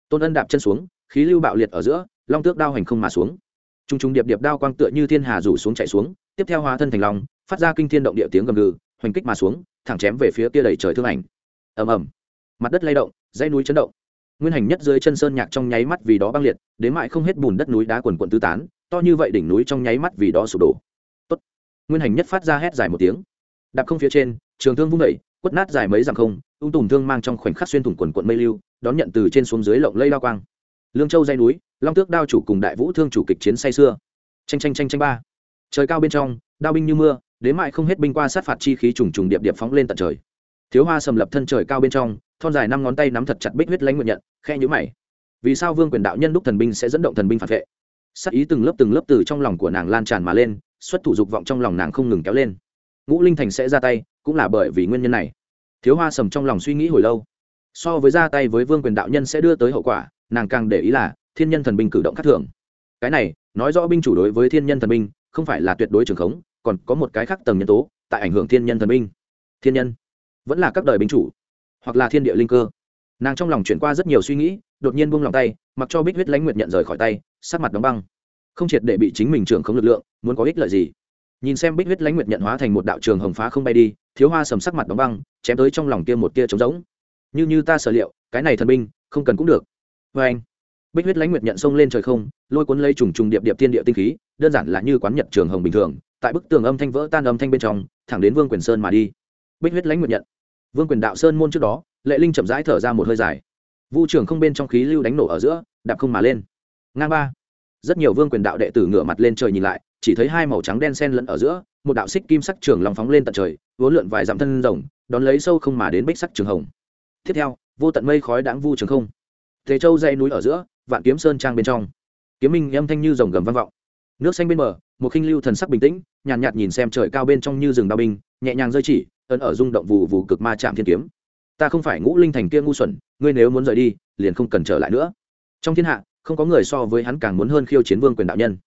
S1: Tôn ân đạp chân xuống, khí lưu bạo liệt ở giữa, long tước đao hành không mà xuống. T r u n g t r u n g điệp điệp đao quang tựa như thiên hà rủ xuống chạy xuống, tiếp theo hóa thân thành lòng phát ra kinh thiên động địa tiếng gầm gừ, hoành kích mà xuống, thẳng chém về phía kia đầy trời thương ảnh. Ầm ầm mặt đất lay động, dãy núi chấn động. Nguyên hành nhất dưới chân sơn nhạc trong nháy mắt vì đó băng liệt, đến mại không hết bùn đất núi đá quần quận tứ tán, to như vậy đỉnh núi trong nháy mắt vì đó sụp đổ. Tốt. nguyên hành nhất phát ra hét dài một tiếng. Đạp không phía trên trường thương vung đẩy, quất nát dài mấy dặm không ung tùm thương mang trong khoảnh khắc xuyên thủng quần quận mây lưu đón nhận từ trên xuống dưới lộng lây lao quang. Lương châu dây núi long tước đao chủ cùng đại vũ thương chủ kịch chiến say xưa tranh tranh tranh tranh ba. Trời cao bên trong đao binh như mưa đến mại không hết binh qua sát phạt chi khí trùng trùng điệp điệp phóng lên tận trời. Thiếu hoa sầm lập thân trời cao bên trong thon dài năm ngón tay nắm thật chặt bích huyết lãnh nguyện nhận khe nhữ mày. Vì sao vương quyền đạo nhân đúc thần binh sẽ dẫn động thần binh phản vệ? Sắc ý từng lớp từng lớp từ trong lòng của nàng lan tràn mà lên xuất thủ dục vọng trong lòng nàng không ngừng kéo lên. Ngũ linh thành sẽ ra tay cũng là bởi vì nguyên nhân này. Thiếu hoa sầm trong lòng suy nghĩ hồi lâu. So với ra tay với vương quyền đạo nhân sẽ đưa tới hậu quả, nàng càng để ý là thiên nhân thần binh cử động khác thường. Cái này, nói rõ binh chủ đối với thiên nhân thần binh, không phải là tuyệt đối trường khống, còn có một cái khác tầng nhân tố, tại ảnh hưởng thiên nhân thần binh. Thiên nhân? Vẫn là các đời binh chủ, hoặc là thiên địa linh cơ. Nàng trong lòng chuyển qua rất nhiều suy nghĩ, đột nhiên buông lòng tay, mặc cho bích huyết lãnh nguyệt nhận rời khỏi tay sát mặt đóng băng. Không triệt để bị chính mình trưởng không lực lượng, muốn có ích lợi gì? Nhìn xem bích huyết lãnh nguyệt nhận hóa thành một đạo trường hồng phá không bay đi thiếu hoa sầm sắc mặt đóng băng, chém tới trong lòng kia một tia trống rỗng. Như như ta sở liệu, cái này thần binh, không cần cũng được. Vê anh, bích huyết lãnh nguyệt nhận xông lên trời không, lôi cuốn lấy trùng trùng điệp điệp thiên địa tinh khí, đơn giản là như quán nhật trường hồng bình thường, tại bức tường âm thanh vỡ tan âm thanh bên trong, thẳng đến vương quyền sơn mà đi. Bích huyết lãnh nguyệt nhận. Vương quyền đạo sơn môn trước đó, lệ linh chậm rãi thở ra một hơi dài. Vu trường không bên trong khí lưu đánh nổ ở giữa, đạp không mà lên. Ngang ba. Rất nhiều vương quyền đạo đệ tử ngửa mặt lên trời nhìn lại chỉ thấy hai màu trắng đen sen lẫn ở giữa một đạo xích kim sắc trường lòng phóng lên tận trời vốn lượn vài dặm thân rồng đón lấy sâu không mà đến bích sắc trường hồng. Tiếp theo vô tận mây khói đãng vu trường không. Thế châu dây núi ở giữa vạn kiếm sơn trang bên trong. Kiếm minh âm thanh như rồng gầm vang vọng. Nước xanh bên bờ một khinh lưu thần sắc bình tĩnh nhàn nhạt, nhạt nhìn xem trời cao bên trong như rừng đao binh nhẹ nhàng rơi chỉ ấn ở rung động vù vù cực ma chạm thiên kiếm. Ta không phải ngũ linh thành kia ngu xuẩn ngươi nếu muốn rời đi liền không cần trở lại nữa. Trong thiên hạ không có người so với hắn càng muốn hơn khiêu chiến vương quyền đạo nhân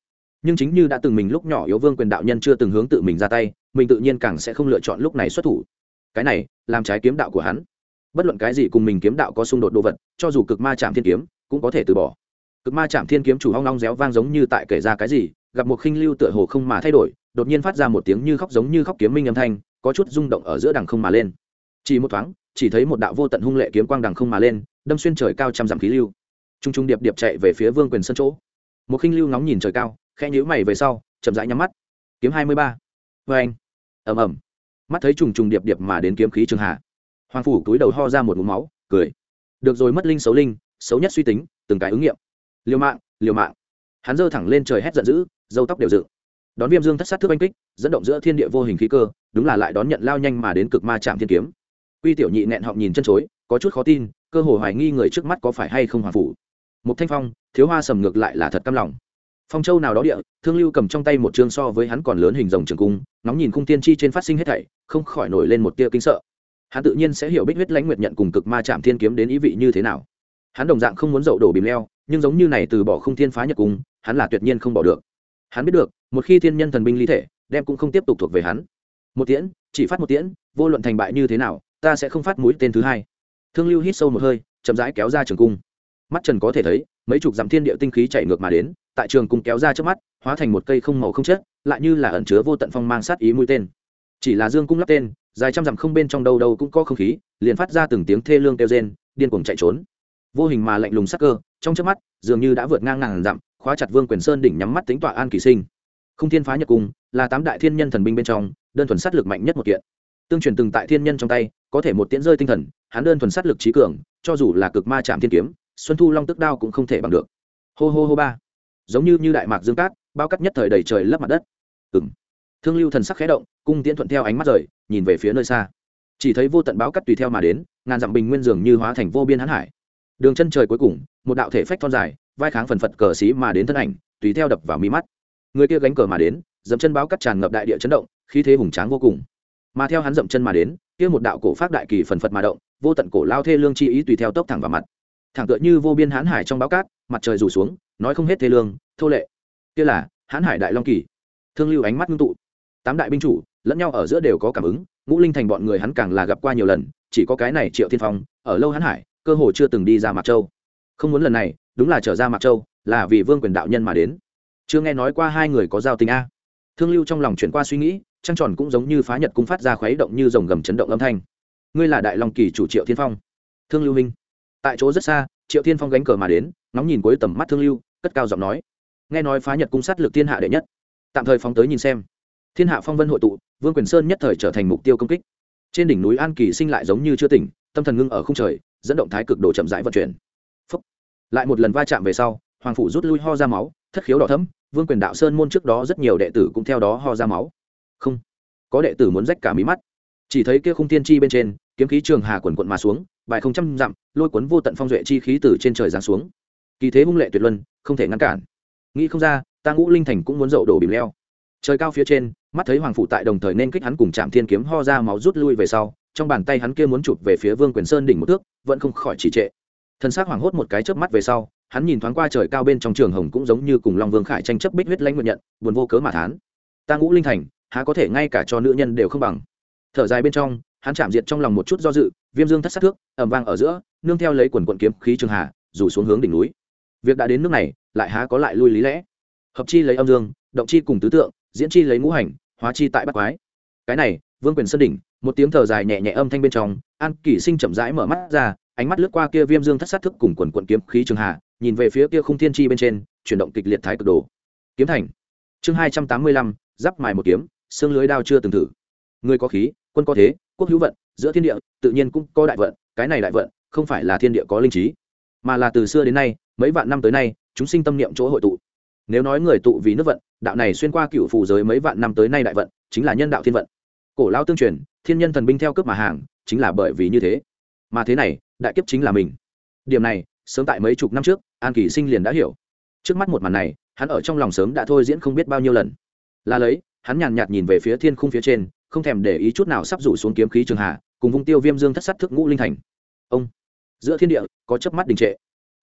S1: nhưng chính như đã từng mình lúc nhỏ yếu vương quyền đạo nhân chưa từng hướng tự mình ra tay, mình tự nhiên càng sẽ không lựa chọn lúc này xuất thủ. Cái này, làm trái kiếm đạo của hắn. Bất luận cái gì cùng mình kiếm đạo có xung đột đồ vật, cho dù cực ma chạm thiên kiếm, cũng có thể từ bỏ. Cực ma chạm thiên kiếm chủ hoang long réo vang giống như tại kể ra cái gì, gặp một khinh lưu tựa hồ không mà thay đổi, đột nhiên phát ra một tiếng như khóc giống như khóc kiếm minh âm thanh, có chút rung động ở giữa đằng không mà lên. Chỉ một thoáng, chỉ thấy một đạo vô tận hung lệ kiếm quang đằng không mà lên, đâm xuyên trời cao trăm dặm khí lưu. T r u n g t r u n g điệp điệp chạy về phía vương quyền sân chỗ. Một khinh lưu ngóng nhìn trời cao khẽ nhíu mày về sau, chậm rãi nhắm mắt. Kiếm hai mươi ba. Vê anh. Ẩm ẩm mắt thấy trùng trùng điệp điệp mà đến kiếm khí trường hạ. Hoàng phủ túi đầu ho ra một mũ máu, cười. Được rồi mất linh xấu linh, xấu nhất suy tính, từng cái ứng nghiệm. Liều mạng liều mạng. Hắn giơ thẳng lên trời hét giận dữ dâu tóc đều dựng. Đón viêm dương thất sát thức oanh kích, dẫn động giữa thiên địa vô hình khí cơ, đúng là lại đón nhận lao nhanh mà đến cực ma trạm thiên kiếm. Quy tiểu nhị nẹn họng nhìn chân chối, có chút khó tin, cơ hồ hoài nghi người trước mắt có phải hay không hoàng phủ. Một thanh phong, thiếu hoa sầm ngược lại là thật căm lòng phong châu nào đó địa, thương lưu cầm trong tay một chương so với hắn còn lớn hình rồng trường cung nóng nhìn cung tiên chi trên phát sinh hết thảy, không khỏi nổi lên một tia kinh sợ. Hắn tự nhiên sẽ hiểu bích huyết lãnh nguyệt nhận cùng cực ma chạm thiên kiếm đến ý vị như thế nào. Hắn đồng dạng không muốn dậu đổ bìm leo, nhưng giống như này từ bỏ không thiên phá nhật cung, hắn là tuyệt nhiên không bỏ được. Hắn biết được, một khi thiên nhân thần binh ly thể, đem cũng không tiếp tục thuộc về hắn. Một tiễn, chỉ phát một tiễn, vô luận thành bại như thế nào, ta sẽ không phát mũi tên thứ hai. Thương lưu hít sâu một hơi, chậm rãi kéo ra trường cung. Mắt trần có thể thấy mấy chục dặm thiên địa tinh khí chạy ngược mà đến, tại trường cùng kéo ra trước mắt, hóa thành một cây không màu không chết, lại như là ẩn chứa vô tận phong mang sát ý mũi tên. Chỉ là dương cung lắp tên, dài trăm dặm không bên trong đâu đâu cũng có không khí, liền phát ra từng tiếng thê lương kêu rên, điên cuồng chạy trốn. Vô hình mà lạnh lùng sắc cơ, trong trước mắt, dường như đã vượt ngang ngàn dặm, khóa chặt vương quyền sơn đỉnh nhắm mắt tính tọa an kỳ sinh. Không thiên phá nhật cung, là tám đại thiên nhân thần binh bên trong, đơn thuần sát lực mạnh nhất một kiện. Tương truyền từng tại thiên nhân trong tay, có thể một tiễn rơi tinh thần, hắn đơn thuần sát lực trí cường, cho dù là cực ma chạm thiên kiếm xuân thu long tức đao cũng không thể bằng được. Hô hô hô ba. Giống như như đại mạc dương cát, bao cắt nhất thời đầy trời lấp mặt đất. Ừng thương lưu thần sắc khẽ động, cung tiễn thuận theo ánh mắt rời, nhìn về phía nơi xa. Chỉ thấy vô tận báo cắt tùy theo mà đến, ngàn dặm bình nguyên dường như hóa thành vô biên hãn hải. Đường chân trời cuối cùng, một đạo thể phách thon dài, vai kháng phần phật cờ xí mà đến thân ảnh, tùy theo đập vào mi mắt. Người kia gánh cờ mà đến, dậm chân báo cắt tràn ngập đại địa chấn động, khí thế hùng tráng vô cùng. Mà theo hắn dậm chân mà đến, kia một đạo cổ phát đại kỳ phần phật mà động, vô tận cổ lao thê lương chi ý tùy theo tốc thẳng vào mặt thẳng tựa như vô biên hãn hải trong báo cát, mặt trời rủ xuống, nói không hết thế lương, thô lệ. Kia là, hãn hải đại long kỳ. Thương lưu ánh mắt ngưng tụ. Tám đại binh chủ, lẫn nhau ở giữa đều có cảm ứng, ngũ linh thành bọn người hắn càng là gặp qua nhiều lần, chỉ có cái này triệu thiên phong, ở lâu hãn hải, cơ hồ chưa từng đi ra mạc châu. Không muốn lần này, đúng là trở ra mạc châu, là vì vương quyền đạo nhân mà đến. Chưa nghe nói qua hai người có giao tình a. Thương lưu trong lòng chuyển qua suy nghĩ, trăng tròn cũng giống như phá nhật cung phát ra khuấy động như dòng gầm chấn động âm thanh. Ngươi là đại long kỳ chủ triệu thiên phong. Thương lưu minh tại chỗ rất xa, triệu thiên phong gánh cờ mà đến, ngóng nhìn cuối tầm mắt thương lưu, cất cao giọng nói. Nghe nói phá nhật cung sát lực thiên hạ đệ nhất. Tạm thời phóng tới nhìn xem. Thiên hạ phong vân hội tụ, vương quyền sơn nhất thời trở thành mục tiêu công kích. Trên đỉnh núi an kỳ sinh lại giống như chưa tỉnh, tâm thần ngưng ở khung trời, dẫn động thái cực độ chậm rãi vận chuyển. Phúc. lại một lần va chạm về sau, hoàng phủ rút lui ho ra máu, thất khiếu đỏ thấm vương quyền đạo sơn môn trước đó rất nhiều đệ tử cũng theo đó ho ra máu. Không. Có đệ tử muốn rách cả mí mắt. Chỉ thấy kia khung tiên chi bên trên, kiếm khí trường hà quần quận mà xuống bài không trăm dặm, lôi cuốn vô tận phong duệ chi khí từ trên trời giáng xuống. Kỳ thế hung lệ tuyệt luân, không thể ngăn cản. Nghĩ không ra, ta ngũ linh thành cũng muốn dậu đổ bìm leo. Trời cao phía trên, mắt thấy hoàng phụ tại đồng thời nên kích hắn cùng chạm thiên kiếm ho ra máu rút lui về sau, trong bàn tay hắn kia muốn chụp về phía vương quyền sơn đỉnh một thước, vẫn không khỏi trì trệ. Thân xác hoảng hốt một cái chớp mắt về sau, hắn nhìn thoáng qua trời cao bên trong trường hồng cũng giống như cùng long vương khải tranh chấp bích huyết lãnh nguyện nhận, buồn vô cớ mà thán. Ta ngũ linh thành, há có thể ngay cả cho nữ nhân đều không bằng. Thở dài bên trong, hắn chạm diệt trong lòng một chút do dự viêm dương thất sát thước, ẩm vang ở giữa, nương theo lấy quần quận kiếm khí trường hà, rủ xuống hướng đỉnh núi. Việc đã đến nước này, lại há có lại lui lý lẽ. Hợp chi lấy âm dương, động chi cùng tứ tượng, diễn chi lấy ngũ hành, hóa chi tại bát quái. Cái này, vương quyền sơn đỉnh, một tiếng thở dài nhẹ nhẹ âm thanh bên trong, an kỷ sinh chậm rãi mở mắt ra, ánh mắt lướt qua kia viêm dương thất sát thức cùng quần quận kiếm khí trường hà, nhìn về phía kia khung thiên chi bên trên, chuyển động kịch liệt thái cực đồ. Kiếm thành. Chương hai trăm tám mươi lăm, giáp mài một kiếm, xương lưới đao chưa từng thử. Người có khí, quân có thế quốc hữu vận, giữa thiên địa, tự nhiên cũng có đại vận, cái này đại vận, không phải là thiên địa có linh trí, mà là từ xưa đến nay, mấy vạn năm tới nay, chúng sinh tâm niệm chỗ hội tụ. Nếu nói người tụ vì nước vận, đạo này xuyên qua cựu phù giới mấy vạn năm tới nay đại vận, chính là nhân đạo thiên vận. Cổ lao tương truyền, thiên nhân thần binh theo cướp mà hàng, chính là bởi vì như thế. Mà thế này, đại kiếp chính là mình. Điểm này, sớm tại mấy chục năm trước, an kỳ sinh liền đã hiểu. Trước mắt một màn này, hắn ở trong lòng sớm đã thôi diễn không biết bao nhiêu lần. Là lấy, hắn nhàn nhạt nhìn về phía thiên khung phía trên không thèm để ý chút nào sắp rủ xuống kiếm khí trường hà, cùng vung tiêu viêm dương thất sát thức ngũ linh thành. Ông, giữa thiên địa, có chớp mắt đình trệ.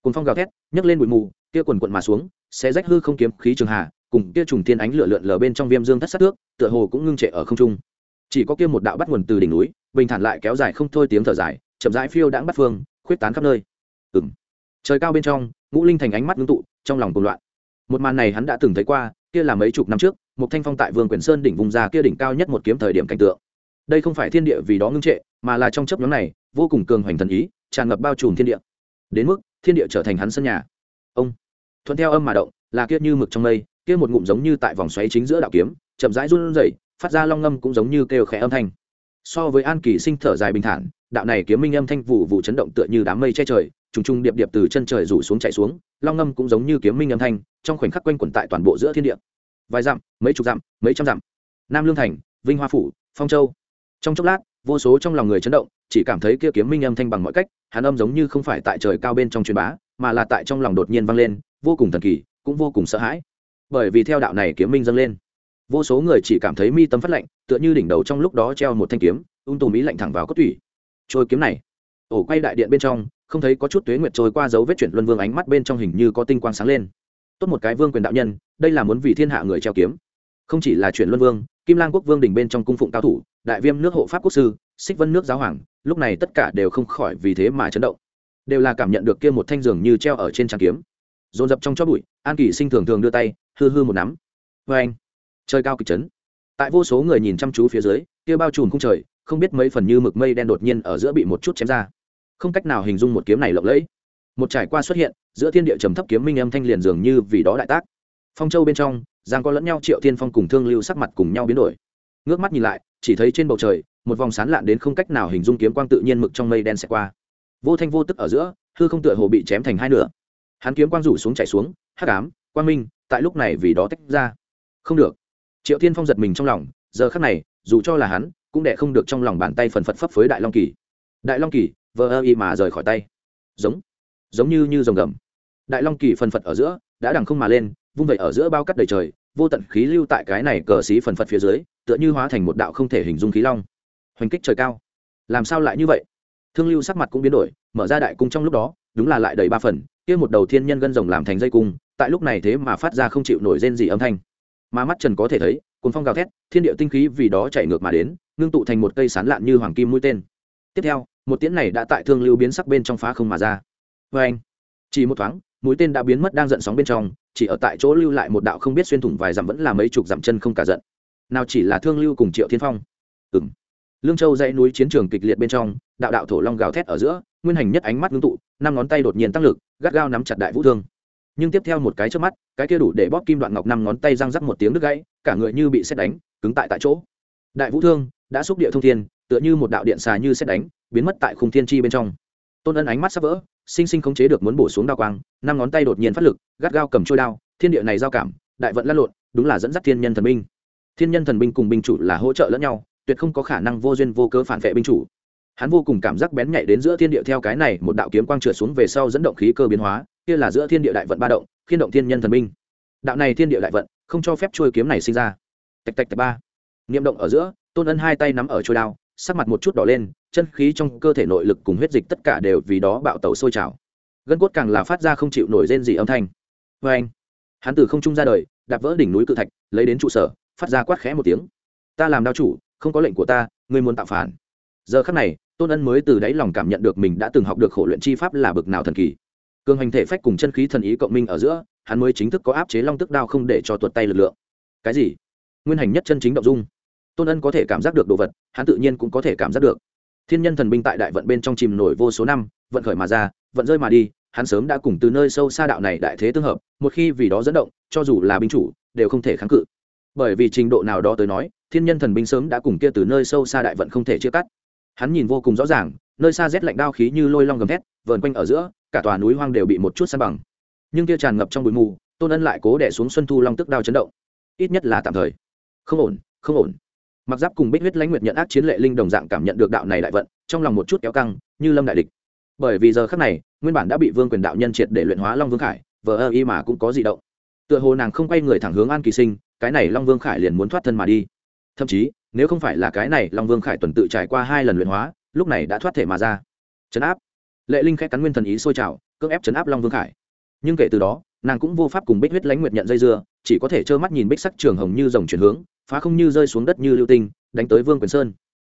S1: Cùng phong gào thét, nhấc lên bụi mù, kia quần quận mà xuống sẽ rách hư không kiếm khí trường hà, cùng kia trùng thiên ánh lửa lượn lờ bên trong viêm dương thất sát tước tựa hồ cũng ngưng trệ ở không trung. Chỉ có kia một đạo bắt nguồn từ đỉnh núi, bình thản lại kéo dài không thôi tiếng thở dài, chậm rãi phiêu đãng bắt phương, khuyết tán khắp nơi. Ừng trời cao bên trong, ngũ linh thành ánh mắt ngưng tụ, trong lòng cùng loạn. Một màn này hắn đã từng thấy qua, kia là mấy chục năm trước một thanh phong tại vương quyền sơn đỉnh vùng ra kia đỉnh cao nhất một kiếm thời điểm cảnh tượng. Đây không phải thiên địa vì đó ngưng trệ, mà là trong chấp nhóm này, vô cùng cường hoành thần ý, tràn ngập bao trùm thiên địa. Đến mức, thiên địa trở thành hắn sân nhà. Ông, thuận theo âm mà động, là kia như mực trong mây, kia một ngụm giống như tại vòng xoáy chính giữa đạo kiếm, chậm rãi run rẩy, phát ra long ngâm cũng giống như kêu khẽ âm thanh. So với an kỳ sinh thở dài bình thản, đạo này kiếm minh âm thanh vụ vụ chấn động tựa như đám mây che trời, trùng trùng điệp điệp từ chân trời rủ xuống chạy xuống, long ngâm cũng giống như kiếm minh âm thanh, trong khoảnh khắc quanh quẩn tại toàn bộ giữa thiên địa vài dặm, mấy chục dặm, mấy trăm dặm. Nam lương thành, vinh hoa phủ, phong châu. Trong chốc lát, vô số trong lòng người chấn động, chỉ cảm thấy kia kiếm minh âm thanh bằng mọi cách, hắn âm giống như không phải tại trời cao bên trong truyền bá, mà là tại trong lòng đột nhiên vang lên, vô cùng thần kỳ, cũng vô cùng sợ hãi. Bởi vì theo đạo này kiếm minh dâng lên, vô số người chỉ cảm thấy mi tâm phát lạnh, tựa như đỉnh đầu trong lúc đó treo một thanh kiếm, ung tùm ý lạnh thẳng vào cốt tủy. Trôi kiếm này, ổ quay đại điện bên trong, không thấy có chút tuế nguyệt trôi qua dấu vết chuyển luân vương ánh mắt bên trong hình như có tinh quang sáng lên tốt một cái vương quyền đạo nhân, đây là muốn vì thiên hạ người treo kiếm. Không chỉ là chuyển luân vương, kim lang quốc vương đình bên trong cung phụng cao thủ, đại viêm nước hộ pháp quốc sư xích vân nước giáo hoàng, lúc này tất cả đều không khỏi vì thế mà chấn động. Đều là cảm nhận được kia một thanh giường như treo ở trên trang kiếm. Dồn dập trong chót bụi, an kỳ sinh thường thường đưa tay, hư hư một nắm. Vê anh, trời cao kịch chấn. Tại vô số người nhìn chăm chú phía dưới, kia bao trùm không trời, không biết mấy phần như mực mây đen đột nhiên ở giữa bị một chút chém ra. Không cách nào hình dung một kiếm này lộng lẫy một trải qua xuất hiện, giữa thiên địa trầm thấp kiếm minh âm thanh liền dường như vì đó đại tác. Phong châu bên trong, giang có lẫn nhau, triệu thiên phong cùng thương lưu sắc mặt cùng nhau biến đổi. Ngước mắt nhìn lại, chỉ thấy trên bầu trời, một vòng sán lạn đến không cách nào hình dung kiếm quang tự nhiên mực trong mây đen xẹt qua. Vô thanh vô tức ở giữa, hư không tựa hồ bị chém thành hai nửa. Hắn kiếm quang rủ xuống chảy xuống, hắc ám, quang minh, tại lúc này vì đó tách ra. Không được. Triệu thiên phong giật mình trong lòng, giờ khắc này, dù cho là hắn, cũng đẻ không được trong lòng bàn tay phần phật phấp với đại long kỳ. Đại long kỳ, vờ ơ y mà rời khỏi tay. Giống giống như như rồng gầm. Đại long kỳ phần phật ở giữa, đã đằng không mà lên, vung vẩy ở giữa bao cắt đầy trời, vô tận khí lưu tại cái này cờ xí phần phật phía dưới, tựa như hóa thành một đạo không thể hình dung khí long. Hoành kích trời cao. Làm sao lại như vậy? Thương lưu sắc mặt cũng biến đổi, mở ra đại cung trong lúc đó, đúng là lại đầy ba phần, kia một đầu thiên nhân gân rồng làm thành dây cung, tại lúc này thế mà phát ra không chịu nổi rên gì âm thanh. Mà mắt trần có thể thấy cuốn phong gào thét, thiên địa tinh khí vì đó chạy ngược mà đến, ngưng tụ thành một cây sán lạn như hoàng kim mũi tên. Tiếp theo, một tiễn này đã tại thương lưu biến sắc bên trong phá không mà ra vê anh. Chỉ một thoáng, mũi tên đã biến mất đang giận sóng bên trong, chỉ ở tại chỗ lưu lại một đạo không biết xuyên thủng vài dặm vẫn là mấy chục dặm chân không cả giận. Nào chỉ là thương lưu cùng triệu thiên phong. Ừng lương châu dãy núi chiến trường kịch liệt bên trong, đạo đạo thổ long gào thét ở giữa, nguyên hành nhất ánh mắt ngưng tụ, năm ngón tay đột nhiên tăng lực, gắt gao nắm chặt đại vũ thương. Nhưng tiếp theo một cái trước mắt, cái kia đủ để bóp kim đoạn ngọc năm ngón tay răng rắc một tiếng đứt gãy, cả người như bị xét đánh, cứng tại tại chỗ. Đại vũ thương đã xúc địa thông thiên, tựa như một đạo điện xà như xét đánh, biến mất tại khung thiên chi bên trong. Tôn ân ánh mắt sắp vỡ sinh sinh khống chế được muốn bổ xuống đao quang, năm ngón tay đột nhiên phát lực, gắt gao cầm trôi đao, thiên địa này giao cảm, đại vận lăn lộn, đúng là dẫn dắt thiên nhân thần binh. Thiên nhân thần binh cùng binh chủ là hỗ trợ lẫn nhau, tuyệt không có khả năng vô duyên vô cớ phản vệ binh chủ. Hắn vô cùng cảm giác bén nhạy đến giữa thiên địa theo cái này một đạo kiếm quang trượt xuống về sau dẫn động khí cơ biến hóa, kia là giữa thiên địa đại vận ba động khiên động thiên nhân thần binh. Đạo này thiên địa đại vận, không cho phép trôi kiếm này sinh ra. Tạch tạch tạch ba. Niệm động ở giữa, tôn ân hai tay nắm ở trôi đao sắc mặt một chút đỏ lên, chân khí trong cơ thể nội lực cùng huyết dịch tất cả đều vì đó bạo tẩu sôi trào. Gân cốt càng là phát ra không chịu nổi rên gì âm thanh. Vê anh, hắn từ không trung ra đời, đạp vỡ đỉnh núi cự thạch, lấy đến trụ sở, phát ra quát khẽ một tiếng. Ta làm đao chủ, không có lệnh của ta, ngươi muốn tạo phản. Giờ khắc này, tôn ân mới từ đáy lòng cảm nhận được mình đã từng học được khổ luyện chi pháp là bực nào thần kỳ. Cường hành thể phách cùng chân khí thần ý cộng minh ở giữa, hắn mới chính thức có áp chế long tức đao không để cho tuột tay lực lượng. Cái gì? Nguyên hành nhất chân chính động dung tôn ân có thể cảm giác được đồ vật, hắn tự nhiên cũng có thể cảm giác được. Thiên nhân thần binh tại đại vận bên trong chìm nổi vô số năm, vận khởi mà ra, vận rơi mà đi, hắn sớm đã cùng từ nơi sâu xa đạo này đại thế tương hợp, một khi vì đó dẫn động, cho dù là binh chủ, đều không thể kháng cự. Bởi vì trình độ nào đó tới nói, thiên nhân thần binh sớm đã cùng kia từ nơi sâu xa đại vận không thể chia cắt. Hắn nhìn vô cùng rõ ràng, nơi xa rét lạnh đao khí như lôi long gầm thét, vờn quanh ở giữa, cả tòa núi hoang đều bị một chút san bằng. Nhưng kia tràn ngập trong bụi mù, tôn ân lại cố đẻ xuống xuân thu long tức đao chấn động. Ít nhất là tạm thời. Không ổn không ổn mặc giáp cùng bích huyết lãnh nguyệt nhận ác chiến lệ linh đồng dạng cảm nhận được đạo này đại vận, trong lòng một chút kéo căng, như lâm đại địch. Bởi vì giờ khắc này, nguyên bản đã bị vương quyền đạo nhân triệt để luyện hóa long vương khải, vờ ơ y mà cũng có di động. Tựa hồ nàng không quay người thẳng hướng an kỳ sinh, cái này long vương khải liền muốn thoát thân mà đi. Thậm chí, nếu không phải là cái này long vương khải tuần tự trải qua hai lần luyện hóa, lúc này đã thoát thể mà ra. Chấn áp. Lệ linh khẽ cắn nguyên thần ý sôi trào, cưỡng ép chấn áp long vương khải. Nhưng kể từ đó, nàng cũng vô pháp cùng bích huyết lãnh nguyệt nhận dây dưa, chỉ có thể trơ mắt nhìn bích sắc trường hồng như dòng chuyển hướng phá không như rơi xuống đất như lưu tinh, đánh tới vương quyền sơn.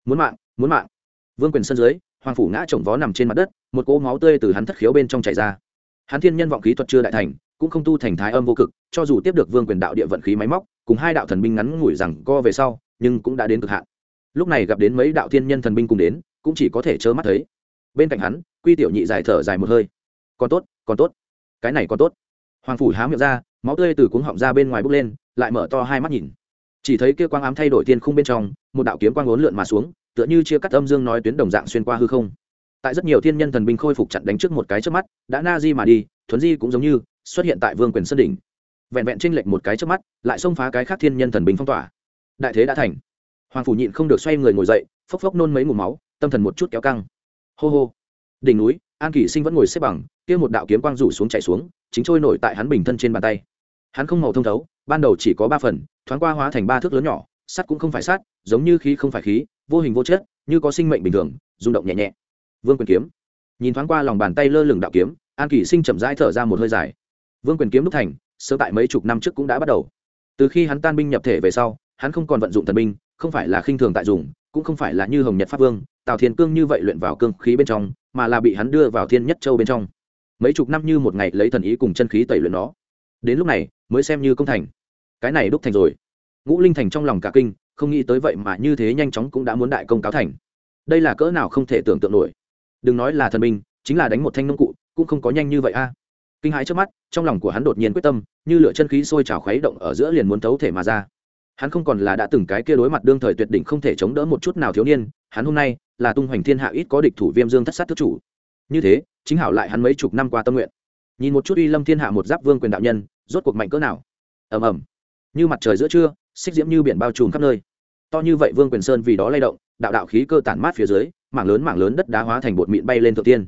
S1: Muốn mạng muốn mạng. Vương quyền sơn dưới, hoàng phủ ngã chồng vó nằm trên mặt đất, một cỗ máu tươi từ hắn thất khiếu bên trong chảy ra. Hắn thiên nhân vọng khí thuật chưa đại thành, cũng không tu thành thái âm vô cực, cho dù tiếp được vương quyền đạo địa vận khí máy móc, cùng hai đạo thần binh ngắn ngủi rằng co về sau, nhưng cũng đã đến cực hạn. Lúc này gặp đến mấy đạo thiên nhân thần binh cùng đến, cũng chỉ có thể trơ mắt thấy. Bên cạnh hắn, quy tiểu nhị dài thở dài một hơi. Còn tốt còn tốt. Cái này còn tốt. Hoàng phủ há miệng ra, máu tươi từ cuống họng ra bên ngoài bốc lên, lại mở to hai mắt nhìn chỉ thấy kia quang ám thay đổi thiên khung bên trong, một đạo kiếm quang ốn lượn mà xuống, tựa như chia cắt âm dương nói tuyến đồng dạng xuyên qua hư không. Tại rất nhiều thiên nhân thần binh khôi phục chặn đánh trước một cái trước mắt, đã na di mà đi, thuấn di cũng giống như xuất hiện tại vương quyền sân đỉnh. Vẹn vẹn tranh lệch một cái trước mắt, lại xông phá cái khác thiên nhân thần binh phong tỏa. Đại thế đã thành. Hoàng phủ nhịn không được xoay người ngồi dậy, phốc phốc nôn mấy mù máu, tâm thần một chút kéo căng. Hô hô. Đỉnh núi, an kỷ sinh vẫn ngồi xếp bằng, kia một đạo kiếm quang rủ xuống chạy xuống, chính trôi nổi tại hắn bình thân trên bàn tay. Hắn không màu thông thấu ban đầu chỉ có ba phần, thoáng qua hóa thành ba thước lớn nhỏ, sắt cũng không phải sắt, giống như khí không phải khí, vô hình vô chất, như có sinh mệnh bình thường, rung động nhẹ nhẹ. Vương quyền kiếm. Nhìn thoáng qua lòng bàn tay lơ lửng đạo kiếm, an kỷ sinh chậm rãi thở ra một hơi dài. Vương quyền kiếm đúc thành sơ tại mấy chục năm trước cũng đã bắt đầu. Từ khi hắn tan binh nhập thể về sau, hắn không còn vận dụng thần binh, không phải là khinh thường tại dùng, cũng không phải là như hồng nhật pháp vương, tào thiên cương như vậy luyện vào cương khí bên trong, mà là bị hắn đưa vào thiên nhất châu bên trong. Mấy chục năm như một ngày lấy thần ý cùng chân khí tẩy luyện nó. Đến lúc này mới xem như công thành. Cái này đúc thành rồi. Ngũ linh thành trong lòng cả kinh, không nghĩ tới vậy mà như thế nhanh chóng cũng đã muốn đại công cáo thành. Đây là cỡ nào không thể tưởng tượng nổi. Đừng nói là thần binh, chính là đánh một thanh nông cụ, cũng không có nhanh như vậy a. Kinh hãi trước mắt, trong lòng của hắn đột nhiên quyết tâm, như lửa chân khí sôi trào khuấy động ở giữa liền muốn thấu thể mà ra. Hắn không còn là đã từng cái kia đối mặt đương thời tuyệt đỉnh không thể chống đỡ một chút nào thiếu niên, hắn hôm nay là tung hoành thiên hạ ít có địch thủ viêm dương thất sát thức chủ. Như thế, chính hảo lại hắn mấy chục năm qua tâm nguyện. Nhìn một chút uy lâm thiên hạ một giáp vương quyền đạo nhân rốt cuộc mạnh cỡ nào? Ầm ầm. Như mặt trời giữa trưa, xích diễm như biển bao trùm khắp nơi. To như vậy vương quyền sơn vì đó lay động, đạo đạo khí cơ tản mát phía dưới, mảng lớn mảng lớn đất đá hóa thành bột mịn bay lên thượng tiên.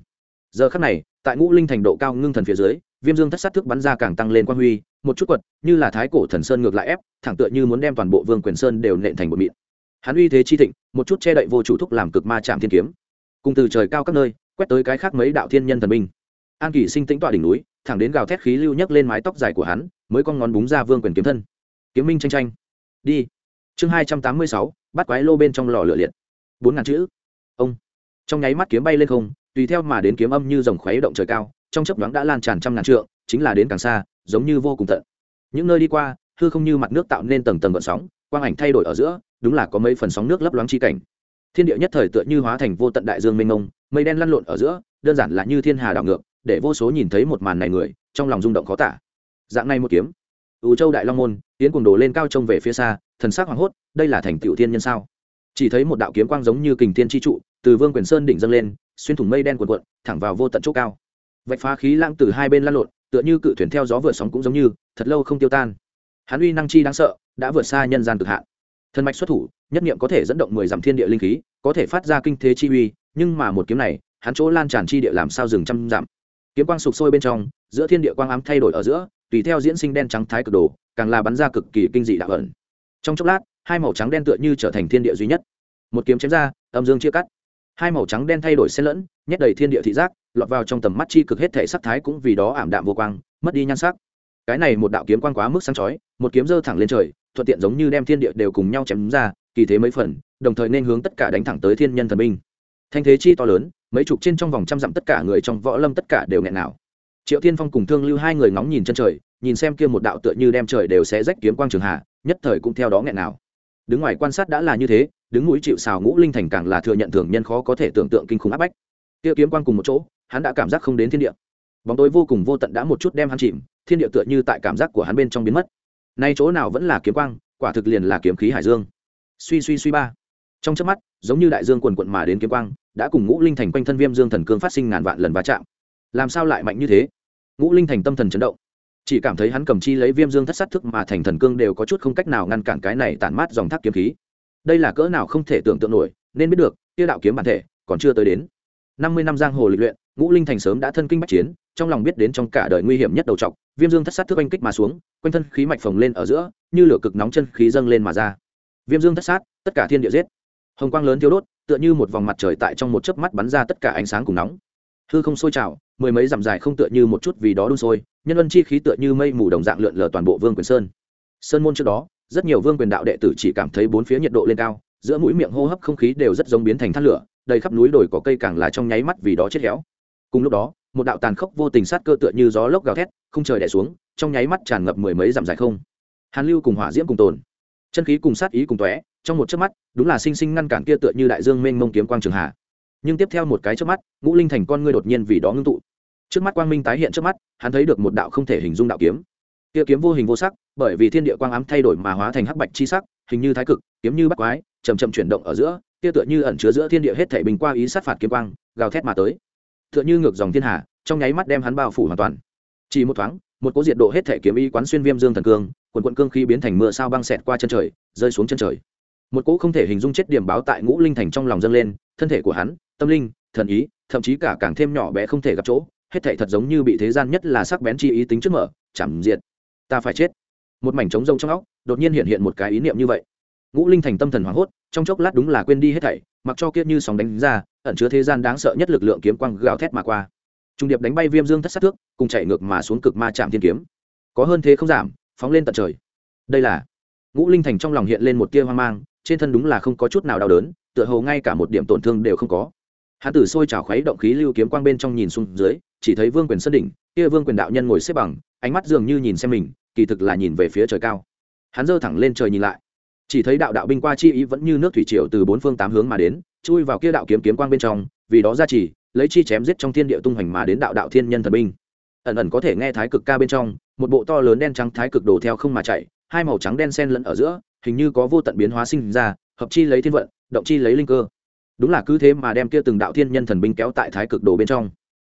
S1: Giờ khắc này, tại ngũ linh thành độ cao ngưng thần phía dưới, viêm dương thất sát thức bắn ra càng tăng lên quan huy, một chút quật, như là thái cổ thần sơn ngược lại ép, thẳng tựa như muốn đem toàn bộ vương quyền sơn đều nện thành bột mịn. Hắn uy thế chi thịnh, một chút che đậy vô chủ thúc làm cực ma chạm thiên kiếm. Cùng từ trời cao các nơi, quét tới cái khác mấy đạo thiên nhân thần minh. An kỳ sinh tĩnh tọa đỉnh núi thẳng đến gào thét khí lưu nhấc lên mái tóc dài của hắn, mới con ngón búng ra vương quyền kiếm thân. Kiếm minh tranh tranh. Đi. Chương hai trăm tám mươi sáu, bắt quái lô bên trong lò lửa liệt. Bốn ngàn chữ. Ông. Trong nháy mắt kiếm bay lên không, tùy theo mà đến kiếm âm như dòng khuấy động trời cao, trong chớp nhoáng đã lan tràn trăm ngàn trượng, chính là đến càng xa, giống như vô cùng tận. Những nơi đi qua, hư không như mặt nước tạo nên tầng tầng gợn sóng, quang ảnh thay đổi ở giữa, đúng là có mấy phần sóng nước lấp loáng chi cảnh. Thiên địa nhất thời tựa như hóa thành vô tận đại dương mênh mông, mây đen lăn lộn ở giữa, đơn giản là như thiên hà đảo ngược để vô số nhìn thấy một màn này người, trong lòng rung động khó tả. Dạng này một kiếm ủ châu đại long môn, tiến cùng đồ lên cao trông về phía xa, thần sắc hoảng hốt, đây là thành tựu thiên nhân sao? Chỉ thấy một đạo kiếm quang giống như kình thiên chi trụ, từ vương quyền sơn đỉnh dâng lên, xuyên thủng mây đen cuộn cuộn, thẳng vào vô tận chỗ cao. Vạch phá khí lãng từ hai bên lăn lộn, tựa như cự thuyền theo gió vượt sóng cũng giống như, thật lâu không tiêu tan. Hắn uy năng chi đáng sợ, đã vượt xa nhân gian cực hạn. Thần mạch xuất thủ, nhất niệm có thể dẫn động mười dặm thiên địa linh khí, có thể phát ra kinh thế chi uy, nhưng mà một kiếm này, hắn chỗ lan tràn chi địa làm sao dừng trăm dặm? Kiếm quang sụp sôi bên trong, giữa thiên địa quang ám thay đổi ở giữa, tùy theo diễn sinh đen trắng thái cực đồ, càng là bắn ra cực kỳ kinh dị đạo ẩn. Trong chốc lát, hai màu trắng đen tựa như trở thành thiên địa duy nhất. Một kiếm chém ra, âm dương chia cắt. Hai màu trắng đen thay đổi xen lẫn, nhét đầy thiên địa thị giác, lọt vào trong tầm mắt chi cực hết thể sắc thái cũng vì đó ảm đạm vô quang, mất đi nhan sắc. Cái này một đạo kiếm quang quá mức sáng chói, một kiếm dơ thẳng lên trời, thuận tiện giống như đem thiên địa đều cùng nhau chém ra, kỳ thế mấy phần, đồng thời nên hướng tất cả đánh thẳng tới thiên nhân thần binh thanh thế chi to lớn, mấy chục trên trong vòng trăm dặm tất cả người trong võ lâm tất cả đều nghẹn nào. Triệu tiên phong cùng thương lưu hai người ngóng nhìn chân trời, nhìn xem kia một đạo tựa như đem trời đều sẽ rách kiếm quang trường hạ, nhất thời cũng theo đó nghẹn nào. Đứng ngoài quan sát đã là như thế, đứng mũi chịu xào ngũ linh thành càng là thừa nhận thường nhân khó có thể tưởng tượng kinh khủng áp bách. Kia kiếm quang cùng một chỗ, hắn đã cảm giác không đến thiên địa. Bóng tối vô cùng vô tận đã một chút đem hắn chìm, thiên địa tựa như tại cảm giác của hắn bên trong biến mất. Nay chỗ nào vẫn là kiếm quang, quả thực liền là kiếm khí hải dương. Suy suy suy ba. Trong chớp mắt, giống như đại dương quần quận mà đến kiếm quang đã cùng ngũ linh thành quanh thân viêm dương thần cương phát sinh ngàn vạn lần va chạm. Làm sao lại mạnh như thế? Ngũ linh thành tâm thần chấn động. Chỉ cảm thấy hắn cầm chi lấy viêm dương thất sát thức mà thành thần cương đều có chút không cách nào ngăn cản cái này tản mát dòng thác kiếm khí. Đây là cỡ nào không thể tưởng tượng nổi, nên biết được tiêu đạo kiếm bản thể còn chưa tới đến. Năm mươi năm giang hồ lịch luyện, ngũ linh thành sớm đã thân kinh bắc chiến, trong lòng biết đến trong cả đời nguy hiểm nhất đầu trọc, viêm dương thất sát thức oanh kích mà xuống, quanh thân khí mạch phồng lên ở giữa, như lửa cực nóng chân khí dâng lên mà ra. Viêm dương thất sát, tất cả thiên địa giết. Hồng quang lớn thiếu đốt tựa như một vòng mặt trời tại trong một chớp mắt bắn ra tất cả ánh sáng cùng nóng. Hư không sôi trào, mười mấy dặm dài không tựa như một chút vì đó đun sôi, nhân ân chi khí tựa như mây mù đồng dạng lượn lờ toàn bộ vương quyền sơn. Sơn môn trước đó, rất nhiều vương quyền đạo đệ tử chỉ cảm thấy bốn phía nhiệt độ lên cao, giữa mũi miệng hô hấp không khí đều rất giống biến thành than lửa, đầy khắp núi đồi có cây càng là trong nháy mắt vì đó chết héo. Cùng lúc đó, một đạo tàn khốc vô tình sát cơ tựa như gió lốc gào thét, không trời đẻ xuống, trong nháy mắt tràn ngập mười mấy dặm dài không. Hàn lưu cùng hỏa diễm cùng tồn. Chân khí cùng sát ý cùng tóe, trong một chớp mắt đúng là sinh sinh ngăn cản kia tựa như đại dương mênh mông kiếm quang trường hạ nhưng tiếp theo một cái chớp mắt, ngũ linh thành con ngươi đột nhiên vì đó ngưng tụ. Trước mắt quang minh tái hiện trước mắt, hắn thấy được một đạo không thể hình dung đạo kiếm. Kia kiếm vô hình vô sắc, bởi vì thiên địa quang ám thay đổi mà hóa thành hắc bạch chi sắc, hình như thái cực, kiếm như bắt quái chầm chậm chuyển động ở giữa, kia tựa như ẩn chứa giữa thiên địa hết thảy bình qua ý sát phạt kiếm quang, gào thét mà tới. Tựa như ngược dòng thiên hà, trong nháy mắt đem hắn bao phủ hoàn toàn. Chỉ một thoáng, một cỗ diệt độ hết thảy kiếm ý quán xuyên viêm dương thần cương, quần quận cương khí biến thành mưa sao băng xẹt qua chân trời, rơi xuống chân trời một cỗ không thể hình dung chết điểm báo tại ngũ linh thành trong lòng dâng lên, thân thể của hắn, tâm linh, thần ý, thậm chí cả càng thêm nhỏ bé không thể gặp chỗ, hết thảy thật giống như bị thế gian nhất là sắc bén chi ý tính trước mở chảm diệt. Ta phải chết. Một mảnh trống rông trong óc, đột nhiên hiện hiện một cái ý niệm như vậy. Ngũ linh thành tâm thần hoảng hốt, trong chốc lát đúng là quên đi hết thảy, mặc cho kiết như sóng đánh ra, ẩn chứa thế gian đáng sợ nhất lực lượng kiếm quang gào thét mà qua. Trung điệp đánh bay viêm dương thất sát thước, cùng chạy ngược mà xuống cực ma chạm thiên kiếm. Có hơn thế không giảm, phóng lên tận trời. Đây là ngũ linh thành trong lòng hiện lên một tia hoang mang trên thân đúng là không có chút nào đau đớn, tựa hồ ngay cả một điểm tổn thương đều không có. Hắn tử sôi trào khuấy động khí lưu kiếm quang bên trong nhìn xuống dưới, chỉ thấy vương quyền sơn đỉnh, kia vương quyền đạo nhân ngồi xếp bằng, ánh mắt dường như nhìn xem mình, kỳ thực là nhìn về phía trời cao. Hắn giơ thẳng lên trời nhìn lại. Chỉ thấy đạo đạo binh qua chi ý vẫn như nước thủy triều từ bốn phương tám hướng mà đến, chui vào kia đạo kiếm kiếm quang bên trong, vì đó ra chỉ lấy chi chém giết trong thiên địa tung hoành mà đến đạo đạo thiên nhân thần binh. Ẩn ẩn có thể nghe thái cực ca bên trong, một bộ to lớn đen trắng thái cực đồ theo không mà chạy, hai màu trắng đen sen lẫn ở giữa hình như có vô tận biến hóa sinh ra hợp chi lấy thiên vận động chi lấy linh cơ. Đúng là cứ thế mà đem kia từng đạo thiên nhân thần binh kéo tại thái cực đồ bên trong.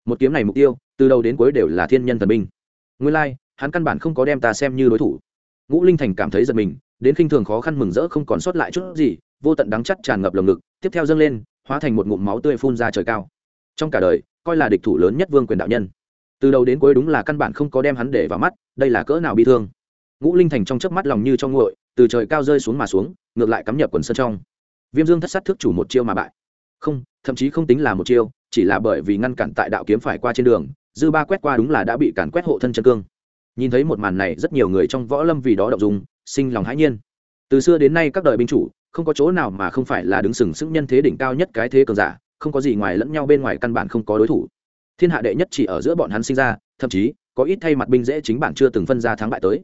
S1: Một kiếm này mục tiêu từ đầu đến cuối đều là thiên nhân thần binh. Nguyên lai、like, hắn căn bản không có đem ta xem như đối thủ. Ngũ linh thành cảm thấy giật mình đến khinh thường khó khăn mừng rỡ không còn sót lại chút gì vô tận đắng chắc tràn ngập lồng ngực tiếp theo dâng lên hóa thành một ngụm máu tươi phun ra trời cao. Trong cả đời coi là địch thủ lớn nhất vương quyền đạo nhân. Từ đầu đến cuối đúng là căn bản không có đem hắn để vào mắt đây là cỡ nào bị thương. Ngũ linh thành trong chớp mắt lòng như trong nguội từ trời cao rơi xuống mà xuống, ngược lại cắm nhập quần sân trong. Viêm dương thất sát thước chủ một chiêu mà bại. Không, thậm chí không tính là một chiêu, chỉ là bởi vì ngăn cản tại đạo kiếm phải qua trên đường, dư ba quét qua đúng là đã bị cản quét hộ thân chân cương. Nhìn thấy một màn này, rất nhiều người trong võ lâm vì đó động dùng sinh lòng hãi nhiên. Từ xưa đến nay các đời binh chủ, không có chỗ nào mà không phải là đứng sừng sững nhân thế đỉnh cao nhất cái thế cường giả, không có gì ngoài lẫn nhau bên ngoài căn bản không có đối thủ. Thiên hạ đệ nhất chỉ ở giữa bọn hắn sinh ra, thậm chí, có ít thay mặt binh dễ chính bản chưa từng phân ra thắng bại tới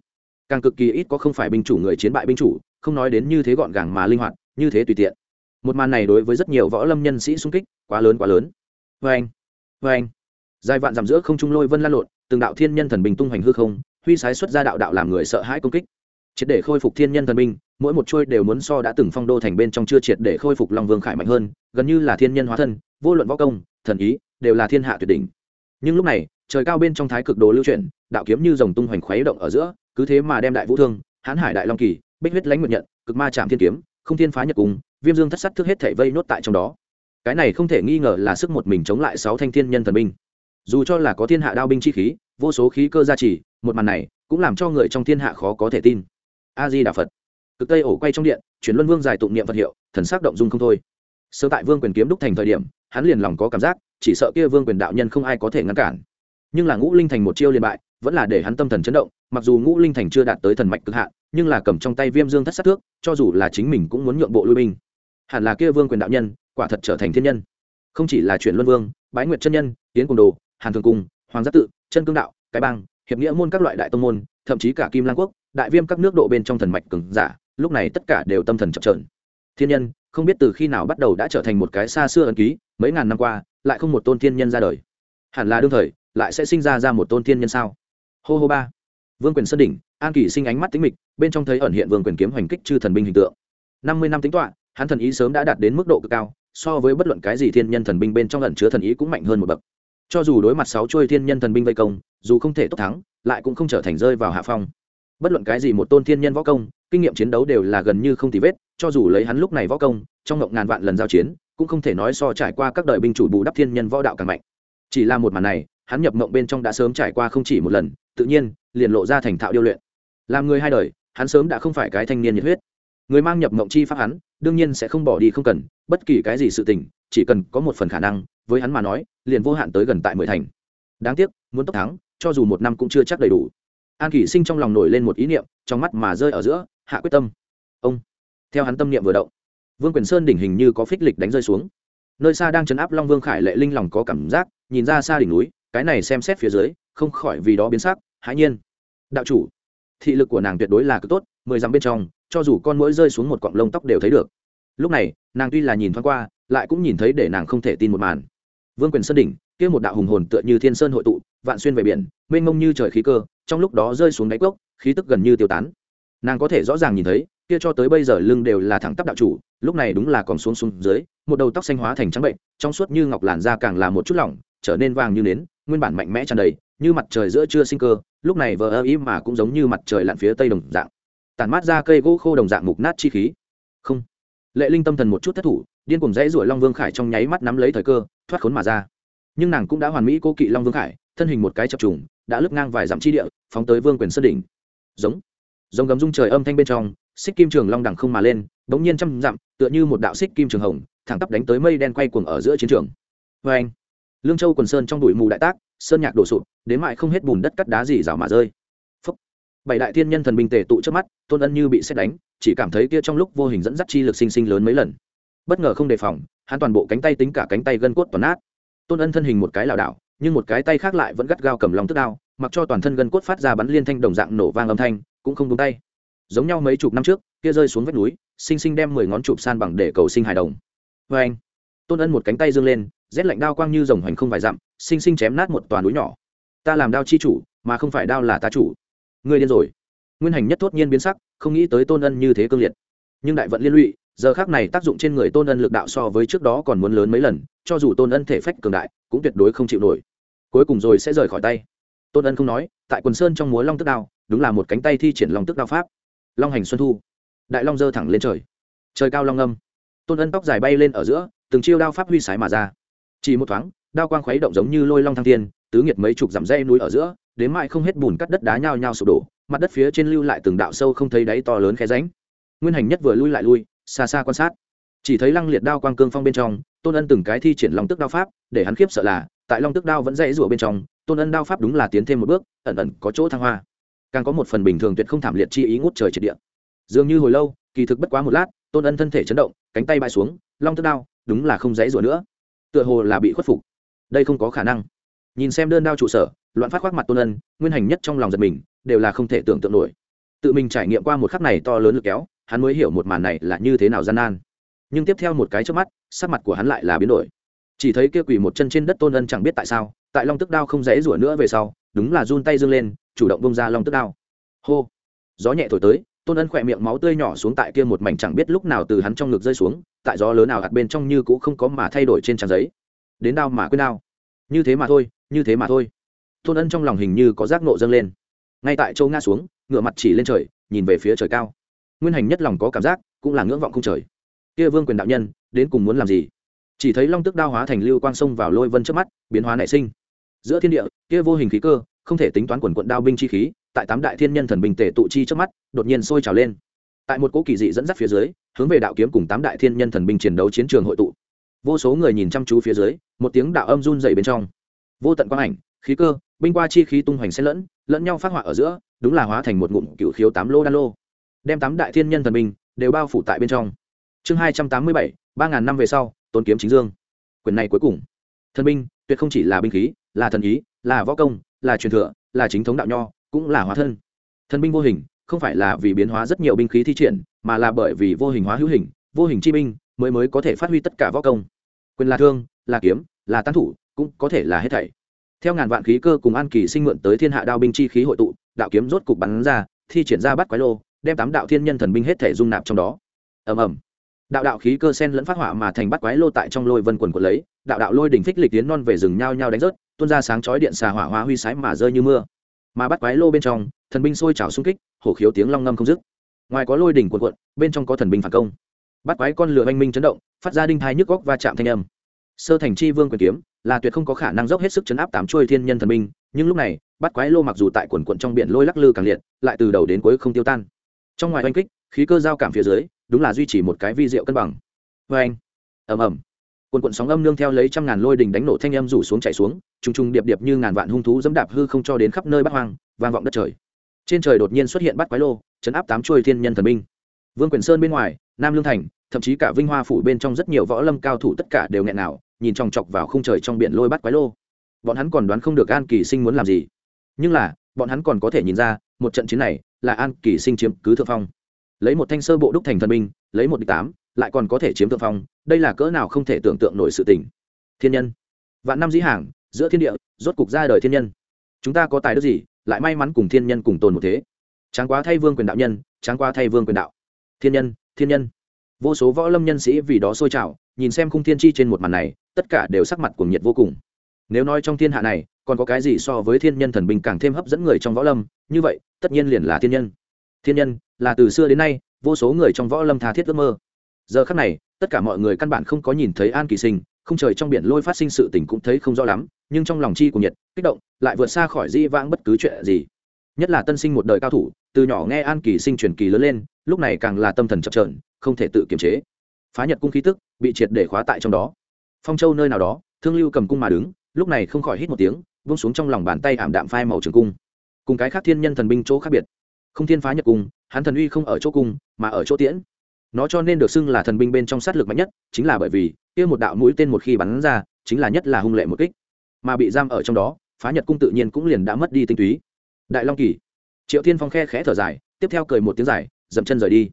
S1: càng cực kỳ ít có không phải binh chủ người chiến bại binh chủ, không nói đến như thế gọn gàng mà linh hoạt, như thế tùy tiện. Một màn này đối với rất nhiều võ lâm nhân sĩ sung kích, quá lớn quá lớn. Vê anh vê anh dài vạn dặm giữa không trung lôi vân lan lộn, từng đạo thiên nhân thần bình tung hoành hư không, huy sái xuất ra đạo đạo làm người sợ hãi công kích. Triệt để khôi phục thiên nhân thần binh mỗi một chuôi đều muốn so đã từng phong đô thành bên trong chưa triệt để khôi phục long vương khải mạnh hơn, gần như là thiên nhân hóa thân, vô luận võ công, thần ý, đều là thiên hạ tuyệt đỉnh. Nhưng lúc này, trời cao bên trong thái cực đồ lưu chuyển, đạo kiếm như dòng tung hoành khuấy động ở giữa cứ thế mà đem đại vũ thương, hãn hải đại long kỳ, bích huyết lãnh nguyện nhận, cực ma trạm thiên kiếm, không thiên phá nhật cung viêm dương thất sắt thức hết thể vây nốt tại trong đó. Cái này không thể nghi ngờ là sức một mình chống lại sáu thanh thiên nhân thần binh. Dù cho là có thiên hạ đao binh chi khí, vô số khí cơ gia trì, một màn này cũng làm cho người trong thiên hạ khó có thể tin. A di đà phật. Cực tây ổ quay trong điện, chuyển luân vương dài tụng niệm phật hiệu, thần sắc động dung không thôi. Sơ tại vương quyền kiếm đúc thành thời điểm, hắn liền lòng có cảm giác, chỉ sợ kia vương quyền đạo nhân không ai có thể ngăn cản. Nhưng là ngũ linh thành một chiêu liền bại vẫn là để hắn tâm thần chấn động, mặc dù ngũ linh thành chưa đạt tới thần mạch cực hạn, nhưng là cầm trong tay viêm dương thất sát thước, cho dù là chính mình cũng muốn nhượng bộ lui binh. Hẳn là kia vương quyền đạo nhân, quả thật trở thành thiên nhân. Không chỉ là chuyển luân vương, bái nguyệt chân nhân, tiến cùng đồ, hàn thường cung hoàng giác tự, chân cương đạo, cái bang, hiệp nghĩa môn các loại đại tông môn, thậm chí cả kim lang quốc, đại viêm các nước độ bên trong thần mạch cường giả, lúc này tất cả đều tâm thần chập trờn thiên nhân, không biết từ khi nào bắt đầu đã trở thành một cái xa xưa ấn ký, mấy ngàn năm qua, lại không một tôn thiên nhân ra đời. Hẳn là đương thời, lại sẽ sinh ra ra một tôn thiên nhân sao? Hô hô ba. Vương quyền sơn đỉnh, an kỷ sinh ánh mắt tính mịch, bên trong thấy ẩn hiện vương quyền kiếm hoành kích chư thần binh hình tượng. Năm mươi năm tính toạ hắn thần ý sớm đã đạt đến mức độ cực cao, so với bất luận cái gì thiên nhân thần binh bên trong ẩn chứa thần ý cũng mạnh hơn một bậc. Cho dù đối mặt sáu chuôi thiên nhân thần binh vây công, dù không thể tốt thắng, lại cũng không trở thành rơi vào hạ phong. Bất luận cái gì một tôn thiên nhân võ công, kinh nghiệm chiến đấu đều là gần như không tì vết, cho dù lấy hắn lúc này võ công, trong ngộng ngàn vạn lần giao chiến, cũng không thể nói so trải qua các đời binh chủ bù đắp thiên nhân võ đạo càng mạnh. Chỉ là một màn này hắn nhập mộng bên trong đã sớm trải qua không chỉ một lần, tự nhiên, liền lộ ra thành thạo điêu luyện. Làm người hai đời, hắn sớm đã không phải cái thanh niên nhiệt huyết. Người mang nhập mộng chi pháp hắn, đương nhiên sẽ không bỏ đi không cần, bất kỳ cái gì sự tình, chỉ cần có một phần khả năng, với hắn mà nói, liền vô hạn tới gần tại mười thành. Đáng tiếc, muốn tốc thắng, cho dù một năm cũng chưa chắc đầy đủ. An kỷ sinh trong lòng nổi lên một ý niệm, trong mắt mà rơi ở giữa, hạ quyết tâm. Ông, theo hắn tâm niệm vừa động, vương quyền sơn đỉnh hình như có phích lịch đánh rơi xuống. Nơi xa đang chấn áp long vương khải lệ linh lòng có cảm giác, nhìn ra xa đỉnh núi cái này xem xét phía dưới, không khỏi vì đó biến sắc, hãi nhiên. Đạo chủ, thị lực của nàng tuyệt đối là cực tốt, mười dặm bên trong, cho dù con mũi rơi xuống một cọng lông tóc đều thấy được. Lúc này, nàng tuy là nhìn thoáng qua, lại cũng nhìn thấy để nàng không thể tin một màn. Vương quyền sơn đỉnh, kia một đạo hùng hồn tựa như thiên sơn hội tụ, vạn xuyên về biển, mênh mông như trời khí cơ, trong lúc đó rơi xuống đáy cốc, khí tức gần như tiêu tán. Nàng có thể rõ ràng nhìn thấy, kia cho tới bây giờ lưng đều là thẳng tắp đạo chủ, lúc này đúng là còn xuống xuống dưới, một đầu tóc xanh hóa thành trắng bệnh, trong suốt như ngọc làn da càng là một chút lỏng, trở nên vàng như nến nguyên bản mạnh mẽ tràn đầy, như mặt trời giữa trưa sinh cơ, lúc này vờ ơ ý mà cũng giống như mặt trời lặn phía tây đồng dạng tàn mát ra cây gỗ khô đồng dạng mục nát chi khí. Không. Lệ linh tâm thần một chút thất thủ, điên cùng dãy ruổi long vương khải trong nháy mắt nắm lấy thời cơ, thoát khốn mà ra. Nhưng nàng cũng đã hoàn mỹ cô kỵ long vương khải, thân hình một cái chập trùng, đã lướt ngang vài dặm chi địa, phóng tới vương quyền sơn đỉnh. Giống. Giống gấm rung trời âm thanh bên trong, xích kim trường long đẳng không mà lên bỗng nhiên trăm dặm, tựa như một đạo xích kim trường hồng, thẳng tắp đánh tới mây đen quay cuồng ở giữa chiến trường. Vê anh lương châu quần sơn trong đùi mù đại tác, sơn nhạc đổ sụp, đến mại không hết bùn đất cắt đá gì rào mà rơi. Phúc. bảy đại thiên nhân thần binh tề tụ trước mắt, tôn ân như bị xét đánh, chỉ cảm thấy kia trong lúc vô hình dẫn dắt chi lực sinh sinh lớn mấy lần. Bất ngờ không đề phòng, hắn toàn bộ cánh tay tính cả cánh tay gân cốt toàn nát. Tôn ân thân hình một cái lảo đảo, nhưng một cái tay khác lại vẫn gắt gao cầm lòng tức đao, mặc cho toàn thân gân cốt phát ra bắn liên thanh đồng dạng nổ vang âm thanh, cũng không đúng tay. Giống nhau mấy chục năm trước, kia rơi xuống vách núi, sinh sinh đem mười ngón chụp san bằng để cầu sinh hài đồng. Vê anh tôn ân một cánh tay dương lên rét lạnh đao quang như rồng hoành không vài dặm sinh sinh chém nát một toàn núi nhỏ. Ta làm đao chi chủ, mà không phải đao là ta chủ. Ngươi điên rồi. Nguyên hành nhất thốt nhiên biến sắc, không nghĩ tới tôn ân như thế cương liệt. Nhưng đại vận liên lụy, giờ khác này tác dụng trên người tôn ân lực đạo so với trước đó còn muốn lớn mấy lần, cho dù tôn ân thể phách cường đại, cũng tuyệt đối không chịu nổi. Cuối cùng rồi sẽ rời khỏi tay. Tôn ân không nói, tại quần sơn trong múa long tức đao, đúng là một cánh tay thi triển long tức đao pháp. Long hành xuân thu. Đại long dơ thẳng lên trời. Trời cao long âm. Tôn ân tóc dài bay lên ở giữa, từng chiêu đao pháp huy sái mà ra chỉ một thoáng, đao quang khuấy động giống như lôi long thăng thiên, tứ nghiệt mấy chục dặm dây núi ở giữa, đến mãi không hết bùn cắt đất đá nhao nhao sụp đổ, mặt đất phía trên lưu lại từng đạo sâu không thấy đáy to lớn khe ránh nguyên hành nhất vừa lui lại lui, xa xa quan sát. Chỉ thấy lăng liệt đao quang cương phong bên trong, tôn ân từng cái thi triển long tức đao pháp, để hắn khiếp sợ là, tại long tức đao vẫn dãy rủa bên trong, tôn ân đao pháp đúng là tiến thêm một bước, ẩn ẩn có chỗ thăng hoa. Càng có một phần bình thường tuyệt không thảm liệt chi ý ngút trời triệt địa. Dường như hồi lâu, kỳ thực bất quá một lát, tôn ân thân thể chấn động, cánh tay bay xuống, long tức đao, đúng là không dãy rủa nữa tựa hồ là bị khuất phục. Đây không có khả năng. Nhìn xem đơn đao trụ sở, loạn phát khoác mặt tôn ân, nguyên hành nhất trong lòng giật mình, đều là không thể tưởng tượng nổi. Tự mình trải nghiệm qua một khắc này to lớn lực kéo, hắn mới hiểu một màn này là như thế nào gian nan. Nhưng tiếp theo một cái trước mắt, sắc mặt của hắn lại là biến đổi. Chỉ thấy kia quỳ một chân trên đất tôn ân chẳng biết tại sao, tại long tức đao không dễ rủa nữa về sau, đúng là run tay dương lên, chủ động bông ra long tức đao. Hô! Gió nhẹ thổi tới tôn ân khỏe miệng máu tươi nhỏ xuống tại kia một mảnh chẳng biết lúc nào từ hắn trong ngực rơi xuống tại gió lớn nào hạt bên trong như cũng không có mà thay đổi trên trang giấy. Đến đau mà quên đau, như thế mà thôi như thế mà thôi. Tôn ân trong lòng hình như có giác nộ dâng lên. Ngay tại châu ngã xuống ngựa mặt chỉ lên trời nhìn về phía trời cao. Nguyên hành nhất lòng có cảm giác cũng là ngưỡng vọng không trời. Kia vương quyền đạo nhân đến cùng muốn làm gì? Chỉ thấy long tức đao hóa thành lưu quang sông vào lôi vân trước mắt biến hóa nảy sinh. Giữa thiên địa kia vô hình khí cơ không thể tính toán quần quận đao binh chi khí tại tám đại thiên nhân thần bình tề tụ chi trước mắt, đột nhiên sôi trào lên. Tại một cỗ kỳ dị dẫn dắt phía dưới, hướng về đạo kiếm cùng tám đại thiên nhân thần binh chiến đấu chiến trường hội tụ. Vô số người nhìn chăm chú phía dưới, một tiếng đạo âm run dày bên trong. Vô tận quang ảnh, khí cơ, binh qua chi khí tung hoành xen lẫn lẫn nhau phát họa ở giữa, đúng là hóa thành một ngụm cựu khiếu tám lô đan lô. Đem tám đại thiên nhân thần binh đều bao phủ tại bên trong. Chương hai trăm tám mươi bảy, ba ngàn năm về sau, tôn kiếm chính dương. Quyền này cuối cùng. Thần binh, tuyệt không chỉ là binh khí, là thần ý, là võ công, là truyền thừa, là chính thống đạo nho cũng là hóa thân. Thần binh vô hình, không phải là vì biến hóa rất nhiều binh khí thi triển, mà là bởi vì vô hình hóa hữu hình, vô hình chi binh mới mới có thể phát huy tất cả võ công. Quyền là thương, là kiếm, là tán thủ, cũng có thể là hết thảy. Theo ngàn vạn khí cơ cùng an kỳ sinh mượn tới thiên hạ đao binh chi khí hội tụ, đạo kiếm rốt cục bắn ra, thi triển ra bắt quái lô, đem tám đạo thiên nhân thần binh hết thể dung nạp trong đó. Ầm ầm. Đạo đạo khí cơ sen lẫn phát hỏa mà thành bắt quái lô tại trong lôi vân quần của lấy, đạo đạo lôi đỉnh phích lịch tiến non về rừng nhau nhau đánh rớt, tuôn ra sáng chói điện xà hỏa hoa huy sái mà rơi như mưa mà bắt quái lô bên trong, thần binh sôi trào xung kích, hổ khiếu tiếng long ngâm không dứt. Ngoài có lôi đỉnh cuộn cuộn, bên trong có thần binh phản công. Bắt quái con lửa oanh minh chấn động, phát ra đinh thai nhức góc và chạm thanh âm. Sơ thành chi vương quyền kiếm, là tuyệt không có khả năng dốc hết sức chấn áp tám chuôi thiên nhân thần binh, nhưng lúc này, bắt quái lô mặc dù tại quần quận trong biển lôi lắc lư càng liệt, lại từ đầu đến cuối không tiêu tan. Trong ngoài oanh kích, khí cơ giao cảm phía dưới, đúng là duy trì một cái vi diệu cân bằng. Vê anh ầm ầm quần quận sóng âm nương theo lấy trăm ngàn lôi đình đánh nổ thanh âm rủ xuống chạy xuống, trùng trùng điệp điệp như ngàn vạn hung thú dẫm đạp hư không cho đến khắp nơi bắt hoang, vang vọng đất trời. Trên trời đột nhiên xuất hiện bắt quái lô, chấn áp tám chuôi thiên nhân thần binh. Vương quyền sơn bên ngoài, nam lương thành, thậm chí cả vinh hoa phủ bên trong rất nhiều võ lâm cao thủ tất cả đều nghẹn nào, nhìn chòng chọc vào khung trời trong biển lôi bắt quái lô. Bọn hắn còn đoán không được an kỳ sinh muốn làm gì. Nhưng là, bọn hắn còn có thể nhìn ra, một trận chiến này là an kỳ sinh chiếm cứ thượng phong. Lấy một thanh sơ bộ đúc thành thần binh, lấy một địch tám lại còn có thể chiếm thượng phong, đây là cỡ nào không thể tưởng tượng nổi sự tình. Thiên nhân. Vạn năm dĩ hàng, giữa thiên địa, rốt cục ra đời thiên nhân. Chúng ta có tài đức gì, lại may mắn cùng thiên nhân cùng tồn một thế? Tráng quá thay vương quyền đạo nhân, tráng quá thay vương quyền đạo. Thiên nhân thiên nhân. Vô số võ lâm nhân sĩ vì đó sôi trào, nhìn xem khung thiên chi trên một màn này, tất cả đều sắc mặt cuồng nhiệt vô cùng. Nếu nói trong thiên hạ này, còn có cái gì so với thiên nhân thần binh càng thêm hấp dẫn người trong võ lâm, như vậy, tất nhiên liền là thiên nhân. Thiên nhân, là từ xưa đến nay, vô số người trong võ lâm tha thiết ước mơ giờ khắc này, tất cả mọi người căn bản không có nhìn thấy an kỳ sinh, không trời trong biển lôi phát sinh sự tình cũng thấy không rõ lắm, nhưng trong lòng chi của nhiệt kích động, lại vượt xa khỏi di vãng bất cứ chuyện gì. Nhất là tân sinh một đời cao thủ, từ nhỏ nghe an kỳ sinh truyền kỳ lớn lên, lúc này càng là tâm thần chập trờn không thể tự kiềm chế. Phá nhật cung khí tức, bị triệt để khóa tại trong đó. Phong châu nơi nào đó, thương lưu cầm cung mà đứng, lúc này không khỏi hít một tiếng vung xuống trong lòng bàn tay ảm đạm phai màu trường cung. Cùng cái khác thiên nhân thần binh chỗ khác biệt. Không thiên phá nhật cung, hắn thần uy không ở chỗ cung, mà ở chỗ tiễn nó cho nên được xưng là thần binh bên trong sát lực mạnh nhất, chính là bởi vì, kia một đạo mũi tên một khi bắn ra, chính là nhất là hung lệ một kích. Mà bị giam ở trong đó, phá nhật cung tự nhiên cũng liền đã mất đi tinh túy. Đại long kỳ. Triệu thiên phong khe khẽ thở dài, tiếp theo cười một tiếng dài, dậm chân rời đi.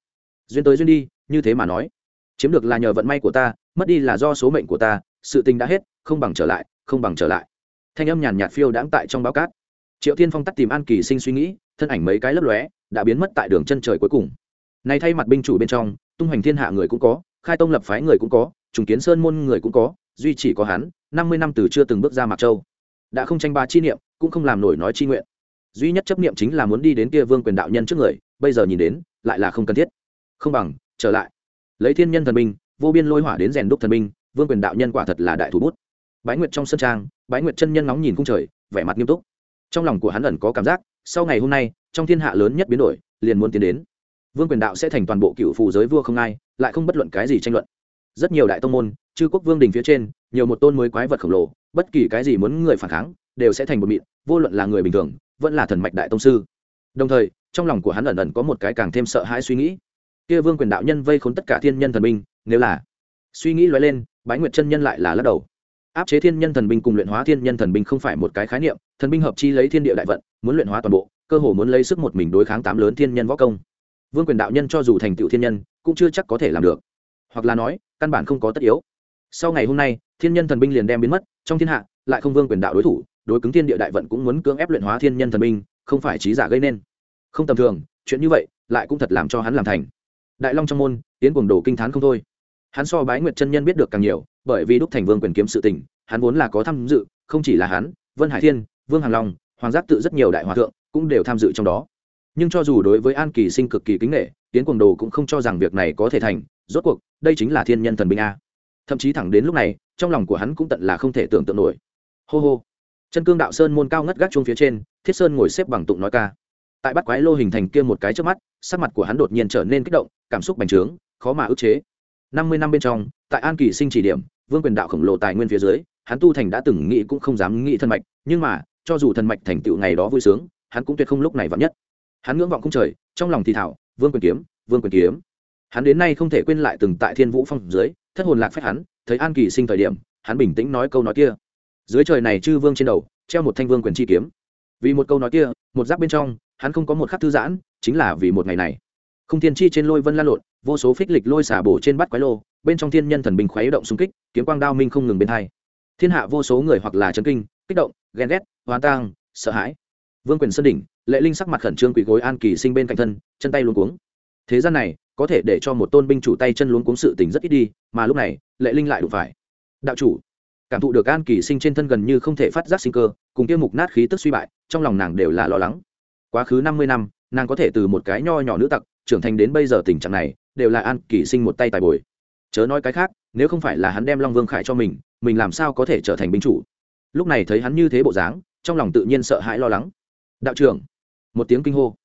S1: Duyên tới duyên đi, như thế mà nói. Chiếm được là nhờ vận may của ta, mất đi là do số mệnh của ta, sự tình đã hết, không bằng trở lại, không bằng trở lại. Thanh âm nhàn nhạt phiêu đãng tại trong báo cát. Triệu thiên phong tắt tìm an kỳ sinh suy nghĩ, thân ảnh mấy cái lấp lóe, đã biến mất tại đường chân trời cuối cùng. Này thay mặt binh chủ bên trong tung hoành thiên hạ người cũng có, khai tông lập phái người cũng có, trùng kiến sơn môn người cũng có, duy chỉ có hắn, năm mươi năm từ chưa từng bước ra mạc châu. Đã không tranh ba chi niệm, cũng không làm nổi nói chi nguyện. Duy nhất chấp niệm chính là muốn đi đến kia vương quyền đạo nhân trước người, bây giờ nhìn đến, lại là không cần thiết. Không bằng, trở lại. Lấy thiên nhân thần binh, vô biên lôi hỏa đến rèn đúc thần binh, vương quyền đạo nhân quả thật là đại thủ bút. Bái nguyệt trong sân trang, bái nguyệt chân nhân nóng nhìn cung trời, vẻ mặt nghiêm túc. Trong lòng của hắn ẩn có cảm giác, sau ngày hôm nay, trong thiên hạ lớn nhất biến đổi, liền muốn tiến đến vương quyền đạo sẽ thành toàn bộ cựu phù giới vua không ai, lại không bất luận cái gì tranh luận. Rất nhiều đại tông môn, chư quốc vương đình phía trên, nhiều một tôn mới quái vật khổng lồ, bất kỳ cái gì muốn người phản kháng, đều sẽ thành một mịn, vô luận là người bình thường, vẫn là thần mạch đại tông sư. Đồng thời, trong lòng của hắn ẩn ẩn có một cái càng thêm sợ hãi suy nghĩ. Kia vương quyền đạo nhân vây khốn tất cả thiên nhân thần binh, nếu là suy nghĩ lóe lên, bái nguyệt chân nhân lại là lắc đầu. Áp chế thiên nhân thần binh cùng luyện hóa thiên nhân thần binh không phải một cái khái niệm, thần binh hợp chi lấy thiên địa đại vận, muốn luyện hóa toàn bộ, cơ hồ muốn lấy sức một mình đối kháng tám lớn thiên nhân võ công vương quyền đạo nhân cho dù thành tựu thiên nhân, cũng chưa chắc có thể làm được. Hoặc là nói, căn bản không có tất yếu. Sau ngày hôm nay, thiên nhân thần binh liền đem biến mất, trong thiên hạ, lại không vương quyền đạo đối thủ, đối cứng thiên địa đại vận cũng muốn cưỡng ép luyện hóa thiên nhân thần binh, không phải trí giả gây nên. Không tầm thường, chuyện như vậy, lại cũng thật làm cho hắn làm thành. Đại long trong môn tiến cuồng đồ kinh t h á n không thôi. Hắn so bái nguyệt chân nhân biết được càng nhiều, bởi vì đúc thành vương quyền kiếm sự tình, hắn vốn là có tham dự, không chỉ là hắn, vân hải thiên, vương hàn long, hoàng giác tự rất nhiều đại hòa thượng cũng đều tham dự trong đó nhưng cho dù đối với an kỳ sinh cực kỳ kính nghệ tiến Quần đồ cũng không cho rằng việc này có thể thành. Rốt cuộc, đây chính là thiên nhân thần binh a. Thậm chí thẳng đến lúc này, trong lòng của hắn cũng tận là không thể tưởng tượng nổi. Hô hô. Chân cương đạo sơn môn cao ngất gác chung phía trên, thiết sơn ngồi xếp bằng tụng nói ca. Tại bắt quái lô hình thành kia một cái trước mắt, sắc mặt của hắn đột nhiên trở nên kích động, cảm xúc bành trướng, khó mà ức chế. Năm mươi năm bên trong, tại an kỳ sinh chỉ điểm, vương quyền đạo khổng lồ tài nguyên phía dưới, hắn tu thành đã từng nghĩ cũng không dám nghĩ thân mạch, nhưng mà, cho dù thần mạch thành tựu ngày đó vui sướng, hắn cũng tuyệt không lúc này vặn nhất hắn ngưỡng vọng không trời, trong lòng thì thảo, vương quyền kiếm, vương quyền kiếm. Hắn đến nay không thể quên lại từng tại thiên vũ phong dưới, thất hồn lạc phép hắn, thấy an kỳ sinh thời điểm, hắn bình tĩnh nói câu nói kia. Dưới trời này chư vương trên đầu, treo một thanh vương quyền chi kiếm. Vì một câu nói kia, một giáp bên trong, hắn không có một khắc thư giãn, chính là vì một ngày này. Không thiên chi trên lôi vân lan lộn, vô số phích lịch lôi xả bổ trên bắt quái lô, bên trong thiên nhân thần bình khuấy động xung kích, kiếm quang đao minh không ngừng bên hai. Thiên hạ vô số người hoặc là chấn kinh, kích động, ghen ghét hoán tang, sợ hãi vương quyền sơn đỉnh, lệ linh sắc mặt khẩn trương quỳ gối an kỳ sinh bên cạnh thân, chân tay luống cuống. Thế gian này, có thể để cho một tôn binh chủ tay chân luống cuống sự tình rất ít đi, mà lúc này, lệ linh lại đụng phải. Đạo chủ, cảm thụ được an kỳ sinh trên thân gần như không thể phát giác sinh cơ, cùng tiêu mục nát khí tức suy bại, trong lòng nàng đều là lo lắng. Quá khứ năm mươi năm, nàng có thể từ một cái nho nhỏ nữ tặc, trưởng thành đến bây giờ tình trạng này, đều là an kỳ sinh một tay tài bồi. Chớ nói cái khác, nếu không phải là hắn đem long vương khải cho mình mình làm sao có thể trở thành binh chủ? Lúc này thấy hắn như thế bộ dáng, trong lòng tự nhiên sợ hãi lo lắng đạo trưởng. Một tiếng kinh hô.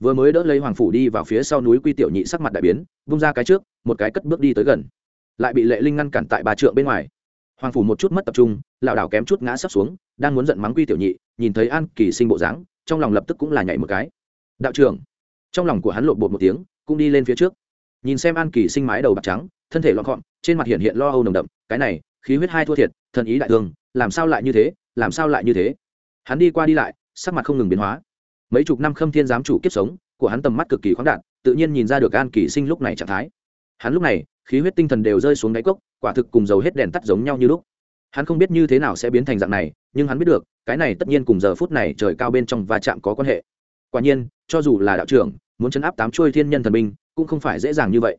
S1: Vừa mới đỡ lấy hoàng phủ đi vào phía sau núi quy tiểu nhị sắc mặt đại biến, vung ra cái trước, một cái cất bước đi tới gần. Lại bị lệ linh ngăn cản tại bà trượng bên ngoài. Hoàng phủ một chút mất tập trung lảo đảo kém chút ngã sấp xuống, đang muốn giận mắng quy tiểu nhị, nhìn thấy an kỳ sinh bộ dáng, trong lòng lập tức cũng là nhảy một cái. Đạo trưởng. Trong lòng của hắn lộn bột một tiếng, cũng đi lên phía trước. Nhìn xem an kỳ sinh mái đầu bạc trắng, thân thể lọn gọn, trên mặt hiện hiện lo âu nồng đậm, cái này, khí huyết hai thua thiệt, thần ý đại thương làm sao lại như thế, làm sao lại như thế? Hắn đi qua đi lại sắc mặt không ngừng biến hóa. Mấy chục năm khâm thiên giám chủ kiếp sống, của hắn tầm mắt cực kỳ khoáng đạt, tự nhiên nhìn ra được an kỳ sinh lúc này trạng thái. Hắn lúc này, khí huyết tinh thần đều rơi xuống đáy cốc, quả thực cùng dầu hết đèn tắt giống nhau như lúc. Hắn không biết như thế nào sẽ biến thành dạng này, nhưng hắn biết được, cái này tất nhiên cùng giờ phút này trời cao bên trong va chạm có quan hệ. Quả nhiên, cho dù là đạo trưởng, muốn chấn áp tám chuôi thiên nhân thần binh, cũng không phải dễ dàng như vậy.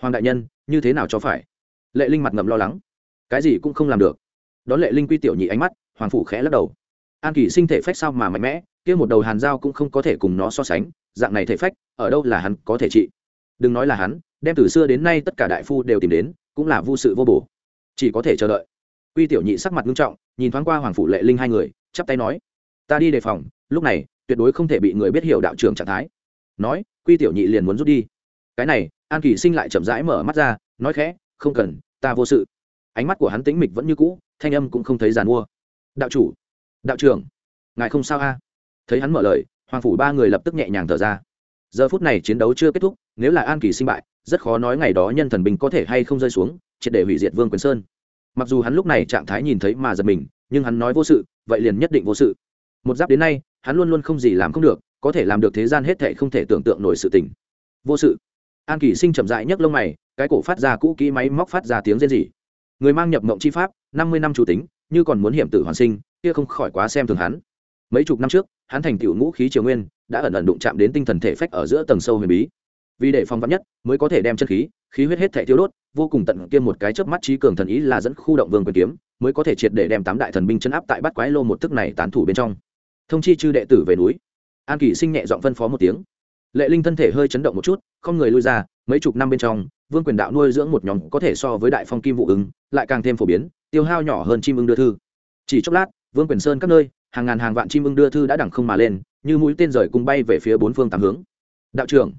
S1: Hoàng đại nhân, như thế nào cho phải? Lệ linh mặt ngậm lo lắng. Cái gì cũng không làm được. Đón lệ linh quy tiểu nhị ánh mắt, hoàng phủ khẽ lắc đầu an kỳ sinh thể phách sao mà mạnh mẽ, kia một đầu hàn dao cũng không có thể cùng nó so sánh, dạng này thể phách, ở đâu là hắn có thể trị? Đừng nói là hắn, đem từ xưa đến nay tất cả đại phu đều tìm đến, cũng là vô sự vô bổ. Chỉ có thể chờ đợi. Quy tiểu nhị sắc mặt nghiêm trọng, nhìn thoáng qua hoàng phủ lệ linh hai người, chắp tay nói, ta đi đề phòng, lúc này, tuyệt đối không thể bị người biết hiểu đạo trưởng trạng thái. Nói, quy tiểu nhị liền muốn rút đi. Cái này, an kỳ sinh lại chậm rãi mở mắt ra, nói khẽ, không cần, ta vô sự. Ánh mắt của hắn tĩnh mịch vẫn như cũ, thanh âm cũng không thấy giàn mua. Đạo chủ đạo trưởng, ngài không sao a? Thấy hắn mở lời, hoàng phủ ba người lập tức nhẹ nhàng thở ra. Giờ phút này chiến đấu chưa kết thúc, nếu là an kỳ sinh bại, rất khó nói ngày đó nhân thần bình có thể hay không rơi xuống, triệt để hủy diệt vương quyền sơn. Mặc dù hắn lúc này trạng thái nhìn thấy mà giật mình, nhưng hắn nói vô sự, vậy liền nhất định vô sự. Một giáp đến nay, hắn luôn luôn không gì làm không được, có thể làm được thế gian hết thệ không thể tưởng tượng nổi sự tình. Vô sự. An kỳ sinh chậm dại nhấc lông mày, cái cổ phát ra cũ kỹ máy móc phát ra tiếng rên rỉ. Người mang nhập mộng chi pháp, năm mươi năm chủ tính, như còn muốn hiểm tử hoàn sinh kia không khỏi quá xem thường hắn. Mấy chục năm trước, hắn thành tựu ngũ khí triều nguyên, đã ẩn ẩn đụng chạm đến tinh thần thể phách ở giữa tầng sâu huyền bí. Vì để phong vắn nhất, mới có thể đem chân khí khí huyết hết thể thiếu đốt, vô cùng tận kiêm một cái chớp mắt trí cường thần ý là dẫn khu động vương quyền kiếm, mới có thể triệt để đem tám đại thần binh chân áp tại bát quái lô một thức này tán thủ bên trong. Thông chi chư đệ tử về núi. An kỳ sinh nhẹ giọng phân phó một tiếng. Lệ linh thân thể hơi chấn động một chút, không người lui ra, mấy chục năm bên trong, vương quyền đạo nuôi dưỡng một nhóm có thể so với đại phong kim vụ ứng, lại càng thêm phổ biến, tiêu hao nhỏ hơn chim ưng đưa thư. Chỉ chốc lát vương quyền sơn các nơi, hàng ngàn hàng vạn chim ưng đưa thư đã đẳng không mà lên, như mũi tên rời cùng bay về phía bốn phương tám hướng. Đạo trưởng,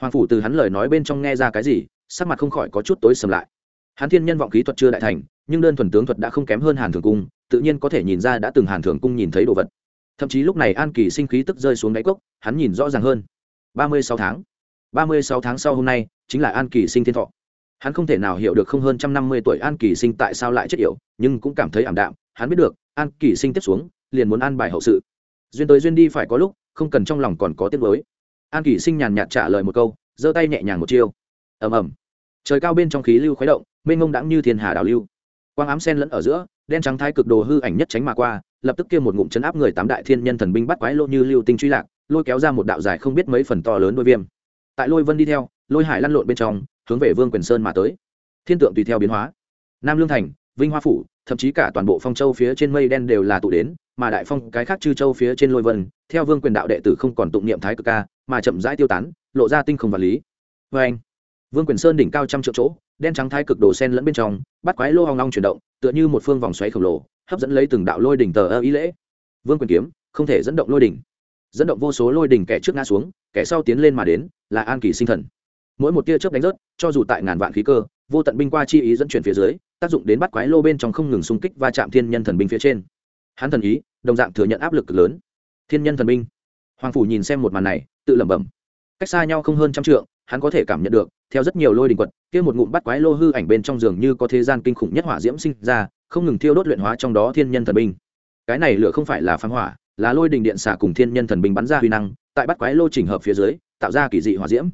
S1: hoàng phủ từ hắn lời nói bên trong nghe ra cái gì, sắc mặt không khỏi có chút tối sầm lại. Hắn thiên nhân vọng khí thuật chưa đại thành, nhưng đơn thuần tướng thuật đã không kém hơn hàn thường cung, tự nhiên có thể nhìn ra đã từng hàn thường cung nhìn thấy đồ vật. Thậm chí lúc này an kỳ sinh khí tức rơi xuống đáy cốc, hắn nhìn rõ ràng hơn. Ba mươi sáu tháng. Ba mươi sáu tháng sau hôm nay, chính là an kỳ sinh thiên thọ. Hắn không thể nào hiểu được không hơn trăm năm mươi tuổi an kỳ sinh tại sao lại chết yểu, nhưng cũng cảm thấy ảm đạm hắn biết được, an kỳ sinh tiếp xuống, liền muốn an bài hậu sự. Duyên tới duyên đi phải có lúc, không cần trong lòng còn có tiết mới an kỳ sinh nhàn nhạt trả lời một câu, giơ tay nhẹ nhàng một chiêu. Ầm ầm. Trời cao bên trong khí lưu khuấy động, mênh ngông đãng như thiên hà đảo lưu. Quang ám sen lẫn ở giữa, đen trắng thái cực đồ hư ảnh nhất tránh mà qua, lập tức kia một ngụm chấn áp người tám đại thiên nhân thần binh bắt quái lô như lưu tinh truy lạc, lôi kéo ra một đạo dài không biết mấy phần to lớn đôi viêm. Tại lôi vân đi theo, lôi hải lăn lộn bên trong, hướng về vương quyền sơn mà tới. Thiên tượng tùy theo biến hóa. Nam lương thành vinh hoa phủ, thậm chí cả toàn bộ phong châu phía trên mây đen đều là tụ đến, mà đại phong cái khác chư châu phía trên lôi vân, theo vương quyền đạo đệ tử không còn tụng niệm thái cực ca, mà chậm rãi tiêu tán, lộ ra tinh không vật lý. Vê anh, vương quyền sơn đỉnh cao trăm triệu chỗ, đen trắng thái cực đồ sen lẫn bên trong, bắt quái lô hoang long chuyển động, tựa như một phương vòng xoáy khổng lồ, hấp dẫn lấy từng đạo lôi đỉnh tờ ơ ý lễ. Vương quyền kiếm, không thể dẫn động lôi đỉnh. Dẫn động vô số lôi đỉnh kẻ trước ngã xuống, kẻ sau tiến lên mà đến, là an kỳ sinh thần. Mỗi một tia chớp đánh rớt, cho dù tại ngàn vạn khí cơ, vô tận binh qua chi ý dẫn chuyển phía dưới tác dụng đến bắt quái lô bên trong không ngừng xung kích và chạm thiên nhân thần binh phía trên. Hắn thần ý, đồng dạng thừa nhận áp lực cực lớn. Thiên nhân thần binh. Hoàng phủ nhìn xem một màn này, tự lẩm bẩm. Cách xa nhau không hơn trăm trượng, hắn có thể cảm nhận được, theo rất nhiều lôi đình quật, kia một ngụm bắt quái lô hư ảnh bên trong giường như có thế gian kinh khủng nhất hỏa diễm sinh ra, không ngừng thiêu đốt luyện hóa trong đó thiên nhân thần binh. Cái này lửa không phải là phán hỏa, là lôi đình điện xả cùng thiên nhân thần binh bắn ra huy năng, tại bắt quái lô chỉnh hợp phía dưới, tạo ra kỳ dị hỏa diễm.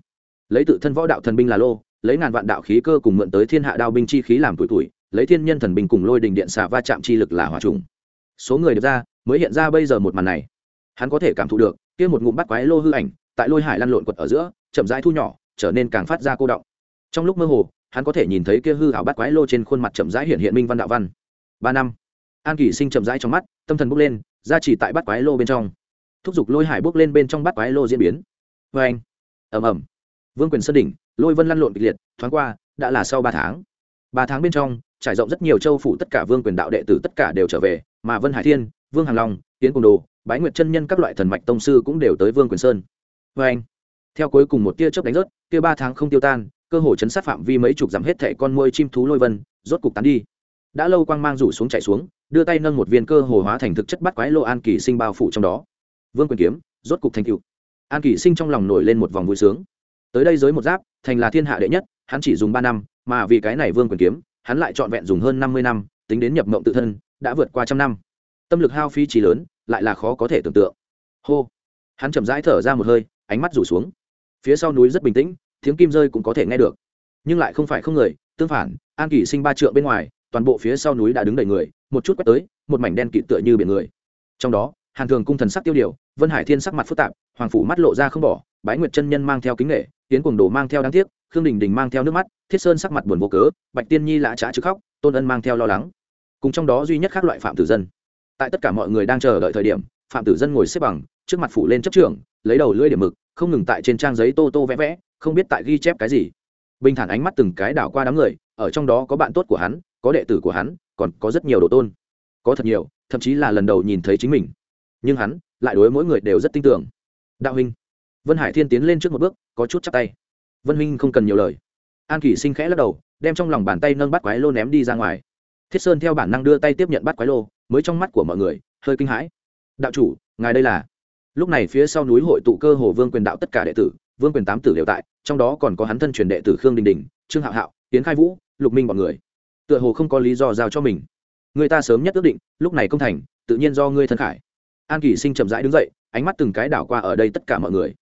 S1: Lấy tự thân võ đạo thần binh là lô, lấy ngàn vạn đạo khí cơ cùng mượn tới thiên hạ đao binh chi khí làm tuổi tuổi lấy thiên nhân thần bình cùng lôi đình điện xả va chạm chi lực là hỏa trùng. Số người được ra, mới hiện ra bây giờ một màn này. Hắn có thể cảm thụ được, kia một ngụm bắt quái lô hư ảnh, tại lôi hải lăn lộn quật ở giữa, chậm rãi thu nhỏ, trở nên càng phát ra cô động. Trong lúc mơ hồ, hắn có thể nhìn thấy kia hư ảo bắt quái lô trên khuôn mặt chậm rãi hiện hiện minh văn đạo văn. Ba năm. An kỳ sinh chậm rãi trong mắt, tâm thần bốc lên, ra chỉ tại bắt quái lô bên trong. Thúc giục lôi hải bốc lên bên trong bắt quái lô diễn biến. Vê anh. Ẩm ẩm vương quyền sơn đỉnh, lôi vân lăn lộn kịch liệt, thoáng qua, đã là sau ba tháng. Ba tháng bên trong trải rộng rất nhiều châu phủ tất cả vương quyền đạo đệ tử tất cả đều trở về, mà vân hải thiên, vương hàng long tiến cùng đồ, bái nguyệt chân nhân các loại thần mạch tông sư cũng đều tới vương quyền sơn. Vê anh, theo cuối cùng một tia chớp đánh rớt, kia ba tháng không tiêu tan, cơ hồ chấn sát phạm vi mấy chục dặm hết thẻ con môi chim thú lôi vân, rốt cục tán đi. Đã lâu quang mang rủ xuống chạy xuống, đưa tay nâng một viên cơ hồ hóa thành thực chất bắt quái lô an kỳ sinh bao phủ trong đó. Vương quyền kiếm, rốt cục thành cựu an kỳ sinh trong lòng nổi lên một vòng vui sướng. Tới đây giới một giáp, thành là thiên hạ đệ nhất, hắn chỉ dùng ba năm, mà vì cái này vương quyền kiếm hắn lại trọn vẹn dùng hơn năm mươi năm, tính đến nhập mộng tự thân, đã vượt qua trăm năm. Tâm lực hao phi trí lớn, lại là khó có thể tưởng tượng. Hô! Hắn chậm rãi thở ra một hơi, ánh mắt rủ xuống. Phía sau núi rất bình tĩnh, tiếng kim rơi cũng có thể nghe được. Nhưng lại không phải không người, tương phản, an kỳ sinh ba trượng bên ngoài, toàn bộ phía sau núi đã đứng đầy người, một chút quét tới, một mảnh đen kịt tựa như biển người. Trong đó, hàn thường cung thần sắc tiêu điều, vân hải thiên sắc mặt phức tạp, hoàng phủ mắt lộ ra không bỏ bái nguyệt chân nhân mang theo kính nghệ tiến cuồng đồ mang theo đáng tiếc, khương đình đình mang theo nước mắt, thiết sơn sắc mặt buồn vô cớ, bạch tiên nhi lã trá chứ khóc, tôn ân mang theo lo lắng. Cùng trong đó duy nhất khác loại phạm tử dân. Tại tất cả mọi người đang chờ đợi thời điểm, phạm tử dân ngồi xếp bằng, trước mặt phủ lên chấp trưởng, lấy đầu lưỡi điểm mực, không ngừng tại trên trang giấy tô tô vẽ vẽ, không biết tại ghi chép cái gì. Bình thản ánh mắt từng cái đảo qua đám người, ở trong đó có bạn tốt của hắn, có đệ tử của hắn, còn có rất nhiều đồ tôn. Có thật nhiều, thậm chí là lần đầu nhìn thấy chính mình. Nhưng hắn lại đối mỗi người đều rất tin tưởng. Đạo huynh vân hải thiên tiến lên trước một bước, có chút chắc tay. Vân huynh không cần nhiều lời. An kỷ sinh khẽ lắc đầu, đem trong lòng bàn tay nâng bắt quái lô ném đi ra ngoài. Thiết sơn theo bản năng đưa tay tiếp nhận bắt quái lô, mới trong mắt của mọi người, hơi kinh hãi. Đạo chủ, ngài đây là? Lúc này phía sau núi hội tụ cơ hồ vương quyền đạo tất cả đệ tử, vương quyền tám tử đều tại, trong đó còn có hắn thân truyền đệ tử khương đình đình, trương hạo hạo tiến khai vũ, lục minh b ọ n người. Tựa hồ không có lý do giao cho mình. Người ta sớm nhất ước định, lúc này công thành, tự nhiên do ngươi thân khải. An kỷ sinh chậm rãi đứng dậy, ánh mắt từng cái đảo qua ở đây tất cả mọi người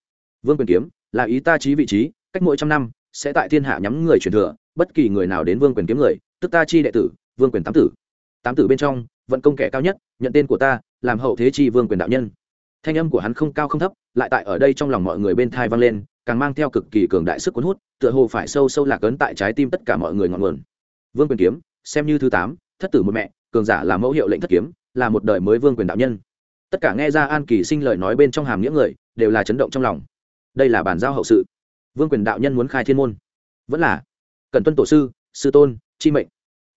S1: vương quyền kiếm, là ý ta trí vị trí, cách mỗi trăm năm, sẽ tại thiên hạ nhắm người truyền thừa, bất kỳ người nào đến vương quyền kiếm người, tức ta chi đệ tử, vương quyền tám tử. Tám tử bên trong, vận công kẻ cao nhất, nhận tên của ta, làm hậu thế chi vương quyền đạo nhân. Thanh âm của hắn không cao không thấp, lại tại ở đây trong lòng mọi người bên thai vang lên, càng mang theo cực kỳ cường đại sức cuốn hút, tựa hồ phải sâu sâu lạc ấn tại trái tim tất cả mọi người ngọn nguồn. Vương quyền kiếm, xem như thứ tám, thất tử một mẹ, cường giả là mẫu hiệu lệnh thất kiếm, là một đời mới vương quyền đạo nhân. Tất cả nghe ra an kỳ sinh lời nói bên trong hàm nghĩa người, đều là chấn động trong lòng đây là bản giao hậu sự. Vương quyền đạo nhân muốn khai thiên môn. Vẫn là cần tuân tổ sư sư tôn, chi mệnh.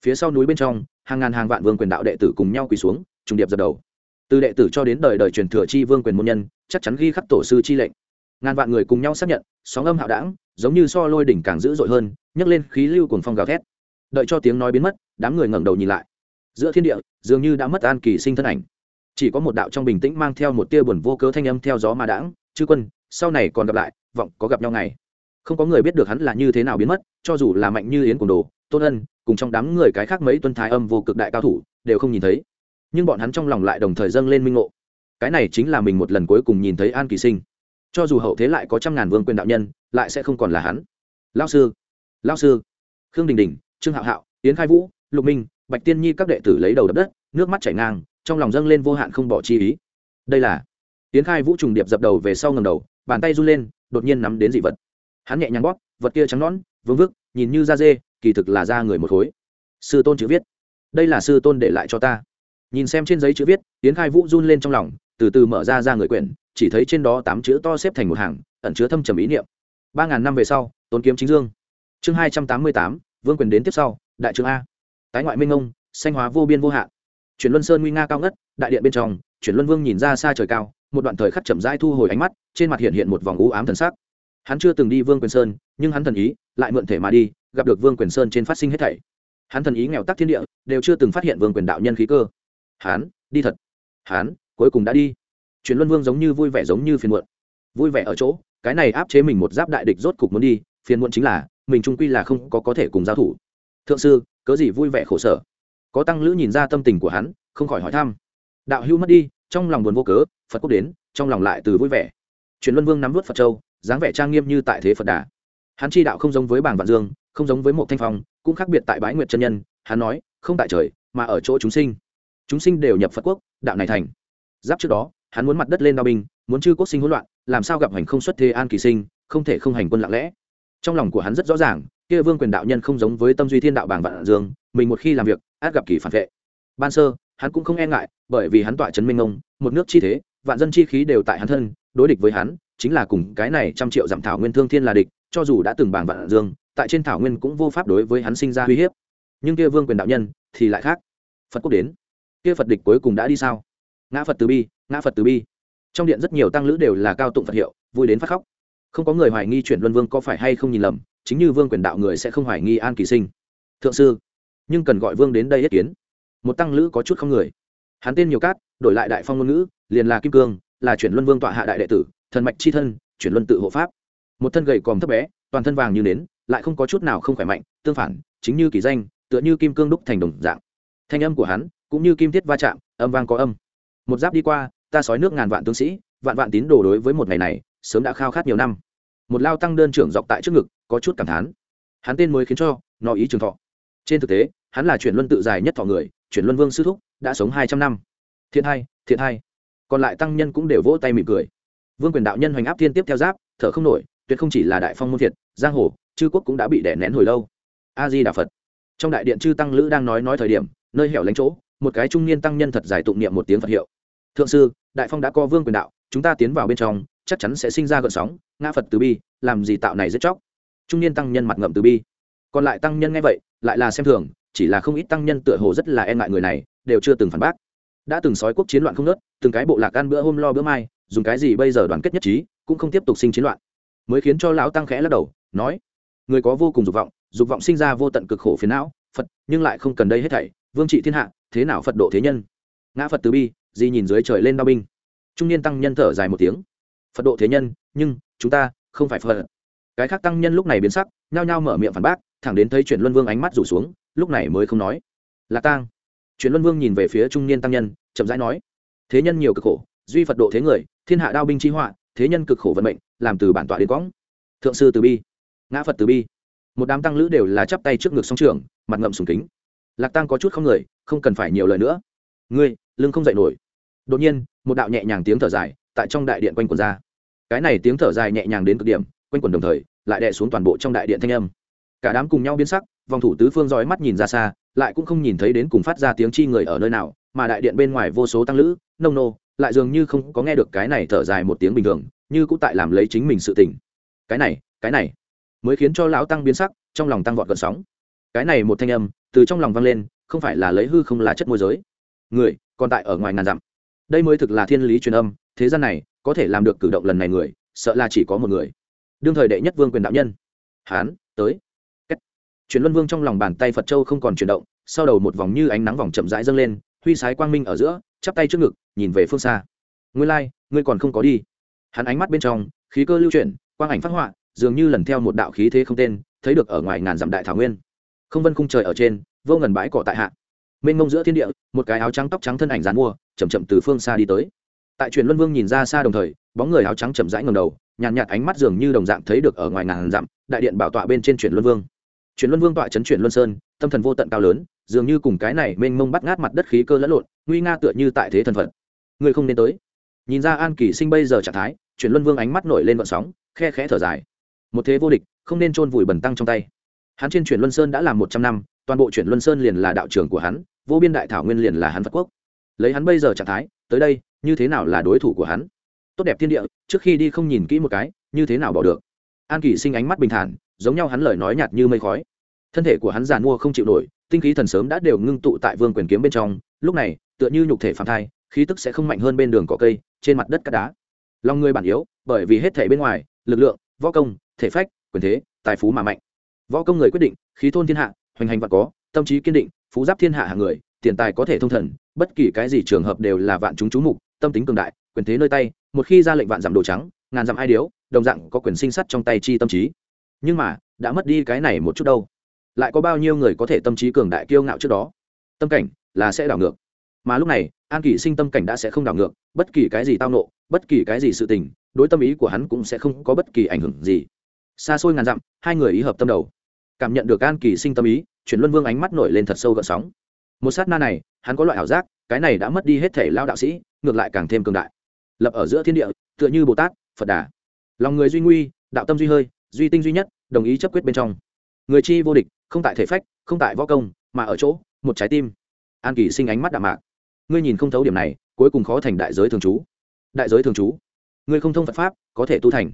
S1: Phía sau núi bên trong, hàng ngàn hàng vạn vương quyền đạo đệ tử cùng nhau quỳ xuống, trùng điệp dập đầu. Từ đệ tử cho đến đời đời truyền thừa chi vương quyền môn nhân, chắc chắn ghi khắc tổ sư chi lệnh. Ngàn vạn người cùng nhau xác nhận, sóng âm hạo đảng giống như so lôi đỉnh càng dữ dội hơn, nhấc lên khí lưu cuồng phong gào thét. Đợi cho tiếng nói biến mất, đám người ngẩng đầu nhìn lại. Giữa thiên địa, dường như đã mất an kỳ sinh thân ảnh. Chỉ có một đạo trong bình tĩnh mang theo một tia buồn vô cớ thanh âm theo gió mà đãng, chư quân sau này còn gặp lại, vọng có gặp nhau ngày. Không có người biết được hắn là như thế nào biến mất, cho dù là mạnh như yến cùng đồ, tôn ân, cùng trong đám người cái khác mấy tuân thái âm vô cực đại cao thủ, đều không nhìn thấy. Nhưng bọn hắn trong lòng lại đồng thời dâng lên minh ngộ. Cái này chính là mình một lần cuối cùng nhìn thấy an kỳ sinh. Cho dù hậu thế lại có trăm ngàn vương quyền đạo nhân, lại sẽ không còn là hắn. Lao sư lao sư. Khương đình đình, trương hạo hạo, yến khai vũ, lục minh, bạch tiên nhi các đệ tử lấy đầu đập đất, nước mắt chảy ngang, trong lòng dâng lên vô hạn không bỏ chi ý. Đây là yến khai vũ trùng điệp dập đầu về sau ngầm đầu bàn tay run lên, đột nhiên nắm đến dị vật. Hắn nhẹ nhàng bóp, vật kia trắng nón vương vức, nhìn như da dê, kỳ thực là da người một khối. Sư tôn chữ viết. Đây là sư tôn để lại cho ta. Nhìn xem trên giấy chữ viết tiến khai vũ run lên trong lòng, từ từ mở ra ra người quyển, chỉ thấy trên đó tám chữ to xếp thành một hàng, ẩn chứa thâm trầm ý niệm. Ba ngàn năm về sau, tôn kiếm chính dương. Chương hai trăm tám mươi tám, vương quyền đến tiếp sau, đại trưởng a. Tái ngoại minh ông xanh hóa vô biên vô hạn. Chuyển luân sơn nguy nga cao ngất, đại điện bên trong, chuyển luân vương nhìn ra xa trời cao một đoạn thời khắc chậm rãi thu hồi ánh mắt, trên mặt hiện hiện một vòng u ám thần sắc. Hắn chưa từng đi vương quyền sơn, nhưng hắn thần ý lại mượn thể mà đi, gặp được vương quyền sơn trên phát sinh hết thảy. Hắn thần ý nghèo tắc thiên địa, đều chưa từng phát hiện vương quyền đạo nhân khí cơ. Hắn, đi thật. Hắn, cuối cùng đã đi. Truyền luân vương giống như vui vẻ giống như phiền muộn. Vui vẻ ở chỗ, cái này áp chế mình một giáp đại địch rốt cục muốn đi, phiền muộn chính là, mình trung quy là không có có thể cùng giao thủ. Thượng sư, cớ gì vui vẻ khổ sở? Có tăng lữ nhìn ra tâm tình của hắn, không khỏi hỏi thăm. Đạo hữu mất đi, trong lòng buồn vô cớ phật quốc đến, trong lòng lại từ vui vẻ. Truyền luân vương nắm vút phật châu, dáng vẻ trang nghiêm như tại thế phật đà. Hắn chi đạo không giống với bảng vạn dương, không giống với một thanh phong, cũng khác biệt tại bái nguyệt chân nhân, hắn nói, không tại trời, mà ở chỗ chúng sinh. Chúng sinh đều nhập phật quốc, đạo này thành. Giáp trước đó, hắn muốn mặt đất lên đao binh, muốn chư quốc sinh hỗn loạn, làm sao gặp hành không xuất thế an kỳ sinh, không thể không hành quân lặng lẽ. Trong lòng của hắn rất rõ ràng, kia vương quyền đạo nhân không giống với tâm duy thiên đạo bảng vạn dương, mình một khi làm việc, át gặp kỳ phản vệ. Ban sơ, hắn cũng không e ngại, bởi vì hắn tọa trấn minh ông một nước chi thế vạn dân chi khí đều tại hắn thân, đối địch với hắn, chính là cùng cái này trăm triệu giảm thảo nguyên thương thiên là địch, cho dù đã từng bảng vạn dương, tại trên thảo nguyên cũng vô pháp đối với hắn sinh ra uy hiếp. Nhưng kia vương quyền đạo nhân thì lại khác. Phật quốc đến. Kia phật địch cuối cùng đã đi sao? Ngã phật từ bi, ngã phật từ bi. Trong điện rất nhiều tăng lữ đều là cao tụng phật hiệu, vui đến phát khóc. Không có người hoài nghi chuyển luân vương có phải hay không nhìn lầm, chính như vương quyền đạo người sẽ không hoài nghi an kỳ sinh. Thượng sư, nhưng cần gọi vương đến đây ý kiến. Một tăng lữ có chút không người. Hắn tên nhiều cát, đổi lại đại phong ngôn ngữ liền là kim cương, là chuyển luân vương tọa hạ đại đệ tử, thần mạch c h i thân, chuyển luân tự hộ pháp. Một thân gầy còm thấp bé, toàn thân vàng như nến, lại không có chút nào không khỏe mạnh, tương phản, chính như kỳ danh, tựa như kim cương đúc thành đồng dạng. Thanh âm của hắn cũng như kim thiết va chạm, âm vang có âm. Một giáp đi qua, ta sói nước ngàn vạn tướng sĩ, vạn vạn tín đồ đối với một ngày này, sớm đã khao khát nhiều năm. Một lao tăng đơn trưởng dọc tại trước ngực, có chút cảm thán. Hắn tên mới khiến cho, nó ý trường thọ. Trên thực tế, hắn là chuyển luân tự dài nhất thọ người, chuyển luân vương sư thúc, đã sống hai trăm năm. Thiện hai thiện hai còn lại tăng nhân cũng đều vỗ tay mỉm cười. Vương quyền đạo nhân hoành áp thiên tiếp theo giáp, thở không nổi, tuyệt không chỉ là đại phong môn thiệt giang hồ, chư quốc cũng đã bị đẻ nén hồi lâu. A di đà phật. Trong đại điện chư tăng lữ đang nói nói thời điểm, nơi hẻo lánh chỗ, một cái trung niên tăng nhân thật giải tụng niệm một tiếng phật hiệu. Thượng sư, đại phong đã co vương quyền đạo, chúng ta tiến vào bên trong, chắc chắn sẽ sinh ra gợn sóng, ngã phật từ bi, làm gì tạo này rất chóc? Trung niên tăng nhân mặt ngậm từ bi. Còn lại tăng nhân nghe vậy, lại là xem thường, chỉ là không ít tăng nhân tựa hồ rất là e ngại người này, đều chưa từng phản bác đã từng sói quốc chiến loạn không nớt từng cái bộ lạc ăn bữa hôm lo bữa mai, dùng cái gì bây giờ đoàn kết nhất trí, cũng không tiếp tục sinh chiến loạn. Mới khiến cho lão tăng khẽ lắc đầu, nói, người có vô cùng dục vọng dục vọng sinh ra vô tận cực khổ phiền não, phật, nhưng lại không cần đây hết thảy, vương trị thiên hạ, thế nào phật độ thế nhân? Ngã phật từ bi, di nhìn dưới trời lên đao binh. Trung niên tăng nhân thở dài một tiếng, phật độ thế nhân, nhưng chúng ta không phải phật. Cái khác tăng nhân lúc này biến sắc, nhao nhao mở miệng phản bác, thẳng đến thấy chuyển luân vương ánh mắt rủ xuống, lúc này mới không nói, là tang chuyển luân vương nhìn về phía trung niên tăng nhân, chậm rãi nói, thế nhân nhiều cực khổ, duy phật độ thế người, thiên hạ đao binh chi họa, thế nhân cực khổ vận mệnh, làm từ bản tọa đến quõng thượng sư từ bi, ngã phật từ bi. Một đám tăng lữ đều là chắp tay trước ngực song trường mặt ngậm sùng kính. Lạc tăng có chút không người, không cần phải nhiều lời nữa. Ngươi, lưng không dậy nổi. Đột nhiên, một đạo nhẹ nhàng tiếng thở dài tại trong đại điện quanh quần ra. Cái này tiếng thở dài nhẹ nhàng đến cực điểm, quanh quần đồng thời lại đè xuống toàn bộ trong đại điện thanh âm. Cả đám cùng nhau biến sắc vòng thủ tứ phương dõi mắt nhìn ra xa, lại cũng không nhìn thấy đến cùng phát ra tiếng chi người ở nơi nào, mà đại điện bên ngoài vô số tăng lữ, nông nô, lại dường như không có nghe được cái này thở dài một tiếng bình thường, như cũng tại làm lấy chính mình sự tỉnh cái này cái này, mới khiến cho lão tăng biến sắc, trong lòng tăng vọt gần sóng. Cái này một thanh âm, từ trong lòng vang lên, không phải là lấy hư không là chất môi giới. Người, còn tại ở ngoài ngàn dặm. Đây mới thực là thiên lý truyền âm, thế gian này, có thể làm được cử động lần này người, sợ là chỉ có một người. Đương thời đệ nhất vương quyền đạo nhân. Hán, tới chuyển luân vương trong lòng bàn tay phật châu không còn chuyển động sau đầu một vòng như ánh nắng vòng chậm rãi dâng lên huy sái quang minh ở giữa chắp tay trước ngực nhìn về phương xa. Ngươi lai、like, ngươi còn không có đi. Hắn ánh mắt bên trong khí cơ lưu chuyển quang ảnh phát họa dường như lần theo một đạo khí thế không tên thấy được ở ngoài ngàn dặm đại thảo nguyên. Không vân khung trời ở trên vô ngần bãi cỏ tại hạ. Mênh mông giữa thiên địa một cái áo trắng tóc trắng thân ảnh dán mua chầm chậm từ phương xa đi tới. Tại truyền luân vương nhìn ra xa đồng thời bóng người áo trắng chậm rãi ngầm đầu nhàn nhạt, nhạt ánh mắt dường như đồng dạng thấy được ở ngoài ngàn dặm đại điện bảo tọa bên trên truyền luân vương. Chuyển luân vương tọa chấn chuyển luân sơn, tâm thần vô tận cao lớn, dường như cùng cái này mênh mông bắt ngát mặt đất khí cơ lẫn lộn, nguy nga tựa như tại thế thần phận người không nên tới. Nhìn ra an kỳ sinh bây giờ trạng thái, chuyển luân vương ánh mắt nổi lên vận sóng, khe khẽ thở dài. Một thế vô địch, không nên chôn vùi bẩn tăng trong tay. Hắn trên chuyển luân sơn đã làm một trăm năm, toàn bộ chuyển luân sơn liền là đạo trưởng của hắn, vô biên đại thảo nguyên liền là hắn phật quốc. Lấy hắn bây giờ trạng thái, tới đây, như thế nào là đối thủ của hắn? Tốt đẹp thiên địa, trước khi đi không nhìn kỹ một cái, như thế nào bỏ được? An kỳ sinh ánh mắt bình thản giống nhau hắn lời nói nhạt như mây khói. Thân thể của hắn giàn mua không chịu nổi, tinh khí thần sớm đã đều ngưng tụ tại vương quyền kiếm bên trong, lúc này, tựa như nhục thể phạm thai, khí tức sẽ không mạnh hơn bên đường cỏ cây, trên mặt đất cát đá. Lòng người bản yếu, bởi vì hết thể bên ngoài, lực lượng, võ công, thể phách, quyền thế, tài phú mà mạnh. Võ công người quyết định, khí thôn thiên hạ, hoành hành và có, tâm trí kiên định, phú giáp thiên hạ hàng người, tiền tài có thể thông thần, bất kỳ cái gì trường hợp đều là vạn chúng chú mục, tâm tính cường đại, quyền thế nơi tay, một khi ra lệnh vạn giảm đồ trắng, ngàn giảm ai điếu, đồng dạng có quyền sinh sắt trong tay chi tâm trí nhưng mà, đã mất đi cái này một chút đâu. Lại có bao nhiêu người có thể tâm trí cường đại kiêu ngạo trước đó? Tâm cảnh là sẽ đảo ngược. Mà lúc này, an kỷ sinh tâm cảnh đã sẽ không đảo ngược, bất kỳ cái gì tao nộ, bất kỳ cái gì sự tình, đối tâm ý của hắn cũng sẽ không có bất kỳ ảnh hưởng gì. Xa xôi ngàn dặm, hai người ý hợp tâm đầu. Cảm nhận được an kỳ sinh tâm ý, chuyển luân vương ánh mắt nổi lên thật sâu gợn sóng. Một sát na này, hắn có loại ảo giác, cái này đã mất đi hết thể lao đạo sĩ, ngược lại càng thêm cường đại. Lập ở giữa thiên địa, tựa như bồ tát, phật đà. Lòng người duy nguy, đạo tâm duy hơi duy tinh duy nhất, đồng ý chấp quyết bên trong. Người chi vô địch, không tại thể phách, không tại võ công, mà ở chỗ, một trái tim. An kỳ sinh ánh mắt đạm mạc. Ngươi nhìn không thấu điểm này, cuối cùng khó thành đại giới thường trú. Đại giới thường trú. Ngươi không thông phật pháp, có thể tu thành.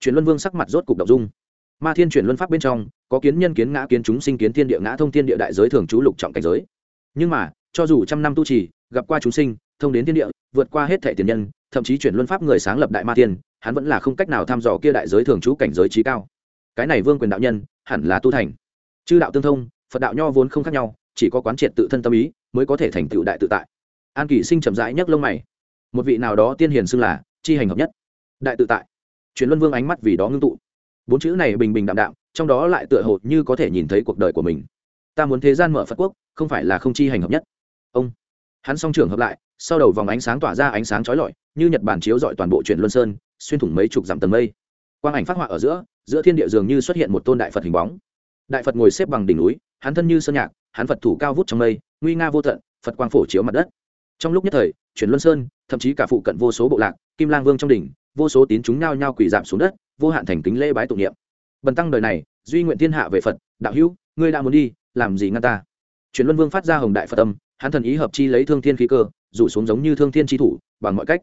S1: Chuyển luân vương sắc mặt rốt cục đ dung. Ma thiên chuyển luân pháp bên trong, có kiến nhân, kiến ngã, kiến chúng, sinh, kiến thiên địa, ngã thông thiên địa đại giới thường trú lục trọng cảnh giới. Nhưng mà, cho dù trăm năm tu trì, gặp qua chúng sinh, thông đến thiên địa, vượt qua hết thẻ tiền nhân thậm chí chuyển luân pháp người sáng lập đại ma tiên, hắn vẫn là không cách nào thăm dò kia đại giới thường trú cảnh giới trí cao. Cái này vương quyền đạo nhân, hẳn là tu thành. Chư đạo tương thông, phật đạo nho vốn không khác nhau, chỉ có quán triệt tự thân tâm ý, mới có thể thành tựu đại tự tại. An kỷ sinh chậm rãi nhấc lông mày. Một vị nào đó tiên hiền xưng là chi hành hợp nhất. Đại tự tại. Truyền luân vương ánh mắt vì đó ngưng tụ. Bốn chữ này bình bình đạm đạm, trong đó lại tựa hồ như có thể nhìn thấy cuộc đời của mình. Ta muốn thế gian mở phật quốc, không phải là không chi hành hợp nhất. Ông. Hắn song trưởng hợp lại, sau đầu vòng ánh sáng tỏa ra ánh sáng trói lọi như nhật bản chiếu dọi toàn bộ truyền luân sơn xuyên thủng mấy chục dặm tầng mây. Quang ảnh phát họa ở giữa giữa thiên địa dường như xuất hiện một tôn đại phật hình bóng. Đại phật ngồi xếp bằng đỉnh núi hắn thân như sơn nhạc hắn phật thủ cao vút trong mây nguy nga vô tận phật quang phổ chiếu mặt đất. Trong lúc nhất thời chuyển luân sơn thậm chí cả phụ cận vô số bộ lạc kim lang vương trong đỉnh vô số tín chúng nhao nhao quỳ giảm xuống đất vô hạn thành kính lễ bái tụng niệm. Bần tăng đời này duy nguyện thiên hạ về phật đạo hữu ngươi đã muốn đi làm gì ngăn ta? Chuyển luân vương phát ra hồng đại phật tâm, hắn thần ý hợp chi lấy thương thiên khí cơ rủ xuống giống như thương thiên tri thủ bằng mọi cách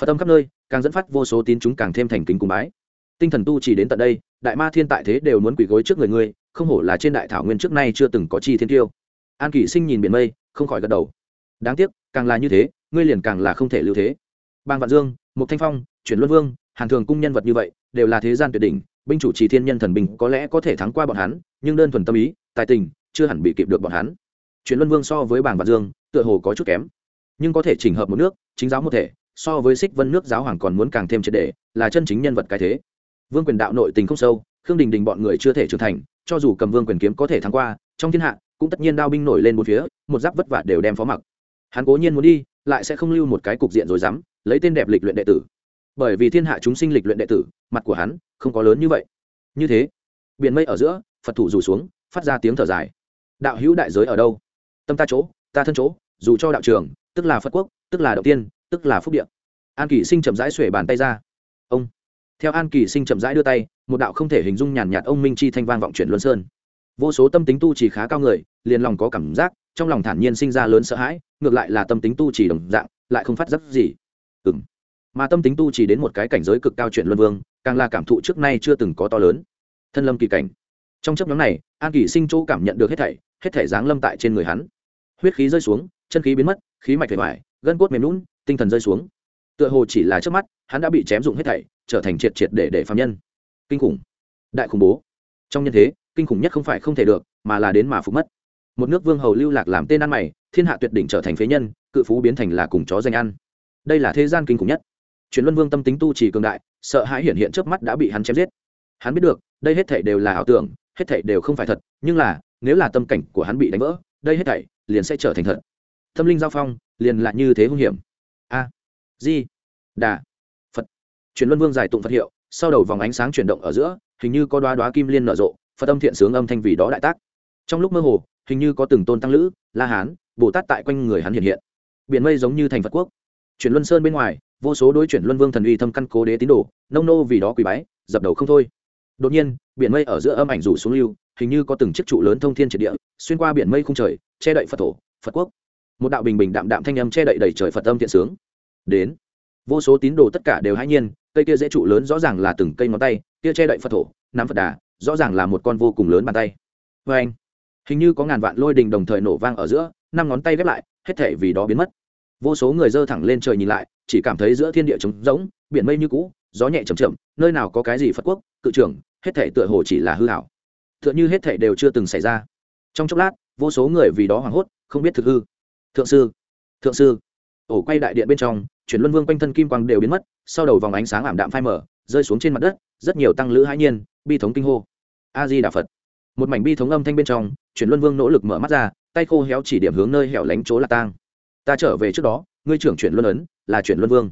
S1: phật tâm khắp nơi càng dẫn phát vô số tín chúng càng thêm thành kính cùng bái. Tinh thần tu chỉ đến tận đây đại ma thiên tại thế đều muốn quỳ gối trước người ngươi không hổ là trên đại thảo nguyên trước nay chưa từng có chi thiên tiêu. An kỷ sinh nhìn biển mây không khỏi gật đầu. Đáng tiếc càng là như thế ngươi liền càng là không thể lưu thế. Bang vạn dương mục thanh phong chuyển luân vương hàn thường cung nhân vật như vậy đều là thế gian tuyệt đỉnh binh chủ trì thiên nhân thần bình, có lẽ có thể thắng qua bọn hắn nhưng đơn thuần tâm ý tài tình chưa hẳn bị kịp được bọn hắn. Chuyển luân vương so với bảng vạn dương tựa hồ có chút kém. Nhưng có thể chỉnh hợp một nước chính giáo một thể so với xích vân nước giáo hoàng còn muốn càng thêm triệt đề là chân chính nhân vật cái thế. Vương quyền đạo nội tình không sâu, khương đình đình bọn người chưa thể trưởng thành, cho dù cầm vương quyền kiếm có thể thắng qua, trong thiên hạ, cũng tất nhiên đao binh nổi lên một phía, một giáp vất vả đều đem phó mặc. Hắn cố nhiên muốn đi, lại sẽ không lưu một cái cục diện rồi dám lấy tên đẹp lịch luyện đệ tử. Bởi vì thiên hạ chúng sinh lịch luyện đệ tử, mặt của hắn không có lớn như vậy. Như thế, biển mây ở giữa, phật thủ rủ xuống, phát ra tiếng thở dài. Đạo hữu đại giới ở đâu? Tâm ta chỗ, ta thân chỗ, dù cho đạo trường, tức là phật quốc, tức là đầu tiên tức là phúc điện an kỳ sinh chậm rãi xuể bàn tay ra. Ông. Theo an kỳ sinh chậm rãi đưa tay, một đạo không thể hình dung nhàn nhạt ông minh chi thanh vang vọng chuyển luân sơn. Vô số tâm tính tu chỉ khá cao người, liền lòng có cảm giác, trong lòng thản nhiên sinh ra lớn sợ hãi, ngược lại là tâm tính tu chỉ đồng dạng, lại không phát giác gì. Ừ m mà tâm tính tu chỉ đến một cái cảnh giới cực cao chuyển luân vương, càng là cảm thụ trước nay chưa từng có to lớn. Thân lâm kỳ cảnh. Trong chấp nhóm này, an kỳ sinh chỗ cảm nhận được hết thảy hết thảy giáng lâm tại trên người hắn. Huyết khí rơi xuống, chân khí biến mất, khí mạch thể vải gân cốt mềm lún tinh thần rơi xuống. Tựa hồ chỉ là trước mắt, hắn đã bị chém dụng hết thảy, trở thành triệt triệt để để phạm nhân. Kinh khủng. Đại khủng bố. Trong nhân thế, kinh khủng nhất không phải không thể được, mà là đến mà phục mất. Một nước vương hầu lưu lạc làm tên ăn mày, thiên hạ tuyệt đỉnh trở thành phế nhân, cự phú biến thành là cùng chó danh ăn. Đây là thế gian kinh khủng nhất. Truyền luân vương tâm tính tu trì cường đại, sợ hãi hiện hiện trước mắt đã bị hắn chém giết. Hắn biết được, đây hết thảy đều là ảo tưởng, hết thảy đều không phải thật, nhưng là, nếu là tâm cảnh của hắn bị đánh vỡ, đây hết thảy liền sẽ trở thành thật. Tâm linh giao phong, liền là như thế hung hiểm a. Di. Đà. Phật. Chuyển luân vương giải tụng phật hiệu, sau đầu vòng ánh sáng chuyển động ở giữa, hình như có đoá đoá kim liên nở rộ, phật âm thiện sướng âm thanh vì đó đại tác. Trong lúc mơ hồ, hình như có từng tôn tăng lữ, la hán, bồ tát tại quanh người hắn hiện hiện. Biển mây giống như thành phật quốc. Chuyển luân sơn bên ngoài, vô số đối chuyển luân vương thần uy thâm căn cố đế tín đồ, nông nô vì đó quỳ bái, dập đầu không thôi. Đột nhiên, biển mây ở giữa âm ảnh rủ xuống lưu, hình như có từng chiếc trụ lớn thông thiên triệt địa, xuyên qua biển mây không trời, che đậy phật thổ, phật quốc một đạo bình bình đạm đạm thanh âm che đậy đầy trời phật âm thiện sướng. Đến. Vô số tín đồ tất cả đều hãy nhiên, cây kia dễ trụ lớn rõ ràng là từng cây ngón tay, kia che đậy phật thổ, nắm phật đà, rõ ràng là một con vô cùng lớn bàn tay. Vê anh, hình như có ngàn vạn lôi đình đồng thời nổ vang ở giữa, năm ngón tay ghép lại, hết thể vì đó biến mất. Vô số người dơ thẳng lên trời nhìn lại, chỉ cảm thấy giữa thiên địa trống rỗng, biển mây như cũ, gió nhẹ chầm chậm, nơi nào có cái gì phật quốc, cự trưởng, hết thể tựa hồ chỉ là hư hảo tựa như hết thể đều chưa từng xảy ra. Trong chốc lát, vô số người vì đó hoảng hốt, không biết thực hư thượng sư thượng sư. Ổ quay đại điện bên trong, chuyển luân vương quanh thân kim quang đều biến mất, sau đầu vòng ánh sáng ảm đạm phai mở rơi xuống trên mặt đất, rất nhiều tăng lữ hãi nhiên, bi thống kinh hô. A di đà phật. Một mảnh bi thống âm thanh bên trong, chuyển luân vương nỗ lực mở mắt ra, tay khô héo chỉ điểm hướng nơi hẻo lánh chỗ là tang. Ta trở về trước đó, ngươi trưởng chuyển luân ấn, là chuyển luân vương.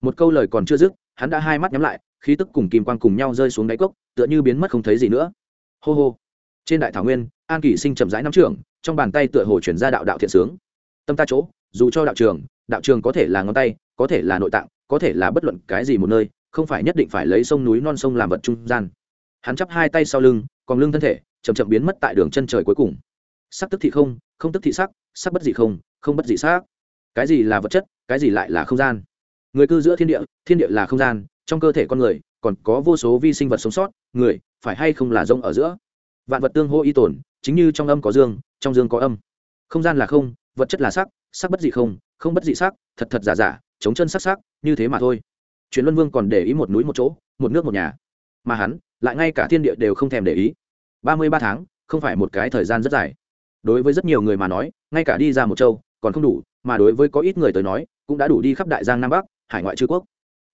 S1: Một câu lời còn chưa dứt, hắn đã hai mắt nhắm lại, khí tức cùng kim quang cùng nhau rơi xuống đáy cốc, tựa như biến mất không thấy gì nữa. Hô hô. Trên đại thảo nguyên, an kỷ sinh chậm rãi nắm trưởng, trong bàn tay tựa hồ chuyển ra đạo đạo thiện sướng tâm ta chỗ, dù cho đạo trường đạo trường có thể là ngón tay, có thể là nội tạng, có thể là bất luận cái gì một nơi, không phải nhất định phải lấy sông núi non sông làm vật trung gian. Hắn chắp hai tay sau lưng, còn lưng thân thể, chậm chậm biến mất tại đường chân trời cuối cùng. Sắc tức thị không không tức thị sắc sắc bất dị không không bất dị sắc. Cái gì là vật chất, cái gì lại là không gian? Người cư giữa thiên địa thiên địa là không gian, trong cơ thể con người, còn có vô số vi sinh vật sống sót, người, phải hay không là rông ở giữa? Vạn vật tương hô y tồn, chính như trong âm có dương, trong dương có âm. Không gian là không vật chất là sắc sắc bất dị không không bất dị sắc, thật thật giả giả, chống chân sắc sắc, như thế mà thôi. Truyền luân vương còn để ý một núi một chỗ, một nước một nhà. Mà hắn, lại ngay cả thiên địa đều không thèm để ý. Ba mươi ba tháng, không phải một cái thời gian rất dài. Đối với rất nhiều người mà nói, ngay cả đi ra một châu, còn không đủ, mà đối với có ít người tới nói, cũng đã đủ đi khắp đại giang nam bắc, hải ngoại chư quốc.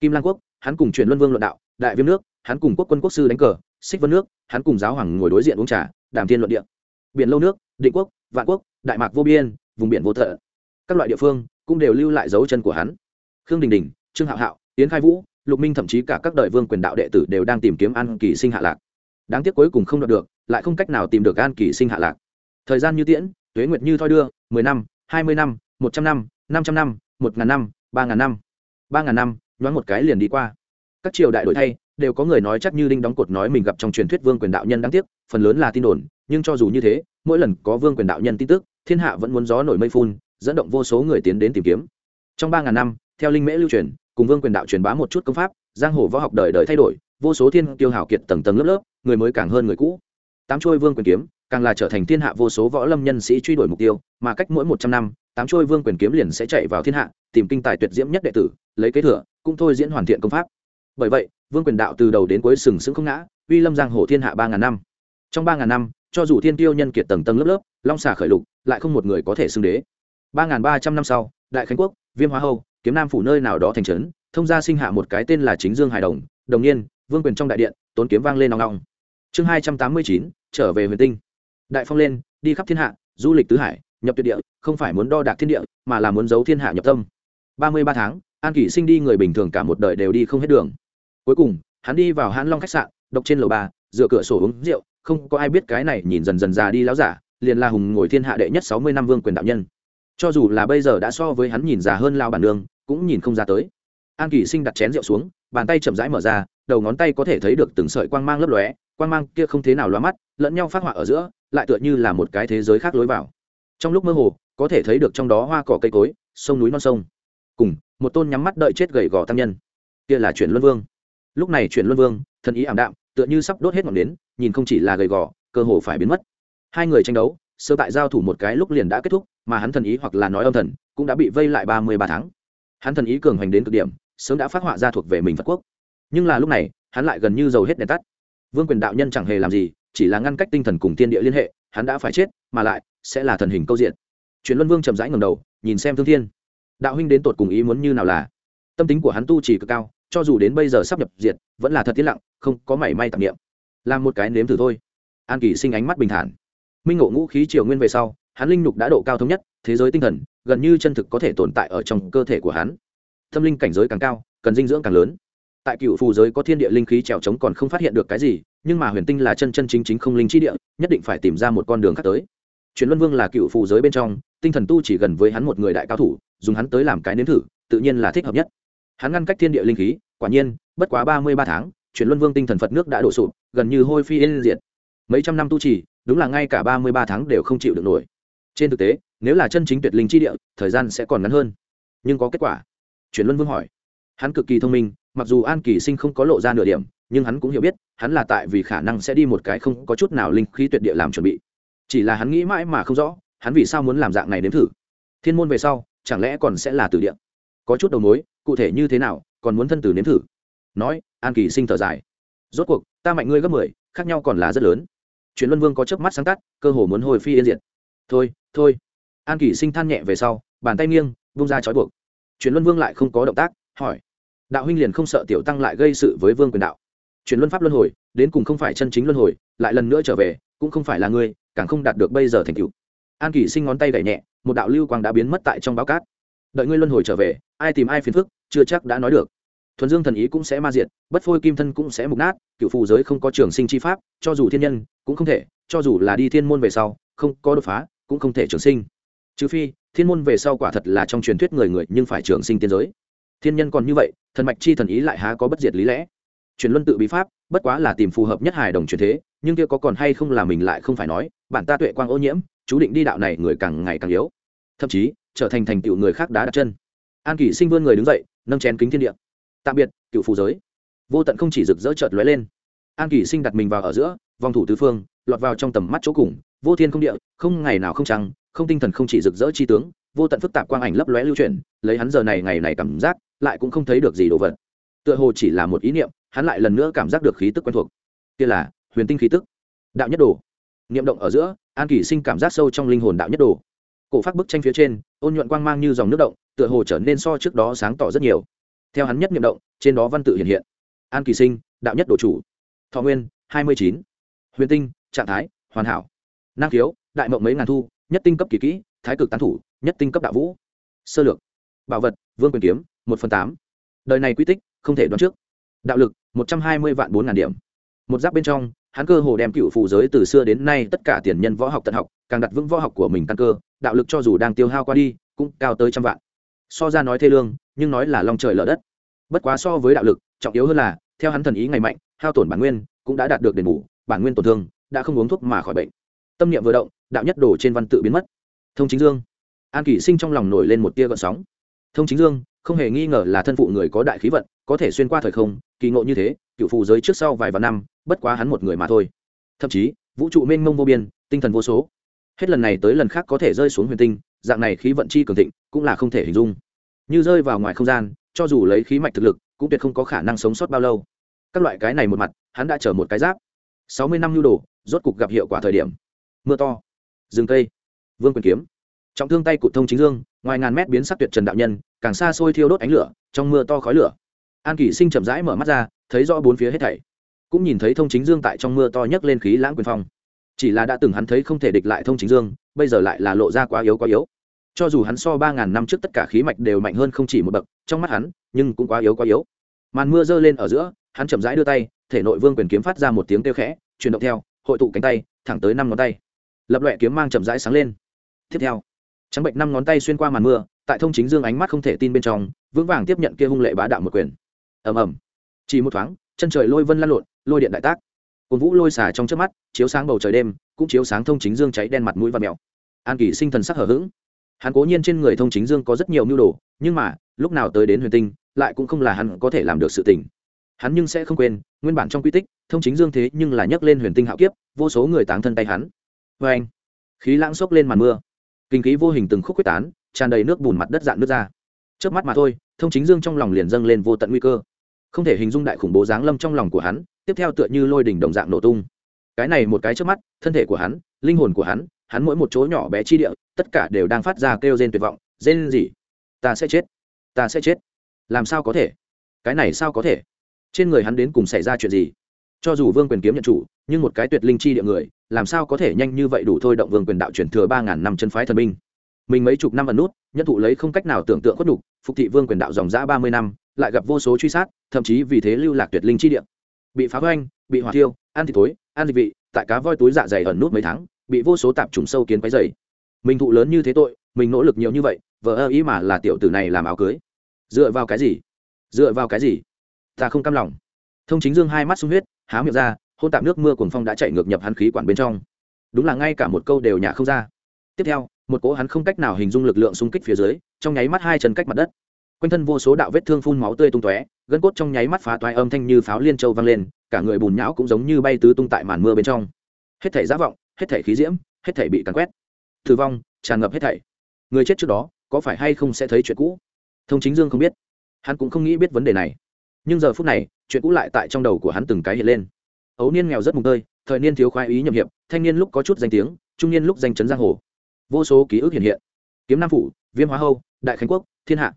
S1: Kim lan quốc, hắn cùng truyền luân vương luận đạo, đại viêm nước, hắn cùng quốc quân quốc sư đánh cờ, xích vân nước, hắn cùng giáo hoàng ngồi đối diện uống trà, đàm thiên luận địa. Biển lâu nước, định quốc, vạn quốc, đại mạc vô biên vùng biển vô thợ. Các loại địa phương cũng đều lưu lại dấu chân của hắn. Khương đình đình, trương hạo hạo tiến khai vũ, lục minh thậm chí cả các đời vương quyền đạo đệ tử đều đang tìm kiếm an kỳ sinh hạ lạc. Đáng tiếc cuối cùng không đạt được, lại không cách nào tìm được an kỳ sinh hạ lạc. Thời gian như tiễn, tuế nguyệt như thoi đưa, mười năm, hai mươi năm, một trăm năm năm trăm năm, một ngàn năm, ba ngàn năm. Ba ngàn năm, nhoáng một cái liền đi qua. Các triều đại đổi thay, đều có người nói chắc như đinh đóng cột nói mình gặp trong truyền thuyết vương quyền đạo nhân đáng tiếc, phần lớn là tin đồn, nhưng cho dù như thế, mỗi lần có vương quyền đạo nhân tin tức thiên hạ vẫn muốn gió nổi mây phun, dẫn động vô số người tiến đến tìm kiếm. Trong ba ngàn năm, theo linh mễ lưu truyền, cùng vương quyền đạo truyền bá một chút công pháp, giang hồ võ học đời đời thay đổi, vô số thiên tiêu hào kiệt tầng tầng lớp lớp, người mới càng hơn người cũ. Tám trôi vương quyền kiếm, càng là trở thành thiên hạ vô số võ lâm nhân sĩ truy đuổi mục tiêu, mà cách mỗi một trăm năm, tám trôi vương quyền kiếm liền sẽ chạy vào thiên hạ, tìm kinh tài tuyệt diễm nhất đệ tử, lấy kế thừa, cũng thôi diễn hoàn thiện công pháp. Bởi vậy, vương quyền đạo từ đầu đến cuối sừng sững không ngã, uy lâm giang hồ thiên hạ ba ngàn năm. Trong ba ngàn năm, cho dù thiên tiêu nhân kiệt tầng tầng lớp lớp long xà khởi lục, lại không một người có thể xưng đế. Ba ngàn ba trăm năm sau, đại khánh quốc, viêm hóa hâu kiếm nam phủ nơi nào đó thành trấn, thông gia sinh hạ một cái tên là chính dương hải đồng đồng niên, vương quyền trong đại điện, tốn kiếm vang lên nòng nòng. Chương hai trăm tám mươi chín, trở về huyền tinh. Đại phong lên, đi khắp thiên hạ, du lịch tứ hải, nhập tuyệt địa, không phải muốn đo đạc thiên địa, mà là muốn giấu thiên hạ nhập tâm. Ba mươi ba tháng, an kỷ sinh đi người bình thường cả một đời đều đi không hết đường. Cuối cùng, hắn đi vào hãn long khách sạn, độc trên lầu ba, dựa cửa sổ uống rượu, không có ai biết cái này nhìn dần dần già đi láo giả liền là hùng ngồi thiên hạ đệ nhất sáu mươi năm vương quyền đạo nhân. Cho dù là bây giờ đã so với hắn nhìn già hơn lao bản nương, cũng nhìn không ra tới. An kỳ sinh đặt chén rượu xuống, bàn tay chậm rãi mở ra, đầu ngón tay có thể thấy được từng sợi quang mang lấp lóe, quang mang kia không thế nào lóa mắt, lẫn nhau phát họa ở giữa, lại tựa như là một cái thế giới khác lối vào. Trong lúc mơ hồ, có thể thấy được trong đó hoa cỏ cây cối, sông núi non sông. Cùng, một tôn nhắm mắt đợi chết gầy gò tăng nhân. Kia là chuyển luân vương. Lúc này chuyển luân vương, thần ý ảm đạm, tựa như sắp đốt hết ngọn nến, nhìn không chỉ là gầy gò, cơ hồ phải biến mất hai người tranh đấu sơ tại giao thủ một cái lúc liền đã kết thúc mà hắn thần ý hoặc là nói âm thần cũng đã bị vây lại ba mươi ba tháng. Hắn thần ý cường hành đến cực điểm sớm đã phát họa ra thuộc về mình phật quốc. Nhưng là lúc này hắn lại gần như dầu hết đèn tắt. Vương quyền đạo nhân chẳng hề làm gì chỉ là ngăn cách tinh thần cùng tiên địa liên hệ hắn đã phải chết mà lại sẽ là thần hình câu diện. Truyền luân vương chậm rãi ngầm đầu nhìn xem thương thiên. Đạo huynh đến tột cùng ý muốn như nào là? Tâm tính của hắn tu chỉ cực cao cho dù đến bây giờ sắp nhập diệt vẫn là thật tiết lặng không có mảy may tạp niệm, làm một cái nếm thử thôi. An kỳ sinh ánh mắt bình thản minh ngộ ngũ khí triều nguyên về sau, hắn linh nhục đã độ cao thống nhất, thế giới tinh thần, gần như chân thực có thể tồn tại ở trong cơ thể của hắn. Tâm linh cảnh giới càng cao, cần dinh dưỡng càng lớn. Tại cựu phù giới có thiên địa linh khí trèo trống còn không phát hiện được cái gì, nhưng mà huyền tinh là chân chân chính chính không linh chi địa, nhất định phải tìm ra một con đường khác tới. Truyền luân vương là cựu phù giới bên trong, tinh thần tu chỉ gần với hắn một người đại cao thủ, dùng hắn tới làm cái nếm thử, tự nhiên là thích hợp nhất. Hắn ngăn cách thiên địa linh khí, quả nhiên, bất quá ba mươi ba tháng, truyền luân vương tinh thần phật nước đã đổ sụp, gần như hôi phi yên diệt. Mấy trăm năm tu trì đúng là ngay cả ba mươi ba tháng đều không chịu được nổi. Trên thực tế, nếu là chân chính tuyệt linh chi địa, thời gian sẽ còn ngắn hơn. Nhưng có kết quả. Chuyển luân vương hỏi. Hắn cực kỳ thông minh, mặc dù an kỳ sinh không có lộ ra nửa điểm, nhưng hắn cũng hiểu biết, hắn là tại vì khả năng sẽ đi một cái không có chút nào linh khí tuyệt địa làm chuẩn bị. Chỉ là hắn nghĩ mãi mà không rõ, hắn vì sao muốn làm dạng này đến thử. Thiên môn về sau, chẳng lẽ còn sẽ là từ địa? Có chút đầu mối, cụ thể như thế nào, còn muốn thân từ nếm thử. Nói, an kỳ sinh thở dài. Rốt cuộc, ta mạnh ngươi gấp mười, khác nhau còn là rất lớn chuyện luân vương có chớp mắt sáng tắt cơ hồ muốn hồi phi yên diệt. Thôi thôi. An kỳ sinh than nhẹ về sau, bàn tay nghiêng, vung ra trói buộc. Chuyện luân vương lại không có động tác, hỏi. Đạo huynh liền không sợ tiểu tăng lại gây sự với vương quyền đạo. Chuyển luân pháp luân hồi, đến cùng không phải chân chính luân hồi, lại lần nữa trở về, cũng không phải là ngươi, càng không đạt được bây giờ thành cựu an kỳ sinh ngón tay gảy nhẹ, một đạo lưu quang đã biến mất tại trong báo cát. Đợi ngươi luân hồi trở về, ai tìm ai phiền phức, chưa chắc đã nói được thuần dương thần ý cũng sẽ ma diệt, bất phôi kim thân cũng sẽ mục nát cựu phù giới không có trường sinh chi pháp, cho dù thiên nhân cũng không thể, cho dù là đi thiên môn về sau, không có đột phá, cũng không thể trường sinh. Trừ phi, thiên môn về sau quả thật là trong truyền thuyết người người nhưng phải trường sinh tiên giới. Thiên nhân còn như vậy, thần mạch chi thần ý lại há có bất diệt lý lẽ. Truyền luân tự bí pháp, bất quá là tìm phù hợp nhất hài đồng truyền thế, nhưng kia có còn hay không là mình lại không phải nói, bản ta tuệ quang ô nhiễm, chú định đi đạo này người càng ngày càng yếu. Thậm chí, trở thành thành tựu người khác đã đặt chân. An kỷ sinh vươn người đứng dậy, nâng chén kính thiên địa tạm biệt, cựu phù giới. Vô tận không chỉ rực rỡ chợt lóe lên. An kỳ sinh đặt mình vào ở giữa, vòng thủ tứ phương, lọt vào trong tầm mắt chỗ cùng. Vô thiên không địa, không ngày nào không trăng, không tinh thần không chỉ rực rỡ chi tướng, vô tận phức tạp quang ảnh lấp lóe lưu chuyển, lấy hắn giờ này ngày này cảm giác, lại cũng không thấy được gì đồ vật. Tựa hồ chỉ là một ý niệm, hắn lại lần nữa cảm giác được khí tức quen thuộc. Kia là, huyền tinh khí tức. Đạo nhất đồ. Niệm động ở giữa, an kỷ sinh cảm giác sâu trong linh hồn đạo nhất đồ. Cổ phát bức tranh phía trên, ôn nhuận quang mang như dòng nước động, tựa hồ trở nên so trước đó sáng tỏ rất nhiều theo hắn nhất niệm động, trên đó văn tự hiện hiện. An kỳ sinh, đạo nhất đồ chủ. Thọ nguyên, hai mươi chín. Huyền tinh, trạng thái, hoàn hảo. Năng khiếu, đại mộng mấy ngàn thu, nhất tinh cấp kỳ kỹ, thái cực tán thủ, nhất tinh cấp đạo vũ. Sơ lược, bảo vật, vương quyền kiếm, một phần tám. Đời này quy tích, không thể đoán trước. Đạo lực, một trăm hai mươi vạn bốn ngàn điểm. Một giáp bên trong, hắn cơ hồ đem cựu phụ giới từ xưa đến nay tất cả tiền nhân võ học tận học, càng đặt vững võ học của mình tăng cơ, đạo lực cho dù đang tiêu hao qua đi, cũng cao tới trăm vạn. So ra nói thê lương nhưng nói là lòng trời lở đất. Bất quá so với đạo lực, trọng yếu hơn là, theo hắn thần ý ngày mạnh, hao tổn bản nguyên, cũng đã đạt được đền bù, bản nguyên tổn thương, đã không uống thuốc mà khỏi bệnh. Tâm niệm vừa động, đạo nhất đồ trên văn tự biến mất. Thông chính dương. An kỷ sinh trong lòng nổi lên một tia gợn sóng. Thông chính dương, không hề nghi ngờ là thân phụ người có đại khí vận, có thể xuyên qua thời không, kỳ ngộ như thế, cựu phụ giới trước sau vài vạn năm, bất quá hắn một người mà thôi. Thậm chí, vũ trụ mênh mông vô biên, tinh thần vô số. Hết lần này tới lần khác có thể rơi xuống huyền tinh, dạng này khí vận chi cường thịnh, cũng là không thể hình dung như rơi vào ngoài không gian, cho dù lấy khí mạch thực lực, cũng tuyệt không có khả năng sống sót bao lâu. Các loại cái này một mặt, hắn đã chở một cái giáp. Sáu mươi năm nhu đồ, rốt cục gặp hiệu quả thời điểm. Mưa to. Rừng cây. Vương quyền kiếm. Trọng thương tay cụt thông chính dương, ngoài ngàn mét biến sắc tuyệt trần đạo nhân, càng xa xôi thiêu đốt ánh lửa, trong mưa to khói lửa. An kỷ sinh chậm rãi mở mắt ra, thấy rõ bốn phía hết thảy. Cũng nhìn thấy thông chính dương tại trong mưa to nhấc lên khí lãng quyền phong. Chỉ là đã từng hắn thấy không thể địch lại thông chính dương, bây giờ lại là lộ ra quá yếu quá yếu cho dù hắn so ba ngàn năm trước tất cả khí mạch đều mạnh hơn không chỉ một bậc, trong mắt hắn, nhưng cũng quá yếu quá yếu. Màn mưa rơi lên ở giữa, hắn chậm rãi đưa tay, thể nội vương quyền kiếm phát ra một tiếng kêu khẽ, chuyển động theo, hội tụ cánh tay, thẳng tới năm ngón tay. Lập loại kiếm mang chậm rãi sáng lên. Tiếp theo, trắng bệnh năm ngón tay xuyên qua màn mưa, tại thông chính dương ánh mắt không thể tin bên trong, vững vàng tiếp nhận kia hung lệ bá đạo một quyền. Ầm ầm. Chỉ một thoáng, chân trời lôi vân lan lộn, lôi điện đại tác. Cồn vũ lôi xả trong trước mắt, chiếu sáng bầu trời đêm, cũng chiếu sáng thông chính dương cháy đen mặt mũi và mèo. An kỳ sinh thần sắc hở h ữ g hắn cố nhiên trên người thông chính dương có rất nhiều mưu đồ, nhưng mà, lúc nào tới đến huyền tinh, lại cũng không là hắn có thể làm được sự tình. Hắn nhưng sẽ không quên, nguyên bản trong quy tích, thông chính dương thế nhưng là nhấc lên huyền tinh hạo kiếp, vô số người táng thân tay hắn. Vê anh, khí lãng xốc lên màn mưa. Kinh khí vô hình từng khúc quyết tán, tràn đầy nước bùn mặt đất dạn nước ra. Trước mắt mà thôi, thông chính dương trong lòng liền dâng lên vô tận nguy cơ. Không thể hình dung đại khủng bố giáng lâm trong lòng của hắn, tiếp theo tựa như lôi đỉnh đồng dạng nổ tung. Cái này một cái trước mắt, thân thể của hắn, linh hồn của hắn hắn mỗi một chỗ nhỏ bé chi địa, tất cả đều đang phát ra kêu rên tuyệt vọng, rên gì? Ta sẽ chết, ta sẽ chết. Làm sao có thể? Cái này sao có thể? Trên người hắn đến cùng xảy ra chuyện gì? Cho dù vương quyền kiếm nhận chủ, nhưng một cái tuyệt linh chi địa người, làm sao có thể nhanh như vậy đủ thôi động vương quyền đạo truyền thừa ba ngàn năm chân phái thần binh? Mình mấy chục năm ẩn nút, nhân thụ lấy không cách nào tưởng tượng khuất đục phục thị vương quyền đạo dòng giã ba mươi năm, lại gặp vô số truy sát, thậm chí vì thế lưu lạc tuyệt linh chi địa. Bị phá hoanh bị hỏa thiêu, ăn thịt tối ăn thịt vị, tại cá voi túi dạ dày ẩn nút mấy tháng bị vô số tạp trùng sâu kiến quấy dày mình thụ lớn như thế tội, mình nỗ lực nhiều như vậy vợ ơ ý mà là tiểu tử này làm áo cưới. Dựa vào cái gì? Dựa vào cái gì? Ta không cam lòng. Thông chính dương hai mắt sung huyết, há miệng ra, hôn tạm nước mưa cuồng phong đã chạy ngược nhập hắn khí quản bên trong. Đúng là ngay cả một câu đều nhả không ra. Tiếp theo, một cỗ hắn không cách nào hình dung lực lượng xung kích phía dưới, trong nháy mắt hai chân cách mặt đất. Quanh thân vô số đạo vết thương phun máu tươi tung tóe, gân cốt trong nháy mắt phá toái âm thanh như pháo liên châu vang lên, cả người bùn nhão cũng giống như bay tứ tung tại màn mưa bên trong. Hết thảy giá vọng hết thảy khí diễm, hết thảy bị càn quét. Thử vong, tràn ngập hết thảy. Người chết trước đó, có phải hay không sẽ thấy chuyện cũ? Thông chính dương không biết. Hắn cũng không nghĩ biết vấn đề này. Nhưng giờ phút này, chuyện cũ lại tại trong đầu của hắn từng cái hiện lên. Ấu niên nghèo rất mùng tơi, thời niên thiếu khoái ý nhậm hiệp, thanh niên lúc có chút danh tiếng, trung niên lúc danh chấn giang hồ. Vô số ký ức hiện hiện. Kiếm nam phủ, viêm hóa hâu, đại khánh quốc, thiên hạ.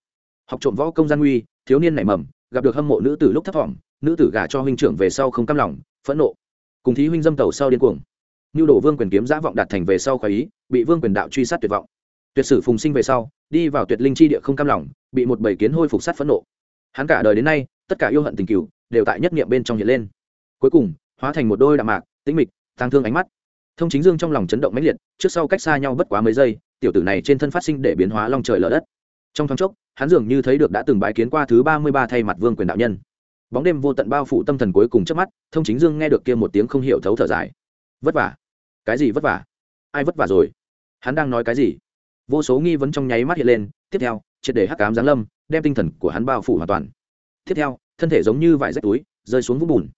S1: Học trộm võ công gian nguy, thiếu niên nảy mầm, gặp được hâm mộ nữ tử lúc thấp thỏm, nữ tử gả cho huynh trưởng về sau không cam lòng, phẫn nộ. Cùng thí huynh dâm tàu sau điên cuồng. Nưu đổ vương quyền kiếm giã vọng đạt thành về sau khoái ý, bị vương quyền đạo truy sát tuyệt vọng. Tuyệt sử phùng sinh về sau, đi vào tuyệt linh chi địa không cam lòng, bị một bầy kiến hôi phục sát phẫn nộ. Hắn cả đời đến nay, tất cả yêu hận tình kỷ đều tại nhất niệm bên trong hiện lên. Cuối cùng, hóa thành một đôi đạm mạc, tĩnh mịch tăng thương ánh mắt. Thông chính dương trong lòng chấn động mãnh liệt, trước sau cách xa nhau bất quá mấy giây, tiểu tử này trên thân phát sinh để biến hóa long trời lở đất. Trong thoáng chốc, hắn dường như thấy được đã từng bái kiến qua thứ ba mươi ba thay mặt vương quyền đạo nhân. Bóng đêm vô tận bao phủ tâm thần cuối cùng trước mắt, thông chính dương nghe được kia một tiếng không hiểu thấu thở dài vất vả? Cái gì vất vả? Ai vất vả rồi? Hắn đang nói cái gì? Vô số nghi vấn trong nháy mắt hiện lên, tiếp theo, triệt để hắc cám giáng lâm, đem tinh thần của hắn bao phủ hoàn toàn. Tiếp theo, thân thể giống như vải rách túi, rơi xuống vũng bùn.